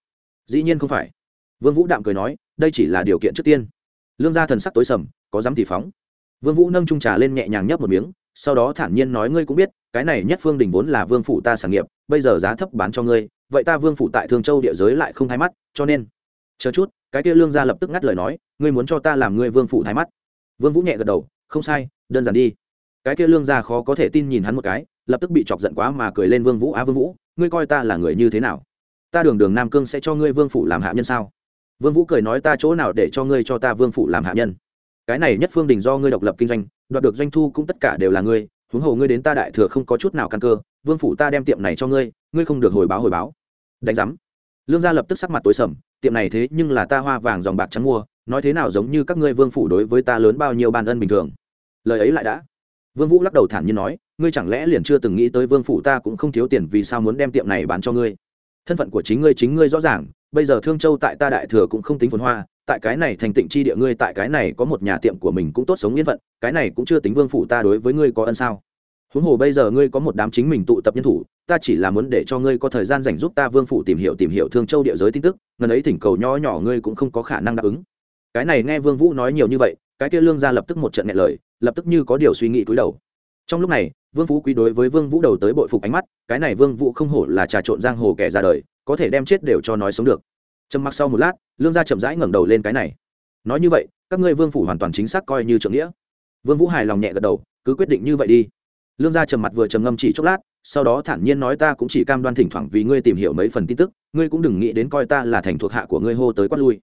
Dĩ nhiên không phải. Vương vũ đạm cười nói, đây chỉ là điều kiện trước tiên. Lương gia thần sắc tối sầm, có dám thì phóng. Vương vũ nâng trung trà lên nhẹ nhàng nhấp một miếng, sau đó thản nhiên nói, ngươi cũng biết, cái này nhất phương đình vốn là vương phủ ta sản nghiệp, bây giờ giá thấp bán cho ngươi, vậy ta vương phủ tại thương châu địa giới lại không thay mắt, cho nên chờ chút, cái kia lương gia lập tức ngắt lời nói, ngươi muốn cho ta làm ngươi vương phủ thay mắt. Vương vũ nhẹ gật đầu không sai, đơn giản đi. Cái kia lương gia khó có thể tin nhìn hắn một cái, lập tức bị chọc giận quá mà cười lên vương vũ, á vương vũ, ngươi coi ta là người như thế nào? Ta đường đường nam cương sẽ cho ngươi vương phủ làm hạ nhân sao? Vương vũ cười nói, ta chỗ nào để cho ngươi cho ta vương phủ làm hạ nhân? Cái này nhất phương đình do ngươi độc lập kinh doanh, đoạt được doanh thu cũng tất cả đều là ngươi, huống hồ ngươi đến ta đại thừa không có chút nào căn cơ, vương phủ ta đem tiệm này cho ngươi ngươi không được hồi báo hồi báo. Đánh giám. Lương gia lập tức sắc mặt tối sầm, tiệm này thế nhưng là ta hoa vàng dòng bạc trắng mua nói thế nào giống như các ngươi vương phủ đối với ta lớn bao nhiêu ban ân bình thường. Lời ấy lại đã. Vương vũ lắc đầu thản nhiên nói, ngươi chẳng lẽ liền chưa từng nghĩ tới vương phủ ta cũng không thiếu tiền vì sao muốn đem tiệm này bán cho ngươi? Thân phận của chính ngươi chính ngươi rõ ràng, bây giờ thương châu tại ta đại thừa cũng không tính phồn hoa, tại cái này thành tịnh chi địa ngươi tại cái này có một nhà tiệm của mình cũng tốt sống yên phận, cái này cũng chưa tính vương phủ ta đối với ngươi có ân sao? Huống hồ bây giờ ngươi có một đám chính mình tụ tập nhân thủ, ta chỉ là muốn để cho ngươi có thời gian dành giúp ta vương phủ tìm hiểu tìm hiểu thương châu địa giới tin tức, ngần ấy thỉnh cầu nho nhỏ ngươi cũng không có khả năng đáp ứng cái này nghe vương vũ nói nhiều như vậy, cái kia lương gia lập tức một trận nghẹn lời, lập tức như có điều suy nghĩ cúi đầu. Trong lúc này, vương phú quý đối với vương vũ đầu tới bội phục ánh mắt, cái này vương vũ không hổ là trà trộn giang hồ kẻ ra đời, có thể đem chết đều cho nói sống được. Trầm mặc sau một lát, lương gia chậm rãi ngẩng đầu lên cái này. Nói như vậy, các ngươi vương phủ hoàn toàn chính xác coi như trưởng nghĩa. Vương vũ hài lòng nhẹ gật đầu, cứ quyết định như vậy đi. Lương gia trầm mặt vừa trầm ngâm chỉ chốc lát, sau đó thản nhiên nói ta cũng chỉ cam đoan thỉnh thoảng vì ngươi tìm hiểu mấy phần tin tức, ngươi cũng đừng nghĩ đến coi ta là thành thuộc hạ của ngươi hô tới quát lui.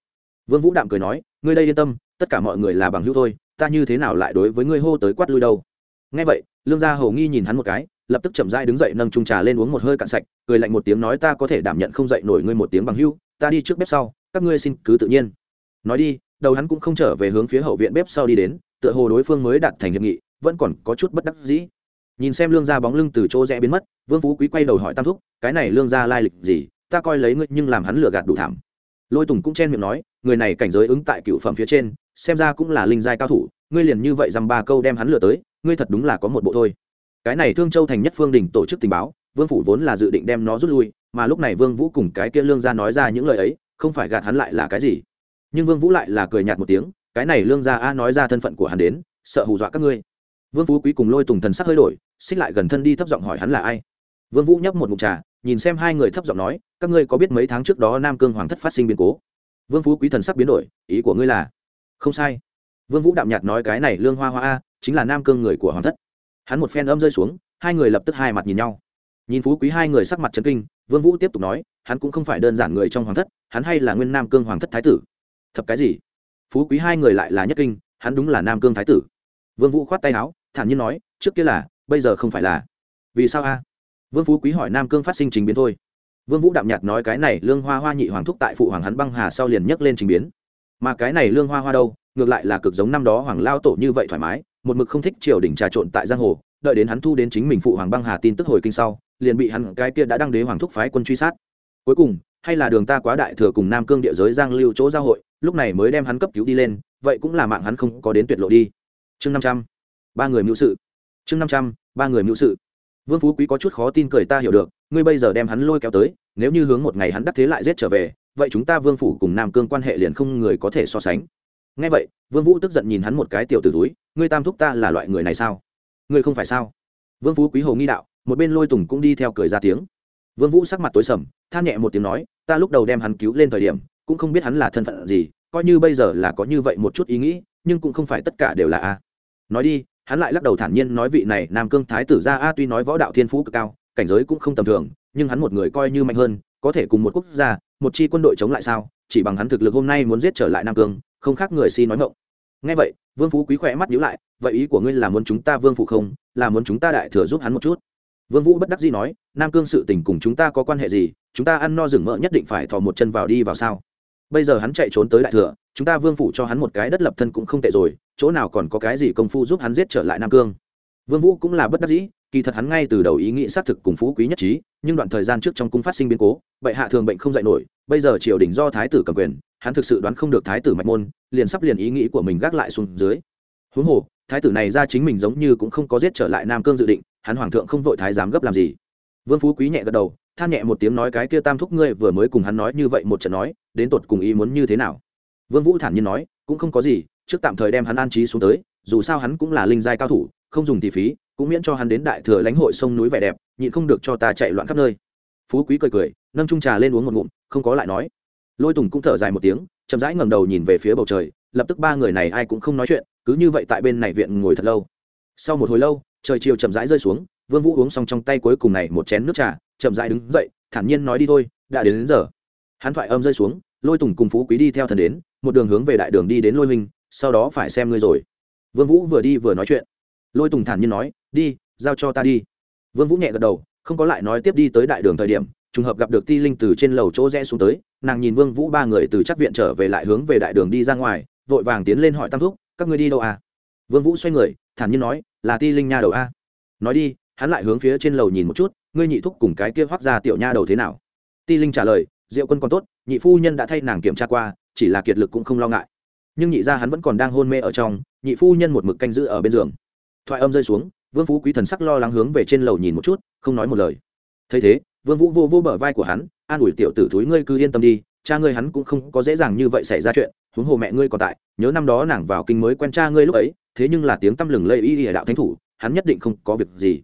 Vương vũ đạm cười nói ngươi đây yên tâm, tất cả mọi người là bằng hữu thôi, ta như thế nào lại đối với ngươi hô tới quát lui đâu? Nghe vậy, lương gia hầu nghi nhìn hắn một cái, lập tức chậm rãi đứng dậy nâng chung trà lên uống một hơi cạn sạch, cười lạnh một tiếng nói ta có thể đảm nhận không dậy nổi ngươi một tiếng bằng hữu, ta đi trước bếp sau, các ngươi xin cứ tự nhiên. Nói đi, đầu hắn cũng không trở về hướng phía hậu viện bếp sau đi đến, tựa hồ đối phương mới đạt thành hiệp nghị, vẫn còn có chút bất đắc dĩ. Nhìn xem lương gia bóng lưng từ chỗ rẽ biến mất, vương phú quý quay đầu hỏi tam thúc, cái này lương gia lai lịch gì, ta coi lấy ngươi nhưng làm hắn lừa gạt đủ thảm lôi tùng cũng chen miệng nói, người này cảnh giới ứng tại cựu phẩm phía trên, xem ra cũng là linh giai cao thủ, ngươi liền như vậy dăm ba câu đem hắn lừa tới, ngươi thật đúng là có một bộ thôi. Cái này thương châu thành nhất phương đình tổ chức tình báo, vương phủ vốn là dự định đem nó rút lui, mà lúc này vương vũ cùng cái kia lương gia nói ra những lời ấy, không phải gạt hắn lại là cái gì. Nhưng vương vũ lại là cười nhạt một tiếng, cái này lương gia a nói ra thân phận của hắn đến, sợ hù dọa các ngươi. Vương phú quý cùng lôi tùng thần sắc hơi đổi, xích lại gần thân đi thấp giọng hỏi hắn là ai. Vương vũ nhấp một ngụm trà, nhìn xem hai người thấp giọng nói các ngươi có biết mấy tháng trước đó nam cương hoàng thất phát sinh biến cố? Vương phú quý thần sắc biến đổi, ý của ngươi là? Không sai. Vương vũ đạm nhạt nói cái này lương hoa hoa a, chính là nam cương người của hoàng thất. Hắn một phen âm rơi xuống, hai người lập tức hai mặt nhìn nhau. Nhìn phú quý hai người sắc mặt chấn kinh, vương vũ tiếp tục nói, hắn cũng không phải đơn giản người trong hoàng thất, hắn hay là nguyên nam cương hoàng thất thái tử. Thập cái gì? Phú quý hai người lại là nhất kinh, hắn đúng là nam cương thái tử. Vương vũ khoát tay áo, thản nhiên nói, trước kia là, bây giờ không phải là. Vì sao a? Vương phú quý hỏi nam cương phát sinh trình biến thôi vương vũ đạm nhạt nói cái này lương hoa hoa nhị hoàng thúc tại phụ hoàng hắn băng hà sau liền nhấc lên trình biến. Mà cái này lương hoa hoa đâu, ngược lại là cực giống năm đó hoàng lao tổ như vậy thoải mái, một mực không thích triều đình trà trộn tại giang hồ, đợi đến hắn thu đến chính mình phụ hoàng băng hà tin tức hồi kinh sau, liền bị hắn cái kia đã đăng đế hoàng thúc phái quân truy sát. Cuối cùng, hay là đường ta quá đại thừa cùng nam cương địa giới giang lưu chỗ giao hội, lúc này mới đem hắn cấp cứu đi lên, vậy cũng là mạng hắn không có đến tuyệt lộ đi. Chương năm trăm, ba người mưu sự. Chương năm trăm, ba người mưu sự. Vương phú quý có chút khó tin cười ta hiểu được ngươi bây giờ đem hắn lôi kéo tới, nếu như hướng một ngày hắn đắc thế lại giết trở về, vậy chúng ta vương phủ cùng nam cương quan hệ liền không người có thể so sánh. Ngay vậy, vương vũ tức giận nhìn hắn một cái tiểu t ử túi, ngươi tam thúc ta là loại người này sao? Ngươi không phải sao? Vương phú quý hồ nghi đạo, một bên lôi tùng cũng đi theo cười ra tiếng. Vương vũ sắc mặt tối sầm, than nhẹ một tiếng nói, ta lúc đầu đem hắn cứu lên thời điểm, cũng không biết hắn là thân phận gì, coi như bây giờ là có như vậy một chút ý nghĩ, nhưng cũng không phải tất cả đều là a. Nói đi, hắn lại lắc đầu thản nhiên nói vị này nam cương thái tử gia a tuy nói võ đạo thiên phú cực cao cảnh giới cũng không tầm thường, nhưng hắn một người coi như mạnh hơn, có thể cùng một quốc gia, một chi quân đội chống lại sao? Chỉ bằng hắn thực lực hôm nay muốn giết trở lại nam cương, không khác người si nói ngộng ngay vậy, vương phú quý khỏe mắt nhíu lại, vậy ý của ngươi là muốn chúng ta vương phụ không? Là muốn chúng ta đại thừa giúp hắn một chút? Vương vũ bất đắc dĩ nói, nam cương sự tình cùng chúng ta có quan hệ gì? Chúng ta ăn no rừng mỡ nhất định phải thò một chân vào đi vào sao? Bây giờ hắn chạy trốn tới đại thừa, chúng ta vương phủ cho hắn một cái đất lập thân cũng không tệ rồi, chỗ nào còn có cái gì công phu giúp hắn giết trở lại nam cương? Vương vũ cũng là bất đắc dĩ kỳ thật hắn ngay từ đầu ý nghĩ xác thực cùng phú quý nhất trí, nhưng đoạn thời gian trước trong cung phát sinh biến cố, bệ hạ thường bệnh không dạy nổi, bây giờ triều đình do thái tử cầm quyền, hắn thực sự đoán không được thái tử mạch môn, liền sắp liền ý nghĩ của mình gác lại xuống dưới. Huống hồ, thái tử này ra chính mình giống như cũng không có giết trở lại nam cương dự định, hắn hoàng thượng không vội thái giám gấp làm gì. Vương phú quý nhẹ gật đầu, than nhẹ một tiếng nói cái kia tam thúc ngươi vừa mới cùng hắn nói như vậy một trận nói, đến tột cùng ý muốn như thế nào? Vương vũ thản nhiên nói, cũng không có gì, trước tạm thời đem hắn an trí xuống tới, dù sao hắn cũng là linh giai cao thủ, không dùng thì phí cũng miễn cho hắn đến đại thừa lãnh hội sông núi vẻ đẹp nhịn không được cho ta chạy loạn khắp nơi. Phú quý cười cười nâng trung trà lên uống một ngụm không có lại nói. Lôi tùng cũng thở dài một tiếng chậm rãi ngẩng đầu nhìn về phía bầu trời lập tức ba người này ai cũng không nói chuyện cứ như vậy tại bên này viện ngồi thật lâu. Sau một hồi lâu trời chiều chậm rãi rơi xuống vương vũ uống xong trong tay cuối cùng này một chén nước trà chậm rãi đứng dậy thản nhiên nói đi thôi đã đến, đến giờ. Hắn thoại âm rơi xuống lôi tùng cùng phú quý đi theo thần đến một đường hướng về đại đường đi đến lôi minh sau đó phải xem ngươi rồi. Vương vũ vừa đi vừa nói chuyện lôi tùng thản nhiên nói, đi, giao cho ta đi. Vương vũ nhẹ gật đầu, không có lại nói tiếp đi tới đại đường thời điểm, trùng hợp gặp được ti linh từ trên lầu chỗ rẽ xuống tới, nàng nhìn vương vũ ba người từ chắc viện trở về lại hướng về đại đường đi ra ngoài, vội vàng tiến lên hỏi tam thúc, các ngươi đi đâu à? Vương vũ xoay người, thản nhiên nói, là ti linh nha đầu a. Nói đi, hắn lại hướng phía trên lầu nhìn một chút, ngươi nhị thúc cùng cái kia hoác ra tiểu nha đầu thế nào? Ti linh trả lời, diệu quân còn tốt, nhị phu nhân đã thay nàng kiểm tra qua, chỉ là kiệt lực cũng không lo ngại. Nhưng nhị gia hắn vẫn còn đang hôn mê ở trong, nhị phu nhân một mực canh giữ ở bên giường thoại âm rơi xuống, vương phú quý thần sắc lo lắng hướng về trên lầu nhìn một chút, không nói một lời. Thấy thế, vương vũ vô vô bờ vai của hắn, an ủi tiểu tử thúi ngươi cứ yên tâm đi, cha ngươi hắn cũng không có dễ dàng như vậy xảy ra chuyện, huống hồ mẹ ngươi còn tại, nhớ năm đó nàng vào kinh mới quen cha ngươi lúc ấy, thế nhưng là tiếng tâm lừng lây y ỉa đạo thánh thủ, hắn nhất định không có việc gì.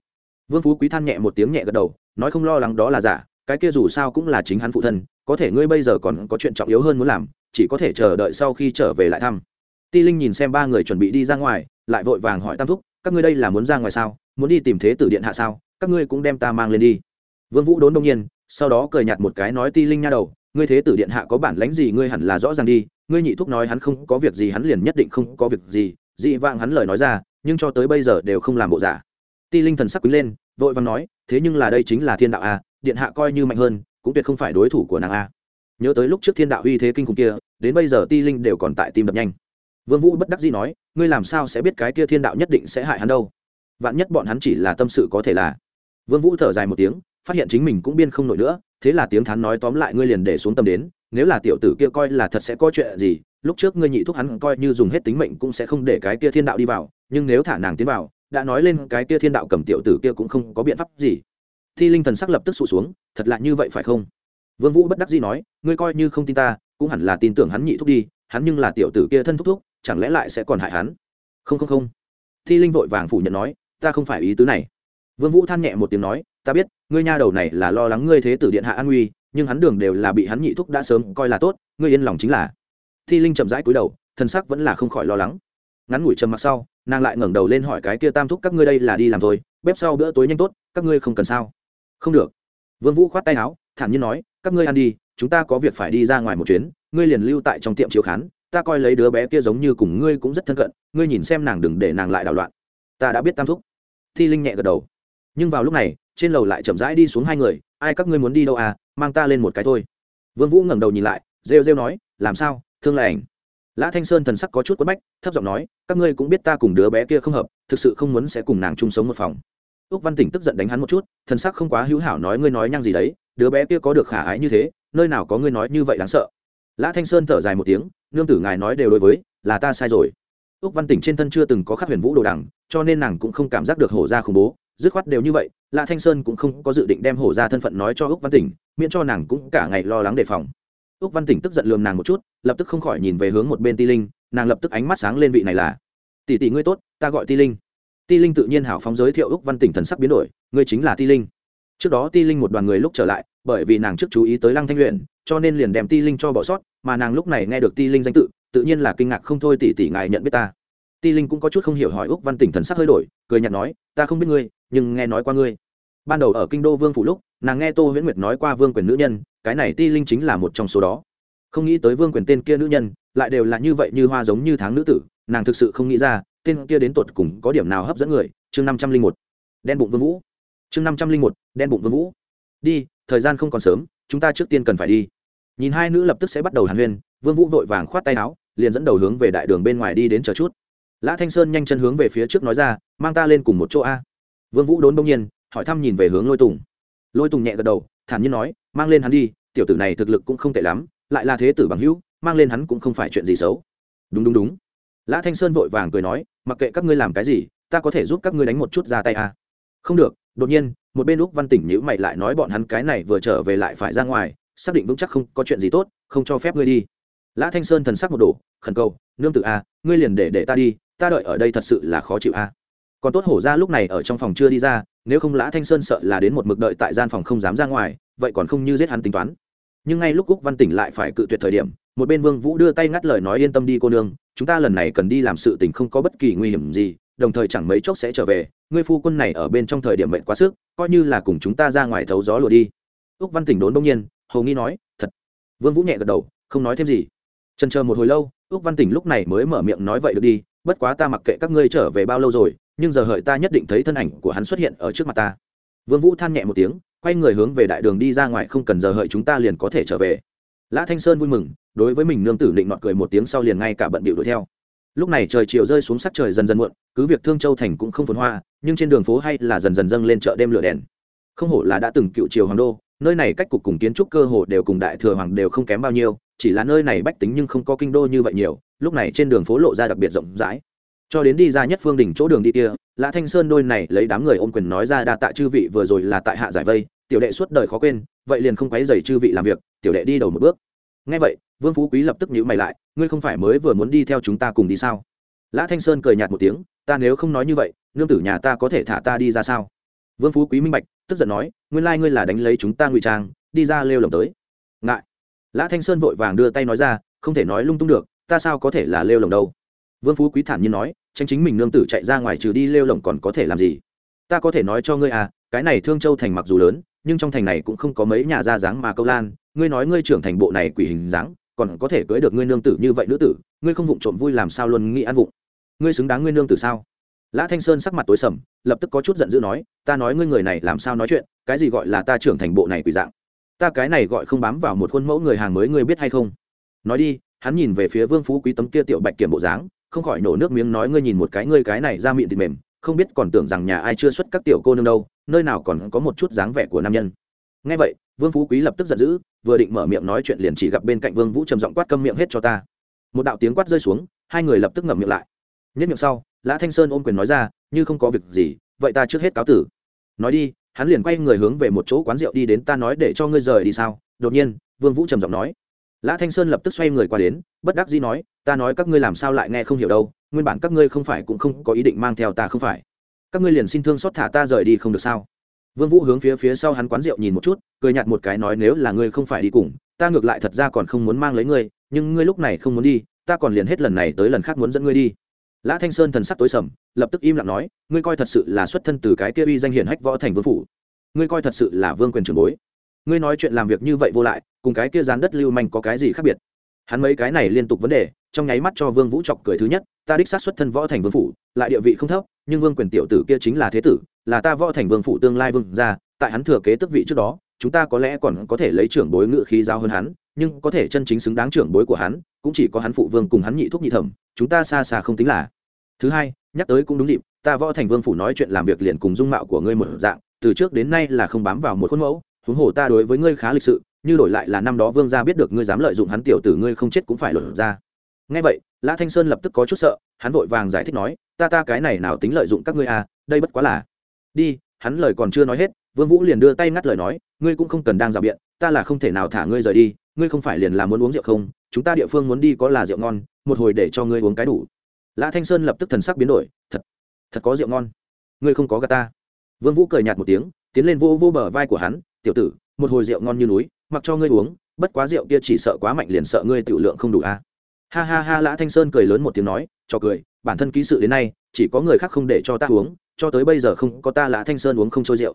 Vương phú quý than nhẹ một tiếng nhẹ gật đầu, nói không lo lắng đó là giả, cái kia dù sao cũng là chính hắn phụ thân, có thể ngươi bây giờ còn có chuyện trọng yếu hơn muốn làm, chỉ có thể chờ đợi sau khi trở về lại thăm. Ti linh nhìn xem ba người chuẩn bị đi ra ngoài, lại vội vàng hỏi tam thúc các ngươi đây là muốn ra ngoài sao? Muốn đi tìm thế tử điện hạ sao? Các ngươi cũng đem ta mang lên đi. Vương vũ đốn đông nhiên, sau đó cười nhạt một cái nói, ti linh nha đầu, ngươi thế tử điện hạ có bản lãnh gì ngươi hẳn là rõ ràng đi. Ngươi nhị thúc nói hắn không có việc gì, hắn liền nhất định không có việc gì. Dị vãng hắn lời nói ra, nhưng cho tới bây giờ đều không làm bộ giả. Ti linh thần sắc quý lên, vội vàng nói, thế nhưng là đây chính là thiên đạo a, điện hạ coi như mạnh hơn, cũng tuyệt không phải đối thủ của nàng a. Nhớ tới lúc trước thiên đạo uy thế kinh khủng kia, đến bây giờ ti linh đều còn tại tim đập nhanh vương vũ bất đắc dĩ nói, ngươi làm sao sẽ biết cái kia thiên đạo nhất định sẽ hại hắn đâu? Vạn nhất bọn hắn chỉ là tâm sự có thể là. Vương vũ thở dài một tiếng, phát hiện chính mình cũng biên không nổi nữa, thế là tiếng thán nói tóm lại ngươi liền để xuống tâm đến, nếu là tiểu tử kia coi là thật sẽ có chuyện gì, lúc trước ngươi nhị thúc hắn coi như dùng hết tính mệnh cũng sẽ không để cái kia thiên đạo đi vào, nhưng nếu thả nàng tiến vào, đã nói lên cái kia thiên đạo cầm tiểu tử kia cũng không có biện pháp gì. Thi linh thần sắc lập tức sụt xuống, thật lạ như vậy phải không? Vương vũ bất đắc dĩ nói, ngươi coi như không tin ta, cũng hẳn là tin tưởng hắn nhị thúc đi, hắn nhưng là tiểu tử kia thân thúc thúc chẳng lẽ lại sẽ còn hại hắn? Không không không. Thi linh vội vàng phủ nhận nói, ta không phải ý tứ này. Vương vũ than nhẹ một tiếng nói, ta biết, ngươi nha đầu này là lo lắng ngươi thế tử điện hạ an nguy, nhưng hắn đường đều là bị hắn nhị thúc đã sớm coi là tốt, ngươi yên lòng chính là. Thi linh chậm rãi cúi đầu, thân sắc vẫn là không khỏi lo lắng. Ngắn ngủi trầm mặc sau, nàng lại ngẩng đầu lên hỏi cái kia tam thúc, các ngươi đây là đi làm thôi bếp sau bữa tối nhanh tốt, các ngươi không cần sao? Không được. Vương vũ khoát tay áo, thản nhiên nói, các ngươi ăn đi, chúng ta có việc phải đi ra ngoài một chuyến, ngươi liền lưu tại trong tiệm chiếu khán ta coi lấy đứa bé kia giống như cùng ngươi cũng rất thân cận, ngươi nhìn xem nàng đừng để nàng lại đảo loạn. Ta đã biết tam thúc. Thi linh nhẹ gật đầu. Nhưng vào lúc này, trên lầu lại chậm rãi đi xuống hai người, ai các ngươi muốn đi đâu à mang ta lên một cái thôi. Vương vũ ngẩng đầu nhìn lại, rêu rêu nói, làm sao, thương là ảnh. Lã thanh sơn thần sắc có chút quất bách, thấp giọng nói, các ngươi cũng biết ta cùng đứa bé kia không hợp, thực sự không muốn sẽ cùng nàng chung sống một phòng. Úc văn tỉnh tức giận đánh hắn một chút, thần sắc không quá hữu hảo nói ngươi nói nhăng gì đấy, đứa bé kia có được khả ái như thế, nơi nào có ngươi nói như vậy đáng sợ. Lã thanh sơn thở dài một tiếng nương tử ngài nói đều đối với, là ta sai rồi. Úc văn tỉnh trên thân chưa từng có khắc huyền vũ đồ đằng, cho nên nàng cũng không cảm giác được hổ ra khủng bố. Dứt khoát đều như vậy, lã thanh sơn cũng không có dự định đem hổ ra thân phận nói cho úc văn tỉnh, miễn cho nàng cũng cả ngày lo lắng đề phòng. Úc văn tỉnh tức giận lườm nàng một chút, lập tức không khỏi nhìn về hướng một bên ti linh, nàng lập tức ánh mắt sáng lên vị này là, tỷ tỷ ngươi tốt, ta gọi ti linh. Ti linh tự nhiên hảo phóng giới thiệu úc văn tỉnh thần sắc biến đổi, ngươi chính là ti linh. Trước đó ti linh một đoàn người lúc trở lại, bởi vì nàng trước chú ý tới lăng thanh luyện cho nên liền đem ti linh cho bỏ sót, mà nàng lúc này nghe được ti linh danh tự tự nhiên là kinh ngạc không thôi tỷ tỷ ngài nhận biết ta. Ti linh cũng có chút không hiểu hỏi úc văn tỉnh thần sắc hơi đổi, cười nhạt nói, ta không biết ngươi, nhưng nghe nói qua ngươi. Ban đầu ở kinh đô vương phủ lúc, nàng nghe tô huyễn nguyệt nói qua vương quyền nữ nhân, cái này ti linh chính là một trong số đó. Không nghĩ tới vương quyền tên kia nữ nhân, lại đều là như vậy như hoa giống như tháng nữ tử, nàng thực sự không nghĩ ra, tên kia đến tột cùng có điểm nào hấp dẫn người. Chương năm trăm linh một, đen bụng vương vũ. Chương năm trăm linh một, đen bụng vương vũ. Đi, thời gian không còn sớm, chúng ta trước tiên cần phải đi nhìn hai nữ lập tức sẽ bắt đầu hàn huyên, vương vũ vội vàng khoát tay áo, liền dẫn đầu hướng về đại đường bên ngoài đi đến chờ chút. Lã thanh sơn nhanh chân hướng về phía trước nói ra, mang ta lên cùng một chỗ a. Vương vũ đốn đông nhiên, hỏi thăm nhìn về hướng lôi tùng. Lôi tùng nhẹ gật đầu, thản nhiên nói, mang lên hắn đi, tiểu tử này thực lực cũng không tệ lắm, lại là thế tử bằng hữu, mang lên hắn cũng không phải chuyện gì xấu. Đúng đúng đúng. Lã thanh sơn vội vàng cười nói, mặc kệ các ngươi làm cái gì, ta có thể giúp các ngươi đánh một chút ra tay a. Không được. Đột nhiên, một bên lúc văn tỉnh nhữ mày lại nói, bọn hắn cái này vừa trở về lại phải ra ngoài xác định vững chắc không có chuyện gì tốt, không cho phép ngươi đi. Lã thanh sơn thần sắc một đổ, khẩn cầu, nương tự a, ngươi liền để để ta đi, ta đợi ở đây thật sự là khó chịu a. Còn tốt hổ ra lúc này ở trong phòng chưa đi ra, nếu không lã thanh sơn sợ là đến một mực đợi tại gian phòng không dám ra ngoài, vậy còn không như giết hắn tính toán. Nhưng ngay lúc cúc văn tỉnh lại phải cự tuyệt thời điểm, một bên vương vũ đưa tay ngắt lời nói yên tâm đi cô nương, chúng ta lần này cần đi làm sự tình không có bất kỳ nguy hiểm gì, đồng thời chẳng mấy chốc sẽ trở về, ngươi phu quân này ở bên trong thời điểm mệnh quá sức, coi như là cùng chúng ta ra ngoài thấu gió lùa đi. Úc văn tỉnh đốn đông nhiên hầu nghi nói, thật. Vương vũ nhẹ gật đầu, không nói thêm gì. Trần chờ một hồi lâu ước văn tỉnh lúc này mới mở miệng nói vậy được đi, bất quá ta mặc kệ các ngươi trở về bao lâu rồi, nhưng giờ hợi ta nhất định thấy thân ảnh của hắn xuất hiện ở trước mặt ta. Vương vũ than nhẹ một tiếng, quay người hướng về đại đường đi ra ngoài, không cần giờ hợi chúng ta liền có thể trở về. Lã thanh sơn vui mừng, đối với mình nương tử định nọt cười một tiếng sau liền ngay cả bận bịu đuổi theo. Lúc này trời chiều rơi xuống sắc trời dần dần muộn, cứ việc thương châu thành cũng không phồn hoa, nhưng trên đường phố hay là dần dần dâng lên chợ đêm lửa đèn. Không hổ là đã từng cựu triều hoàng đô nơi này cách cục cùng kiến trúc cơ hồ đều cùng đại thừa hoàng đều không kém bao nhiêu, chỉ là nơi này bách tính nhưng không có kinh đô như vậy nhiều, lúc này trên đường phố lộ ra đặc biệt rộng rãi. Cho đến đi ra nhất phương đỉnh chỗ đường đi kia, lã thanh sơn đôi này lấy đám người ôm quyền nói ra đa tạ chư vị vừa rồi là tại hạ giải vây, tiểu đệ suốt đời khó quên, vậy liền không quấy dày chư vị làm việc, tiểu đệ đi đầu một bước. Ngay vậy, vương phú quý lập tức nhíu mày lại, ngươi không phải mới vừa muốn đi theo chúng ta cùng đi sao? Lã thanh sơn cười nhạt một tiếng, ta nếu không nói như vậy, nương tử nhà ta có thể thả ta đi ra sao? Vương phú quý minh bạch tức giận nói, nguyên lai ngươi là đánh lấy chúng ta ngụy trang, đi ra lêu lồng tới. Ngại. Lã thanh sơn vội vàng đưa tay nói ra, không thể nói lung tung được, ta sao có thể là lêu lồng đâu? Vương phú quý thản nhiên nói, tranh chính mình nương tử chạy ra ngoài trừ đi lêu lồng còn có thể làm gì? Ta có thể nói cho ngươi à cái này thương châu thành mặc dù lớn, nhưng trong thành này cũng không có mấy nhà ra dáng mà câu lan. Ngươi nói ngươi trưởng thành bộ này quỷ hình dáng, còn có thể cưới được ngươi nương tử như vậy nữ tử, ngươi không vụng trộm vui làm sao luôn nghĩ ăn vụng? Ngươi xứng đáng ngươi nương tử sao? Lã thanh sơn sắc mặt tối sầm, lập tức có chút giận dữ nói, ta nói ngươi người này làm sao nói chuyện, cái gì gọi là ta trưởng thành bộ này quỷ dạng? Ta cái này gọi không bám vào một khuôn mẫu người hàng mới ngươi biết hay không? Nói đi, hắn nhìn về phía vương phú quý tấm kia tiểu bạch kiểm bộ dáng, không khỏi nổ nước miếng nói, ngươi nhìn một cái, ngươi cái này ra miệng thịt mềm, không biết còn tưởng rằng nhà ai chưa xuất các tiểu cô nương đâu, nơi nào còn có một chút dáng vẻ của nam nhân. Ngay vậy, vương phú quý lập tức giận dữ, vừa định mở miệng nói chuyện liền chỉ gặp bên cạnh vương vũ trầm giọng quát câm miệng hết cho ta. Một đạo tiếng quát rơi xuống, hai người lập tức ngậm miệng lại nhất miệng sau, lã thanh sơn ôm quyền nói ra, như không có việc gì, vậy ta trước hết cáo tử. Nói đi, hắn liền quay người hướng về một chỗ quán rượu đi đến, ta nói để cho ngươi rời đi sao? Đột nhiên, vương vũ trầm giọng nói. Lã thanh sơn lập tức xoay người qua đến, bất đắc dĩ nói, ta nói các ngươi làm sao lại nghe không hiểu đâu, nguyên bản các ngươi không phải cũng không có ý định mang theo ta không phải. Các ngươi liền xin thương xót thả ta rời đi không được sao? Vương vũ hướng phía phía sau hắn quán rượu nhìn một chút, cười nhạt một cái nói, nếu là ngươi không phải đi cùng, ta ngược lại thật ra còn không muốn mang lấy ngươi, nhưng ngươi lúc này không muốn đi, ta còn liền hết lần này tới lần khác muốn dẫn ngươi đi lã thanh sơn thần sắc tối sầm, lập tức im lặng nói, ngươi coi thật sự là xuất thân từ cái kia uy danh hiển hách võ thành vương phủ. Ngươi coi thật sự là vương quyền trưởng bối. Ngươi nói chuyện làm việc như vậy vô lại, cùng cái kia gián đất lưu manh có cái gì khác biệt? Hắn mấy cái này liên tục vấn đề, trong nháy mắt cho vương vũ chọc cười thứ nhất, ta đích xác xuất thân võ thành vương phủ, lại địa vị không thấp, nhưng vương quyền tiểu tử kia chính là thế tử, là ta võ thành vương phủ tương lai vương gia, tại hắn thừa kế tước vị trước đó, chúng ta có lẽ còn có thể lấy trưởng bối ngự khí giao hơn hắn, nhưng có thể chân chính xứng đáng trưởng bối của hắn, cũng chỉ có hắn phụ vương cùng hắn nhị thúc nhị thẩm chúng ta xa xa không tính là. Thứ hai, nhắc tới cũng đúng dịp, ta võ thành vương phủ nói chuyện làm việc liền cùng dung mạo của ngươi một dạng, từ trước đến nay là không bám vào một khuôn mẫu, huống hồ ta đối với ngươi khá lịch sự, như đổi lại là năm đó vương gia biết được ngươi dám lợi dụng hắn tiểu tử ngươi không chết cũng phải lột ra. Ngay vậy, lã thanh sơn lập tức có chút sợ, hắn vội vàng giải thích nói, ta ta cái này nào tính lợi dụng các ngươi à đây bất quá là. Đi, hắn lời còn chưa nói hết, vương vũ liền đưa tay ngắt lời nói, ngươi cũng không cần đang rào biện, ta là không thể nào thả ngươi rời đi, ngươi không phải liền là muốn uống rượu không, chúng ta địa phương muốn đi có là rượu ngon một hồi để cho ngươi uống cái đủ. Lã thanh sơn lập tức thần sắc biến đổi, thật thật có rượu ngon. Ngươi không có gà ta. Vương vũ cười nhạt một tiếng, tiến lên vô vô bờ vai của hắn, tiểu tử, một hồi rượu ngon như núi, mặc cho ngươi uống, bất quá rượu kia chỉ sợ quá mạnh liền sợ ngươi tiểu lượng không đủ a à. ha ha ha, lã thanh sơn cười lớn một tiếng nói, cho cười, bản thân ký sự đến nay, chỉ có người khác không để cho ta uống, cho tới bây giờ không có ta lã thanh sơn uống không trôi rượu.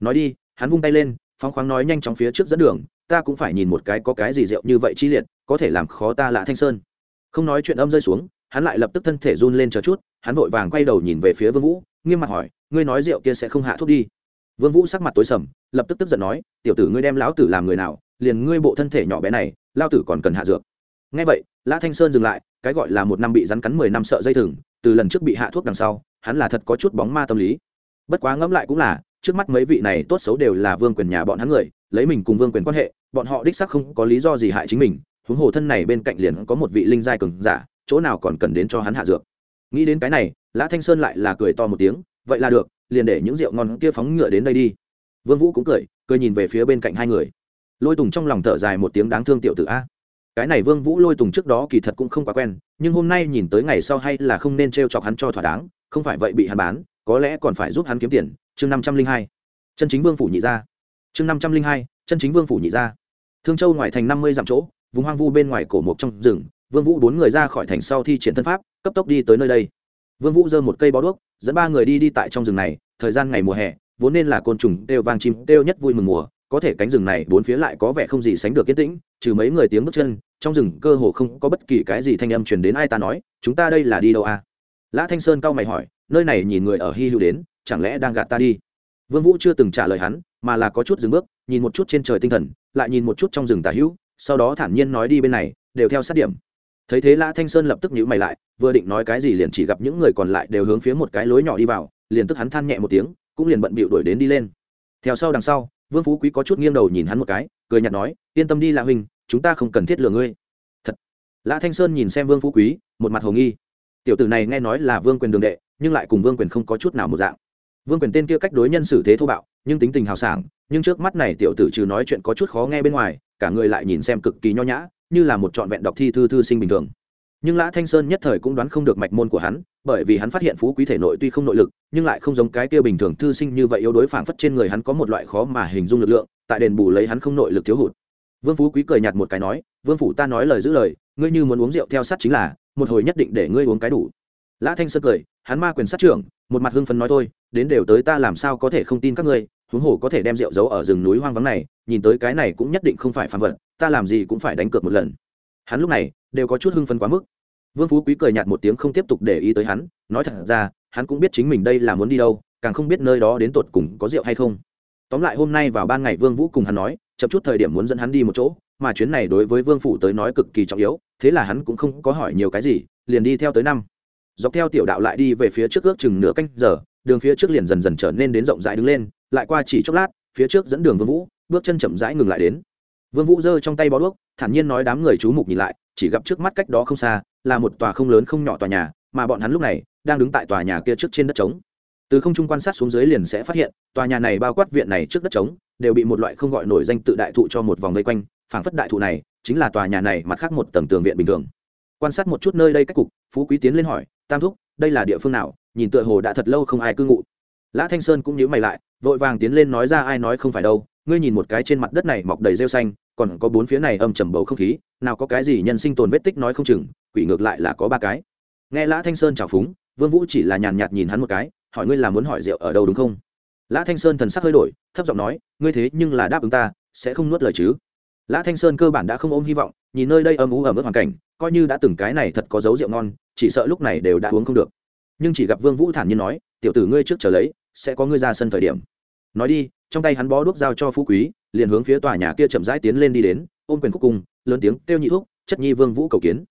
Nói đi, hắn vung tay lên, phóng khoáng nói nhanh chóng phía trước dẫn đường, ta cũng phải nhìn một cái có cái gì rượu như vậy chi liệt, có thể làm khó ta lã thanh sơn không nói chuyện âm rơi xuống, hắn lại lập tức thân thể run lên chờ chút, hắn vội vàng quay đầu nhìn về phía vương vũ, nghiêm mặt hỏi, ngươi nói rượu kia sẽ không hạ thuốc đi? Vương vũ sắc mặt tối sầm, lập tức tức giận nói, tiểu tử ngươi đem lão tử làm người nào, liền ngươi bộ thân thể nhỏ bé này lao tử còn cần hạ dược. Ngay vậy, lã thanh sơn dừng lại, cái gọi là một năm bị rắn cắn mười năm sợ dây thừng, từ lần trước bị hạ thuốc đằng sau, hắn là thật có chút bóng ma tâm lý. Bất quá ngẫm lại cũng là, trước mắt mấy vị này tốt xấu đều là vương quyền nhà bọn hắn người, lấy mình cùng vương quyền quan hệ, bọn họ đích sắc không có lý do gì hại chính mình huống hồ thân này bên cạnh liền có một vị linh giai cường giả, chỗ nào còn cần đến cho hắn hạ dược. Nghĩ đến cái này, lã thanh sơn lại là cười to một tiếng, vậy là được, liền để những rượu ngon kia phóng ngựa đến đây đi. Vương vũ cũng cười cười nhìn về phía bên cạnh hai người. Lôi tùng trong lòng thở dài một tiếng đáng thương tiểu tử a. Cái này vương vũ lôi tùng trước đó kỳ thật cũng không quá quen, nhưng hôm nay nhìn tới ngày sau hay là không nên trêu chọc hắn cho thỏa đáng, không phải vậy bị hắn bán, có lẽ còn phải giúp hắn kiếm tiền. Chương năm trăm linh hai. Chân chính vương phủ nhị gia. Chương năm trăm linh hai, chân chính vương phủ nhị gia. Thương châu ngoài thành năm mươi dặm chỗ vùng hoang vu bên ngoài cổ mộc trong rừng, vương vũ bốn người ra khỏi thành sau thi triển thân pháp, cấp tốc đi tới nơi đây. Vương vũ giơ một cây bó đuốc, dẫn ba người đi đi tại trong rừng này, thời gian ngày mùa hè, vốn nên là côn trùng đều vang chim đều nhất vui mừng mùa, có thể cánh rừng này bốn phía lại có vẻ không gì sánh được yên tĩnh, trừ mấy người tiếng bước chân, trong rừng cơ hồ không có bất kỳ cái gì thanh âm truyền đến ai ta nói, chúng ta đây là đi đâu à? Lã thanh sơn cao mày hỏi, nơi này nhìn người ở hy hữu đến, chẳng lẽ đang gạt ta đi? Vương vũ chưa từng trả lời hắn, mà là có chút dừng bước, nhìn một chút trên trời tinh thần, lại nhìn một chút trong rừng tà hữu sau đó thản nhiên nói đi bên này, đều theo sát điểm. Thấy thế lã thanh sơn lập tức nhíu mày lại, vừa định nói cái gì liền chỉ gặp những người còn lại đều hướng phía một cái lối nhỏ đi vào, liền tức hắn than nhẹ một tiếng, cũng liền bận bịu đuổi đến đi lên. Theo sau đằng sau, vương phú quý có chút nghiêng đầu nhìn hắn một cái, cười nhạt nói, yên tâm đi lạ huynh, chúng ta không cần thiết lừa ngươi. Thật. Lã thanh sơn nhìn xem vương phú quý, một mặt hồ nghi. Tiểu tử này nghe nói là vương quyền đường đệ, nhưng lại cùng vương quyền không có chút nào một dạng. Vương quyền tên kia cách đối nhân xử thế thô bạo, nhưng tính tình hào sảng, nhưng trước mắt này tiểu tử trừ nói chuyện có chút khó nghe bên ngoài cả người lại nhìn xem cực kỳ nho nhã, như là một trọn vẹn đọc thi thư thư sinh bình thường. Nhưng lã thanh sơn nhất thời cũng đoán không được mạch môn của hắn, bởi vì hắn phát hiện phú quý thể nội tuy không nội lực, nhưng lại không giống cái kia bình thường thư sinh như vậy yếu đối phảng phất trên người hắn có một loại khó mà hình dung lực lượng, tại đền bù lấy hắn không nội lực thiếu hụt. Vương phú quý cười nhạt một cái nói, vương phủ ta nói lời giữ lời, ngươi như muốn uống rượu theo sát chính là, một hồi nhất định để ngươi uống cái đủ. Lã thanh sơn cười, hắn ma quyền sát trưởng, một mặt hưng phấn nói thôi, đến đều tới ta làm sao có thể không tin các ngươi huống hồ có thể đem rượu giấu ở rừng núi hoang vắng này, nhìn tới cái này cũng nhất định không phải phàm vật, ta làm gì cũng phải đánh cược một lần. Hắn lúc này đều có chút hưng phấn quá mức. Vương phú quý cười nhạt một tiếng không tiếp tục để ý tới hắn, nói thật ra, hắn cũng biết chính mình đây là muốn đi đâu, càng không biết nơi đó đến tột cùng có rượu hay không. Tóm lại hôm nay vào ban ngày vương vũ cùng hắn nói, chậm chút thời điểm muốn dẫn hắn đi một chỗ, mà chuyến này đối với vương phủ tới nói cực kỳ trọng yếu, thế là hắn cũng không có hỏi nhiều cái gì, liền đi theo tới năm. Dọc theo tiểu đạo lại đi về phía trước ước chừng nửa canh giờ, đường phía trước liền dần dần trở nên đến rộng rãi đứng lên lại qua chỉ chốc lát, phía trước dẫn đường vương vũ, bước chân chậm rãi ngừng lại đến. Vương vũ giơ trong tay bó đuốc, thản nhiên nói đám người chú mục nhìn lại, chỉ gặp trước mắt cách đó không xa, là một tòa không lớn không nhỏ tòa nhà, mà bọn hắn lúc này đang đứng tại tòa nhà kia trước trên đất trống. Từ không trung quan sát xuống dưới liền sẽ phát hiện, tòa nhà này bao quát viện này trước đất trống, đều bị một loại không gọi nổi danh tự đại thụ cho một vòng vây quanh, phảng phất đại thụ này chính là tòa nhà này mặt khác một tầng tường viện bình thường. Quan sát một chút nơi đây cách cục, phú quý tiến lên hỏi, tam thúc, đây là địa phương nào? Nhìn tựa hồ đã thật lâu không ai cư ngụ lã thanh sơn cũng nhíu mày lại, vội vàng tiến lên nói ra ai nói không phải đâu, ngươi nhìn một cái trên mặt đất này mọc đầy rêu xanh, còn có bốn phía này âm trầm bầu không khí, nào có cái gì nhân sinh tồn vết tích nói không chừng, quỷ ngược lại là có ba cái. Nghe lã thanh sơn chào phúng, vương vũ chỉ là nhàn nhạt nhìn hắn một cái, hỏi ngươi là muốn hỏi rượu ở đâu đúng không? Lã thanh sơn thần sắc hơi đổi, thấp giọng nói, ngươi thế nhưng là đáp ứng ta, sẽ không nuốt lời chứ. Lã thanh sơn cơ bản đã không ôm hy vọng, nhìn nơi đây âm ú ở mức hoàn cảnh, coi như đã từng cái này thật có dấu rượu ngon, chỉ sợ lúc này đều đã uống không được. Nhưng chỉ gặp vương vũ thản nhiên nói, tiểu tử ngươi trước trở lấy sẽ có ngươi ra sân thời điểm. Nói đi, trong tay hắn bó đuốc giao cho phú quý, liền hướng phía tòa nhà kia chậm rãi tiến lên đi đến, ôm quyền khúc cung, lớn tiếng kêu nhị thúc, chất nhi vương vũ cầu kiến.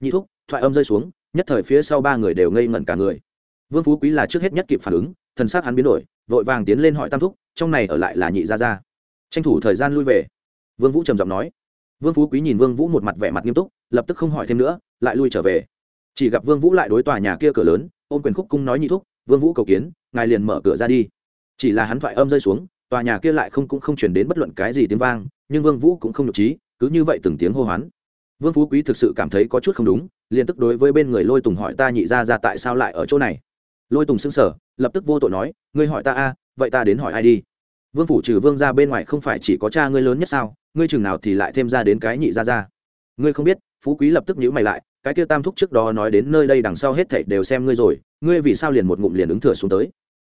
Nhị thúc, thoại âm rơi xuống, nhất thời phía sau ba người đều ngây ngẩn cả người. Vương phú quý là trước hết nhất kịp phản ứng, thần sắc hắn biến đổi, vội vàng tiến lên hỏi tam thúc, trong này ở lại là nhị gia gia. Tranh thủ thời gian lui về. Vương vũ trầm giọng nói. Vương phú quý nhìn vương vũ một mặt vẻ mặt nghiêm túc, lập tức không hỏi thêm nữa, lại lui trở về. Chỉ gặp vương vũ lại đối tòa nhà kia cửa lớn, ôm quyền khúc cung nói nhị thúc vương vũ cầu kiến, ngài liền mở cửa ra đi. Chỉ là hắn thoại âm rơi xuống, tòa nhà kia lại không cũng không chuyển đến bất luận cái gì tiếng vang, nhưng vương vũ cũng không nhục trí, cứ như vậy từng tiếng hô hoán. Vương phú quý thực sự cảm thấy có chút không đúng, liền tức đối với bên người lôi tùng hỏi ta nhị ra ra tại sao lại ở chỗ này. Lôi tùng xưng sở lập tức vô tội nói, ngươi hỏi ta a, vậy ta đến hỏi ai đi. Vương phủ trừ vương ra bên ngoài không phải chỉ có cha ngươi lớn nhất sao, ngươi chừng nào thì lại thêm ra đến cái nhị ra ra ngươi không biết, phú quý lập tức nhíu mày lại, cái kia tam thúc trước đó nói đến nơi đây đằng sau hết thảy đều xem ngươi rồi ngươi vì sao liền một ngụm liền ứng thừa xuống tới?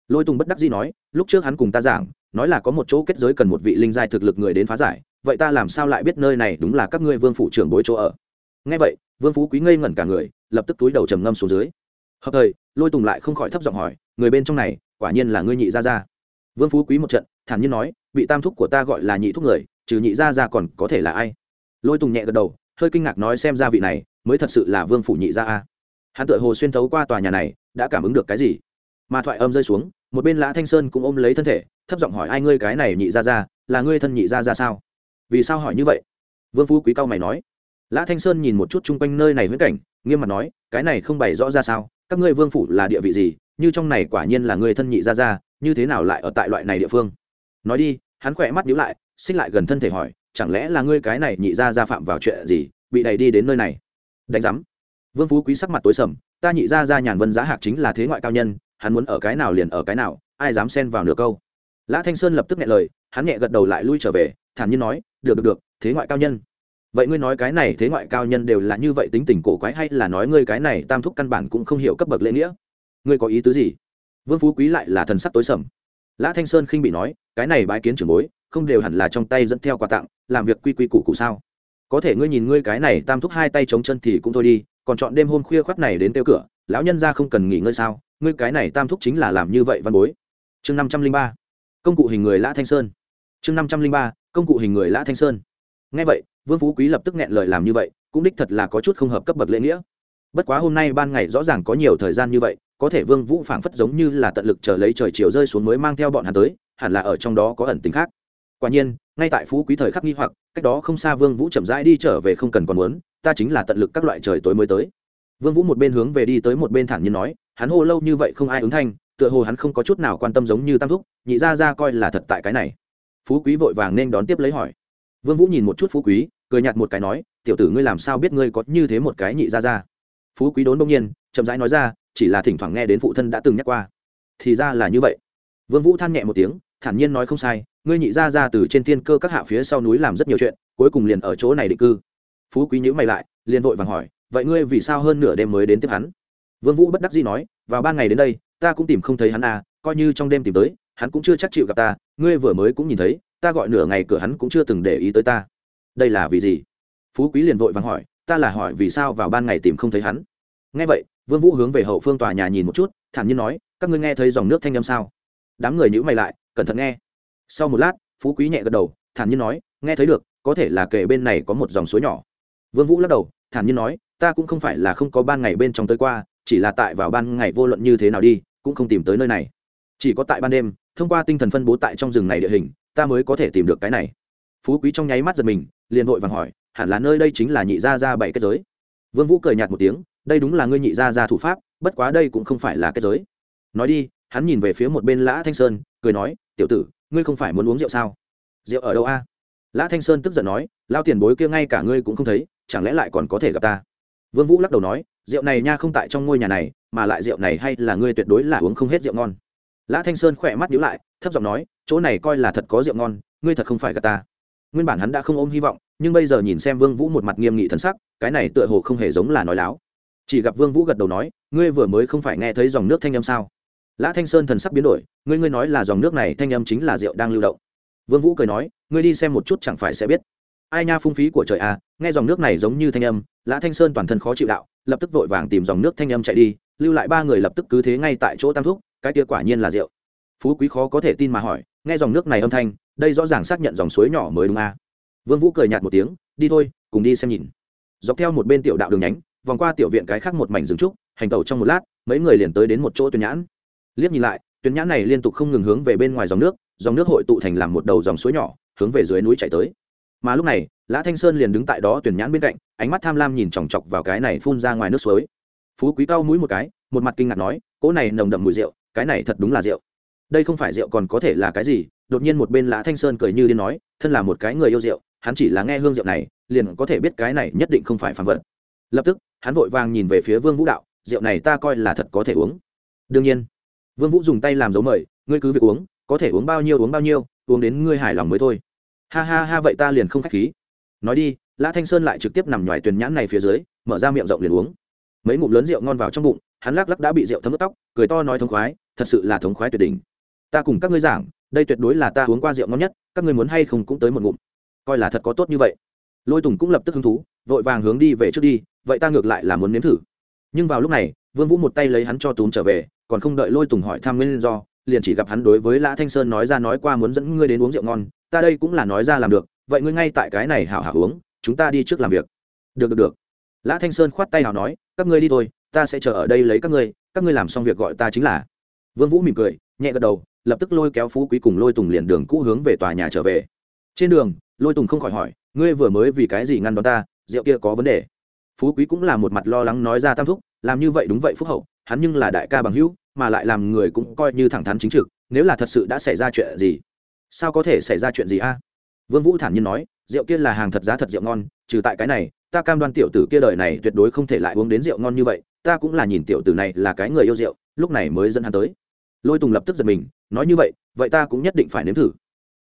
Lôi tùng bất đắc dĩ nói, lúc trước hắn cùng ta giảng, nói là có một chỗ kết giới cần một vị linh giai thực lực người đến phá giải, vậy ta làm sao lại biết nơi này đúng là các ngươi vương phủ trưởng bối chỗ ở? Ngay vậy, vương phú quý ngây ngẩn cả người, lập tức túi đầu trầm ngâm xuống dưới. Hợp thời, lôi tùng lại không khỏi thấp giọng hỏi, người bên trong này, quả nhiên là ngươi nhị gia gia. Vương phú quý một trận, thản nhiên nói bị tam thúc của ta gọi là nhị thúc người, trừ nhị gia gia còn có thể là ai? Lôi tùng nhẹ gật đầu, hơi kinh ngạc nói xem ra vị này, mới thật sự là vương phủ nhị gia a. Hắn tựa hồ xuyên thấu qua tòa nhà này đã cảm ứng được cái gì? Mà thoại âm rơi xuống, một bên lã thanh sơn cũng ôm lấy thân thể, thấp giọng hỏi, ai ngươi cái này nhị ra ra là ngươi thân nhị ra ra sao? Vì sao hỏi như vậy? Vương phú quý cao mày nói. Lã thanh sơn nhìn một chút chung quanh nơi này huyễn cảnh, nghiêm mặt nói, cái này không bày rõ ra sao, các ngươi vương phủ là địa vị gì, như trong này quả nhiên là người thân nhị ra ra như thế nào lại ở tại loại này địa phương? Nói đi, hắn khỏe mắt nhíu lại, xích lại gần thân thể hỏi, chẳng lẽ là ngươi cái này nhị ra ra phạm vào chuyện gì, bị đẩy đi đến nơi này? Đánh giám. Vương phú quý sắc mặt tối sầm ta nhị ra ra nhàn vân giá hạc chính là thế ngoại cao nhân, hắn muốn ở cái nào liền ở cái nào, ai dám xen vào nửa câu. Lã thanh sơn lập tức nhẹ lời, hắn nhẹ gật đầu lại lui trở về, thản nhiên nói, được được được, thế ngoại cao nhân. Vậy ngươi nói cái này thế ngoại cao nhân đều là như vậy tính tình cổ quái hay là nói ngươi cái này tam thúc căn bản cũng không hiểu cấp bậc lễ nghĩa? Ngươi có ý tứ gì? Vương phú quý lại là thần sắc tối sầm. Lã thanh sơn khinh bị nói, cái này bái kiến trưởng bối, không đều hẳn là trong tay dẫn theo quà tặng, làm việc quy quy củ cụ sao? Có thể ngươi nhìn ngươi cái này tam thúc hai tay chống chân thì cũng thôi đi còn chọn đêm hôm khuya khoắt này đến tiêu cửa, lão nhân ra không cần nghỉ ngơi sao? Ngươi cái này tam thúc chính là làm như vậy văn bối. Chương năm trăm linh ba, công cụ hình người lã thanh sơn. Chương năm trăm linh ba, công cụ hình người lã thanh sơn. Ngay vậy, vương phú quý lập tức nghẹn lời làm như vậy, cũng đích thật là có chút không hợp cấp bậc lễ nghĩa. Bất quá hôm nay ban ngày rõ ràng có nhiều thời gian như vậy, có thể vương vũ phảng phất giống như là tận lực chờ lấy trời chiều rơi xuống mới mang theo bọn hắn tới, hẳn là ở trong đó có ẩn tính khác quả nhiên, ngay tại phú quý thời khắc nghi hoặc, cách đó không xa vương vũ chậm rãi đi trở về không cần còn muốn, ta chính là tận lực các loại trời tối mới tới. Vương vũ một bên hướng về đi tới một bên thản nhiên nói, hắn hô lâu như vậy không ai ứng thanh, tựa hồ hắn không có chút nào quan tâm giống như tam thúc, nhị ra ra coi là thật tại cái này. Phú quý vội vàng nên đón tiếp lấy hỏi. Vương vũ nhìn một chút phú quý, cười nhạt một cái nói, tiểu tử ngươi làm sao biết ngươi có như thế một cái nhị ra ra phú quý đốn đông nhiên, chậm rãi nói ra, chỉ là thỉnh thoảng nghe đến phụ thân đã từng nhắc qua. Thì ra là như vậy. Vương vũ than nhẹ một tiếng thản nhiên nói không sai, ngươi nhị ra ra từ trên thiên cơ các hạ phía sau núi làm rất nhiều chuyện, cuối cùng liền ở chỗ này định cư. Phú quý nhữ mày lại, liền vội vàng hỏi, vậy ngươi vì sao hơn nửa đêm mới đến tiếp hắn? Vương vũ bất đắc dĩ nói, vào ban ngày đến đây, ta cũng tìm không thấy hắn à coi như trong đêm tìm tới, hắn cũng chưa chắc chịu gặp ta, ngươi vừa mới cũng nhìn thấy, ta gọi nửa ngày cửa hắn cũng chưa từng để ý tới ta. Đây là vì gì? Phú quý liền vội vàng hỏi, ta là hỏi vì sao vào ban ngày tìm không thấy hắn? Nghe vậy, vương vũ hướng về hậu phương tòa nhà nhìn một chút, thản nhiên nói, các ngươi nghe thấy dòng nước thanh âm sao? Đám người nhíu mày lại cẩn thận nghe. Sau một lát, phú quý nhẹ gật đầu, thản nhiên nói, nghe thấy được, có thể là kể bên này có một dòng suối nhỏ. Vương vũ lắc đầu, thản nhiên nói, ta cũng không phải là không có ban ngày bên trong tới qua, chỉ là tại vào ban ngày vô luận như thế nào đi, cũng không tìm tới nơi này. Chỉ có tại ban đêm, thông qua tinh thần phân bố tại trong rừng này địa hình, ta mới có thể tìm được cái này. Phú quý trong nháy mắt giật mình, liền vội vàng hỏi, hẳn là nơi đây chính là nhị gia gia bảy kết giới? Vương vũ cười nhạt một tiếng, đây đúng là ngươi nhị gia gia thủ pháp, bất quá đây cũng không phải là kết giới. Nói đi, hắn nhìn về phía một bên lã thanh sơn, cười nói tiểu tử, ngươi không phải muốn uống rượu sao? Rượu ở đâu a? Lã thanh sơn tức giận nói, lao tiền bối kia ngay cả ngươi cũng không thấy, chẳng lẽ lại còn có thể gặp ta? Vương vũ lắc đầu nói, rượu này nha không tại trong ngôi nhà này, mà lại rượu này hay là ngươi tuyệt đối là uống không hết rượu ngon. Lã thanh sơn khỏe mắt nhíu lại, thấp giọng nói, chỗ này coi là thật có rượu ngon, ngươi thật không phải gặp ta. Nguyên bản hắn đã không ôm hy vọng, nhưng bây giờ nhìn xem vương vũ một mặt nghiêm nghị thân sắc, cái này tựa hồ không hề giống là nói láo. Chỉ gặp vương vũ gật đầu nói, ngươi vừa mới không phải nghe thấy dòng nước thanh âm sao? Lã thanh sơn thần sắc biến đổi, ngươi ngươi nói là dòng nước này thanh âm chính là rượu đang lưu động. Vương vũ cười nói, ngươi đi xem một chút chẳng phải sẽ biết. Ai nha phung phí của trời à nghe dòng nước này giống như thanh âm, lã thanh sơn toàn thân khó chịu đạo, lập tức vội vàng tìm dòng nước thanh âm chạy đi, lưu lại ba người lập tức cứ thế ngay tại chỗ tam thúc, cái kia quả nhiên là rượu. Phú quý khó có thể tin mà hỏi, nghe dòng nước này âm thanh, đây rõ ràng xác nhận dòng suối nhỏ mới đúng à. vương vũ cười nhạt một tiếng, đi thôi, cùng đi xem nhìn. Dọc theo một bên tiểu đạo đường nhánh, vòng qua tiểu viện cái khác một mảnh rừng trúc, hành tẩu trong một lát, mấy người liền tới đến một chỗ tuyển nhãn liếc nhìn lại, tuyến nhãn này liên tục không ngừng hướng về bên ngoài dòng nước dòng nước hội tụ thành làm một đầu dòng suối nhỏ, hướng về dưới núi chảy tới. Mà lúc này, lã thanh sơn liền đứng tại đó tuyển nhãn bên cạnh, ánh mắt tham lam nhìn chòng chọc vào cái này phun ra ngoài nước suối. Phú quý cao mũi một cái, một mặt kinh ngạc nói, cỗ này nồng đậm mùi rượu, cái này thật đúng là rượu. Đây không phải rượu còn có thể là cái gì? Đột nhiên một bên lã thanh sơn cười như điên nói, thân là một cái người yêu rượu, hắn chỉ là nghe hương rượu này, liền có thể biết cái này nhất định không phải phản vật. Lập tức, hắn vội vàng nhìn về phía vương vũ đạo, rượu này ta coi là thật có thể uống. Đương nhiên vương vũ dùng tay làm dấu mời, ngươi cứ việc uống, có thể uống bao nhiêu uống bao nhiêu, uống đến ngươi hài lòng mới thôi. Ha ha ha, vậy ta liền không khách khí. Nói đi, lã thanh sơn lại trực tiếp nằm ngoài tuyền nhãn này phía dưới, mở ra miệng rộng liền uống. Mấy ngụm lớn rượu ngon vào trong bụng, hắn lắc lắc đã bị rượu thấm ướt tóc, cười to nói thống khoái, thật sự là thống khoái tuyệt đỉnh. Ta cùng các ngươi giảng, đây tuyệt đối là ta uống qua rượu ngon nhất, các ngươi muốn hay không cũng tới một ngụm. Coi là thật có tốt như vậy. Lôi tùng cũng lập tức hứng thú, vội vàng hướng đi về trước đi, vậy ta ngược lại là muốn nếm thử. Nhưng vào lúc này, vương vũ một tay lấy hắn cho túm trở về còn không đợi lôi tùng hỏi thăm nguyên do, liền chỉ gặp hắn đối với lã thanh sơn nói ra nói qua muốn dẫn ngươi đến uống rượu ngon, ta đây cũng là nói ra làm được, vậy ngươi ngay tại cái này hảo hảo uống, chúng ta đi trước làm việc. Được được được. Lã thanh sơn khoát tay hảo nói, các ngươi đi thôi, ta sẽ chờ ở đây lấy các ngươi các ngươi làm xong việc gọi ta chính là. Vương vũ mỉm cười, nhẹ gật đầu, lập tức lôi kéo phú quý cùng lôi tùng liền đường cũ hướng về tòa nhà trở về. Trên đường, lôi tùng không khỏi hỏi, ngươi vừa mới vì cái gì ngăn đón ta, rượu kia có vấn đề? Phú quý cũng là một mặt lo lắng nói ra tam thúc, làm như vậy đúng vậy phúc hậu hắn nhưng là đại ca bằng hữu, mà lại làm người cũng coi như thẳng thắn chính trực, nếu là thật sự đã xảy ra chuyện gì, sao có thể xảy ra chuyện gì a? Vương vũ thản nhiên nói, rượu kia là hàng thật giá thật rượu ngon, trừ tại cái này, ta cam đoan tiểu tử kia đời này tuyệt đối không thể lại uống đến rượu ngon như vậy, ta cũng là nhìn tiểu tử này là cái người yêu rượu, lúc này mới dẫn hắn tới. Lôi tùng lập tức giật mình, nói như vậy vậy ta cũng nhất định phải nếm thử.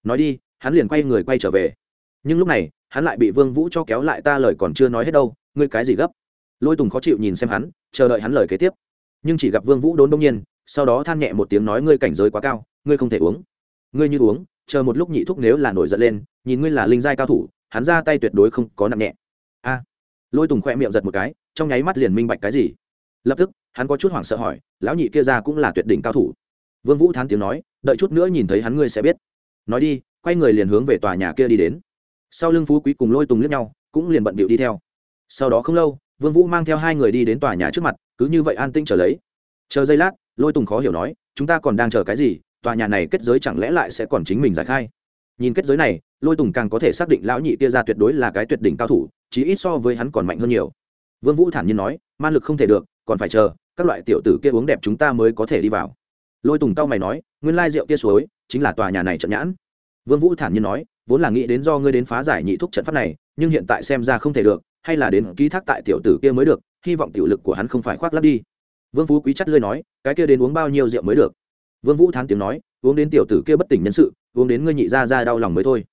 Nói đi, hắn liền quay người quay trở về. Nhưng lúc này, hắn lại bị vương vũ cho kéo lại, ta lời còn chưa nói hết đâu, ngươi cái gì gấp? Lôi tùng khó chịu nhìn xem hắn, chờ đợi hắn lời kế tiếp nhưng chỉ gặp vương vũ đốn đông nhiên sau đó than nhẹ một tiếng nói ngươi cảnh giới quá cao ngươi không thể uống ngươi như uống chờ một lúc nhị thúc nếu là nổi giận lên nhìn ngươi là linh giai cao thủ hắn ra tay tuyệt đối không có nặng nhẹ a lôi tùng khoe miệng giật một cái trong nháy mắt liền minh bạch cái gì lập tức hắn có chút hoảng sợ hỏi lão nhị kia ra cũng là tuyệt đỉnh cao thủ vương vũ thán tiếng nói đợi chút nữa nhìn thấy hắn ngươi sẽ biết nói đi quay người liền hướng về tòa nhà kia đi đến sau lưng phú quý cùng lôi tùng liếc nhau cũng liền bận bịu đi theo sau đó không lâu vương vũ mang theo hai người đi đến tòa nhà trước mặt, cứ như vậy an tinh chờ lấy. Chờ giây lát, lôi tùng khó hiểu nói, chúng ta còn đang chờ cái gì? Tòa nhà này kết giới chẳng lẽ lại sẽ còn chính mình giải khai? Nhìn kết giới này, lôi tùng càng có thể xác định lão nhị kia ra tuyệt đối là cái tuyệt đỉnh cao thủ, chí ít so với hắn còn mạnh hơn nhiều. Vương vũ thản nhiên nói, man lực không thể được, còn phải chờ, các loại tiểu tử kia uống đẹp chúng ta mới có thể đi vào. Lôi tùng cao mày nói, nguyên lai rượu kia suối, chính là tòa nhà này trận nhãn. Vương vũ thản nhiên nói, vốn là nghĩ đến do ngươi đến phá giải nhị thúc trận pháp này, nhưng hiện tại xem ra không thể được hay là đến ký thác tại tiểu tử kia mới được, hy vọng tiểu lực của hắn không phải khoác lắp đi. Vương phú quý chắt lơi nói, cái kia đến uống bao nhiêu rượu mới được? Vương vũ thán tiếng nói, uống đến tiểu tử kia bất tỉnh nhân sự, uống đến ngươi nhị ra ra đau lòng mới thôi.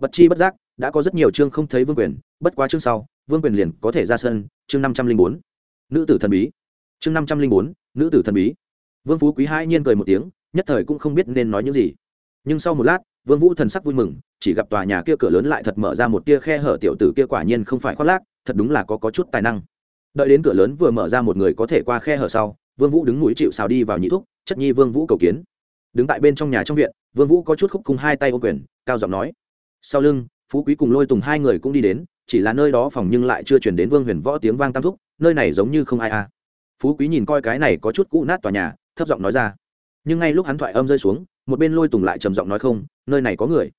Bất chi bất giác, đã có rất nhiều chương không thấy vương quyền, bất quá chương sau, vương quyền liền có thể ra sân, chương năm trăm linh bốn. Nữ tử thần bí. Chương năm trăm linh bốn, nữ tử thần bí. Vương phú quý hai nhiên cười một tiếng, nhất thời cũng không biết nên nói những gì. Nhưng sau một lát, vương vũ thần sắc vui mừng, chỉ gặp tòa nhà kia cửa lớn lại thật mở ra một tia khe hở tiểu tử kia quả nhiên không phải khoác lác thật đúng là có có chút tài năng. Đợi đến cửa lớn vừa mở ra một người có thể qua khe hở sau, vương vũ đứng mũi chịu xào đi vào nhị thúc, chất nhi vương vũ cầu kiến. Đứng tại bên trong nhà trong viện, vương vũ có chút khúc cùng hai tay ô quyền, cao giọng nói. Sau lưng, phú quý cùng lôi tùng hai người cũng đi đến, chỉ là nơi đó phòng nhưng lại chưa chuyển đến vương huyền võ tiếng vang tam thúc, nơi này giống như không ai à. Phú quý nhìn coi cái này có chút cũ nát tòa nhà, thấp giọng nói ra. Nhưng ngay lúc hắn thoại âm rơi xuống, một bên lôi tùng lại trầm giọng nói không, nơi này có người.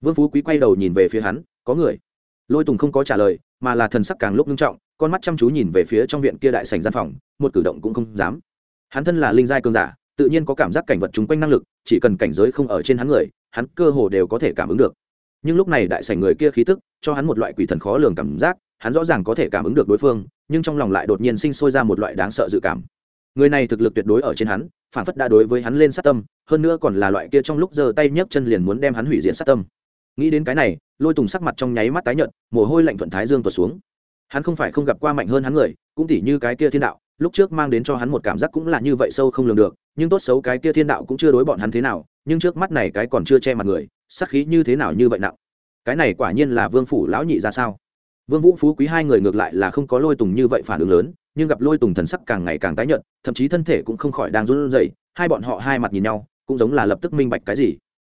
Vương phú quý quay đầu nhìn về phía hắn, có người lôi tùng không có trả lời, mà là thần sắc càng lúc nghiêm trọng, con mắt chăm chú nhìn về phía trong viện kia đại sành gian phòng, một cử động cũng không dám. Hắn thân là linh giai cơn giả, tự nhiên có cảm giác cảnh vật chung quanh năng lực, chỉ cần cảnh giới không ở trên hắn người, hắn cơ hồ đều có thể cảm ứng được. Nhưng lúc này đại sảnh người kia khí tức, cho hắn một loại quỷ thần khó lường cảm giác, hắn rõ ràng có thể cảm ứng được đối phương, nhưng trong lòng lại đột nhiên sinh sôi ra một loại đáng sợ dự cảm. Người này thực lực tuyệt đối ở trên hắn, phản phất đã đối với hắn lên sát tâm, hơn nữa còn là loại kia trong lúc giơ tay nhấc chân liền muốn đem hắn hủy diệt sát tâm nghĩ đến cái này, lôi tùng sắc mặt trong nháy mắt tái nhợt, mồ hôi lạnh thuận thái dương tuột xuống. Hắn không phải không gặp qua mạnh hơn hắn người, cũng tỉ như cái kia thiên đạo, lúc trước mang đến cho hắn một cảm giác cũng là như vậy sâu không lường được, nhưng tốt xấu cái kia thiên đạo cũng chưa đối bọn hắn thế nào, nhưng trước mắt này cái còn chưa che mặt người sắc khí như thế nào như vậy nặng. Cái này quả nhiên là vương phủ lão nhị ra sao? Vương vũ phú quý hai người ngược lại là không có lôi tùng như vậy phản ứng lớn, nhưng gặp lôi tùng thần sắc càng ngày càng tái nhợt, thậm chí thân thể cũng không khỏi đang run rẩy, hai bọn họ hai mặt nhìn nhau, cũng giống là lập tức minh bạch cái gì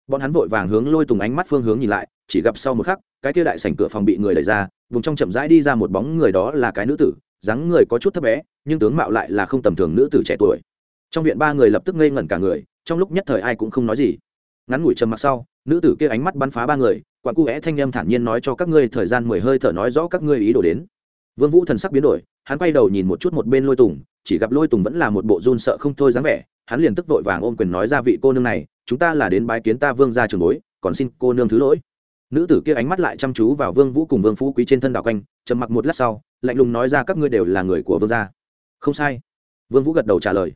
bọn hắn vội vàng hướng lôi tùng ánh mắt phương hướng nhìn lại, chỉ gặp sau một khắc, cái kia đại sảnh cửa phòng bị người đẩy ra, vùng trong chậm rãi đi ra một bóng người đó là cái nữ tử, dáng người có chút thấp bé, nhưng tướng mạo lại là không tầm thường nữ tử trẻ tuổi. Trong viện ba người lập tức ngây ngẩn cả người, trong lúc nhất thời ai cũng không nói gì. Ngắn ngủi trầm mặc sau, nữ tử kia ánh mắt bắn phá ba người, quặn cu vẽ thanh em thản nhiên nói cho các ngươi thời gian mười hơi thở nói rõ các ngươi ý đồ đến. Vương vũ thần sắc biến đổi, hắn quay đầu nhìn một chút một bên lôi tùng, chỉ gặp lôi tùng vẫn là một bộ run sợ không thôi dáng vẻ, hắn liền tức vội vàng ôm quyền nói ra vị cô nương này chúng ta là đến bái kiến ta vương gia trường bối, còn xin cô nương thứ lỗi. Nữ tử kia ánh mắt lại chăm chú vào vương vũ cùng vương phú quý trên thân đảo quanh, trầm mặc một lát sau, lạnh lùng nói ra các ngươi đều là người của vương gia. Không sai. Vương vũ gật đầu trả lời.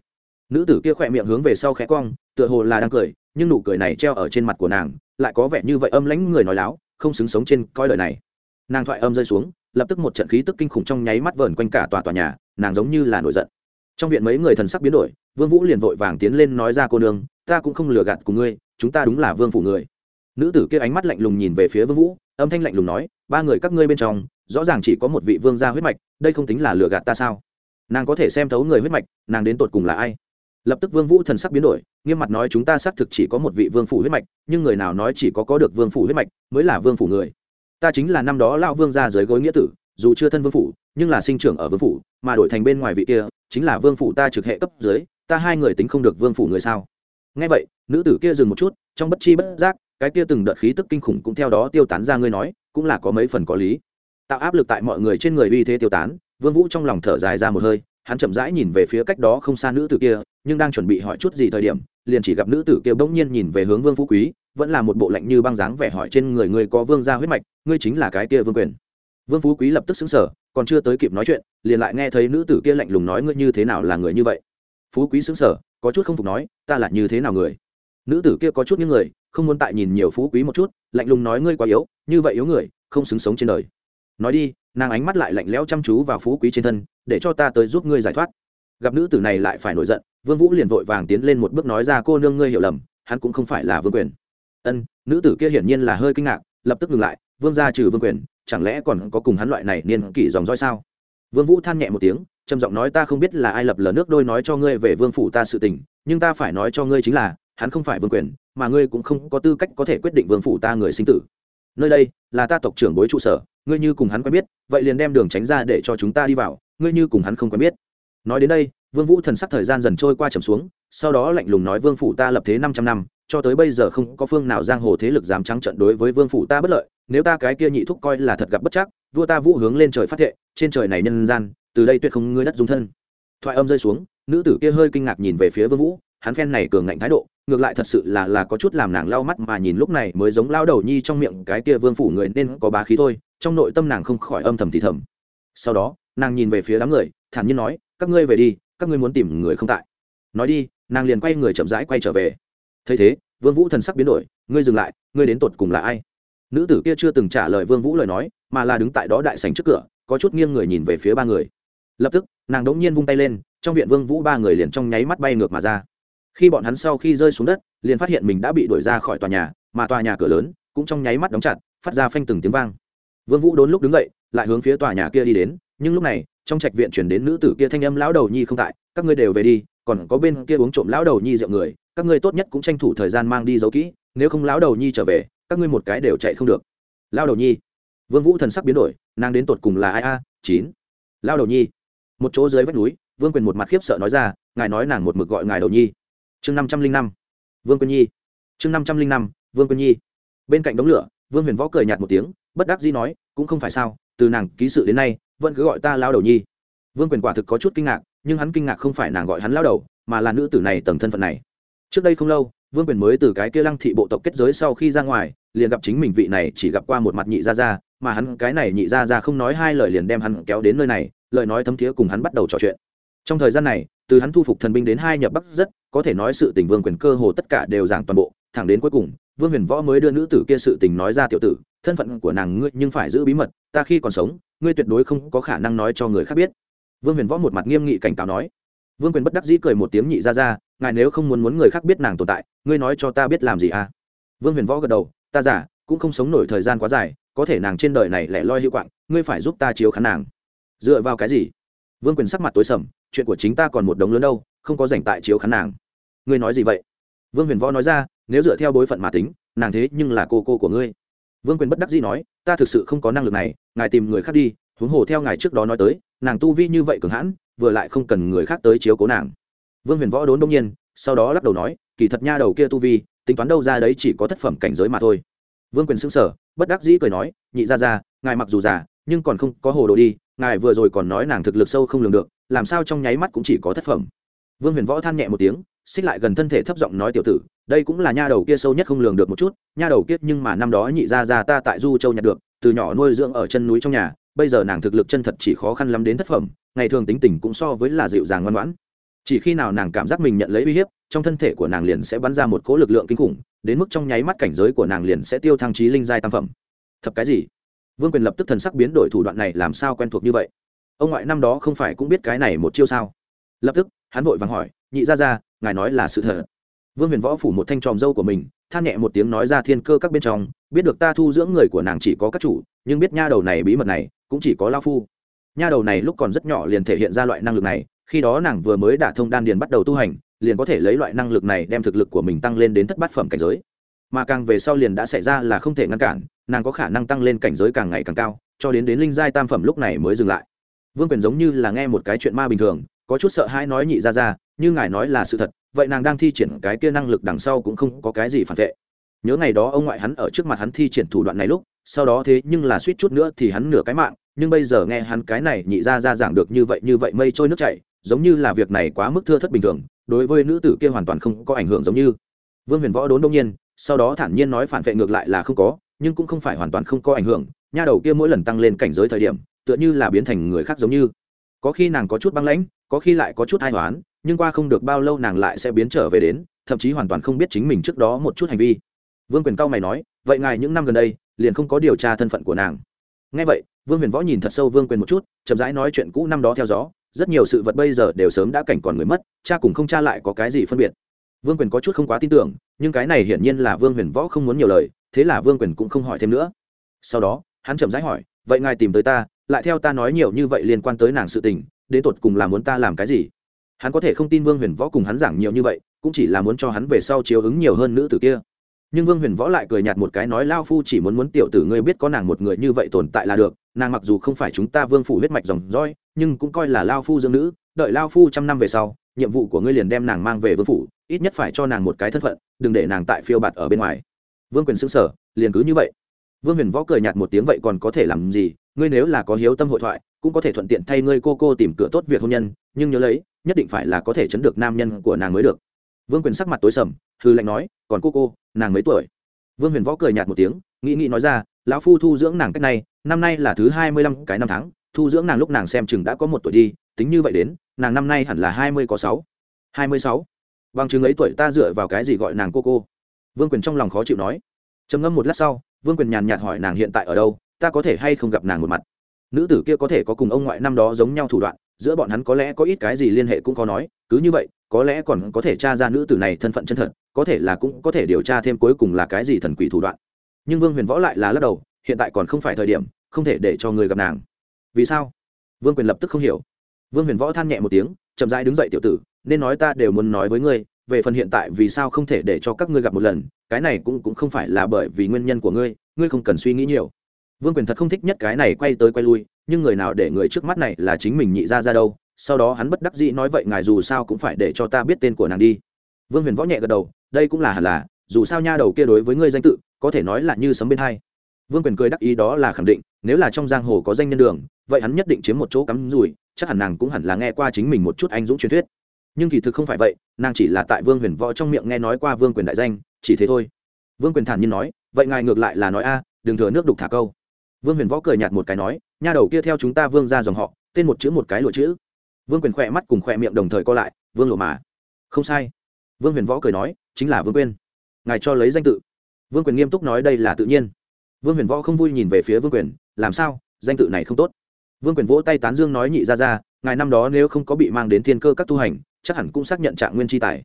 Nữ tử kia khỏe miệng hướng về sau khẽ cong, tựa hồ là đang cười, nhưng nụ cười này treo ở trên mặt của nàng, lại có vẻ như vậy âm lãnh người nói láo, không xứng sống trên coi lời này. Nàng thoại âm rơi xuống, lập tức một trận khí tức kinh khủng trong nháy mắt vờn quanh cả tòa tòa nhà, nàng giống như là nổi giận trong viện mấy người thần sắc biến đổi, vương vũ liền vội vàng tiến lên nói ra, cô nương, ta cũng không lừa gạt cùng ngươi, chúng ta đúng là vương phủ người. Nữ tử kia ánh mắt lạnh lùng nhìn về phía vương vũ, âm thanh lạnh lùng nói, ba người các ngươi bên trong, rõ ràng chỉ có một vị vương gia huyết mạch, đây không tính là lừa gạt ta sao? Nàng có thể xem thấu người huyết mạch, nàng đến tột cùng là ai? Lập tức vương vũ thần sắc biến đổi, nghiêm mặt nói, chúng ta xác thực chỉ có một vị vương phủ huyết mạch, nhưng người nào nói chỉ có có được vương phủ huyết mạch mới là vương phủ người? Ta chính là năm đó lão vương gia dưới gối nghĩa tử, dù chưa thân vương phủ, nhưng là sinh trưởng ở vương phủ, mà đổi thành bên ngoài vị kia chính là vương phủ ta trực hệ cấp dưới, ta hai người tính không được vương phủ người sao? Nghe vậy, nữ tử kia dừng một chút, trong bất chi bất giác, cái kia từng đợt khí tức kinh khủng cũng theo đó tiêu tán ra, ngươi nói, cũng là có mấy phần có lý. Tạo áp lực tại mọi người trên người uy thế tiêu tán, vương vũ trong lòng thở dài ra một hơi, hắn chậm rãi nhìn về phía cách đó không xa nữ tử kia, nhưng đang chuẩn bị hỏi chút gì thời điểm, liền chỉ gặp nữ tử kia bỗng nhiên nhìn về hướng vương phú quý, vẫn là một bộ lạnh như băng dáng vẻ hỏi trên người, ngươi có vương gia huyết mạch, ngươi chính là cái kia vương quyền. Vương phú quý lập tức xứng sở còn chưa tới kịp nói chuyện, liền lại nghe thấy nữ tử kia lạnh lùng nói ngươi như thế nào là người như vậy. Phú quý xứng sở có chút không phục nói, ta là như thế nào người? Nữ tử kia có chút những người, không muốn tại nhìn nhiều phú quý một chút, lạnh lùng nói ngươi quá yếu, như vậy yếu người, không xứng sống trên đời. Nói đi, nàng ánh mắt lại lạnh lẽo chăm chú vào phú quý trên thân, để cho ta tới giúp ngươi giải thoát. Gặp nữ tử này lại phải nổi giận, vương vũ liền vội vàng tiến lên một bước nói ra, cô nương ngươi hiểu lầm, hắn cũng không phải là vương quyền. Ân, nữ tử kia hiển nhiên là hơi kinh ngạc, lập tức ngừng lại, vương gia trừ vương quyền chẳng lẽ còn có cùng hắn loại này niên kỷ dòng dõi sao? Vương vũ than nhẹ một tiếng, trầm giọng nói, ta không biết là ai lập lờ nước đôi nói cho ngươi về vương phủ ta sự tình, nhưng ta phải nói cho ngươi chính là, hắn không phải vương quyền, mà ngươi cũng không có tư cách có thể quyết định vương phủ ta người sinh tử. Nơi đây là ta tộc trưởng bối trụ sở, ngươi như cùng hắn quen biết, vậy liền đem đường tránh ra để cho chúng ta đi vào, ngươi như cùng hắn không quen biết. Nói đến đây, vương vũ thần sắc thời gian dần trôi qua trầm xuống, sau đó lạnh lùng nói, vương phủ ta lập thế 500 năm cho tới bây giờ không có phương nào giang hồ thế lực dám trắng trận đối với vương phủ ta bất lợi, nếu ta cái kia nhị thúc coi là thật gặp bất chắc, vua ta vũ hướng lên trời phát thệ, trên trời này nhân gian, từ đây tuyệt không ngươi đất dung thân. Thoại âm rơi xuống, nữ tử kia hơi kinh ngạc nhìn về phía vương vũ, hắn phen này cường ngạnh thái độ, ngược lại thật sự là là có chút làm nàng lau mắt mà nhìn lúc này mới giống lao đầu nhi trong miệng cái kia vương phủ người nên có bá khí thôi, trong nội tâm nàng không khỏi âm thầm thì thầm. Sau đó, nàng nhìn về phía đám người, thản nhiên nói, các ngươi về đi, các ngươi muốn tìm người không tại. Nói đi, nàng liền quay người chậm rãi quay trở về thấy thế, vương vũ thần sắc biến đổi, ngươi dừng lại, ngươi đến tột cùng là ai? Nữ tử kia chưa từng trả lời vương vũ lời nói, mà là đứng tại đó đại sảnh trước cửa, có chút nghiêng người nhìn về phía ba người. Lập tức, nàng đống nhiên vung tay lên, trong viện vương vũ ba người liền trong nháy mắt bay ngược mà ra. Khi bọn hắn sau khi rơi xuống đất, liền phát hiện mình đã bị đuổi ra khỏi tòa nhà, mà tòa nhà cửa lớn cũng trong nháy mắt đóng chặt, phát ra phanh từng tiếng vang. Vương vũ đốn lúc đứng dậy, lại hướng phía tòa nhà kia đi đến, nhưng lúc này, trong trạch viện chuyển đến nữ tử kia thanh âm lão đầu nhi không tại, các ngươi đều về đi còn có bên kia uống trộm lão đầu nhi rượu người, các ngươi tốt nhất cũng tranh thủ thời gian mang đi giấu kỹ, nếu không lão đầu nhi trở về, các ngươi một cái đều chạy không được. Lão đầu nhi, vương vũ thần sắc biến đổi, nàng đến tột cùng là ai a? Chín. Lão đầu nhi, một chỗ dưới vách núi, vương quyền một mặt khiếp sợ nói ra, ngài nói nàng một mực gọi ngài đầu nhi. Chương năm trăm linh năm. Vương quân nhi. Chương năm trăm linh năm, vương quân nhi. Bên cạnh đống lửa, vương huyền võ cười nhạt một tiếng, bất đắc dĩ nói, cũng không phải sao, từ nàng ký sự đến nay, vẫn cứ gọi ta lao đầu nhi. Vương quyền quả thực có chút kinh ngạc nhưng hắn kinh ngạc không phải nàng gọi hắn lao đầu, mà là nữ tử này tầng thân phận này. Trước đây không lâu, vương quyền mới từ cái kia lăng thị bộ tộc kết giới sau khi ra ngoài, liền gặp chính mình vị này chỉ gặp qua một mặt nhị gia gia, mà hắn cái này nhị gia gia không nói hai lời liền đem hắn kéo đến nơi này, lời nói thấm thiế cùng hắn bắt đầu trò chuyện. Trong thời gian này, từ hắn thu phục thần binh đến hai nhập bắc rất, có thể nói sự tình vương quyền cơ hồ tất cả đều giảng toàn bộ, thẳng đến cuối cùng, vương huyền võ mới đưa nữ tử kia sự tình nói ra tiểu tử, thân phận của nàng ngươi nhưng phải giữ bí mật, ta khi còn sống, ngươi tuyệt đối không có khả năng nói cho người khác biết vương huyền võ một mặt nghiêm nghị cảnh cáo nói. Vương quyền bất đắc dĩ cười một tiếng nhị ra ra, ngài nếu không muốn muốn người khác biết nàng tồn tại, ngươi nói cho ta biết làm gì à? Vương huyền võ gật đầu, ta giả cũng không sống nổi thời gian quá dài, có thể nàng trên đời này lẻ loi hữu quạng, ngươi phải giúp ta chiếu khán nàng. Dựa vào cái gì? Vương quyền sắc mặt tối sầm, chuyện của chính ta còn một đống lớn đâu, không có dành tại chiếu khán nàng. Ngươi nói gì vậy? Vương huyền võ nói ra, nếu dựa theo bối phận mà tính, nàng thế nhưng là cô cô của ngươi. Vương quyền bất đắc dĩ nói, ta thực sự không có năng lực này, ngài tìm người khác đi, huống hồ theo ngài trước đó nói tới nàng tu vi như vậy cường hãn, vừa lại không cần người khác tới chiếu cố nàng. Vương huyền võ đốn đông nhiên, sau đó lắc đầu nói, kỳ thật nha đầu kia tu vi, tính toán đâu ra đấy chỉ có thất phẩm cảnh giới mà thôi. Vương quyền xưng sở bất đắc dĩ cười nói, nhị ra ra ngài mặc dù già, nhưng còn không có hồ đồ đi, ngài vừa rồi còn nói nàng thực lực sâu không lường được, làm sao trong nháy mắt cũng chỉ có thất phẩm. Vương huyền võ than nhẹ một tiếng, xích lại gần thân thể thấp giọng nói tiểu tử, đây cũng là nha đầu kia sâu nhất không lường được một chút, nha đầu kiết nhưng mà năm đó nhị ra ra ta tại du châu nhặt được, từ nhỏ nuôi dưỡng ở chân núi trong nhà bây giờ nàng thực lực chân thật chỉ khó khăn lắm đến thất phẩm, ngày thường tính tình cũng so với là dịu dàng ngoan ngoãn. Chỉ khi nào nàng cảm giác mình nhận lấy uy hiếp, trong thân thể của nàng liền sẽ bắn ra một cỗ lực lượng kinh khủng, đến mức trong nháy mắt cảnh giới của nàng liền sẽ tiêu thăng trí linh giai tam phẩm. Thật cái gì? Vương quyền lập tức thần sắc biến đổi thủ đoạn này làm sao quen thuộc như vậy? Ông ngoại năm đó không phải cũng biết cái này một chiêu sao? Lập tức, hắn vội vàng hỏi, nhị ra ra ngài nói là sự thật. Vương huyền võ phủ một thanh tròm dâu của mình, than nhẹ một tiếng nói ra thiên cơ các bên trong, biết được ta thu dưỡng người của nàng chỉ có các chủ nhưng biết nha đầu này bí mật này cũng chỉ có lao phu. Nha đầu này lúc còn rất nhỏ liền thể hiện ra loại năng lực này, khi đó nàng vừa mới đả thông đan điền bắt đầu tu hành, liền có thể lấy loại năng lực này đem thực lực của mình tăng lên đến thất bát phẩm cảnh giới. Mà càng về sau liền đã xảy ra là không thể ngăn cản, nàng có khả năng tăng lên cảnh giới càng ngày càng cao, cho đến đến linh giai tam phẩm lúc này mới dừng lại. Vương quyền giống như là nghe một cái chuyện ma bình thường, có chút sợ hãi nói nhị ra ra, như ngài nói là sự thật, vậy nàng đang thi triển cái kia năng lực đằng sau cũng không có cái gì phản vệ. Nhớ ngày đó ông ngoại hắn ở trước mặt hắn thi triển thủ đoạn này lúc sau đó thế nhưng là suýt chút nữa thì hắn nửa cái mạng, nhưng bây giờ nghe hắn cái này nhị ra ra giảng được như vậy như vậy mây trôi nước chảy, giống như là việc này quá mức thưa thất bình thường, đối với nữ tử kia hoàn toàn không có ảnh hưởng giống như. Vương huyền võ đốn đông nhiên, sau đó thản nhiên nói phản vệ ngược lại là không có, nhưng cũng không phải hoàn toàn không có ảnh hưởng, nha đầu kia mỗi lần tăng lên cảnh giới thời điểm, tựa như là biến thành người khác giống như. Có khi nàng có chút băng lãnh, có khi lại có chút ai hoán, nhưng qua không được bao lâu nàng lại sẽ biến trở về đến, thậm chí hoàn toàn không biết chính mình trước đó một chút hành vi. Vương quyền cao mày nói, vậy ngài những năm gần đây liền không có điều tra thân phận của nàng. Ngay vậy, vương huyền võ nhìn thật sâu vương quyền một chút, chậm rãi nói chuyện cũ năm đó theo gió, rất nhiều sự vật bây giờ đều sớm đã cảnh còn người mất, cha cùng không cha lại có cái gì phân biệt. Vương quyền có chút không quá tin tưởng, nhưng cái này hiển nhiên là vương huyền võ không muốn nhiều lời, thế là vương quyền cũng không hỏi thêm nữa. Sau đó, hắn chậm rãi hỏi, vậy ngài tìm tới ta, lại theo ta nói nhiều như vậy liên quan tới nàng sự tình, đến tột cùng là muốn ta làm cái gì? Hắn có thể không tin vương huyền võ cùng hắn giảng nhiều như vậy, cũng chỉ là muốn cho hắn về sau chiếu ứng nhiều hơn nữ tử kia nhưng vương huyền võ lại cười nhạt một cái nói, lao phu chỉ muốn muốn tiểu tử ngươi biết có nàng một người như vậy tồn tại là được, nàng mặc dù không phải chúng ta vương phủ huyết mạch dòng dõi, nhưng cũng coi là lao phu dưỡng nữ, đợi lao phu trăm năm về sau, nhiệm vụ của ngươi liền đem nàng mang về vương phủ, ít nhất phải cho nàng một cái thân phận, đừng để nàng tại phiêu bạt ở bên ngoài. Vương quyền xưng sở liền cứ như vậy. Vương huyền võ cười nhạt một tiếng, vậy còn có thể làm gì? Ngươi nếu là có hiếu tâm hội thoại, cũng có thể thuận tiện thay ngươi cô cô tìm cửa tốt việc hôn nhân, nhưng nhớ lấy, nhất định phải là có thể chấn được nam nhân của nàng mới được vương quyền sắc mặt tối sầm hư lệnh nói, còn cô cô, nàng mấy tuổi? Vương huyền võ cười nhạt một tiếng, nghĩ nghĩ nói ra, lão phu thu dưỡng nàng cách này, năm nay là thứ hai mươi lăm cái năm tháng, thu dưỡng nàng lúc nàng xem chừng đã có một tuổi đi, tính như vậy đến, nàng năm nay hẳn là hai mươi có sáu. Hai mươi sáu? Bằng chứng ấy tuổi ta dựa vào cái gì gọi nàng cô cô? Vương quyền trong lòng khó chịu nói. Trầm ngâm một lát sau, vương quyền nhàn nhạt hỏi nàng hiện tại ở đâu, ta có thể hay không gặp nàng một mặt? Nữ tử kia có thể có cùng ông ngoại năm đó giống nhau thủ đoạn, giữa bọn hắn có lẽ có ít cái gì liên hệ cũng có nói, cứ như vậy có lẽ còn có thể tra ra nữ tử này thân phận chân thật, có thể là cũng có thể điều tra thêm cuối cùng là cái gì thần quỷ thủ đoạn. Nhưng vương huyền võ lại là lắc đầu, hiện tại còn không phải thời điểm, không thể để cho người gặp nàng. Vì sao? Vương quyền lập tức không hiểu. Vương huyền võ than nhẹ một tiếng, chậm rãi đứng dậy, tiểu tử, nên nói ta đều muốn nói với ngươi, về phần hiện tại vì sao không thể để cho các ngươi gặp một lần, cái này cũng cũng không phải là bởi vì nguyên nhân của ngươi ngươi không cần suy nghĩ nhiều. Vương quyền thật không thích nhất cái này quay tới quay lui, nhưng người nào để người trước mắt này là chính mình nhị ra ra đâu sau đó hắn bất đắc dĩ nói, vậy ngài dù sao cũng phải để cho ta biết tên của nàng đi. Vương huyền võ nhẹ gật đầu, đây cũng là hẳn là, dù sao nha đầu kia đối với ngươi danh tự, có thể nói là như sấm bên hai. Vương quyền cười đắc ý, đó là khẳng định, nếu là trong giang hồ có danh nhân đường, vậy hắn nhất định chiếm một chỗ cắm rủi, chắc hẳn nàng cũng hẳn là nghe qua chính mình một chút anh dũng truyền thuyết. Nhưng kỳ thực không phải vậy, nàng chỉ là tại vương huyền võ trong miệng nghe nói qua vương quyền đại danh, chỉ thế thôi. Vương quyền thản nhiên nói, vậy ngài ngược lại là nói a, đừng thừa nước đục thả câu. Vương huyền võ cười nhạt một cái nói, nha đầu kia theo chúng ta vương ra dòng họ, tên một chữ một cái lụa chữ vương quyền khỏe mắt cùng khỏe miệng đồng thời co lại, vương lộ mà. Không sai. Vương huyền võ cười nói, chính là vương quyên ngài cho lấy danh tự. Vương quyền nghiêm túc nói, đây là tự nhiên. Vương huyền võ không vui nhìn về phía vương quyền, làm sao? Danh tự này không tốt. Vương quyền vỗ tay tán dương nói, nhị ra ra, ngài năm đó nếu không có bị mang đến thiên cơ các tu hành, chắc hẳn cũng xác nhận trạng nguyên tri tài.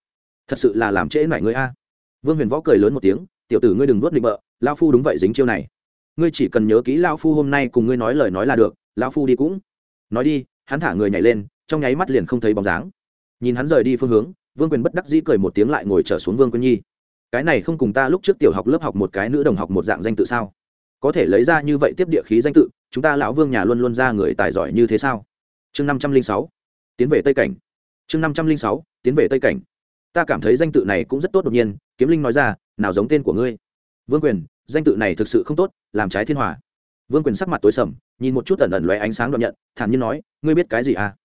Thật sự là làm trễ mải ngươi a. Vương huyền võ cười lớn một tiếng, tiểu tử ngươi đừng nuốt định bợ lao phu đúng vậy dính chiêu này. Ngươi chỉ cần nhớ kỹ lao phu hôm nay cùng ngươi nói lời nói là được lao phu đi cũng. Nói đi, hắn thả người nhảy lên trong nháy mắt liền không thấy bóng dáng. Nhìn hắn rời đi phương hướng, vương quyền bất đắc dĩ cười một tiếng lại ngồi trở xuống vương quân nhi. Cái này không cùng ta lúc trước tiểu học lớp học một cái nữ đồng học một dạng danh tự sao? Có thể lấy ra như vậy tiếp địa khí danh tự, chúng ta lão vương nhà luôn luôn ra người tài giỏi như thế sao? Chương năm trăm linh sáu, tiến về tây cảnh. Chương năm trăm linh sáu, tiến về tây cảnh. Ta cảm thấy danh tự này cũng rất tốt đột nhiên, kiếm linh nói ra, nào giống tên của ngươi. Vương quyền, danh tự này thực sự không tốt, làm trái thiên hòa. Vương quyền sắc mặt tối sầm, nhìn một chút ẩn ẩn lóe ánh sáng đoạn nhận, thản nhiên nói, ngươi biết cái gì à?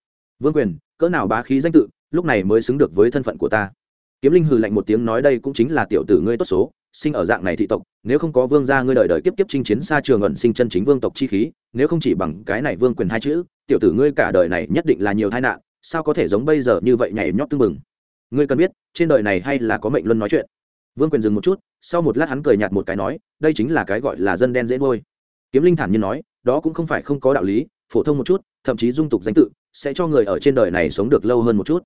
Vương quyền, cỡ nào bá khí danh tự, lúc này mới xứng được với thân phận của ta. Kiếm linh hừ lạnh một tiếng nói đây cũng chính là tiểu tử ngươi tốt số, sinh ở dạng này thị tộc, nếu không có vương gia ngươi đời đời kiếp kiếp chinh chiến xa trường ẩn sinh chân chính vương tộc chi khí, nếu không chỉ bằng cái này vương quyền hai chữ, tiểu tử ngươi cả đời này nhất định là nhiều tai nạn, sao có thể giống bây giờ như vậy nhảy nhót tưng bừng? Ngươi cần biết, trên đời này hay là có mệnh luân nói chuyện. Vương quyền dừng một chút, sau một lát hắn cười nhạt một cái nói, đây chính là cái gọi là dân đen dễ nuôi. Kiếm linh thản nhiên nói, đó cũng không phải không có đạo lý, phổ thông một chút, thậm chí dung tục danh tự sẽ cho người ở trên đời này sống được lâu hơn một chút.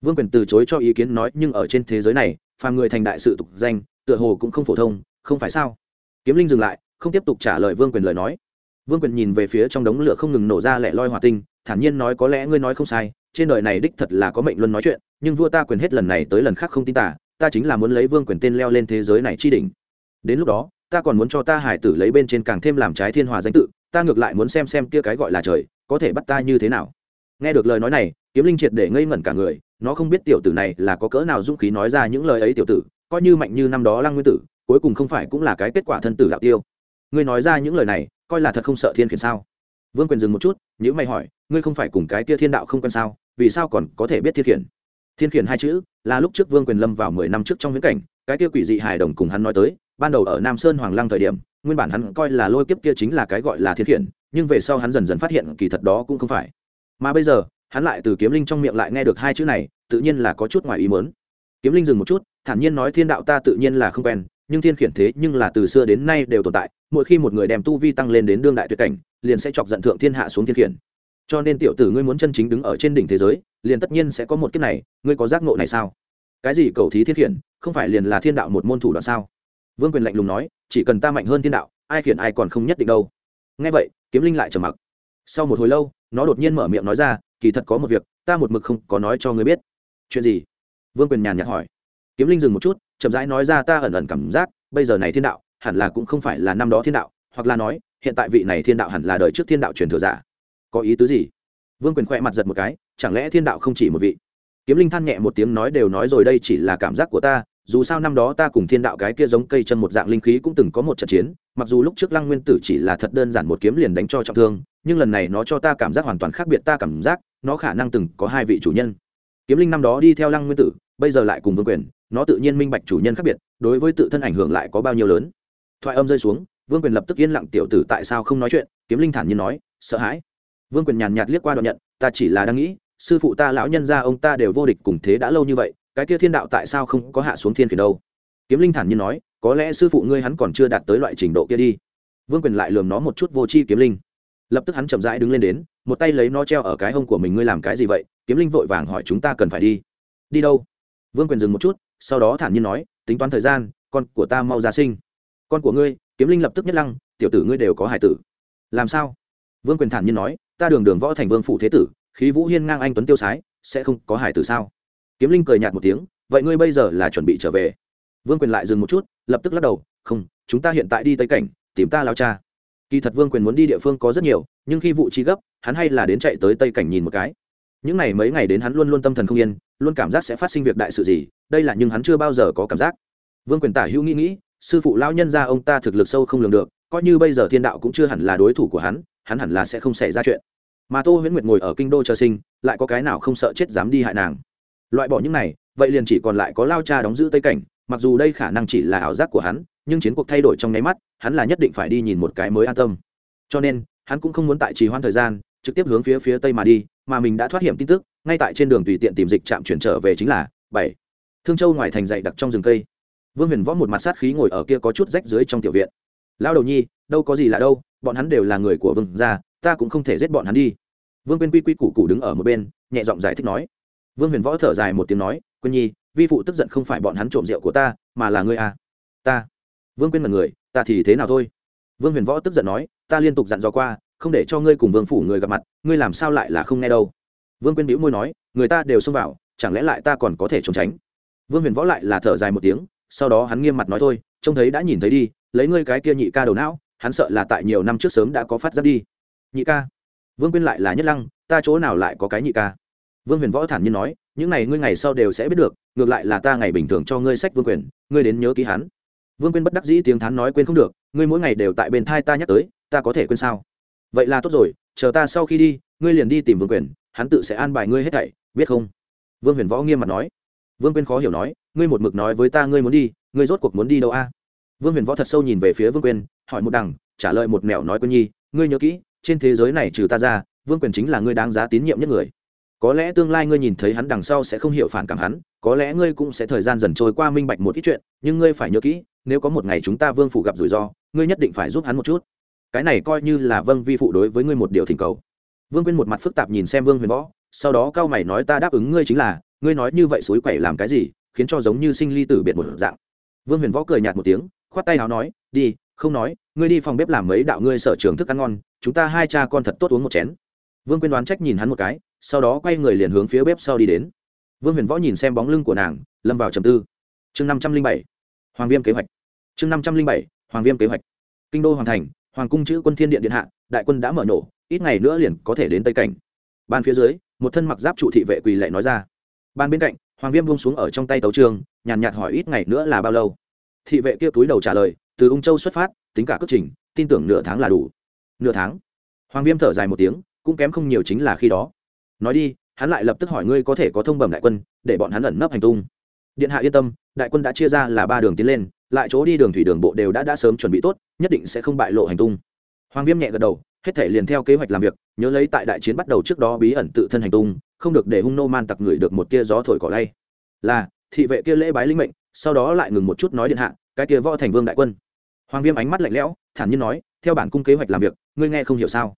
Vương quyền từ chối cho ý kiến nói, nhưng ở trên thế giới này, phàm người thành đại sự tục danh, tựa hồ cũng không phổ thông, không phải sao? Kiếm linh dừng lại, không tiếp tục trả lời vương quyền lời nói. Vương quyền nhìn về phía trong đống lửa không ngừng nổ ra lẻ loi hòa tinh, thản nhiên nói, có lẽ ngươi nói không sai, trên đời này đích thật là có mệnh luân nói chuyện, nhưng vua ta quyền hết lần này tới lần khác không tin tả ta chính là muốn lấy vương quyền tên leo lên thế giới này chi đỉnh. Đến lúc đó, ta còn muốn cho ta hải tử lấy bên trên càng thêm làm trái thiên hòa danh tự, ta ngược lại muốn xem xem kia cái gọi là trời, có thể bắt ta như thế nào nghe được lời nói này, kiếm linh triệt để ngây ngẩn cả người, nó không biết tiểu tử này là có cỡ nào dũng khí nói ra những lời ấy tiểu tử, coi như mạnh như năm đó lăng nguyên tử, cuối cùng không phải cũng là cái kết quả thân tử đạo tiêu. Ngươi nói ra những lời này, coi là thật không sợ thiên khiển sao? Vương quyền dừng một chút nhữ mày hỏi, ngươi không phải cùng cái kia thiên đạo không quen sao? Vì sao còn có thể biết thiên khiển? Thiên khiển hai chữ, là lúc trước vương quyền lâm vào mười năm trước trong viễn cảnh, cái kia quỷ dị hài đồng cùng hắn nói tới, ban đầu ở nam sơn hoàng lăng thời điểm, nguyên bản hắn coi là lôi kiếp kia chính là cái gọi là thiên khiển, nhưng về sau hắn dần dần phát hiện kỳ thật đó cũng không phải mà bây giờ, hắn lại từ kiếm linh trong miệng lại nghe được hai chữ này, tự nhiên là có chút ngoài ý mớn kiếm linh dừng một chút, thản nhiên nói thiên đạo ta tự nhiên là không quen, nhưng thiên khiển thế nhưng là từ xưa đến nay đều tồn tại, mỗi khi một người đem tu vi tăng lên đến đương đại tuyệt cảnh, liền sẽ chọc giận thượng thiên hạ xuống thiên khiển. Cho nên tiểu tử ngươi muốn chân chính đứng ở trên đỉnh thế giới, liền tất nhiên sẽ có một kiếp này, ngươi có giác ngộ này sao? Cái gì cầu thí thiên khiển, không phải liền là thiên đạo một môn thủ đoạn sao? Vương quyền lạnh lùng nói, chỉ cần ta mạnh hơn thiên đạo, ai khiển ai còn không nhất định đâu. Ngay vậy, kiếm linh lại trầm mặc sau một hồi lâu, nó đột nhiên mở miệng nói ra, kỳ thật có một việc, ta một mực không có nói cho ngươi biết. Chuyện gì? Vương quyền nhàn nhạt hỏi. Kiếm linh dừng một chút, chậm rãi nói ra, ta ẩn ẩn cảm giác, bây giờ này thiên đạo, hẳn là cũng không phải là năm đó thiên đạo, hoặc là nói, hiện tại vị này thiên đạo hẳn là đời trước thiên đạo truyền thừa giả. Có ý tứ gì? Vương quyền khỏe mặt giật một cái, chẳng lẽ thiên đạo không chỉ một vị? Kiếm linh than nhẹ một tiếng nói, đều nói rồi, đây chỉ là cảm giác của ta dù sao năm đó ta cùng thiên đạo cái kia giống cây chân một dạng linh khí cũng từng có một trận chiến, mặc dù lúc trước lăng nguyên tử chỉ là thật đơn giản một kiếm liền đánh cho trọng thương, nhưng lần này nó cho ta cảm giác hoàn toàn khác biệt ta cảm giác, nó khả năng từng có hai vị chủ nhân. Kiếm linh năm đó đi theo lăng nguyên tử, bây giờ lại cùng vương quyền, nó tự nhiên minh bạch chủ nhân khác biệt, đối với tự thân ảnh hưởng lại có bao nhiêu lớn. Thoại âm rơi xuống, vương quyền lập tức yên lặng tiểu tử tại sao không nói chuyện, kiếm linh thản nhiên nói, sợ hãi. Vương quyền nhàn nhạt liếc qua đoạn nhận, ta chỉ là đang nghĩ, sư phụ ta lão nhân gia ông ta đều vô địch cùng thế đã lâu như vậy cái kia thiên đạo tại sao không có hạ xuống thiên khiển đâu? Kiếm linh thản nhiên nói, có lẽ sư phụ ngươi hắn còn chưa đạt tới loại trình độ kia đi. Vương quyền lại lườm nó một chút vô c h i kiếm linh. Lập tức hắn chậm rãi đứng lên đến, một tay lấy nó treo ở cái hông của mình, ngươi làm cái gì vậy? Kiếm linh vội vàng hỏi, chúng ta cần phải đi. Đi đâu? Vương quyền dừng một chút, sau đó thản nhiên nói, tính toán thời gian, con của ta mau ra sinh. Con của ngươi? Kiếm linh lập tức nhất lăng, tiểu tử ngươi đều có hải tử. Làm sao? Vương quyền thản nhiên nói, ta đường đường võ thành vương phủ thế tử, khí vũ hiên ngang anh tuấn tiêu sái, sẽ không có hải tử sao? Kiếm linh cười nhạt một tiếng, vậy ngươi bây giờ là chuẩn bị trở về? Vương quyền lại dừng một chút, lập tức lắc đầu, không, chúng ta hiện tại đi tây cảnh, tìm ta lao cha. Kỳ thật vương quyền muốn đi địa phương có rất nhiều, nhưng khi vụ chi gấp, hắn hay là đến chạy tới tây cảnh nhìn một cái. Những ngày mấy ngày đến hắn luôn luôn tâm thần không yên, luôn cảm giác sẽ phát sinh việc đại sự gì, đây là nhưng hắn chưa bao giờ có cảm giác. Vương quyền tả hữu nghĩ nghĩ, sư phụ lao nhân ra ông ta thực lực sâu không lường được, coi như bây giờ thiên đạo cũng chưa hẳn là đối thủ của hắn hắn hẳn là sẽ không xảy ra chuyện. Mà tô huyễn nguyệt ngồi ở kinh đô chờ sinh, lại có cái nào không sợ chết dám đi hại nàng loại bỏ những này, vậy liền chỉ còn lại có lao cha đóng giữ tây cảnh, mặc dù đây khả năng chỉ là ảo giác của hắn, nhưng chiến cuộc thay đổi trong nháy mắt, hắn là nhất định phải đi nhìn một cái mới an tâm. Cho nên, hắn cũng không muốn tại trì hoãn thời gian, trực tiếp hướng phía phía tây mà đi, mà mình đã thoát hiểm tin tức, ngay tại trên đường tùy tiện tìm dịch trạm chuyển trở về chính là bảy. Thương châu ngoài thành dậy đặc trong rừng cây. Vương huyền võ một mặt sát khí ngồi ở kia có chút rách dưới trong tiểu viện. Lao đầu nhi, đâu có gì là đâu, bọn hắn đều là người của vương gia, ta cũng không thể giết bọn hắn đi. Vương quyên quy quy củ củ đứng ở một bên, nhẹ giọng giải thích nói vương huyền võ thở dài một tiếng nói quyên nhi, vi phụ tức giận không phải bọn hắn trộm rượu của ta, mà là ngươi à? Ta. Vương quyên mật người, ta thì thế nào thôi? Vương huyền võ tức giận nói, ta liên tục dặn dò qua, không để cho ngươi cùng vương phủ người gặp mặt, ngươi làm sao lại là không nghe đâu? Vương quyên bĩu môi nói, người ta đều xông vào, chẳng lẽ lại ta còn có thể trốn tránh? Vương huyền võ lại là thở dài một tiếng, sau đó hắn nghiêm mặt nói, thôi, trông thấy đã nhìn thấy đi, lấy ngươi cái kia nhị ca đầu não, hắn sợ là tại nhiều năm trước sớm đã có phát giác đi. Nhị ca? Vương quyên lại là nhất lăng, ta chỗ nào lại có cái nhị ca? Vương huyền võ thản nhiên nói, những này ngươi ngày sau đều sẽ biết được, ngược lại là ta ngày bình thường cho ngươi sách vương quyền, ngươi đến nhớ ký hắn. Vương quyên bất đắc dĩ tiếng thán nói quên không được, ngươi mỗi ngày đều tại bên thai ta nhắc tới, ta có thể quên sao? Vậy là tốt rồi, chờ ta sau khi đi, ngươi liền đi tìm vương quyền, hắn tự sẽ an bài ngươi hết thảy, biết không? Vương huyền võ nghiêm mặt nói. Vương quyên khó hiểu nói, ngươi một mực nói với ta ngươi muốn đi, ngươi rốt cuộc muốn đi đâu a? Vương huyền võ thật sâu nhìn về phía vương quyên hỏi một đằng, trả lời một mẹo nói quân nhi, ngươi nhớ kỹ, trên thế giới này trừ ta ra, vương quyền chính là ngươi đáng giá tín nhiệm nhất người có lẽ tương lai ngươi nhìn thấy hắn đằng sau sẽ không hiểu phản cảm hắn, có lẽ ngươi cũng sẽ thời gian dần trôi qua minh bạch một ít chuyện, nhưng ngươi phải nhớ kỹ, nếu có một ngày chúng ta vương phủ gặp rủi ro, ngươi nhất định phải giúp hắn một chút. Cái này coi như là vâng vi phụ đối với ngươi một điều thỉnh cầu. Vương quyên một mặt phức tạp nhìn xem vương huyền võ, sau đó cao mày nói ta đáp ứng ngươi chính là, ngươi nói như vậy suối quẩy làm cái gì, khiến cho giống như sinh ly tử biệt một dạng. Vương huyền võ cười nhạt một tiếng, khoát tay áo nói, đi, không nói, ngươi đi phòng bếp làm mấy đạo ngươi sở trường thức ăn ngon, chúng ta hai cha con thật tốt uống một chén. Vương quyên đoán trách nhìn hắn một cái sau đó quay người liền hướng phía bếp sau đi đến. Vương huyền võ nhìn xem bóng lưng của nàng, lâm vào trầm tư. Chương năm trăm linh bảy, hoàng viêm kế hoạch. Chương năm trăm linh bảy, hoàng viêm kế hoạch. Kinh đô hoàng thành, hoàng cung chữ quân thiên điện điện hạ, đại quân đã mở nổ, ít ngày nữa liền có thể đến tây cảnh. Ban phía dưới, một thân mặc giáp trụ thị vệ quỳ lệ nói ra. Ban bên cạnh, hoàng viêm buông xuống ở trong tay tấu trường, nhàn nhạt hỏi ít ngày nữa là bao lâu. Thị vệ kia túi đầu trả lời, từ ung châu xuất phát, tính cả cước trình, tin tưởng nửa tháng là đủ. Nửa tháng. Hoàng viêm thở dài một tiếng, cũng kém không nhiều chính là khi đó nói đi, hắn lại lập tức hỏi ngươi có thể có thông bẩm đại quân, để bọn hắn ẩn nấp hành tung. Điện hạ yên tâm, đại quân đã chia ra là ba đường tiến lên, lại chỗ đi đường thủy đường bộ đều đã đã sớm chuẩn bị tốt, nhất định sẽ không bại lộ hành tung. Hoàng viêm nhẹ gật đầu, hết thể liền theo kế hoạch làm việc, nhớ lấy tại đại chiến bắt đầu trước đó bí ẩn tự thân hành tung, không được để hung nô man tặc người được một tia gió thổi cỏ lay. Là, thị vệ kia lễ bái linh mệnh, sau đó lại ngừng một chút nói điện hạ, cái kia võ thành vương đại quân. Hoàng viêm ánh mắt lạnh lẽo, thản nhiên nói, theo bản cung kế hoạch làm việc, ngươi nghe không hiểu sao?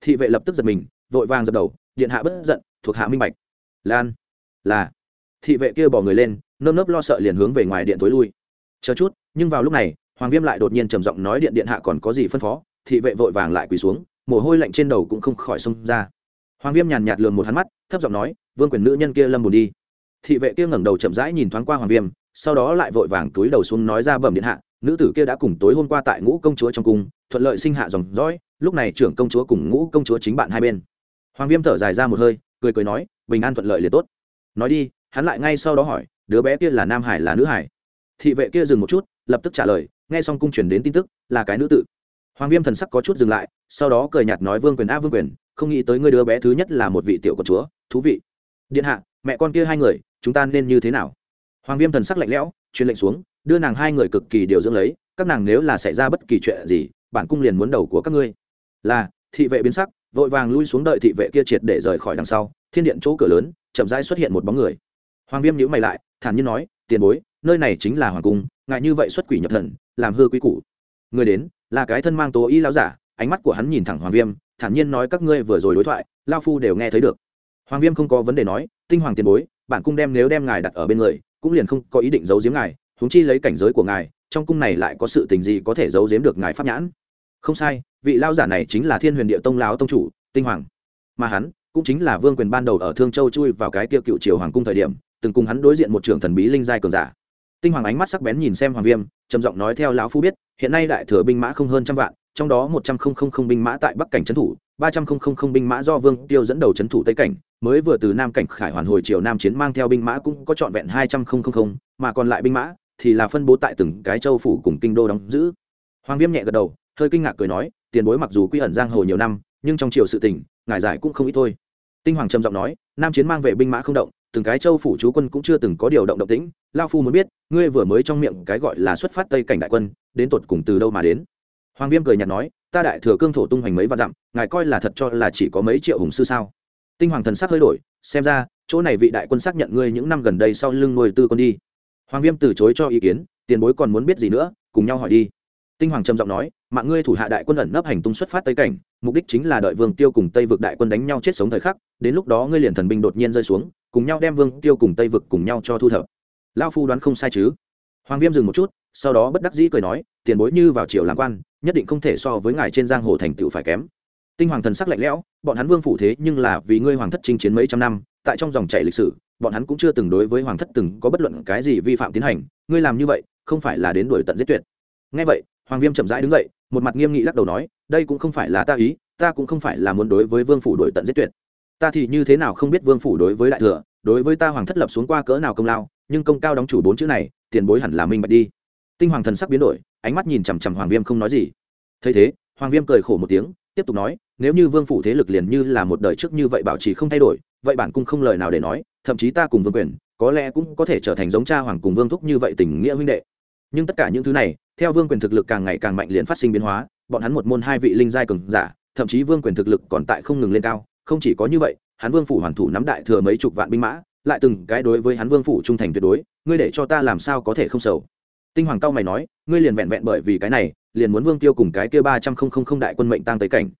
Thị vệ lập tức giật mình, vội vàng dập đầu điện hạ bất giận, thuộc hạ minh bạch. Lan, là. Thị vệ kia bỏ người lên, nơm nớp lo sợ liền hướng về ngoài điện tối lui. Chờ chút, nhưng vào lúc này, hoàng viêm lại đột nhiên trầm giọng nói điện điện hạ còn có gì phân phó? Thị vệ vội vàng lại quỳ xuống, mồ hôi lạnh trên đầu cũng không khỏi xông ra. Hoàng viêm nhàn nhạt lường một hắn mắt, thấp giọng nói, vương quyền nữ nhân kia lâm bùn đi. Thị vệ kia ngẩng đầu chậm rãi nhìn thoáng qua hoàng viêm, sau đó lại vội vàng túi đầu xuống nói ra bẩm điện hạ, nữ tử kia đã cùng tối hôm qua tại ngũ công chúa trong cung, thuận lợi sinh hạ dòng dõi, lúc này trưởng công chúa cùng ngũ công chúa chính bạn hai bên hoàng viêm thở dài ra một hơi, cười cười nói, bình an thuận lợi liền tốt. Nói đi, hắn lại ngay sau đó hỏi, đứa bé kia là nam hải là nữ hải? Thị vệ kia dừng một chút, lập tức trả lời, nghe xong cung chuyển đến tin tức, là cái nữ tự hoàng viêm thần sắc có chút dừng lại, sau đó cười nhạt nói, vương quyền a vương quyền, không nghĩ tới ngươi đứa bé thứ nhất là một vị tiểu con chúa, thú vị. Điện hạ, mẹ con kia hai người, chúng ta nên như thế nào? Hoàng viêm thần sắc lạnh lẽo, truyền lệnh xuống, đưa nàng hai người cực kỳ điều dưỡng lấy, các nàng nếu là xảy ra bất kỳ chuyện gì, bản cung liền muốn đầu của các ngươi. Là, thị vệ biến sắc vội vàng lui xuống đợi thị vệ kia triệt để rời khỏi đằng sau, thiên điện chỗ cửa lớn, chậm rãi xuất hiện một bóng người. Hoàng viêm nhữ mày lại, thản nhiên nói, tiền bối, nơi này chính là hoàng cung ngại như vậy xuất quỷ nhập thần, làm hư quý củ. Người đến, là cái thân mang tố y lao giả, ánh mắt của hắn nhìn thẳng hoàng viêm, thản nhiên nói, các ngươi vừa rồi đối thoại lao phu đều nghe thấy được. Hoàng viêm không có vấn đề nói, tinh hoàng tiền bối, bản cung đem nếu đem ngài đặt ở bên người, cũng liền không có ý định giấu giếm ngài húng chi lấy cảnh giới của ngài, trong cung này lại có sự tình gì có thể giấu giếm được ngài pháp nhãn? Không sai, vị lao giả này chính là thiên huyền địa tông lão tông chủ, tinh hoàng. Mà hắn cũng chính là vương quyền ban đầu ở thương châu chui vào cái tiêu cựu triều hoàng cung thời điểm, từng cùng hắn đối diện một trưởng thần bí linh giai cường giả. Tinh hoàng ánh mắt sắc bén nhìn xem hoàng viêm, trầm giọng nói theo lão phu biết, hiện nay đại thừa binh mã không hơn trăm vạn, trong đó một trăm linh binh mã tại bắc cảnh trấn thủ, ba trăm linh binh mã do vương tiêu dẫn đầu trấn thủ tây cảnh, mới vừa từ nam cảnh khải hoàn hồi triều nam chiến mang theo binh mã cũng có trọn vẹn hai trăm linh mà còn lại binh mã thì là phân bố tại từng cái châu phủ cùng kinh đô đóng giữ. Hoàng viêm nhẹ gật đầu hơi kinh ngạc cười nói, tiền bối mặc dù quy ẩn giang hồ nhiều năm, nhưng trong triều sự tình, ngài giải cũng không ít thôi. Tinh hoàng trầm giọng nói, nam chiến mang vệ binh mã không động, từng cái châu phủ chú quân cũng chưa từng có điều động động tĩnh lao phu muốn biết, ngươi vừa mới trong miệng cái gọi là xuất phát tây cảnh đại quân, đến tột cùng từ đâu mà đến? Hoàng viêm cười nhạt nói, ta đại thừa cương thổ tung hoành mấy vạn dặm, ngài coi là thật cho là chỉ có mấy triệu hùng sư sao? Tinh hoàng thần sắc hơi đổi, xem ra, chỗ này vị đại quân xác nhận ngươi những năm gần đây sau lưng nuôi tư con đi. Hoàng viêm từ chối cho ý kiến, tiền bối còn muốn biết gì nữa, cùng nhau hỏi đi tinh hoàng trầm giọng nói, mạng ngươi thủ hạ đại quân ẩn nấp hành tung xuất phát tây cảnh, mục đích chính là đợi vương tiêu cùng tây vực đại quân đánh nhau chết sống thời khắc, đến lúc đó ngươi liền thần binh đột nhiên rơi xuống, cùng nhau đem vương tiêu cùng tây vực cùng nhau cho thu thập. Lao phu đoán không sai chứ? Hoàng viêm dừng một chút, sau đó bất đắc dĩ cười nói, tiền bối như vào triều làm quan, nhất định không thể so với ngài trên giang hồ thành tựu phải kém. Tinh hoàng thần sắc lạnh lẽo, bọn hắn vương phủ thế nhưng là vì ngươi hoàng thất chinh chiến mấy trăm năm, tại trong dòng chảy lịch sử, bọn hắn cũng chưa từng đối với hoàng thất từng có bất luận cái gì vi phạm tiến hành, ngươi làm như vậy, không phải là đến đuổi tận giết tuyệt. Ngay vậy hoàng viêm chậm rãi đứng dậy, một mặt nghiêm nghị lắc đầu nói, đây cũng không phải là ta ý, ta cũng không phải là muốn đối với vương phủ đổi tận giết tuyệt. Ta thì như thế nào không biết vương phủ đối với đại thừa, đối với ta hoàng thất lập xuống qua cỡ nào công lao, nhưng công cao đóng chủ bốn chữ này, tiền bối hẳn là minh bạch đi. Tinh hoàng thần sắc biến đổi, ánh mắt nhìn chằm chằm hoàng viêm không nói gì. Thấy thế, hoàng viêm cười khổ một tiếng, tiếp tục nói, nếu như vương phủ thế lực liền như là một đời trước như vậy bảo trì không thay đổi, vậy bản cung không lời nào để nói, thậm chí ta cùng vương quyền, có lẽ cũng có thể trở thành giống cha hoàng cùng vương thúc như vậy tình nghĩa huynh đệ nhưng tất cả những thứ này, theo vương quyền thực lực càng ngày càng mạnh liền phát sinh biến hóa, bọn hắn một môn hai vị linh giai cường giả, thậm chí vương quyền thực lực còn tại không ngừng lên cao, không chỉ có như vậy, hắn vương phủ hoàn thủ nắm đại thừa mấy chục vạn binh mã, lại từng cái đối với hắn vương phủ trung thành tuyệt đối, ngươi để cho ta làm sao có thể không sầu? Tinh hoàng cao mày nói, ngươi liền vẹn vẹn bởi vì cái này, liền muốn vương tiêu cùng cái kia ba trăm không không không đại quân mệnh tăng tới cảnh.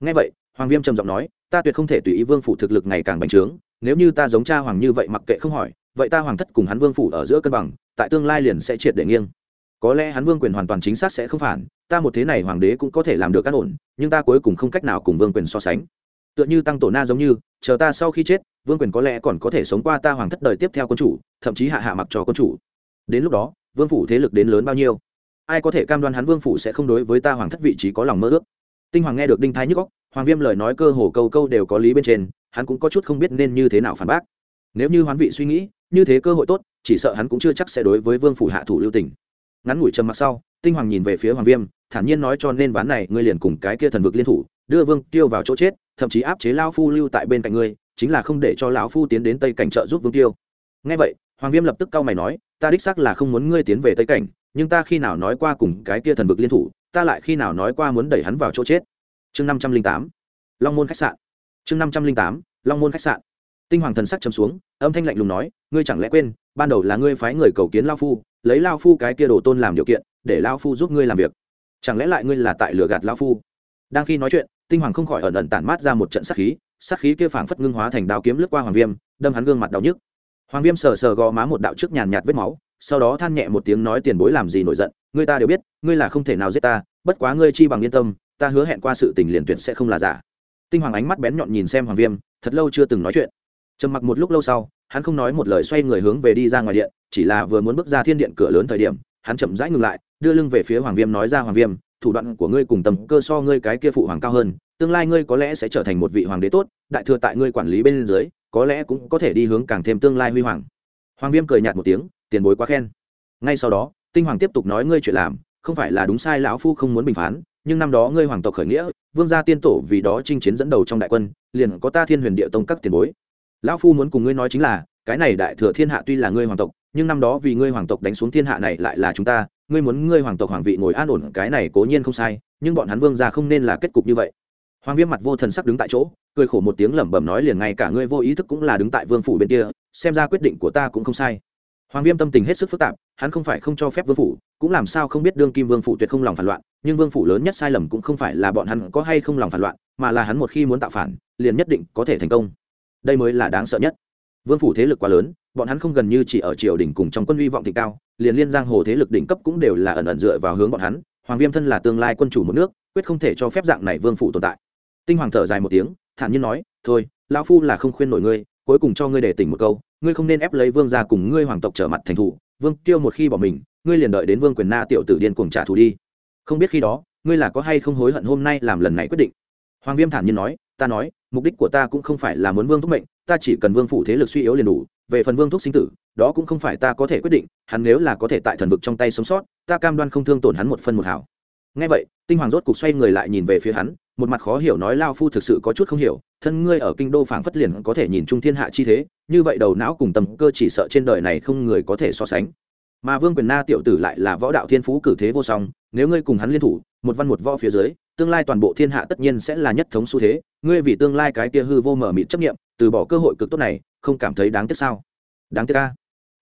Ngay vậy, hoàng viêm trầm giọng nói, ta tuyệt không thể tùy ý vương phủ thực lực ngày càng bành trướng, nếu như ta giống cha hoàng như vậy mặc kệ không hỏi, vậy ta hoàng thất cùng hắn vương phủ ở giữa cân bằng, tại tương lai liền sẽ triệt để nghiêng có lẽ hắn vương quyền hoàn toàn chính xác sẽ không phản, ta một thế này hoàng đế cũng có thể làm được căn ổn, nhưng ta cuối cùng không cách nào cùng vương quyền so sánh. Tựa như tăng tổ na giống như, chờ ta sau khi chết, vương quyền có lẽ còn có thể sống qua ta hoàng thất đời tiếp theo quân chủ, thậm chí hạ hạ mặc cho quân chủ. Đến lúc đó, vương phủ thế lực đến lớn bao nhiêu? Ai có thể cam đoan hắn vương phủ sẽ không đối với ta hoàng thất vị trí có lòng mơ ước? Tinh hoàng nghe được đinh thái nhức góc hoàng viêm lời nói cơ hồ câu câu đều có lý bên trên, hắn cũng có chút không biết nên như thế nào phản bác. Nếu như hoán vị suy nghĩ, như thế cơ hội tốt, chỉ sợ hắn cũng chưa chắc sẽ đối với vương phủ hạ thủ lưu tình ngắn ngủi trầm mặc sau, tinh hoàng nhìn về phía hoàng viêm, thản nhiên nói cho nên ván này ngươi liền cùng cái kia thần vực liên thủ, đưa vương tiêu vào chỗ chết, thậm chí áp chế lao phu lưu tại bên cạnh ngươi, chính là không để cho lão phu tiến đến tây cảnh trợ giúp vương tiêu. Ngay vậy, hoàng viêm lập tức cau mày nói, ta đích xác là không muốn ngươi tiến về tây cảnh, nhưng ta khi nào nói qua cùng cái kia thần vực liên thủ, ta lại khi nào nói qua muốn đẩy hắn vào chỗ chết. Chương năm trăm linh tám, long môn khách sạn. Chương năm trăm linh tám, long môn khách sạn. Tinh hoàng thần sắc chấm xuống, âm thanh lạnh lùng nói, ngươi chẳng lẽ quên ban đầu là ngươi phái người cầu kiến lao phu, lấy lao phu cái kia đồ tôn làm điều kiện, để lao phu giúp ngươi làm việc. Chẳng lẽ lại ngươi là tại lừa gạt lao phu? Đang khi nói chuyện, tinh hoàng không khỏi ẩn ẩn tản mát ra một trận sát khí sát khí kia phảng phất ngưng hóa thành đao kiếm lướt qua hoàng viêm, đâm hắn gương mặt đau nhức. Hoàng viêm sờ sờ gò má một đạo trước nhàn nhạt vết máu, sau đó than nhẹ một tiếng nói, tiền bối làm gì nổi giận, ngươi ta đều biết, ngươi là không thể nào giết ta, bất quá ngươi chi bằng yên tâm, ta hứa hẹn qua sự tình liền tuyệt sẽ không là giả. Tinh hoàng ánh mắt bén nhọn nhìn xem hoàng viêm, thật lâu chưa từng nói chuyện. Trầm mặc một lúc lâu sau hắn không nói một lời xoay người hướng về đi ra ngoài điện, chỉ là vừa muốn bước ra thiên điện cửa lớn thời điểm, hắn chậm rãi ngừng lại, đưa lưng về phía hoàng viêm nói ra, hoàng viêm, thủ đoạn của ngươi cùng tầm cơ so ngươi cái kia phụ hoàng cao hơn, tương lai ngươi có lẽ sẽ trở thành một vị hoàng đế tốt, đại thừa tại ngươi quản lý bên dưới, có lẽ cũng có thể đi hướng càng thêm tương lai huy hoàng. Hoàng viêm cười nhạt một tiếng, tiền bối quá khen. Ngay sau đó, tinh hoàng tiếp tục nói, ngươi chuyện làm, không phải là đúng sai, lão phu không muốn bình phán, nhưng năm đó ngươi hoàng tộc khởi nghĩa, vương gia tiên tổ vì đó chinh chiến dẫn đầu trong đại quân, liền có ta thiên huyền địa tông các tiền bối lão phu muốn cùng ngươi nói chính là, cái này đại thừa thiên hạ tuy là ngươi hoàng tộc, nhưng năm đó vì ngươi hoàng tộc đánh xuống thiên hạ này lại là chúng ta, ngươi muốn ngươi hoàng tộc hoàng vị ngồi an ổn, cái này cố nhiên không sai, nhưng bọn hắn vương gia không nên là kết cục như vậy. Hoàng viêm mặt vô thần sắc đứng tại chỗ, cười khổ một tiếng lẩm bẩm nói liền ngay cả ngươi vô ý thức cũng là đứng tại vương phủ bên kia, xem ra quyết định của ta cũng không sai. Hoàng viêm tâm tình hết sức phức tạp, hắn không phải không cho phép vương phủ, cũng làm sao không biết đương kim vương phủ tuyệt không lòng phản loạn, nhưng vương phủ lớn nhất sai lầm cũng không phải là bọn hắn có hay không lòng phản loạn, mà là hắn một khi muốn tạo phản, liền nhất định có thể thành công đây mới là đáng sợ nhất. Vương phủ thế lực quá lớn, bọn hắn không gần như chỉ ở triều đình cùng trong quân uy vọng thịnh cao, liền liên giang hồ thế lực đỉnh cấp cũng đều là ẩn ẩn dựa vào hướng bọn hắn, hoàng viêm thân là tương lai quân chủ một nước, quyết không thể cho phép dạng này vương phủ tồn tại. Tinh hoàng thở dài một tiếng, thản nhiên nói, thôi, lão phu là không khuyên nổi ngươi, cuối cùng cho ngươi để tỉnh một câu, ngươi không nên ép lấy vương gia cùng ngươi hoàng tộc trở mặt thành thủ, vương tiêu một khi bỏ mình, ngươi liền đợi đến vương quyền na tiểu tử điên cuồng trả thù đi. Không biết khi đó, ngươi là có hay không hối hận hôm nay làm lần này quyết định? Hoàng viêm thản nhiên nói ta nói, mục đích của ta cũng không phải là muốn vương thúc mệnh, ta chỉ cần vương phủ thế lực suy yếu liền đủ, về phần vương thúc sinh tử, đó cũng không phải ta có thể quyết định, hắn nếu là có thể tại thần vực trong tay sống sót, ta cam đoan không thương tổn hắn một phân một hào. ngay vậy, tinh hoàng rốt cục xoay người lại nhìn về phía hắn, một mặt khó hiểu nói lao phu thực sự có chút không hiểu, thân ngươi ở kinh đô phảng phất liền có thể nhìn trung thiên hạ chi thế, như vậy đầu não cùng tầm cơ chỉ sợ trên đời này không người có thể so sánh mà vương quyền na tiểu tử lại là võ đạo thiên phú cử thế vô song, nếu ngươi cùng hắn liên thủ, một văn một võ phía dưới tương lai toàn bộ thiên hạ tất nhiên sẽ là nhất thống xu thế, ngươi vì tương lai cái kia hư vô mở mịt chấp nghiệm từ bỏ cơ hội cực tốt này, không cảm thấy đáng tiếc sao? Đáng tiếc ca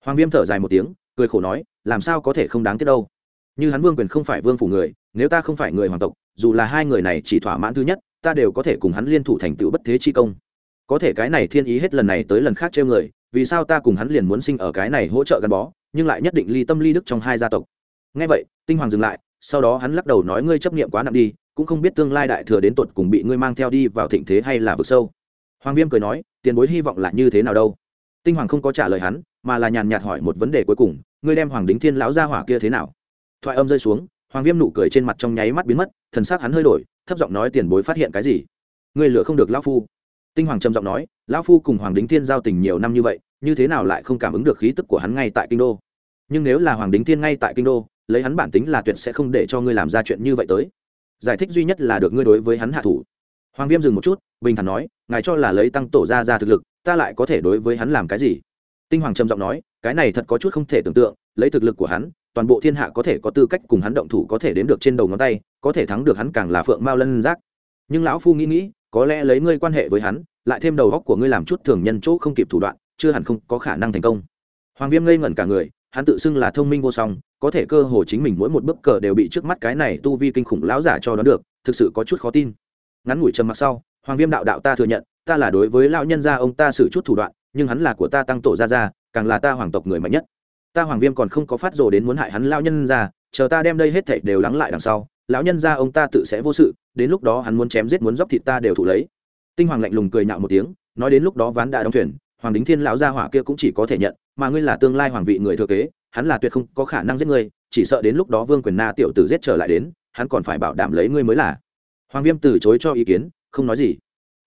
hoàng viêm thở dài một tiếng, cười khổ nói, làm sao có thể không đáng tiếc đâu? Như hắn vương quyền không phải vương phủ người, nếu ta không phải người hoàng tộc, dù là hai người này chỉ thỏa mãn thứ nhất, ta đều có thể cùng hắn liên thủ thành tựu bất thế chi công. Có thể cái này thiên ý hết lần này tới lần khác trêu người, vì sao ta cùng hắn liền muốn sinh ở cái này hỗ trợ gắn bó, nhưng lại nhất định ly tâm ly đức trong hai gia tộc? Ngay vậy, tinh hoàng dừng lại, sau đó hắn lắc đầu nói, ngươi chấp nghiệm quá nặng đi cũng không biết tương lai đại thừa đến tột cùng bị ngươi mang theo đi vào thịnh thế hay là vực sâu. Hoàng viêm cười nói, tiền bối hy vọng là như thế nào đâu? Tinh hoàng không có trả lời hắn, mà là nhàn nhạt hỏi một vấn đề cuối cùng, ngươi đem hoàng đính thiên lão gia hỏa kia thế nào? Thoại âm rơi xuống, hoàng viêm nụ cười trên mặt trong nháy mắt biến mất, thần s ắ c hắn hơi đổi, thấp giọng nói tiền bối phát hiện cái gì? Ngươi lựa không được lão phu. Tinh hoàng trầm giọng nói, lão phu cùng hoàng đính thiên giao tình nhiều năm như vậy, như thế nào lại không cảm ứng được khí tức của hắn ngay tại kinh đô? Nhưng nếu là hoàng đính thiên ngay tại kinh đô, lấy hắn bản tính là tuyệt sẽ không để cho ngươi làm ra chuyện như vậy tới giải thích duy nhất là được ngươi đối với hắn hạ thủ. Hoàng viêm dừng một chút, bình thản nói, ngài cho là lấy tăng tổ ra ra thực lực, ta lại có thể đối với hắn làm cái gì? Tinh hoàng trầm giọng nói, cái này thật có chút không thể tưởng tượng, lấy thực lực của hắn, toàn bộ thiên hạ có thể có tư cách cùng hắn động thủ có thể đếm được trên đầu ngón tay, có thể thắng được hắn càng là phượng mao lân giác. Nhưng lão phu nghĩ nghĩ, có lẽ lấy ngươi quan hệ với hắn, lại thêm đầu góc của ngươi làm chút thường nhân chỗ không kịp thủ đoạn, chưa hẳn không có khả năng thành công. Hoàng viêm ngây ngẩn cả người hắn tự xưng là thông minh vô song có thể cơ hồ chính mình mỗi một bức cờ đều bị trước mắt cái này tu vi kinh khủng lão giả cho đoán được thực sự có chút khó tin. Ngắn ngủi trầm mặc sau hoàng viêm đạo đạo ta thừa nhận ta là đối với lão nhân gia ông ta xử chút thủ đoạn nhưng hắn là của ta tăng tổ gia gia càng là ta hoàng tộc người mạnh nhất. Ta hoàng viêm còn không có phát rồ đến muốn hại hắn lão nhân gia, chờ ta đem đây hết thảy đều lắng lại đằng sau lão nhân gia ông ta tự sẽ vô sự đến lúc đó hắn muốn chém giết muốn dốc thịt ta đều thủ lấy. Tinh hoàng lạnh lùng cười nhạo một tiếng nói đến lúc đó ván đã đóng thuyền hoàng đính thiên lão gia hỏa kia cũng chỉ có thể nhận mà ngươi là tương lai hoàng vị người thừa kế, hắn là tuyệt không có khả năng giết ngươi, chỉ sợ đến lúc đó vương quyền na tiểu tử giết trở lại đến, hắn còn phải bảo đảm lấy ngươi mới là. Hoàng viêm từ chối cho ý kiến, không nói gì.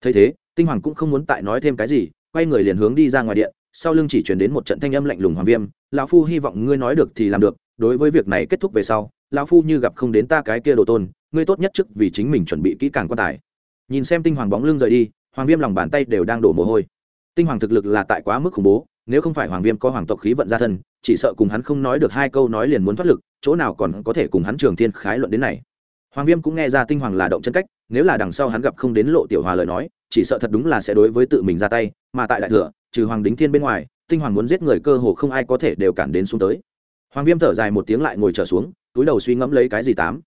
Thấy thế, tinh hoàng cũng không muốn tại nói thêm cái gì, quay người liền hướng đi ra ngoài điện, sau lưng chỉ chuyển đến một trận thanh âm lạnh lùng hoàng viêm, lão phu hy vọng ngươi nói được thì làm được, đối với việc này kết thúc về sau, lão phu như gặp không đến ta cái kia đồ tôn, ngươi tốt nhất trước vì chính mình chuẩn bị kỹ càng quan tài. Nhìn xem tinh hoàng bóng lưng rời đi, hoàng viêm lòng bàn tay đều đang đổ mồ hôi. Tinh hoàng thực lực là tại quá mức khủng bố nếu không phải hoàng viêm có hoàng tộc khí vận ra thân, chỉ sợ cùng hắn không nói được hai câu nói liền muốn thoát lực, chỗ nào còn có thể cùng hắn trường thiên khái luận đến này. Hoàng viêm cũng nghe ra tinh hoàng là động chân cách, nếu là đằng sau hắn gặp không đến lộ tiểu hòa lời nói, chỉ sợ thật đúng là sẽ đối với tự mình ra tay, mà tại đại thừa, trừ hoàng đính thiên bên ngoài, tinh hoàng muốn giết người cơ hồ không ai có thể đều cản đến xuống tới. Hoàng viêm thở dài một tiếng lại ngồi trở xuống, túi đầu suy ngẫm lấy cái gì tám.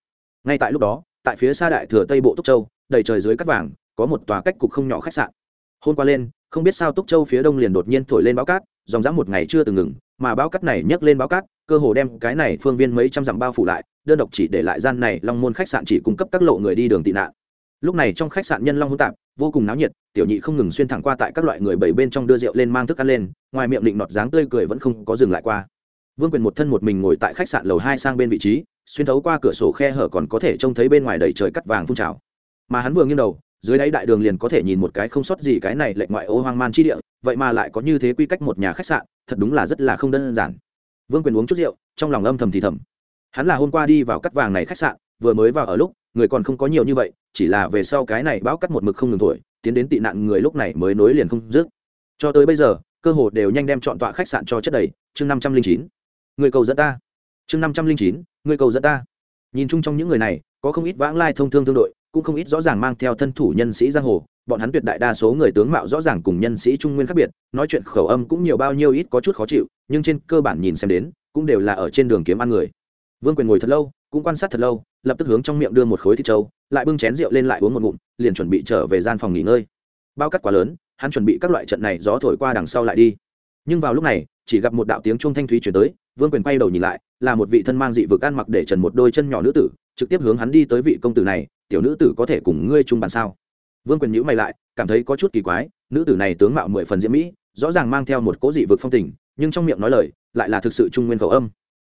Ngay tại lúc đó, tại phía xa đại thừa tây bộ túc châu, đầy trời dưới cắt vàng, có một tòa cách cục không nhỏ khách sạn. Hôm qua lên không biết sao túc châu phía đông liền đột nhiên thổi lên báo cát, dòng dã một ngày chưa từng ngừng, mà báo cát này nhấc lên báo cát, cơ hồ đem cái này phương viên mấy trăm dặm bao phủ lại, đơn độc chỉ để lại gian này long môn khách sạn chỉ cung cấp các lộ người đi đường tị nạn. Lúc này trong khách sạn nhân long hỗn tạp, vô cùng náo nhiệt, tiểu nhị không ngừng xuyên thẳng qua tại các loại người bảy bên trong đưa rượu lên mang thức ăn lên, ngoài miệng định nọt dáng tươi cười vẫn không có dừng lại qua. Vương quyền một thân một mình ngồi tại khách sạn lầu hai sang bên vị trí, xuyên thấu qua cửa sổ khe hở còn có thể trông thấy bên ngoài đầy trời cắt vàng phun trào. Mà hắn vừa nghiêng đầu dưới đáy đại đường liền có thể nhìn một cái không sót gì cái này lệnh ngoại ô hoang man chi địa, vậy mà lại có như thế quy cách một nhà khách sạn, thật đúng là rất là không đơn giản. Vương quyền uống chút rượu, trong lòng âm thầm thì thầm. Hắn là hôm qua đi vào cắt vàng này khách sạn, vừa mới vào ở lúc, người còn không có nhiều như vậy, chỉ là về sau cái này bão cắt một mực không ngừng thổi, tiến đến tị nạn người lúc này mới nối liền không dứt. Cho tới bây giờ, cơ hồ đều nhanh đem chọn tọa khách sạn cho chất đầy, chương năm trăm linh chín. Người cầu dẫn ta. Chương năm trăm linh chín, người cầu dẫn ta. Nhìn chung trong những người này, có không ít vãng lai thông thương thương đội cũng không ít rõ ràng mang theo thân thủ nhân sĩ giang hồ, bọn hắn tuyệt đại đa số người tướng mạo rõ ràng cùng nhân sĩ trung nguyên khác biệt, nói chuyện khẩu âm cũng nhiều bao nhiêu ít có chút khó chịu, nhưng trên cơ bản nhìn xem đến, cũng đều là ở trên đường kiếm ăn người. Vương quyền ngồi thật lâu, cũng quan sát thật lâu, lập tức hướng trong miệng đưa một khối thịt trâu, lại bưng chén rượu lên lại uống một ngụm, liền chuẩn bị trở về gian phòng nghỉ ngơi. Bao cắt quá lớn, hắn chuẩn bị các loại trận này gió thổi qua đằng sau lại đi. Nhưng vào lúc này, chỉ gặp một đạo tiếng trung thanh thúy chuyển tới, vương quyền quay đầu nhìn lại, là một vị thân mang dị vực ăn mặc để trần một đôi chân nhỏ nữ tử, trực tiếp hướng hắn đi tới vị công tử này tiểu nữ tử có thể cùng ngươi chung bàn sao? Vương quyền nhữ mày lại, cảm thấy có chút kỳ quái, nữ tử này tướng mạo mười phần diễm mỹ, rõ ràng mang theo một cố dị vực phong tình, nhưng trong miệng nói lời, lại là thực sự trung nguyên khẩu âm.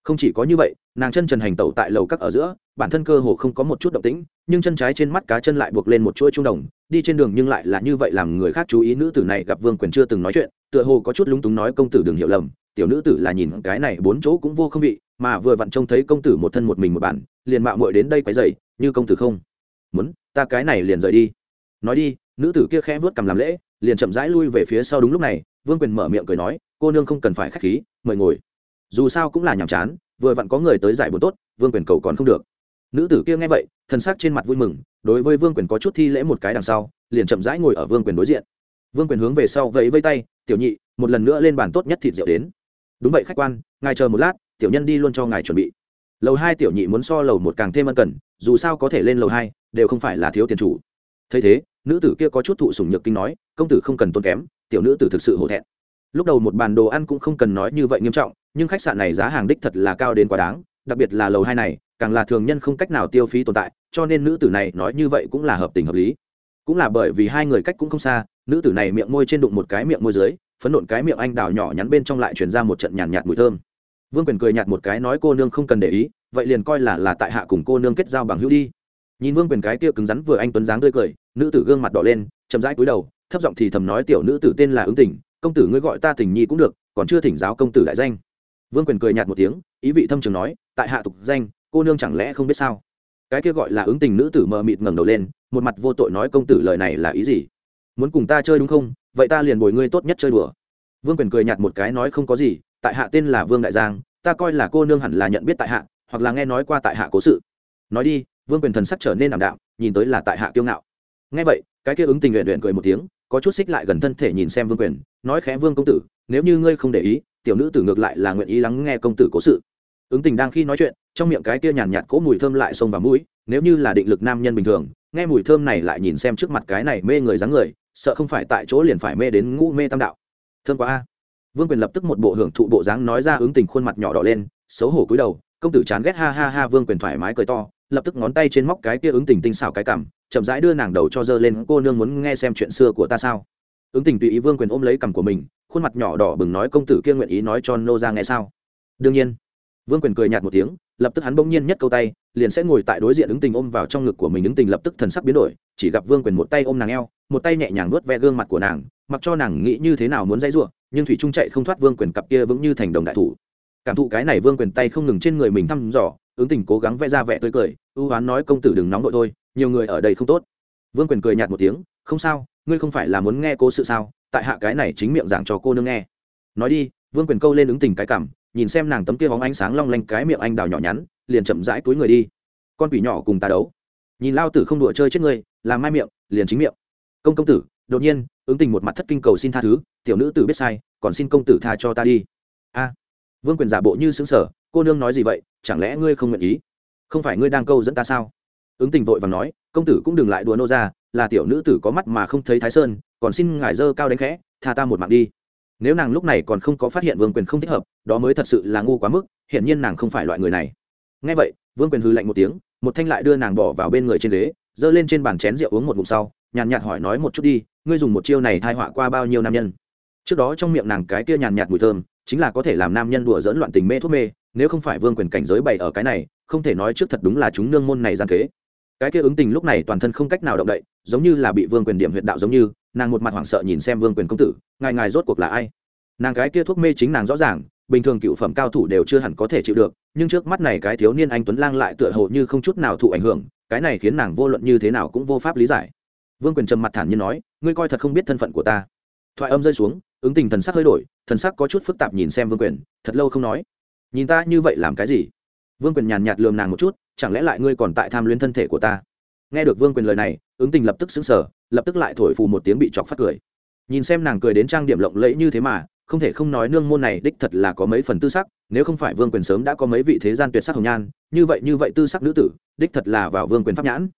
Không chỉ có như vậy, nàng chân trần hành tẩu tại lầu các ở giữa, bản thân cơ hồ không có một chút động tĩnh, nhưng chân trái trên mắt cá chân lại buộc lên một chuỗi trung đồng, đi trên đường nhưng lại là như vậy làm người khác chú ý nữ tử này gặp vương quyền chưa từng nói chuyện, tựa hồ có chút lúng túng nói công tử đừng hiểu lầm, tiểu nữ tử là nhìn cái này bốn chỗ cũng vô không vị mà vừa vặn trông thấy công tử một thân một mình một bản, liền mạo muội đến đây quấy dày như công tử không muốn, ta cái này liền rời đi. Nói đi, nữ tử kia khẽ vớt cầm làm lễ, liền chậm rãi lui về phía sau đúng lúc này, vương quyền mở miệng cười nói, cô nương không cần phải k h á c h khí, mời ngồi. Dù sao cũng là nhàm chán, vừa vặn có người tới giải buồn tốt, vương quyền cầu còn không được. Nữ tử kia nghe vậy thân xác trên mặt vui mừng, đối với vương quyền có chút thi lễ một cái đằng sau, liền chậm rãi ngồi ở vương quyền đối diện. Vương quyền hướng về sau vẫy vây tay, tiểu nhị, một lần nữa lên bàn tốt nhất thịt rượu đến. Đúng vậy khách quan, ngài chờ một lát, tiểu nhân đi luôn cho ngài chuẩn bị lầu hai tiểu nhị muốn so lầu một càng thêm ân cần dù sao có thể lên lầu hai đều không phải là thiếu tiền chủ. Thấy thế nữ tử kia có chút thụ sủng nhược kinh nói công tử không cần tốn kém tiểu nữ tử thực sự hổ thẹn. Lúc đầu một bàn đồ ăn cũng không cần nói như vậy nghiêm trọng nhưng khách sạn này giá hàng đích thật là cao đến quá đáng đặc biệt là lầu hai này càng là thường nhân không cách nào tiêu phí tồn tại cho nên nữ tử này nói như vậy cũng là hợp tình hợp lý. Cũng là bởi vì hai người cách cũng không xa nữ tử này miệng môi trên đụng một cái miệng môi dưới phấn nộn cái miệng anh đào nhỏ nhắn bên trong lại chuyển ra một trận nhàn nhạt, nhạt mùi thơm vương quyền cười nhạt một cái nói, cô nương không cần để ý, vậy liền coi là là tại hạ cùng cô nương kết giao bằng hữu đi. Nhìn vương quyền cái kia cứng rắn vừa anh tuấn dáng tươi cười, nữ tử gương mặt đỏ lên, chậm rãi cúi đầu, thấp giọng thì thầm nói, tiểu nữ tử tên là ứng tình công tử ngươi gọi ta tình nhi cũng được, còn chưa thỉnh giáo công tử đại danh. Vương quyền cười nhạt một tiếng, ý vị thâm trường nói, tại hạ tục danh, cô nương chẳng lẽ không biết sao? Cái kia gọi là ứng tình nữ tử mờ mịt ngẩng đầu lên, một mặt vô tội nói, công tử lời này là ý gì? Muốn cùng ta chơi đúng không? Vậy ta liền bồi ngươi tốt nhất chơi đùa. Vương quyền cười nhạt một cái nói, không có gì tại hạ tên là vương đại giang, ta coi là cô nương hẳn là nhận biết tại hạ, hoặc là nghe nói qua tại hạ cố sự. Nói đi, vương quyền thần sắc trở nên ảm đạm, nhìn tới là tại hạ kiêu ngạo. Nghe vậy, cái kia ứng tình nguyện luyện cười một tiếng, có chút xích lại gần thân thể nhìn xem vương quyền, nói khẽ, vương công tử, nếu như ngươi không để ý, tiểu nữ tử ngược lại là nguyện ý lắng nghe công tử cố sự. Ứng tình đang khi nói chuyện, trong miệng cái kia nhàn nhạt cỗ mùi thơm lại xông vào mũi, nếu như là định lực nam nhân bình thường, nghe mùi thơm này lại nhìn xem trước mặt cái này mê người dáng người, sợ không phải tại chỗ liền phải mê đến ngũ mê tam đạo. Thơm quá a vương quyền lập tức một bộ hưởng thụ bộ dáng nói ra ứng tình khuôn mặt nhỏ đỏ lên, xấu hổ cúi đầu, công tử chán ghét, ha ha ha, vương quyền thoải mái cười to, lập tức ngón tay trên móc cái kia ứng tình tinh xảo cái cảm chậm rãi đưa nàng đầu cho dơ lên, cô nương muốn nghe xem chuyện xưa của ta sao? Ứng tình tùy ý vương quyền ôm lấy cằm của mình, khuôn mặt nhỏ đỏ bừng nói, công tử kia nguyện ý nói cho nô ra nghe sao? Đương nhiên. Vương quyền cười nhạt một tiếng, lập tức hắn bỗng nhiên nhất câu tay, liền sẽ ngồi tại đối diện ứng tình ôm vào trong ngực của mình, ứng tình lập tức thần sắc biến đổi, chỉ gặp vương quyền một tay ôm nàng eo một tay nhẹ nhàng nuốt ve gương mặt của nàng, mặc cho nàng nghĩ như thế nào muốn dãy ruộng, nhưng thủy trung chạy không thoát vương quyền cặp kia vững như thành đồng đại thủ. Cảm thụ cái này vương quyền tay không ngừng trên người mình thăm dò, ứng tình cố gắng vẽ ra vẻ tươi cười, ưu hoán nói, công tử đừng nóng vội thôi, nhiều người ở đây không tốt. Vương quyền cười nhạt một tiếng, không sao, ngươi không phải là muốn nghe cô sự sao? Tại hạ cái này chính miệng giảng cho cô nương nghe. Nói đi, vương quyền câu lên ứng tình cái cảm, nhìn xem nàng tấm kia bóng ánh sáng long lanh cái miệng anh đào nhỏ nhắn, liền chậm rãi túi người đi. Con quỷ nhỏ cùng ta đấu. Nhìn lao tử không đùa chơi chết ngươi, làm mai miệng, liền chính miệng công công tử, đột nhiên, ứng tình một mặt thất kinh cầu xin tha thứ, tiểu nữ tử biết sai, còn xin công tử tha cho ta đi. A, vương quyền giả bộ như xứng sở cô nương nói gì vậy, chẳng lẽ ngươi không nguyện ý? Không phải ngươi đang câu dẫn ta sao? Ứng tình vội và nói, công tử cũng đừng lại đùa nô ra, là tiểu nữ tử có mắt mà không thấy thái sơn, còn xin ngài dơ cao đánh khẽ, tha ta một mạng đi. Nếu nàng lúc này còn không có phát hiện vương quyền không thích hợp, đó mới thật sự là ngu quá mức, hiển nhiên nàng không phải loại người này. Ngay vậy, vương quyền hư lạnh một tiếng, một thanh lại đưa nàng bỏ vào bên người trên ghế, giơ lên trên bàn chén rượu uống một ngụm sau nhàn nhạt hỏi nói một chút đi, ngươi dùng một chiêu này thai họa qua bao nhiêu nam nhân? Trước đó trong miệng nàng cái kia nhàn nhạt mùi thơm, chính là có thể làm nam nhân đùa dỡn loạn tình mê thuốc mê, nếu không phải vương quyền cảnh giới bày ở cái này, không thể nói trước thật đúng là chúng nương môn này gian kế. Cái kia ứng tình lúc này toàn thân không cách nào động đậy, giống như là bị vương quyền điểm huyệt đạo giống như, nàng một mặt hoảng sợ nhìn xem vương quyền công tử, ngài ngài rốt cuộc là ai? Nàng cái kia thuốc mê chính nàng rõ ràng, bình thường cựu phẩm cao thủ đều chưa hẳn có thể chịu được, nhưng trước mắt này cái thiếu niên anh tuấn lang lại tựa hồ như không chút nào thụ ảnh hưởng, cái này khiến nàng vô luận như thế nào cũng vô pháp lý giải vương quyền trầm mặt thản nhiên nói, ngươi coi thật không biết thân phận của ta. Thoại âm rơi xuống, ứng tình thần sắc hơi đổi, thần sắc có chút phức tạp nhìn xem vương quyền, thật lâu không nói. Nhìn ta như vậy làm cái gì? Vương quyền nhàn nhạt lườm nàng một chút, chẳng lẽ lại ngươi còn tại tham luyến thân thể của ta? Nghe được vương quyền lời này, ứng tình lập tức xứng sở lập tức lại thổi phù một tiếng bị chọc phát cười. Nhìn xem nàng cười đến trang điểm lộng lẫy như thế mà, không thể không nói nương môn này đích thật là có mấy phần tư sắc, nếu không phải vương quyền sớm đã có mấy vị thế gian tuyệt sắc hồng nhan, như vậy như vậy tư sắc nữ tử, đích thật là vào vương quyền pháp nhãn.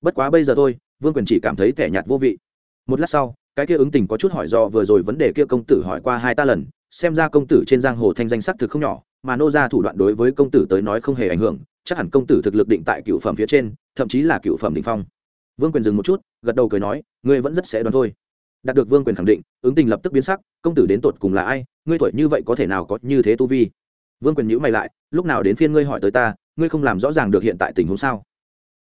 Bất quá bây giờ thôi vương quyền chỉ cảm thấy tẻ nhạt vô vị. Một lát sau, cái kia ứng tình có chút hỏi do vừa rồi vấn đề kia công tử hỏi qua hai ta lần, xem ra công tử trên giang hồ thanh danh sắc thực không nhỏ, mà nô ra thủ đoạn đối với công tử tới nói không hề ảnh hưởng, chắc hẳn công tử thực lực định tại cựu phẩm phía trên, thậm chí là cựu phẩm định phong. Vương quyền dừng một chút, gật đầu cười nói, ngươi vẫn rất sẽ đoán thôi. Đạt được vương quyền khẳng định, ứng tình lập tức biến sắc, công tử đến tột cùng là ai, ngươi tuổi như vậy có thể nào có như thế tu vi? Vương quyền nhữ mày lại, lúc nào đến phiên ngươi hỏi tới ta, ngươi không làm rõ ràng được hiện tại tình huống sao?